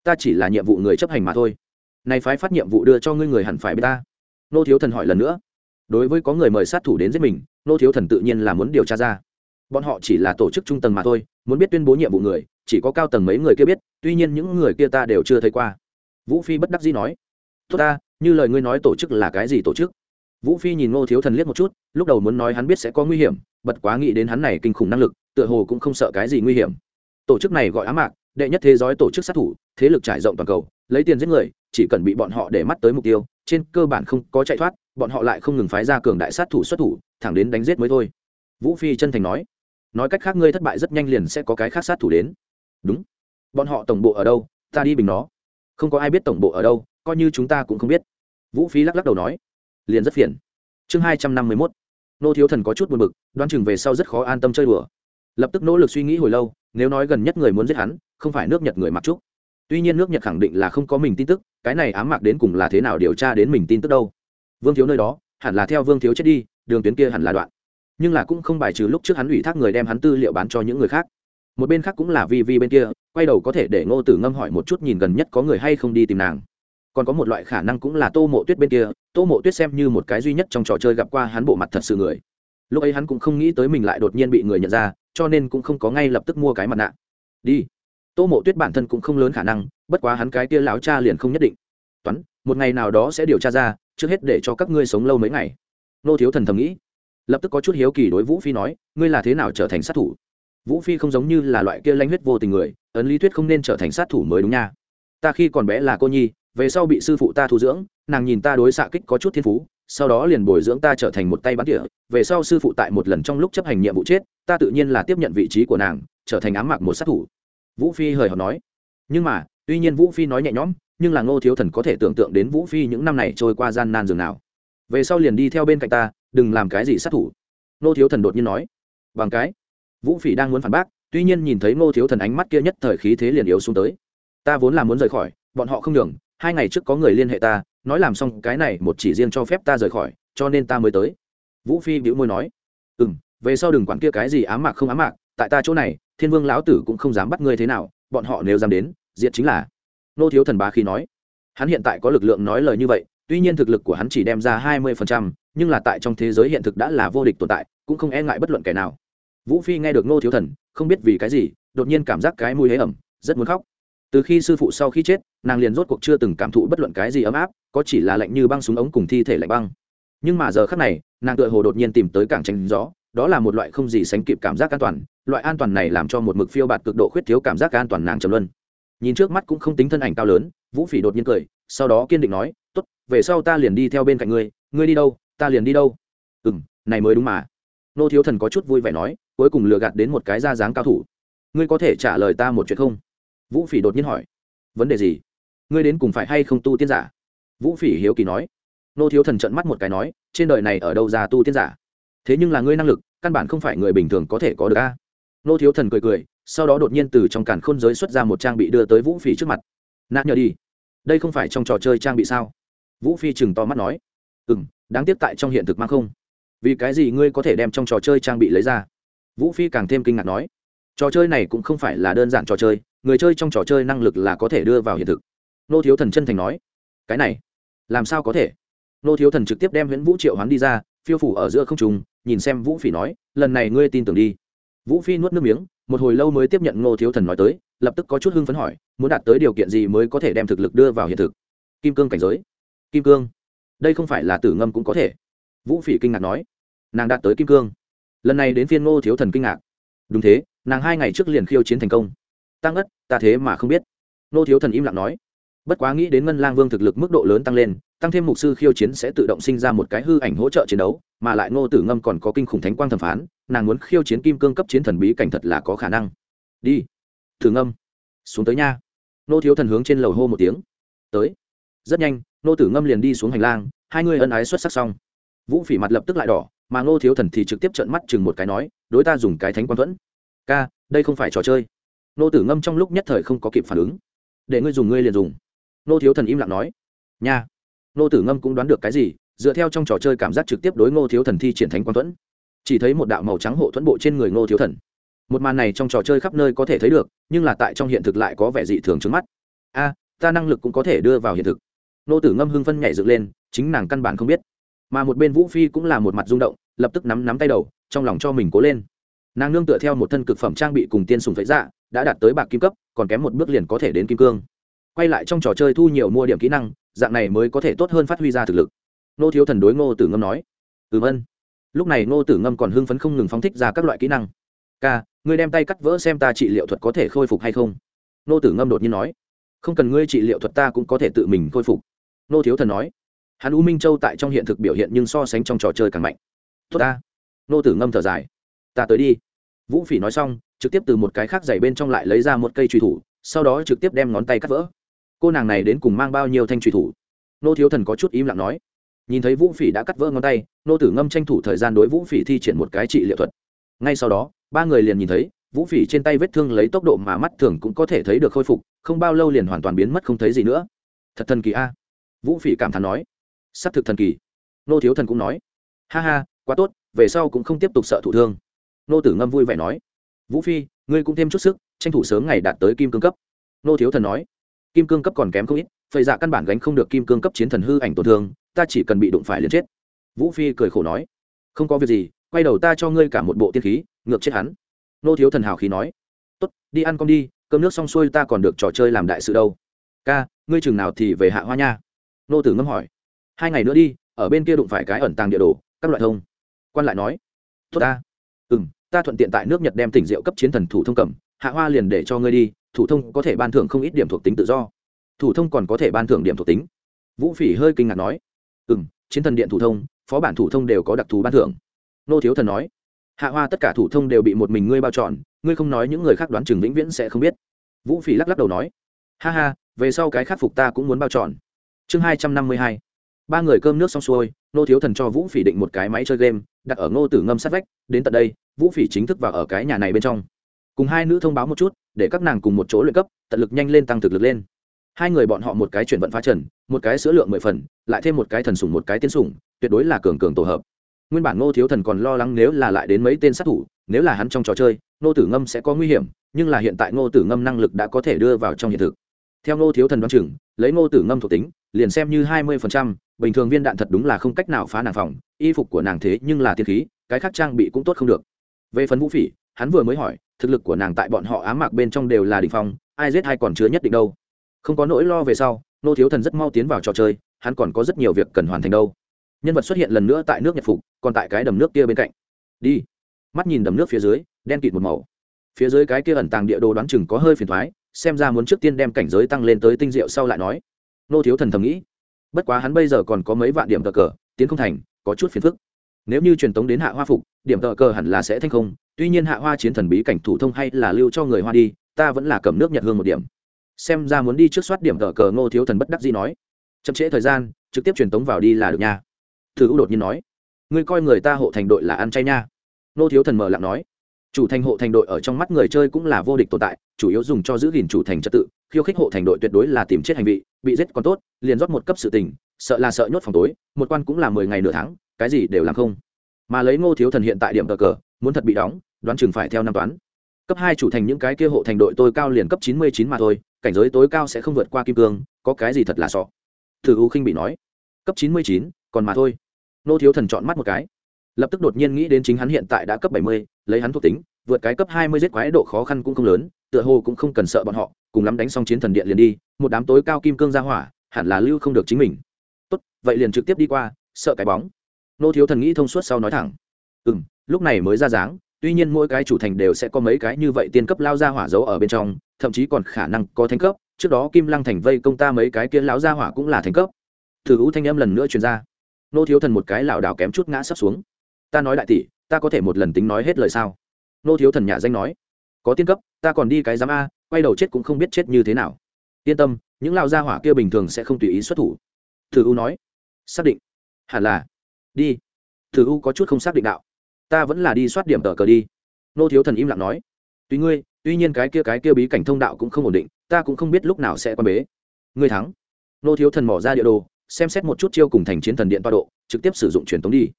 Ta chỉ là nhiệm vụ người chấp hành mà thôi. Này phái phát nhiệm vụ đưa cho ngươi người hẳn phải biết ta. Nô thiếu thần hỏi lần nữa. Đối với có người mời sát thủ đến giết mình, nô thiếu thần tự nhiên là muốn điều tra ra. Bọn họ chỉ là tổ chức trung tầng mà thôi, muốn biết tuyên bố nhiệm vụ người, chỉ có cao tầng mấy người kia biết, tuy nhiên những người kia ta đều chưa thấy qua. Vũ phi bất đắc dĩ nói. Tốt ta như lời ngươi nói tổ chức là cái gì tổ chức? Vũ phi nhìn ngô thiếu thần liếc một chút, lúc đầu muốn nói hắn biết sẽ có nguy hiểm, bật quá nghĩ đến hắn này kinh khủng năng lực, tựa hồ cũng không sợ cái gì nguy hiểm. Tổ chức này gọi á mạc, đệ nhất thế giới tổ chức sát thủ, thế lực trải rộng toàn cầu, lấy tiền giết người, chỉ cần bị bọn họ để mắt tới mục tiêu, trên cơ bản không có chạy thoát, bọn họ lại không ngừng phái ra cường đại sát thủ xuất thủ, thẳng đến đánh giết mới thôi. Vũ phi chân thành nói nói cách khác ngươi thất bại rất nhanh liền sẽ có cái khác sát thủ đến. Đúng. Bọn họ tổng bộ ở đâu, ta đi bình nó. Không có ai biết tổng bộ ở đâu, coi như chúng ta cũng không biết vũ phi lắc lắc đầu nói, liền rất phiền. Chương hai trăm năm mươi mốt. Nô thiếu thần có chút buồn bực, đoán chừng về sau rất khó an tâm chơi đùa. Lập tức nỗ lực suy nghĩ hồi lâu, nếu nói gần nhất người muốn giết hắn, không phải nước nhật người mặc trúc tuy nhiên nước nhật khẳng định là không có mình tin tức, cái này ám mạc đến cùng là thế nào điều tra đến mình tin tức đâu. Vương thiếu nơi đó, hẳn là theo vương thiếu chết đi, đường tuyến kia hẳn là đoạn. Nhưng là cũng không bài trừ lúc trước hắn ủy thác người đem hắn tư liệu bán cho những người khác. Một bên khác cũng là vi vi bên kia, quay đầu có thể để ngô tử ngâm hỏi một chút nhìn gần nhất có người hay không đi tìm nàng còn có một loại khả năng cũng là tô mộ tuyết bên kia, tô mộ tuyết xem như một cái duy nhất trong trò chơi gặp qua hắn bộ mặt thật sự người. Lúc ấy hắn cũng không nghĩ tới mình lại đột nhiên bị người nhận ra, cho nên cũng không có ngay lập tức mua cái mặt nạ. Đi. Tô mộ tuyết bản thân cũng không lớn khả năng, bất quá hắn cái kia lão cha liền không nhất định. Toán, một ngày nào đó sẽ điều tra ra, trước hết để cho các ngươi sống lâu mấy ngày. Nô thiếu thần thầm nghĩ. Lập tức có chút hiếu kỳ đối vũ phi nói, ngươi là thế nào trở thành sát thủ? Vũ phi không giống như là loại kia lanh huyết vô tình người, ấn lý thuyết không nên trở thành sát thủ mới đúng nha. Ta khi còn bé là cô nhi về sau bị sư phụ ta thu dưỡng, nàng nhìn ta đối xạ kích có chút thiên phú, sau đó liền bồi dưỡng ta trở thành một tay bắn tỉa, về sau sư phụ tại một lần trong lúc chấp hành nhiệm vụ chết, ta tự nhiên là tiếp nhận vị trí của nàng, trở thành ám mạc một sát thủ. Vũ phi hời hợt nói. Nhưng mà, tuy nhiên vũ phi nói nhẹ nhõm, nhưng là ngô thiếu thần có thể tưởng tượng đến vũ phi những năm này trôi qua gian nan dường nào. Về sau liền đi theo bên cạnh ta, đừng làm cái gì sát thủ. Ngô thiếu thần đột nhiên nói. Bằng cái. Vũ phi đang muốn phản bác, tuy nhiên nhìn thấy ngô thiếu thần ánh mắt kia nhất thời khí thế liền yếu xuống tới. Ta vốn là muốn rời khỏi, bọn họ không đường hai ngày trước có người liên hệ ta nói làm xong cái này một chỉ riêng cho phép ta rời khỏi cho nên ta mới tới. Vũ phi bĩu môi nói ừ m về sau đừng quản kia cái gì ám mạc không ám mạc tại ta chỗ này thiên vương lão tử cũng không dám bắt ngươi thế nào bọn họ nếu dám đến diện chính là. Nô thiếu thần bá khi nói hắn hiện tại có lực lượng nói lời như vậy tuy nhiên thực lực của hắn chỉ đem ra hai mươi phần trăm, nhưng là tại trong thế giới hiện thực đã là vô địch tồn tại cũng không e ngại bất luận kẻ nào. Vũ phi nghe được nô thiếu thần không biết vì cái gì đột nhiên cảm giác cái mùi hế ẩm rất muốn khóc từ khi sư phụ sau khi chết, nàng liền rốt cuộc chưa từng cảm thụ bất luận cái gì ấm áp, có chỉ là lạnh như băng súng ống cùng thi thể lạnh băng. Nhưng mà giờ khắc này, nàng tựa hồ đột nhiên tìm tới cảng tranh gió đó là một loại không gì sánh kịp cảm giác an toàn, loại an toàn này làm cho một mực phiêu bạt cực độ khuyết thiếu cảm giác an toàn nàng trầm luân. Nhìn trước mắt cũng không tính thân ảnh cao lớn, vũ phỉ đột nhiên cười, sau đó kiên định nói t ố t về sau ta liền đi theo bên cạnh ngươi ngươi đi đâu, ta liền đi đâu. Ừ m này mới đúng mà. Nô thiếu thần có chút vui vẻ nói, cuối cùng lừa gạt đến một cái ra dáng cao thủ. Ngươi có thể trả lời ta một chuyện không? Vũ phỉ đột nhiên hỏi, vấn đề gì? Ngươi đến cùng phải hay không tu tiên giả? Vũ phỉ hiếu kỳ nói. Nô thiếu thần trận mắt một cái nói, trên đời này ở đâu ra tu tiên giả? Thế nhưng là ngươi năng lực, căn bản không phải người bình thường có thể có được a. Nô thiếu thần cười cười, sau đó đột nhiên từ trong càn khôn giới xuất ra một trang bị đưa tới vũ phỉ trước mặt. Nạt nhờ đi. Đây không phải trong trò chơi trang bị sao? Vũ phi chừng to mắt nói. Ừ m đáng tiếc tại trong hiện thực mang không. Vì cái gì ngươi có thể đem trong trò chơi trang bị lấy ra? Vũ phi càng thêm kinh ngạc nói trò chơi này cũng không phải là đơn giản trò chơi, người chơi trong trò chơi năng lực là có thể đưa vào hiện thực. Nô thiếu thần chân thành nói, cái này, làm sao có thể? Nô thiếu thần trực tiếp đem huyễn vũ triệu hoán đi ra, phiêu phủ ở giữa không trùng nhìn xem vũ phỉ nói, lần này ngươi tin tưởng đi. Vũ phi nuốt nước miếng, một hồi lâu mới tiếp nhận ngô thiếu thần nói tới, lập tức có chút hưng phấn hỏi, muốn đạt tới điều kiện gì mới có thể đem thực lực đưa vào hiện thực? Kim cương cảnh giới. Kim cương. Đây không phải là tử ngâm cũng có thể. Vũ phỉ kinh ngạc nói, nàng đạt tới kim cương. Lần này đến phiên ngô thiếu thần kinh ngạc. Đúng thế nàng hai ngày trước liền khiêu chiến thành công. Tăng ất ta thế mà không biết. Nô thiếu thần im lặng nói. Bất quá nghĩ đến ngân lang vương thực lực mức độ lớn tăng lên, tăng thêm mục sư khiêu chiến sẽ tự động sinh ra một cái hư ảnh hỗ trợ chiến đấu, mà lại ngô tử ngâm còn có kinh khủng thánh quang thẩm phán, nàng muốn khiêu chiến kim cương cấp chiến thần bí cảnh thật là có khả năng. Đi. Thử ngâm. Xuống tới nha. Nô thiếu thần hướng trên lầu hô một tiếng. Tới. Rất nhanh, nô tử ngâm liền đi xuống hành lang, hai người ân ái xuất sắc xong. Vũ phỉ mặt lập tức lại đỏ, mà ngô thiếu thần thì trực tiếp trợn mắt chừng một cái nói, đối ta dùng cái thánh quang thuẫn ca, đây không phải trò chơi. Nô tử ngâm trong lúc nhất thời không có kịp phản ứng. Để ngươi dùng, ngươi liền dùng. Nô thiếu thần im lặng nói. Nha. Nô tử ngâm cũng đoán được cái gì, dựa theo trong trò chơi cảm giác trực tiếp đối ngô thiếu thần thi triển thánh quang thuẫn. Chỉ thấy một đạo màu trắng hộ thuẫn bộ trên người ngô thiếu thần. Một màn này trong trò chơi khắp nơi có thể thấy được, nhưng là tại trong hiện thực lại có vẻ dị thường trước mắt. A, ta năng lực cũng có thể đưa vào hiện thực. Nô tử ngâm hưng phân nhảy dựng lên, chính nàng căn bản không biết. Mà một bên vũ phi cũng là một mặt rung động, lập tức nắm nắm tay đầu, trong lòng cho mình cố lên nàng nương tựa theo một thân cực phẩm trang bị cùng tiên sùng phế dạ đã đạt tới bạc kim cấp, còn kém một bước liền có thể đến kim cương. Quay lại trong trò chơi thu nhiều mua điểm kỹ năng, dạng này mới có thể tốt hơn phát huy ra thực lực. Nô thiếu thần đối ngô tử ngâm nói ừ vân lúc này ngô tử ngâm còn hưng phấn không ngừng phóng thích ra các loại kỹ năng. Ca, ngươi đem tay cắt vỡ xem ta trị liệu thuật có thể khôi phục hay không? Nô tử ngâm đột nhiên nói, không cần ngươi trị liệu thuật ta cũng có thể tự mình khôi phục. Nô thiếu thần nói, hắn u minh châu tại trong hiện thực biểu hiện nhưng so sánh trong trò chơi càng mạnh. Tốt ta. Nô tử ngâm thở dài ta tới đi. Vũ phỉ nói xong, trực tiếp từ một cái khác giày bên trong lại lấy ra một cây truy thủ, sau đó trực tiếp đem ngón tay cắt vỡ. Cô nàng này đến cùng mang bao nhiêu thanh truy thủ? Nô thiếu thần có chút im lặng nói. Nhìn thấy vũ phỉ đã cắt vỡ ngón tay, nô tử ngâm tranh thủ thời gian đối vũ phỉ thi triển một cái trị liệu thuật. Ngay sau đó, ba người liền nhìn thấy, vũ phỉ trên tay vết thương lấy tốc độ mà mắt thường cũng có thể thấy được khôi phục, không bao lâu liền hoàn toàn biến mất không thấy gì nữa. Thật thần kỳ a. Vũ phỉ cảm thán nói. S ắ c thực thần kỳ. Nô thiếu thần cũng nói. Ha ha, quá tốt, về sau cũng không tiếp tục sợ thủ thương nô tử ngâm vui vẻ nói, vũ phi, ngươi cũng thêm chút sức, tranh thủ sớm ngày đạt tới kim cương cấp. Nô thiếu thần nói, kim cương cấp còn kém không ít phầy dạ căn bản gánh không được kim cương cấp chiến thần hư ảnh tổn thương, ta chỉ cần bị đụng phải liền chết. Vũ phi cười khổ nói, không có việc gì, quay đầu ta cho ngươi cả một bộ tiên khí, ngược chết hắn. Nô thiếu thần hào khí nói, tốt, đi ăn con đi, cơm nước xong xuôi ta còn được trò chơi làm đại sự đâu. Ca, ngươi chừng nào thì về hạ hoa nha? Nô tử ngâm hỏi, hai ngày nữa đi, ở bên kia đụng phải cái ẩn tàng địa đồ, các loại thông. Quan lại nói, tốt ta ừ m ta thuận tiện tại nước nhật đem tỉnh rượu cấp chiến thần thủ thông cầm, hạ hoa liền để cho ngươi đi, thủ thông có thể ban thưởng không ít điểm thuộc tính tự do. Thủ thông còn có thể ban thưởng điểm thuộc tính. Vũ phỉ hơi kinh ngạc nói. Ừ m chiến thần điện thủ thông, phó bản thủ thông đều có đặc thù ban thưởng. Nô thiếu thần nói. Hạ hoa tất cả thủ thông đều bị một mình ngươi bao trọn, ngươi không nói những người khác đoán chừng vĩnh viễn sẽ không biết. Vũ phỉ lắc lắc đầu nói. Ha ha, về sau cái khắc phục ta cũng muốn bao trọn. Chương hai trăm năm mươi hai ba người cơm nước xong xuôi nô thiếu thần cho vũ phỉ định một cái máy chơi game, đặt ở ngô tử ngâm sát vách, đến tận đây, vũ phỉ chính thức vào ở cái nhà này bên trong. Cùng hai nữ thông báo một chút, để các nàng cùng một chỗ luyện cấp, tận lực nhanh lên tăng thực lực lên. Hai người bọn họ một cái chuyển vận phá trần, một cái sữa lượng mười phần, lại thêm một cái thần sủng một cái tiên sủng, tuyệt đối là cường cường tổ hợp. Nguyên bản ngô thiếu thần còn lo lắng nếu là lại đến mấy tên sát thủ, nếu là hắn trong trò chơi, ngô tử ngâm sẽ có nguy hiểm, nhưng là hiện tại ngô tử ngâm năng lực đã có thể đưa vào trong hiện thực. Theo ngô thiếu thần đoán chừng, lấy ngô tử ngâm thuộc tính, liền xem như hai mươi phần trăm bình thường viên đạn thật đúng là không cách nào phá nàng phòng, y phục của nàng thế nhưng là thiên khí, cái khác trang bị cũng tốt không được. Về phần vũ phỉ, hắn vừa mới hỏi, thực lực của nàng tại bọn họ ám mạc bên trong đều là đ ỉ n h phong, ai giết hay còn chứa nhất định đâu. Không có nỗi lo về sau, nô thiếu thần rất mau tiến vào trò chơi, hắn còn có rất nhiều việc cần hoàn thành đâu. Nhân vật xuất hiện lần nữa tại nước nhật phục, còn tại cái đầm nước kia bên cạnh. Đi. Mắt nhìn đầm nước phía dưới, đen kịt một màu. Phía dưới cái kia ẩn tàng địa đồ đoán chừng có hơi phiền thoái xem ra muốn trước tiên đem cảnh giới tăng lên tới tinh diệu sau lại nói. Nô thiếu thần thầm nghĩ bất quá hắn bây giờ còn có mấy vạn điểm tờ cờ, tiến không thành, có chút phiền phức. Nếu như truyền tống đến hạ hoa phục, điểm tờ cờ hẳn là sẽ thành không, tuy nhiên hạ hoa chiến thần bí cảnh thủ thông hay là lưu cho người hoa đi, ta vẫn là cầm nước nhật hương một điểm. Xem ra muốn đi trước soát điểm tờ cờ ngô thiếu thần bất đắc dĩ nói. Chậm trễ thời gian, trực tiếp truyền tống vào đi là được nha. Thử u đột nhiên nói. Ngươi coi người ta hộ thành đội là ăn chay nha. Ngô thiếu thần mở lặng nói. Chủ thành hộ thành đội ở trong mắt người chơi cũng là vô địch tồn tại, chủ yếu dùng cho giữ gìn chủ thành trật tự, khiêu khích hộ thành đội tuyệt đối là tìm chết hành vi bị giết còn tốt, liền rót một cấp sự tình, sợ là sợ nhốt phòng tối, một quan cũng là mười ngày nửa tháng, cái gì đều làm không. Mà lấy ngô thiếu thần hiện tại điểm cờ cờ, muốn thật bị đóng, đoán chừng phải theo năm toán. Cấp hai chủ thành những cái kia hộ thành đội tôi cao liền cấp chín mươi chín mà thôi, cảnh giới tối cao sẽ không vượt qua kim cương, có cái gì thật là sọ thử u khinh bị nói, cấp chín mươi chín, còn mà thôi. Ngô thiếu thần chọn mắt một cái, lập tức đột nhiên nghĩ đến chính hắn hiện tại đã cấp bảy mươi, lấy hắn thuộc tính, vượt cái cấp hai mươi giết quái độ khó khăn cũng không lớn, tựa hồ cũng không cần sợ bọn họ, cùng lắm đánh xong chiến thần điện liền đi một đám tối cao kim cương ra hỏa, hẳn là lưu không được chính mình. Tốt, vậy liền trực tiếp đi qua, sợ cái bóng. Nô thiếu thần nghĩ thông suốt sau nói thẳng. Ừ m lúc này mới ra dáng, tuy nhiên mỗi cái chủ thành đều sẽ có mấy cái như vậy tiên cấp lao ra hỏa giấu ở bên trong, thậm chí còn khả năng có thanh cấp, trước đó kim lăng thành vây công ta mấy cái kia lão gia hỏa cũng là thành cấp. Thử u thanh âm lần nữa truyền ra. Nô thiếu thần một cái lảo đảo kém chút ngã sắp xuống. Ta nói đại tỷ, ta có thể một lần tính nói hết lời sao? Nô thiếu thần nhà danh nói. Có tiên cấp, ta còn đi cái giám a, quay đầu chết cũng không biết chết như thế nào yên tâm, những lão gia hỏa kia bình thường sẽ không tùy ý xuất thủ. Thử u nói. Xác định. Hẳn là. Đi. Thử u có chút không xác định đạo. Ta vẫn là đi soát điểm tờ cờ đi. Nô thiếu thần im lặng nói. Tuy ngươi, tuy nhiên cái kia cái kia bí cảnh thông đạo cũng không ổn định, ta cũng không biết lúc nào sẽ quan bế. Ngươi thắng. Nô thiếu thần mỏ ra địa đồ, xem xét một chút chiêu cùng thành chiến thần điện toa độ, trực tiếp sử dụng truyền tống đi.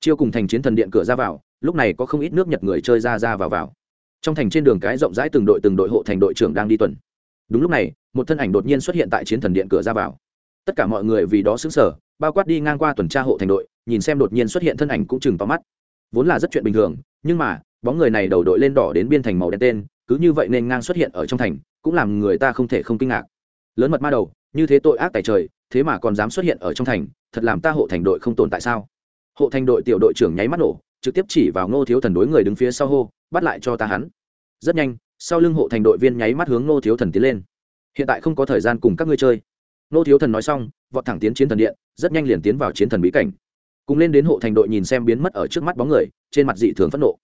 Chiêu cùng thành chiến thần điện cửa ra vào, lúc này có không ít nước nhật người chơi ra ra vào vào. Trong thành trên đường cái rộng rãi từng đội từng đội hộ thành đội trưởng đang đi tuần. Đúng lúc này một thân ảnh đột nhiên xuất hiện tại chiến thần điện cửa ra vào. Tất cả mọi người vì đó xứng sở bao quát đi ngang qua tuần tra hộ thành đội, nhìn xem đột nhiên xuất hiện thân ảnh cũng chừng vào mắt. Vốn là rất chuyện bình thường, nhưng mà, bóng người này đầu đội lên đỏ đến biên thành màu đen tên, cứ như vậy nên ngang xuất hiện ở trong thành, cũng làm người ta không thể không kinh ngạc. Lớn mật ma đầu, như thế tội ác tại trời, thế mà còn dám xuất hiện ở trong thành, thật làm ta hộ thành đội không tồn tại sao? Hộ thành đội tiểu đội trưởng nháy mắt nổ, trực tiếp chỉ vào ngô thiếu thần đối người đứng phía sau hô, bắt lại cho ta hắn. Rất nhanh, sau lưng hộ thành đội viên nháy mắt hướng ngô thiếu thần tiến lên hiện tại không có thời gian cùng các ngươi chơi. Nô thiếu thần nói xong, vọt thẳng tiến chiến thần điện, rất nhanh liền tiến vào chiến thần bí cảnh. Cùng lên đến hộ thành đội nhìn xem biến mất ở trước mắt bóng người, trên mặt dị thường phẫn nộ.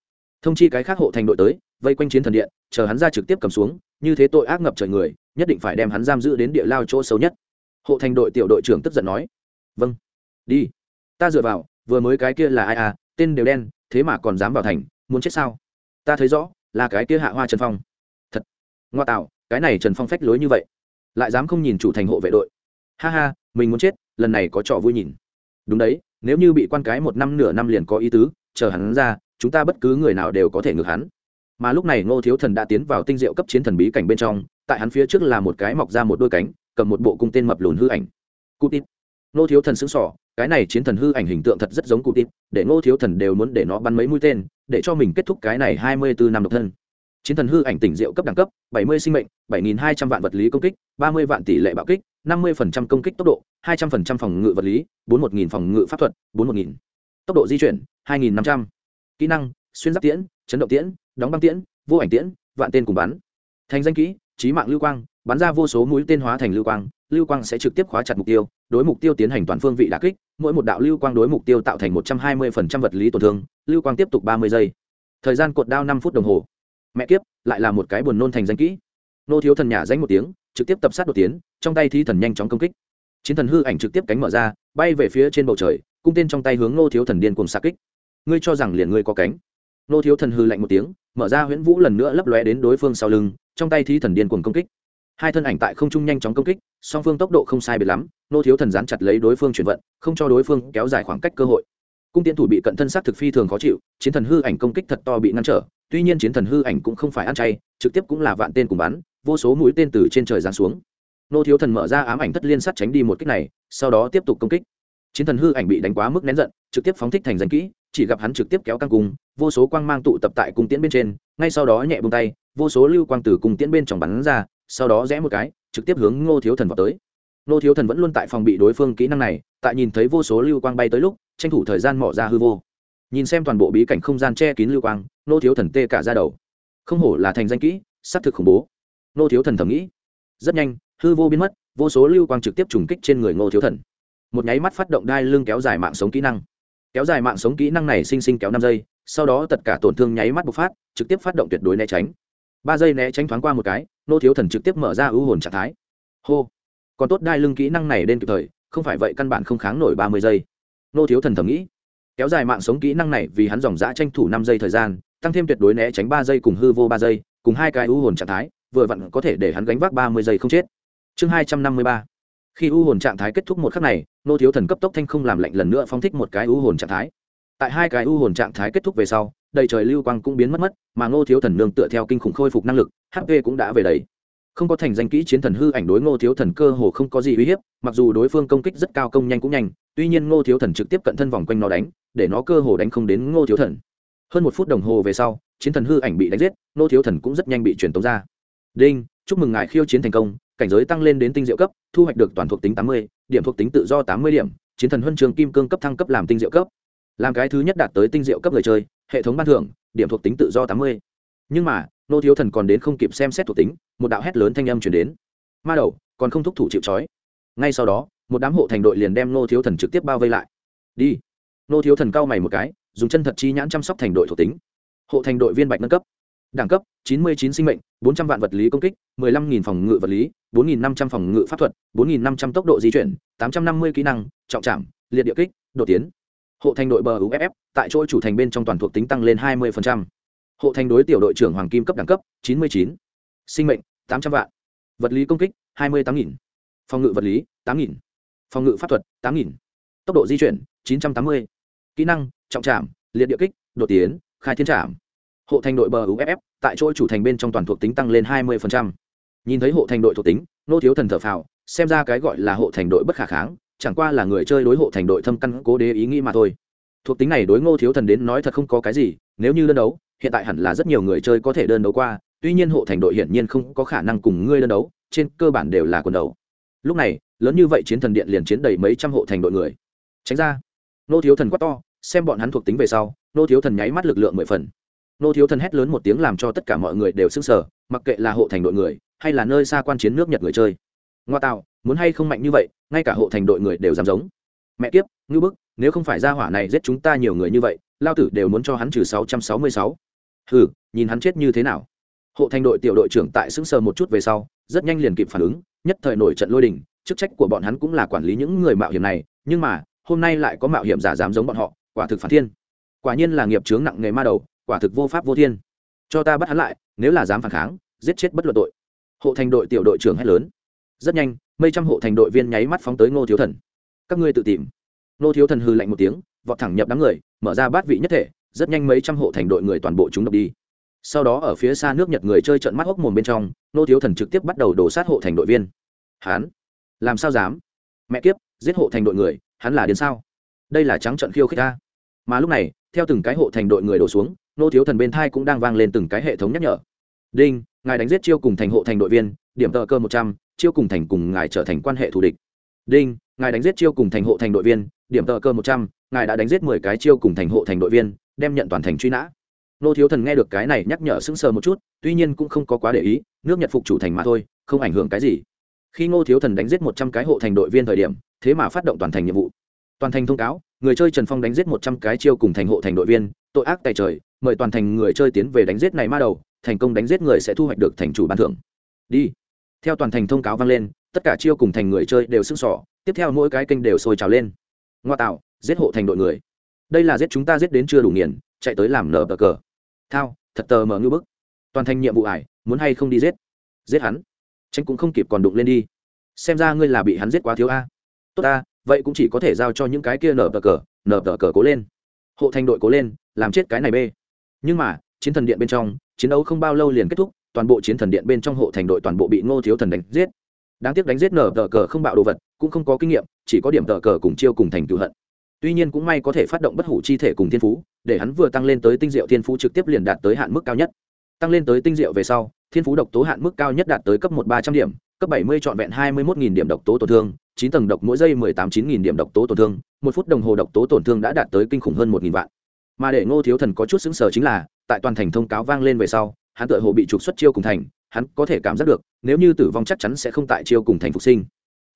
Thông chi cái khác hộ thành đội tới, vây quanh chiến thần điện, chờ hắn ra trực tiếp cầm xuống, như thế tội ác ngập trời người, nhất định phải đem hắn giam giữ đến địa lao chỗ xấu nhất. Hộ thành đội tiểu đội trưởng tức giận nói vâng đi. Ta dựa vào, vừa mới cái kia là ai à tên đều đen, thế mà còn dám vào thành, muốn chết sao? Ta thấy rõ, là cái kia hạ hoa trần phong. Thật. Ngoa tạo cái này trần phong phách lối như vậy, lại dám không nhìn chủ thành hộ vệ đội. Ha ha, mình muốn chết, lần này có trò vui nhìn. Đúng đấy, nếu như bị quan cái một năm nửa năm liền có ý tứ, chờ hắn ra, chúng ta bất cứ người nào đều có thể ngược hắn. Mà lúc này ngô thiếu thần đã tiến vào tinh diệu cấp chiến thần bí cảnh bên trong, tại hắn phía trước là một cái mọc ra một đôi cánh, cầm một bộ cung tên mập lùn hư ảnh. Cụ tít ngô thiếu thần xứng sỏ cái này chiến thần hư ảnh hình tượng thật rất giống cụ tít để ngô thiếu thần đều muốn để nó bắn mấy mũi tên, để cho mình kết thúc cái này hai mươi bốn năm độc thân chiến thần hư ảnh tỉnh diệu cấp đẳng cấp, bảy mươi sinh mệnh, bảy nghìn hai trăm vạn vật lý công kích, ba mươi vạn tỷ lệ bạo kích, năm mươi phần trăm công kích tốc độ, hai trăm phần trăm phòng ngự vật lý, bốn một nghìn phòng ngự pháp thuật, bốn một nghìn. Tốc độ di chuyển, hai nghìn năm trăm. Kỹ năng, xuyên giáp tiễn, chấn động tiễn, đóng băng tiễn, vô ảnh tiễn, vạn tên cùng bắn. Thành danh kỹ, trí mạng lưu quang, bắn ra vô số mũi tên hóa thành lưu quang lưu quang sẽ trực tiếp khóa chặt mục tiêu, đối mục tiêu tiến hành toàn phương vị đà kích, mỗi một đạo lưu quang đối mục tiêu tạo thành một trăm hai mươi phần trăm vật lý tổn thương, lưu quang tiếp tục ba mươi giây. Thời gian cột đao năm phút đồng hồ mẹ kiếp, lại là một cái buồn nôn thành danh kỹ. Nô thiếu thần nhà danh một tiếng, trực tiếp tập sát đột tiến, trong tay thi thần nhanh chóng công kích. Chiến thần hư ảnh trực tiếp cánh mở ra, bay về phía trên bầu trời, cung tên trong tay hướng nô thiếu thần điên cùng xa kích. Ngươi cho rằng liền ngươi có cánh. Nô thiếu thần hư lạnh một tiếng, mở ra huyễn vũ lần nữa lấp lóe đến đối phương sau lưng, trong tay thi thần điên cuồng công kích. Hai thân ảnh tại không trung nhanh chóng công kích, song phương tốc độ không sai biệt lắm, nô thiếu thần dán chặt lấy đối phương chuyển vận, không cho đối phương kéo dài khoảng cách cơ hội. Cung tiến thủ bị cận thân sát thực phi thường khó chịu, chiến thần hư ảnh công kích thật to bị ngăn trở tuy nhiên chiến thần hư ảnh cũng không phải ăn chay, trực tiếp cũng là vạn tên cùng bắn, vô số mũi tên từ trên trời giáng xuống. Nô thiếu thần mở ra ám ảnh thất liên sắt tránh đi một kích này, sau đó tiếp tục công kích. Chiến thần hư ảnh bị đánh quá mức nén giận, trực tiếp phóng thích thành danh kỹ, chỉ gặp hắn trực tiếp kéo căng cung, vô số quang mang tụ tập tại cung tiễn bên trên, ngay sau đó nhẹ bông tay, vô số lưu quang từ cung tiễn bên trong bắn ra, sau đó rẽ một cái, trực tiếp hướng ngô thiếu thần vào tới. Ngô thiếu thần vẫn luôn tại phòng bị đối phương kỹ năng này, tại nhìn thấy vô số lưu quang bay tới lúc, tranh thủ thời gian mỏ ra hư vô. Nhìn xem toàn bộ bí cảnh không gian che kín lưu quang nô thiếu thần tê cả ra đầu. Không hổ là thành danh kỹ, xác thực khủng bố. Nô thiếu thần thầm nghĩ. Rất nhanh, hư vô biến mất, vô số lưu quang trực tiếp trùng kích trên người ngô thiếu thần. Một nháy mắt phát động đai lưng kéo dài mạng sống kỹ năng. Kéo dài mạng sống kỹ năng này sinh sinh kéo năm giây, sau đó tất cả tổn thương nháy mắt bộc phát, trực tiếp phát động tuyệt đối né tránh. Ba giây né tránh thoáng qua một cái, nô thiếu thần trực tiếp mở ra ưu hồn trạng thái. Hô! Còn tốt đai lưng kỹ năng này đến kịp thời, không phải vậy căn bản không kháng nổi ba mươi giây. Nô thiếu thần thầm nghĩ. Kéo dài mạng sống kỹ năng này vì hắn dòng dã tranh thủ năm giây thời gian tăng thêm tuyệt đối né tránh ba giây cùng hư vô ba giây, cùng hai cái u hồn trạng thái, vừa vặn có thể để hắn gánh vác ba mươi giây không chết. Chương hai trăm năm mươi ba. Khi u hồn trạng thái kết thúc một khắc này, nô thiếu thần cấp tốc thanh không làm lạnh lần nữa phóng thích một cái u hồn trạng thái. Tại hai cái u hồn trạng thái kết thúc về sau, đầy trời lưu quang cũng biến mất mất, mà ngô thiếu thần nương tựa theo kinh khủng khôi phục năng lực hp cũng đã về đầy. Không có thành danh kỹ chiến thần hư ảnh đối ngô thiếu thần cơ hồ không có gì uy hiếp, mặc dù đối phương công kích rất cao công nhanh cũng nhanh, tuy nhiên ngô thiếu thần trực tiếp cận thân vòng quanh nó đánh, để nó cơ hồ đánh không đến ngô thiếu thần hơn một phút đồng hồ về sau, chiến thần hư ảnh bị đánh giết, nô thiếu thần cũng rất nhanh bị truyền tống ra. Đinh, chúc mừng ngài khiêu chiến thành công, cảnh giới tăng lên đến tinh diệu cấp, thu hoạch được toàn thuộc tính tám mươi, điểm thuộc tính tự do tám mươi điểm, chiến thần huân trường kim cương cấp thăng cấp làm tinh diệu cấp. Làm cái thứ nhất đạt tới tinh diệu cấp người chơi, hệ thống ban thưởng, điểm thuộc tính tự do tám mươi. Nhưng mà, nô thiếu thần còn đến không kịp xem xét thuộc tính, một đạo hét lớn thanh âm chuyển đến. Ma đầu, còn không thúc thủ chịu trói. Ngay sau đó, một đám hộ thành đội liền đem nô thiếu thần trực tiếp bao vây lại. Đi. Nô thiếu thần cao mày một cái dùng chân thật chi nhãn chăm sóc thành đội thuộc tính hộ thành đội viên bạch nâng cấp đẳng cấp 99 sinh mệnh 400 vạn vật lý công kích 15.000 phòng ngự vật lý 4.500 phòng ngự pháp thuật 4.500 tốc độ di chuyển 850 kỹ năng, trọng trảm, liệt địa kích, đột tiến hộ thành đội bờ uff tại chỗ chủ thành bên trong toàn thuộc tính tăng lên 20%. hộ thành đối tiểu đội trưởng hoàng kim cấp đẳng cấp 99. sinh mệnh 800 vạn vật lý công kích 28.000. phòng ngự vật lý 8.000. phòng ngự pháp thuật 8.000. tốc độ di chuyển 980 kỹ năng, trọng trảm, liệt địa kích, đột tiến, khai thiên trảm. Hộ thành đội bờ uff tại chỗ chủ thành bên trong toàn thuộc tính tăng lên 20%. nhìn thấy hộ thành đội thuộc tính, nô thiếu thần thở phào, xem ra cái gọi là hộ thành đội bất khả kháng, chẳng qua là người chơi đối hộ thành đội thâm căn cố đế ý nghĩ mà thôi. Thuộc tính này đối ngô thiếu thần đến nói thật không có cái gì, nếu như đơn đấu, hiện tại hẳn là rất nhiều người chơi có thể đơn đấu qua, tuy nhiên hộ thành đội hiển nhiên không có khả năng cùng ngươi đơn đấu, trên cơ bản đều là quần đấu lúc này, lớn như vậy chiến thần điện liền chiến đầy mấy trăm hộ thành đội người. Tránh ra. Nô thiếu thần quát to xem bọn hắn thuộc tính về sau, nô thiếu thần nháy mắt lực lượng mười phần. Nô thiếu thần hét lớn một tiếng làm cho tất cả mọi người đều sững sờ, mặc kệ là hộ thành đội người, hay là nơi xa quan chiến nước nhật người chơi. Ngoa tạo, muốn hay không mạnh như vậy, ngay cả hộ thành đội người đều dám giống. Mẹ kiếp, ngư bức, nếu không phải ra hỏa này giết chúng ta nhiều người như vậy, lao tử đều muốn cho hắn trừ sáu trăm sáu mươi sáu. Hừ, nhìn hắn chết như thế nào. Hộ thành đội tiểu đội trưởng tại sững sờ một chút về sau, rất nhanh liền kịp phản ứng, nhất thời nổi trận lôi đình, chức trách của bọn hắn cũng là quản lý những người mạo hiểm này, nhưng mà, hôm nay lại có mạo hiểm giả dám giống bọn họ quả thực phản thiên. Quả nhiên là nghiệp chướng nặng nghề ma đầu, quả thực vô pháp vô thiên. Cho ta bắt hắn lại, nếu là dám phản kháng, giết chết bất luận tội. Hộ thành đội tiểu đội trưởng hét lớn. Rất nhanh, mấy trăm hộ thành đội viên nháy mắt phóng tới ngô thiếu thần. Các ngươi tự tìm. Ngô thiếu thần hư lạnh một tiếng, vọt thẳng nhập đám người, mở ra bát vị nhất thể, rất nhanh mấy trăm hộ thành đội người toàn bộ chúng độc đi. Sau đó ở phía xa nước nhật người chơi trận mắt hốc mồm bên trong, ngô thiếu thần trực tiếp bắt đầu đổ sát hộ thành đội viên. Hắn? Làm sao dám? Mẹ kiếp, giết hộ thành đội người, hắn là đến sao? Đây là trắng trận khiêu khích ta. Mà lúc này, theo từng cái hộ thành đội người đổ xuống, nô thiếu thần bên thai cũng đang vang lên từng cái hệ thống nhắc nhở. Đinh, ngài đánh giết chiêu cùng thành hộ thành đội viên, điểm tờ cơ một trăm, chiêu cùng thành cùng ngài trở thành quan hệ thù địch. Đinh, ngài đánh giết chiêu cùng thành hộ thành đội viên, điểm tờ cơ một trăm, ngài đã đánh giết mười cái chiêu cùng thành hộ thành đội viên, đem nhận toàn thành truy nã. Nô thiếu thần nghe được cái này nhắc nhở sững sờ một chút, tuy nhiên cũng không có quá để ý, nước nhật phục chủ thành mà thôi, không ảnh hưởng cái gì. Khi ngô thiếu thần đánh giết một trăm cái hộ thành đội viên thời điểm, thế mà phát động toàn thành nhiệm vụ toàn thành thông cáo, người chơi trần phong đánh giết một trăm cái chiêu cùng thành hộ thành đội viên, tội ác tài trời, mời toàn thành người chơi tiến về đánh giết này ma đầu, thành công đánh giết người sẽ thu hoạch được thành chủ ban thưởng. Đi. Theo toàn thành thông cáo vang lên, tất cả chiêu cùng thành người chơi đều sưng sỏ tiếp theo mỗi cái kênh đều sôi trào lên. Ngoa tạo, giết hộ thành đội người. Đây là giết chúng ta giết đến chưa đủ nghiền, chạy tới làm nở bờ cờ. Thao, thật tờ mờ ngư bức. Toàn thành nhiệm vụ ải, muốn hay không đi giết? Giết hắn. Tranh cũng không kịp còn đụng lên đi. Xem ra ngươi là bị hắn giết quá thiếu a. Tốt ta vậy cũng chỉ có thể giao cho những cái kia nở tờ cờ, nở tờ cờ cố lên. Hộ thành đội cố lên, làm chết cái này bê. Nhưng mà, chiến thần điện bên trong, chiến đấu không bao lâu liền kết thúc, toàn bộ chiến thần điện bên trong hộ thành đội toàn bộ bị ngô thiếu thần đánh giết. Đáng tiếc đánh giết nở tờ cờ không bạo đồ vật, cũng không có kinh nghiệm, chỉ có điểm tờ cờ cùng chiêu cùng thành cựu hận. Tuy nhiên cũng may có thể phát động bất hủ chi thể cùng thiên phú, để hắn vừa tăng lên tới tinh diệu thiên phú trực tiếp liền đạt tới hạn mức cao nhất. Tăng lên tới tinh diệu về sau, thiên phú độc tố hạn mức cao nhất đạt tới cấp một ba trăm điểm cấp bảy mươi trọn vẹn hai mươi một điểm độc tố tổn thương, chín tầng độc mỗi giây mười tám chín điểm độc tố tổn thương, một phút đồng hồ độc tố tổn thương đã đạt tới kinh khủng hơn một vạn. Mà để ngô thiếu thần có chút xứng sờ chính là, tại toàn thành thông cáo vang lên về sau, hắn tựa hồ bị trục xuất chiêu cùng thành, hắn có thể cảm giác được, nếu như tử vong chắc chắn sẽ không tại chiêu cùng thành phục sinh.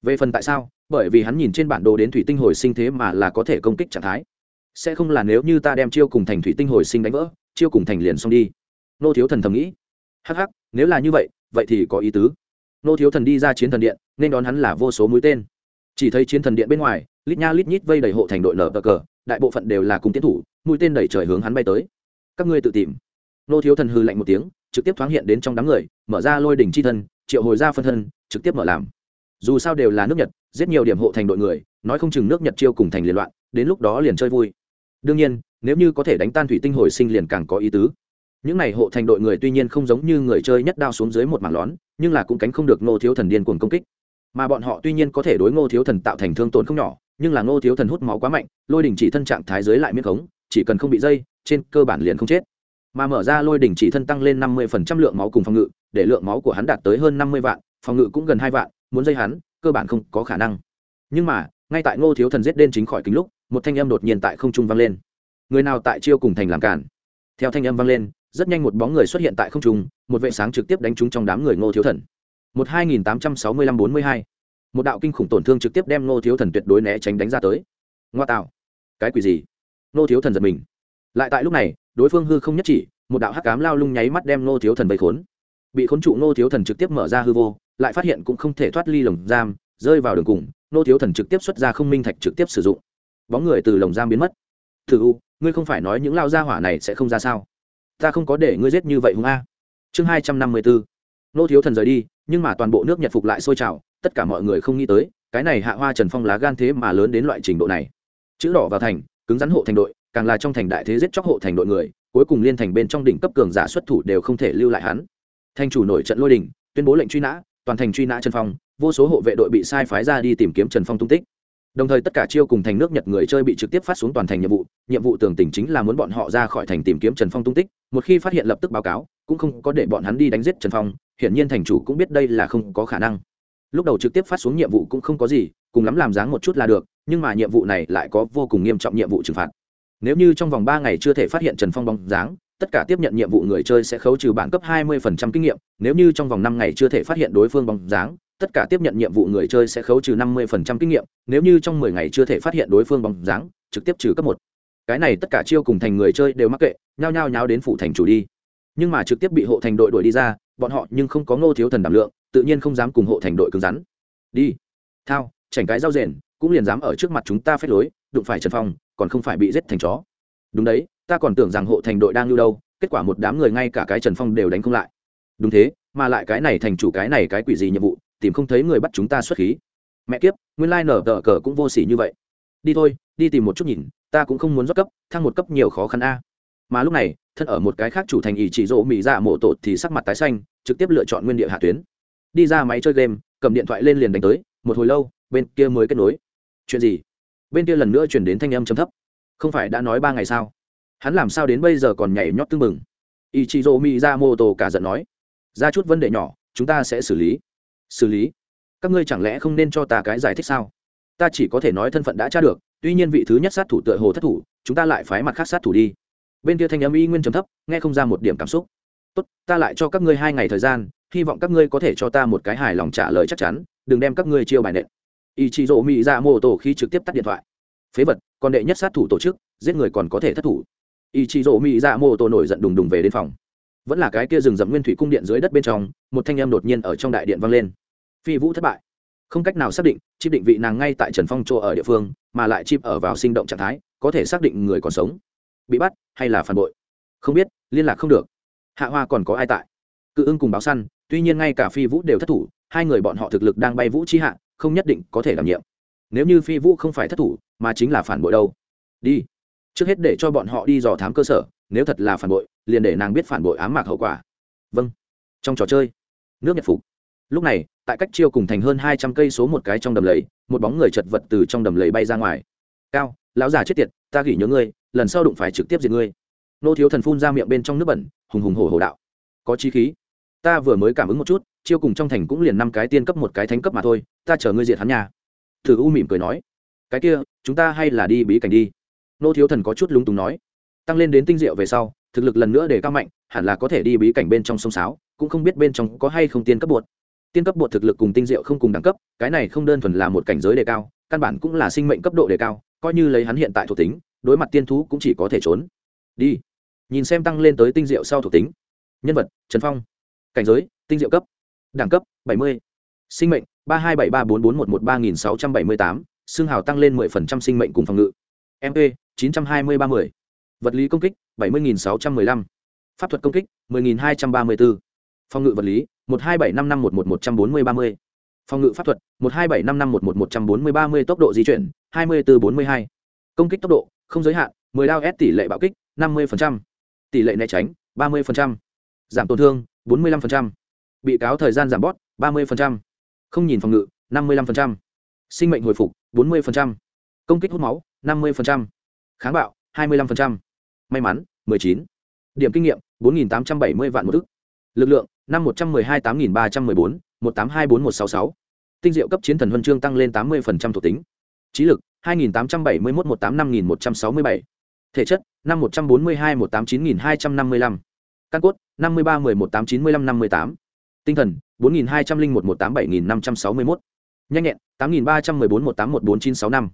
Về phần tại sao? Bởi vì hắn nhìn trên bản đồ đến thủy tinh hồi sinh thế mà là có thể công kích trạng thái. Sẽ không là nếu như ta đem chiêu cùng thành thủy tinh hồi sinh đánh vỡ, chiêu cùng thành liền xong đi. Ngô thiếu thần thầm nghĩ. Hắc hắc, nếu là như vậy vậy thì có ý tứ nô thiếu thần đi ra chiến thần điện, nên đón hắn là vô số mũi tên. Chỉ thấy chiến thần điện bên ngoài, lít nha lít nhít vây đầy hộ thành đội nở cờ, đại bộ phận đều là cùng tiến thủ, mũi tên đẩy trời hướng hắn bay tới. Các ngươi tự tìm. Nô thiếu thần hư lạnh một tiếng, trực tiếp thoáng hiện đến trong đám người, mở ra lôi đỉnh chi thân, triệu hồi ra phân thân, trực tiếp mở làm. Dù sao đều là nước nhật, giết nhiều điểm hộ thành đội người, nói không chừng nước nhật chiêu cùng thành liên loạn, đến lúc đó liền chơi vui. Đương nhiên, nếu như có thể đánh tan thủy tinh hồi sinh liền càng có ý tứ. Những này hộ thành đội người tuy nhiên không giống như người chơi nhất đao xuống dưới một mảng lón nhưng là cũng cánh không được ngô thiếu thần điên cuồng công kích. Mà bọn họ tuy nhiên có thể đối ngô thiếu thần tạo thành thương tổn không nhỏ, nhưng là ngô thiếu thần hút máu quá mạnh, lôi đỉnh chỉ thân trạng thái dưới lại miết khống, chỉ cần không bị dây, trên cơ bản liền không chết. Mà mở ra lôi đỉnh chỉ thân tăng lên năm mươi phần trăm lượng máu cùng phòng ngự, để lượng máu của hắn đạt tới hơn năm mươi vạn, phòng ngự cũng gần hai vạn, muốn dây hắn, cơ bản không có khả năng. Nhưng mà, ngay tại ngô thiếu thần giết đen chính khỏi kính lúc, một thanh âm đột nhiên tại không trung vang lên. Người nào tại chiêu cùng thành làm cản theo thanh âm vang lên rất nhanh một bóng người xuất hiện tại không trung, một vệ sáng trực tiếp đánh trúng trong đám người ngô thiếu thần. Một hai nghìn tám trăm sáu mươi lăm bốn mươi hai. Một đạo kinh khủng tổn thương trực tiếp đem Ngô thiếu thần tuyệt đối né tránh đánh ra tới. Ngoa tạo. Cái quỷ gì? Ngô thiếu thần giật mình. Lại tại lúc này, đối phương hư không nhất chỉ, một đạo hắc cám lao lung nháy mắt đem Ngô thiếu thần vây khốn. Bị khốn trụ Ngô thiếu thần trực tiếp mở ra hư vô, lại phát hiện cũng không thể thoát ly lồng giam, rơi vào đường cùng, Ngô thiếu thần trực tiếp xuất ra không minh thạch trực tiếp sử dụng. Bóng người từ lồng giam biến mất. Thử u, ngươi không phải nói những lao gia hỏa này sẽ không ra sao? Ta không có để ngươi giết như vậy hùng a. Chương hai trăm năm mươi bốn nô thiếu thần rời đi, nhưng mà toàn bộ nước nhật phục lại sôi trào, tất cả mọi người không nghĩ tới, cái này hạ hoa trần phong lá gan thế mà lớn đến loại trình độ này. Chữ đỏ vào thành, cứng rắn hộ thành đội, càng là trong thành đại thế giết chóc hộ thành đội người, cuối cùng liên thành bên trong đỉnh cấp cường giả xuất thủ đều không thể lưu lại hắn. Thành chủ nổi trận lôi đình, tuyên bố lệnh truy nã, toàn thành truy nã trần phong, vô số hộ vệ đội bị sai phái ra đi tìm kiếm trần phong tung tích đồng thời tất cả chiêu cùng thành nước nhật người chơi bị trực tiếp phát xuống toàn thành nhiệm vụ. Nhiệm vụ tường tình chính là muốn bọn họ ra khỏi thành tìm kiếm trần phong tung tích, một khi phát hiện lập tức báo cáo, cũng không có để bọn hắn đi đánh giết trần phong, hiển nhiên thành chủ cũng biết đây là không có khả năng. Lúc đầu trực tiếp phát xuống nhiệm vụ cũng không có gì, cùng lắm làm dáng một chút là được, nhưng mà nhiệm vụ này lại có vô cùng nghiêm trọng nhiệm vụ trừng phạt. Nếu như trong vòng ba ngày chưa thể phát hiện trần phong bóng dáng, tất cả tiếp nhận nhiệm vụ người chơi sẽ khấu trừ bản cấp 20% kinh nghiệm, nếu như trong vòng năm ngày chưa thể phát hiện đối phương bóng dáng tất cả tiếp nhận nhiệm vụ người chơi sẽ khấu trừ 50% kinh nghiệm, nếu như trong 10 ngày chưa thể phát hiện đối phương bóng dáng, trực tiếp trừ cấp một. Cái này tất cả chiêu cùng thành người chơi đều mắc kệ, nhao nhao nháo đến phủ thành chủ đi. Nhưng mà trực tiếp bị hộ thành đội đuổi đi ra, bọn họ nhưng không có ngô thiếu thần đảm lượng, tự nhiên không dám cùng hộ thành đội cứng rắn. Đi. Thao, chảnh cái rau rền, cũng liền dám ở trước mặt chúng ta phép lối, đụng phải trần phong, còn không phải bị giết thành chó. Đúng đấy, ta còn tưởng rằng hộ thành đội đang lưu đâu, kết quả một đám người ngay cả cái trần phong đều đánh không lại. Đúng thế, mà lại cái này thành chủ cái này cái quỷ gì nhiệm vụ tìm không thấy người bắt chúng ta xuất khí. Mẹ kiếp, nguyên lai nở tờ cờ cũng vô s ỉ như vậy. Đi thôi, đi tìm một chút nhìn, ta cũng không muốn rót cấp, thăng một cấp nhiều khó khăn a. Mà lúc này, thân ở một cái khác chủ thành ý chỉ dỗ mỹ dạ mộ tột thì sắc mặt tái xanh, trực tiếp lựa chọn nguyên địa hạ tuyến. Đi ra máy chơi game, cầm điện thoại lên liền đánh tới, một hồi lâu, bên kia mới kết nối. Chuyện gì? Bên kia lần nữa chuyển đến thanh âm chấm thấp. Không phải đã nói ba ngày sao? Hắn làm sao đến bây giờ còn nhảy nhót tưng mừng ý chỉ dỗ mỹ ra mô tô cả giận nói. Ra chút vấn đề nhỏ, chúng ta sẽ xử lý xử lý. Các ngươi chẳng lẽ không nên cho ta cái giải thích sao? Ta chỉ có thể nói thân phận đã tra được, tuy nhiên vị thứ nhất sát thủ tựa hồ thất thủ, chúng ta lại phái mặt khác sát thủ đi. Bên kia thanh âm y nguyên trầm thấp, nghe không ra một điểm cảm xúc. Tốt, ta lại cho các ngươi hai ngày thời gian, hy vọng các ngươi có thể cho ta một cái hài lòng trả lời chắc chắn, đừng đem các ngươi chiêu bài nện. Ý chị rộ mị ra mô tô khi trực tiếp tắt điện thoại. Phế vật, còn đệ nhất sát thủ tổ chức, giết người còn có thể thất thủ. Ý chị rộ mị ra mô tô nổi giận đùng đùng về đến phòng. Vẫn là cái kia rừng rậm nguyên thủy cung điện dưới đất bên trong, một thanh âm đột nhiên ở trong đại điện vang lên phi vũ thất bại. Không cách nào xác định, chip định vị nàng ngay tại trần phong chỗ ở địa phương, mà lại chip ở vào sinh động trạng thái, có thể xác định người còn sống. Bị bắt hay là phản bội? Không biết, liên lạc không được. Hạ hoa còn có ai tại? Cự ưng cùng báo săn, tuy nhiên ngay cả phi vũ đều thất thủ, hai người bọn họ thực lực đang bay vũ chi hạ, không nhất định có thể đảm nhiệm. Nếu như phi vũ không phải thất thủ, mà chính là phản bội đâu? Đi. Trước hết để cho bọn họ đi dò thám cơ sở, nếu thật là phản bội, liền để nàng biết phản bội ám mạc hậu quả. Vâng. Trong trò chơi, nước nhật phục. Lúc này tại cách chiêu cùng thành hơn hai trăm cây số một cái trong đầm lầy, một bóng người chật vật từ trong đầm lầy bay ra ngoài. Cao, lão già chết tiệt, ta gỉ nhớ ngươi, lần sau đụng phải trực tiếp diệt ngươi. Nô thiếu thần phun ra miệng bên trong nước bẩn, hùng hùng hổ hổ đạo. Có chi khí. Ta vừa mới cảm ứng một chút, chiêu cùng trong thành cũng liền năm cái tiên cấp một cái thánh cấp mà thôi, ta chờ ngươi diệt hắn nhà thử u mỉm cười nói. Cái kia, chúng ta hay là đi bí cảnh đi. Nô thiếu thần có chút lúng túng nói. Tăng lên đến tinh diệu về sau, thực lực lần nữa để cao mạnh, hẳn là có thể đi bí cảnh bên trong sông sáo, cũng không biết bên trong có hay không tiên cấp bột tiên cấp bột thực lực cùng tinh diệu không cùng đẳng cấp, cái này không đơn thuần là một cảnh giới đề cao, căn bản cũng là sinh mệnh cấp độ đề cao, coi như lấy hắn hiện tại thuộc tính, đối mặt tiên thú cũng chỉ có thể trốn. Đi. Nhìn xem tăng lên tới tinh diệu sau thuộc tính. Nhân vật, trần phong. Cảnh giới, tinh diệu cấp. Đẳng cấp, bảy mươi. Sinh mệnh, ba hai bảy ba bốn bốn một một ba nghìn sáu trăm bảy mươi tám. Xương hào tăng lên mười phần trăm sinh mệnh cùng phòng ngự. Mp chín trăm hai mươi ba mươi vật lý công kích, bảy mươi nghìn sáu trăm mười lăm. Pháp thuật công kích, mười nghìn hai trăm ba mươi bốn. Phòng ngự vật lý một hai bảy năm năm một một một trăm bốn mươi ba mươi. Phòng ngự pháp thuật, một hai bảy năm năm một một một trăm bốn mươi ba mươi tốc độ di chuyển, hai mươi bốn bốn mươi hai. Công kích tốc độ, không giới hạn, mười đao s tỷ lệ bạo kích, năm mươi tỷ lệ né tránh, ba mươi giảm tổn thương, bốn mươi năm bị cáo thời gian giảm bót, ba mươi không nhìn phòng ngự, năm mươi năm sinh mệnh hồi phục, bốn mươi công kích hút máu, năm mươi kháng bạo, hai mươi năm may mắn, mười chín. Điểm kinh nghiệm, bốn nghìn tám trăm bảy mươi vạn một ức lực lượng năm một trăm mười hai tám nghìn ba trăm mười bốn, một tám hai bốn một sáu sáu. Tinh diệu cấp chiến thần huân chương tăng lên tám mươi phần trăm thuộc tính. Trí lực, hai nghìn tám trăm bảy mươi một một tám năm nghìn một trăm sáu mươi bảy. Thể chất, năm một trăm bốn mươi hai một tám chín nghìn hai trăm năm mươi lăm. Căn cốt, năm mươi ba mười một tám chín mươi lăm năm mươi tám. Tinh thần, bốn nghìn hai trăm linh một một tám bảy nghìn năm trăm sáu mươi mốt. Nhanh nhẹn, tám nghìn ba trăm mười bốn một tám một bốn chín sáu năm.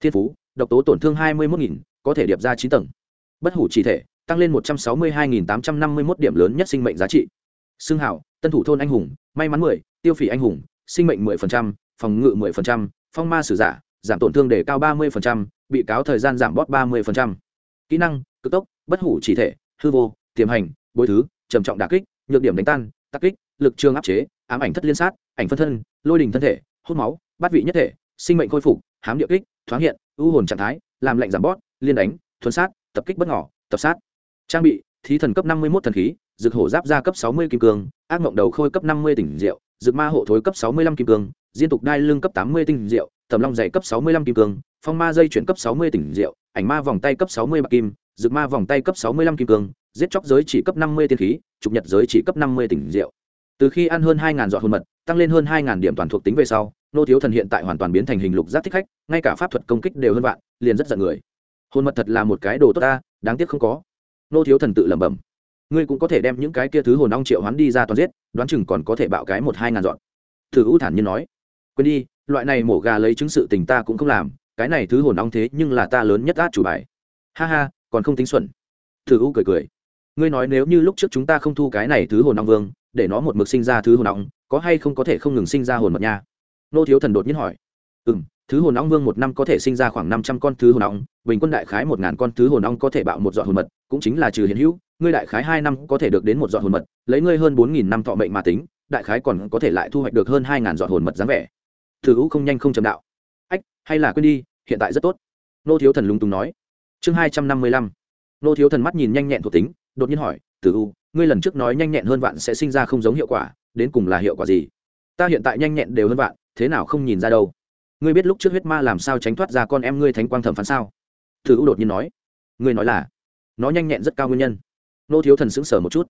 Thiên phú, độc tố tổn thương hai mươi mốt nghìn, có thể điệp ra chín tầng. Bất hủ chỉ thể, tăng lên một trăm sáu mươi hai nghìn tám trăm năm mươi mốt điểm lớn nhất sinh mệnh giá trị xương hảo, tân thủ thôn anh hùng, may mắn mười, tiêu phỉ anh hùng, sinh mệnh mười phần trăm, phòng ngự mười phần trăm, phong ma sử giả, giảm tổn thương để cao ba mươi phần trăm, bị cáo thời gian giảm bót ba mươi phần trăm. Kỹ năng, cực tốc, bất hủ chỉ thể, hư vô, tiềm hành, bối thứ, trầm trọng đà kích, nhược điểm đánh tan, Tắc kích, lực trường áp chế, ám ảnh thất liên sát, ảnh phân thân, lôi đình thân thể, hút máu, bắt vị nhất thể, sinh mệnh khôi phục, hám địa kích, thoáng hiện ưu hồn trạng thái, làm lệnh giảm bót liên đánh, thuần sát, tập kích bất ngỏ tập sát. Trang bị, thí thần cấp năm mươi một thần khí dược hổ giáp ra cấp sáu mươi kim cương, ác mộng đầu khôi cấp năm mươi tỉnh rượu dược ma hộ thối cấp sáu mươi lăm kim cương, diên tục đai lưng cấp tám mươi tinh rượu tầm long dày cấp sáu mươi lăm kim cương, phong ma dây chuyển cấp sáu mươi tỉnh rượu ảnh ma vòng tay cấp sáu mươi bạc kim dược ma vòng tay cấp sáu mươi lăm kim cương, giết chóc giới chỉ cấp năm mươi tiên khí, trục nhật giới chỉ cấp năm mươi tỉnh rượu từ khi ăn hơn hai ngàn dọn hồn mật, tăng lên hơn hai ngàn điểm toàn thuộc tính về sau, nô thiếu thần hiện tại hoàn toàn biến thành hình lục giác thích khách, ngay cả pháp thuật công kích đều hơn vạn, liền rất giận người. Hồn mật thật là một cái đồ tốt ta, đáng tiếc không có. Nô thiếu thần tự lẩm bẩm ngươi cũng có thể đem những cái kia thứ hồn ong triệu hoán đi ra toàn giết, đoán chừng còn có thể bạo cái một hai ngàn dọn. Thử u thản nhiên nói. Quên đi, loại này mổ gà lấy chứng sự tình ta cũng không làm, cái này thứ hồn ong thế nhưng là ta lớn nhất át chủ bài. Ha ha, còn không tính xuẩn. Thử u cười cười. Ngươi nói nếu như lúc trước chúng ta không thu cái này thứ hồn ong vương, để nó một mực sinh ra thứ hồn ong, có hay không có thể không ngừng sinh ra hồn mật nha? Nô thiếu thần đột nhiên hỏi. Ừ m thứ hồn ong vương một năm có thể sinh ra khoảng năm trăm con thứ hồn ong, bình quân đại khái một ngàn con thứ hồn ong có thể bạo một dọn hồn mật, cũng chính là trừ hiện hữu ngươi đại khái hai năm có thể được đến một dọn hồn mật, lấy ngươi hơn bốn nghìn năm thọ mệnh mà tính, đại khái còn có thể lại thu hoạch được hơn hai ngàn dọn hồn mật dáng vẻ. Thử u không nhanh không chậm đạo. Ách, hay là quên đi, hiện tại rất tốt. Nô thiếu thần lúng túng nói. Chương hai trăm năm mươi lăm. Nô thiếu thần mắt nhìn nhanh nhẹn thuộc tính, đột nhiên hỏi tử u ngươi lần trước nói nhanh nhẹn hơn vạn sẽ sinh ra không giống hiệu quả, đến cùng là hiệu quả gì? Ta hiện tại nhanh nhẹn đều hơn vạn, thế nào không nhìn ra đâu? Ngươi biết lúc trước huyết ma làm sao tránh thoát ra con em ngươi thánh quang thẩm phán sao? Tử u đột nhiên nói. Ngươi nói là, nó nhanh nhẹn rất cao nguyên nhân nô thiếu thần sững sờ một chút.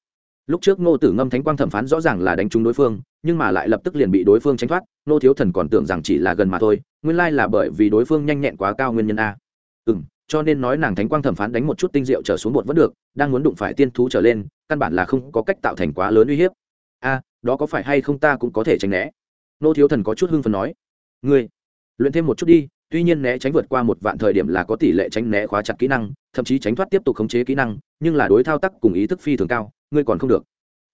Lúc trước nô tử ngâm thánh quang thẩm phán rõ ràng là đánh trúng đối phương, nhưng mà lại lập tức liền bị đối phương tránh thoát nô thiếu thần còn tưởng rằng chỉ là gần mà thôi, nguyên lai là bởi vì đối phương nhanh nhẹn quá cao nguyên nhân a. Ừ m cho nên nói nàng thánh quang thẩm phán đánh một chút tinh rượu trở xuống bột vẫn được, đang muốn đụng phải tiên thú trở lên, căn bản là không có cách tạo thành quá lớn uy hiếp. A, đó có phải hay không ta cũng có thể tránh né? Nô thiếu thần có chút hưng phần nói. Ngươi, luyện thêm một chút đi tuy nhiên né tránh vượt qua một vạn thời điểm là có tỷ lệ tránh né khóa chặt kỹ năng, thậm chí tránh thoát tiếp tục khống chế kỹ năng, nhưng là đối thao tác cùng ý thức phi thường cao, ngươi còn không được.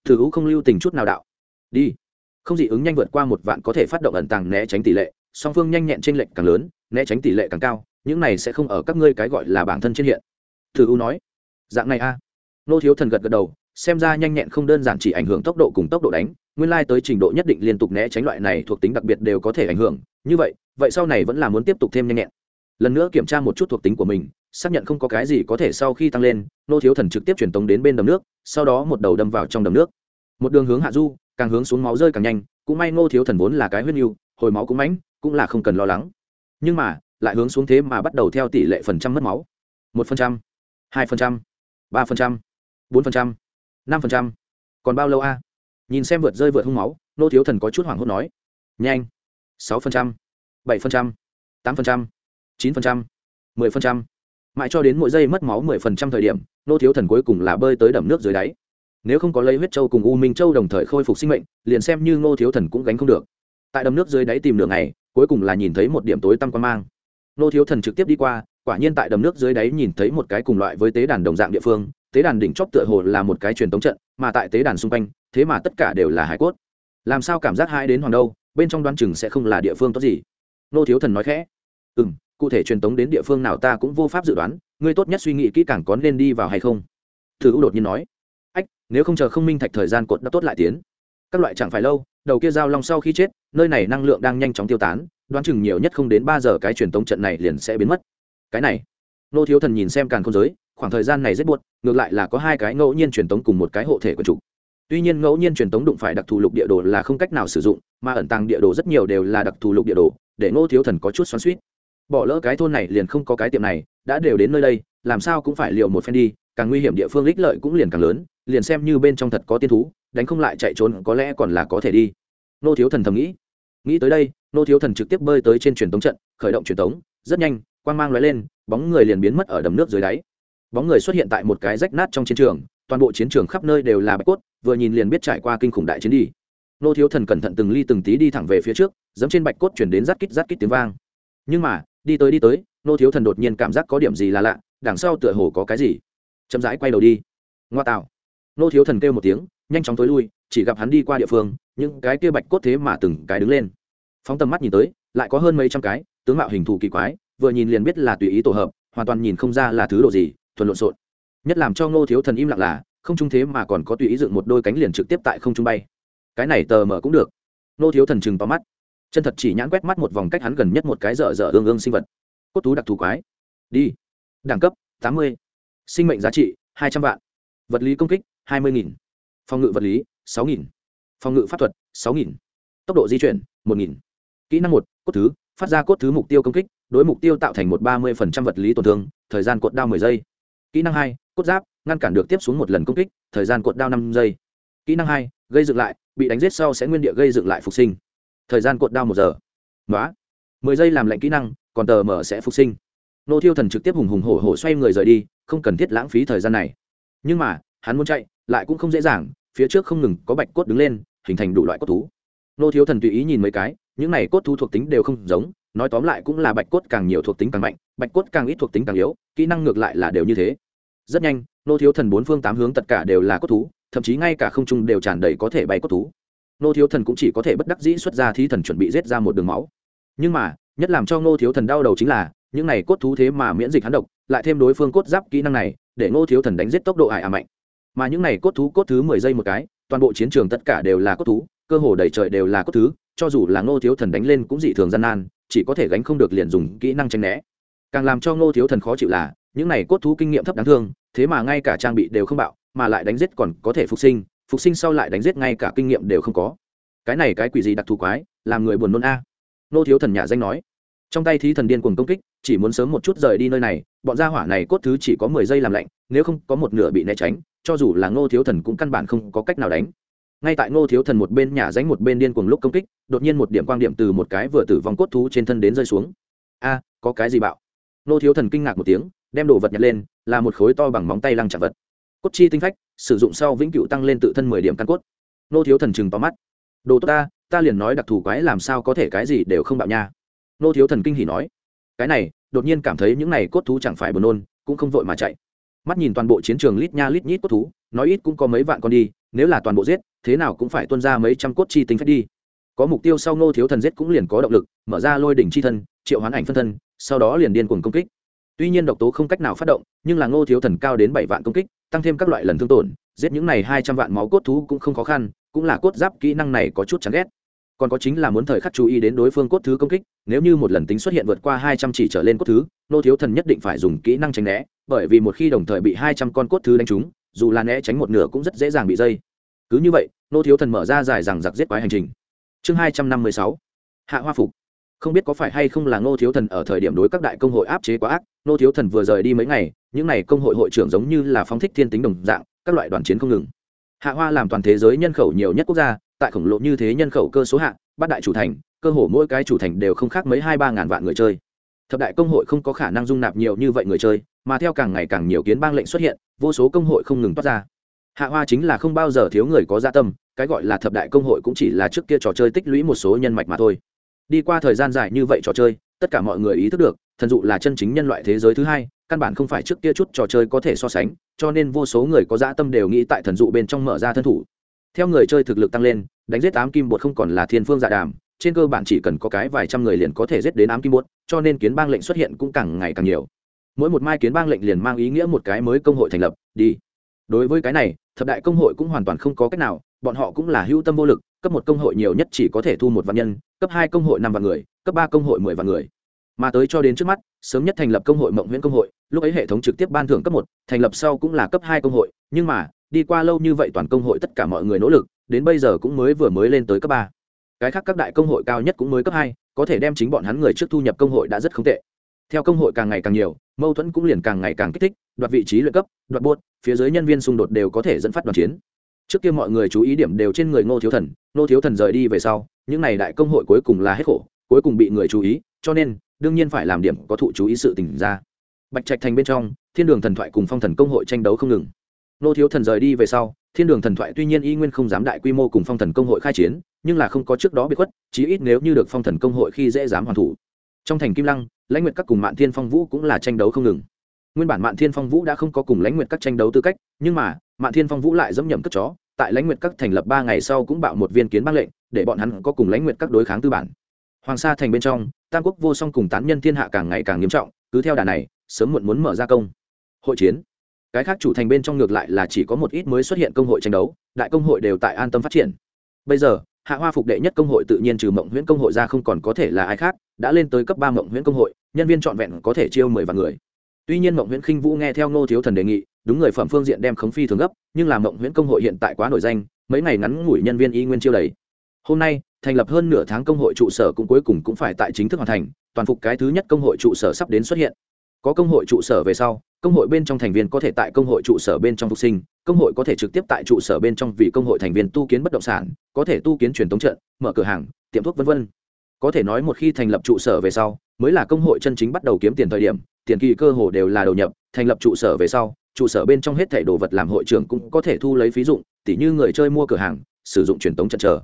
Thử hữu không lưu tình chút nào đạo. Đi. Không dị ứng nhanh vượt qua một vạn có thể phát động ẩn tàng né tránh tỷ lệ, song phương nhanh nhẹn trên lệnh càng lớn, né tránh tỷ lệ càng cao, những này sẽ không ở các ngươi cái gọi là bản thân trên hiện. Thử u nói. Dạng này a. Nô thiếu thần gật gật đầu, xem ra nhanh nhẹn không đơn giản chỉ ảnh hưởng tốc độ cùng tốc độ đánh, nguyên lai tới trình độ nhất định liên tục né tránh loại này thuộc tính đặc biệt đều có thể ảnh hưởng như vậy vậy sau này vẫn là muốn tiếp tục thêm nhanh nhẹn. Lần nữa kiểm tra một chút thuộc tính của mình, xác nhận không có cái gì có thể sau khi tăng lên, nô thiếu thần trực tiếp truyền tống đến bên đầm nước, sau đó một đầu đâm vào trong đầm nước. Một đường hướng hạ du, càng hướng xuống máu rơi càng nhanh, cũng may nô thiếu thần vốn là cái huyết nhu hồi máu cũng mãnh, cũng là không cần lo lắng. Nhưng mà, lại hướng xuống thế mà bắt đầu theo tỷ lệ phần trăm mất máu. Một phần trăm, hai phần trăm, ba phần trăm, bốn phần trăm, năm phần trăm. Còn bao lâu a? Nhìn xem vượt rơi vượt hung máu, nô thiếu thần có chút hoảng hốt nói. Nhanh sáu phần trăm, bảy phần trăm, tám phần trăm, chín phần trăm, mười phần trăm. Mãi cho đến mỗi giây mất máu mười phần trăm thời điểm, nô thiếu thần cuối cùng là bơi tới đầm nước dưới đáy. Nếu không có lấy huyết châu cùng u minh châu đồng thời khôi phục sinh mệnh, liền xem như ngô thiếu thần cũng gánh không được. Tại đầm nước dưới đáy tìm đường này cuối cùng là nhìn thấy một điểm tối tăm quan mang. Nô thiếu thần trực tiếp đi qua, quả nhiên tại đầm nước dưới đáy nhìn thấy một cái cùng loại với tế đàn đồng dạng địa phương, tế đàn đỉnh chóp tựa hồ là một cái truyền tống trận, mà tại tế đàn xung quanh, thế mà tất cả đều là hải cốt. Làm sao cảm giác hai đến hoàng đâu? Bên trong đoán chừng sẽ không là địa phương tốt gì. Nô thiếu thần nói khẽ. Ừ m cụ thể truyền tống đến địa phương nào ta cũng vô pháp dự đoán, ngươi tốt nhất suy nghĩ kỹ càng có nên đi vào hay không. Thử u đột nhiên nói. Ách, nếu không chờ không minh thạch thời gian cột đã tốt lại tiến. Các loại chẳng phải lâu, đầu kia giao long sau khi chết, nơi này năng lượng đang nhanh chóng tiêu tán, đoán chừng nhiều nhất không đến ba giờ cái truyền tống trận này liền sẽ biến mất. Cái này. Nô thiếu thần nhìn xem càn không giới, khoảng thời gian này rất buốt ngược lại là có hai cái ngẫu nhiên truyền tống cùng một cái hộ thể của chủ tuy nhiên ngẫu nhiên truyền tống đụng phải đặc thù lục địa đồ là không cách nào sử dụng, mà ẩn tàng địa đồ rất nhiều đều là đặc thù lục địa đồ, để ngô thiếu thần có chút xoắn suýt bỏ lỡ cái thôn này liền không có cái tiệm này, đã đều đến nơi đây, làm sao cũng phải liệu một phen đi, càng nguy hiểm địa phương ích lợi cũng liền càng lớn, liền xem như bên trong thật có tiên thú, đánh không lại chạy trốn có lẽ còn là có thể đi. Nô thiếu thần thầm nghĩ. Nghĩ tới đây nô thiếu thần trực tiếp bơi tới trên truyền tống trận, khởi động truyền tống, rất nhanh, quang mang lóe lên, bóng người liền biến mất ở đầm nước dưới đáy. Bóng người xuất hiện tại một cái rách nát trong chiến trường toàn bộ chiến trường khắp nơi đều là bạch cốt, vừa nhìn liền biết trải qua kinh khủng đại chiến đi. Nô thiếu thần cẩn thận từng ly từng tí đi thẳng về phía trước dẫm trên bạch cốt chuyển đến rát kít rát kít tiếng vang. Nhưng mà, đi tới đi tới, nô thiếu thần đột nhiên cảm giác có điểm gì là lạ, đằng sau tựa hồ có cái gì. Chậm rãi quay đầu đi. Ngoa tạo. Nô thiếu thần kêu một tiếng, nhanh chóng tối lui, chỉ gặp hắn đi qua địa phương, những cái kia bạch cốt thế mà từng cái đứng lên. Phóng tầm mắt nhìn tới, lại có hơn mấy trăm cái, tướng mạo hình thù kỳ quái, vừa nhìn liền biết là tùy ý tổ hợp, hoàn toàn nhìn không ra là thứ đồ gì, thuần lộn xộn nhất làm cho ngô thiếu thần im lặng là, không trung thế mà còn có tùy ý dựng một đôi cánh liền trực tiếp tại không trung bay. Cái này tờ mở cũng được. Ngô thiếu thần chừng tóm mắt. Chân thật chỉ nhãn quét mắt một vòng cách hắn gần nhất một cái dở dở ương ương sinh vật. Cốt tú đặc thù quái. Đi. Đẳng cấp, tám mươi. Sinh mệnh giá trị, hai trăm vạn. Vật lý công kích, hai mươi nghìn. Phòng ngự vật lý, sáu nghìn. Phòng ngự pháp thuật, sáu nghìn. Tốc độ di chuyển, một nghìn. Kỹ năng một, cốt thứ. Phát ra cốt thứ mục tiêu công kích, đối mục tiêu tạo thành một ba mươi vật lý tổn thương, thời gian cột đao mười giây kỹ năng hai, cốt giáp, ngăn cản được tiếp xuống một lần công kích, thời gian cột đao năm giây. Kỹ năng hai, gây dựng lại, bị đánh giết sau sẽ nguyên địa gây dựng lại phục sinh. Thời gian cột đao một giờ. Nói mười giây làm lệnh kỹ năng, còn tờ mở sẽ phục sinh. Nô thiêu thần trực tiếp hùng hùng hổ hổ xoay người rời đi, không cần thiết lãng phí thời gian này. Nhưng mà, hắn muốn chạy, lại cũng không dễ dàng, phía trước không ngừng có bạch cốt đứng lên, hình thành đủ loại cốt thú. Nô thiếu thần tùy ý nhìn mấy cái, những này cốt thú thuộc tính đều không giống, nói tóm lại cũng là bạch cốt càng nhiều thuộc tính càng mạnh, bạch cốt càng ít thuộc tính càng yếu, kỹ năng ngược lại là đều như thế rất nhanh, nô thiếu thần bốn phương tám hướng tất cả đều là cốt thú, thậm chí ngay cả không trung đều tràn đầy có thể bay cốt thú. Nô thiếu thần cũng chỉ có thể bất đắc dĩ xuất ra thi thần chuẩn bị rết ra một đường máu. Nhưng mà, nhất làm cho nô thiếu thần đau đầu chính là, những này cốt thú thế mà miễn dịch hắn độc, lại thêm đối phương cốt giáp kỹ năng này, để nô thiếu thần đánh giết tốc độ ải à mạnh. Mà những này cốt thú cốt thứ mười giây một cái, toàn bộ chiến trường tất cả đều là cốt thú, cơ hồ đầy trời đều là cốt thứ, cho dù là ngô thiếu thần đánh lên cũng dị thường gian nan, chỉ có thể gánh không được liền dùng kỹ năng tranh né càng làm cho ngô thiếu thần khó chịu là, những này cốt thú kinh nghiệm thấp đáng thương, thế mà ngay cả trang bị đều không bạo, mà lại đánh giết còn có thể phục sinh phục sinh sau lại đánh giết ngay cả kinh nghiệm đều không có. Cái này cái quỷ gì đặc thù quái, làm người buồn nôn a? Ngô thiếu thần nhà danh nói. Trong tay thí thần điên cuồng công kích, chỉ muốn sớm một chút rời đi nơi này, bọn gia hỏa này cốt thứ chỉ có mười giây làm lạnh, nếu không có một nửa bị né tránh, cho dù là ngô thiếu thần cũng căn bản không có cách nào đánh. Ngay tại ngô thiếu thần một bên nhà ránh một bên điên cuồng lúc công kích, đột nhiên một điểm quang điểm từ một cái vừa tử vong cốt thú trên thân đến rơi xuống. A, có cái gì bạo? Nô thiếu thần kinh ngạc một tiếng, đem đồ vật nhặt lên, là một khối to bằng móng tay lăng chạm vật. Cốt chi tinh phách, sử dụng sau vĩnh cửu tăng lên tự thân mười điểm căn cốt. Nô thiếu thần chừng tóm mắt. Đồ tốt ta ta liền nói đặc thù quái làm sao có thể cái gì đều không bạo nha. Nô thiếu thần kinh hỉ nói. Cái này, đột nhiên cảm thấy những này cốt thú chẳng phải buồn nôn, cũng không vội mà chạy. Mắt nhìn toàn bộ chiến trường lít nha lít nhít cốt thú, nói ít cũng có mấy vạn con đi, nếu là toàn bộ giết, thế nào cũng phải tuân ra mấy trăm cốt chi tinh phách đi. Có mục tiêu sau nô thiếu thần giết cũng liền có động lực, mở ra lôi đỉnh chi thân, triệu hoán ảnh phân thân sau đó liền điên cuồng công kích. Tuy nhiên độc tố không cách nào phát động, nhưng là ngô thiếu thần cao đến bảy vạn công kích, tăng thêm các loại lần thương tổn, giết những này hai trăm vạn máu cốt thú cũng không khó khăn, cũng là cốt giáp kỹ năng này có chút chán ghét. Còn có chính là muốn thời khắc chú ý đến đối phương cốt thứ công kích, nếu như một lần tính xuất hiện vượt qua hai trăm chỉ trở lên cốt thứ nô thiếu thần nhất định phải dùng kỹ năng tránh né, bởi vì một khi đồng thời bị hai trăm con cốt thứ đánh trúng, dù là né tránh một nửa cũng rất dễ dàng bị dây. Cứ như vậy nô thiếu thần mở ra dài rằng giặc giết quái hành trình. Chương hai trăm năm mươi sáu. Hạ hoa phục không biết có phải hay không là ngô thiếu thần ở thời điểm đối các đại công hội áp chế quá ác, ngô thiếu thần vừa rời đi mấy ngày, những n à y công hội hội trưởng giống như là phóng thích thiên tính đồng dạng, các loại đoàn chiến không ngừng. Hạ hoa làm toàn thế giới nhân khẩu nhiều nhất quốc gia, tại khổng lồ như thế nhân khẩu cơ số hạ bát đại chủ thành, cơ hồ mỗi cái chủ thành đều không khác mấy hai ba ngàn vạn người chơi. Thập đại công hội không có khả năng dung nạp nhiều như vậy người chơi, mà theo càng ngày càng nhiều kiến bang lệnh xuất hiện, vô số công hội không ngừng toát ra. Hạ hoa chính là không bao giờ thiếu người có gia dạ tâm, cái gọi là thập đại công hội cũng chỉ là trước kia trò chơi tích lũy một số nhân mạch mà thôi đi qua thời gian dài như vậy trò chơi, tất cả mọi người ý thức được, thần dụ là chân chính nhân loại thế giới thứ hai, căn bản không phải trước kia chút trò chơi có thể so sánh, cho nên vô số người có dã tâm đều nghĩ tại thần dụ bên trong mở ra thân thủ. Theo người chơi thực lực tăng lên, đánh giết ám kim bột không còn là thiên phương dạ đàm, trên cơ bản chỉ cần có cái vài trăm người liền có thể giết đến ám kim bột, cho nên kiến bang lệnh xuất hiện cũng càng ngày càng nhiều. Mỗi một mai kiến bang lệnh liền mang ý nghĩa một cái mới công hội thành lập, đi đối với cái này, thập đại công hội cũng hoàn toàn không có cách nào, bọn họ cũng là hữu tâm vô lực, cấp một công hội nhiều nhất chỉ có thể thu một vạn nhân, cấp hai công hội năm vạn người, cấp ba công hội mười vạn người. Mà tới cho đến trước mắt, sớm nhất thành lập công hội mộng nguyễn công hội, lúc ấy hệ thống trực tiếp ban thưởng cấp một, thành lập sau cũng là cấp hai công hội, nhưng mà, đi qua lâu như vậy toàn công hội tất cả mọi người nỗ lực, đến bây giờ cũng mới vừa mới lên tới cấp ba. Cái khác các đại công hội cao nhất cũng mới cấp hai, có thể đem chính bọn hắn người trước thu nhập công hội đã rất không tệ theo công hội càng ngày càng nhiều, mâu thuẫn cũng liền càng ngày càng kích thích, đoạt vị trí lợi cấp, đoạt bốt phía dưới nhân viên xung đột đều có thể dẫn phát đoàn chiến. Trước kia mọi người chú ý điểm đều trên người ngô thiếu thần, ngô thiếu thần rời đi về sau, những n à y đại công hội cuối cùng là hết khổ, cuối cùng bị người chú ý, cho nên, đương nhiên phải làm điểm có thụ chú ý sự tình ra. Bạch trạch thành bên trong, thiên đường thần thoại cùng phong thần công hội tranh đấu không ngừng. Nô thiếu thần rời đi về sau, thiên đường thần thoại tuy nhiên y nguyên không dám đại quy mô cùng phong thần công hội khai chiến, nhưng là không có trước đó bị khuất, chí ít nếu như được phong thần công hội khi dễ dám hoàn thủ. Trong thành kim lăng lãnh nguyệt các cùng mạn thiên phong vũ cũng là tranh đấu không ngừng. Nguyên bản mạn thiên phong vũ đã không có cùng lãnh nguyệt các tranh đấu tư cách, nhưng mà, mạn thiên phong vũ lại dẫm nhầm cất chó, tại lãnh nguyệt các thành lập ba ngày sau cũng bạo một viên kiến bác lệnh, để bọn hắn có cùng lãnh nguyệt các đối kháng tư bản. Hoàng sa thành bên trong, tam quốc vô song cùng tán nhân thiên hạ càng ngày càng nghiêm trọng, cứ theo đà này, sớm muộn muốn mở ra công. Hội chiến. Cái khác chủ thành bên trong ngược lại là chỉ có một ít mới xuất hiện công hội tranh đấu, đại công hội đều tại an tâm phát triển. Bây giờ hạ hoa phục đệ nhất công hội tự nhiên trừ mộng huyễn công hội ra không còn có thể là ai khác, đã lên tới cấp ba mộng huyễn công hội, nhân viên trọn vẹn có thể chiêu mười vạn người. Tuy nhiên mộng huyễn khinh vũ nghe theo ngô thiếu thần đề nghị, đúng người phẩm phương diện đem khống phi thường gấp, nhưng là mộng huyễn công hội hiện tại quá nổi danh, mấy ngày ngắn ngủi nhân viên y nguyên chiêu đầy. Hôm nay, thành lập hơn nửa tháng công hội trụ sở cũng cuối cùng cũng phải tại chính thức hoàn thành, toàn phục cái thứ nhất công hội trụ sở sắp đến xuất hiện. Có công hội trụ sở về sau công hội bên trong thành viên có thể tại công hội trụ sở bên trong phục sinh, công hội có thể trực tiếp tại trụ sở bên trong vì công hội thành viên tu kiến bất động sản, có thể tu kiến truyền thống trận, mở cửa hàng, tiệm thuốc v v có thể nói một khi thành lập trụ sở về sau, mới là công hội chân chính bắt đầu kiếm tiền thời điểm, tiền kỳ cơ hồ đều là đầu nhập, thành lập trụ sở về sau, trụ sở bên trong hết thảy đồ vật làm hội trưởng cũng có thể thu lấy phí dụng, tỉ như người chơi mua cửa hàng, sử dụng truyền thống trận trở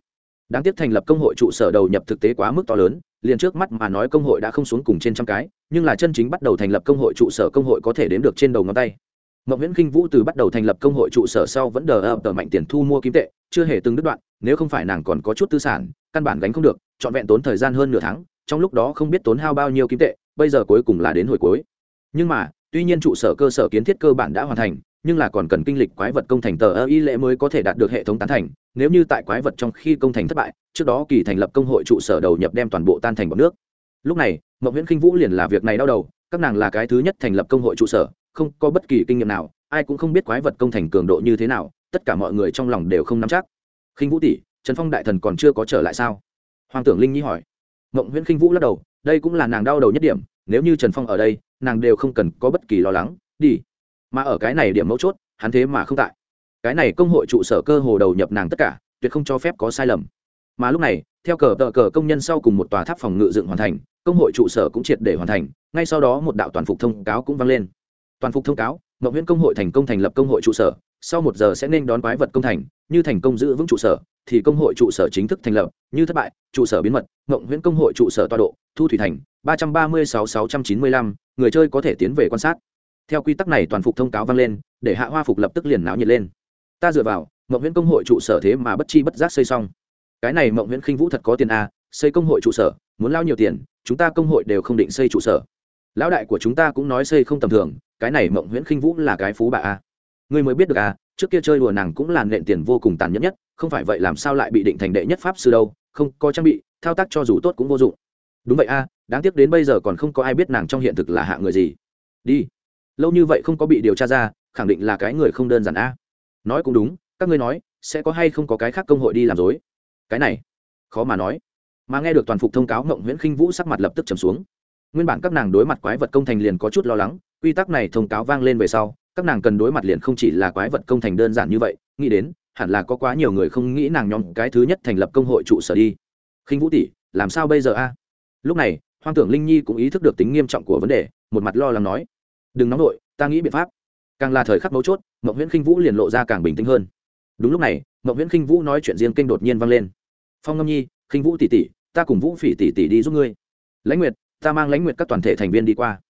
đáng tiếc thành lập công hội trụ sở đầu nhập thực tế quá mức to lớn, liền trước mắt mà nói công hội đã không xuống cùng trên trăm cái, nhưng là chân chính bắt đầu thành lập công hội trụ sở công hội có thể đếm được trên đầu ngón tay. Mậu nguyễn kinh vũ từ bắt đầu thành lập công hội trụ sở sau vẫn đờ ập tờ mạnh tiền thu mua kim tệ, chưa hề từng đứt đoạn, nếu không phải nàng còn có chút tư sản, căn bản gánh không được, trọn vẹn tốn thời gian hơn nửa tháng, trong lúc đó không biết tốn hao bao nhiêu kim tệ, bây giờ cuối cùng là đến hồi cuối. Nhưng mà, tuy nhiên trụ sở cơ sở kiến thiết cơ bản đã hoàn thành nhưng là còn cần kinh lịch quái vật công thành tờ ơ y lệ mới có thể đạt được hệ thống tán thành, nếu như tại quái vật trong khi công thành thất bại, trước đó kỳ thành lập công hội trụ sở đầu nhập đem toàn bộ tan thành bọc nước. Lúc này mậu nguyễn khinh vũ liền là việc này đau đầu, các nàng là cái thứ nhất thành lập công hội trụ sở, không có bất kỳ kinh nghiệm nào, ai cũng không biết quái vật công thành cường độ như thế nào, tất cả mọi người trong lòng đều không nắm chắc. Khinh vũ tỷ, trần phong đại thần còn chưa có trở lại sao? Hoàng tưởng linh nhi hỏi. Mậu nguyễn khinh vũ lắc đầu, đây cũng là nàng đau đầu nhất điểm, nếu như trần phong ở đây, nàng đều không cần có bất kỳ lo lắng, đi mà ở cái này điểm mấu chốt, hắn thế mà không tại. Cái này công hội trụ sở cơ hồ đầu nhập nàng tất cả, tuyệt không cho phép có sai lầm. Mà lúc này, theo cờ tờ cờ công nhân sau cùng một tòa tháp phòng ngự dựng hoàn thành, công hội trụ sở cũng triệt để hoàn thành, ngay sau đó một đạo toàn phục thông cáo cũng vang lên. Toàn phục thông cáo mậu nguyễn công hội thành công thành lập công hội trụ sở, sau một giờ sẽ nên đón quái vật công thành, như thành công giữ vững trụ sở, thì công hội trụ sở chính thức thành lập, như thất bại, trụ sở biến mật mậu nguyễn công hội trụ sở toa độ, thu thủy thành ba trăm ba mươi sáu sáu trăm chín mươi lăm, người chơi có thể tiến về quan sát theo quy tắc này toàn phục thông cáo vang lên, để hạ hoa phục lập tức liền náo nhiệt lên. Ta dựa vào mậu nguyễn công hội trụ sở thế mà bất chi bất giác xây xong. Cái này mậu nguyễn khinh vũ thật có tiền a xây công hội trụ sở, muốn lao nhiều tiền, chúng ta công hội đều không định xây trụ sở. Lão đại của chúng ta cũng nói xây không tầm thường, cái này mộng nguyễn khinh vũ là cái phú bà a ngươi mới biết được a trước kia chơi đùa nàng cũng là nện tiền vô cùng tàn nhẫn nhất, không phải vậy làm sao lại bị định thành đệ nhất pháp sư đâu, không có trang bị, thao tác cho dù tốt cũng vô dụng. Đúng vậy a đáng tiếc đến bây giờ còn không có ai biết nàng trong hiện thực là hạ người gì. Đi lâu như vậy không có bị điều tra ra, khẳng định là cái người không đơn giản a. Nói cũng đúng, các ngươi nói, sẽ có hay không có cái khác công hội đi làm dối? Cái này, khó mà nói. Mà nghe được toàn phục thông cáo, ngộng nguyễn khinh vũ sắc mặt lập tức trầm xuống. Nguyên bản các nàng đối mặt quái vật công thành liền có chút lo lắng, quy tắc này thông cáo vang lên về sau, các nàng cần đối mặt liền không chỉ là quái vật công thành đơn giản như vậy, nghĩ đến, hẳn là có quá nhiều người không nghĩ nàng nhóm cái thứ nhất thành lập công hội trụ sở đi. Khinh vũ tỷ, làm sao bây giờ a? Lúc này, hoang tưởng linh nhi cũng ý thức được tính nghiêm trọng của vấn đề, một mặt lo lắng nói đừng nóng nổi ta nghĩ biện pháp. Càng là thời khắc mấu chốt mậu nguyễn khinh vũ liền lộ ra càng bình tĩnh hơn. Đúng lúc này mậu nguyễn khinh vũ nói chuyện riêng kinh đột nhiên vang lên. Phong ngâm nhi, khinh vũ tỷ tỷ, ta cùng vũ phỉ tỷ tỷ đi giúp ngươi. Lãnh nguyệt, ta mang lãnh nguyệt các toàn thể thành viên đi qua.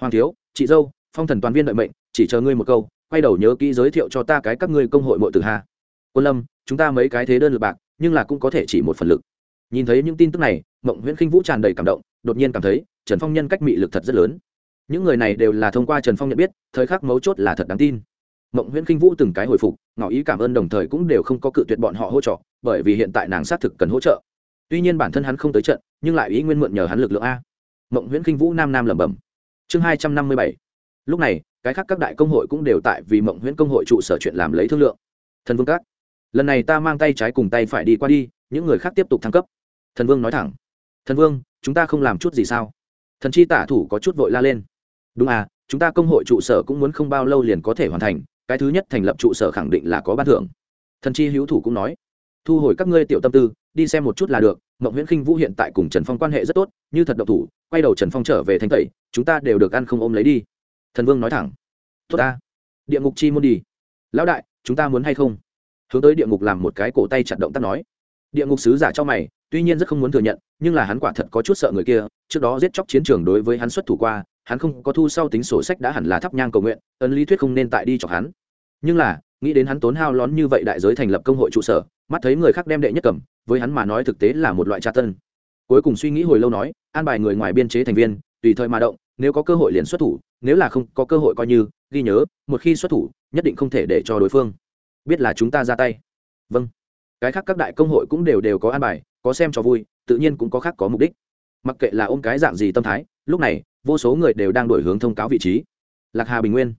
Hoàng thiếu, chị dâu, phong thần toàn viên đợi mệnh, chỉ chờ ngươi một câu, quay đầu nhớ kỹ giới thiệu cho ta cái các ngươi công hội mội từ hà quân lâm, chúng ta mấy cái thế đơn lực bạc, nhưng là cũng có thể chỉ một phần lực. Nhìn thấy những tin tức này, mộng nguyễn khinh vũ tràn đầy cảm động, đột nhiên cảm thấy, trần phong nhân cách mị lực thật rất lớn những người này đều là thông qua trần phong nhận biết, thời khắc mấu chốt là thật đáng tin. Mộng nguyễn khinh vũ từng cái hồi phục, ngỏ ý cảm ơn đồng thời cũng đều không có cự tuyệt bọn họ hỗ trợ, bởi vì hiện tại nàng xác thực cần hỗ trợ. Tuy nhiên bản thân hắn không tới trận, nhưng lại ý nguyên mượn nhờ hắn lực lượng a. Mộng nguyễn khinh vũ nam nam lẩm bẩm. Chương hai trăm năm mươi bảy. Lúc này, cái khác các đại công hội cũng đều tại vì mộng nguyễn công hội trụ sở chuyện làm lấy thương lượng. Thần vương các, lần này ta mang tay trái cùng tay phải đi qua đi, những người khác tiếp tục thăng cấp. Thần vương nói thẳng. Thần vương, chúng ta không làm chút gì sao? Thần chi tả thủ có chút vội la lên đúng à chúng ta công hội trụ sở cũng muốn không bao lâu liền có thể hoàn thành, cái thứ nhất thành lập trụ sở khẳng định là có ban thưởng. Thần chi hữu thủ cũng nói, thu hồi các ngươi tiểu tâm tư, đi xem một chút là được, mộng nguyễn khinh vũ hiện tại cùng trần phong quan hệ rất tốt, như thật độc thủ, quay đầu trần phong trở về thanh tẩy, chúng ta đều được ăn không ôm lấy đi. Thần vương nói thẳng, tốt ta, địa ngục chi môn đi. Lão đại, chúng ta muốn hay không? Hướng tới địa ngục làm một cái cổ tay chặt động tắt nói. Địa ngục sứ giả cho mày, tuy nhiên rất không muốn thừa nhận, nhưng là hắn quả thật có chút sợ người kia, trước đó giết chóc chiến trường đối với hắn xuất thủ qua hắn không có thu sau tính sổ sách đã hẳn là thắp nhang cầu nguyện ấn lý thuyết không nên tại đi chọc hắn. Nhưng là, nghĩ đến hắn tốn hao lón như vậy đại giới thành lập công hội trụ sở, mắt thấy người khác đem đệ nhất cầm, với hắn mà nói thực tế là một loại tra tân cuối cùng suy nghĩ hồi lâu nói, an bài người ngoài biên chế thành viên, tùy thời mà động, nếu có cơ hội liền xuất thủ, nếu là không có cơ hội coi như, ghi nhớ, một khi xuất thủ, nhất định không thể để cho đối phương. Biết là chúng ta ra tay. Vâng. Cái khác các đại công hội cũng đều đều có an bài, có xem cho vui, tự nhiên cũng có khác có mục đích. Mặc kệ là ôm cái dạng gì tâm thái, lúc này vô số người đều đang đổi hướng thông cáo vị trí. Lạc hà bình nguyên.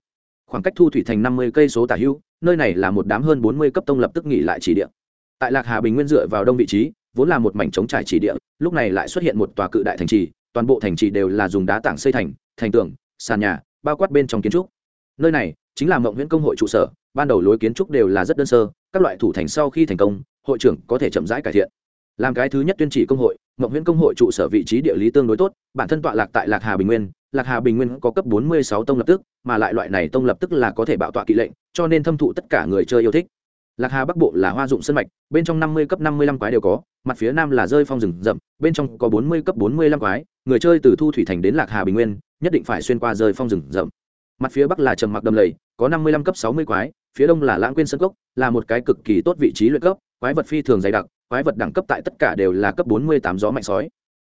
Khoảng cách thu thủy thành năm mươi cây số tả hưu, nơi này là một đám hơn bốn mươi cấp tông lập tức nghỉ lại chỉ địa. Tại lạc hà bình nguyên dựa vào đông vị trí, vốn là một mảnh trống trải chỉ địa, lúc này lại xuất hiện một tòa cự đại thành trì, toàn bộ thành trì đều là dùng đá tảng xây thành thành tường, sàn nhà, bao quát bên trong kiến trúc. Nơi này chính là mộng nguyễn công hội trụ sở, ban đầu lối kiến trúc đều là rất đơn sơ, các loại thủ thành sau khi thành công, hội trưởng có thể chậm rãi cải thiện làm cái thứ nhất tuyên chỉ công hội, mộng huyễn công hội trụ sở vị trí địa lý tương đối tốt, bản thân tọa lạc tại lạc hà bình nguyên, lạc hà bình nguyên có cấp bốn mươi sáu tông lập tức, mà lại loại này tông lập tức là có thể bạo tọa kỵ lệnh, cho nên thâm thụ tất cả người chơi yêu thích. Lạc hà bắc bộ là hoa dụng sân mạch, bên trong năm mươi cấp năm mươi lăm quái đều có, mặt phía nam là rơi phong rừng rậm, bên trong có bốn mươi cấp bốn mươi lăm quái, người chơi từ thu thủy thành đến lạc hà bình nguyên, nhất định phải xuyên qua rơi phong rừng rậm. Mặt phía bắc là trầm mặc đầm lầy, có năm mươi lăm cấp sáu mươi quái, phía đông là lãng quên sân cốc, là một cái cực kỳ tốt vị trí luyện cấp, quái vật phi thường dày đặc quái vật đẳng cấp tại tất cả đều là cấp bốn mươi tám gió mạnh sói.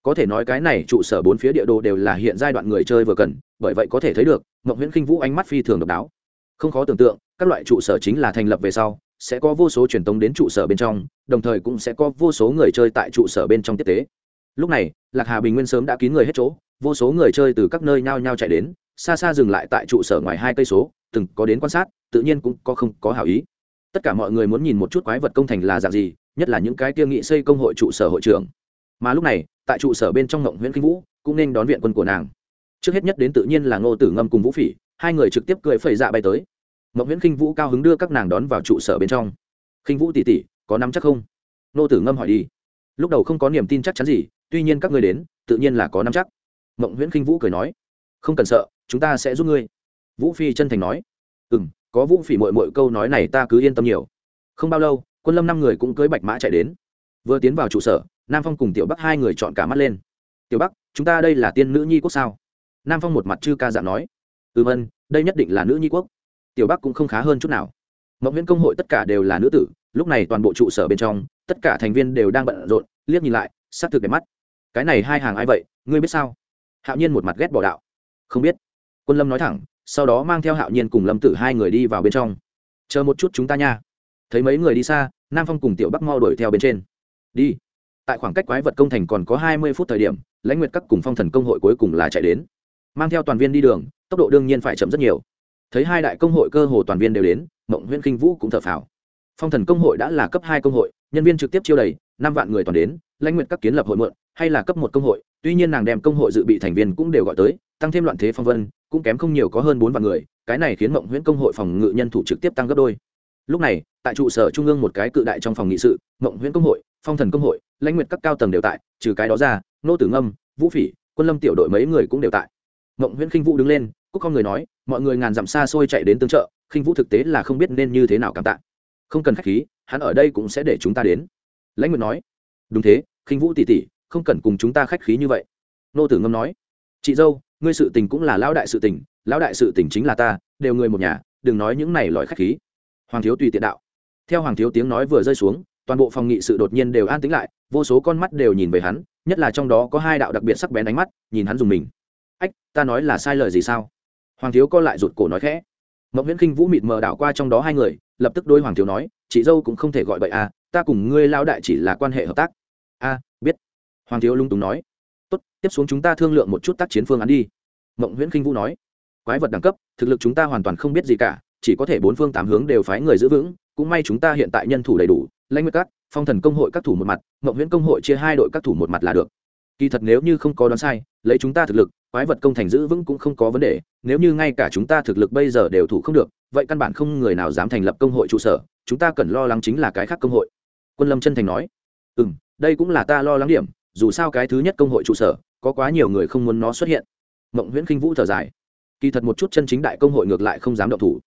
Có thể nói cái này trụ sở bốn phía địa đồ đều là hiện giai đoạn người chơi vừa cần, bởi vậy có thể thấy được, mộng nguyễn khinh vũ ánh mắt phi thường độc đáo. Không khó tưởng tượng, các loại trụ sở chính là thành lập về sau, sẽ có vô số truyền tống đến trụ sở bên trong, đồng thời cũng sẽ có vô số người chơi tại trụ sở bên trong tiếp tế. Lúc này, lạc hà bình nguyên sớm đã kín người hết chỗ, vô số người chơi từ các nơi nhao nhao chạy đến, xa xa dừng lại tại trụ sở ngoài hai cây số, từng có đến quan sát, tự nhiên cũng có không có hảo ý. Tất cả mọi người muốn nhìn một chút quái vật công thành là dạng gì nhất là những cái tiêu nghị xây công hội trụ sở hội trưởng. Mà lúc này, tại trụ sở bên trong ngộng nguyễn kinh vũ, cũng nên đón viện quân của nàng. Trước hết nhất đến tự nhiên là ngô tử ngâm cùng vũ phỉ, hai người trực tiếp cười phẩy dạ bay tới. Ngộng nguyễn kinh vũ cao hứng đưa các nàng đón vào trụ sở bên trong. Kinh vũ tỉ tỉ có nắm chắc không? Ngô tử ngâm hỏi đi. Lúc đầu không có niềm tin chắc chắn gì, tuy nhiên các người đến, tự nhiên là có nắm chắc. Ngộng nguyễn kinh vũ cười nói. Không cần sợ, chúng ta sẽ giúp ngươi. Vũ phi chân thành nói. Ừ m có vũ phỉ mội mội câu nói này ta cứ yên tâm nhiều. Không bao lâu quân lâm năm người cũng cưới bạch mã chạy đến. Vừa tiến vào trụ sở, nam phong cùng tiểu bắc hai người chọn cả mắt lên. Tiểu bắc, chúng ta đây là tiên nữ nhi quốc sao? Nam phong một mặt chư ca dạng nói. Ừ vân đây nhất định là nữ nhi quốc. Tiểu bắc cũng không khá hơn chút nào. Mộng viễn công hội tất cả đều là nữ tử, lúc này toàn bộ trụ sở bên trong, tất cả thành viên đều đang bận rộn, liếc nhìn lại s á c thực đẹp mắt. Cái này hai hàng ai vậy, ngươi biết sao? Hạo nhiên một mặt ghét bỏ đạo. Không biết. Quân lâm nói thẳng, sau đó mang theo hạo nhiên cùng lâm tử hai người đi vào bên trong. Chờ một chút chúng ta nha. Thấy mấy người đi xa nam phong cùng tiểu bắc mau đuổi theo bên trên. Đi. Tại khoảng cách quái vật công thành còn có hai mươi phút thời điểm, lãnh nguyệt các cùng phong thần công hội cuối cùng là chạy đến. Mang theo toàn viên đi đường, tốc độ đương nhiên phải chậm rất nhiều. Thấy hai đại công hội cơ hồ toàn viên đều đến, mộng huyễn kinh vũ cũng thở phào. Phong thần công hội đã là cấp hai công hội, nhân viên trực tiếp chiêu đầy, năm vạn người toàn đến, lãnh nguyệt các kiến lập hội mượn, hay là cấp một công hội, tuy nhiên nàng đem công hội dự bị thành viên cũng đều gọi tới, tăng thêm loạn thế phong vân, cũng kém không nhiều có hơn bốn vạn người, cái này khiến mộng nguyễn công hội phòng ngự nhân thủ trực tiếp tăng gấp đôi lúc này, tại trụ sở trung ương một cái cự đại trong phòng nghị sự, mộng huyễn công hội, phong thần công hội, lãnh nguyệt các cao tầng đều tại, trừ cái đó ra, nô tử ngâm, vũ phỉ, quân lâm tiểu đội mấy người cũng đều tại. Mộng huyễn khinh vũ đứng lên, cúc con người nói, mọi người ngàn dặm xa xôi chạy đến tương trợ, khinh vũ thực tế là không biết nên như thế nào cảm tạ. Không cần khách khí, hắn ở đây cũng sẽ để chúng ta đến. Lãnh nguyệt nói, đúng thế, khinh vũ tỉ tỉ không cần cùng chúng ta khách khí như vậy. Nô tử ngâm nói, chị dâu, ngươi sự tình cũng là lão đại sự tình, lão đại sự tình chính là ta, đều người một nhà, đừng nói những này lòi khách khí hoàng thiếu tùy tiện đạo. Theo hoàng thiếu tiếng nói vừa rơi xuống, toàn bộ phòng nghị sự đột nhiên đều an tĩnh lại, vô số con mắt đều nhìn về hắn, nhất là trong đó có hai đạo đặc biệt sắc bén ánh mắt, nhìn hắn dùng mình. Ách, ta nói là sai lời gì sao? Hoàng thiếu co lại rụt cổ nói khẽ. Mậu viễn kinh vũ mịt mờ đảo qua trong đó hai người, lập tức đôi hoàng thiếu nói, chị dâu cũng không thể gọi vậy à ta cùng ngươi lao đại chỉ là quan hệ hợp tác. A, biết. Hoàng thiếu lung túng nói. Tốt, tiếp xuống chúng ta thương lượng một chút tác chiến phương án đi. Mộng nguyễn kinh vũ nói. Quái vật đẳng cấp, thực lực chúng ta hoàn toàn không biết gì cả chỉ có thể bốn phương tám hướng đều phái người giữ vững, cũng may chúng ta hiện tại nhân thủ đầy đủ, lãnh nguyệt các, phong thần công hội các thủ một mặt ngậu nguyễn công hội chia hai đội các thủ một mặt là được. Kỳ thật nếu như không có đoán sai, lấy chúng ta thực lực, quái vật công thành giữ vững cũng không có vấn đề, nếu như ngay cả chúng ta thực lực bây giờ đều thủ không được, vậy căn bản không người nào dám thành lập công hội trụ sở, chúng ta cần lo lắng chính là cái khác công hội. Quân lâm chân thành nói. Ừ m đây cũng là ta lo lắng điểm, dù sao cái thứ nhất công hội trụ sở, có quá nhiều người không muốn nó xuất hiện. Mộng nguyễn khinh vũ thở dài. Kỳ thật một chút chân chính đại công hội ngược lại không dám động thủ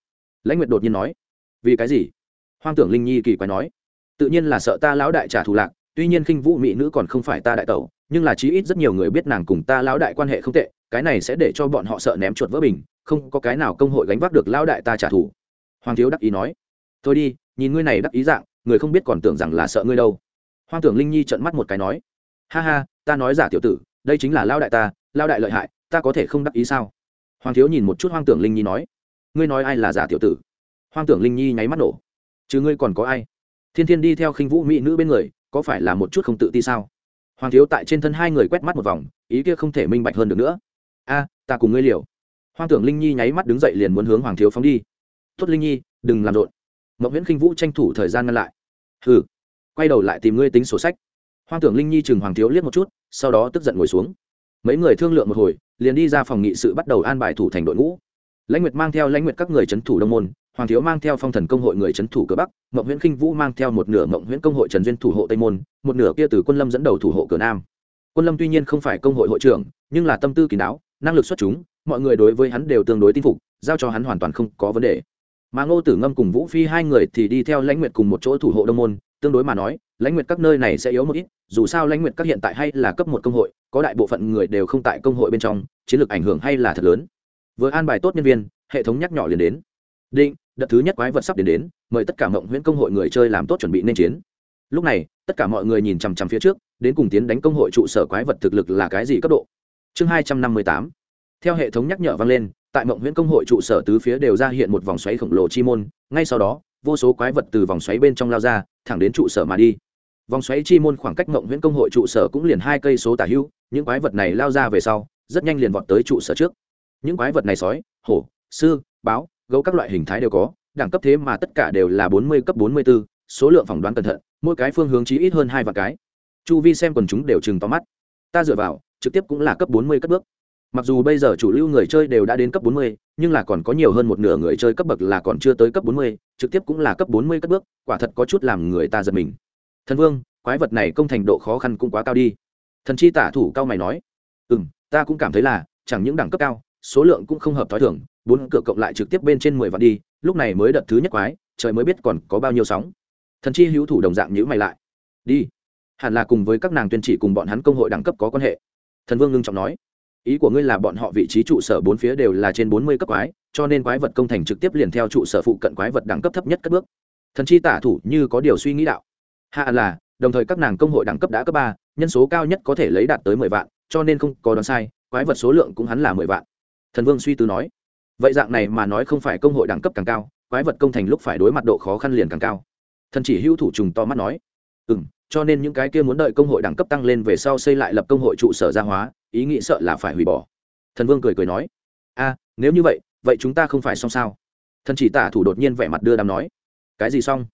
lãnh nguyệt đột nhiên nói, vì cái gì? Hoang tưởng linh nhi kỳ quái nói, tự nhiên là sợ ta lão đại trả thù lạc, tuy nhiên khinh vũ mỹ nữ còn không phải ta đại tẩu, nhưng là chí ít rất nhiều người biết nàng cùng ta lão đại quan hệ không tệ, cái này sẽ để cho bọn họ sợ ném chuột vỡ bình, không có cái nào công hội gánh vác được lão đại ta trả thù. Hoàng thiếu đắc ý nói, thôi đi, nhìn ngươi này đắc ý dạng, người không biết còn tưởng rằng là sợ ngươi đâu. Hoang tưởng linh nhi trợn mắt một cái nói, ha ha, ta nói giả tiểu tử, đây chính là lao đại ta lao đại lợi hại, ta có thể không đắc ý sao? Hoàng thiếu nhìn một chút hoang tưởng linh nhi nói ngươi nói ai là giả tiểu tử? Hoang tưởng linh nhi nháy mắt nổ. Chứ ngươi còn có ai? Thiên thiên đi theo khinh vũ mỹ nữ bên người, có phải là một chút không tự ti sao? Hoàng thiếu tại trên thân hai người quét mắt một vòng, ý kia không thể minh bạch hơn được nữa. A, ta cùng ngươi liều. Hoang tưởng linh nhi nháy mắt đứng dậy liền muốn hướng hoàng thiếu phóng đi. Tuất linh nhi, đừng làm rộn. Mậu nguyễn khinh vũ tranh thủ thời gian ngăn lại. Hừ, quay đầu lại tìm ngươi tính sổ sách. Hoang tưởng linh nhi chừng hoàng thiếu liếc một chút, sau đó tức giận ngồi xuống. Mấy người thương lượng một hồi, liền đi ra phòng nghị sự bắt đầu an bài thủ thành đội ngũ lãnh nguyệt mang theo lãnh nguyệt các người c h ấ n thủ đông môn, hoàng thiếu mang theo phong thần công hội người c h ấ n thủ cửa bắc, mộng nguyễn khinh vũ mang theo một nửa mộng nguyễn công hội trần duyên thủ hộ tây môn, một nửa kia từ quân lâm dẫn đầu thủ hộ cửa nam. Quân lâm tuy nhiên không phải công hội hội trưởng, nhưng là tâm tư kỳ đáo, năng lực xuất chúng, mọi người đối với hắn đều tương đối tin phục, giao cho hắn hoàn toàn không có vấn đề. Mà ngô tử ngâm cùng vũ phi hai người thì đi theo lãnh nguyệt cùng một chỗ thủ hộ đông môn, tương đối mà nói, lãnh nguyệt các nơi này sẽ yếu một ít, dù sao lãnh nguyệt các hiện tại hay là cấp một công hội, có đại bộ phận người đều không tại công hội bên trong, chiến lược ảnh hưởng hay là thật lớn vừa an bài tốt nhân viên, hệ thống nhắc nhỏ liền đến. Định, đợt thứ nhất quái vật sắp đến đến, mời tất cả mộng huyễn công hội người chơi làm tốt chuẩn bị nên chiến. Lúc này, tất cả mọi người nhìn chằm chằm phía trước, đến cùng tiến đánh công hội trụ sở quái vật thực lực là cái gì cấp độ? Chương hai trăm năm mươi tám. Theo hệ thống nhắc nhở vang lên, tại mộng huyễn công hội trụ sở tứ phía đều ra hiện một vòng xoáy khổng lồ chi môn, ngay sau đó, vô số quái vật từ vòng xoáy bên trong lao ra, thẳng đến trụ sở mà đi. Vòng xoáy chi môn khoảng cách mộng huyễn công hội trụ sở cũng liền hai cây số tả hữu, những quái vật này lao ra về sau, rất nhanh liền vọt tới trụ sở trước những quái vật này sói hổ sư báo gấu các loại hình thái đều có đẳng cấp thế mà tất cả đều là bốn mươi cấp bốn mươi 44, số lượng phỏng đoán cẩn thận mỗi cái phương hướng chí ít hơn hai vạn cái. Chu vi xem quần chúng đều chừng to mắt. Ta dựa vào trực tiếp cũng là cấp bốn mươi cất bước. Mặc dù bây giờ chủ lưu người chơi đều đã đến cấp bốn mươi nhưng là còn có nhiều hơn một nửa người chơi cấp bậc là còn chưa tới cấp bốn mươi trực tiếp cũng là cấp bốn mươi cất bước quả thật có chút làm người ta giật mình. Thần vương quái vật này công thành độ khó khăn cũng quá cao đi. Thần chi tả thủ cao mày nói ừ m ta cũng cảm thấy là chẳng những đẳng cấp cao số lượng cũng không hợp t h ó i thường, bốn cửa cộng lại trực tiếp bên trên mười vạn đi, lúc này mới đợt thứ nhất quái, trời mới biết còn có bao nhiêu sóng. Thần chi hữu thủ đồng dạng nhữ mày lại. Đi. Hẳn là cùng với các nàng tuyên chỉ cùng bọn hắn công hội đẳng cấp có quan hệ. Thần vương ngưng trọng nói. Ý của ngươi là bọn họ vị trí trụ sở bốn phía đều là trên bốn mươi cấp quái, cho nên quái vật công thành trực tiếp liền theo trụ sở phụ cận quái vật đẳng cấp thấp nhất cất bước. Thần chi tả thủ như có điều suy nghĩ đạo. Hạ là, đồng thời các nàng công hội đẳng cấp đã cấp ba, nhân số cao nhất có thể lấy đạt tới mười vạn, cho nên không có đoán sai, quái vật số lượng cũng hắn là mười vạn thần vương suy tư nói, vậy dạng này mà nói không phải công hội đẳng cấp càng cao, quái vật công thành lúc phải đối mặt độ khó khăn liền càng cao. Thần chỉ hữu thủ trùng to mắt nói ừ m cho nên những cái kia muốn đợi công hội đẳng cấp tăng lên về sau xây lại lập công hội trụ sở gia hóa, ý nghĩ sợ là phải hủy bỏ. Thần vương cười cười nói, a, nếu như vậy vậy chúng ta không phải xong sao? Thần chỉ tả thủ đột nhiên vẻ mặt đưa đàm nói, cái gì xong?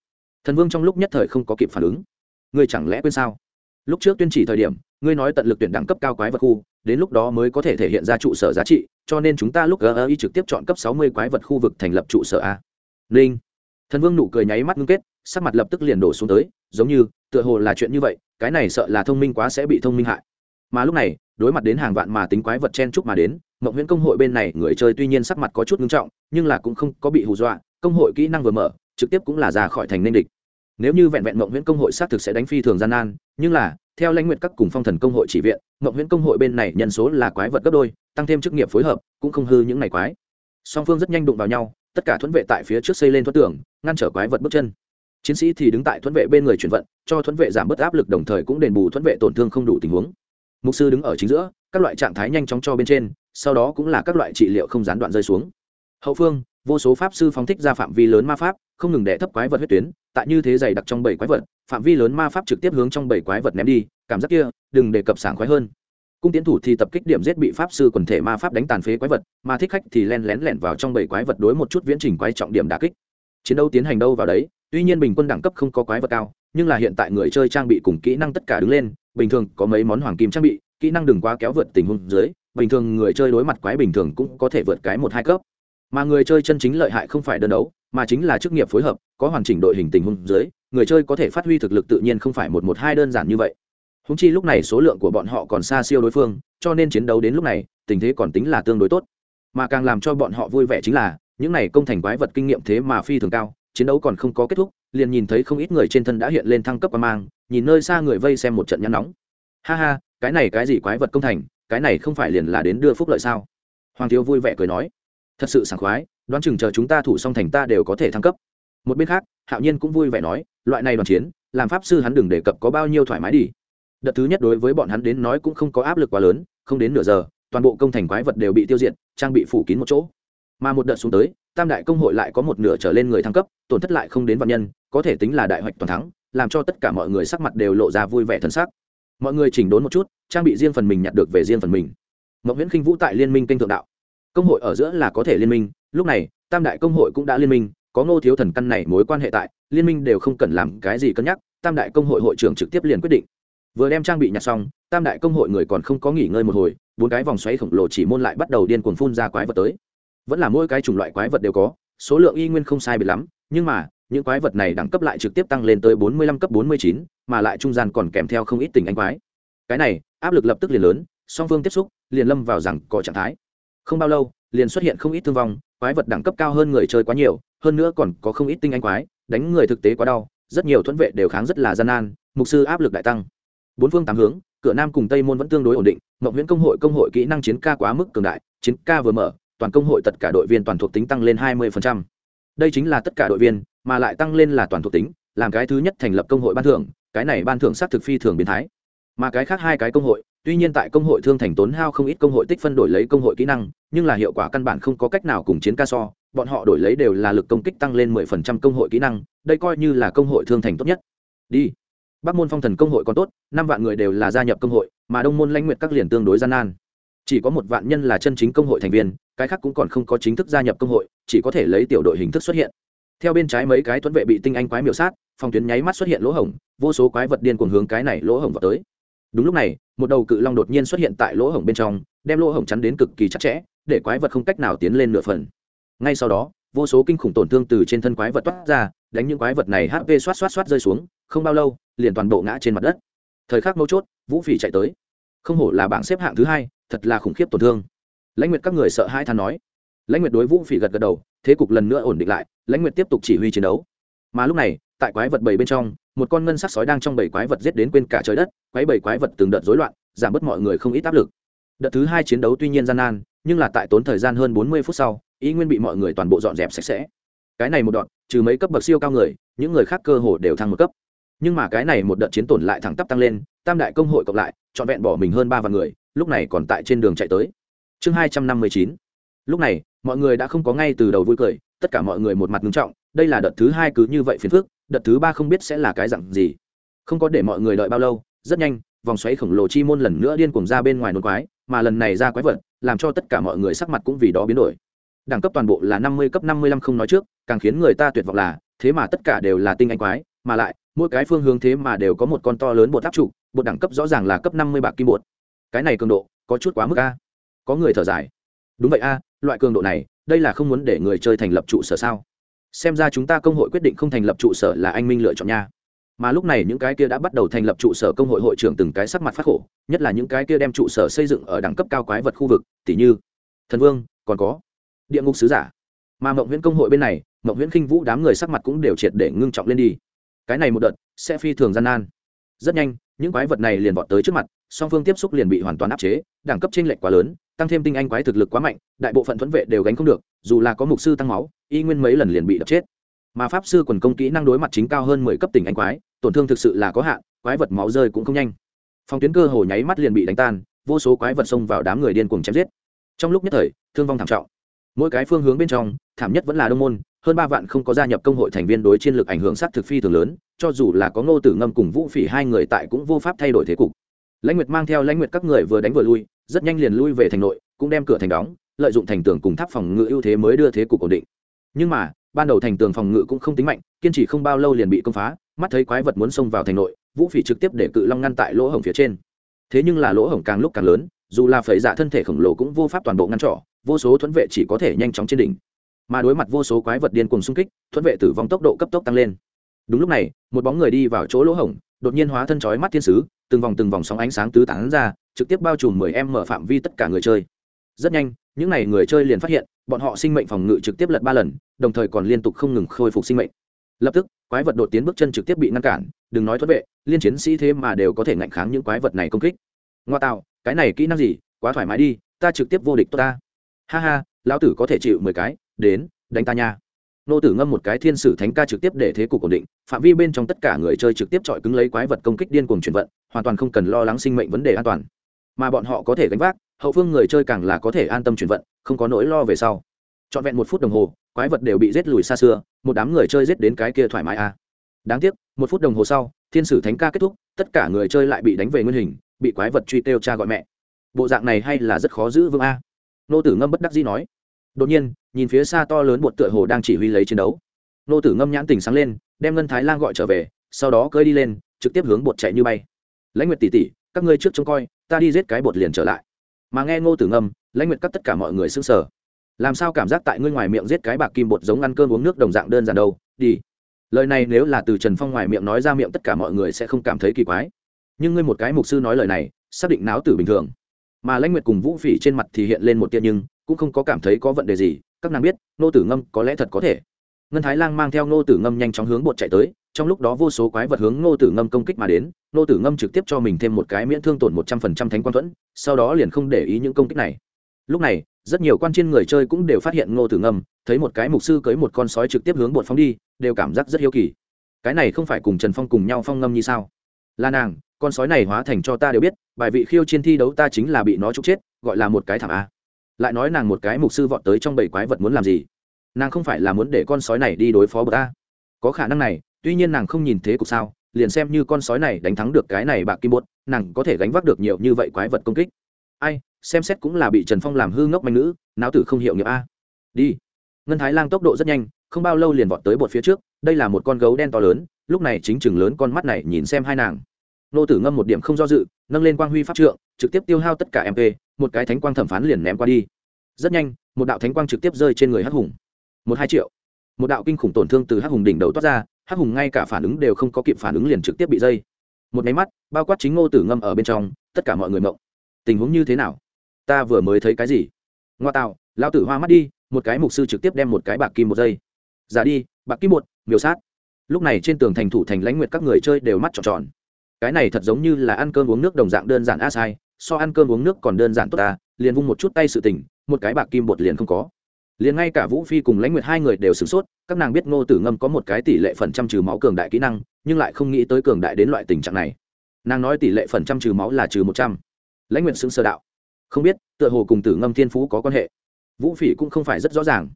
Thần vương trong lúc nhất thời không có kịp phản ứng, ngươi chẳng lẽ quên sao? Lúc trước tuyên chỉ thời điểm, ngươi nói tận lực tuyển đẳng cấp cao quái vật khu đến lúc đó mới có thể thể hiện ra trụ sở giá trị, cho nên chúng ta lúc gợi trực tiếp chọn cấp sáu mươi quái vật khu vực thành lập trụ sở a. Linh. Thần vương nụ cười nháy mắt ngưng kết, sắc mặt lập tức liền đổ xuống tới, giống như, tựa hồ là chuyện như vậy, cái này sợ là thông minh quá sẽ bị thông minh hại. Mà lúc này, đối mặt đến hàng vạn mà tính quái vật chen chúc mà đến, mộng huyễn công hội bên này, người chơi tuy nhiên sắc mặt có chút ngưng trọng, nhưng là cũng không có bị hù dọa, công hội kỹ năng vừa mở, trực tiếp cũng là ra khỏi thành nên địch nếu như vẹn vẹn mộng nguyễn công hội xác thực sẽ đánh phi thường gian nan, nhưng là, theo lãnh nguyện các cùng phong thần công hội chỉ viện, mộng nguyễn công hội bên này nhân số là quái vật gấp đôi, tăng thêm chức nghiệp phối hợp, cũng không hư những ngày quái. Song phương rất nhanh đụng vào nhau, tất cả thuẫn vệ tại phía trước xây lên thuẫn tường, ngăn trở quái vật bước chân. Chiến sĩ thì đứng tại thuẫn vệ bên người chuyển vận, cho thuẫn vệ giảm bớt áp lực đồng thời cũng đền bù thuẫn vệ tổn thương không đủ tình huống. Mục sư đứng ở chính giữa, các loại trạng thái nhanh chóng cho bên trên, sau đó cũng là các loại trị liệu không gián đoạn rơi xuống. Hậu phương vô số pháp sư phóng thích ra phạm vi lớn ma pháp, không ngừng đẻ thấp quái vật huyết tuyến, tại như thế dày đặc trong bảy quái vật, phạm vi lớn ma pháp trực tiếp hướng trong bảy quái vật ném đi, cảm giác kia, đừng đề cập sảng khoái hơn. Cung tiến thủ thì tập kích điểm giết bị pháp sư quần thể ma pháp đánh tàn phế quái vật, mà thích khách thì len lén lẻn vào trong bảy quái vật đối một chút viễn trình quái trọng điểm đà kích. Chiến đấu tiến hành đâu vào đấy, tuy nhiên bình quân đẳng cấp không có quái vật cao, nhưng là hiện tại người chơi trang bị cùng kỹ năng tất cả đứng lên, bình thường có mấy món hoàng kim trang bị, kỹ năng đừng quá kéo vượt tình huống dưới, bình thường người chơi đối mặt quái bình thường cũng có thể vượt cái một hai cấp mà người chơi chân chính lợi hại không phải đơn đấu, mà chính là chức nghiệp phối hợp, có hoàn chỉnh đội hình tình huống dưới, người chơi có thể phát huy thực lực tự nhiên không phải một một hai đơn giản như vậy. Húng chi lúc này số lượng của bọn họ còn xa siêu đối phương, cho nên chiến đấu đến lúc này, tình thế còn tính là tương đối tốt. Mà càng làm cho bọn họ vui vẻ chính là, những này công thành quái vật kinh nghiệm thế mà phi thường cao, chiến đấu còn không có kết thúc, liền nhìn thấy không ít người trên thân đã hiện lên thăng cấp qua mang, nhìn nơi xa người vây xem một trận nhăn nóng. Ha ha, cái này cái gì quái vật công thành, cái này không phải liền là đến đưa phúc lợi sao? Hoàng thiếu vui vẻ cười nói thật sự sảng khoái, đoán chừng chờ chúng ta thủ xong thành ta đều có thể thăng cấp. Một bên khác, hạo nhiên cũng vui vẻ nói, loại này đoàn chiến, làm pháp sư hắn đừng đề cập có bao nhiêu thoải mái đi. Đợt thứ nhất đối với bọn hắn đến nói cũng không có áp lực quá lớn, không đến nửa giờ, toàn bộ công thành quái vật đều bị tiêu diệt, trang bị phủ kín một chỗ. Mà một đợt xuống tới, tam đại công hội lại có một nửa trở lên người thăng cấp, tổn thất lại không đến vạn nhân, có thể tính là đại hoạch toàn thắng, làm cho tất cả mọi người sắc mặt đều lộ ra vui vẻ thân xác mọi người chỉnh đốn một chút, trang bị riêng phần mình nhặt được về riêng phần mình. Mậu nguyễn khinh vũ tại liên minh kênh thượng đạo công hội ở giữa là có thể liên minh, lúc này, tam đại công hội cũng đã liên minh, có ngô thiếu thần căn này mối quan hệ tại, liên minh đều không cần làm cái gì cân nhắc, tam đại công hội hội trưởng trực tiếp liền quyết định. Vừa đem trang bị nhặt xong, tam đại công hội người còn không có nghỉ ngơi một hồi, bốn cái vòng xoáy khổng lồ chỉ môn lại bắt đầu điên cuồng phun ra quái vật tới. Vẫn là mỗi cái chủng loại quái vật đều có, số lượng y nguyên không sai biệt lắm, nhưng mà, những quái vật này đẳng cấp lại trực tiếp tăng lên tới bốn mươi lăm cấp bốn mươi chín, mà lại trung gian còn kèm theo không ít tình anh quái. Cái này, áp lực lập tức liền lớn, song phương tiếp xúc, liền lâm vào rằng có trạng thái không bao lâu, liền xuất hiện không ít thương vong, quái vật đẳng cấp cao hơn người chơi quá nhiều, hơn nữa còn có không ít tinh anh quái, đánh người thực tế quá đau, rất nhiều thuẫn vệ đều kháng rất là gian nan, mục sư áp lực đại tăng bốn phương tám hướng, cửa nam cùng tây môn vẫn tương đối ổn định mậu nguyễn công hội công hội kỹ năng chiến ca quá mức cường đại, chiến ca vừa mở, toàn công hội tất cả đội viên toàn thuộc tính tăng lên hai 20%. đây chính là tất cả đội viên, mà lại tăng lên là toàn thuộc tính, làm cái thứ nhất thành lập công hội ban thưởng, cái này ban thưởng sát thực phi thường biến thái mà cái khác hai cái công hội tuy nhiên tại công hội thương thành tốn hao không ít công hội tích phân đổi lấy công hội kỹ năng, nhưng là hiệu quả căn bản không có cách nào cùng chiến ca so. Bọn họ đổi lấy đều là lực công kích tăng lên 10% công hội kỹ năng, đây coi như là công hội thương thành tốt nhất. Đi. Bắc môn phong thần công hội còn tốt, năm vạn người đều là gia nhập công hội, mà đông môn lãnh nguyệt các liền tương đối gian nan. Chỉ có một vạn nhân là chân chính công hội thành viên, cái khác cũng còn không có chính thức gia nhập công hội, chỉ có thể lấy tiểu đội hình thức xuất hiện. Theo bên trái mấy cái tuấn vệ bị tinh anh quái miểu sát, phòng tuyến nháy mắt xuất hiện lỗ hổng, vô số quái vật điên cuồng hướng cái này lỗ hổng vào tới đúng lúc này, một đầu cự long đột nhiên xuất hiện tại lỗ hổng bên trong, đem lỗ hổng chắn đến cực kỳ chặt chẽ, để quái vật không cách nào tiến lên nửa phần. Ngay sau đó, vô số kinh khủng tổn thương từ trên thân quái vật toát ra, đánh những quái vật này hp xoát xoát xoát rơi xuống, không bao lâu, liền toàn bộ ngã trên mặt đất. Thời khắc mấu chốt, vũ phỉ chạy tới. Không hổ là bảng xếp hạng thứ hai, thật là khủng khiếp tổn thương. Lãnh nguyệt các người sợ hai than nói. Lãnh nguyệt đối vũ phỉ gật gật đầu, thế cục lần nữa ổn định lại, lãnh nguyệt tiếp tục chỉ huy chiến đấu. Mà lúc này, tại quái vật bảy bên trong một con ngân sắc sói đang trong bảy quái vật giết đến quên cả trời đất, quái bảy quái vật từng đợt rối loạn, giảm bớt mọi người không ít áp lực. Đợt thứ hai chiến đấu tuy nhiên gian nan, nhưng là tại tốn thời gian hơn bốn mươi phút sau, ý nguyên bị mọi người toàn bộ dọn dẹp sạch sẽ. Cái này một đoạn, trừ mấy cấp bậc siêu cao người, những người khác cơ hồ đều thăng một cấp. Nhưng mà cái này một đợt chiến tổn lại thẳng tắp tăng lên, tam đại công hội cộng lại, trọn vẹn bỏ mình hơn ba vạn người, lúc này còn tại trên đường chạy tới. Chương hai trăm năm mươi chín. Lúc này, mọi người đã không có ngay từ đầu vui cười, tất cả mọi người một mặt ngưng trọng, đây là đợt thứ hai cứ như vậy phiền phức đợt thứ ba không biết sẽ là cái dặn gì. Không có để mọi người đợi bao lâu, rất nhanh, vòng xoáy khổng lồ chi môn lần nữa điên cuồng ra bên ngoài nôn quái, mà lần này ra quái vật, làm cho tất cả mọi người sắc mặt cũng vì đó biến đổi. Đẳng cấp toàn bộ là năm mươi cấp năm mươi lăm không nói trước, càng khiến người ta tuyệt vọng là, thế mà tất cả đều là tinh anh quái, mà lại, mỗi cái phương hướng thế mà đều có một con to lớn bột áp trụ, bột đẳng cấp rõ ràng là cấp năm mươi bạc kim bột. Cái này cường độ, có chút quá mức a. Có người thở dài. Đúng vậy a, loại cường độ này, đây là không muốn để người chơi thành lập trụ sở sao? Xem ra chúng ta công hội quyết định không thành lập trụ sở là anh minh lựa chọn nha. Mà lúc này những cái kia đã bắt đầu thành lập trụ sở công hội hội trưởng từng cái sắc mặt phát khổ, nhất là những cái kia đem trụ sở xây dựng ở đẳng cấp cao quái vật khu vực tỷ như, thần vương, còn có, địa ngục sứ giả. Mà mộng huyễn công hội bên này, mộng huyễn, khinh vũ đám người sắc mặt cũng đều triệt để ngưng trọng lên đi. Cái này một đợt, sẽ phi thường gian nan. Rất nhanh, những quái vật này liền vọt tới trước mặt, song phương tiếp xúc liền bị hoàn toàn áp chế, đẳng cấp chênh lệch quá lớn, tăng thêm tinh anh quái thực lực quá mạnh, đại bộ phận thuẫn vệ đều gánh không được, dù là có mục sư tăng máu y nguyên mấy lần liền bị đập chết. Mà pháp sư quần công kỹ năng đối mặt chính cao hơn mười cấp tỉnh anh quái, tổn thương thực sự là có hạn, quái vật máu rơi cũng không nhanh. Phòng tuyến cơ hồ nháy mắt liền bị đánh tan, vô số quái vật xông vào đám người điên cuồng chém giết. Trong lúc nhất thời, thương vong thảm trọng. Mỗi cái phương hướng bên trong, thảm nhất vẫn là đông môn, hơn ba vạn không có gia nhập công hội thành viên đối chiến lược ảnh hưởng sát thực phi thường lớn, cho dù là có ngô tử ngâm cùng vũ phỉ hai người tại cũng vô pháp thay đổi thế cục. Lãnh nguyệt mang theo lãnh nguyệt các người vừa đánh vừa lui, rất nhanh liền lui về thành nội, cũng đem cửa thành đóng, lợi dụng thành tường cùng tháp phòng ngự ưu thế mới đưa thế cục ổn định nhưng mà, ban đầu thành tường phòng ngự cũng không tính mạnh, kiên trì không bao lâu liền bị công phá, mắt thấy quái vật muốn xông vào thành nội, vũ phỉ trực tiếp để cự long ngăn tại lỗ hổng phía trên. Thế nhưng là lỗ hổng càng lúc càng lớn, dù là phẩy dạ thân thể khổng lồ cũng vô pháp toàn bộ ngăn trỏ vô số thuẫn vệ chỉ có thể nhanh chóng trên đỉnh. Mà đối mặt vô số quái vật điên cùng xung kích, thuẫn vệ tử vong tốc độ cấp tốc tăng lên. Đúng lúc này, một bóng người đi vào chỗ lỗ hổng, đột nhiên hóa thân chói mắt thiên sứ, từng vòng từng vòng sóng ánh sáng tứ tán ra, trực tiếp bao trùm mười em mở phạm vi tất cả người chơi. Rất nhanh, những n à y người chơi liền phát hiện bọn họ sinh mệnh phòng ngự trực tiếp lật ba lần, đồng thời còn liên tục không ngừng khôi phục sinh mệnh. Lập tức, quái vật đột tiến bước chân trực tiếp bị ngăn cản, đừng nói thoát vệ, liên chiến sĩ thế mà đều có thể ngạnh kháng những quái vật này công kích. Ngoa tạo, cái này kỹ năng gì? Quá thoải mái đi, ta trực tiếp vô địch tốt ta. Ha ha, lão tử có thể chịu mười cái, đến, đánh ta nha. Nô tử ngâm một cái thiên sử thánh ca trực tiếp để thế cục ổn định, phạm vi bên trong tất cả người chơi trực tiếp chọi cứng lấy quái vật công kích điên cuồng chuyển vận, hoàn toàn không cần lo lắng sinh mệnh vấn đề an toàn. Mà bọn họ có thể gánh vác hậu phương người chơi càng là có thể an tâm chuyển vận, không có nỗi lo về sau. Trọn vẹn một phút đồng hồ, quái vật đều bị giết lùi xa xưa, một đám người chơi giết đến cái kia thoải mái a à. đáng tiếc, một phút đồng hồ sau, thiên sử thánh ca kết thúc, tất cả người chơi lại bị đánh về nguyên hình, bị quái vật truy kêu cha gọi mẹ. Bộ dạng này hay là rất khó giữ Vương a. Nô tử ngâm bất đắc dĩ nói. Đột nhiên, nhìn phía xa to lớn bột tựa hồ đang chỉ huy lấy chiến đấu. Nô tử ngâm nhãn tình sáng lên, đem ngân thái lan gọi trở về, sau đó cơi đi lên, trực tiếp hướng bột chạy như bay. Lãnh nguyệt tỷ tỷ, các ngươi trước trông coi, ta đi giết cái bột liền trở lại mà nghe ngô tử ngâm, lãnh nguyệt các tất cả mọi người xưng sở làm sao cảm giác tại ngươi ngoài miệng giết cái bạc kim bột giống ăn cơm uống nước đồng dạng đơn giản đâu? Đi. Lời này nếu là từ trần phong ngoài miệng nói ra miệng tất cả mọi người sẽ không cảm thấy kỳ quái. Nhưng ngươi một cái mục sư nói lời này, xác định náo tử bình thường. Mà lãnh nguyệt cùng vũ phỉ trên mặt thì hiện lên một tiện nhưng, cũng không có cảm thấy có vấn đề gì. Các nàng biết nô tử ngâm có lẽ thật có thể. Ngân thái lang mang theo nô tử ngâm nhanh chóng hướng bột chạy tới trong lúc đó vô số quái vật hướng Ngô tử ngâm công kích mà đến, Ngô tử ngâm trực tiếp cho mình thêm một cái miễn thương tổn một trăm phần trăm thánh quang thuẫn, sau đó liền không để ý những công kích này. Lúc này, rất nhiều quan trên người chơi cũng đều phát hiện ngô tử ngâm, thấy một cái mục sư cưới một con sói trực tiếp hướng bột phóng đi, đều cảm giác rất hiếu kỳ. Cái này không phải cùng trần phong cùng nhau phong ngâm như sao? Là nàng, con sói này hóa thành cho ta đều biết, bài vị khiêu chiến thi đấu ta chính là bị nó trục chết, gọi là một cái thảm a. Lại nói nàng một cái mục sư vọt tới trong bảy quái vật muốn làm gì? Nàng không phải là muốn để con sói này đi đối phó bờ ta có khả năng này tuy nhiên nàng không nhìn thế cục sao, liền xem như con sói này đánh thắng được cái này bạc kim bột nàng có thể gánh vác được nhiều như vậy quái vật công kích. Ai, xem xét cũng là bị trần phong làm hư ngốc manh nữ não tử không hiểu nghiệp a. Đi. Ngân thái lang tốc độ rất nhanh, không bao lâu liền vọt tới bột phía trước, đây là một con gấu đen to lớn, lúc này chính chừng lớn con mắt này nhìn xem hai nàng. Nô tử ngâm một điểm không do dự, nâng lên quang huy pháp trượng, trực tiếp tiêu hao tất cả mp một cái thánh quang thẩm phán liền ném qua đi. Rất nhanh, một đạo thánh quang trực tiếp rơi trên người hắc hùng. Một hai triệu. Một đạo kinh khủng tổn thương từ hắc hùng đỉnh đầu toát ra hắc hùng ngay cả phản ứng đều không có kịp phản ứng liền trực tiếp bị dây. Một máy mắt, bao quát chính ngô tử ngâm ở bên trong, tất cả mọi người mộng tình huống như thế nào? Ta vừa mới thấy cái gì? Ngoa tạo lao tử hoa mắt đi, một cái mục sư trực tiếp đem một cái bạc kim một giây giả đi, bạc kim một, miêu sát. Lúc này trên tường thành thủ thành lãnh nguyệt các người chơi đều mắt tròn tròn. Cái này thật giống như là ăn cơm uống nước đồng dạng đơn giản a sai, so ăn cơm uống nước còn đơn giản tốt ta, liền vung một chút tay sự tình, một cái bạc kim bột liền không có liền ngay cả vũ phi cùng lãnh nguyệt hai người đều sửng sốt các nàng biết ngô tử ngâm có một cái tỷ lệ phần trăm trừ máu cường đại kỹ năng nhưng lại không nghĩ tới cường đại đến loại tình trạng này nàng nói tỷ lệ phần trăm trừ máu là trừ một trăm lãnh nguyệt xứng sơ đạo không biết tựa hồ cùng tử ngâm thiên phú có quan hệ vũ phỉ cũng không phải rất rõ ràng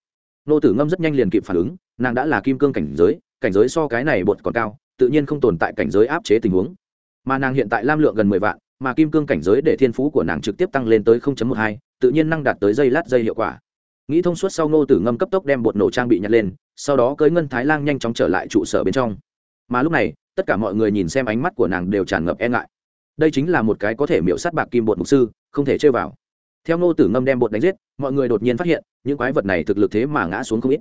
nô tử ngâm rất nhanh liền kịp phản ứng nàng đã là kim cương cảnh giới cảnh giới so cái này bột còn cao tự nhiên không tồn tại cảnh giới áp chế tình huống mà nàng hiện tại lam lượng gần mười vạn mà kim cương cảnh giới để thiên phú của nàng trực tiếp tăng lên tới một hai tự nhiên năng đạt tới dây lát dây hiệu quả nghĩ thông suốt sau Ngô tử ngâm cấp tốc đem bột nổ trang bị nhặt lên, sau đó cưới ngân thái lang nhanh chóng trở lại trụ sở bên trong. Mà lúc này, tất cả mọi người nhìn xem ánh mắt của nàng đều tràn ngập e ngại. Đây chính là một cái có thể miễu sát bạc kim bột mục sư, không thể chơi vào. Theo ngô tử ngâm đem bột đánh giết, mọi người đột nhiên phát hiện, những quái vật này thực lực thế mà ngã xuống không ít.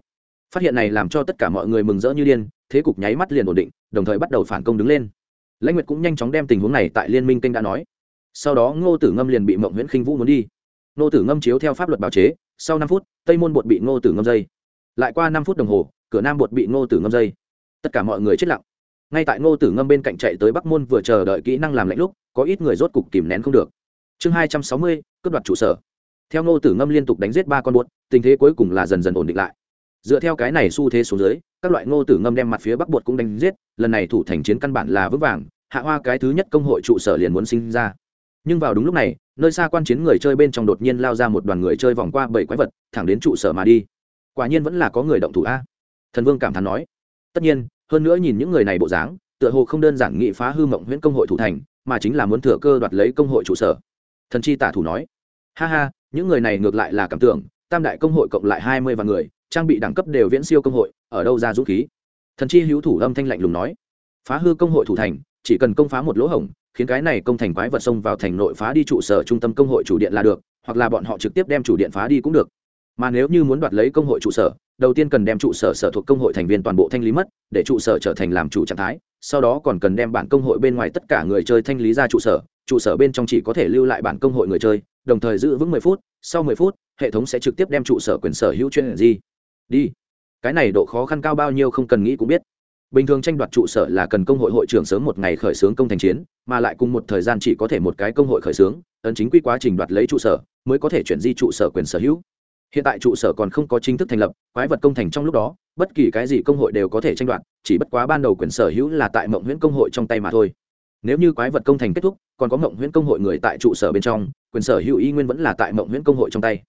Phát hiện này làm cho tất cả mọi người mừng rỡ như điên, thế cục nháy mắt liền ổn định, đồng thời bắt đầu phản công đứng lên. Lãnh nguyệt cũng nhanh chóng đem tình huống này tại liên minh kênh đã nói. Sau đó ngô tử ngâm liền bị mộng nguyễn khinh vũ muốn đi. Ngô tử ngâm chiếu theo pháp luật bào chế sau năm phút tây môn bột bị ngô tử ngâm dây. Lại qua năm phút đồng hồ cửa nam bột bị ngô tử ngâm dây. Tất cả mọi người chết lặng. Ngay tại ngô tử ngâm bên cạnh chạy tới bắc môn vừa chờ đợi kỹ năng làm lạnh lúc có ít người rốt cục kìm nén không được. Chương hai trăm sáu mươi cướp đoạt trụ sở. Theo ngô tử ngâm liên tục đánh giết ba con bột, tình thế cuối cùng là dần dần ổn định lại. Dựa theo cái này xu thế xuống dưới các loại ngô tử ngâm đem mặt phía bắc bột cũng đánh giết lần này thủ thành chiến căn bản là vững vàng hạ hoa cái thứ nhất công hội trụ sở liền muốn sinh ra nhưng vào đúng lúc này, nơi xa quan chiến người chơi bên trong đột nhiên lao ra một đoàn người chơi vòng qua bảy quái vật, thẳng đến trụ sở mà đi. Quả nhiên vẫn là có người động thủ a. Thần vương cảm thán nói. Tất nhiên, hơn nữa nhìn những người này bộ dáng, tựa hồ không đơn giản nghị phá hư mộng huyễn công hội thủ thành, mà chính là muốn thừa cơ đoạt lấy công hội trụ sở. Thần chi tả thủ nói. Ha ha, những người này ngược lại là cảm tưởng, tam đại công hội cộng lại hai mươi vạn người, trang bị đẳng cấp đều viễn siêu công hội, ở đâu ra dũng khí? Thần chi hữu thủ âm thanh lạnh lùng nói. Phá hư công hội thủ thành, chỉ cần công phá một lỗ hổng khiến cái này công thành quái vật xông vào thành nội phá đi trụ sở trung tâm công hội chủ điện là được, hoặc là bọn họ trực tiếp đem chủ điện phá đi cũng được. Mà nếu như muốn đoạt lấy công hội trụ sở, đầu tiên cần đem trụ sở sở thuộc công hội thành viên toàn bộ thanh lý mất, để trụ sở trở thành làm chủ trạng thái, sau đó còn cần đem bản công hội bên ngoài tất cả người chơi thanh lý ra trụ sở trụ sở bên trong chỉ có thể lưu lại bản công hội người chơi, đồng thời giữ vững mười phút, sau mười phút, hệ thống sẽ trực tiếp đem trụ sở quyền sở hữu chuyên gì đi. Cái này độ khó khăn cao bao nhiêu không cần nghĩ cũng biết bình thường tranh đoạt trụ sở là cần công hội hội trưởng sớm một ngày khởi xướng công thành chiến, mà lại cùng một thời gian chỉ có thể một cái công hội khởi xướng, ấn chính quy quá trình đoạt lấy trụ sở, mới có thể chuyển di trụ sở quyền sở hữu. Hiện tại trụ sở còn không có chính thức thành lập, quái vật công thành trong lúc đó, bất kỳ cái gì công hội đều có thể tranh đoạt, chỉ bất quá ban đầu quyền sở hữu là tại mộng nguyễn công hội trong tay mà thôi. Nếu như quái vật công thành kết thúc, còn có mộng nguyễn công hội người tại trụ sở bên trong, quyền sở hữu y nguyên vẫn là tại mộng nguyễn công hội trong tay.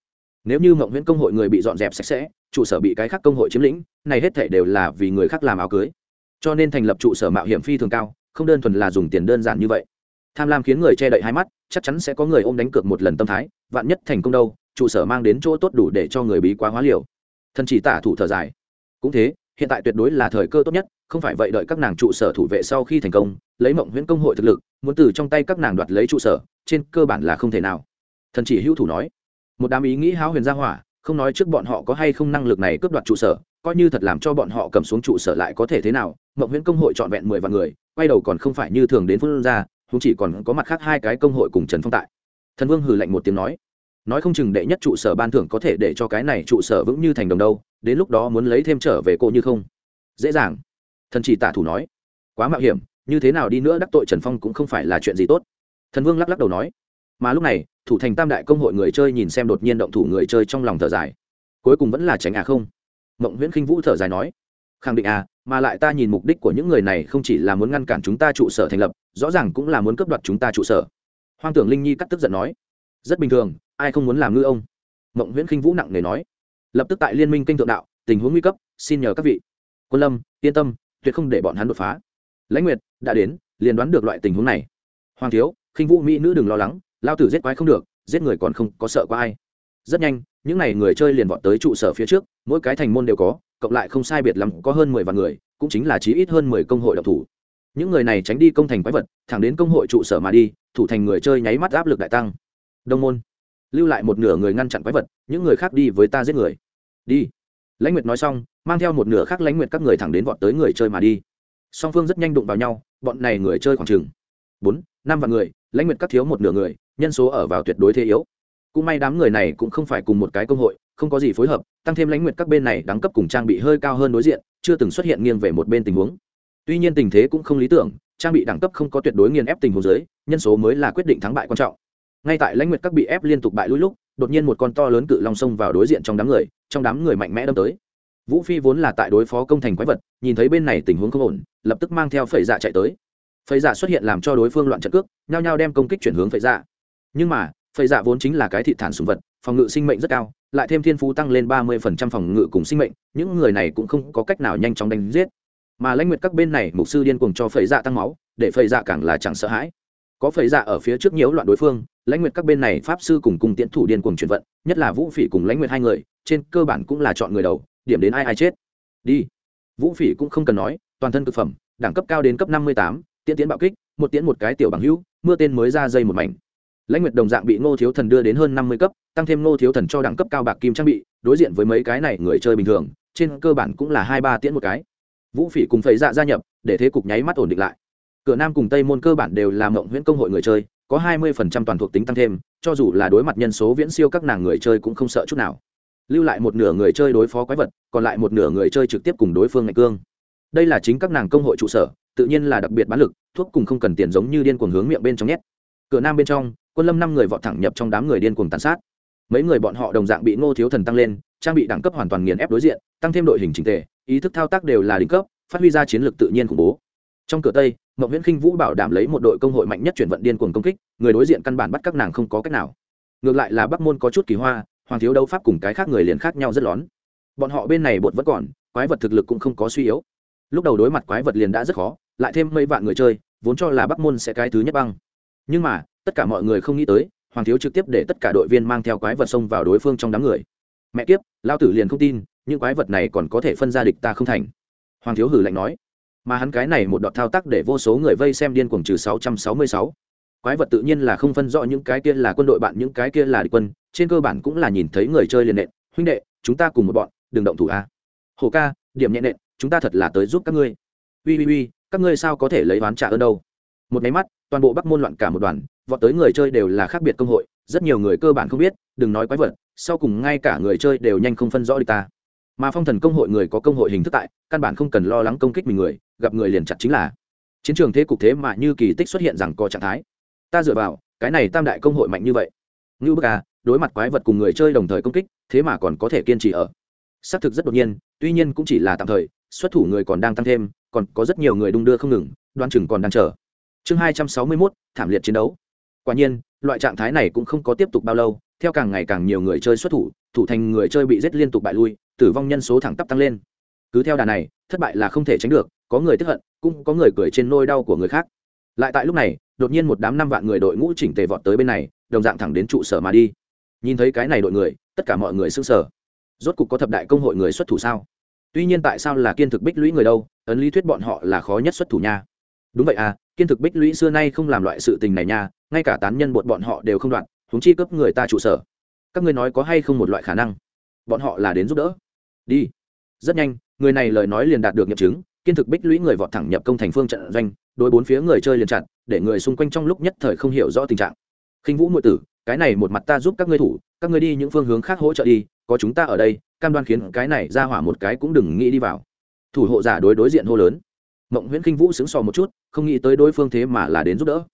Nếu như mộng nguyễn công hội người bị dọn dẹp sạch sẽ, trụ sở bị cái khác công hội chiếm lĩnh, này hết thể đều là vì người khác làm áo cưới cho nên thành lập trụ sở mạo hiểm phi thường cao, không đơn thuần là dùng tiền đơn giản như vậy. Tham lam khiến người che đậy hai mắt, chắc chắn sẽ có người ôm đánh cược một lần tâm thái, vạn nhất thành công đâu, trụ sở mang đến chỗ tốt đủ để cho người bí quá hóa liều. Thần chỉ tả thủ thở dài. Cũng thế, hiện tại tuyệt đối là thời cơ tốt nhất, không phải vậy đợi các nàng trụ sở thủ vệ sau khi thành công, lấy mộng huyễn công hội thực lực, muốn từ trong tay các nàng đoạt lấy trụ sở, trên cơ bản là không thể nào. Thần chỉ hữu thủ nói. Một đám ý nghĩ háo huyền gia hỏa không nói trước bọn họ có hay không năng lực này cướp đoạt trụ sở, coi như thật làm cho bọn họ cầm xuống trụ sở lại có thể thế nào, mộng huyễn công hội trọn vẹn mười vạn người, quay đầu còn không phải như thường đến phương ra chúng chỉ còn có mặt khác hai cái công hội cùng trần phong tại. Thần vương hừ lạnh một tiếng nói nói không chừng đệ nhất trụ sở ban thưởng có thể để cho cái này trụ sở vững như thành đồng đâu, đến lúc đó muốn lấy thêm trở về cô như không? Dễ dàng. Thần chỉ tả thủ nói, quá mạo hiểm, như thế nào đi nữa đắc tội trần phong cũng không phải là chuyện gì tốt. Thần vương lắc lắc đầu nói mà lúc này, thủ thành tam đại công hội người chơi nhìn xem đột nhiên động thủ người chơi trong lòng thở dài. Cuối cùng vẫn là tránh à không? Mộng nguyễn khinh vũ thở dài nói, khẳng định à mà lại ta nhìn mục đích của những người này không chỉ là muốn ngăn cản chúng ta trụ sở thành lập, rõ ràng cũng là muốn cướp đoạt chúng ta trụ sở. Hoang tưởng linh nhi cắt tức giận nói, rất bình thường, ai không muốn làm ngư ông? Mộng nguyễn khinh vũ nặng nề nói, lập tức tại liên minh kênh thượng đạo, tình huống nguy cấp, xin nhờ các vị. Quân lâm, yên tâm, tuyệt không để bọn hắn đột phá. Lãnh nguyệt, đã đến, liền đoán được loại tình huống này. Hoàng thiếu, khinh vũ mỹ nữ đừng lo lắng lao tử giết quái không được, giết người còn không có sợ có ai. Rất nhanh, những n à y người chơi liền vọt tới trụ sở phía trước, mỗi cái thành môn đều có, cộng lại không sai biệt lắm có hơn mười vạn người, cũng chính là chí ít hơn mười công hội độc thủ. Những người này tránh đi công thành quái vật, thẳng đến công hội trụ sở mà đi, thủ thành người chơi nháy mắt áp lực đại tăng. Đông môn, lưu lại một nửa người ngăn chặn quái vật, những người khác đi với ta giết người. Đi. Lãnh nguyệt nói xong, mang theo một nửa khác lãnh nguyệt các người thẳng đến vọt tới người chơi mà đi. Song phương rất nhanh đụng vào nhau, bọn này người chơi khoảng chừng bốn, năm vạn người, lãnh nguyệt các thiếu một nửa người nhân số ở vào tuyệt đối thế yếu. Cũng may đám người này cũng không phải cùng một cái công hội, không có gì phối hợp, tăng thêm lãnh nguyệt các bên này đẳng cấp cùng trang bị hơi cao hơn đối diện, chưa từng xuất hiện nghiêng về một bên tình huống. Tuy nhiên tình thế cũng không lý tưởng, trang bị đẳng cấp không có tuyệt đối nghiền ép tình huống giới nhân số mới là quyết định thắng bại quan trọng. Ngay tại lãnh nguyệt các bị ép liên tục bại lũi lúc, đột nhiên một con to lớn cự long xông vào đối diện trong đám người, trong đám người mạnh mẽ đâm tới. Vũ phi vốn là tại đối phó công thành quái vật, nhìn thấy bên này tình huống không ổn, lập tức mang theo phẩy dạ chạy tới. Phẩy dạ xuất hiện làm cho đối phương loạn trận cước, nhao nhao đem công kích chuyển hướng phẩy dạ nhưng mà phẩy dạ vốn chính là cái thị thản sùng vật, phòng ngự sinh mệnh rất cao, lại thêm thiên phú tăng lên ba mươi phần trăm phòng ngự cùng sinh mệnh, những người này cũng không có cách nào nhanh chóng đánh giết. Mà lãnh nguyệt các bên này, mục sư điên cuồng cho phẩy dạ tăng máu, để phẩy dạ càng là chẳng sợ hãi. Có phẩy dạ ở phía trước nhiễu loạn đối phương, lãnh nguyệt các bên này pháp sư cùng cùng tiễn thủ điên cuồng chuyển vận, nhất là vũ phỉ cùng lãnh nguyệt hai người, trên cơ bản cũng là chọn người đầu, điểm đến ai ai chết. Đi. Vũ phỉ cũng không cần nói, toàn thân thực phẩm, đẳng cấp cao đến cấp năm mươi tám, tiễn tiến bạo kích, một tiễn một cái tiểu bằng hữu, mưa tên mới ra dây một mảnh lãnh nguyệt đồng dạng bị ngô thiếu thần đưa đến hơn năm mươi cấp, tăng thêm ngô thiếu thần cho đẳng cấp cao bạc kim trang bị, đối diện với mấy cái này người chơi bình thường, trên cơ bản cũng là hai ba tiễn một cái. Vũ phỉ cùng phẩy dạ gia nhập, để thế cục nháy mắt ổn định lại. Cửa nam cùng tây môn cơ bản đều là mộng huyễn công hội người chơi, có hai mươi phần trăm toàn thuộc tính tăng thêm, cho dù là đối mặt nhân số viễn siêu các nàng người chơi cũng không sợ chút nào. Lưu lại một nửa người chơi đối phó quái vật, còn lại một nửa người chơi trực tiếp cùng đối phương ngạch cương. Đây là chính các nàng công hội trụ sở, tự nhiên là đặc biệt bán lực, thuốc cùng không cần tiền giống như điên cuồng hướng miệng bên trong nhét. Cửa nam bên trong quân lâm năm người vọt thẳng nhập trong đám người điên cuồng tàn sát. Mấy người bọn họ đồng dạng bị ngô thiếu thần tăng lên, trang bị đẳng cấp hoàn toàn nghiền ép đối diện, tăng thêm đội hình trình tề, ý thức thao tác đều là đỉnh cấp, phát huy ra chiến lược tự nhiên khủng bố. Trong cửa tây mậu viễn khinh vũ bảo đảm lấy một đội công hội mạnh nhất chuyển vận điên cuồng công kích, người đối diện căn bản bắt các nàng không có cách nào. Ngược lại là bắc môn có chút kỳ hoa, hoàng thiếu đấu pháp cùng cái khác người liền khác nhau rất lón. Bọn họ bên này bột vẫn còn, quái vật thực lực cũng không có suy yếu. Lúc đầu đối mặt quái vật liền đã rất khó, lại thêm mấy vạn người chơi, vốn cho là bắc môn sẽ cái thứ nhất băng. Nhưng mà tất cả mọi người không nghĩ tới, hoàng thiếu trực tiếp để tất cả đội viên mang theo quái vật xông vào đối phương trong đám người. Mẹ kiếp lao tử liền không tin, những quái vật này còn có thể phân ra địch ta không thành. Hoàng thiếu hử lạnh nói. Mà hắn cái này một đoạn thao tác để vô số người vây xem điên cuồng trừ 666. quái vật tự nhiên là không phân rõ những cái kia là quân đội bạn, những cái kia là địch quân, trên cơ bản cũng là nhìn thấy người chơi liền nện. Huynh đệ, chúng ta cùng một bọn, đừng động thủ a. Hồ ca, điểm nhẹ nện, chúng ta thật là tới giúp các ngươi. Ui ui ui các ngươi sao có thể lấy oán trả ơn đâu? Một máy mắt, toàn bộ bắc môn loạn cả một đoàn vọt tới người chơi đều là khác biệt công hội, rất nhiều người cơ bản không biết, đừng nói quái vật, sau cùng ngay cả người chơi đều nhanh không phân rõ đi ta. Mà phong thần công hội người có công hội hình thức tại, căn bản không cần lo lắng công kích mình người, gặp người liền chặt chính là. Chiến trường thế cục thế mà như kỳ tích xuất hiện rằng có trạng thái. Ta dựa vào, cái này tam đại công hội mạnh như vậy. Ngưu bức à đối mặt quái vật cùng người chơi đồng thời công kích, thế mà còn có thể kiên trì ở. Xác thực rất đột nhiên, tuy nhiên cũng chỉ là tạm thời, xuất thủ người còn đang tăng thêm, còn có rất nhiều người đung đưa không ngừng đoan chừng còn đang chờ. Chương hai trăm sáu mươi mốt, thảm liệt chiến đấu quả nhiên, loại trạng thái này cũng không có tiếp tục bao lâu, theo càng ngày càng nhiều người chơi xuất thủ thủ thành người chơi bị giết liên tục bại lui, tử vong nhân số thẳng tắp tăng lên. Cứ theo đà này, thất bại là không thể tránh được, có người tức hận, cũng có người cười trên nôi đau của người khác. Lại tại lúc này, đột nhiên một đám năm vạn người đội ngũ chỉnh tề vọt tới bên này, đồng dạng thẳng đến trụ sở mà đi. Nhìn thấy cái này đội người, tất cả mọi người s ư n g sở rốt cục có thập đại công hội người xuất thủ sao? Tuy nhiên tại sao là kiên thực bích lũy người đâu, ấn lý thuyết bọn họ là khó nhất xuất thủ nha đúng vậy à kiên thực bích lũy xưa nay không làm loại sự tình này nha, ngay cả tán nhân bột bọn họ đều không đoạn húng chi cấp người ta trụ sở. Các ngươi nói có hay không một loại khả năng? Bọn họ là đến giúp đỡ. Đi. Rất nhanh, người này lời nói liền đạt được nghiệm chứng, kiên thực bích lũy người vọt thẳng nhập công thành phương trận doanh, đối bốn phía người chơi liền chặn, để người xung quanh trong lúc nhất thời không hiểu rõ tình trạng. Khinh vũ ngụy tử, cái này một mặt ta giúp các ngươi thủ, các ngươi đi những phương hướng khác hỗ trợ đi, có chúng ta ở đây, cam đoan khiến cái này ra hỏa một cái cũng đừng nghĩ đi vào. Thủ hộ giả đối đối diện hô lớn mộng nguyễn khinh vũ sững sò một chút, không nghĩ tới đối phương thế mà là đến giúp đỡ.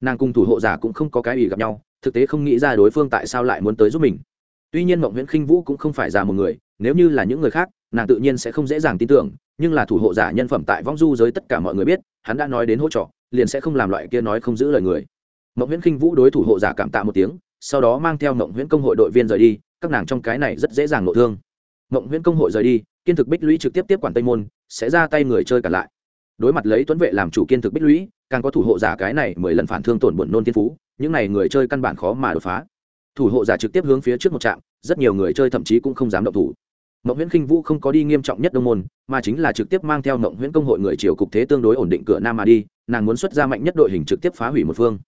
Nàng cùng thủ hộ giả cũng không có cái gì gặp nhau, thực tế không nghĩ ra đối phương tại sao lại muốn tới giúp mình. Tuy nhiên mộng nguyễn khinh vũ cũng không phải già một người, nếu như là những người khác, nàng tự nhiên sẽ không dễ dàng tin tưởng, nhưng là thủ hộ giả nhân phẩm tại vong du giới tất cả mọi người biết, hắn đã nói đến hỗ trợ, liền sẽ không làm loại kia nói không giữ lời người. Mộng nguyễn khinh vũ đối thủ hộ giả cảm tạ một tiếng, sau đó mang theo mộng nguyễn công hội đội viên rời đi, các nàng trong cái này rất dễ dàng nội thương. Mộng nguyễn công hội rời đi, kiên thực bích lũy trực tiếp tiếp quản tây môn, sẽ ra tay người chơi cả lại đối mặt lấy tuấn vệ làm chủ kiên thực bích lũy, càng có thủ hộ giả cái này mười lần phản thương tổn buồn nôn thiên phú, những này người chơi căn bản khó mà đột phá. Thủ hộ giả trực tiếp hướng phía trước một trạm, rất nhiều người chơi thậm chí cũng không dám động thủ. Mộng nguyễn khinh vũ không có đi nghiêm trọng nhất đông môn, mà chính là trực tiếp mang theo mộng nguyễn công hội người triều cục thế tương đối ổn định cửa nam mà đi, nàng muốn xuất ra mạnh nhất đội hình trực tiếp phá hủy một phương.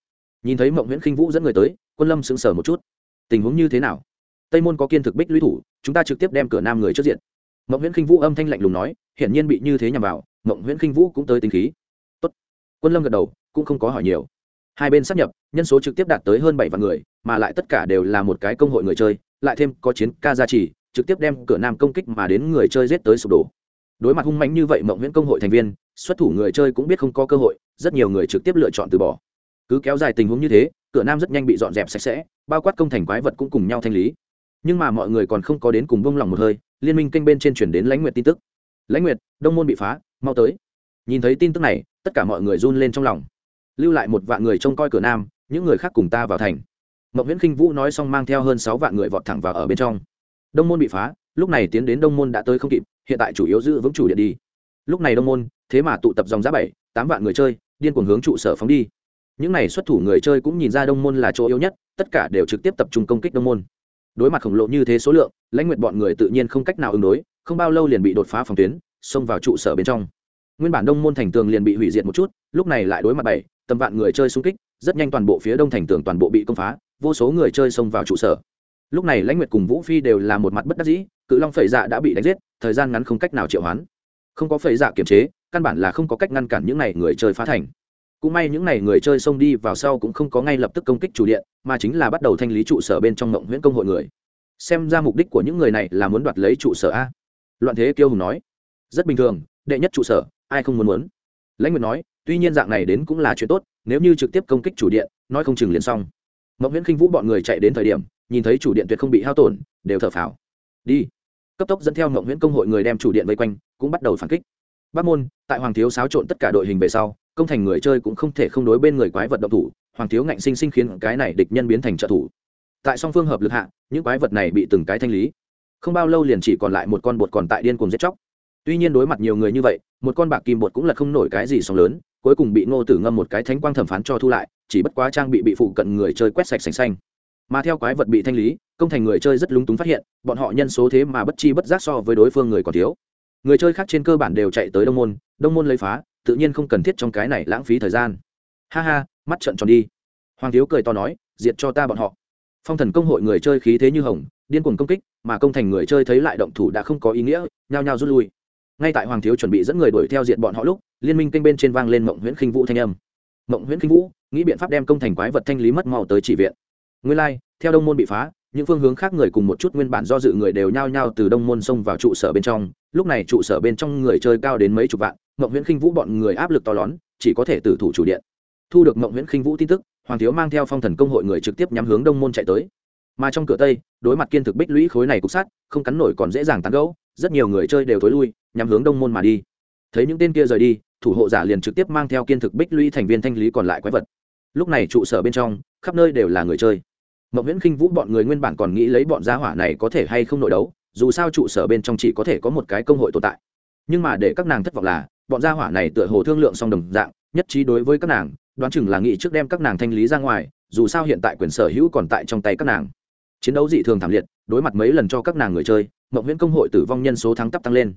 Nhìn thấy mộng nguyễn khinh vũ dẫn người tới, quân lâm sững sờ một chút. Tình huống như thế nào? Tây môn có kiên thực bích lũy thủ, chúng ta trực tiếp đem cửa nam người trước diện. Mộng nguyễn khinh vũ âm thanh lạnh lùng nói, hiển nhiên bị như thế nhằm vào mộng nguyễn khinh vũ cũng tới tính khí. Tốt. quân lâm gật đầu, cũng không có hỏi nhiều. Hai bên sắp nhập, nhân số trực tiếp đạt tới hơn bảy vạn người, mà lại tất cả đều là một cái công hội người chơi, lại thêm có chiến ca gia trì, trực tiếp đem cửa nam công kích mà đến người chơi giết tới sụp đổ. Đối mặt hung mạnh như vậy mộng nguyễn công hội thành viên, xuất thủ người chơi cũng biết không có cơ hội, rất nhiều người trực tiếp lựa chọn từ bỏ. Cứ kéo dài tình huống như thế, cửa nam rất nhanh bị dọn dẹp sạch sẽ, bao quát công thành quái vật cũng cùng nhau thanh lý. Nhưng mà mọi người còn không có đến cùng bông lòng một hơi, liên minh kênh bên trên chuyển đến lãnh nguyệt tin tức. Lãnh nguyệt, đông môn bị phá mau tới. Nhìn thấy tin tức này, tất cả mọi người run lên trong lòng. Lưu lại một vạn người trông coi cửa nam, những người khác cùng ta vào thành. Mậu viễn khinh vũ nói xong mang theo hơn sáu vạn người vọt thẳng vào ở bên trong. Đông môn bị phá, lúc này tiến đến đông môn đã tới không kịp, hiện tại chủ yếu giữ vững chủ điện đi. Lúc này đông môn, thế mà tụ tập dòng giá bảy, tám vạn người chơi, điên cuồng hướng trụ sở phóng đi. Những này xuất thủ người chơi cũng nhìn ra đông môn là chỗ yếu nhất, tất cả đều trực tiếp tập trung công kích đông môn. Đối mặt khổng lồ như thế số lượng, lãnh nguyện bọn người tự nhiên không cách nào ứng đối, không bao lâu liền bị đột phá phòng tuyến xông vào trụ sở bên trong. Nguyên bản đông môn thành tường liền bị hủy diệt một chút, lúc này lại đối mặt bảy, tầm vạn người chơi xung kích, rất nhanh toàn bộ phía đông thành tường toàn bộ bị công phá, vô số người chơi xông vào trụ sở. Lúc này lãnh nguyệt cùng vũ phi đều là một mặt bất đắc dĩ, cự long phẩy dạ đã bị đánh giết, thời gian ngắn không cách nào triệu hoán. Không có phẩy dạ kiểm chế, căn bản là không có cách ngăn cản những n à y người chơi phá thành. Cũng may những n à y người chơi xông đi vào sau cũng không có ngay lập tức công kích chủ điện, mà chính là bắt đầu thanh lý trụ sở bên trong mộng nguyễn công hội người. Xem ra mục đích của những người này là muốn đoạt lấy trụ sở a. Loạn thế kiêu hùng nói rất bình thường, đệ nhất trụ sở, ai không muốn muốn. Lãnh nguyệt nói, tuy nhiên dạng này đến cũng là chuyện tốt, nếu như trực tiếp công kích chủ điện, nói không chừng liền xong. Mộng nguyễn khinh vũ bọn người chạy đến thời điểm, nhìn thấy chủ điện tuyệt không bị hao tổn, đều thở phào. Đi. Cấp tốc dẫn theo mộng nguyễn công hội người đem chủ điện vây quanh, cũng bắt đầu phản kích. Bắc môn, tại hoàng thiếu xáo trộn tất cả đội hình về sau, công thành người chơi cũng không thể không đối bên người quái vật động thủ, hoàng thiếu ngạnh sinh sinh khiến cái này địch nhân biến thành trợ thủ. Tại song phương hợp lực hạ, những quái vật này bị từng cái thanh lý. Không bao lâu liền chỉ còn lại một con bột còn tại điên cuồng giết chóc tuy nhiên đối mặt nhiều người như vậy, một con bạc kim bột cũng là không nổi cái gì sóng lớn, cuối cùng bị ngô tử ngâm một cái thánh quang thẩm phán cho thu lại, chỉ bất quá trang bị bị phụ cận người chơi quét sạch sành xanh. Mà theo quái vật bị thanh lý, công thành người chơi rất lúng túng phát hiện, bọn họ nhân số thế mà bất chi bất giác so với đối phương người còn thiếu. Người chơi khác trên cơ bản đều chạy tới đông môn đông môn lấy phá, tự nhiên không cần thiết trong cái này lãng phí thời gian. Ha ha, mắt trận tròn đi. Hoàng thiếu cười to nói, diệt cho ta bọn họ. Phong thần công hội người chơi khí thế như hồng, điên cuồng công kích, mà công thành người chơi thấy lại động thủ đã không có ý nghĩa, nhao nhao rút lui ngay tại hoàng thiếu chuẩn bị dẫn người đuổi theo diện bọn họ lúc liên minh kênh bên trên vang lên mộng nguyễn khinh vũ thanh âm. Mộng nguyễn khinh vũ nghĩ biện pháp đem công thành quái vật thanh lý mất mau tới chỉ viện. Nguyên lai、like, theo đông môn bị phá những phương hướng khác người cùng một chút nguyên bản do dự người đều nhao nhao từ đông môn xông vào trụ sở bên trong. Lúc này trụ sở bên trong người chơi cao đến mấy chục vạn mộng nguyễn khinh vũ bọn người áp lực to lớn chỉ có thể tử thủ chủ điện. Thu được mộng nguyễn khinh vũ tin tức hoàng thiếu mang theo phong thần công hội người trực tiếp nhắm hướng đông môn chạy tới mà trong cửa tây, đối mặt kiên thực bích lũy khối này cục sát không cắn nổi còn dễ dàng tán gẫu, rất nhiều người chơi đều thối lui nhằm hướng đông môn mà đi. Thấy những tên kia rời đi, thủ hộ giả liền trực tiếp mang theo kiên thực bích lũy thành viên thanh lý còn lại quái vật. Lúc này trụ sở bên trong, khắp nơi đều là người chơi. Mậu nguyễn khinh vũ bọn người nguyên bản còn nghĩ lấy bọn gia hỏa này có thể hay không nội đấu, dù sao trụ sở bên trong chỉ có thể có một cái công hội tồn tại. Nhưng mà để các nàng thất vọng là, bọn gia hỏa này tựa hồ thương lượng song đồng dạng, nhất trí đối với các nàng, đoán chừng là nghĩ trước đem các nàng thanh lý ra ngoài, dù sao hiện tại quyền sở hữu còn tại trong tay các nàng chiến đấu dị thường thảm liệt, đối mặt mấy lần cho các nàng người chơi, mộng nguyễn công hội tử vong nhân số thắng tắp tăng lên.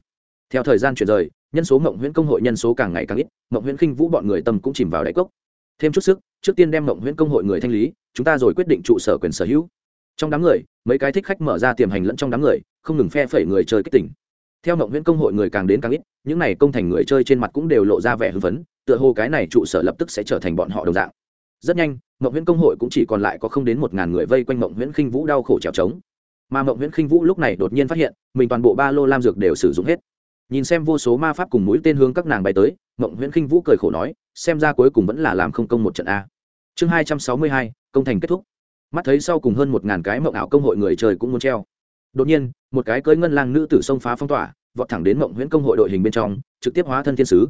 Theo thời gian chuyển rời, nhân số mộng huyễn công hội nhân số càng ngày càng ít, mộng huyễn khinh vũ bọn người tâm cũng chìm vào đáy cốc. Thêm chút sức, trước tiên đem mộng huyễn công hội người thanh lý, chúng ta rồi quyết định trụ sở quyền sở hữu. Trong đám người, mấy cái thích khách mở ra tiềm hành lẫn trong đám người, không ngừng phe phẩy người chơi kích tỉnh theo mộng huyễn công hội người càng đến càng ít, những n à y công thành người chơi trên mặt cũng đều lộ ra vẻ hưng phấn, tựa hồ cái này trụ sở lập tức sẽ trở thành bọn họ đồng dạng. Rất nhanh mộng Nguyễn công hội cũng chỉ còn lại có không đến một ngàn người vây quanh mộng Nguyễn khinh vũ đau khổ trèo trống. Mà mộng Nguyễn khinh vũ lúc này đột nhiên phát hiện, mình toàn bộ ba lô lam dược đều sử dụng hết. Nhìn xem vô số ma pháp cùng mũi tên hướng các nàng bay tới, mộng nguyễn khinh vũ cười khổ nói, xem ra cuối cùng vẫn là làm không công một trận a. Chương hai trăm sáu mươi hai, công thành kết thúc. Mắt thấy sau cùng hơn một ngàn cái mộng ảo công hội người trời cũng muốn treo. Đột nhiên, một cái cưới ngân lang nữ tử xông phá phong tỏa, vọt thẳng đến mộng nguyễn công hội đội hình bên trong, trực tiếp hóa thân thiên sứ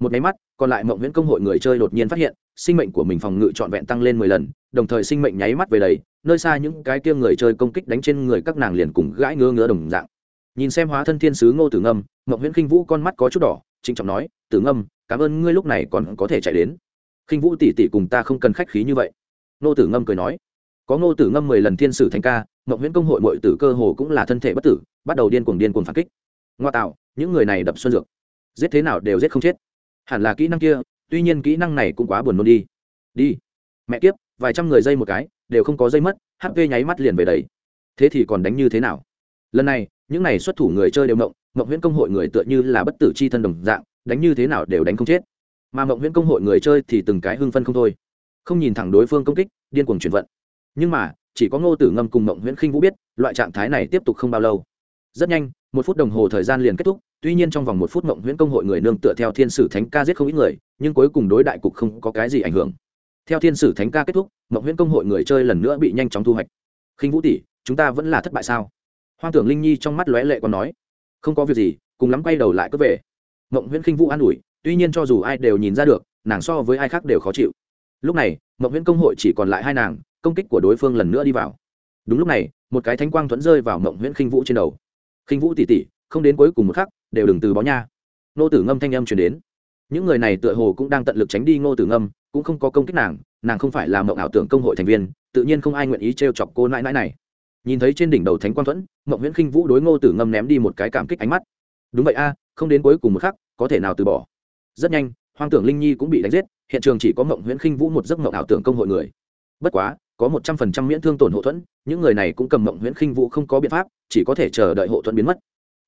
một máy mắt, còn lại mộng nguyễn công hội người chơi đột nhiên phát hiện, sinh mệnh của mình phòng ngự trọn vẹn tăng lên mười lần, đồng thời sinh mệnh nháy mắt về đầy, nơi xa những cái kia người chơi công kích đánh trên người các nàng liền cùng gãi ngứa ngứa đồng dạng. Nhìn xem hóa thân thiên sứ ngô tử ngâm, mộng nguyễn khinh vũ con mắt có chút đỏ, trịnh trọng nói, tử ngâm, cảm ơn ngươi lúc này còn có thể chạy đến. Khinh vũ tỉ tỉ cùng ta không cần khách khí như vậy. Ngô tử ngâm cười nói, có ngô tử ngâm mười lần thiên sử thành ca, mộng nguyễn công hội mọi tử cơ hồ cũng là thân thể bất tử, bắt đầu điên cuồng điên cuồng phản kích. Ngoa tạo, những người này đập xuân dược. Giết thế nào đều giết không chết hẳn là kỹ năng kia, tuy nhiên kỹ năng này cũng quá buồn nôn đi. Đi. Mẹ kiếp, vài trăm người dây một cái, đều không có dây mất hp nháy mắt liền về đấy thế thì còn đánh như thế nào? Lần này, những này xuất thủ người chơi đều mộng mộng huyễn công hội người tựa như là bất tử c h i thân đồng dạng, đánh như thế nào đều đánh không chết. Mà mộng huyễn công hội người chơi thì từng cái hưng phân không thôi. Không nhìn thẳng đối phương công kích, điên cuồng chuyển vận. Nhưng mà, chỉ có ngô tử ngâm cùng mộng huyễn khinh vũ biết, loại trạng thái này tiếp tục không bao lâu. Rất nhanh một phút đồng hồ thời gian liền kết thúc, tuy nhiên trong vòng một phút mộng huyễn công hội người nương tựa theo thiên sử thánh ca giết không ít người, nhưng cuối cùng đối đại cục không có cái gì ảnh hưởng. Theo thiên sử thánh ca kết thúc, mộng huyễn công hội người chơi lần nữa bị nhanh chóng thu hoạch. Khinh vũ tỷ, chúng ta vẫn là thất bại sao? Hoang tưởng linh nhi trong mắt lóe lệ còn nói. Không có việc gì, cùng lắm quay đầu lại cứ về. Mộng huyễn khinh vũ an ủi, tuy nhiên cho dù ai đều nhìn ra được, nàng so với ai khác đều khó chịu. Lúc này, mộng huyễn công hội chỉ còn lại hai nàng, công kích của đối phương lần nữa đi vào. Đúng lúc này, một cái thánh quang thuẫn rơi vào mộng huyễn khinh vũ trên đầu khinh vũ tỉ tỉ, không đến cuối cùng một khắc, đều đừng từ bó nha. Nô tử ngâm thanh âm chuyển đến. Những người này tựa hồ cũng đang tận lực tránh đi ngô tử ngâm, cũng không có công kích nàng nàng không phải là mộng ảo tưởng công hội thành viên, tự nhiên không ai nguyện ý t chọc cô nãi nãi này. Nhìn thấy trên đỉnh đầu thánh quang thuẫn, mộng nguyễn khinh vũ đối ngô tử ngâm ném đi một cái cảm kích ánh mắt. Đúng vậy a, không đến cuối cùng một khắc, có thể nào từ bỏ? Rất nhanh, hoang tưởng linh nhi cũng bị đánh giết, hiện trường chỉ có mộng nguyễn khinh vũ một giấc mộng ảo tưởng công hội người. Bất quá có một trăm phần trăm miễn thương tổn hộ thuẫn, những người này cũng cầm mộng nguyễn khinh vũ không có biện pháp, chỉ có thể chờ đợi hộ thuẫn biến mất.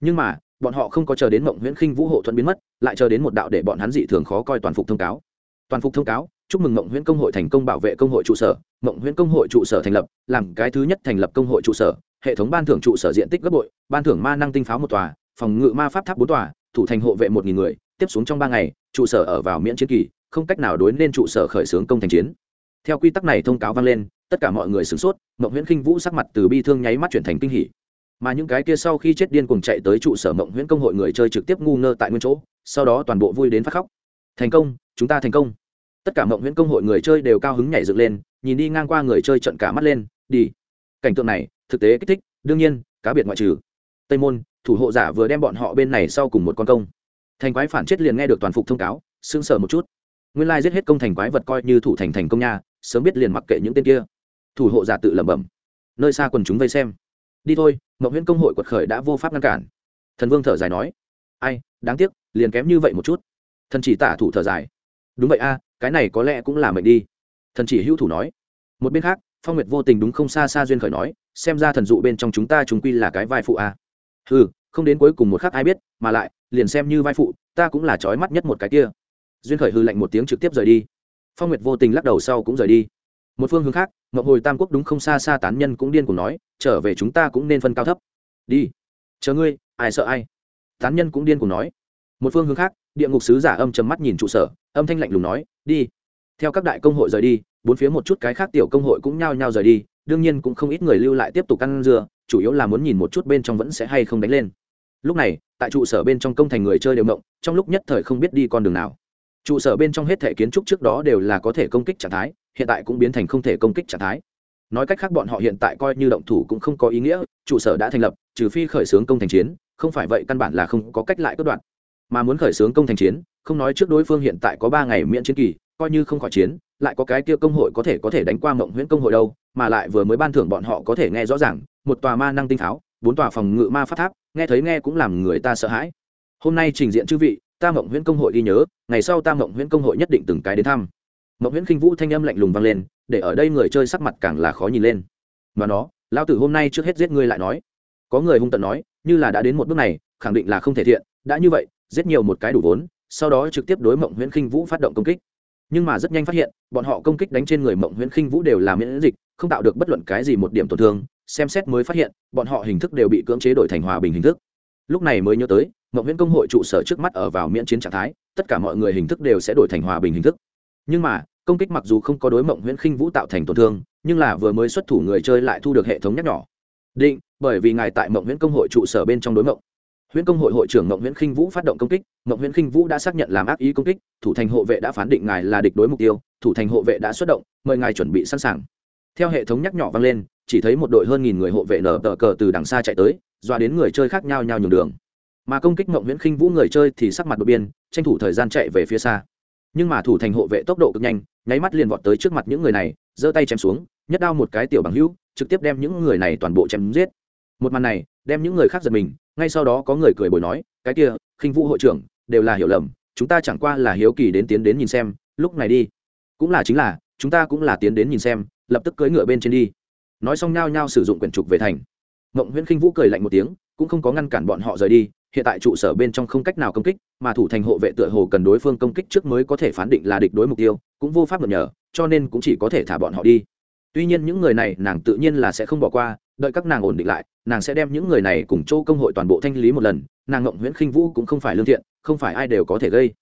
Nhưng mà, bọn họ không có chờ đến mộng nguyễn khinh vũ hộ thuẫn biến mất, lại chờ đến một đạo để bọn hắn dị thường khó coi toàn phục thông cáo. Toàn phục thông cáo, chúc mừng mộng huyễn công hội thành công bảo vệ công hội trụ sở. Mộng huyễn công hội trụ sở thành lập, làm cái thứ nhất thành lập công hội trụ sở. Hệ thống ban thưởng trụ sở diện tích gấp bội, ban thưởng ma năng tinh pháo một tòa, phòng ngự ma pháp tháp bốn tòa, thủ thành hộ vệ một nghìn người, tiếp xuống trong ba ngày, trụ sở ở vào miễn chiến kỳ, không cách nào đối nên trụ sở khởi xướng công thành chiến. Theo quy tắc này thông cáo vang lên tất cả mọi người sửng sốt, mộng huyễn khinh vũ sắc mặt từ bi thương nháy mắt chuyển thành kinh hỉ. Mà những cái kia sau khi chết điên cùng chạy tới trụ sở mộng huyễn công hội người chơi trực tiếp ngu ngơ tại nguyên chỗ, sau đó toàn bộ vui đến phát khóc. Thành công, chúng ta thành công. Tất cả mộng huyễn công hội người chơi đều cao hứng nhảy dựng lên, nhìn đi ngang qua người chơi trận cả mắt lên, đi. Cảnh tượng này, thực tế kích thích, đương nhiên, cá biệt ngoại trừ. Tây môn, thủ hộ giả vừa đem bọn họ bên này sau cùng một con công. Thành quái phản chết liền nghe được toàn phục thông cáo, sững sờ một chút. Nguyên lai giết hết công thành quái vật coi như thủ thành thành công nha, sớm biết liền mặc kệ những tên kia thủ hộ giả tự lẩm bẩm. Nơi xa quần chúng vây xem. Đi thôi, mộng huyễn công hội quật khởi đã vô pháp ngăn cản. Thần vương thở dài nói. Ai, đáng tiếc, liền kém như vậy một chút. Thần chỉ tả thủ thở dài. Đúng vậy a, cái này có lẽ cũng là mệnh đi. Thần chỉ hữu thủ nói. Một bên khác, phong nguyệt vô tình đúng không xa xa duyên khởi nói, xem ra thần dụ bên trong chúng ta chúng quy là cái vai phụ a. À. ừ không đến cuối cùng một khắc ai biết, mà lại, liền xem như vai phụ, ta cũng là trói mắt nhất một cái kia. Duyên khởi hư lạnh một tiếng trực tiếp rời đi. Phong nguyệt vô tình lắc đầu sau cũng rời đi một phương hướng khác, ngọc hồi tam quốc đúng không xa xa tán nhân cũng điên cùng nói, trở về chúng ta cũng nên phân cao thấp. Đi, chờ ngươi, ai sợ ai? Tán nhân cũng điên cùng nói. Một phương hướng khác, địa ngục sứ giả âm chầm mắt nhìn trụ sở, âm thanh lạnh lùng nói, đi, theo các đại công hội rời đi, bốn phía một chút cái khác tiểu công hội cũng nhao nhao rời đi, đương nhiên cũng không ít người lưu lại tiếp tục ăn dưa, chủ yếu là muốn nhìn một chút bên trong vẫn sẽ hay không đánh lên. Lúc này, tại trụ sở bên trong công thành người chơi đều mộng trong lúc nhất thời không biết đi con đường nào. Trụ sở bên trong hết thể kiến trúc trước đó đều là có thể công kích trạng thái hiện tại cũng biến thành không thể công kích trạng thái. Nói cách khác bọn họ hiện tại coi như động thủ cũng không có ý nghĩa, trụ sở đã thành lập, trừ phi khởi xướng công thành chiến, không phải vậy căn bản là không có cách lại cất đoạn. Mà muốn khởi xướng công thành chiến, không nói trước đối phương hiện tại có ba ngày miễn chiến kỳ, coi như không khỏi chiến, lại có cái kia công hội có thể có thể đánh qua mộng huyễn công hội đâu, mà lại vừa mới ban thưởng bọn họ có thể nghe rõ ràng, một tòa ma năng tinh tháo, bốn tòa phòng ngự ma phát tháp, nghe thấy nghe cũng làm người ta sợ hãi. Hôm nay trình diện chư vị, ta mộng huyễn công hội ghi nhớ, ngày sau ta mộng huyễn công hội nhất định từng cái đến thăm mộng nguyễn khinh vũ thanh âm lạnh lùng vang lên, để ở đây người chơi sắc mặt càng là khó nhìn lên. Mà nó lao tử hôm nay trước hết giết ngươi lại nói. Có người hung tận nói, như là đã đến một bước này, khẳng định là không thể thiện, đã như vậy, giết nhiều một cái đủ vốn, sau đó trực tiếp đối mộng nguyễn khinh vũ phát động công kích. Nhưng mà rất nhanh phát hiện, bọn họ công kích đánh trên người mộng nguyễn khinh vũ đều là miễn dịch, không tạo được bất luận cái gì một điểm tổn thương, xem xét mới phát hiện, bọn họ hình thức đều bị cưỡng chế đổi thành hòa bình hình thức. Lúc này mới nhớ tới, mộng nguyễn công hội trụ sở trước mắt ở vào miễn chiến trạng thái, tất cả mọi người hình thức đều sẽ đổi thành hòa bình hình thức. Nhưng mà công kích mặc dù không có đối mộng huyễn khinh vũ tạo thành tổn thương, nhưng là vừa mới xuất thủ người chơi lại thu được hệ thống nhắc nhỏ định, bởi vì ngài tại mộng huyễn công hội trụ sở bên trong đối mộng. Huyễn công hội hội trưởng mộng huyễn khinh vũ phát động công kích, mộng huyễn khinh vũ đã xác nhận làm ác ý công kích, thủ thành hộ vệ đã phán định ngài là địch đối mục tiêu, thủ thành hộ vệ đã xuất động, mời ngài chuẩn bị sẵn sàng. Theo hệ thống nhắc nhỏ vang lên, chỉ thấy một đội hơn nghìn người hộ vệ nở tờ cờ từ đằng xa chạy tới dọa đến người chơi khác nhau nhau nhường đường. Mà công kích mộng Huyễn khinh vũ người chơi thì sắc mặt đột biên tranh thủ thời gian chạy về phía xa. Nhưng mà thủ thành hộ vệ tốc độ cực nhanh nháy mắt liền vọt tới trước mặt những người này, giơ tay chém xuống, nhất đao một cái tiểu bằng hữu, trực tiếp đem những người này toàn bộ chém giết. Một màn này, đem những người khác giật mình, ngay sau đó có người cười bồi nói, cái kia, khinh vũ hội trưởng, đều là hiểu lầm, chúng ta chẳng qua là hiếu kỳ đến tiến đến nhìn xem, lúc này đi. Cũng là chính là, chúng ta cũng là tiến đến nhìn xem, lập tức cưỡi ngựa bên trên đi. Nói xong nhao nhao sử dụng quyển trục về thành. Mộng nguyễn khinh vũ cười lạnh một tiếng, cũng không có ngăn cản bọn họ rời đi hiện tại trụ sở bên trong không cách nào công kích, mà thủ thành hộ vệ tựa hồ cần đối phương công kích trước mới có thể phán định là địch đối mục tiêu, cũng vô pháp ngờ nhờ, cho nên cũng chỉ có thể thả bọn họ đi. Tuy nhiên những người này, nàng tự nhiên là sẽ không bỏ qua, đợi các nàng ổn định lại, nàng sẽ đem những người này cùng châu công hội toàn bộ thanh lý một lần, nàng ngộng nguyễn khinh vũ cũng không phải lương thiện, không phải ai đều có thể gây.